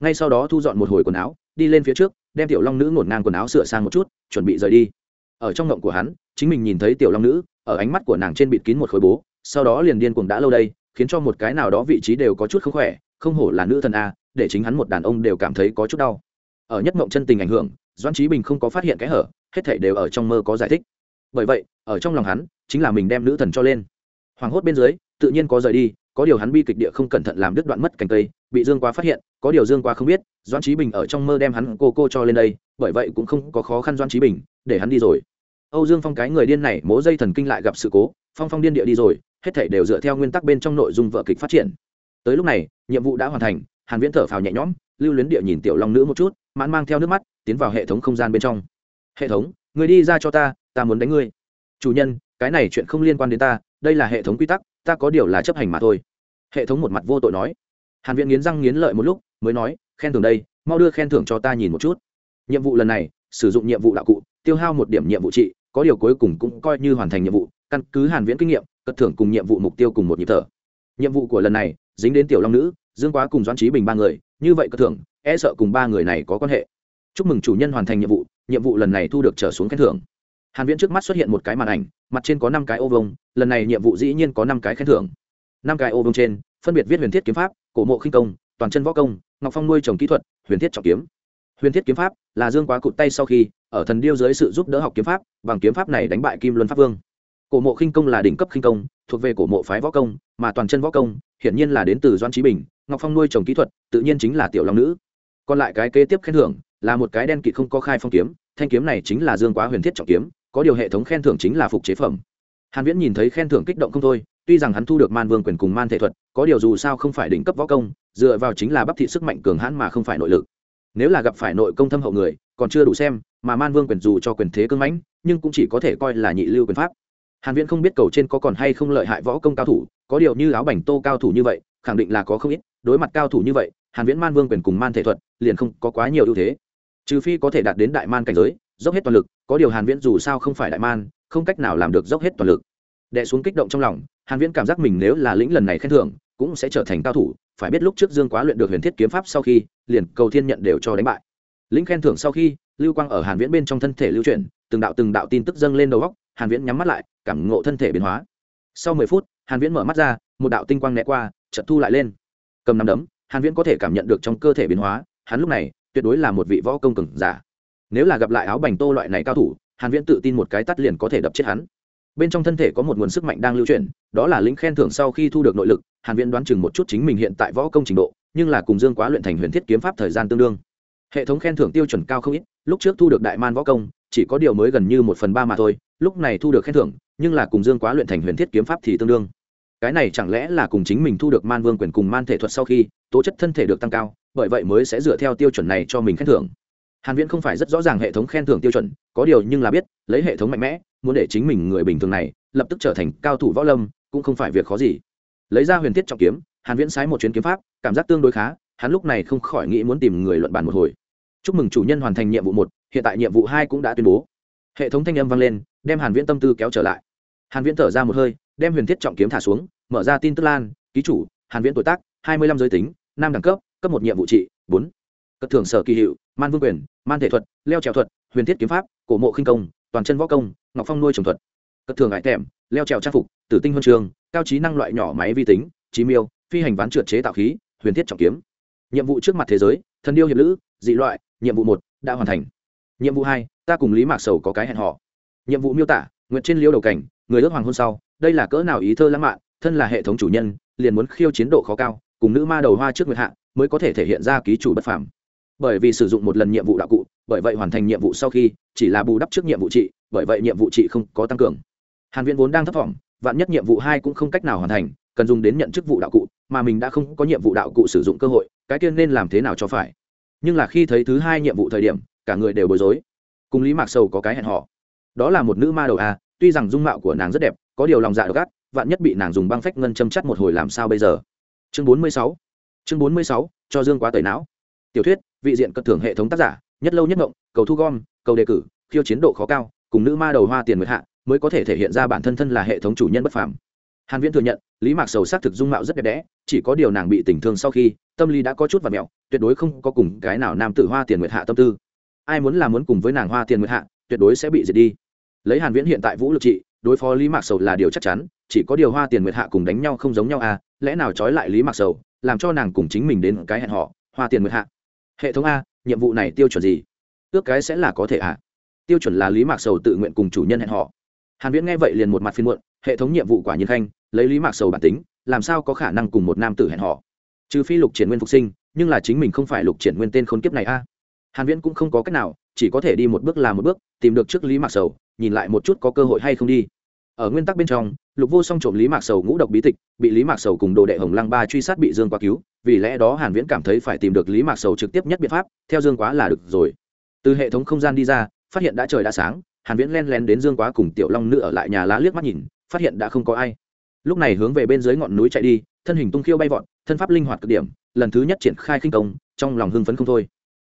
Ngay sau đó thu dọn một hồi quần áo, đi lên phía trước đem tiểu long nữ ngổn ngang quần áo sửa sang một chút, chuẩn bị rời đi. Ở trong ngộng của hắn, chính mình nhìn thấy tiểu long nữ, ở ánh mắt của nàng trên bịt kín một khối bố, sau đó liền điên cuồng đã lâu đây, khiến cho một cái nào đó vị trí đều có chút không khỏe, không hổ là nữ thần a, để chính hắn một đàn ông đều cảm thấy có chút đau. Ở nhất mộng chân tình ảnh hưởng doan trí bình không có phát hiện cái hở, hết thảy đều ở trong mơ có giải thích. Bởi vậy, ở trong lòng hắn, chính là mình đem nữ thần cho lên. Hoàng hốt bên dưới, tự nhiên có rời đi, có điều hắn bi kịch địa không cẩn thận làm đứt đoạn mất cành cây bị dương quá phát hiện, có điều dương quá không biết doan trí bình ở trong mơ đem hắn cô cô cho lên đây, bởi vậy cũng không có khó khăn doan trí bình, để hắn đi rồi. Âu dương phong cái người điên này, mố dây thần kinh lại gặp sự cố, phong phong điên địa đi rồi, hết thảy đều dựa theo nguyên tắc bên trong nội dung vợ kịch phát triển. Tới lúc này, nhiệm vụ đã hoàn thành, hàn viễn thở phào nhẹ nhõm, lưu luyến địa nhìn tiểu long nữ một chút, mãn mang theo nước mắt, tiến vào hệ thống không gian bên trong. Hệ thống, người đi ra cho ta ta muốn đánh ngươi. Chủ nhân, cái này chuyện không liên quan đến ta, đây là hệ thống quy tắc, ta có điều là chấp hành mà thôi. Hệ thống một mặt vô tội nói hàn viễn nghiến răng nghiến lợi một lúc, mới nói, khen thưởng đây, mau đưa khen thưởng cho ta nhìn một chút. Nhiệm vụ lần này, sử dụng nhiệm vụ đạo cụ, tiêu hao một điểm nhiệm vụ trị, có điều cuối cùng cũng coi như hoàn thành nhiệm vụ, căn cứ hàn viễn kinh nghiệm, cất thưởng cùng nhiệm vụ mục tiêu cùng một nhịp thở. Nhiệm vụ của lần này, dính đến tiểu long nữ, dương quá cùng doãn trí bình ba người, như vậy cất thưởng e sợ cùng ba người này có quan hệ. Chúc mừng chủ nhân hoàn thành nhiệm vụ nhiệm vụ lần này thu được trở xuống khen thưởng. Hàn viễn trước mắt xuất hiện một cái màn ảnh, mặt trên có năm cái ô vông lần này nhiệm vụ dĩ nhiên có năm cái khen thưởng. Năm cái ô vông trên, phân biệt viết huyền thiết kiếm pháp cổ mộ khinh công, toàn chân võ công, ngọc phong nuôi trồng kỹ thuật, huyền thiết trọng kiếm. Huyền thiết kiếm pháp là dương quá cụt tay sau khi, ở thần điêu dưới sự giúp đỡ học kiếm pháp, bằng kiếm pháp này đánh bại kim luân pháp vương. Cổ mộ khinh công là đỉnh cấp khinh công, thuộc về cổ mộ phái võ công, mà toàn chân võ công, hiển nhiên là đến từ doan trí bình, ngọc phong nuôi trồng kỹ thuật, tự nhiên chính là tiểu long nữ. Còn lại cái kế tiếp khen thưởng là một cái đen kỵ không có khai phong kiếm, thanh kiếm này chính là dương quá huyền thiết trọng kiếm, có điều hệ thống khen thưởng chính là phục chế phẩm. Hàn viễn nhìn thấy khen thưởng kích động không thôi tuy rằng hắn thu được man vương quyền cùng man thể thuật, có điều dù sao không phải đỉnh cấp võ công, dựa vào chính là bắp thị sức mạnh cường hãn mà không phải nội lực. Nếu là gặp phải nội công thâm hậu người, còn chưa đủ xem, mà man vương quyền dù cho quyền thế cương mãnh, nhưng cũng chỉ có thể coi là nhị lưu quyền pháp. Hàn viễn không biết cầu trên có còn hay không lợi hại võ công cao thủ, có điều như áo bảnh tô cao thủ như vậy, khẳng định là có không ít, đối mặt cao thủ như vậy, hàn viễn man vương quyền cùng man thể thuật, liền không có quá nhiều ưu thế. Trừ phi có thể đạt đến đại man cảnh giới, dốc hết toàn lực, có điều hàn viễn dù sao không phải đại man, không cách nào làm được dốc hết toàn lực. Đệ xuống kích động trong lòng hàn viễn cảm giác mình nếu là lĩnh lần này khen thưởng, cũng sẽ trở thành cao thủ, phải biết lúc trước dương quá luyện được huyền thiết kiếm pháp sau khi, liền cầu thiên nhận đều cho đánh bại. Lĩnh khen thưởng sau khi, lưu quang ở hàn viễn bên trong thân thể lưu chuyển, từng đạo từng đạo tin tức dâng lên đầu óc hàn viễn nhắm mắt lại, cảm ngộ thân thể biến hóa. Sau 10 phút, hàn viễn mở mắt ra, một đạo tinh quang né qua, chợt thu lại lên. Cầm nắm đấm, hàn viễn có thể cảm nhận được trong cơ thể biến hóa, hắn lúc này, tuyệt đối là một vị võ công cường giả. Nếu là gặp lại áo bành tô loại này cao thủ, hàn viễn tự tin một cái tát liền có thể đập chết hắn bên trong thân thể có một nguồn sức mạnh đang lưu chuyển, đó là lĩnh khen thưởng sau khi thu được nội lực, hàn viễn đoán chừng một chút chính mình hiện tại võ công trình độ, nhưng là cùng dương quá luyện thành huyền thiết kiếm pháp thời gian tương đương. Hệ thống khen thưởng tiêu chuẩn cao không ít, lúc trước thu được đại man võ công, chỉ có điều mới gần như một phần ba mà thôi, lúc này thu được khen thưởng, nhưng là cùng dương quá luyện thành huyền thiết kiếm pháp thì tương đương. Cái này chẳng lẽ là cùng chính mình thu được man vương quyền cùng man thể thuật sau khi, tố chất thân thể được tăng cao, bởi vậy mới sẽ dựa theo tiêu chuẩn này cho mình khen thưởng. Hàn viễn không phải rất rõ ràng hệ thống khen thưởng tiêu chuẩn, có điều nhưng là biết, lấy hệ thống mạnh mẽ muốn để chính mình người bình thường này lập tức trở thành cao thủ võ lâm, cũng không phải việc khó gì. Lấy ra huyền thiết trọng kiếm, hàn viễn sái một chuyến kiếm pháp, cảm giác tương đối khá, hắn lúc này không khỏi nghĩ muốn tìm người luận bàn một hồi. Chúc mừng chủ nhân hoàn thành nhiệm vụ một, hiện tại nhiệm vụ hai cũng đã tuyên bố. Hệ thống thanh âm vang lên, đem hàn viễn tâm tư kéo trở lại. Hàn viễn thở ra một hơi, đem huyền thiết trọng kiếm thả xuống, mở ra tin tức lan, ký chủ, hàn viễn tuổi tác 25 giới tính, nam đẳng cấp cấp một nhiệm vụ trị 4. cất thưởng sở kỳ hiệu, man vương quyền, man thể thuật, leo trèo thuật, huyền thiết kiếm pháp, cổ mộ khinh công toàn chân võ công, ngọc phong nuôi trồng thuật, cất thường ải thèm leo trèo trang phục, tử tinh huân trường, cao trí năng loại nhỏ máy vi tính trí miêu, phi hành ván trượt chế tạo khí, huyền thiết trọng kiếm. Nhiệm vụ trước mặt thế giới, thần điêu hiệp lữ, dị loại, nhiệm vụ một, đã hoàn thành. Nhiệm vụ hai, ta cùng lý mạc sầu có cái hẹn họ nhiệm vụ miêu tả, nguyện trên liêu đầu cảnh, người ước hoàng hôn sau, đây là cỡ nào ý thơ lãng mạn, thân là hệ thống chủ nhân, liền muốn khiêu chiến độ khó cao, cùng nữ ma đầu hoa trước nguyệt hạ, mới có thể thể hiện ra ký chủ bất phàm. Bởi vì sử dụng một lần nhiệm vụ đạo cụ bởi vậy hoàn thành nhiệm vụ sau khi, chỉ là bù đắp trước nhiệm vụ trị, bởi vậy nhiệm vụ trị không có tăng cường. Hàn viễn vốn đang thấp thỏm, vạn nhất nhiệm vụ hai cũng không cách nào hoàn thành, cần dùng đến nhận chức vụ đạo cụ, mà mình đã không có nhiệm vụ đạo cụ sử dụng cơ hội, cái tiên nên làm thế nào cho phải? Nhưng là khi thấy thứ hai nhiệm vụ thời điểm, cả người đều bối rối. Cùng lý mạc sầu có cái hẹn họ đó là một nữ ma đầu a tuy rằng dung mạo của nàng rất đẹp, có điều lòng dạ độc ác, vạn nhất bị nàng dùng băng phách ngân châm chắt một hồi làm sao bây giờ? Chương 46 chương 46 cho dương quá tẩy não. Tiểu thuyết, vị diện cất thưởng hệ thống tác giả nhất lâu nhất ngộng, cầu thu gom, cầu đề cử, khiêu chiến độ khó cao, cùng nữ ma đầu hoa tiền nguyệt hạ mới có thể thể hiện ra bản thân thân là hệ thống chủ nhân bất phàm. Hàn viễn thừa nhận, lý mạc sầu sắc thực dung mạo rất đẹp đẽ, chỉ có điều nàng bị tình thương sau khi, tâm lý đã có chút và mẹo, tuyệt đối không có cùng cái nào nam tử hoa tiền nguyệt hạ tâm tư. Ai muốn là muốn cùng với nàng hoa tiền nguyệt hạ, tuyệt đối sẽ bị diệt đi. Lấy hàn viễn hiện tại vũ lực trị, đối phó lý mạc sầu là điều chắc chắn, chỉ có điều hoa tiền nguyệt hạ cùng đánh nhau không giống nhau à lẽ nào trói lại lý mạc sầu, làm cho nàng cùng chính mình đến cái hẹn họ hoa tiền nguyệt hạ. Hệ thống a nhiệm vụ này tiêu chuẩn gì? Ước cái sẽ là có thể à? Tiêu chuẩn là lý mạc sầu tự nguyện cùng chủ nhân hẹn họ. Hàn viễn nghe vậy liền một mặt phiên muộn, hệ thống nhiệm vụ quả nhiên khanh, lấy lý mạc sầu bản tính, làm sao có khả năng cùng một nam tử hẹn họ? Trừ phi lục triển nguyên phục sinh, nhưng là chính mình không phải lục triển nguyên tên khốn kiếp này a hàn viễn cũng không có cách nào, chỉ có thể đi một bước là một bước, tìm được trước lý mạc sầu, nhìn lại một chút có cơ hội hay không đi. Ở nguyên tắc bên trong, lục vô song trộm lý mạc sầu ngũ độc bí tịch, bị lý mạc sầu cùng đồ đệ hồng lăng ba truy sát bị dương quá cứu vì lẽ đó hàn viễn cảm thấy phải tìm được lý mạc sầu trực tiếp nhất biện pháp, theo dương quá là được rồi. Từ hệ thống không gian đi ra, phát hiện đã trời đã sáng, hàn viễn len len đến dương quá cùng tiểu long nữ ở lại nhà lá liếc mắt nhìn, phát hiện đã không có ai. Lúc này hướng về bên dưới ngọn núi chạy đi, thân hình tung khiêu bay vọt, thân pháp linh hoạt cực điểm, lần thứ nhất triển khai khinh công, trong lòng hưng phấn không thôi.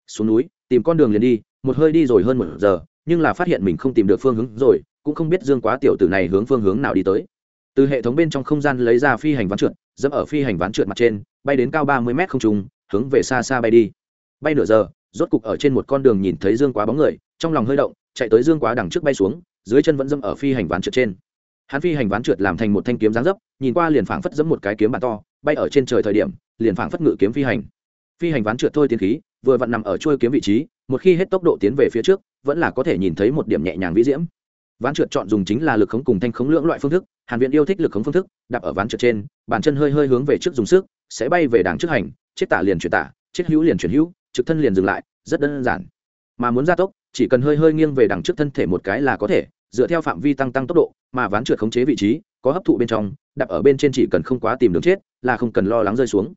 Xuống núi, tìm con đường liền đi, một hơi đi rồi hơn một giờ, nhưng là phát hiện mình không tìm được phương hướng rồi, cũng không biết dương quá tiểu tử này hướng phương hướng nào đi tới. Từ hệ thống bên trong không gian lấy ra phi hành ván trượt dẫm ở phi hành ván trượt mặt trên, bay đến cao ba mươi mét không trùng hướng về xa xa bay đi. Bay nửa giờ, rốt cục ở trên một con đường nhìn thấy dương quá bóng người, trong lòng hơi động, chạy tới dương quá đằng trước bay xuống, dưới chân vẫn dẫm ở phi hành ván trượt trên. Hắn phi hành ván trượt làm thành một thanh kiếm dáng dấp, nhìn qua liền phảng phất dẫm một cái kiếm bàn to, bay ở trên trời thời điểm, liền phảng phất ngự kiếm phi hành. Phi hành ván trượt thôi tiến khí, vừa vặn nằm ở trôi kiếm vị trí, một khi hết tốc độ tiến về phía trước, vẫn là có thể nhìn thấy một điểm nhẹ nhàng vĩ diễm. Ván trượt chọn dùng chính là lực khống cùng thanh khống lưỡng loại phương thức hàn viện yêu thích lực khống phương thức, đạp ở ván trượt trên, bàn chân hơi hơi hướng về trước dùng sức, sẽ bay về đằng trước hành, chết tả liền chuyển tả, chết hữu liền chuyển hữu, trực thân liền dừng lại, rất đơn giản. Mà muốn gia tốc, chỉ cần hơi hơi nghiêng về đằng trước thân thể một cái là có thể, dựa theo phạm vi tăng tăng tốc độ, mà ván trượt khống chế vị trí, có hấp thụ bên trong, đạp ở bên trên chỉ cần không quá tìm đường chết, là không cần lo lắng rơi xuống.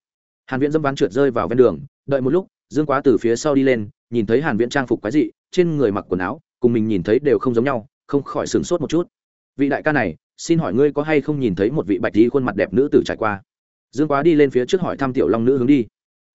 Hàn viễn dâm ván trượt rơi vào ven đường, đợi một lúc, dương quá từ phía sau đi lên, nhìn thấy hàn viễn trang phục quái dị, trên người mặc quần áo, cùng mình nhìn thấy đều không giống nhau, không khỏi sửng sốt một chút. Vị đại ca này xin hỏi ngươi có hay không nhìn thấy một vị bạch tí khuôn mặt đẹp nữ tử trải qua? Dương quá đi lên phía trước hỏi thăm tiểu long nữ hướng đi.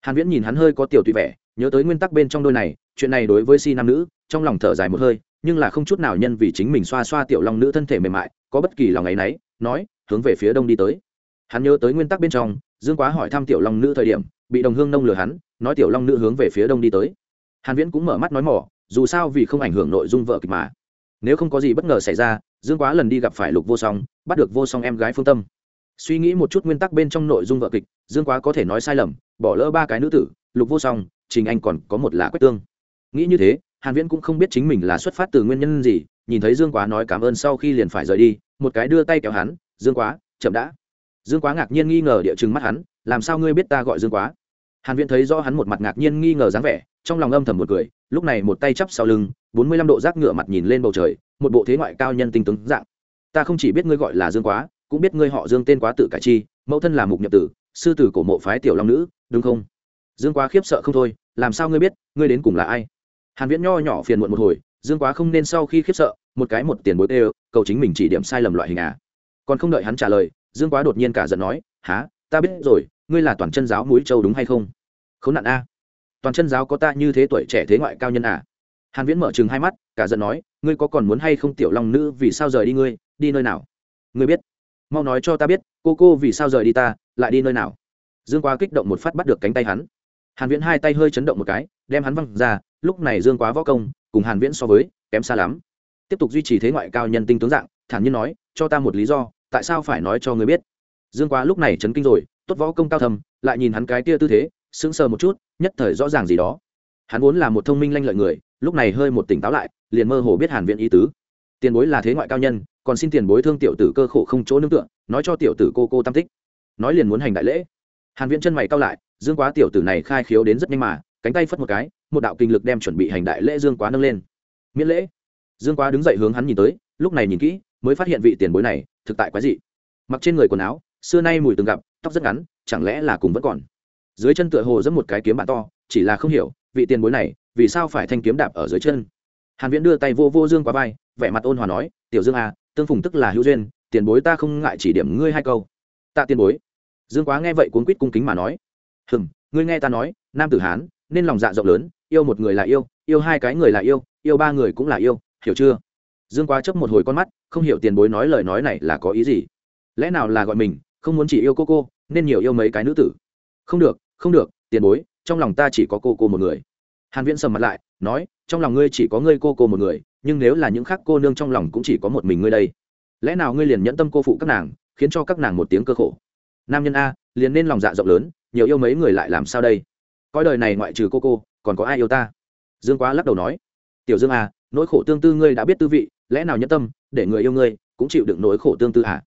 Hàn viễn nhìn hắn hơi có tiểu tùy vẻ, nhớ tới nguyên tắc bên trong đôi này, chuyện này đối với si nam nữ, trong lòng thở dài một hơi, nhưng là không chút nào nhân vì chính mình xoa xoa tiểu long nữ thân thể mềm mại, có bất kỳ lòng ấy nấy, nói, hướng về phía đông đi tới. Hắn nhớ tới nguyên tắc bên trong, dương quá hỏi thăm tiểu long nữ thời điểm, bị đồng hương nông lừa hắn, nói tiểu long nữ hướng về phía đông đi tới. Hàn viễn cũng mở mắt nói mỏ, dù sao vì không ảnh hưởng nội dung vợ kịch mà nếu không có gì bất ngờ xảy ra, dương quá lần đi gặp phải lục vô song, bắt được vô song em gái phương tâm. Suy nghĩ một chút nguyên tắc bên trong nội dung vợ kịch, dương quá có thể nói sai lầm, bỏ lỡ ba cái nữ tử, lục vô song, trình anh còn có một là quách tương. Nghĩ như thế, hàn viễn cũng không biết chính mình là xuất phát từ nguyên nhân gì, nhìn thấy dương quá nói cảm ơn sau khi liền phải rời đi, một cái đưa tay kéo hắn, dương quá, chậm đã. Dương quá ngạc nhiên nghi ngờ địa chừng mắt hắn, làm sao ngươi biết ta gọi dương quá? Hàn viễn thấy rõ hắn một mặt ngạc nhiên nghi ngờ dáng vẻ, trong lòng âm thầm một cười, lúc này một tay chắp sau lưng 45 độ giác ngựa mặt nhìn lên bầu trời, một bộ thế ngoại cao nhân tinh tướng dạng. Ta không chỉ biết ngươi gọi là dương quá, cũng biết ngươi họ dương tên quá tự cải chi, mẫu thân là mục nhập tử, sư tử cổ mộ phái tiểu long nữ, đúng không? Dương quá khiếp sợ không thôi, làm sao ngươi biết, ngươi đến cùng là ai? Hàn viễn nho nhỏ phiền muộn một hồi, dương quá không nên sau khi khiếp sợ, một cái một tiền bối tê cầu chính mình chỉ điểm sai lầm loại hình à. Còn không đợi hắn trả lời, dương quá đột nhiên cả giận nói há ta biết rồi, ngươi là toàn chân giáo mũi châu đúng hay không? Khốn nạn a. Toàn chân giáo có ta như thế tuổi trẻ thế ngoại cao nhân à? Hàn viễn mở trừng hai mắt, cả giận nói, ngươi có còn muốn hay không tiểu long nữ, vì sao rời đi ngươi, đi nơi nào? Ngươi biết. Mau nói cho ta biết, cô cô vì sao rời đi ta, lại đi nơi nào? Dương quá kích động một phát bắt được cánh tay hắn. Hàn viễn hai tay hơi chấn động một cái, đem hắn văng ra, lúc này dương quá võ công, cùng hàn viễn so với, kém xa lắm. Tiếp tục duy trì thế ngoại cao nhân tinh tướng dạng, thản nhiên nói, cho ta một lý do, tại sao phải nói cho ngươi biết? Dương quá lúc này chấn kinh rồi, tốt võ công cao thầm lại nhìn hắn cái kia tư thế sững sờ một chút, nhất thời rõ ràng gì đó. Hắn vốn là một thông minh lanh lợi người, lúc này hơi một tỉnh táo lại, liền mơ hồ biết hàn viễn ý tứ. Tiền bối là thế ngoại cao nhân, còn xin tiền bối thương tiểu tử cơ khổ không chỗ nương tựa, nói cho tiểu tử cô cô tam tích. Nói liền muốn hành đại lễ. Hàn viễn chân mày cao lại, dương quá tiểu tử này khai khiếu đến rất nhanh mà, cánh tay phất một cái, một đạo kinh lực đem chuẩn bị hành đại lễ dương quá nâng lên. Miễn lễ. Dương quá đứng dậy hướng hắn nhìn tới, lúc này nhìn kỹ, mới phát hiện vị tiền bối này, thực tại quái dị. Mặc trên người quần áo, xưa nay mùi từng gặp, tóc rất ngắn, chẳng lẽ là cùng vẫn còn? Dưới chân tựa hồ dẫn một cái kiếm bạn to, chỉ là không hiểu, vị tiền bối này, vì sao phải thanh kiếm đạp ở dưới chân? Hàn viễn đưa tay vô vô dương quá vai, vẻ mặt ôn hòa nói, tiểu dương à tương phùng tức là hữu duyên, tiền bối ta không ngại chỉ điểm ngươi hai câu. Tạ tiền bối. Dương quá nghe vậy cuốn quýt cung kính mà nói, hừm, ngươi nghe ta nói, nam tử hán, nên lòng dạ rộng lớn, yêu một người là yêu yêu hai cái người là yêu yêu ba người cũng là yêu, hiểu chưa? Dương quá chấp một hồi con mắt, không hiểu tiền bối nói lời nói này là có ý gì. Lẽ nào là gọi mình, không muốn chỉ yêu cô cô, nên nhiều yêu mấy cái nữ tử? Không được không được, tiền bối, trong lòng ta chỉ có cô cô một người. Hàn viễn sầm mặt lại, nói, trong lòng ngươi chỉ có ngươi cô cô một người, nhưng nếu là những khác cô nương trong lòng cũng chỉ có một mình ngươi đây. Lẽ nào ngươi liền nhẫn tâm cô phụ các nàng, khiến cho các nàng một tiếng cơ khổ? Nam nhân a, liền nên lòng dạ rộng lớn, nhiều yêu mấy người lại làm sao đây? Coi đời này ngoại trừ cô cô, còn có ai yêu ta? Dương quá lắc đầu nói, tiểu dương a, nỗi khổ tương tư ngươi đã biết tư vị, lẽ nào nhẫn tâm để người yêu ngươi cũng chịu đựng nỗi khổ tương tư à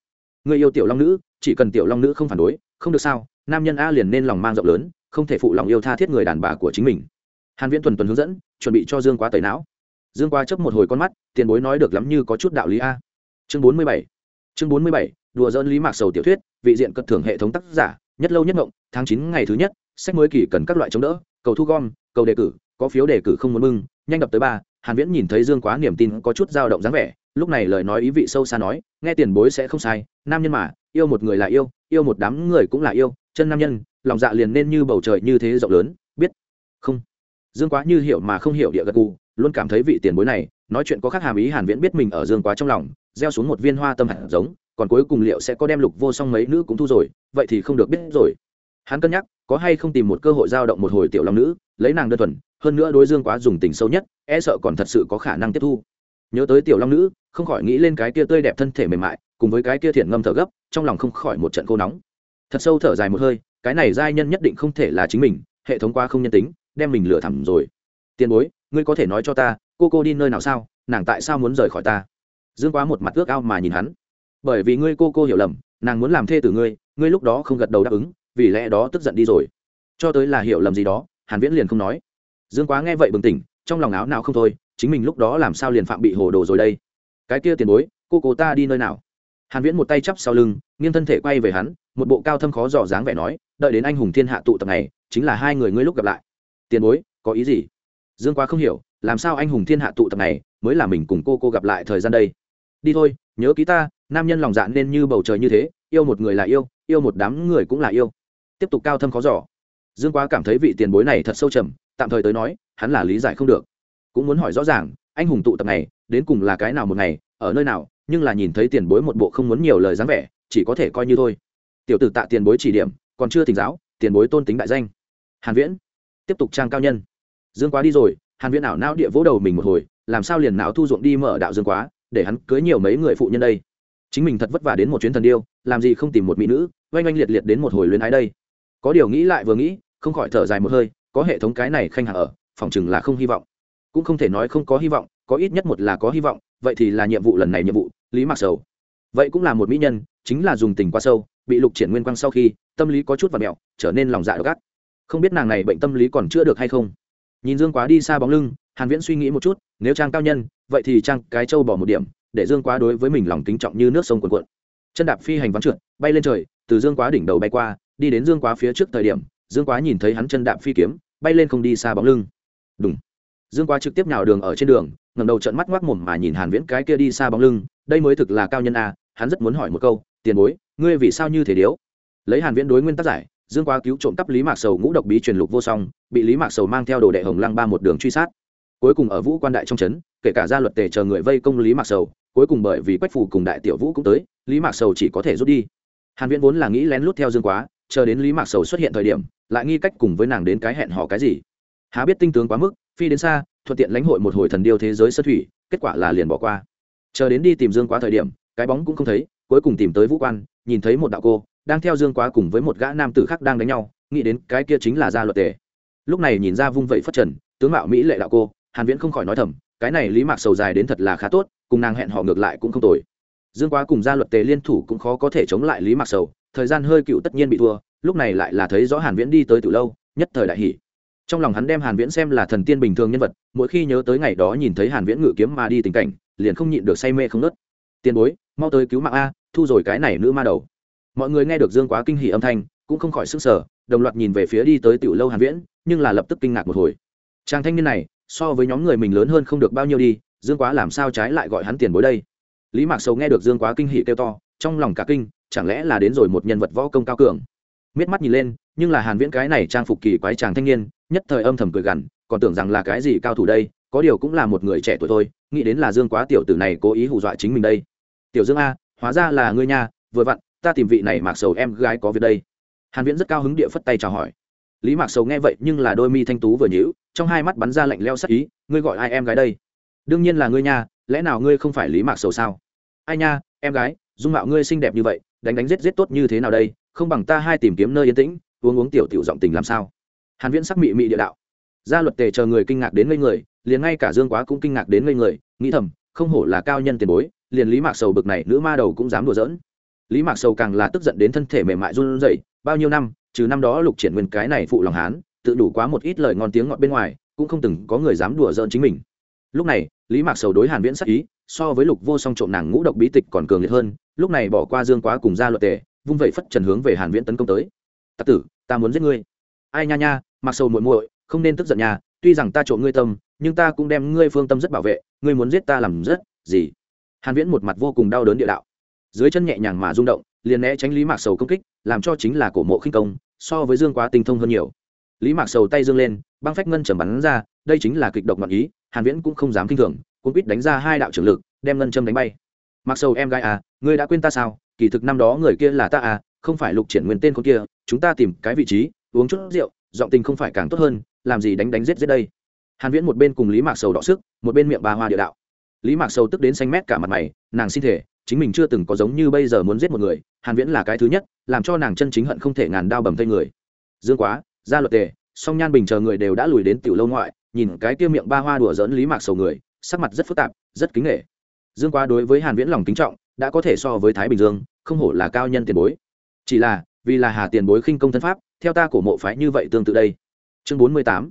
ngươi yêu tiểu long nữ, chỉ cần tiểu long nữ không phản đối, không được sao? Nam nhân a liền nên lòng mang rộng lớn, không thể phụ lòng yêu tha thiết người đàn bà của chính mình. Hàn viễn tuần tuần hướng dẫn, chuẩn bị cho dương quá tẩy não. Dương quá chấp một hồi con mắt, tiền bối nói được lắm như có chút đạo lý a. Chương 47 chương 47 đùa dỡn lý mạc sầu tiểu thuyết, vị diện cất thưởng hệ thống tác giả, nhất lâu nhất ngộng, tháng 9 ngày thứ nhất, sách mới kỳ cần các loại chống đỡ, cầu thu gom, cầu đề cử, có phiếu đề cử không muốn mừng, nhanh đập tới ba, hàn viễn nhìn thấy dương quá niềm tin có chút dao động dáng vẻ, lúc này lời nói ý vị sâu xa nói, nghe tiền bối sẽ không sai, nam nhân mà, yêu một người là yêu yêu một đám người cũng là yêu chân nam nhân, lòng dạ liền nên như bầu trời như thế rộng lớn, biết? Không. Dương quá như hiểu mà không hiểu địa gật cụ luôn cảm thấy vị tiền bối này, nói chuyện có khác hàm ý hàn viễn biết mình ở dương quá trong lòng, gieo xuống một viên hoa tâm hạt giống, còn cuối cùng liệu sẽ có đem lục vô song mấy nữ cũng thu rồi, vậy thì không được biết rồi. Hắn cân nhắc, có hay không tìm một cơ hội giao động một hồi tiểu long nữ, lấy nàng đơn thuần, hơn nữa đối dương quá dùng tình sâu nhất e sợ còn thật sự có khả năng tiếp thu. Nhớ tới tiểu long nữ, không khỏi nghĩ lên cái kia tươi đẹp thân thể mềm mại, cùng với cái kia thiện ngâm thở gấp, trong lòng không khỏi một trận cô nóng thật sâu thở dài một hơi, cái này giai nhân nhất định không thể là chính mình, hệ thống qua không nhân tính, đem mình lừa thẳm rồi. Tiền bối, ngươi có thể nói cho ta, cô cô đi nơi nào sao, nàng tại sao muốn rời khỏi ta? Dương quá một mặt ước ao mà nhìn hắn. Bởi vì ngươi cô cô hiểu lầm, nàng muốn làm thê tử ngươi ngươi lúc đó không gật đầu đáp ứng, vì lẽ đó tức giận đi rồi. Cho tới là hiểu lầm gì đó, hàn viễn liền không nói. Dương quá nghe vậy bừng tỉnh, trong lòng áo nào không thôi, chính mình lúc đó làm sao liền phạm bị hồ đồ rồi đây? Cái kia tiền bối, cô cô ta đi nơi nào? Hàn viễn một tay chắp sau lưng, nghiêng thân thể quay về hắn một bộ cao thâm khó dò dáng vẻ nói, đợi đến anh hùng thiên hạ tụ tập này, chính là hai người ngươi lúc gặp lại. Tiền bối, có ý gì? Dương quá không hiểu, làm sao anh hùng thiên hạ tụ tập này mới là mình cùng cô cô gặp lại thời gian đây? Đi thôi, nhớ ký ta, nam nhân lòng dạ nên như bầu trời như thế, yêu một người là yêu yêu một đám người cũng là yêu. Tiếp tục cao thâm khó giỏ dương quá cảm thấy vị tiền bối này thật sâu trầm, tạm thời tới nói, hắn là lý giải không được. Cũng muốn hỏi rõ ràng, anh hùng tụ tập này, đến cùng là cái nào một ngày, ở nơi nào, nhưng là nhìn thấy tiền bối một bộ không muốn nhiều lời dáng vẻ, chỉ có thể coi như thôi tiểu tử tạ tiền bối chỉ điểm, còn chưa thỉnh giáo, tiền bối tôn tính đại danh. Hàn viễn, tiếp tục trang cao nhân. Dương quá đi rồi, hàn viễn ảo não địa vỗ đầu mình một hồi, làm sao liền não thu ruộng đi mở đạo dương quá, để hắn cưới nhiều mấy người phụ nhân đây? Chính mình thật vất vả đến một chuyến thần điêu, làm gì không tìm một mỹ nữ, oanh oanh liệt liệt đến một hồi luyến ái đây. Có điều nghĩ lại vừa nghĩ, không khỏi thở dài một hơi, có hệ thống cái này khanh hạ ở, phòng chừng là không hy vọng. Cũng không thể nói không có hy vọng, có ít nhất một là có hy vọng, vậy thì là nhiệm vụ lần này nhiệm vụ, lý mặc sầu. Vậy cũng là một mỹ nhân, chính là dùng tình quá sâu bị lục triển nguyên quang sau khi, tâm lý có chút và mẹo, trở nên lòng dạ độc ác. Không biết nàng này bệnh tâm lý còn chữa được hay không. Nhìn dương quá đi xa bóng lưng, hàn viễn suy nghĩ một chút, nếu trang cao nhân, vậy thì trang cái châu bỏ một điểm, để dương quá đối với mình lòng kính trọng như nước sông cuồn cuộn. Chân đạp phi hành vắng trượt, bay lên trời, từ dương quá đỉnh đầu bay qua, đi đến dương quá phía trước thời điểm, dương quá nhìn thấy hắn chân đạp phi kiếm, bay lên không đi xa bóng lưng. Đúng dương quá trực tiếp nhào đường ở trên đường, ngẩng đầu trận mắt ngoác mồm mà nhìn hàn viễn cái kia đi xa bóng lưng, đây mới thực là cao nhân a hắn rất muốn hỏi một câu tiền bối, ngươi vì sao như thế điếu? Lấy hàn viễn đối nguyên tắc giải, dương quá cứu trộm cắp lý mạc sầu ngũ độc bí truyền lục vô song, bị lý mạc sầu mang theo đồ đệ hồng lăng ba một đường truy sát. Cuối cùng ở vũ quan đại trong trấn, kể cả gia luật tề chờ người vây công lý mạc sầu, cuối cùng bởi vì quách phù cùng đại tiểu vũ cũng tới, lý mạc sầu chỉ có thể rút đi. Hàn viễn vốn là nghĩ lén lút theo dương quá, chờ đến lý mạc sầu xuất hiện thời điểm, lại nghi cách cùng với nàng đến cái hẹn hò cái gì. Há biết tinh tướng quá mức, phi đến xa, thuận tiện lãnh hội một hồi thần điêu thế giới sơ thủy, kết quả là liền bỏ qua. Chờ đến đi tìm dương quá thời điểm, cái bóng cũng không thấy cuối cùng tìm tới vũ quan, nhìn thấy một đạo cô, đang theo dương quá cùng với một gã nam tử khác đang đánh nhau, nghĩ đến cái kia chính là gia luật tề. Lúc này nhìn ra vung vẩy phất trần, tướng mạo mỹ lệ đạo cô, hàn viễn không khỏi nói thầm, cái này lý mạc sầu dài đến thật là khá tốt, cùng nàng hẹn họ ngược lại cũng không tồi. Dương quá cùng gia luật tề liên thủ cũng khó có thể chống lại lý mạc sầu, thời gian hơi cựu tất nhiên bị thua, lúc này lại là thấy rõ hàn viễn đi tới từ lâu, nhất thời đại hỉ. Trong lòng hắn đem hàn viễn xem là thần tiên bình thường nhân vật, mỗi khi nhớ tới ngày đó nhìn thấy hàn viễn ngự kiếm mà đi tình cảnh, liền không nhịn được say mê không nớt tiền bối, mau tới cứu mạng a thu rồi cái này nữ ma đầu. Mọi người nghe được dương quá kinh hỉ âm thanh, cũng không khỏi sức sở đồng loạt nhìn về phía đi tới tiểu lâu hàn viễn, nhưng là lập tức kinh ngạc một hồi. Chàng thanh niên này, so với nhóm người mình lớn hơn không được bao nhiêu đi, dương quá làm sao trái lại gọi hắn tiền bối đây? Lý mạc sầu nghe được dương quá kinh hỉ kêu to, trong lòng cả kinh, chẳng lẽ là đến rồi một nhân vật võ công cao cường? Miết mắt nhìn lên, nhưng là hàn viễn cái này trang phục kỳ quái chàng thanh niên, nhất thời âm thầm cười gằn, còn tưởng rằng là cái gì cao thủ đây, có điều cũng là một người trẻ tuổi thôi, nghĩ đến là dương quá tiểu tử này cố ý hù dọa chính mình đây. Tiểu dương a hóa ra là ngươi nha, vừa vặn, ta tìm vị này mạc sầu em gái có việc đây. Hàn viễn rất cao hứng địa phất tay chào hỏi. Lý mạc sầu nghe vậy nhưng là đôi mi thanh tú vừa nhíu, trong hai mắt bắn ra lạnh leo sắc ý, ngươi gọi ai em gái đây? Đương nhiên là ngươi nha, lẽ nào ngươi không phải lý mạc sầu sao? Ai nha, em gái, dung mạo ngươi xinh đẹp như vậy, đánh đánh giết giết tốt như thế nào đây? Không bằng ta hai tìm kiếm nơi yên tĩnh, uống uống tiểu tiểu giọng tình làm sao? Hàn viễn sắc mị mị địa đạo. Gia luật tề chờ người kinh ngạc đến ngây người, liền ngay cả dương quá cũng kinh ngạc đến ngây người, nghĩ thầm, không hổ là cao nhân tiền bối liền lý mạc sầu bực này nữ ma đầu cũng dám đùa giỡn. Lý mạc sầu càng là tức giận đến thân thể mềm mại run rẩy, bao nhiêu năm, trừ năm đó lục triển nguyên cái này phụ lòng hán, tự đủ quá một ít lời ngon tiếng ngọt bên ngoài, cũng không từng có người dám đùa giỡn chính mình. Lúc này, lý mạc sầu đối hàn viễn sắc ý, so với lục vô song trộm nàng ngũ độc bí tịch còn cường liệt hơn, lúc này bỏ qua dương quá cùng ra luật tề, vung vẩy phất trần hướng về hàn viễn tấn công tới. Tặc tử, ta muốn giết ngươi. Ai nha nha mặc sầu muội muội, không nên tức giận nha, tuy rằng ta trộm ngươi tâm, nhưng ta cũng đem ngươi phương tâm rất bảo vệ, ngươi muốn giết ta làm rất gì? Hàn viễn một mặt vô cùng đau đớn địa đạo. Dưới chân nhẹ nhàng mà rung động, liền né tránh lý mạc sầu công kích, làm cho chính là cổ mộ khinh công, so với dương quá tinh thông hơn nhiều. Lý mạc sầu tay dương lên, băng phách ngân trầm bắn ra, đây chính là kịch độc ngọn ý, hàn viễn cũng không dám kinh thường cũng quýt đánh ra hai đạo trưởng lực, đem ngân châm đánh bay. Mặc sầu em gái à ngươi đã quên ta sao? Kỳ thực năm đó người kia là ta à không phải lục triển nguyên tên con kia, chúng ta tìm cái vị trí, uống chút rượu, giọng tình không phải càng tốt hơn, làm gì đánh đánh giết giết đây? Hàn viễn một bên cùng lý mạc sầu đọ sức, một bên miệng bà hoa địa đạo lý mạc sầu tức đến xanh mét cả mặt mày, nàng xin thể, chính mình chưa từng có giống như bây giờ muốn giết một người, hàn viễn là cái thứ nhất, làm cho nàng chân chính hận không thể ngàn đao bầm thây người. Dương quá gia luật tề, song nhan bình chờ người đều đã lùi đến tiểu lâu ngoại, nhìn cái kia miệng ba hoa đùa giỡn lý mạc sầu người, sắc mặt rất phức tạp, rất kính nghệ dương quá đối với hàn viễn lòng kính trọng, đã có thể so với thái bình dương, không hổ là cao nhân tiền bối. Chỉ là, vì là hà tiền bối khinh công thân pháp, theo ta cổ mộ phái như vậy tương tự đây. Chương 48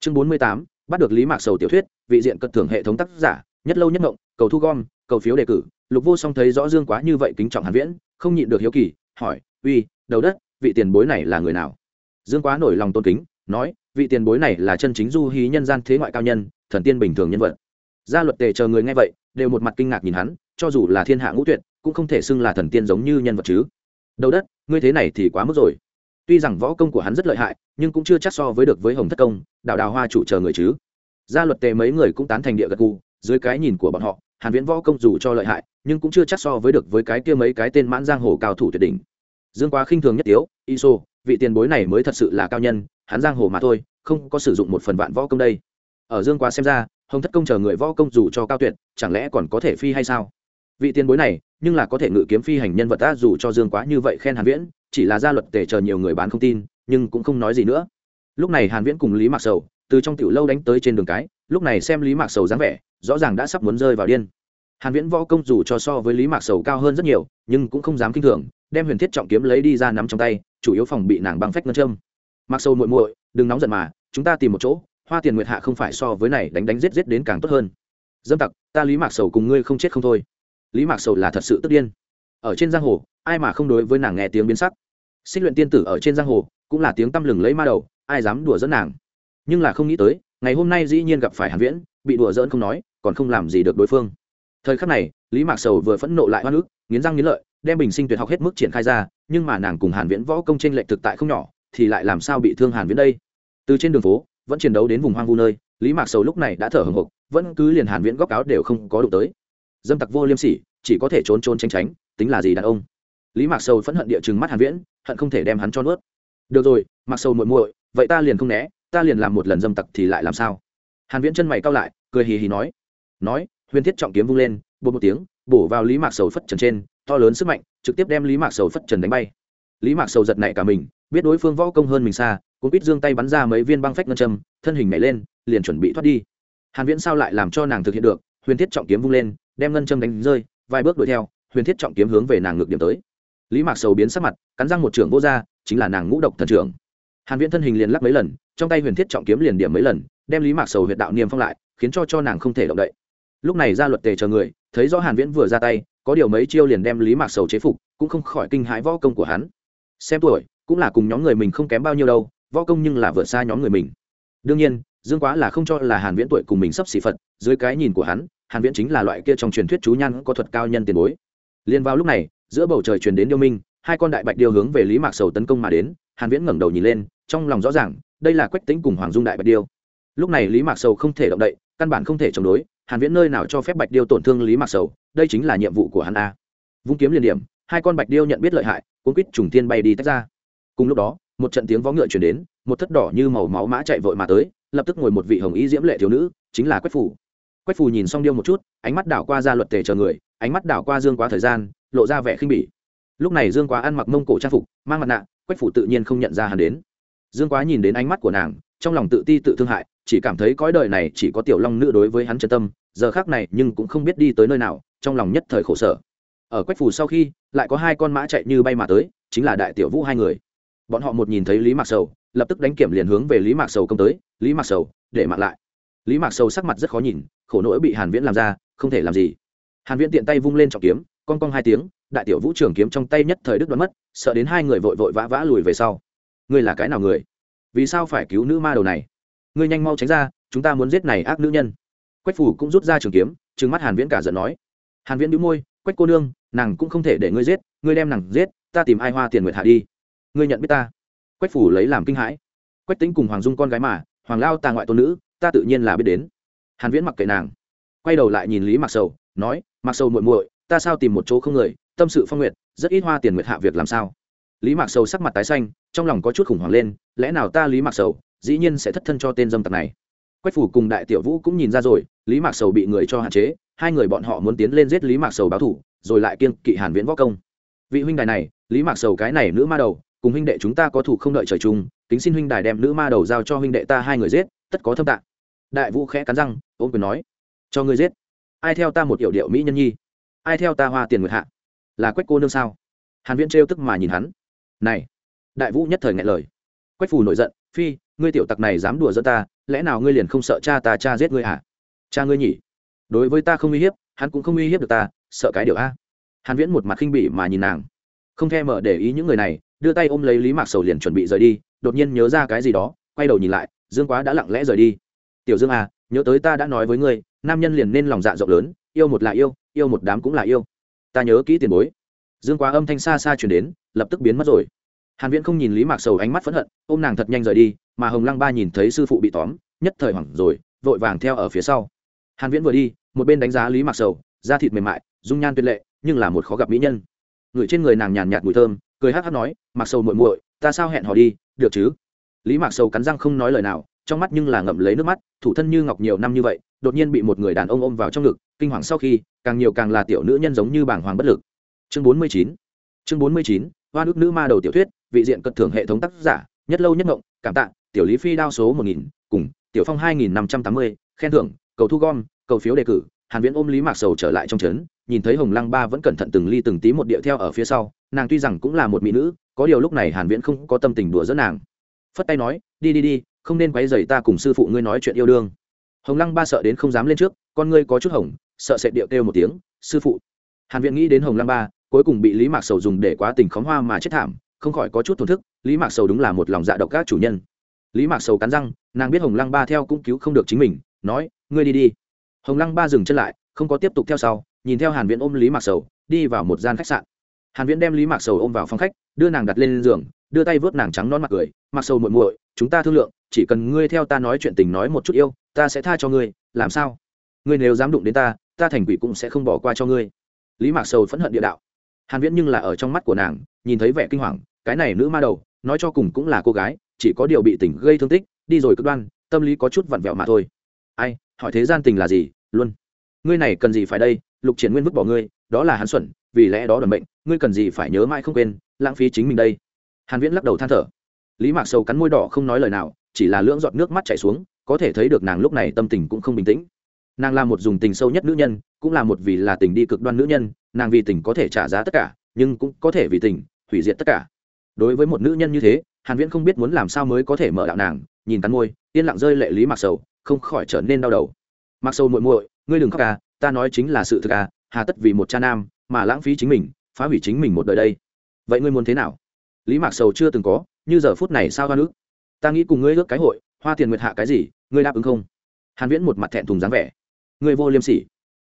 chương 48 bắt được lý mạc sầu tiểu thuyết, vị diện cất thưởng hệ thống tác giả nhất lâu nhất ngộng, cầu thu gom, cầu phiếu đề cử, lục vô song thấy rõ dương quá như vậy kính trọng hàn viễn, không nhịn được hiếu kỳ, hỏi, uy, đầu đất, vị tiền bối này là người nào? Dương quá nổi lòng tôn kính, nói, vị tiền bối này là chân chính du hí nhân gian thế ngoại cao nhân, thần tiên bình thường nhân vật. Gia luật tề chờ người nghe vậy, đều một mặt kinh ngạc nhìn hắn, cho dù là thiên hạ ngũ tuyệt, cũng không thể xưng là thần tiên giống như nhân vật chứ. Đầu đất, ngươi thế này thì quá mức rồi. Tuy rằng võ công của hắn rất lợi hại, nhưng cũng chưa chắc so với được với hồng thất công, đạo đào hoa chủ chờ người chứ. Gia luật tề mấy người cũng tán thành địa gật gù dưới cái nhìn của bọn họ, hàn viễn võ công dù cho lợi hại, nhưng cũng chưa chắc so với được với cái kia mấy cái tên mãn giang hồ cao thủ tuyệt đỉnh. Dương quá khinh thường nhất tiếu, iso, vị tiền bối này mới thật sự là cao nhân, hắn giang hồ mà thôi, không có sử dụng một phần vạn võ công đây. Ở dương quá xem ra, hồng thất công chờ người võ công dù cho cao tuyệt, chẳng lẽ còn có thể phi hay sao? Vị tiền bối này, nhưng là có thể ngự kiếm phi hành nhân vật ta dù cho dương quá như vậy khen hàn viễn, chỉ là gia luật tề chờ nhiều người bán không tin, nhưng cũng không nói gì nữa. Lúc này hàn viễn cùng lý Mặc sầu, từ trong tiểu lâu đánh tới trên đường cái lúc này xem lý mạc sầu dáng vẻ, rõ ràng đã sắp muốn rơi vào điên. Hàn viễn võ công dù cho so với lý mạc sầu cao hơn rất nhiều, nhưng cũng không dám kinh thường, đem huyền thiết trọng kiếm lấy đi ra nắm trong tay, chủ yếu phòng bị nàng băng phách ngân châm. Mặc sầu muội muội, đừng nóng giận mà, chúng ta tìm một chỗ, hoa tiền nguyệt hạ không phải so với này đánh đánh giết giết đến càng tốt hơn. Dâm tặc, ta lý mạc sầu cùng ngươi không chết không thôi. Lý mạc sầu là thật sự tức điên. Ở trên giang hồ, ai mà không đối với nàng nghe tiếng biến sắc. Xích luyện tiên tử ở trên giang hồ, cũng là tiếng tăm lừng lấy ma đầu, ai dám đùa dẫn nàng. Nhưng là không nghĩ tới ngày hôm nay dĩ nhiên gặp phải hàn viễn, bị đùa giỡn không nói, còn không làm gì được đối phương. Thời khắc này, lý mạc sầu vừa phẫn nộ lại hoa nước nghiến răng nghiến lợi, đem bình sinh tuyệt học hết mức triển khai ra, nhưng mà nàng cùng hàn viễn võ công trên lệnh thực tại không nhỏ, thì lại làm sao bị thương hàn viễn đây? Từ trên đường phố, vẫn chiến đấu đến vùng hoang vu nơi, lý mạc sầu lúc này đã thở hổn hộc, vẫn cứ liền hàn viễn góc áo đều không có đủ tới. Dâm tặc vô liêm sỉ, chỉ có thể trốn trốn tránh tránh, tính là gì đàn ông? Lý mạc sầu phẫn hận địa chừng mắt hàn viễn, hận không thể đem hắn cho nuốt. Được rồi, mạc sầu muội muội, vậy ta liền không né ta liền làm một lần dâm tặc thì lại làm sao? Hàn viễn chân mày cau lại, cười hì hì nói. Nói, huyền thiết trọng kiếm vung lên bột một tiếng, bổ vào lý mạc sầu phất trần trên, to lớn sức mạnh, trực tiếp đem lý mạc sầu phất trần đánh bay. Lý mạc sầu giật nảy cả mình, biết đối phương võ công hơn mình xa cũng biết giương tay bắn ra mấy viên băng phách ngân châm, thân hình nhảy lên, liền chuẩn bị thoát đi. Hàn viễn sao lại làm cho nàng thực hiện được? Huyền thiết trọng kiếm vung lên, đem ngân châm đánh rơi, vài bước đuổi theo, huyền thiết trọng kiếm hướng về nàng ngược điểm tới. Lý mạc sầu biến sắc mặt, cắn răng một trưởng vô ra chính là nàng ngũ độc thần trưởng hàn viễn thân hình liền lắc mấy lần, trong tay huyền thiết trọng kiếm liền điểm mấy lần, đem lý mạc sầu huyệt đạo niêm phong lại, khiến cho cho nàng không thể động đậy. Lúc này ra luật tề chờ người, thấy rõ hàn viễn vừa ra tay, có điều mấy chiêu liền đem lý mạc sầu chế phục, cũng không khỏi kinh hãi võ công của hắn. Xem tuổi, cũng là cùng nhóm người mình không kém bao nhiêu đâu, võ công nhưng là vượt xa nhóm người mình. Đương nhiên, dương quá là không cho là hàn viễn tuổi cùng mình sắp xỉ phật, dưới cái nhìn của hắn, hàn viễn chính là loại kia trong truyền thuyết chú nhan có thuật cao nhân tiền bối. Liên vào lúc này, giữa bầu trời truyền đến điêu minh, hai con đại bạch điêu hướng về lý mạc sầu tấn công mà đến hàn viễn ngẩng đầu nhìn lên, trong lòng rõ ràng, đây là quách tính cùng hoàng dung đại bạch điêu. Lúc này lý mạc sầu không thể động đậy, căn bản không thể chống đối, hàn viễn nơi nào cho phép bạch điêu tổn thương lý mạc sầu, đây chính là nhiệm vụ của hắn a. Vung kiếm liền điểm, hai con bạch điêu nhận biết lợi hại, cuốn quýt trùng tiên bay đi tách ra. Cùng lúc đó, một trận tiếng vó ngựa truyền đến, một thất đỏ như màu máu mã chạy vội mà tới, lập tức ngồi một vị hồng y diễm lệ thiếu nữ, chính là quách phủ quách phủ nhìn xong điêu một chút, ánh mắt đảo qua ra luật tề chờ người, ánh mắt đảo qua dương quá thời gian, lộ ra vẻ khinh bỉ lúc này dương quá ăn mặc mông cổ trang phục, mang mặt nạ, quách phủ tự nhiên không nhận ra hắn đến. Dương quá nhìn đến ánh mắt của nàng, trong lòng tự ti tự thương hại, chỉ cảm thấy cõi đời này chỉ có tiểu long nữ đối với hắn chân tâm, giờ khác này nhưng cũng không biết đi tới nơi nào, trong lòng nhất thời khổ sở. Ở quách phủ sau khi, lại có hai con mã chạy như bay mà tới, chính là đại tiểu vũ hai người. Bọn họ một nhìn thấy lý mạc sầu, lập tức đánh kiểm liền hướng về lý mạc sầu công tới, lý mạc sầu, để mặc lại. Lý mạc sầu sắc mặt rất khó nhìn, khổ nỗi bị hàn viễn làm ra, không thể làm gì. Hàn viễn tiện tay vung lên trọng kiếm con cong hai tiếng, đại tiểu vũ trường kiếm trong tay nhất thời đức đoán mất, sợ đến hai người vội vội vã vã lùi về sau. Ngươi là cái nào người? Vì sao phải cứu nữ ma đầu này? Ngươi nhanh mau tránh ra, chúng ta muốn giết này ác nữ nhân. Quách phủ cũng rút ra trường kiếm, trừng mắt hàn viễn cả giận nói. Hàn viễn đĩu môi, quách cô nương, nàng cũng không thể để ngươi giết, ngươi đem nàng giết, ta tìm ai hoa tiền nguyệt hạ đi. Ngươi nhận biết ta? Quách phủ lấy làm kinh hãi. Quách tính cùng hoàng dung con gái mà, hoàng lao tà ngoại tôn nữ, ta tự nhiên là biết đến. Hàn viễn mặc kệ nàng. Quay đầu lại nhìn lý mặc sầu, nói mặc sầu muội muội ta sao tìm một chỗ không người, tâm sự phong nguyệt, rất ít hoa tiền nguyệt hạ việc làm sao? Lý mạc sầu sắc mặt tái xanh, trong lòng có chút khủng hoảng lên, lẽ nào ta lý mạc sầu, dĩ nhiên sẽ thất thân cho tên dâm tặc này? Quách phủ cùng đại tiểu vũ cũng nhìn ra rồi, lý mạc sầu bị người cho hạn chế, hai người bọn họ muốn tiến lên giết lý mạc sầu báo thủ, rồi lại kiên kỵ hàn viễn võ công. Vị huynh đài này, lý mạc sầu cái này nữ ma đầu, cùng huynh đệ chúng ta có thủ không đợi trời chung, kính xin huynh đài đem nữ ma đầu giao cho huynh đệ ta hai người giết, tất có thâm tạng. Đại vũ khẽ cắn răng ôm quyền nói, cho ngươi giết. Ai theo ta một yểu điệu mỹ nhân nhi? Ai theo ta hoa tiền nguyệt hạ? Là quách cô nương sao? Hàn viễn trêu tức mà nhìn hắn. Này, đại vũ nhất thời ngại lời. Quách phù nổi giận, phi, ngươi tiểu tặc này dám đùa giỡn ta, lẽ nào ngươi liền không sợ cha ta cha giết ngươi hả? Cha ngươi nhỉ? Đối với ta không uy hiếp, hắn cũng không uy hiếp được ta, sợ cái điều a. Hàn viễn một mặt khinh bỉ mà nhìn nàng. Không thèm mở để ý những người này, đưa tay ôm lấy lý mạc sầu liền chuẩn bị rời đi, đột nhiên nhớ ra cái gì đó, quay đầu nhìn lại, dương quá đã lặng lẽ rời đi. Tiểu dương à nhớ tới ta đã nói với ngươi, nam nhân liền nên lòng dạ rộng lớn yêu một là yêu yêu một đám cũng là yêu. Ta nhớ kỹ tiền bối. Dương quá âm thanh xa xa chuyển đến, lập tức biến mất rồi. Hàn viễn không nhìn lý mạc sầu ánh mắt phẫn hận, ôm nàng thật nhanh rời đi, mà hồng lăng ba nhìn thấy sư phụ bị tóm, nhất thời hoảng rồi, vội vàng theo ở phía sau. Hàn viễn vừa đi, một bên đánh giá lý mạc sầu, da thịt mềm mại, dung nhan tuyệt lệ, nhưng là một khó gặp mỹ nhân. Người trên người nàng nhàn nhạt mùi thơm, cười hắc hắc nói Mặc sầu muội muội, ta sao hẹn hò đi, được chứ? Lý mạc sầu cắn răng không nói lời nào, trong mắt nhưng là ngậm lấy nước mắt, thủ thân như ngọc nhiều năm như vậy, đột nhiên bị một người đàn ông ôm vào trong ngực kinh hoàng sau khi, càng nhiều càng là tiểu nữ nhân giống như bảng hoàng bất lực. Chương bốn mươi chín, chương bốn mươi chín, hoa nước nữ ma đầu tiểu thuyết, vị diện cận thưởng hệ thống tác giả, nhất lâu nhất ngộng, cảm tạ, tiểu lý phi đao số một nghìn, cùng, tiểu phong hai nghìn năm trăm tám mươi, khen thưởng, cầu thu gom, cầu phiếu đề cử, hàn viễn ôm lý mạc sầu trở lại trong trấn, nhìn thấy hồng lăng ba vẫn cẩn thận từng ly từng tí một điệu theo ở phía sau, nàng tuy rằng cũng là một mỹ nữ, có điều lúc này hàn viễn không có tâm tình đùa dẫn nàng. Phất tay nói, đi đi đi, không nên quấy rầy ta cùng sư phụ ngươi nói chuyện yêu đương. Hồng lăng ba sợ đến không dám lên trước, con ngươi có chút hồng sợ sệt điệu kêu một tiếng, sư phụ. Hàn viễn nghĩ đến hồng lăng ba, cuối cùng bị lý mạc sầu dùng để quá tình khóm hoa mà chết thảm, không khỏi có chút thổn thức, lý mạc sầu đúng là một lòng dạ độc các chủ nhân. Lý mạc sầu cắn răng, nàng biết hồng lăng ba theo cũng cứu không được chính mình, nói, ngươi đi đi. Hồng lăng ba dừng chân lại, không có tiếp tục theo sau, nhìn theo hàn viễn ôm lý mạc sầu, đi vào một gian khách sạn. Hàn viễn đem lý mạc sầu ôm vào phòng khách, đưa nàng đặt lên giường, đưa tay vớt nàng trắng non mặt cười mặc sầu muội muội, chúng ta thương lượng, chỉ cần ngươi theo ta nói chuyện tình nói một chút yêu, ta sẽ tha cho ngươi, làm sao? Ngươi nếu dám đụng đến ta ta thành quỷ cũng sẽ không bỏ qua cho ngươi. Lý mạc sầu phẫn hận địa đạo. Hàn viễn nhưng là ở trong mắt của nàng, nhìn thấy vẻ kinh hoàng, cái này nữ ma đầu, nói cho cùng cũng là cô gái, chỉ có điều bị tình gây thương tích, đi rồi cực đoan, tâm lý có chút vặn vẹo mà thôi. Ai, hỏi thế gian tình là gì luôn ngươi này cần gì phải đây, lục triển nguyên vứt bỏ ngươi, đó là hắn xuẩn, vì lẽ đó đòn bệnh, ngươi cần gì phải nhớ mãi không quên, lãng phí chính mình đây. Hàn viễn lắc đầu than thở. Lý mạc sầu cắn môi đỏ không nói lời nào, chỉ là lưỡng giọt nước mắt chảy xuống, có thể thấy được nàng lúc này tâm tình cũng không bình tĩnh nàng là một dùng tình sâu nhất nữ nhân, cũng là một vì là tình đi cực đoan nữ nhân, nàng vì tình có thể trả giá tất cả, nhưng cũng có thể vì tình hủy diệt tất cả. Đối với một nữ nhân như thế, hàn viễn không biết muốn làm sao mới có thể mở đạo nàng, nhìn cắn môi, yên lặng rơi lệ lý Mặc sầu, không khỏi trở nên đau đầu. Mặc sầu muội muội, ngươi đừng khóc à ta nói chính là sự thực à hà tất vì một cha nam, mà lãng phí chính mình, phá hủy chính mình một đời đây. Vậy ngươi muốn thế nào? Lý mạc sầu chưa từng có, như giờ phút này sao hoa nước ta nghĩ cùng ngươi ước cái hội, hoa tiền nguyệt hạ cái gì, ngươi đáp ứng không? Hàn viễn một mặt thẹn thùng dáng vẻ ngươi vô liêm sỉ.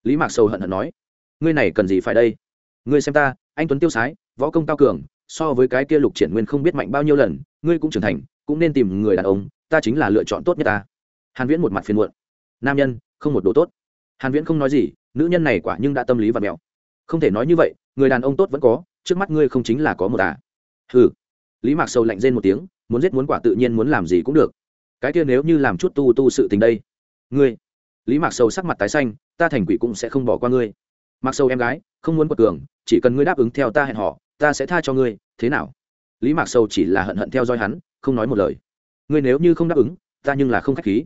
Lý mạc sầu hận hận nói. Ngươi này cần gì phải đây? Ngươi xem ta, anh tuấn tiêu sái, võ công cao cường, so với cái kia lục triển nguyên không biết mạnh bao nhiêu lần, ngươi cũng trưởng thành, cũng nên tìm người đàn ông, ta chính là lựa chọn tốt nhất ta. Hàn viễn một mặt phiền muộn. Nam nhân, không một đồ tốt. Hàn viễn không nói gì, nữ nhân này quả nhưng đã tâm lý và mèo. Không thể nói như vậy, người đàn ông tốt vẫn có, trước mắt ngươi không chính là có một à. Hừ. Lý mạc sầu lạnh rên một tiếng, muốn giết muốn quả tự nhiên muốn làm gì cũng được. Cái kia nếu như làm chút tu tu sự tình đây. Ngươi lý mạc sầu sắc mặt tái xanh, ta thành quỷ cũng sẽ không bỏ qua ngươi. Mặc sầu em gái, không muốn quật cường, chỉ cần ngươi đáp ứng theo ta hẹn họ ta sẽ tha cho ngươi, thế nào? Lý mạc sầu chỉ là hận hận theo dõi hắn, không nói một lời. Ngươi nếu như không đáp ứng, ta nhưng là không k h á c h khí.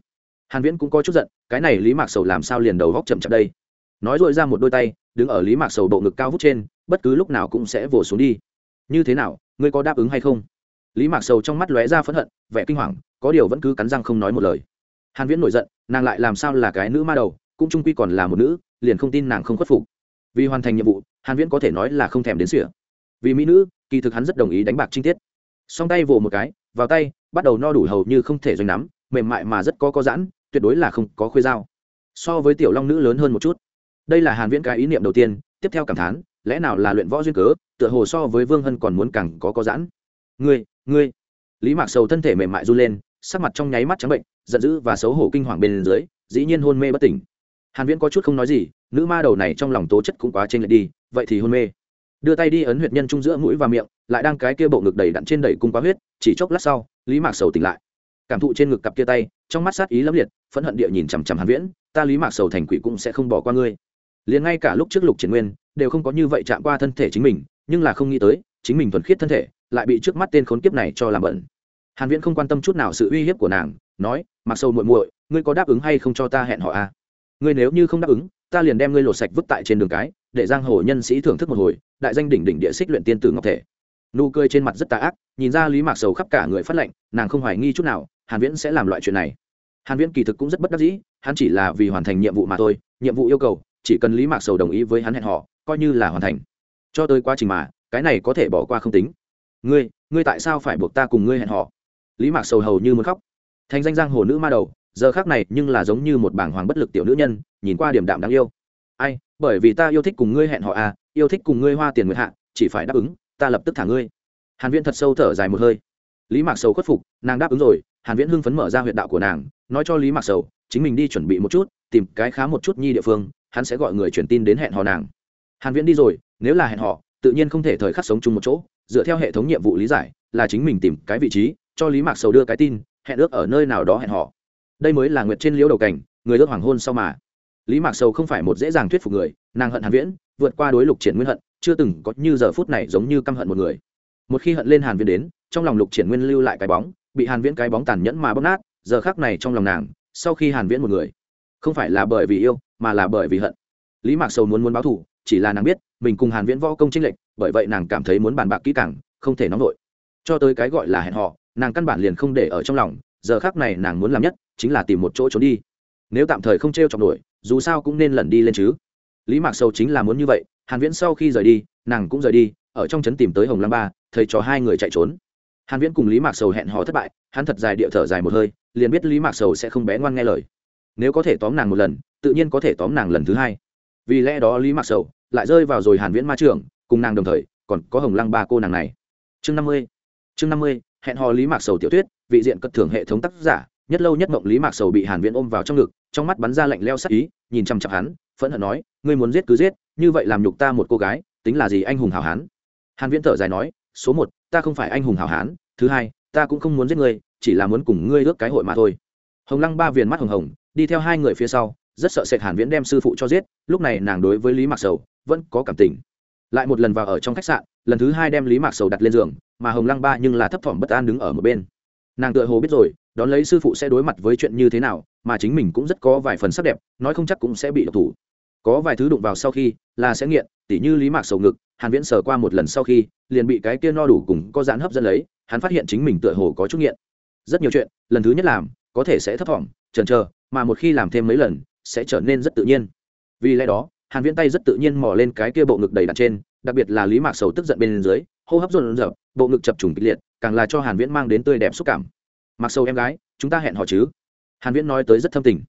Hàn viễn cũng có chút giận, cái này lý mạc sầu làm sao liền đầu góc chậm chậm đây? Nói dội ra một đôi tay, đứng ở lý mạc sầu bộ ngực cao vút trên, bất cứ lúc nào cũng sẽ vồ xuống đi. Như thế nào, ngươi có đáp ứng hay không? Lý mạc sầu trong mắt lóe ra phẫn hận, vẻ kinh hoàng, có điều vẫn cứ cắn răng không nói một lời hàn viễn nổi giận, nàng lại làm sao là cái nữ ma đầu, cũng trung quy còn là một nữ, liền không tin nàng không khuất phục. Vì hoàn thành nhiệm vụ, hàn viễn có thể nói là không thèm đến sỉa vì mỹ nữ, kỳ thực hắn rất đồng ý đánh bạc trinh tiết. Song tay vồ một cái, vào tay, bắt đầu no đủ hầu như không thể doanh nắm, mềm mại mà rất có có giãn, tuyệt đối là không có khuê dao. So với tiểu long nữ lớn hơn một chút. Đây là hàn viễn cái ý niệm đầu tiên, tiếp theo cảm thán, lẽ nào là luyện võ duyên cớ, tựa hồ so với vương hân còn muốn càng có có giãn. Ngươi ngươi. Lý mạc sầu thân thể mềm mại run lên sắc mặt trong nháy mắt trắng bệnh, giận dữ và xấu hổ kinh hoàng bên dưới, dĩ nhiên hôn mê bất tỉnh. Hàn viễn có chút không nói gì, nữ ma đầu này trong lòng tố chất cũng quá trên lệch đi, vậy thì hôn mê. Đưa tay đi ấn huyệt nhân trung giữa mũi và miệng, lại đang cái kia bộ ngực đầy đặn trên đẩy cung quá huyết, chỉ chốc lát sau, lý mạc sầu tỉnh lại. Cảm thụ trên ngực cặp kia tay, trong mắt sát ý lẫm liệt, phẫn hận địa nhìn chằm chằm hàn viễn, ta lý mạc sầu thành quỷ cũng sẽ không bỏ qua ngươi. Liền ngay cả lúc trước lục triển nguyên, đều không có như vậy chạm qua thân thể chính mình, nhưng là không nghĩ tới, chính mình thuần khiết thân thể, lại bị trước mắt tên khốn kiếp này cho làm bẩn hàn viễn không quan tâm chút nào sự uy hiếp của nàng, nói, mặc sầu muội muội, ngươi có đáp ứng hay không cho ta hẹn họ a à? ngươi nếu như không đáp ứng, ta liền đem ngươi lột sạch vứt tại trên đường cái, để giang hồ nhân sĩ thưởng thức một hồi, đại danh đỉnh đỉnh địa xích luyện tiên tử ngọc thể. Nụ cười trên mặt rất tà ác, nhìn ra lý mạc sầu khắp cả người phát lệnh, nàng không hoài nghi chút nào, hàn viễn sẽ làm loại chuyện này. Hàn viễn kỳ thực cũng rất bất đắc dĩ, hắn chỉ là vì hoàn thành nhiệm vụ mà thôi, nhiệm vụ yêu cầu, chỉ cần lý mạc sầu đồng ý với hắn hẹn họ coi như là hoàn thành. Cho tới quá trình mà, cái này có thể bỏ qua không tính. Ngươi ngươi tại sao phải buộc ta cùng ngươi hẹn họ lý mạc sầu hầu như muốn khóc. Thành danh giang hồ nữ ma đầu, giờ khác này nhưng là giống như một bảng hoàng bất lực tiểu nữ nhân, nhìn qua điểm đạm đáng yêu. Ai, bởi vì ta yêu thích cùng ngươi hẹn họ à yêu thích cùng ngươi hoa tiền nguyệt hạ, chỉ phải đáp ứng, ta lập tức thả ngươi. Hàn viễn thật sâu thở dài một hơi. Lý mạc sầu khuất phục, nàng đáp ứng rồi, hàn viễn hưng phấn mở ra huyệt đạo của nàng, nói cho lý mạc sầu, chính mình đi chuẩn bị một chút, tìm cái khá một chút nhi địa phương, hắn sẽ gọi người truyền tin đến hẹn hò nàng. Hàn viễn đi rồi, nếu là hẹn hò, tự nhiên không thể thời khắc sống chung một chỗ, dựa theo hệ thống nhiệm vụ lý giải, là chính mình tìm cái vị trí cho lý mạc sầu đưa cái tin, hẹn ước ở nơi nào đó hẹn họ đây mới là nguyệt trên liễu đầu cảnh, người ước hoàng hôn sau mà. Lý mạc sầu không phải một dễ dàng thuyết phục người, nàng hận hàn viễn, vượt qua đối lục triển nguyên hận, chưa từng có như giờ phút này giống như căm hận một người. Một khi hận lên hàn viễn đến, trong lòng lục triển nguyên lưu lại cái bóng, bị hàn viễn cái bóng tàn nhẫn mà bóp nát, giờ khắc này trong lòng nàng, sau khi hàn viễn một người, không phải là bởi vì yêu, mà là bởi vì hận. Lý mạc sầu muốn muốn báo thù, chỉ là nàng biết, mình cùng hàn viễn võ công tranh lệch, bởi vậy nàng cảm thấy muốn bàn bạc kỹ càng, không thể nóng nổi cho tới cái gọi là hẹn họ nàng căn bản liền không để ở trong lòng, giờ khác này nàng muốn làm nhất chính là tìm một chỗ trốn đi. Nếu tạm thời không t r e o chọc nổi, dù sao cũng nên lẩn đi lên chứ. Lý mạc Sầu chính là muốn như vậy, hàn viễn sau khi rời đi, nàng cũng rời đi, ở trong trấn tìm tới hồng lăng ba, thầy cho hai người chạy trốn. Hàn viễn cùng lý mạc sầu hẹn hò thất bại, hắn thật dài địa thở dài một hơi, liền biết lý mạc sầu sẽ không bé ngoan nghe lời. Nếu có thể tóm nàng một lần, tự nhiên có thể tóm nàng lần thứ hai. Vì lẽ đó lý mạc sầu lại rơi vào rồi hàn viễn ma trưởng cùng nàng đồng thời, còn có hồng lăng ba cô nàng này. Chương năm mươi, chương năm mươi hẹn hò lý mạc sầu tiểu thuyết, vị diện cất thưởng hệ thống tác giả, nhất lâu nhất mộng lý mạc sầu bị hàn viễn ôm vào trong ngực, trong mắt bắn ra lạnh leo sắc ý, nhìn chăm chăm hắn, phẫn hận nói, ngươi muốn giết cứ giết, như vậy làm nhục ta một cô gái, tính là gì anh hùng hảo hán? Hàn viễn thở dài nói, số một, ta không phải anh hùng hảo hán, thứ hai, ta cũng không muốn giết ngươi, chỉ là muốn cùng ngươi ước cái hội mà thôi. Hồng lăng ba viền mắt hồng hồng, đi theo hai người phía sau, rất sợ sệt hàn viễn đem sư phụ cho giết, lúc này nàng đối với lý mạc sầu vẫn có cảm tình. Lại một lần vào ở trong khách sạn, lần thứ hai đem lý mạc sầu đặt lên giường mà hồng lăng ba nhưng là thấp thỏm bất an đứng ở một bên. Nàng tựa hồ biết rồi, đón lấy sư phụ sẽ đối mặt với chuyện như thế nào, mà chính mình cũng rất có vài phần sắc đẹp, nói không chắc cũng sẽ bị độc thủ. Có vài thứ đụng vào sau khi, là sẽ nghiện, tỉ như lý mạc sầu ngực, hàn viễn sờ qua một lần sau khi, liền bị cái kia no đủ cùng có dán hấp dẫn lấy, hắn phát hiện chính mình tựa hồ có chút nghiện. Rất nhiều chuyện, lần thứ nhất làm, có thể sẽ thấp thỏm, chần chờ, mà một khi làm thêm mấy lần, sẽ trở nên rất tự nhiên. Vì lẽ đó, hàn viễn tay rất tự nhiên mò lên cái kia bộ ngực đầy đặn trên, đặc biệt là lý mạc sầu tức giận bên dưới hô hấp rộn rợp bộ ngực chập trùng kịch liệt, càng là cho hàn viễn mang đến tươi đẹp xúc cảm. Mặc sầu em gái, chúng ta hẹn hò chứ? Hàn viễn nói tới rất thâm tình.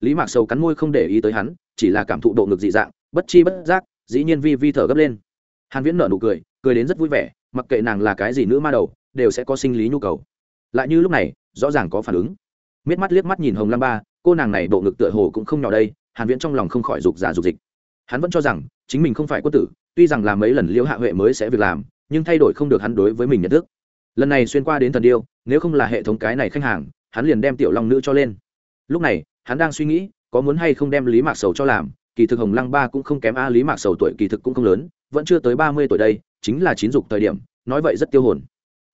Lý mạc sầu cắn môi không để ý tới hắn, chỉ là cảm thụ bộ ngực dị dạng, bất chi bất giác, dĩ nhiên vi vi thở gấp lên. Hàn viễn nở nụ cười cười đến rất vui vẻ, mặc kệ nàng là cái gì nữ ma đầu, đều sẽ có sinh lý nhu cầu. Lại như lúc này, rõ ràng có phản ứng. Miết mắt liếc mắt nhìn hồng lam ba, cô nàng này bộ ngực tựa hồ cũng không nhỏ đây, hàn viễn trong lòng không khỏi dục giả dục dịch hắn vẫn cho rằng, chính mình không phải quân tử, tuy rằng làm mấy lần liễu hạ huệ mới sẽ việc làm nhưng thay đổi không được hắn đối với mình nhận thức. Lần này xuyên qua đến thần điêu, nếu không là hệ thống cái này khách hàng, hắn liền đem tiểu long nữ cho lên. Lúc này, hắn đang suy nghĩ, có muốn hay không đem lý mạc sầu cho làm, kỳ thực hồng lăng ba cũng không kém a, lý mạc sầu tuổi kỳ thực cũng không lớn, vẫn chưa tới ba mươi tuổi đây, chính là chín dục thời điểm, nói vậy rất tiêu hồn.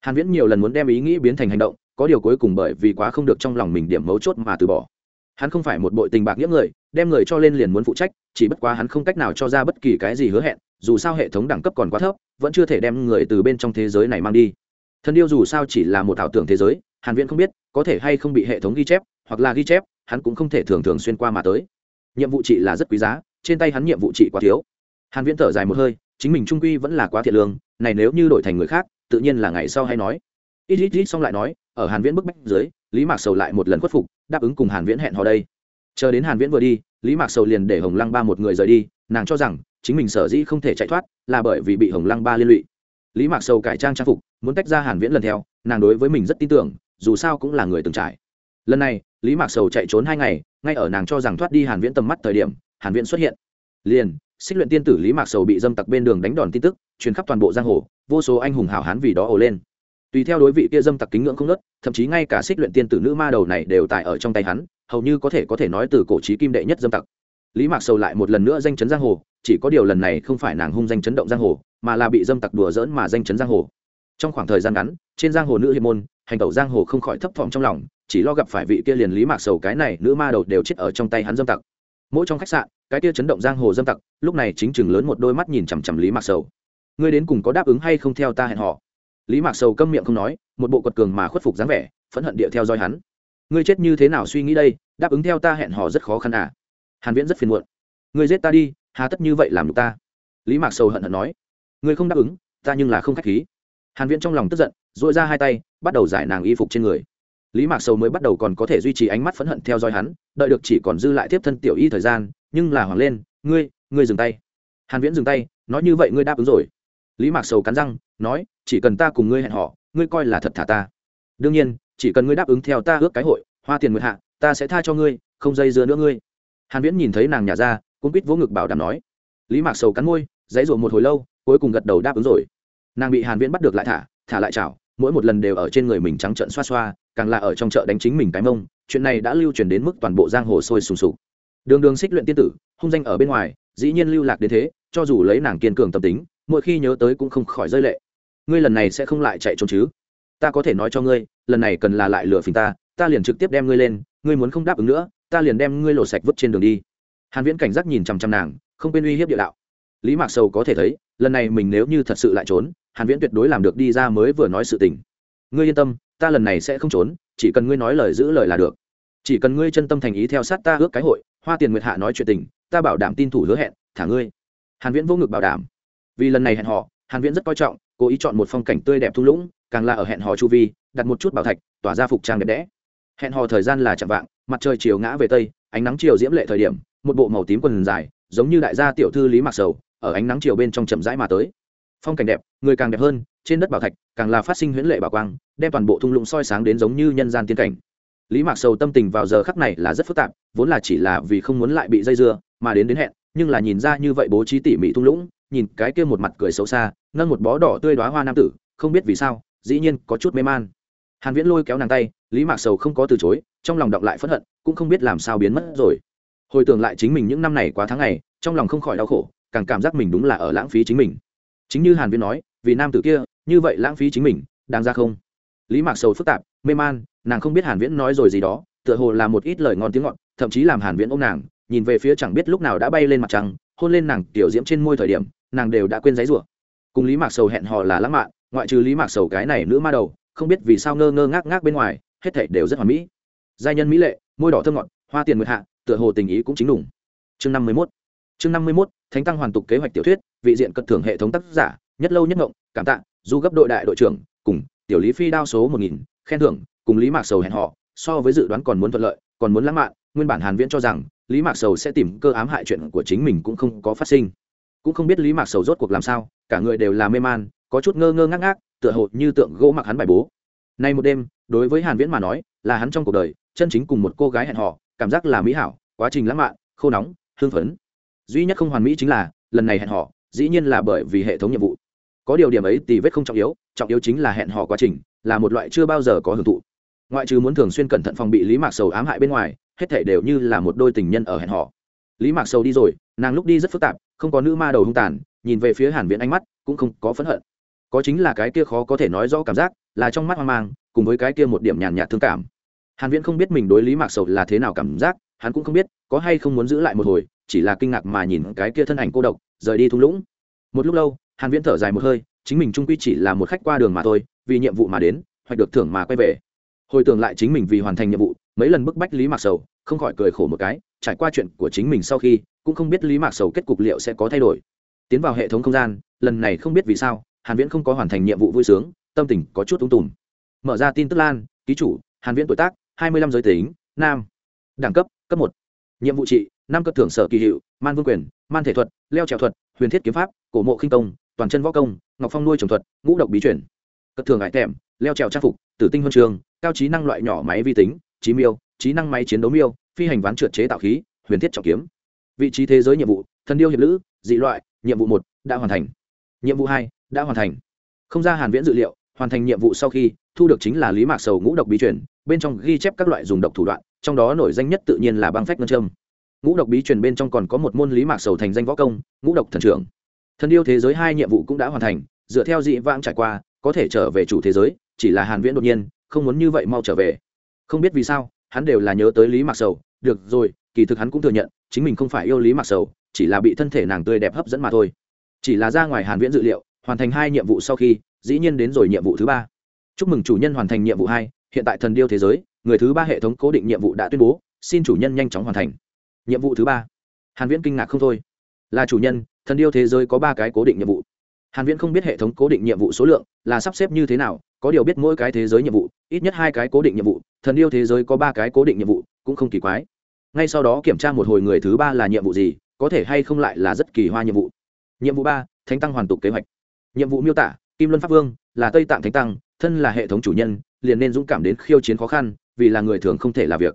Hàn viễn nhiều lần muốn đem ý nghĩ biến thành hành động, có điều cuối cùng bởi vì quá không được trong lòng mình điểm mấu chốt mà từ bỏ hắn không phải một bội tình bạc nghĩa người, đem người cho lên liền muốn phụ trách, chỉ bất quá hắn không cách nào cho ra bất kỳ cái gì hứa hẹn, dù sao hệ thống đẳng cấp còn quá thấp, vẫn chưa thể đem người từ bên trong thế giới này mang đi. Thân yêu dù sao chỉ là một ảo tưởng thế giới, hàn viễn không biết, có thể hay không bị hệ thống ghi chép, hoặc là ghi chép, hắn cũng không thể thường thường xuyên qua mà tới. Nhiệm vụ trị là rất quý giá, trên tay hắn nhiệm vụ trị quá thiếu. Hàn viễn thở dài một hơi, chính mình trung quy vẫn là quá thiệt lương, này nếu như đổi thành người khác, tự nhiên là ngày sau hay nói ít ít ít xong lại nói, ở hàn viễn bức bách dưới, lý mạc sầu lại một lần khuất phục, đáp ứng cùng hàn viễn hẹn hò đây. Chờ đến hàn viễn vừa đi, lý mạc sầu liền để hồng lăng ba một người rời đi, nàng cho rằng, chính mình sở dĩ không thể chạy thoát, là bởi vì bị hồng lăng ba liên lụy. Lý mạc sầu cải trang trang phục, muốn tách ra hàn viễn lần theo, nàng đối với mình rất tin tưởng, dù sao cũng là người từng trải. Lần này, lý mạc sầu chạy trốn hai ngày, ngay ở nàng cho rằng thoát đi hàn viễn tầm mắt thời điểm, hàn viễn xuất hiện. Liền, xích luyện tiên tử lý mạc sầu bị dâm tặc bên đường đánh đòn tin tức, truyền khắp toàn bộ giang hồ, vô số anh hùng hào hán vì đó ồ lên tùy theo đối vị kia dâm tặc kính ngưỡng không nớt, thậm chí ngay cả xích luyện tiên tử nữ ma đầu này đều tại ở trong tay hắn, hầu như có thể có thể nói từ cổ trí kim đệ nhất dâm tặc. Lý mạc sầu lại một lần nữa danh chấn giang hồ, chỉ có điều lần này không phải nàng hung danh chấn động giang hồ, mà là bị dâm tặc đùa dỡn mà danh chấn giang hồ. Trong khoảng thời gian ngắn, trên giang hồ nữ hiệp môn, hành tẩu giang hồ không khỏi thấp thỏm trong lòng, chỉ lo gặp phải vị kia liền lý mạc sầu cái này nữ ma đầu đều chết ở trong tay hắn dâm tặc. Mỗi trong khách sạn, cái kia chấn động giang hồ dâm tặc, lúc này chính chừng lớn một đôi mắt nhìn chằm chằm lý mạc sầu. Ngươi đến cùng có đáp ứng hay không theo ta hẹn họ lý mạc sầu câm miệng không nói, một bộ quật cường mà khuất phục dáng vẻ, phẫn hận địa theo dõi hắn. Ngươi chết như thế nào suy nghĩ đây, đáp ứng theo ta hẹn hò rất khó khăn à. Hàn viễn rất phiền muộn. Ngươi giết ta đi, hà tất như vậy làm được ta. Lý mạc sầu hận hận nói. Ngươi không đáp ứng, ta nhưng là không khách khí. Hàn viễn trong lòng tức giận, duỗi ra hai tay, bắt đầu giải nàng y phục trên người. Lý mạc sầu mới bắt đầu còn có thể duy trì ánh mắt phẫn hận theo dõi hắn, đợi được chỉ còn dư lại tiếp thân tiểu y thời gian, nhưng là hoàng lên, ngươi ngươi dừng tay. Hàn viễn dừng tay, nói như vậy ngươi đáp ứng rồi lý mạc sầu cắn răng, nói, chỉ cần ta cùng ngươi hẹn họ ngươi coi là thật thả ta. Đương nhiên, chỉ cần ngươi đáp ứng theo ta ước cái hội, hoa tiền nguyệt hạ, ta sẽ tha cho ngươi, không dây dưa nữa ngươi. Hàn viễn nhìn thấy nàng nhà ra cũng quýt vỗ ngực bảo đảm nói. Lý mạc sầu cắn môi, dãy ruộng một hồi lâu, cuối cùng gật đầu đáp ứng rồi. Nàng bị hàn viễn bắt được lại thả thả lại chảo, mỗi một lần đều ở trên người mình trắng trợn xoa xoa, càng là ở trong chợ đánh chính mình cái mông, chuyện này đã lưu truyền đến mức toàn bộ giang hồ sôi sùng sục. Đường đường xích luyện tiên tử, hung danh ở bên ngoài, dĩ nhiên lưu lạc đến thế, cho dù lấy nàng kiên cường tâm tính mỗi khi nhớ tới cũng không khỏi rơi lệ. Ngươi lần này sẽ không lại chạy trốn chứ? Ta có thể nói cho ngươi, lần này cần là lại lừa phình ta ta liền trực tiếp đem ngươi lên, ngươi muốn không đáp ứng nữa, ta liền đem ngươi lột sạch vứt trên đường đi. Hàn viễn cảnh giác nhìn chằm chằm nàng, không quên uy hiếp địa đạo. Lý mạc sầu có thể thấy, lần này mình nếu như thật sự lại trốn, hàn viễn tuyệt đối làm được đi ra mới vừa nói sự tình. Ngươi yên tâm, ta lần này sẽ không trốn, chỉ cần ngươi nói lời giữ lời là được. Chỉ cần ngươi chân tâm thành ý theo sát ta ước cái hội, hoa tiền nguyệt hạ nói chuyện tình, ta bảo đảm tin thủ hứa hẹn, thả ngươi. Hàn viễn vô ngực bảo đảm vì lần này hẹn hò, hàn viễn rất coi trọng, cố ý chọn một phong cảnh tươi đẹp thung lũng, càng là ở hẹn hò chu vi, đặt một chút bảo thạch, tỏa ra phục trang đẹp đẽ. Hẹn hò thời gian là chạm vạng, mặt trời chiều ngã về tây, ánh nắng chiều diễm lệ thời điểm, một bộ màu tím quần dài, giống như đại gia tiểu thư lý mặc sầu, ở ánh nắng chiều bên trong chậm rãi mà tới. Phong cảnh đẹp, người càng đẹp hơn, trên đất bảo thạch càng là phát sinh huyễn lệ bảo quang, đem toàn bộ thung lũng soi sáng đến giống như nhân gian tiên cảnh. Lý mạc sầu tâm tình vào giờ khắc này là rất phức tạp, vốn là chỉ là vì không muốn lại bị dây dưa, mà đến đến hẹn, nhưng là nhìn ra như vậy bố trí tỉ mỉ thung lũng nhìn cái kia một mặt cười xấu xa, nâng một bó đỏ tươi đoá hoa nam tử, không biết vì sao, dĩ nhiên có chút mê man. Hàn viễn lôi kéo nàng tay, lý mạc sầu không có từ chối, trong lòng động lại phẫn hận, cũng không biết làm sao biến mất rồi. Hồi tưởng lại chính mình những năm này quá tháng ngày, trong lòng không khỏi đau khổ, càng cảm giác mình đúng là ở lãng phí chính mình. Chính như hàn viễn nói, vì nam tử kia, như vậy lãng phí chính mình, đáng ra không? Lý mạc sầu phức tạp, mê man, nàng không biết hàn viễn nói rồi gì đó, tựa hồ là một ít lời ngon tiếng ngọt, thậm chí làm hàn viễn ôm nàng, nhìn về phía chẳng biết lúc nào đã bay lên mặt trăng, hôn lên nàng tiểu diễm trên môi thời điểm nàng đều đã quên giấy rủa. Cùng lý mạc sầu hẹn hò là lãng mạn, ngoại trừ lý mạc sầu cái này nữ ma đầu, không biết vì sao ngơ ngơ ngác ngác bên ngoài, hết thảy đều rất hoàn mỹ. Giai nhân mỹ lệ, môi đỏ thơm ngọt, hoa tiền nguyệt hạ, tựa hồ tình ý cũng chính đủng. Chương năm mươi 51 chương năm mươi 51 thánh tăng hoàn tục kế hoạch tiểu thuyết, vị diện cất thưởng hệ thống tác giả, nhất lâu nhất ngộng, cảm tạ, du gấp đội đại đội trưởng, cùng tiểu lý phi đao số một nghìn, khen thưởng, cùng lý mạc sầu hẹn họ so với dự đoán còn muốn thuận lợi, còn muốn lãng mạn, nguyên bản hàn viễn cho rằng lý mạc sầu sẽ tìm cơ ám hại chuyện của chính mình cũng không có phát sinh cũng không biết lý mạc sầu rốt cuộc làm sao, cả người đều là mê man, có chút ngơ ngơ ngác ngác, tựa hồ như tượng gỗ mặc hắn bài bố. Nay một đêm, đối với hàn viễn mà nói, là hắn trong cuộc đời, chân chính cùng một cô gái hẹn hò, cảm giác là mỹ hảo, quá trình lãng mạn, khô nóng hương phấn. Duy nhất không hoàn mỹ chính là, lần này hẹn hò, dĩ nhiên là bởi vì hệ thống nhiệm vụ. Có điều điểm ấy thì vết không trọng yếu trọng yếu chính là hẹn hò quá trình, là một loại chưa bao giờ có hưởng thụ. Ngoại trừ muốn thường xuyên cẩn thận phòng bị lý mạc sầu ám hại bên ngoài, hết thể đều như là một đôi tình nhân ở hẹn hò. Lý mạc sầu đi rồi, nàng lúc đi rất phức tạp không có nữ ma đầu hung tàn, nhìn về phía hàn viễn ánh mắt cũng không có phẫn hận. Có chính là cái kia khó có thể nói rõ cảm giác, là trong mắt hoang mang, cùng với cái kia một điểm nhàn nhạt thương cảm. Hàn viễn không biết mình đối lý mạc sầu là thế nào cảm giác, hắn cũng không biết có hay không muốn giữ lại một hồi, chỉ là kinh ngạc mà nhìn cái kia thân ảnh cô độc, rời đi thung lũng. Một lúc lâu, hàn viễn thở dài một hơi, chính mình trung quy chỉ là một khách qua đường mà thôi, vì nhiệm vụ mà đến hoặc được thưởng mà quay về. Hồi tưởng lại chính mình vì hoàn thành nhiệm vụ, mấy lần bức bách lý mạc sầu, không khỏi cười khổ một cái, trải qua chuyện của chính mình sau khi cũng không biết lý mạc sầu kết cục liệu sẽ có thay đổi. Tiến vào hệ thống không gian, lần này không biết vì sao, hàn viễn không có hoàn thành nhiệm vụ vui sướng, tâm tình có chút tung tùm. Mở ra tin tức lan, ký chủ, hàn viễn tuổi tác 25 giới tính, nam. Đẳng cấp cấp một. Nhiệm vụ trị, năm cấp thưởng sở kỳ hiệu, man vương quyền, man thể thuật, leo trèo thuật, huyền thiết kiếm pháp, cổ mộ khinh công, toàn chân võ công, ngọc phong nuôi trồng thuật, ngũ độc bí chuyển cất thường ngại tèm, leo trèo trang phục, tử tinh huân trường, cao trí năng loại nhỏ máy vi tính trí miêu, trí năng máy chiến đấu miêu, phi hành ván trượt chế tạo khí, huyền thiết trọng kiếm vị trí thế giới nhiệm vụ, thần điêu hiệp lữ, dị loại, nhiệm vụ một, đã hoàn thành. Nhiệm vụ hai, đã hoàn thành. Không ra hàn viễn dự liệu, hoàn thành nhiệm vụ sau khi, thu được chính là lý mạc sầu ngũ độc bí truyền, bên trong ghi chép các loại dùng độc thủ đoạn, trong đó nổi danh nhất tự nhiên là băng phách ngân châm. Ngũ độc bí truyền bên trong còn có một môn lý mạc sầu thành danh võ công, ngũ độc thần trưởng. Thần điêu thế giới hai nhiệm vụ cũng đã hoàn thành, dựa theo dị vãng trải qua, có thể trở về chủ thế giới, chỉ là hàn viễn đột nhiên, không muốn như vậy mau trở về. Không biết vì sao, hắn đều là nhớ tới lý mạc sầu, được rồi kỳ thực hắn cũng thừa nhận, chính mình không phải yêu lý mặc sầu, chỉ là bị thân thể nàng tươi đẹp hấp dẫn mà thôi. Chỉ là ra ngoài hàn viễn dự liệu, hoàn thành hai nhiệm vụ sau khi, dĩ nhiên đến rồi nhiệm vụ thứ ba. Chúc mừng chủ nhân hoàn thành nhiệm vụ hai, hiện tại thần điêu thế giới, người thứ ba hệ thống cố định nhiệm vụ đã tuyên bố, xin chủ nhân nhanh chóng hoàn thành. Nhiệm vụ thứ ba. Hàn viễn kinh ngạc không thôi. Là chủ nhân, thần điêu thế giới có ba cái cố định nhiệm vụ. Hàn viễn không biết hệ thống cố định nhiệm vụ số lượng, là sắp xếp như thế nào, có điều biết mỗi cái thế giới nhiệm vụ, ít nhất hai cái cố định nhiệm vụ, thần điêu thế giới có ba cái cố định nhiệm vụ, cũng không kỳ quái ngay sau đó kiểm tra một hồi người thứ ba là nhiệm vụ gì, có thể hay không lại là rất kỳ hoa nhiệm vụ. Nhiệm vụ ba, thánh tăng hoàn tục kế hoạch. Nhiệm vụ miêu tả, kim luân pháp vương là tây tạng thánh tăng, thân là hệ thống chủ nhân, liền nên dũng cảm đến khiêu chiến khó khăn, vì là người thường không thể làm việc.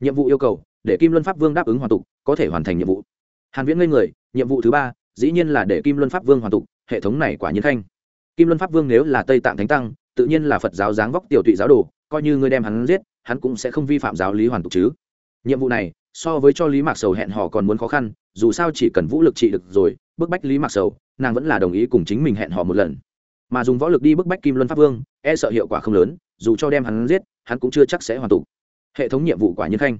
Nhiệm vụ yêu cầu, để kim luân pháp vương đáp ứng hoàn tục, có thể hoàn thành nhiệm vụ. Hàn viễn ngây người, nhiệm vụ thứ ba, dĩ nhiên là để kim luân pháp vương hoàn tục, hệ thống này quả nhiên khanh. Kim luân pháp vương nếu là tây tạng thánh tăng, tự nhiên là phật giáo dáng vóc tiểu tụy giáo đồ, coi như ngươi đem hắn giết, hắn cũng sẽ không vi phạm giáo lý hoàn tục chứ nhiệm vụ này, so với cho lý mạc sầu hẹn hò còn muốn khó khăn, dù sao chỉ cần vũ lực trị được rồi, bức bách lý mạc sầu, nàng vẫn là đồng ý cùng chính mình hẹn hò một lần. Mà dùng võ lực đi bức bách kim luân pháp vương e sợ hiệu quả không lớn, dù cho đem hắn giết, hắn cũng chưa chắc sẽ hoàn tục hệ thống nhiệm vụ quả nhiên khanh.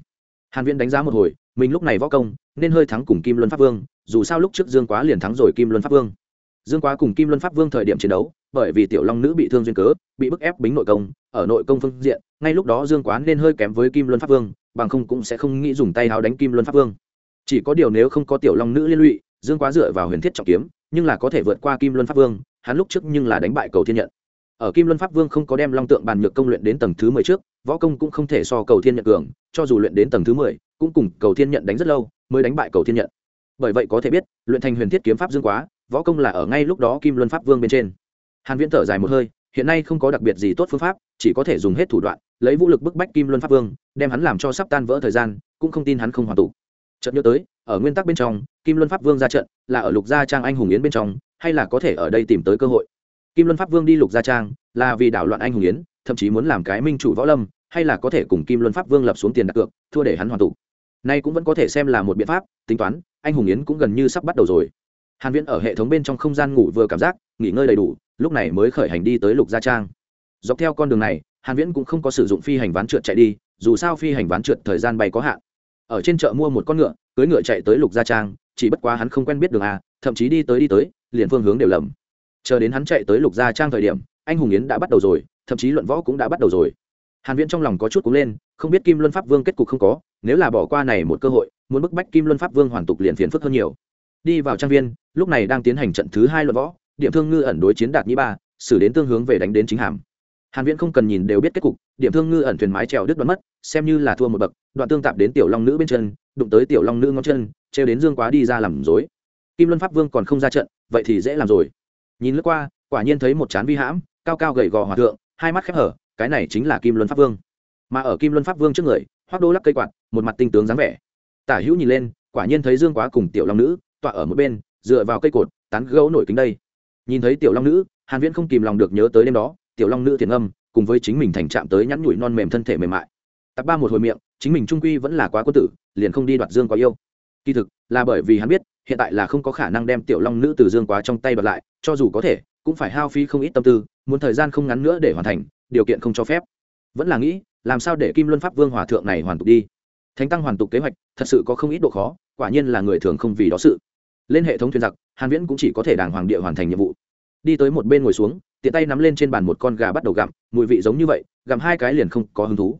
Hàn viễn đánh giá một hồi, mình lúc này võ công, nên hơi thắng cùng kim luân pháp vương, dù sao lúc trước dương quá liền thắng rồi kim luân pháp vương. Dương quá cùng kim luân pháp vương thời điểm chiến đấu, bởi vì tiểu long nữ bị thương duyên cớ, bị bức ép bính nội công, ở nội công phương diện, ngay lúc đó dương quá nên hơi kém với kim luân pháp vương bằng không cũng sẽ không nghĩ dùng tay háo đánh kim luân pháp vương. Chỉ có điều nếu không có tiểu long nữ liên lụy, dương quá dựa vào huyền thiết trọng kiếm, nhưng là có thể vượt qua kim luân pháp vương, hắn lúc trước nhưng là đánh bại cầu thiên nhận. Ở kim luân pháp vương không có đem long tượng bàn nhược công luyện đến tầng thứ mười trước, võ công cũng không thể so cầu thiên nhận cường, cho dù luyện đến tầng thứ mười, cũng cùng cầu thiên nhận đánh rất lâu mới đánh bại cầu thiên nhận. Bởi vậy có thể biết, luyện thành huyền thiết kiếm pháp dương quá, võ công là ở ngay lúc đó kim luân pháp vương bên trên. Hàn viễn thở dài một hơi, hiện nay không có đặc biệt gì tốt phương pháp, chỉ có thể dùng hết thủ đoạn lấy vũ lực bức bách kim luân pháp vương, đem hắn làm cho sắp tan vỡ thời gian, cũng không tin hắn không hoàn tụ. Chợt nhớ tới, ở nguyên tắc bên trong, kim luân pháp vương ra trận là ở lục gia trang anh hùng yến bên trong, hay là có thể ở đây tìm tới cơ hội? Kim luân pháp vương đi lục gia trang là vì đảo loạn anh hùng yến, thậm chí muốn làm cái minh chủ võ lâm, hay là có thể cùng kim luân pháp vương lập xuống tiền đặt cược, thua để hắn hoàn tụ. Nay cũng vẫn có thể xem là một biện pháp, tính toán, anh hùng yến cũng gần như sắp bắt đầu rồi. Hàn viễn ở hệ thống bên trong không gian ngủ vừa cảm giác, nghỉ ngơi đầy đủ, lúc này mới khởi hành đi tới lục gia trang. Dọc theo con đường này hàn viễn cũng không có sử dụng phi hành ván trượt chạy đi, dù sao phi hành ván trượt thời gian bay có hạn. Ở trên chợ mua một con ngựa cưỡi ngựa chạy tới lục gia trang, chỉ bất quá hắn không quen biết đường a, thậm chí đi tới đi tới, liền phương hướng đều lầm. Chờ đến hắn chạy tới lục gia trang thời điểm, anh hùng yến đã bắt đầu rồi, thậm chí luận võ cũng đã bắt đầu rồi. Hàn viễn trong lòng có chút cúng lên, không biết kim luân pháp vương kết cục không có, nếu là bỏ qua này một cơ hội, muốn bức bách kim luân pháp vương hoàn tục liền phiền phức hơn nhiều. Đi vào trang viên, lúc này đang tiến hành trận thứ hai luận võ, điểm thương ngư ẩn đối chiến đạt nhĩ ba, xử đến tương hướng về đánh đến chính hàm hàn viễn không cần nhìn đều biết kết cục, điểm thương ngư ẩn thuyền mái trèo đứt đoạn mất, xem như là thua một bậc, đoạn tương tạp đến tiểu long nữ bên chân, đụng tới tiểu long nữ ngón chân treo đến dương quá đi ra làm rối. kim luân pháp vương còn không ra trận, vậy thì dễ làm rồi. Nhìn lướt qua, quả nhiên thấy một chán vi hãm, cao cao gầy gò hòa thượng, hai mắt khép hở, cái này chính là kim luân pháp vương. Mà ở kim luân pháp vương trước người, hoác đô lắc cây quạt, một mặt tinh tướng dáng vẻ. Tả hữu nhìn lên, quả nhiên thấy dương quá cùng tiểu long nữ, tọa ở một bên, dựa vào cây cột, tán gấu nổi kính đây. Nhìn thấy tiểu long nữ, hàn viễn không kìm lòng được nhớ tới đêm đó tiểu long nữ thiền âm, cùng với chính mình thành chạm tới nhắn nhủi non mềm thân thể mềm mại. Tạp ba một hồi miệng, chính mình trung quy vẫn là quá quân tử, liền không đi đoạt dương quá yêu. Kỳ thực, là bởi vì hắn biết, hiện tại là không có khả năng đem tiểu long nữ từ dương quá trong tay đoạt lại, cho dù có thể, cũng phải hao phí không ít tâm tư, muốn thời gian không ngắn nữa để hoàn thành, điều kiện không cho phép. Vẫn là nghĩ, làm sao để kim luân pháp vương hòa thượng này hoàn tục đi? Thánh tăng hoàn tục kế hoạch, thật sự có không ít độ khó, quả nhiên là người thường không vì đó sự. Lên hệ thống thuyền giặc, hàn viễn cũng chỉ có thể đàng hoàng địa hoàn thành nhiệm vụ. Đi tới một bên ngồi xuống tiện tay nắm lên trên bàn một con gà bắt đầu gặm, mùi vị giống như vậy, gặm hai cái liền không có hứng thú.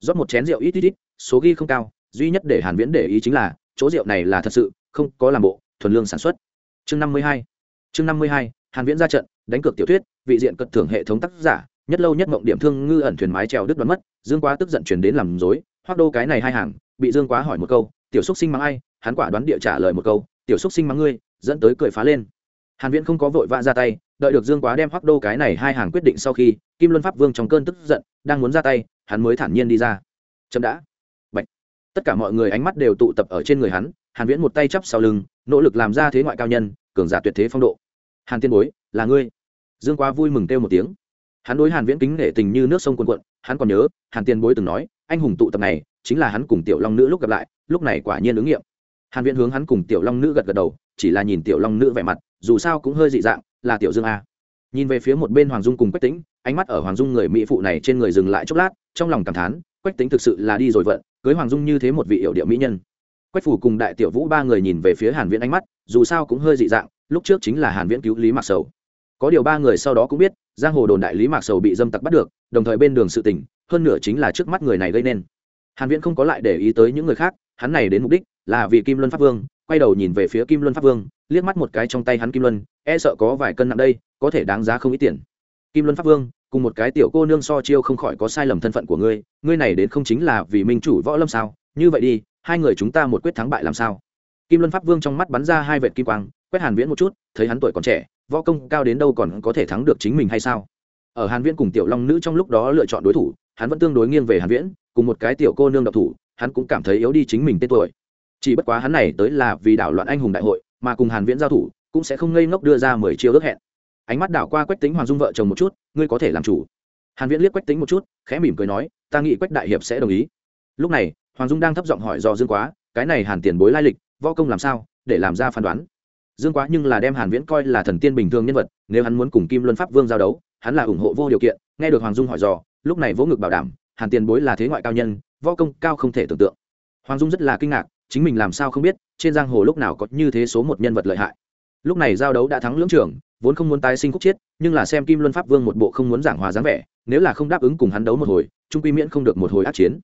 Rót một chén rượu ít ít ít, số ghi không cao, duy nhất để hàn viễn để ý chính là, chỗ rượu này là thật sự, không có làm bộ, thuần lương sản xuất. Chương 52 chương 52 hàn viễn ra trận, đánh cược tiểu thuyết, vị diện cật thưởng hệ thống tác giả, nhất lâu nhất mộng điểm thương ngư ẩn thuyền mái trèo đứt đoán mất, dương quá tức giận chuyển đến làm dối hoắc đô cái này hai hàng, bị dương quá hỏi một câu, tiểu xúc sinh mắng ai? Hắn quả đoán địa trả lời một câu, tiểu xúc sinh mắng ngươi, dẫn tới cười phá lên hàn viễn không có vội vã ra tay, đợi được dương quá đem hoắc đô cái này hai hàng quyết định sau khi, kim luân pháp vương trong cơn tức giận, đang muốn ra tay, hắn mới thản nhiên đi ra. Chậm đã. Bạch. tất cả mọi người ánh mắt đều tụ tập ở trên người hắn, hàn viễn một tay chắp sau lưng, nỗ lực làm ra thế ngoại cao nhân, cường giả tuyệt thế phong độ. Hàn tiên bối, là ngươi. Dương quá vui mừng kêu một tiếng. Hắn đối hàn viễn kính nể tình như nước sông cuồn cuộn, hắn còn nhớ, hàn tiên bối từng nói, anh hùng tụ tập này, chính là hắn cùng tiểu long nữ lúc gặp lại, lúc này quả nhiên ứng nghiệm. Hàn viễn hướng hắn cùng tiểu long nữ gật gật đầu, chỉ là nhìn tiểu long nữ vẻ mặt dù sao cũng hơi dị dạng, là tiểu dương a. Nhìn về phía một bên hoàng dung cùng quách tĩnh, ánh mắt ở hoàng dung người mỹ phụ này trên người dừng lại chốc lát, trong lòng cảm thán, quách tĩnh thực sự là đi rồi vận, cưới hoàng dung như thế một vị hiệu điệu mỹ nhân. Quách phủ cùng đại tiểu vũ ba người nhìn về phía hàn viễn ánh mắt, dù sao cũng hơi dị dạng, lúc trước chính là hàn viễn cứu lý mạc sầu. Có điều ba người sau đó cũng biết, giang hồ đồn đại lý mạc sầu bị dâm tặc bắt được, đồng thời bên đường sự tình, hơn nửa chính là trước mắt người này gây nên. Hàn viễn không có lại để ý tới những người khác, hắn này đến mục đích là vì kim luân pháp vương, quay đầu nhìn về phía kim luân pháp vương liếc mắt một cái trong tay hắn kim luân e sợ có vài cân nặng đây, có thể đáng giá không ít tiền. Kim luân pháp vương, cùng một cái tiểu cô nương so chiêu không khỏi có sai lầm thân phận của ngươi ngươi này đến không chính là vì minh chủ võ lâm sao? Như vậy đi, hai người chúng ta một quyết thắng bại làm sao? Kim luân pháp vương trong mắt bắn ra hai vệt kim quang, quét hàn viễn một chút, thấy hắn tuổi còn trẻ, võ công cao đến đâu còn có thể thắng được chính mình hay sao? Ở hàn viễn cùng tiểu long nữ trong lúc đó lựa chọn đối thủ, hắn vẫn tương đối nghiêng về hàn viễn, cùng một cái tiểu cô nương độc thủ, hắn cũng cảm thấy yếu đi chính mình tên tuổi. Chỉ bất quá hắn này tới là vì đảo loạn anh hùng đại hội mà cùng hàn viễn giao thủ, cũng sẽ không ngây ngốc đưa ra mười chiêu ước hẹn. Ánh mắt đảo qua quách tính hoàng dung vợ chồng một chút, ngươi có thể làm chủ. Hàn viễn liếc quách tính một chút, khẽ mỉm cười nói, ta nghĩ quách đại hiệp sẽ đồng ý. Lúc này, hoàng dung đang thấp giọng hỏi do dương quá, cái này hàn tiền bối lai lịch, võ công làm sao, để làm ra phán đoán? Dương quá nhưng là đem hàn viễn coi là thần tiên bình thường nhân vật, nếu hắn muốn cùng kim luân pháp vương giao đấu, hắn là ủng hộ vô điều kiện, nghe được hoàng dung hỏi dò, lúc này vỗ ngực bảo đảm, hàn tiền bối là thế ngoại cao nhân, võ công cao không thể tưởng tượng. Hoàng dung rất là kinh ngạc, chính mình làm sao không biết trên giang hồ lúc nào có như thế số một nhân vật lợi hại. Lúc này giao đấu đã thắng lưỡng trưởng, vốn không muốn tái sinh khúc chiết, nhưng là xem kim luân pháp vương một bộ không muốn giảng hòa dáng vẻ, nếu là không đáp ứng cùng hắn đấu một hồi, trung quy miễn không được một hồi át chiến.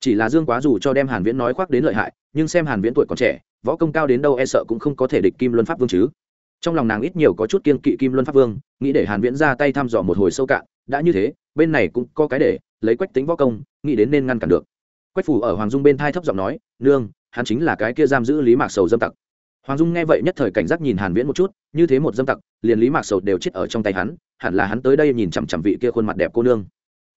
Chỉ là dương quá dù cho đem hàn viễn nói khoác đến lợi hại, nhưng xem hàn viễn tuổi còn trẻ, võ công cao đến đâu e sợ cũng không có thể địch kim luân pháp vương chứ. Trong lòng nàng ít nhiều có chút kiên kỵ kim luân pháp vương, nghĩ để hàn viễn ra tay thăm dò một hồi sâu cạn, đã như thế, bên này cũng có cái để, lấy quách tính võ công, nghĩ đến nên ngăn cản được. Quách phủ ở hoàng dung bên thai thấp giọng nói, nương hắn chính là cái kia giam giữ lý mạc sầu dâm tặc. Hoàng dung nghe vậy nhất thời cảnh giác nhìn hàn viễn một chút, như thế một dâm tặc, liền lý mạc sầu đều chết ở trong tay hắn, hẳn là hắn tới đây nhìn chằm chằm vị kia khuôn mặt đẹp cô nương.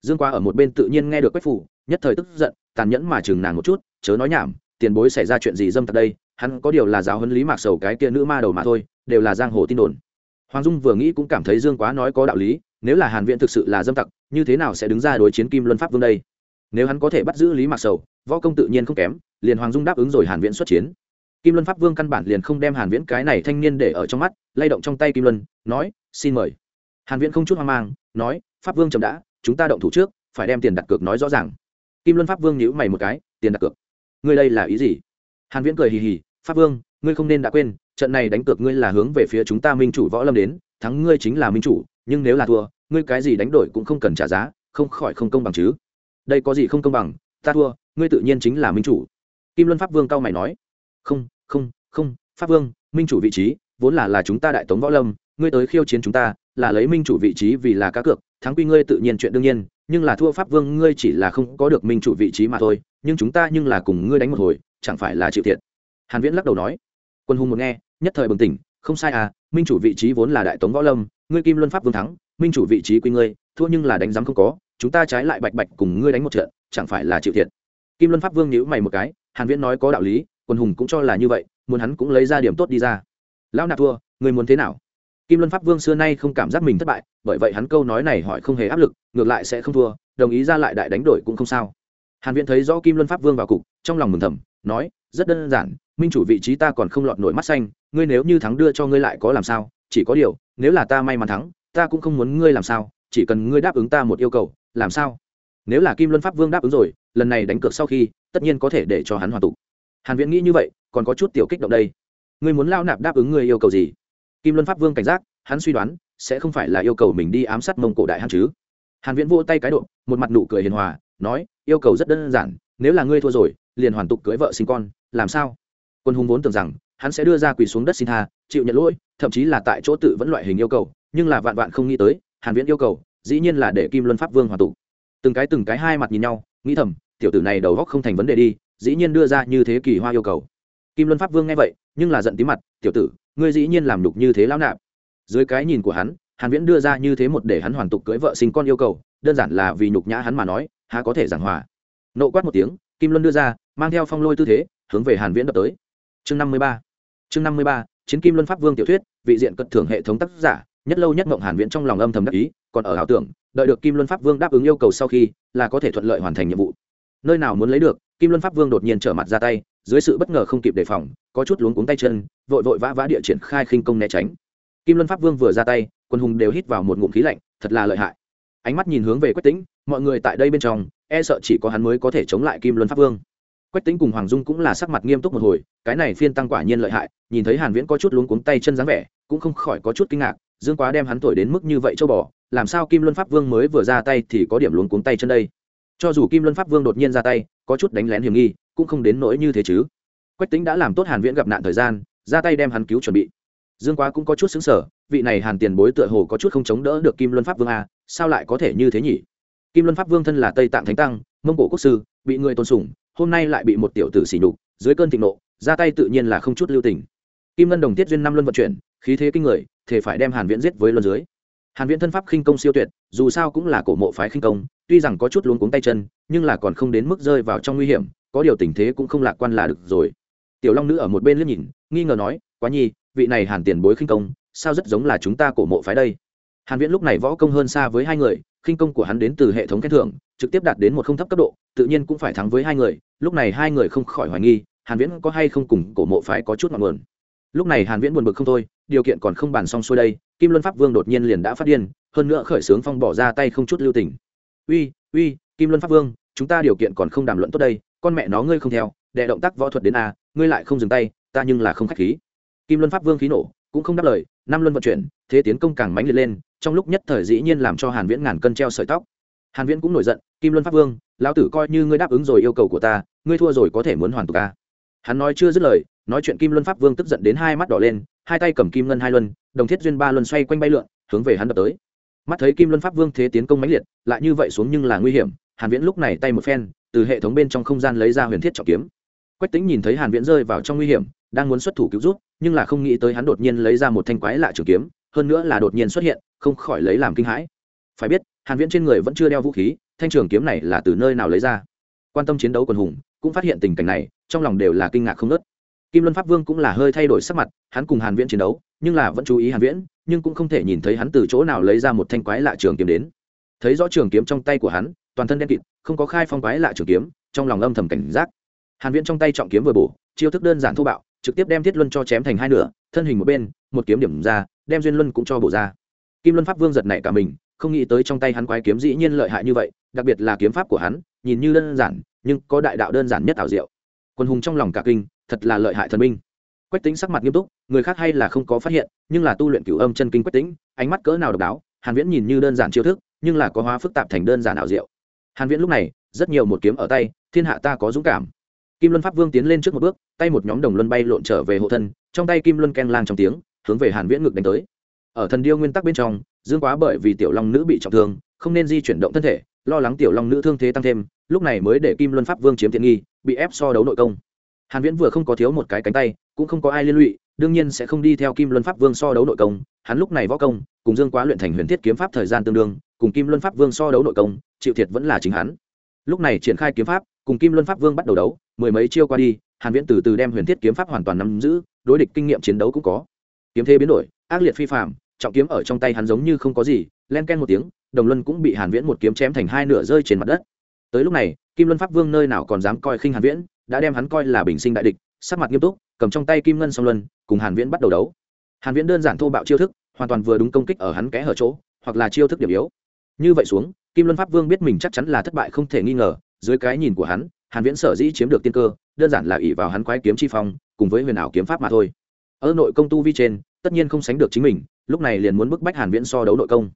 Dương qua ở một bên tự nhiên nghe được quách phủ, nhất thời tức giận, tàn nhẫn mà chừng nàng một chút, chớ nói nhảm, tiền bối xảy ra chuyện gì dâm tặc đây, hắn có điều là giáo huấn lý mạc sầu cái kia nữ ma đầu mà thôi, đều là giang hồ tin đồn. Hoàng dung vừa nghĩ cũng cảm thấy dương quá nói có đạo lý, nếu là hàn viễn thực sự là dâm tặc, như thế nào sẽ đứng ra đối chiến kim luân pháp vương đây? Nếu hắn có thể bắt giữ lý mạc sầu, võ công tự nhiên không kém, liền hoàng dung đáp ứng rồi hàn viễn xuất chiến. Kim luân pháp vương căn bản liền không đem hàn viễn cái này thanh niên để ở trong mắt, lay động trong tay kim luân, nói, xin mời. Hàn viễn không chút hoang mang, nói, pháp vương chậm đã, chúng ta động thủ trước, phải đem tiền đặt cược nói rõ ràng. Kim luân pháp vương nhíu mày một cái, tiền đặt cược? Ngươi đây là ý gì? Hàn viễn cười hì hì, pháp vương, ngươi không nên đã quên, trận này đánh cược ngươi là hướng về phía chúng ta minh chủ võ lâm đến, thắng ngươi chính là minh chủ, nhưng nếu là thua, ngươi cái gì đánh đổi cũng không cần trả giá, không khỏi không công bằng chứ đây có gì không công bằng, ta thua, ngươi tự nhiên chính là minh chủ. Kim luân pháp vương cao mày nói, không không không, pháp vương, minh chủ vị trí, vốn là là chúng ta đại tống võ lâm, ngươi tới khiêu chiến chúng ta, là lấy minh chủ vị trí vì là cá cược, thắng quy ngươi tự nhiên chuyện đương nhiên, nhưng là thua pháp vương ngươi chỉ là không có được minh chủ vị trí mà thôi, nhưng chúng ta nhưng là cùng ngươi đánh một hồi, chẳng phải là chịu thiệt. Hàn viễn lắc đầu nói, quân hùng một nghe, nhất thời bừng tỉnh, không sai à minh chủ vị trí vốn là đại tống võ lâm, ngươi kim luân pháp vương thắng, minh chủ vị trí quy ngươi, thua nhưng là đánh giám không có chúng ta trái lại bạch bạch cùng ngươi đánh một trận, chẳng phải là chịu thiệt. Kim luân pháp vương nhữ mày một cái, hàn viễn nói có đạo lý, quân hùng cũng cho là như vậy, muốn hắn cũng lấy ra điểm tốt đi ra. Lão nạp thua, ngươi muốn thế nào? Kim luân pháp vương xưa nay không cảm giác mình thất bại, bởi vậy hắn câu nói này hỏi không hề áp lực, ngược lại sẽ không thua, đồng ý ra lại đại đánh đổi cũng không sao. Hàn viễn thấy rõ kim luân pháp vương vào cục, trong lòng mừng thầm, nói, rất đơn giản, minh chủ vị trí ta còn không lọt nổi mắt xanh, ngươi nếu như thắng đưa cho ngươi lại có làm sao? Chỉ có điều, nếu là ta may mắn thắng, ta cũng không muốn ngươi làm sao, chỉ cần ngươi đáp ứng ta một yêu cầu làm sao? Nếu là kim luân pháp vương đáp ứng rồi, lần này đánh cược sau khi, tất nhiên có thể để cho hắn hoàn tụ hàn viễn nghĩ như vậy, còn có chút tiểu kích động đây. Ngươi muốn lao nạp đáp ứng ngươi yêu cầu gì? Kim luân pháp vương cảnh giác, hắn suy đoán, sẽ không phải là yêu cầu mình đi ám sát mông cổ đại hắn chứ. Hàn viễn vỗ tay cái độ, một mặt nụ cười hiền hòa, nói, yêu cầu rất đơn giản, nếu là ngươi thua rồi, liền hoàn tục cưới vợ sinh con, làm sao? Quân hùng vốn tưởng rằng, hắn sẽ đưa ra quỳ xuống đất xin tha, chịu nhận lỗi, thậm chí là tại chỗ tự vẫn loại hình yêu cầu, nhưng là vạn vạn không nghĩ tới, hàn viễn yêu cầu dĩ nhiên là để kim luân pháp vương hoàn tụ. Từng cái từng cái hai mặt nhìn nhau, nghĩ thầm, tiểu tử này đầu góc không thành vấn đề đi, dĩ nhiên đưa ra như thế kỳ hoa yêu cầu. Kim luân pháp vương nghe vậy, nhưng là giận tí mặt, tiểu tử, ngươi dĩ nhiên làm đục như thế lão nạp. Dưới cái nhìn của hắn, hàn viễn đưa ra như thế một để hắn hoàn tục cưới vợ sinh con yêu cầu, đơn giản là vì nhục nhã hắn mà nói, há có thể giảng hòa. Nộ quát một tiếng, kim luân đưa ra, mang theo phong lôi tư thế, hướng về hàn viễn đập tới. Chương 53 chương 53 chiến kim luân pháp vương tiểu thuyết, vị diện cận thưởng hệ thống tác giả, nhất lâu nhất ngọng hàn viễn trong lòng âm thầm đắc ý còn ở ảo tưởng, đợi được kim luân pháp vương đáp ứng yêu cầu sau khi, là có thể thuận lợi hoàn thành nhiệm vụ. Nơi nào muốn lấy được, kim luân pháp vương đột nhiên trở mặt ra tay, dưới sự bất ngờ không kịp đề phòng, có chút luống cuống tay chân, vội vội vã vã địa triển khai khinh công né tránh. Kim luân pháp vương vừa ra tay, quân hùng đều hít vào một ngụm khí lạnh, thật là lợi hại. Ánh mắt nhìn hướng về quách tĩnh, mọi người tại đây bên trong e sợ chỉ có hắn mới có thể chống lại kim luân pháp vương. Quách tĩnh cùng hoàng dung cũng là sắc mặt nghiêm túc một hồi, cái này phiên tăng quả nhiên lợi hại, nhìn thấy hàn viễn có chút luống cuống tay chân dáng vẻ, cũng không khỏi có chút kinh ngạc dương quá đem hắn thổi đến mức như vậy châu bò, làm sao kim luân pháp vương mới vừa ra tay thì có điểm luống cuống tay chân đây? Cho dù kim luân pháp vương đột nhiên ra tay, có chút đánh lén hiểm nghi, cũng không đến nỗi như thế chứ. Quách tính đã làm tốt hàn viễn gặp nạn thời gian, ra tay đem hắn cứu chuẩn bị. Dương quá cũng có chút xứng sở vị này hàn tiền bối tựa hồ có chút không chống đỡ được kim luân pháp vương a sao lại có thể như thế nhỉ? Kim luân pháp vương thân là tây tạng thánh tăng, mông cổ quốc sư, bị người tôn sùng, hôm nay lại bị một tiểu tử xỉ nhục, dưới cơn thịnh nộ, ra tay tự nhiên là không chút lưu tình. Kim ngân đồng tiết duyên năm luân vận chuyển khí thế kinh người, thể phải đem hàn viễn giết với luân dưới. Hàn viễn thân pháp khinh công siêu tuyệt, dù sao cũng là cổ mộ phái khinh công, tuy rằng có chút luống cuống tay chân, nhưng là còn không đến mức rơi vào trong nguy hiểm, có điều tình thế cũng không lạc quan là được rồi. Tiểu long nữ ở một bên liếc nhìn, nghi ngờ nói, quá nhi, vị này hàn tiền bối khinh công, sao rất giống là chúng ta cổ mộ phái đây? Hàn viễn lúc này võ công hơn xa với hai người, khinh công của hắn đến từ hệ thống khen thưởng, trực tiếp đạt đến một không thấp cấp độ, tự nhiên cũng phải thắng với hai người, lúc này hai người không khỏi hoài nghi, hàn viễn có hay không cùng cổ mộ phái có chút ngọn nguồn. Lúc này hàn viễn buồn bực không thôi điều kiện còn không bàn xong xuôi đây, kim luân pháp vương đột nhiên liền đã phát điên, hơn nữa khởi sướng phong bỏ ra tay không chút lưu tình. Uy uy, kim luân pháp vương, chúng ta điều kiện còn không đàm luận tốt đây, con mẹ nó ngươi không theo, đệ động tác võ thuật đến a, ngươi lại không dừng tay, ta nhưng là không khách khí. Kim luân pháp vương khí nổ, cũng không đáp lời, năm luân vận chuyển, thế tiến công càng mãnh liệt lên, trong lúc nhất thời dĩ nhiên làm cho hàn viễn ngàn cân treo sợi tóc. Hàn viễn cũng nổi giận, kim luân pháp vương, lão tử coi như ngươi đáp ứng rồi yêu cầu của ta, ngươi thua rồi có thể muốn hoàn tục a hắn nói chưa dứt lời, nói chuyện kim luân pháp vương tức giận đến hai mắt đỏ lên, hai tay cầm kim ngân hai luân, đồng thiết duyên ba luân xoay quanh bay lượn, hướng về hắn đập tới. Mắt thấy kim luân pháp vương thế tiến công mãnh liệt, lại như vậy xuống nhưng là nguy hiểm, hàn viễn lúc này tay một phen, từ hệ thống bên trong không gian lấy ra huyền thiết trọng kiếm. Quách Tĩnh nhìn thấy hàn viễn rơi vào trong nguy hiểm, đang muốn xuất thủ cứu giúp, nhưng là không nghĩ tới hắn đột nhiên lấy ra một thanh quái lạ trường kiếm, hơn nữa là đột nhiên xuất hiện, không khỏi lấy làm kinh hãi. Phải biết, hàn viễn trên người vẫn chưa đeo vũ khí, thanh trường kiếm này là từ nơi nào lấy ra? Quan tâm chiến đấu quần hùng, cũng phát hiện tình cảnh này trong lòng đều là kinh ngạc không nớt. Kim luân pháp vương cũng là hơi thay đổi sắc mặt, hắn cùng hàn viễn chiến đấu, nhưng là vẫn chú ý hàn viễn, nhưng cũng không thể nhìn thấy hắn từ chỗ nào lấy ra một thanh quái lạ trường kiếm đến. Thấy rõ trường kiếm trong tay của hắn, toàn thân đen kịt, không có khai phong quái lạ trường kiếm, trong lòng âm thầm cảnh giác. Hàn viễn trong tay trọng kiếm vừa bổ, chiêu thức đơn giản thô bạo, trực tiếp đem thiết luân cho chém thành hai nửa, thân hình một bên, một kiếm điểm ra, đem duyên luân cũng cho bổ ra. Kim luân pháp vương giật nảy cả mình, không nghĩ tới trong tay hắn quái kiếm dĩ nhiên lợi hại như vậy, đặc biệt là kiếm pháp của hắn, nhìn như đơn giản, nhưng có đại đạo đơn giản nhất ảo diệu quân hùng trong lòng cả kinh, thật là lợi hại thần minh. Quách tính sắc mặt nghiêm túc, người khác hay là không có phát hiện, nhưng là tu luyện cửu âm chân kinh quách tính ánh mắt cỡ nào độc đáo, hàn viễn nhìn như đơn giản chiêu thức, nhưng là có hóa phức tạp thành đơn giản ảo diệu. Hàn viễn lúc này, rất nhiều một kiếm ở tay, thiên hạ ta có dũng cảm. Kim luân pháp vương tiến lên trước một bước, tay một nhóm đồng luân bay lộn trở về hộ thân, trong tay kim luân ken lang trong tiếng, hướng về hàn viễn ngực đánh tới. Ở thần điêu nguyên tắc bên trong, dương quá bởi vì tiểu long nữ bị trọng thương, không nên di chuyển động thân thể, lo lắng tiểu long nữ thương thế tăng thêm, lúc này mới để kim luân pháp vương chiếm tiện nghi bị ép so đấu nội công. Hàn viễn vừa không có thiếu một cái cánh tay, cũng không có ai liên lụy, đương nhiên sẽ không đi theo kim luân pháp vương so đấu nội công. Hắn lúc này võ công, cùng dương quá luyện thành huyền thiết kiếm pháp thời gian tương đương, cùng kim luân pháp vương so đấu nội công, chịu thiệt vẫn là chính hắn. Lúc này triển khai kiếm pháp, cùng kim luân pháp vương bắt đầu đấu, mười mấy chiêu qua đi, hàn viễn từ từ đem huyền thiết kiếm pháp hoàn toàn nắm giữ, đối địch kinh nghiệm chiến đấu cũng có. Kiếm thế biến đổi, ác liệt phi phàm, trọng kiếm ở trong tay hắn giống như không có gì, len ken một tiếng, đồng luân cũng bị hàn viễn một kiếm chém thành hai nửa rơi trên mặt đất. Tới lúc này kim luân pháp vương nơi nào còn dám coi khinh hàn viễn, đã đem hắn coi là bình sinh đại địch, sắc mặt nghiêm túc, cầm trong tay kim ngân song luân, cùng hàn viễn bắt đầu đấu. Hàn viễn đơn giản thô bạo chiêu thức, hoàn toàn vừa đúng công kích ở hắn kẽ hở chỗ, hoặc là chiêu thức điểm yếu. Như vậy xuống, kim luân pháp vương biết mình chắc chắn là thất bại không thể nghi ngờ, dưới cái nhìn của hắn, hàn viễn sở dĩ chiếm được tiên cơ, đơn giản là ỷ vào hắn quái kiếm chi phong, cùng với huyền ảo kiếm pháp mà thôi. Ở nội công tu vi trên, tất nhiên không sánh được chính mình, lúc này liền muốn bức bách hàn viễn so đấu nội công.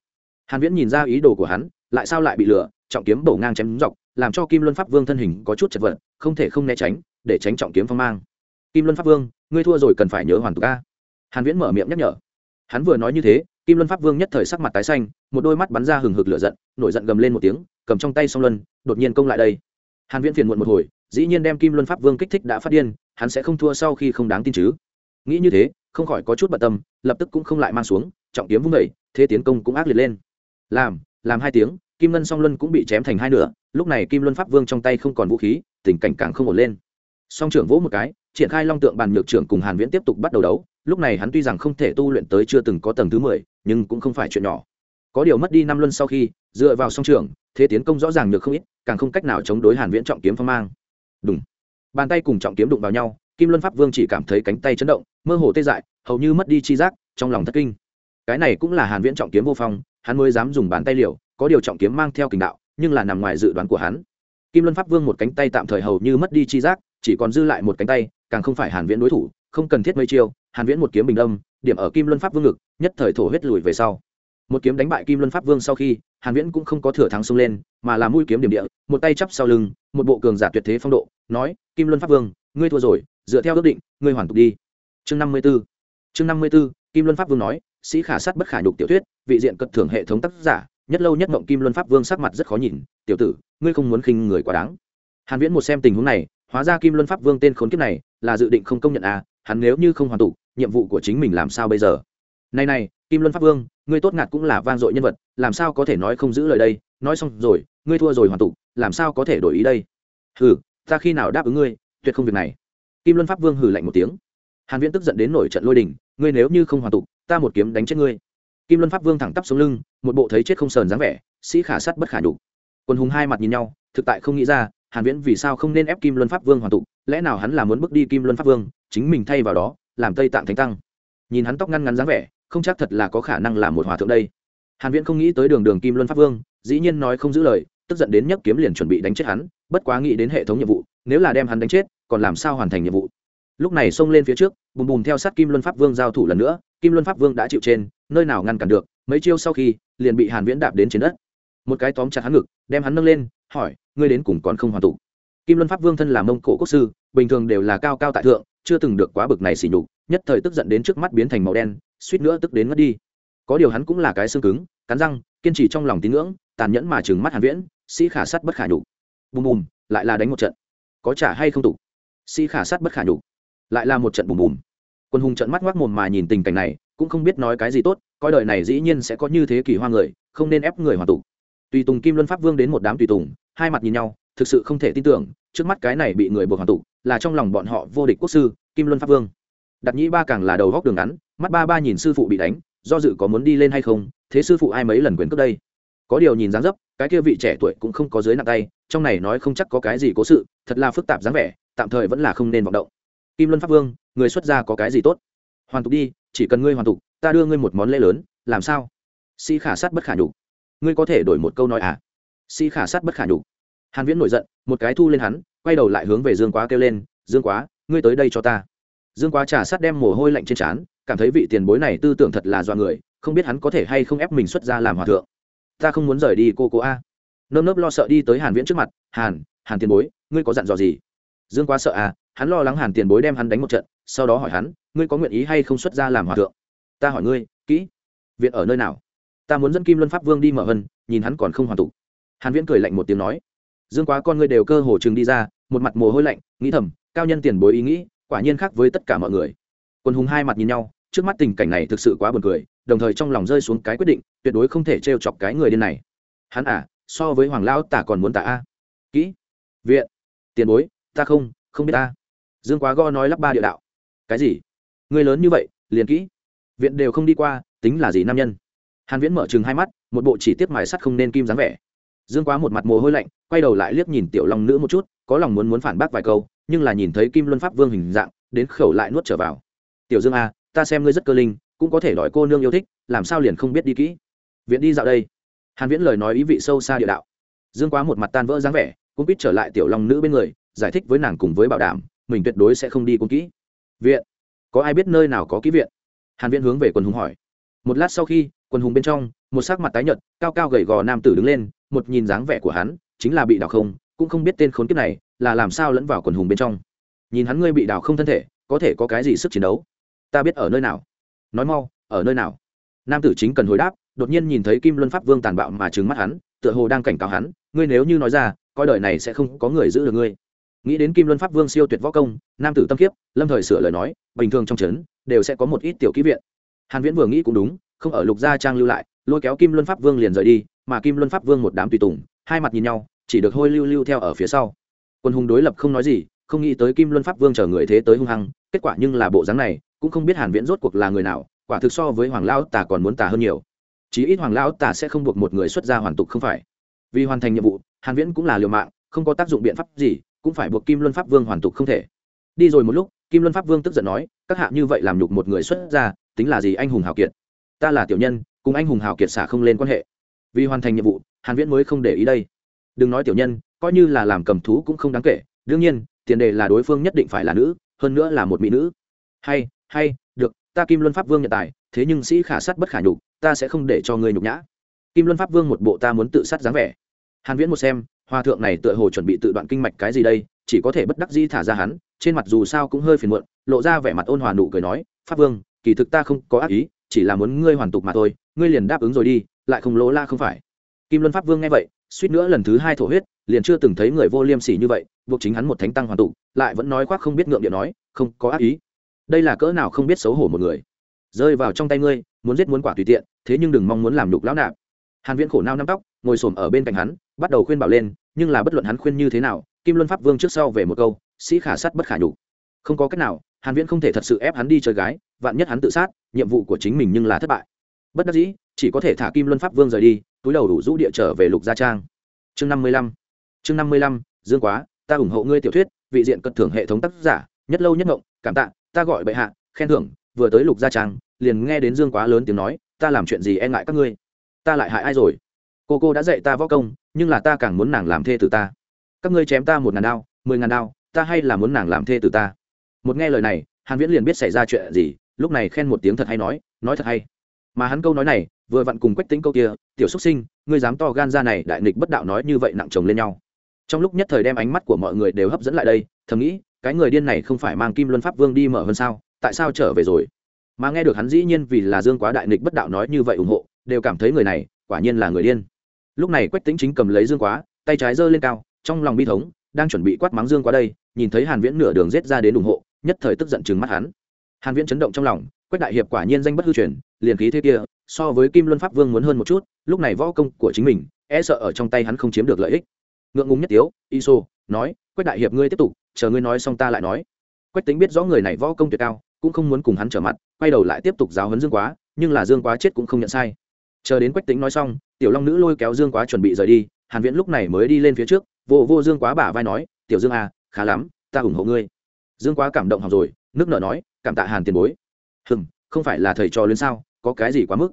Hàn viễn nhìn ra ý đồ của hắn, lại sao lại bị lừa, trọng kiếm bổ ngang chém dọc làm cho kim luân pháp vương thân hình có chút chật vật, không thể không né tránh, để tránh trọng kiếm phong mang. Kim luân pháp vương, ngươi thua rồi cần phải nhớ hoàn tục ca. Hàn viễn mở miệng nhắc nhở. Hắn vừa nói như thế, kim luân pháp vương nhất thời sắc mặt tái xanh, một đôi mắt bắn ra hừng hực lửa giận, nổi giận gầm lên một tiếng, cầm trong tay song luân, đột nhiên công lại đây. Hàn viễn phiền muộn một hồi, dĩ nhiên đem kim luân pháp vương kích thích đã phát điên, hắn sẽ không thua sau khi không đáng tin chứ. Nghĩ như thế, không khỏi có chút bận tâm, lập tức cũng không lại mang xuống, trọng kiếm vung đẩy thế tiến công cũng ác liệt lên. Làm làm hai tiếng kim ngân song luân cũng bị chém thành hai nửa lúc này kim luân pháp vương trong tay không còn vũ khí tình cảnh càng không ổn lên. Song trưởng vỗ một cái triển khai long tượng bàn nhược trưởng cùng hàn viễn tiếp tục bắt đầu đấu lúc này hắn tuy rằng không thể tu luyện tới chưa từng có tầng thứ 10, nhưng cũng không phải chuyện nhỏ. Có điều mất đi năm luân sau khi dựa vào song trưởng thế tiến công rõ ràng được không ít càng không cách nào chống đối hàn viễn trọng kiếm phong mang. Đúng bàn tay cùng trọng kiếm đụng vào nhau kim luân pháp vương chỉ cảm thấy cánh tay chấn động mơ hồ tê dại hầu như mất đi chi giác trong lòng thất kinh. Cái này cũng là hàn viễn trọng kiếm vô phong hắn mới dám dùng bàn tay liều có điều trọng kiếm mang theo kình đạo, nhưng là nằm ngoài dự đoán của hắn. Kim luân pháp vương một cánh tay tạm thời hầu như mất đi chi giác, chỉ còn dư lại một cánh tay, càng không phải hàn viễn đối thủ, không cần thiết mấy chiêu, hàn viễn một kiếm bình đâm, điểm ở kim luân pháp vương ngực, nhất thời thổ huyết lùi về sau. Một kiếm đánh bại kim luân pháp vương sau khi, hàn viễn cũng không có thừa thắng xông lên, mà là mũi kiếm điểm địa, một tay chắp sau lưng, một bộ cường giả tuyệt thế phong độ, nói, kim luân pháp vương, ngươi thua rồi, dựa theo ước định, ngươi hoàn tục đi. Chương 54 chương 54 kim luân pháp vương nói, sĩ khả sát bất khả nhục tiểu thuyết, vị diện cật thưởng hệ thống tác giả nhất lâu nhất mộng kim luân pháp vương sắc mặt rất khó nhìn, tiểu tử, ngươi không muốn khinh người quá đáng. Hàn viễn một xem tình huống này, hóa ra kim luân pháp vương tên khốn kiếp này là dự định không công nhận à hắn nếu như không hoàn tụ, nhiệm vụ của chính mình làm sao bây giờ? Này này, kim luân pháp vương, ngươi tốt ngạt cũng là vang dội nhân vật, làm sao có thể nói không giữ lời đây? Nói xong rồi, ngươi thua rồi hoàn tụ, làm sao có thể đổi ý đây? Hừ, ta khi nào đáp ứng ngươi, tuyệt không việc này. Kim luân pháp vương hừ lạnh một tiếng. Hàn viễn tức giận đến nổi trận lôi đình, ngươi nếu như không hoàn tụ, ta một kiếm đánh chết ngươi. Kim luân pháp vương thẳng tắp xuống lưng một bộ thấy chết không sờn dáng vẻ, sĩ khả sắt bất khả nhục. Quân hùng hai mặt nhìn nhau, thực tại không nghĩ ra, hàn viễn vì sao không nên ép kim luân pháp vương hoàn tụ lẽ nào hắn là muốn bước đi kim luân pháp vương, chính mình thay vào đó, làm tây tạng thánh tăng. Nhìn hắn tóc ngăn ngắn dáng vẻ, không chắc thật là có khả năng là một hòa thượng đây. Hàn viễn không nghĩ tới đường đường kim luân pháp vương, dĩ nhiên nói không giữ lời, tức giận đến nhấc kiếm liền chuẩn bị đánh chết hắn, bất quá nghĩ đến hệ thống nhiệm vụ, nếu là đem hắn đánh chết, còn làm sao hoàn thành nhiệm vụ? Lúc này xông lên phía trước, bùm bùm theo sát kim luân pháp vương giao thủ lần nữa, kim luân pháp vương đã chịu trên, nơi nào ngăn cản được, mấy chiêu sau khi liền bị hàn viễn đạp đến trên đất. Một cái tóm chặt hắn ngực, đem hắn nâng lên, hỏi, ngươi đến cùng còn không hoàn tụ? Kim luân pháp vương thân là mông cổ quốc sư, bình thường đều là cao cao tại thượng, chưa từng được quá bực này xỉ nhục, nhất thời tức giận đến trước mắt biến thành màu đen, suýt nữa tức đến mất đi. Có điều hắn cũng là cái xương cứng, cắn răng, kiên trì trong lòng tín ngưỡng, tàn nhẫn mà trừng mắt hàn viễn, sĩ khả sát bất khả nhục. Bùm bùm, lại là đánh một trận. Có trả hay không tụ? Sĩ khả sát bất khả nhục. Lại là một trận bùm bùm. Quân hùng trận mắt ngoác mồm mà nhìn tình cảnh này, cũng không biết nói cái gì tốt coi đời này dĩ nhiên sẽ có như thế kỳ hoa người, không nên ép người hoàn tục. Tùy tùng kim luân pháp vương đến một đám tùy tùng, hai mặt nhìn nhau, thực sự không thể tin tưởng, trước mắt cái này bị người buộc hoàn tục, là trong lòng bọn họ vô địch quốc sư, kim luân pháp vương. Đặt nhĩ ba càng là đầu góc đường ngắn, mắt ba ba nhìn sư phụ bị đánh, do dự có muốn đi lên hay không, thế sư phụ ai mấy lần quyền cướp đây? Có điều nhìn dáng dấp, cái kia vị trẻ tuổi cũng không có dưới nặng tay, trong này nói không chắc có cái gì cố sự, thật là phức tạp dáng vẻ, tạm thời vẫn là không nên vọng động. Kim luân pháp vương, người xuất gia có cái gì tốt? Hoàn tục đi chỉ cần ngươi hoàn tục, ta đưa ngươi một món lễ lớn, làm sao? Sĩ khả sát bất khả nhục. Ngươi có thể đổi một câu nói à? Sĩ khả sát bất khả nhục. Hàn viễn nổi giận, một cái thu lên hắn, quay đầu lại hướng về dương quá kêu lên, dương quá, ngươi tới đây cho ta. Dương quá trà sát đem mồ hôi lạnh trên trán, cảm thấy vị tiền bối này tư tưởng thật là do người, không biết hắn có thể hay không ép mình xuất ra làm hòa thượng. Ta không muốn rời đi, cô cô a. Nơm nớp lo sợ đi tới hàn viễn trước mặt, hàn hàn tiền bối, ngươi có dặn dò gì? Dương quá sợ à hắn lo lắng hàn tiền bối đem hắn đánh một trận, sau đó hỏi hắn, ngươi có nguyện ý hay không xuất ra làm hòa thượng? Ta hỏi ngươi, kỹ. Viện ở nơi nào? Ta muốn dẫn kim luân pháp vương đi mở hân, nhìn hắn còn không hoàn tụ. Hàn viễn cười lạnh một tiếng nói, dương quá con ngươi đều cơ hồ chừng đi ra, một mặt mồ hôi lạnh, nghĩ thầm, cao nhân tiền bối ý nghĩ, quả nhiên khác với tất cả mọi người. Quân hùng hai mặt nhìn nhau, trước mắt tình cảnh này thực sự quá buồn cười, đồng thời trong lòng rơi xuống cái quyết định, tuyệt đối không thể trêu chọc cái người điên này. Hắn à so với hoàng lão tả còn muốn tả a. Kỹ. Viện. Tiền bối, ta không không biết ta dương quá go nói lắp ba địa đạo. Cái gì? Người lớn như vậy, liền kỹ. Viện đều không đi qua, tính là gì nam nhân? Hàn viễn mở chừng hai mắt, một bộ chỉ tiếp mài sắt không nên kim dáng vẻ. Dương quá một mặt mồ hôi lạnh, quay đầu lại liếc nhìn tiểu long nữ một chút, có lòng muốn muốn phản bác vài câu, nhưng là nhìn thấy kim luân pháp vương hình dạng, đến khẩu lại nuốt trở vào. Tiểu dương a ta xem ngươi rất cơ linh, cũng có thể đòi cô nương yêu thích, làm sao liền không biết đi kỹ? Viện đi dạo đây. Hàn viễn lời nói ý vị sâu xa địa đạo. Dương quá một mặt tan vỡ dáng vẻ cũng biết trở lại tiểu long nữ bên người, giải thích với nàng cùng với bảo đảm mình tuyệt đối sẽ không đi cuốn kỹ. Viện. Có ai biết nơi nào có kỹ viện? Hàn viễn hướng về quần hùng hỏi. Một lát sau khi, quần hùng bên trong, một sắc mặt tái nhợt, cao cao gầy gò nam tử đứng lên, một nhìn dáng vẻ của hắn, chính là bị đào không, cũng không biết tên khốn kiếp này là làm sao lẫn vào quần hùng bên trong. Nhìn hắn ngươi bị đào không thân thể, có thể có cái gì sức chiến đấu? Ta biết ở nơi nào. Nói mau, ở nơi nào? Nam tử chính cần hồi đáp, đột nhiên nhìn thấy kim luân pháp vương tàn bạo mà trừng mắt hắn, tựa hồ đang cảnh cáo hắn, ngươi nếu như nói ra, coi đời này sẽ không có người giữ được ngươi nghĩ đến kim luân pháp vương siêu tuyệt võ công, nam tử tâm kiếp lâm thời sửa lời nói, bình thường trong trấn đều sẽ có một ít tiểu ký viện. Hàn viễn vừa nghĩ cũng đúng, không ở lục gia trang lưu lại, lôi kéo kim luân pháp vương liền rời đi, mà kim luân pháp vương một đám tùy tùng, hai mặt nhìn nhau, chỉ được hôi lưu lưu theo ở phía sau. Quân hùng đối lập không nói gì, không nghĩ tới kim luân pháp vương chờ người thế tới hung hăng, kết quả nhưng là bộ dáng này, cũng không biết hàn viễn rốt cuộc là người nào, quả thực so với hoàng lão tà còn muốn tà hơn nhiều. Chí ít hoàng lão tà sẽ không buộc một người xuất gia hoàn tục không phải. Vì hoàn thành nhiệm vụ, hàn viễn cũng là liều mạng, không có tác dụng biện pháp gì cũng phải buộc kim luân pháp vương hoàn tục không thể. Đi rồi một lúc, kim luân pháp vương tức giận nói, các hạ như vậy làm nhục một người xuất gia, tính là gì anh hùng hào kiệt? Ta là tiểu nhân, cùng anh hùng hào kiệt xả không lên quan hệ. Vì hoàn thành nhiệm vụ, hàn viễn mới không để ý đây. Đừng nói tiểu nhân, coi như là làm cầm thú cũng không đáng kể. Đương nhiên, tiền đề là đối phương nhất định phải là nữ, hơn nữa là một mỹ nữ. Hay hay, được, ta kim luân pháp vương nhận tài, thế nhưng sĩ khả sát bất khả nhục, ta sẽ không để cho ngươi nhục nhã. Kim luân pháp vương một bộ ta muốn tự sát dáng vẻ. Hàn viễn một xem hòa thượng này tựa hồ chuẩn bị tự đoạn kinh mạch cái gì đây, chỉ có thể bất đắc dĩ thả ra hắn, trên mặt dù sao cũng hơi phiền muộn, lộ ra vẻ mặt ôn hòa nụ cười nói, pháp vương, kỳ thực ta không có ác ý, chỉ là muốn ngươi hoàn tục mà thôi, ngươi liền đáp ứng rồi đi, lại không lỗ la không phải. Kim luân pháp vương nghe vậy, suýt nữa lần thứ hai thổ huyết, liền chưa từng thấy người vô liêm sỉ như vậy, buộc chính hắn một thánh tăng hoàn tụ lại vẫn nói khoác không biết ngượng điện nói, không có ác ý. Đây là cỡ nào không biết xấu hổ một người. Rơi vào trong tay ngươi, muốn giết muốn quả tùy tiện, thế nhưng đừng mong muốn làm đục lão nạp hàn viễn khổ nao năm tóc, ngồi xổm ở bên cạnh hắn, bắt đầu khuyên bảo lên, nhưng là bất luận hắn khuyên như thế nào, kim luân pháp vương trước sau về một câu, sĩ khả sát bất khả nhục. Không có cách nào, hàn viễn không thể thật sự ép hắn đi chơi gái, vạn nhất hắn tự sát, nhiệm vụ của chính mình nhưng là thất bại. Bất đắc dĩ, chỉ có thể thả kim luân pháp vương rời đi, túi đầu đủ rũ địa trở về lục gia trang. Chương năm mươi lăm, chương năm mươi lăm, dương quá, ta ủng hộ ngươi tiểu thuyết, vị diện cận thưởng hệ thống tác giả, nhất lâu nhất ngộng, cảm tạ, ta gọi bệ hạ, khen thưởng, vừa tới lục gia trang, liền nghe đến dương quá lớn tiếng nói, ta làm chuyện gì e ngại các ngươi? Ta lại hại ai rồi? Cô cô đã dạy ta võ công, nhưng là ta càng muốn nàng làm thê từ ta. Các ngươi chém ta một ngàn đao, mười ngàn đao, ta hay là muốn nàng làm thê từ ta? Một nghe lời này, hàn viễn liền biết xảy ra chuyện gì, lúc này khen một tiếng thật hay nói nói thật hay. Mà hắn câu nói này, vừa vặn cùng quách tính câu kia, tiểu xuất sinh, ngươi dám to gan ra này, đại nghịch bất đạo nói như vậy nặng chồng lên nhau. Trong lúc nhất thời đem ánh mắt của mọi người đều hấp dẫn lại đây, thầm nghĩ, cái người điên này không phải mang kim luân pháp vương đi mở hơn sao, tại sao trở về rồi? Mà nghe được hắn dĩ nhiên vì là dương quá đại nghịch bất đạo nói như vậy ủng hộ đều cảm thấy người này quả nhiên là người điên. Lúc này quách tính chính cầm lấy dương quá, tay trái giơ lên cao, trong lòng bi thống, đang chuẩn bị quát mắng dương quá đây, nhìn thấy hàn viễn nửa đường rết ra đến ủng hộ, nhất thời tức giận chừng mắt hắn. Hàn viễn chấn động trong lòng, quách đại hiệp quả nhiên danh bất hư truyền, liền khí thế kia, so với kim luân pháp vương muốn hơn một chút, lúc này võ công của chính mình e sợ ở trong tay hắn không chiếm được lợi ích. Ngượng ngùng nhất tiếu, iso, nói, quách đại hiệp ngươi tiếp tục, chờ ngươi nói xong ta lại nói. Quách tính biết rõ người này võ công tuyệt cao, cũng không muốn cùng hắn trở mặt, quay đầu lại tiếp tục giáo huấn dương quá, nhưng là dương quá chết cũng không nhận sai chờ đến quách tính nói xong, tiểu long nữ lôi kéo dương quá chuẩn bị rời đi, hàn viễn lúc này mới đi lên phía trước, vô vô dương quá bả vai nói, tiểu dương à khá lắm, ta ủng hộ ngươi. Dương quá cảm động học rồi, nước nở nói, cảm tạ hàn tiền bối. Hừm, không phải là thầy trò lớn sao, có cái gì quá mức?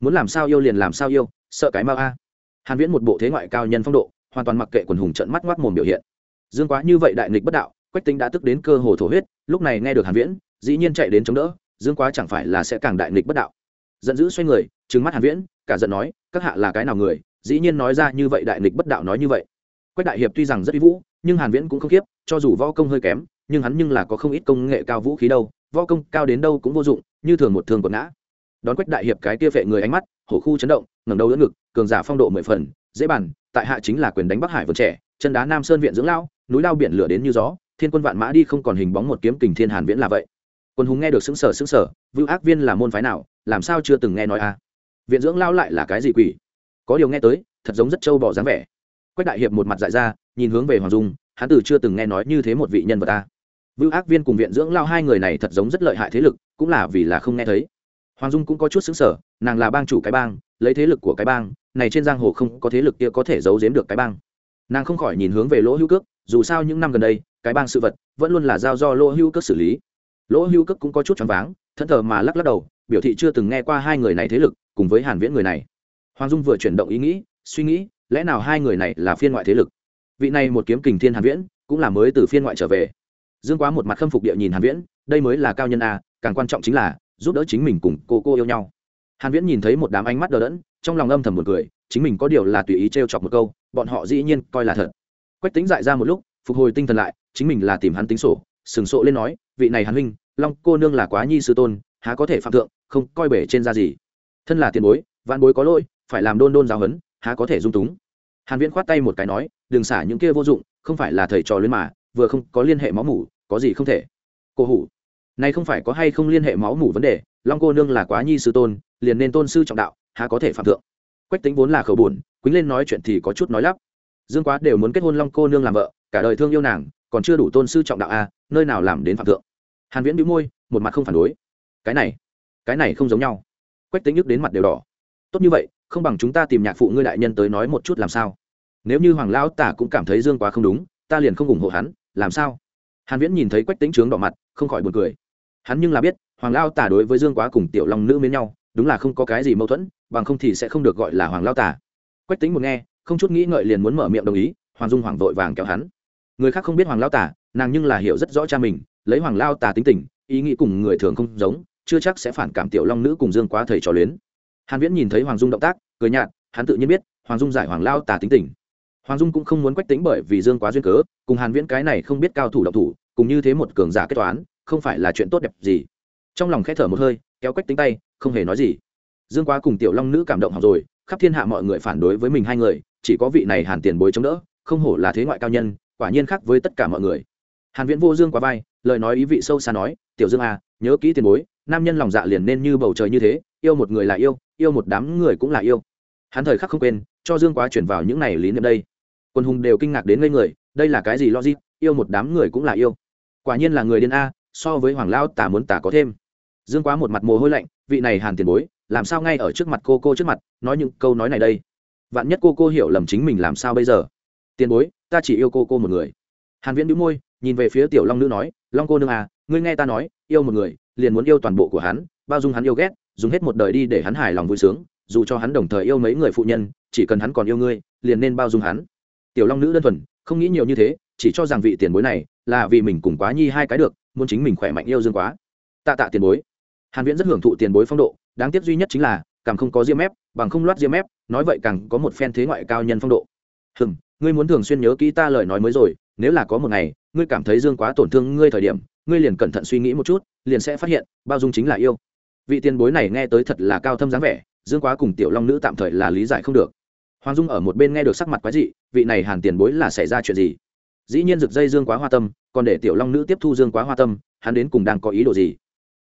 Muốn làm sao yêu liền làm sao yêu, sợ cái mau a. Hàn viễn một bộ thế ngoại cao nhân phong độ, hoàn toàn mặc kệ quần hùng trận mắt ngoác mồm biểu hiện. Dương quá như vậy đại nghịch bất đạo, quách tính đã tức đến cơ hồ thổ huyết, lúc này nghe được hàn viễn, dĩ nhiên chạy đến chống đỡ, dương quá chẳng phải là sẽ càng đại nghịch bất đạo. Giận dữ xoay người, trừng mắt hàn viễn cả giận nói, các hạ là cái nào người, dĩ nhiên nói ra như vậy đại nghịch bất đạo nói như vậy. Quách đại hiệp tuy rằng rất uy vũ, nhưng hàn viễn cũng không khiếp, cho dù võ công hơi kém, nhưng hắn nhưng là có không ít công nghệ cao vũ khí đâu, võ công cao đến đâu cũng vô dụng, như thường một thường quật ngã. Đón quách đại hiệp cái kia vệ người ánh mắt, hổ khu chấn động, ngẩng đầu đỡ ngực, cường giả phong độ mười phần, dễ bàn, tại hạ chính là quyền đánh bắc hải vườn trẻ, chân đá nam sơn viện dưỡng lao núi lao biển lửa đến như gió, thiên quân vạn mã đi không còn hình bóng một kiếm kình thiên hàn viễn là vậy. Quân hùng nghe được sững sờ sững sờ, vưu ác viên là môn phái nào, làm sao chưa từng nghe nói a? Viện dưỡng lao lại là cái gì quỷ? Có điều nghe tới, thật giống rất trâu bỏ dáng vẻ. Quách đại hiệp một mặt dại ra, nhìn hướng về hoàng dung, hắn từ chưa từng nghe nói như thế một vị nhân vật ta. Vưu ác viên cùng viện dưỡng lao hai người này thật giống rất lợi hại thế lực, cũng là vì là không nghe thấy. Hoàng dung cũng có chút xứng sở nàng là bang chủ cái bang, lấy thế lực của cái bang, này trên giang hồ không có thế lực kia có thể giấu giếm được cái bang. Nàng không khỏi nhìn hướng về lỗ hữu cước, dù sao những năm gần đây, cái bang sự vật vẫn luôn là giao do lỗ hữu cước xử lý. Lỗ hữu cước cũng có chút choáng váng thẫn thờ mà lắc lắc đầu, biểu thị chưa từng nghe qua hai người này thế lực cùng với hàn viễn người này. Hoàng dung vừa chuyển động ý nghĩ, suy nghĩ, lẽ nào hai người này là phiên ngoại thế lực? Vị này một kiếm kình thiên hàn viễn, cũng là mới từ phiên ngoại trở về. Dương quá một mặt khâm phục địa nhìn hàn viễn, đây mới là cao nhân a, càng quan trọng chính là giúp đỡ chính mình cùng cô cô yêu nhau. Hàn viễn nhìn thấy một đám ánh mắt đờ đẫn, trong lòng âm thầm một cười, chính mình có điều là tùy ý trêu chọc một câu, bọn họ dĩ nhiên coi là thật. Quách tính dại ra một lúc, phục hồi tinh thần lại, chính mình là tìm hắn tính sổ, sừng sộ lên nói, vị này hàn huynh long cô nương là quá nhi sư tôn há có thể phạm thượng không coi bể trên ra gì. Thân là tiền bối vạn bối có lỗi phải làm đôn đôn giáo huấn há có thể dung túng. Hàn viễn khoát tay một cái nói đừng xả những kia vô dụng không phải là thầy trò lên mà vừa không có liên hệ máu mủ có gì không thể. Cô hủ này không phải có hay không liên hệ máu mủ vấn đề long cô nương là quá nhi sư tôn liền nên tôn sư trọng đạo há có thể phạm thượng. Quách tính vốn là khẩu buồn quýnh lên nói chuyện thì có chút nói lắp. Dương quá đều muốn kết hôn long cô nương làm vợ cả đời thương yêu nàng còn chưa đủ tôn sư trọng đạo a à, nơi nào làm đến phạm thượng hàn viễn bĩu môi, một mặt không phản đối. Cái này cái này không giống nhau. Quách tính nhức đến mặt đều đỏ. Tốt như vậy, không bằng chúng ta tìm nhạc phụ ngươi đại nhân tới nói một chút làm sao? Nếu như hoàng lão tả cũng cảm thấy dương quá không đúng, ta liền không ủng hộ hắn, làm sao? Hàn viễn nhìn thấy quách tính trướng đỏ mặt, không khỏi buồn cười. Hắn nhưng là biết, hoàng lao tả đối với dương quá cùng tiểu long nữ mến nhau, đúng là không có cái gì mâu thuẫn, bằng không thì sẽ không được gọi là hoàng lao tả. Quách tính một nghe, không chút nghĩ ngợi liền muốn mở miệng đồng ý, hoàng dung hoàng vội vàng kéo hắn. Người khác không biết hoàng lao tả nàng nhưng là hiểu rất rõ cha mình, lấy hoàng lao tà tính tình, ý nghĩ cùng người thường không giống, chưa chắc sẽ phản cảm tiểu long nữ cùng dương quá thầy trò luyến. Hàn viễn nhìn thấy hoàng dung động tác, cười nhạt, hắn tự nhiên biết, hoàng dung giải hoàng lao tà tính tình. Hoàng dung cũng không muốn quách tính bởi vì dương quá duyên cớ, cùng hàn viễn cái này không biết cao thủ động thủ, cùng như thế một cường giả kết toán, không phải là chuyện tốt đẹp gì. Trong lòng khẽ thở một hơi, kéo quách tính tay, không hề nói gì. Dương quá cùng tiểu long nữ cảm động học rồi, khắp thiên hạ mọi người phản đối với mình hai người, chỉ có vị này hàn tiền bối chống đỡ, không hổ là thế ngoại cao nhân, quả nhiên khác với tất cả mọi người hàn viễn vô dương quá vai, lời nói ý vị sâu xa nói, tiểu dương à nhớ kỹ tiền bối, nam nhân lòng dạ liền nên như bầu trời như thế, yêu một người là yêu yêu một đám người cũng là yêu. Hắn thời khắc không quên, cho dương quá chuyển vào những này lý niệm đây. Quân hùng đều kinh ngạc đến ngây người, đây là cái gì logic, yêu một đám người cũng là yêu? Quả nhiên là người điên a, so với hoàng lao tả muốn tả có thêm. Dương quá một mặt mồ hôi lạnh, vị này hàn tiền bối, làm sao ngay ở trước mặt cô cô trước mặt, nói những câu nói này đây? Vạn nhất cô cô hiểu lầm chính mình làm sao bây giờ? Tiền bối, ta chỉ yêu cô cô một người. Hàn viễn đĩu môi nhìn về phía tiểu long nữ nói, long cô nương à ngươi nghe ta nói, yêu một người, liền muốn yêu toàn bộ của hắn, bao dung hắn yêu ghét, dùng hết một đời đi để hắn hài lòng vui sướng, dù cho hắn đồng thời yêu mấy người phụ nhân, chỉ cần hắn còn yêu ngươi, liền nên bao dung hắn. Tiểu long nữ đơn thuần, không nghĩ nhiều như thế, chỉ cho rằng vị tiền bối này là vì mình cùng quá nhi hai cái được, muốn chính mình khỏe mạnh yêu dương quá. Tạ tạ tiền bối. Hàn viễn rất hưởng thụ tiền bối phong độ, đáng tiếc duy nhất chính là, càng không có diêm mép, bằng không loát diêm mép, nói vậy càng có một phen thế ngoại cao nhân phong độ. Hừm, ngươi muốn thường xuyên nhớ kỹ ta lời nói mới rồi, nếu là có một ngày ngươi cảm thấy dương quá tổn thương ngươi thời điểm, ngươi liền cẩn thận suy nghĩ một chút, liền sẽ phát hiện, bao dung chính là yêu. Vị tiền bối này nghe tới thật là cao thâm dáng vẻ, dương quá cùng tiểu long nữ tạm thời là lý giải không được. Hoàng dung ở một bên nghe được sắc mặt quái dị, vị này hàn tiền bối là xảy ra chuyện gì? Dĩ nhiên rực dây dương quá hoa tâm, còn để tiểu long nữ tiếp thu dương quá hoa tâm, hắn đến cùng đang có ý đồ gì?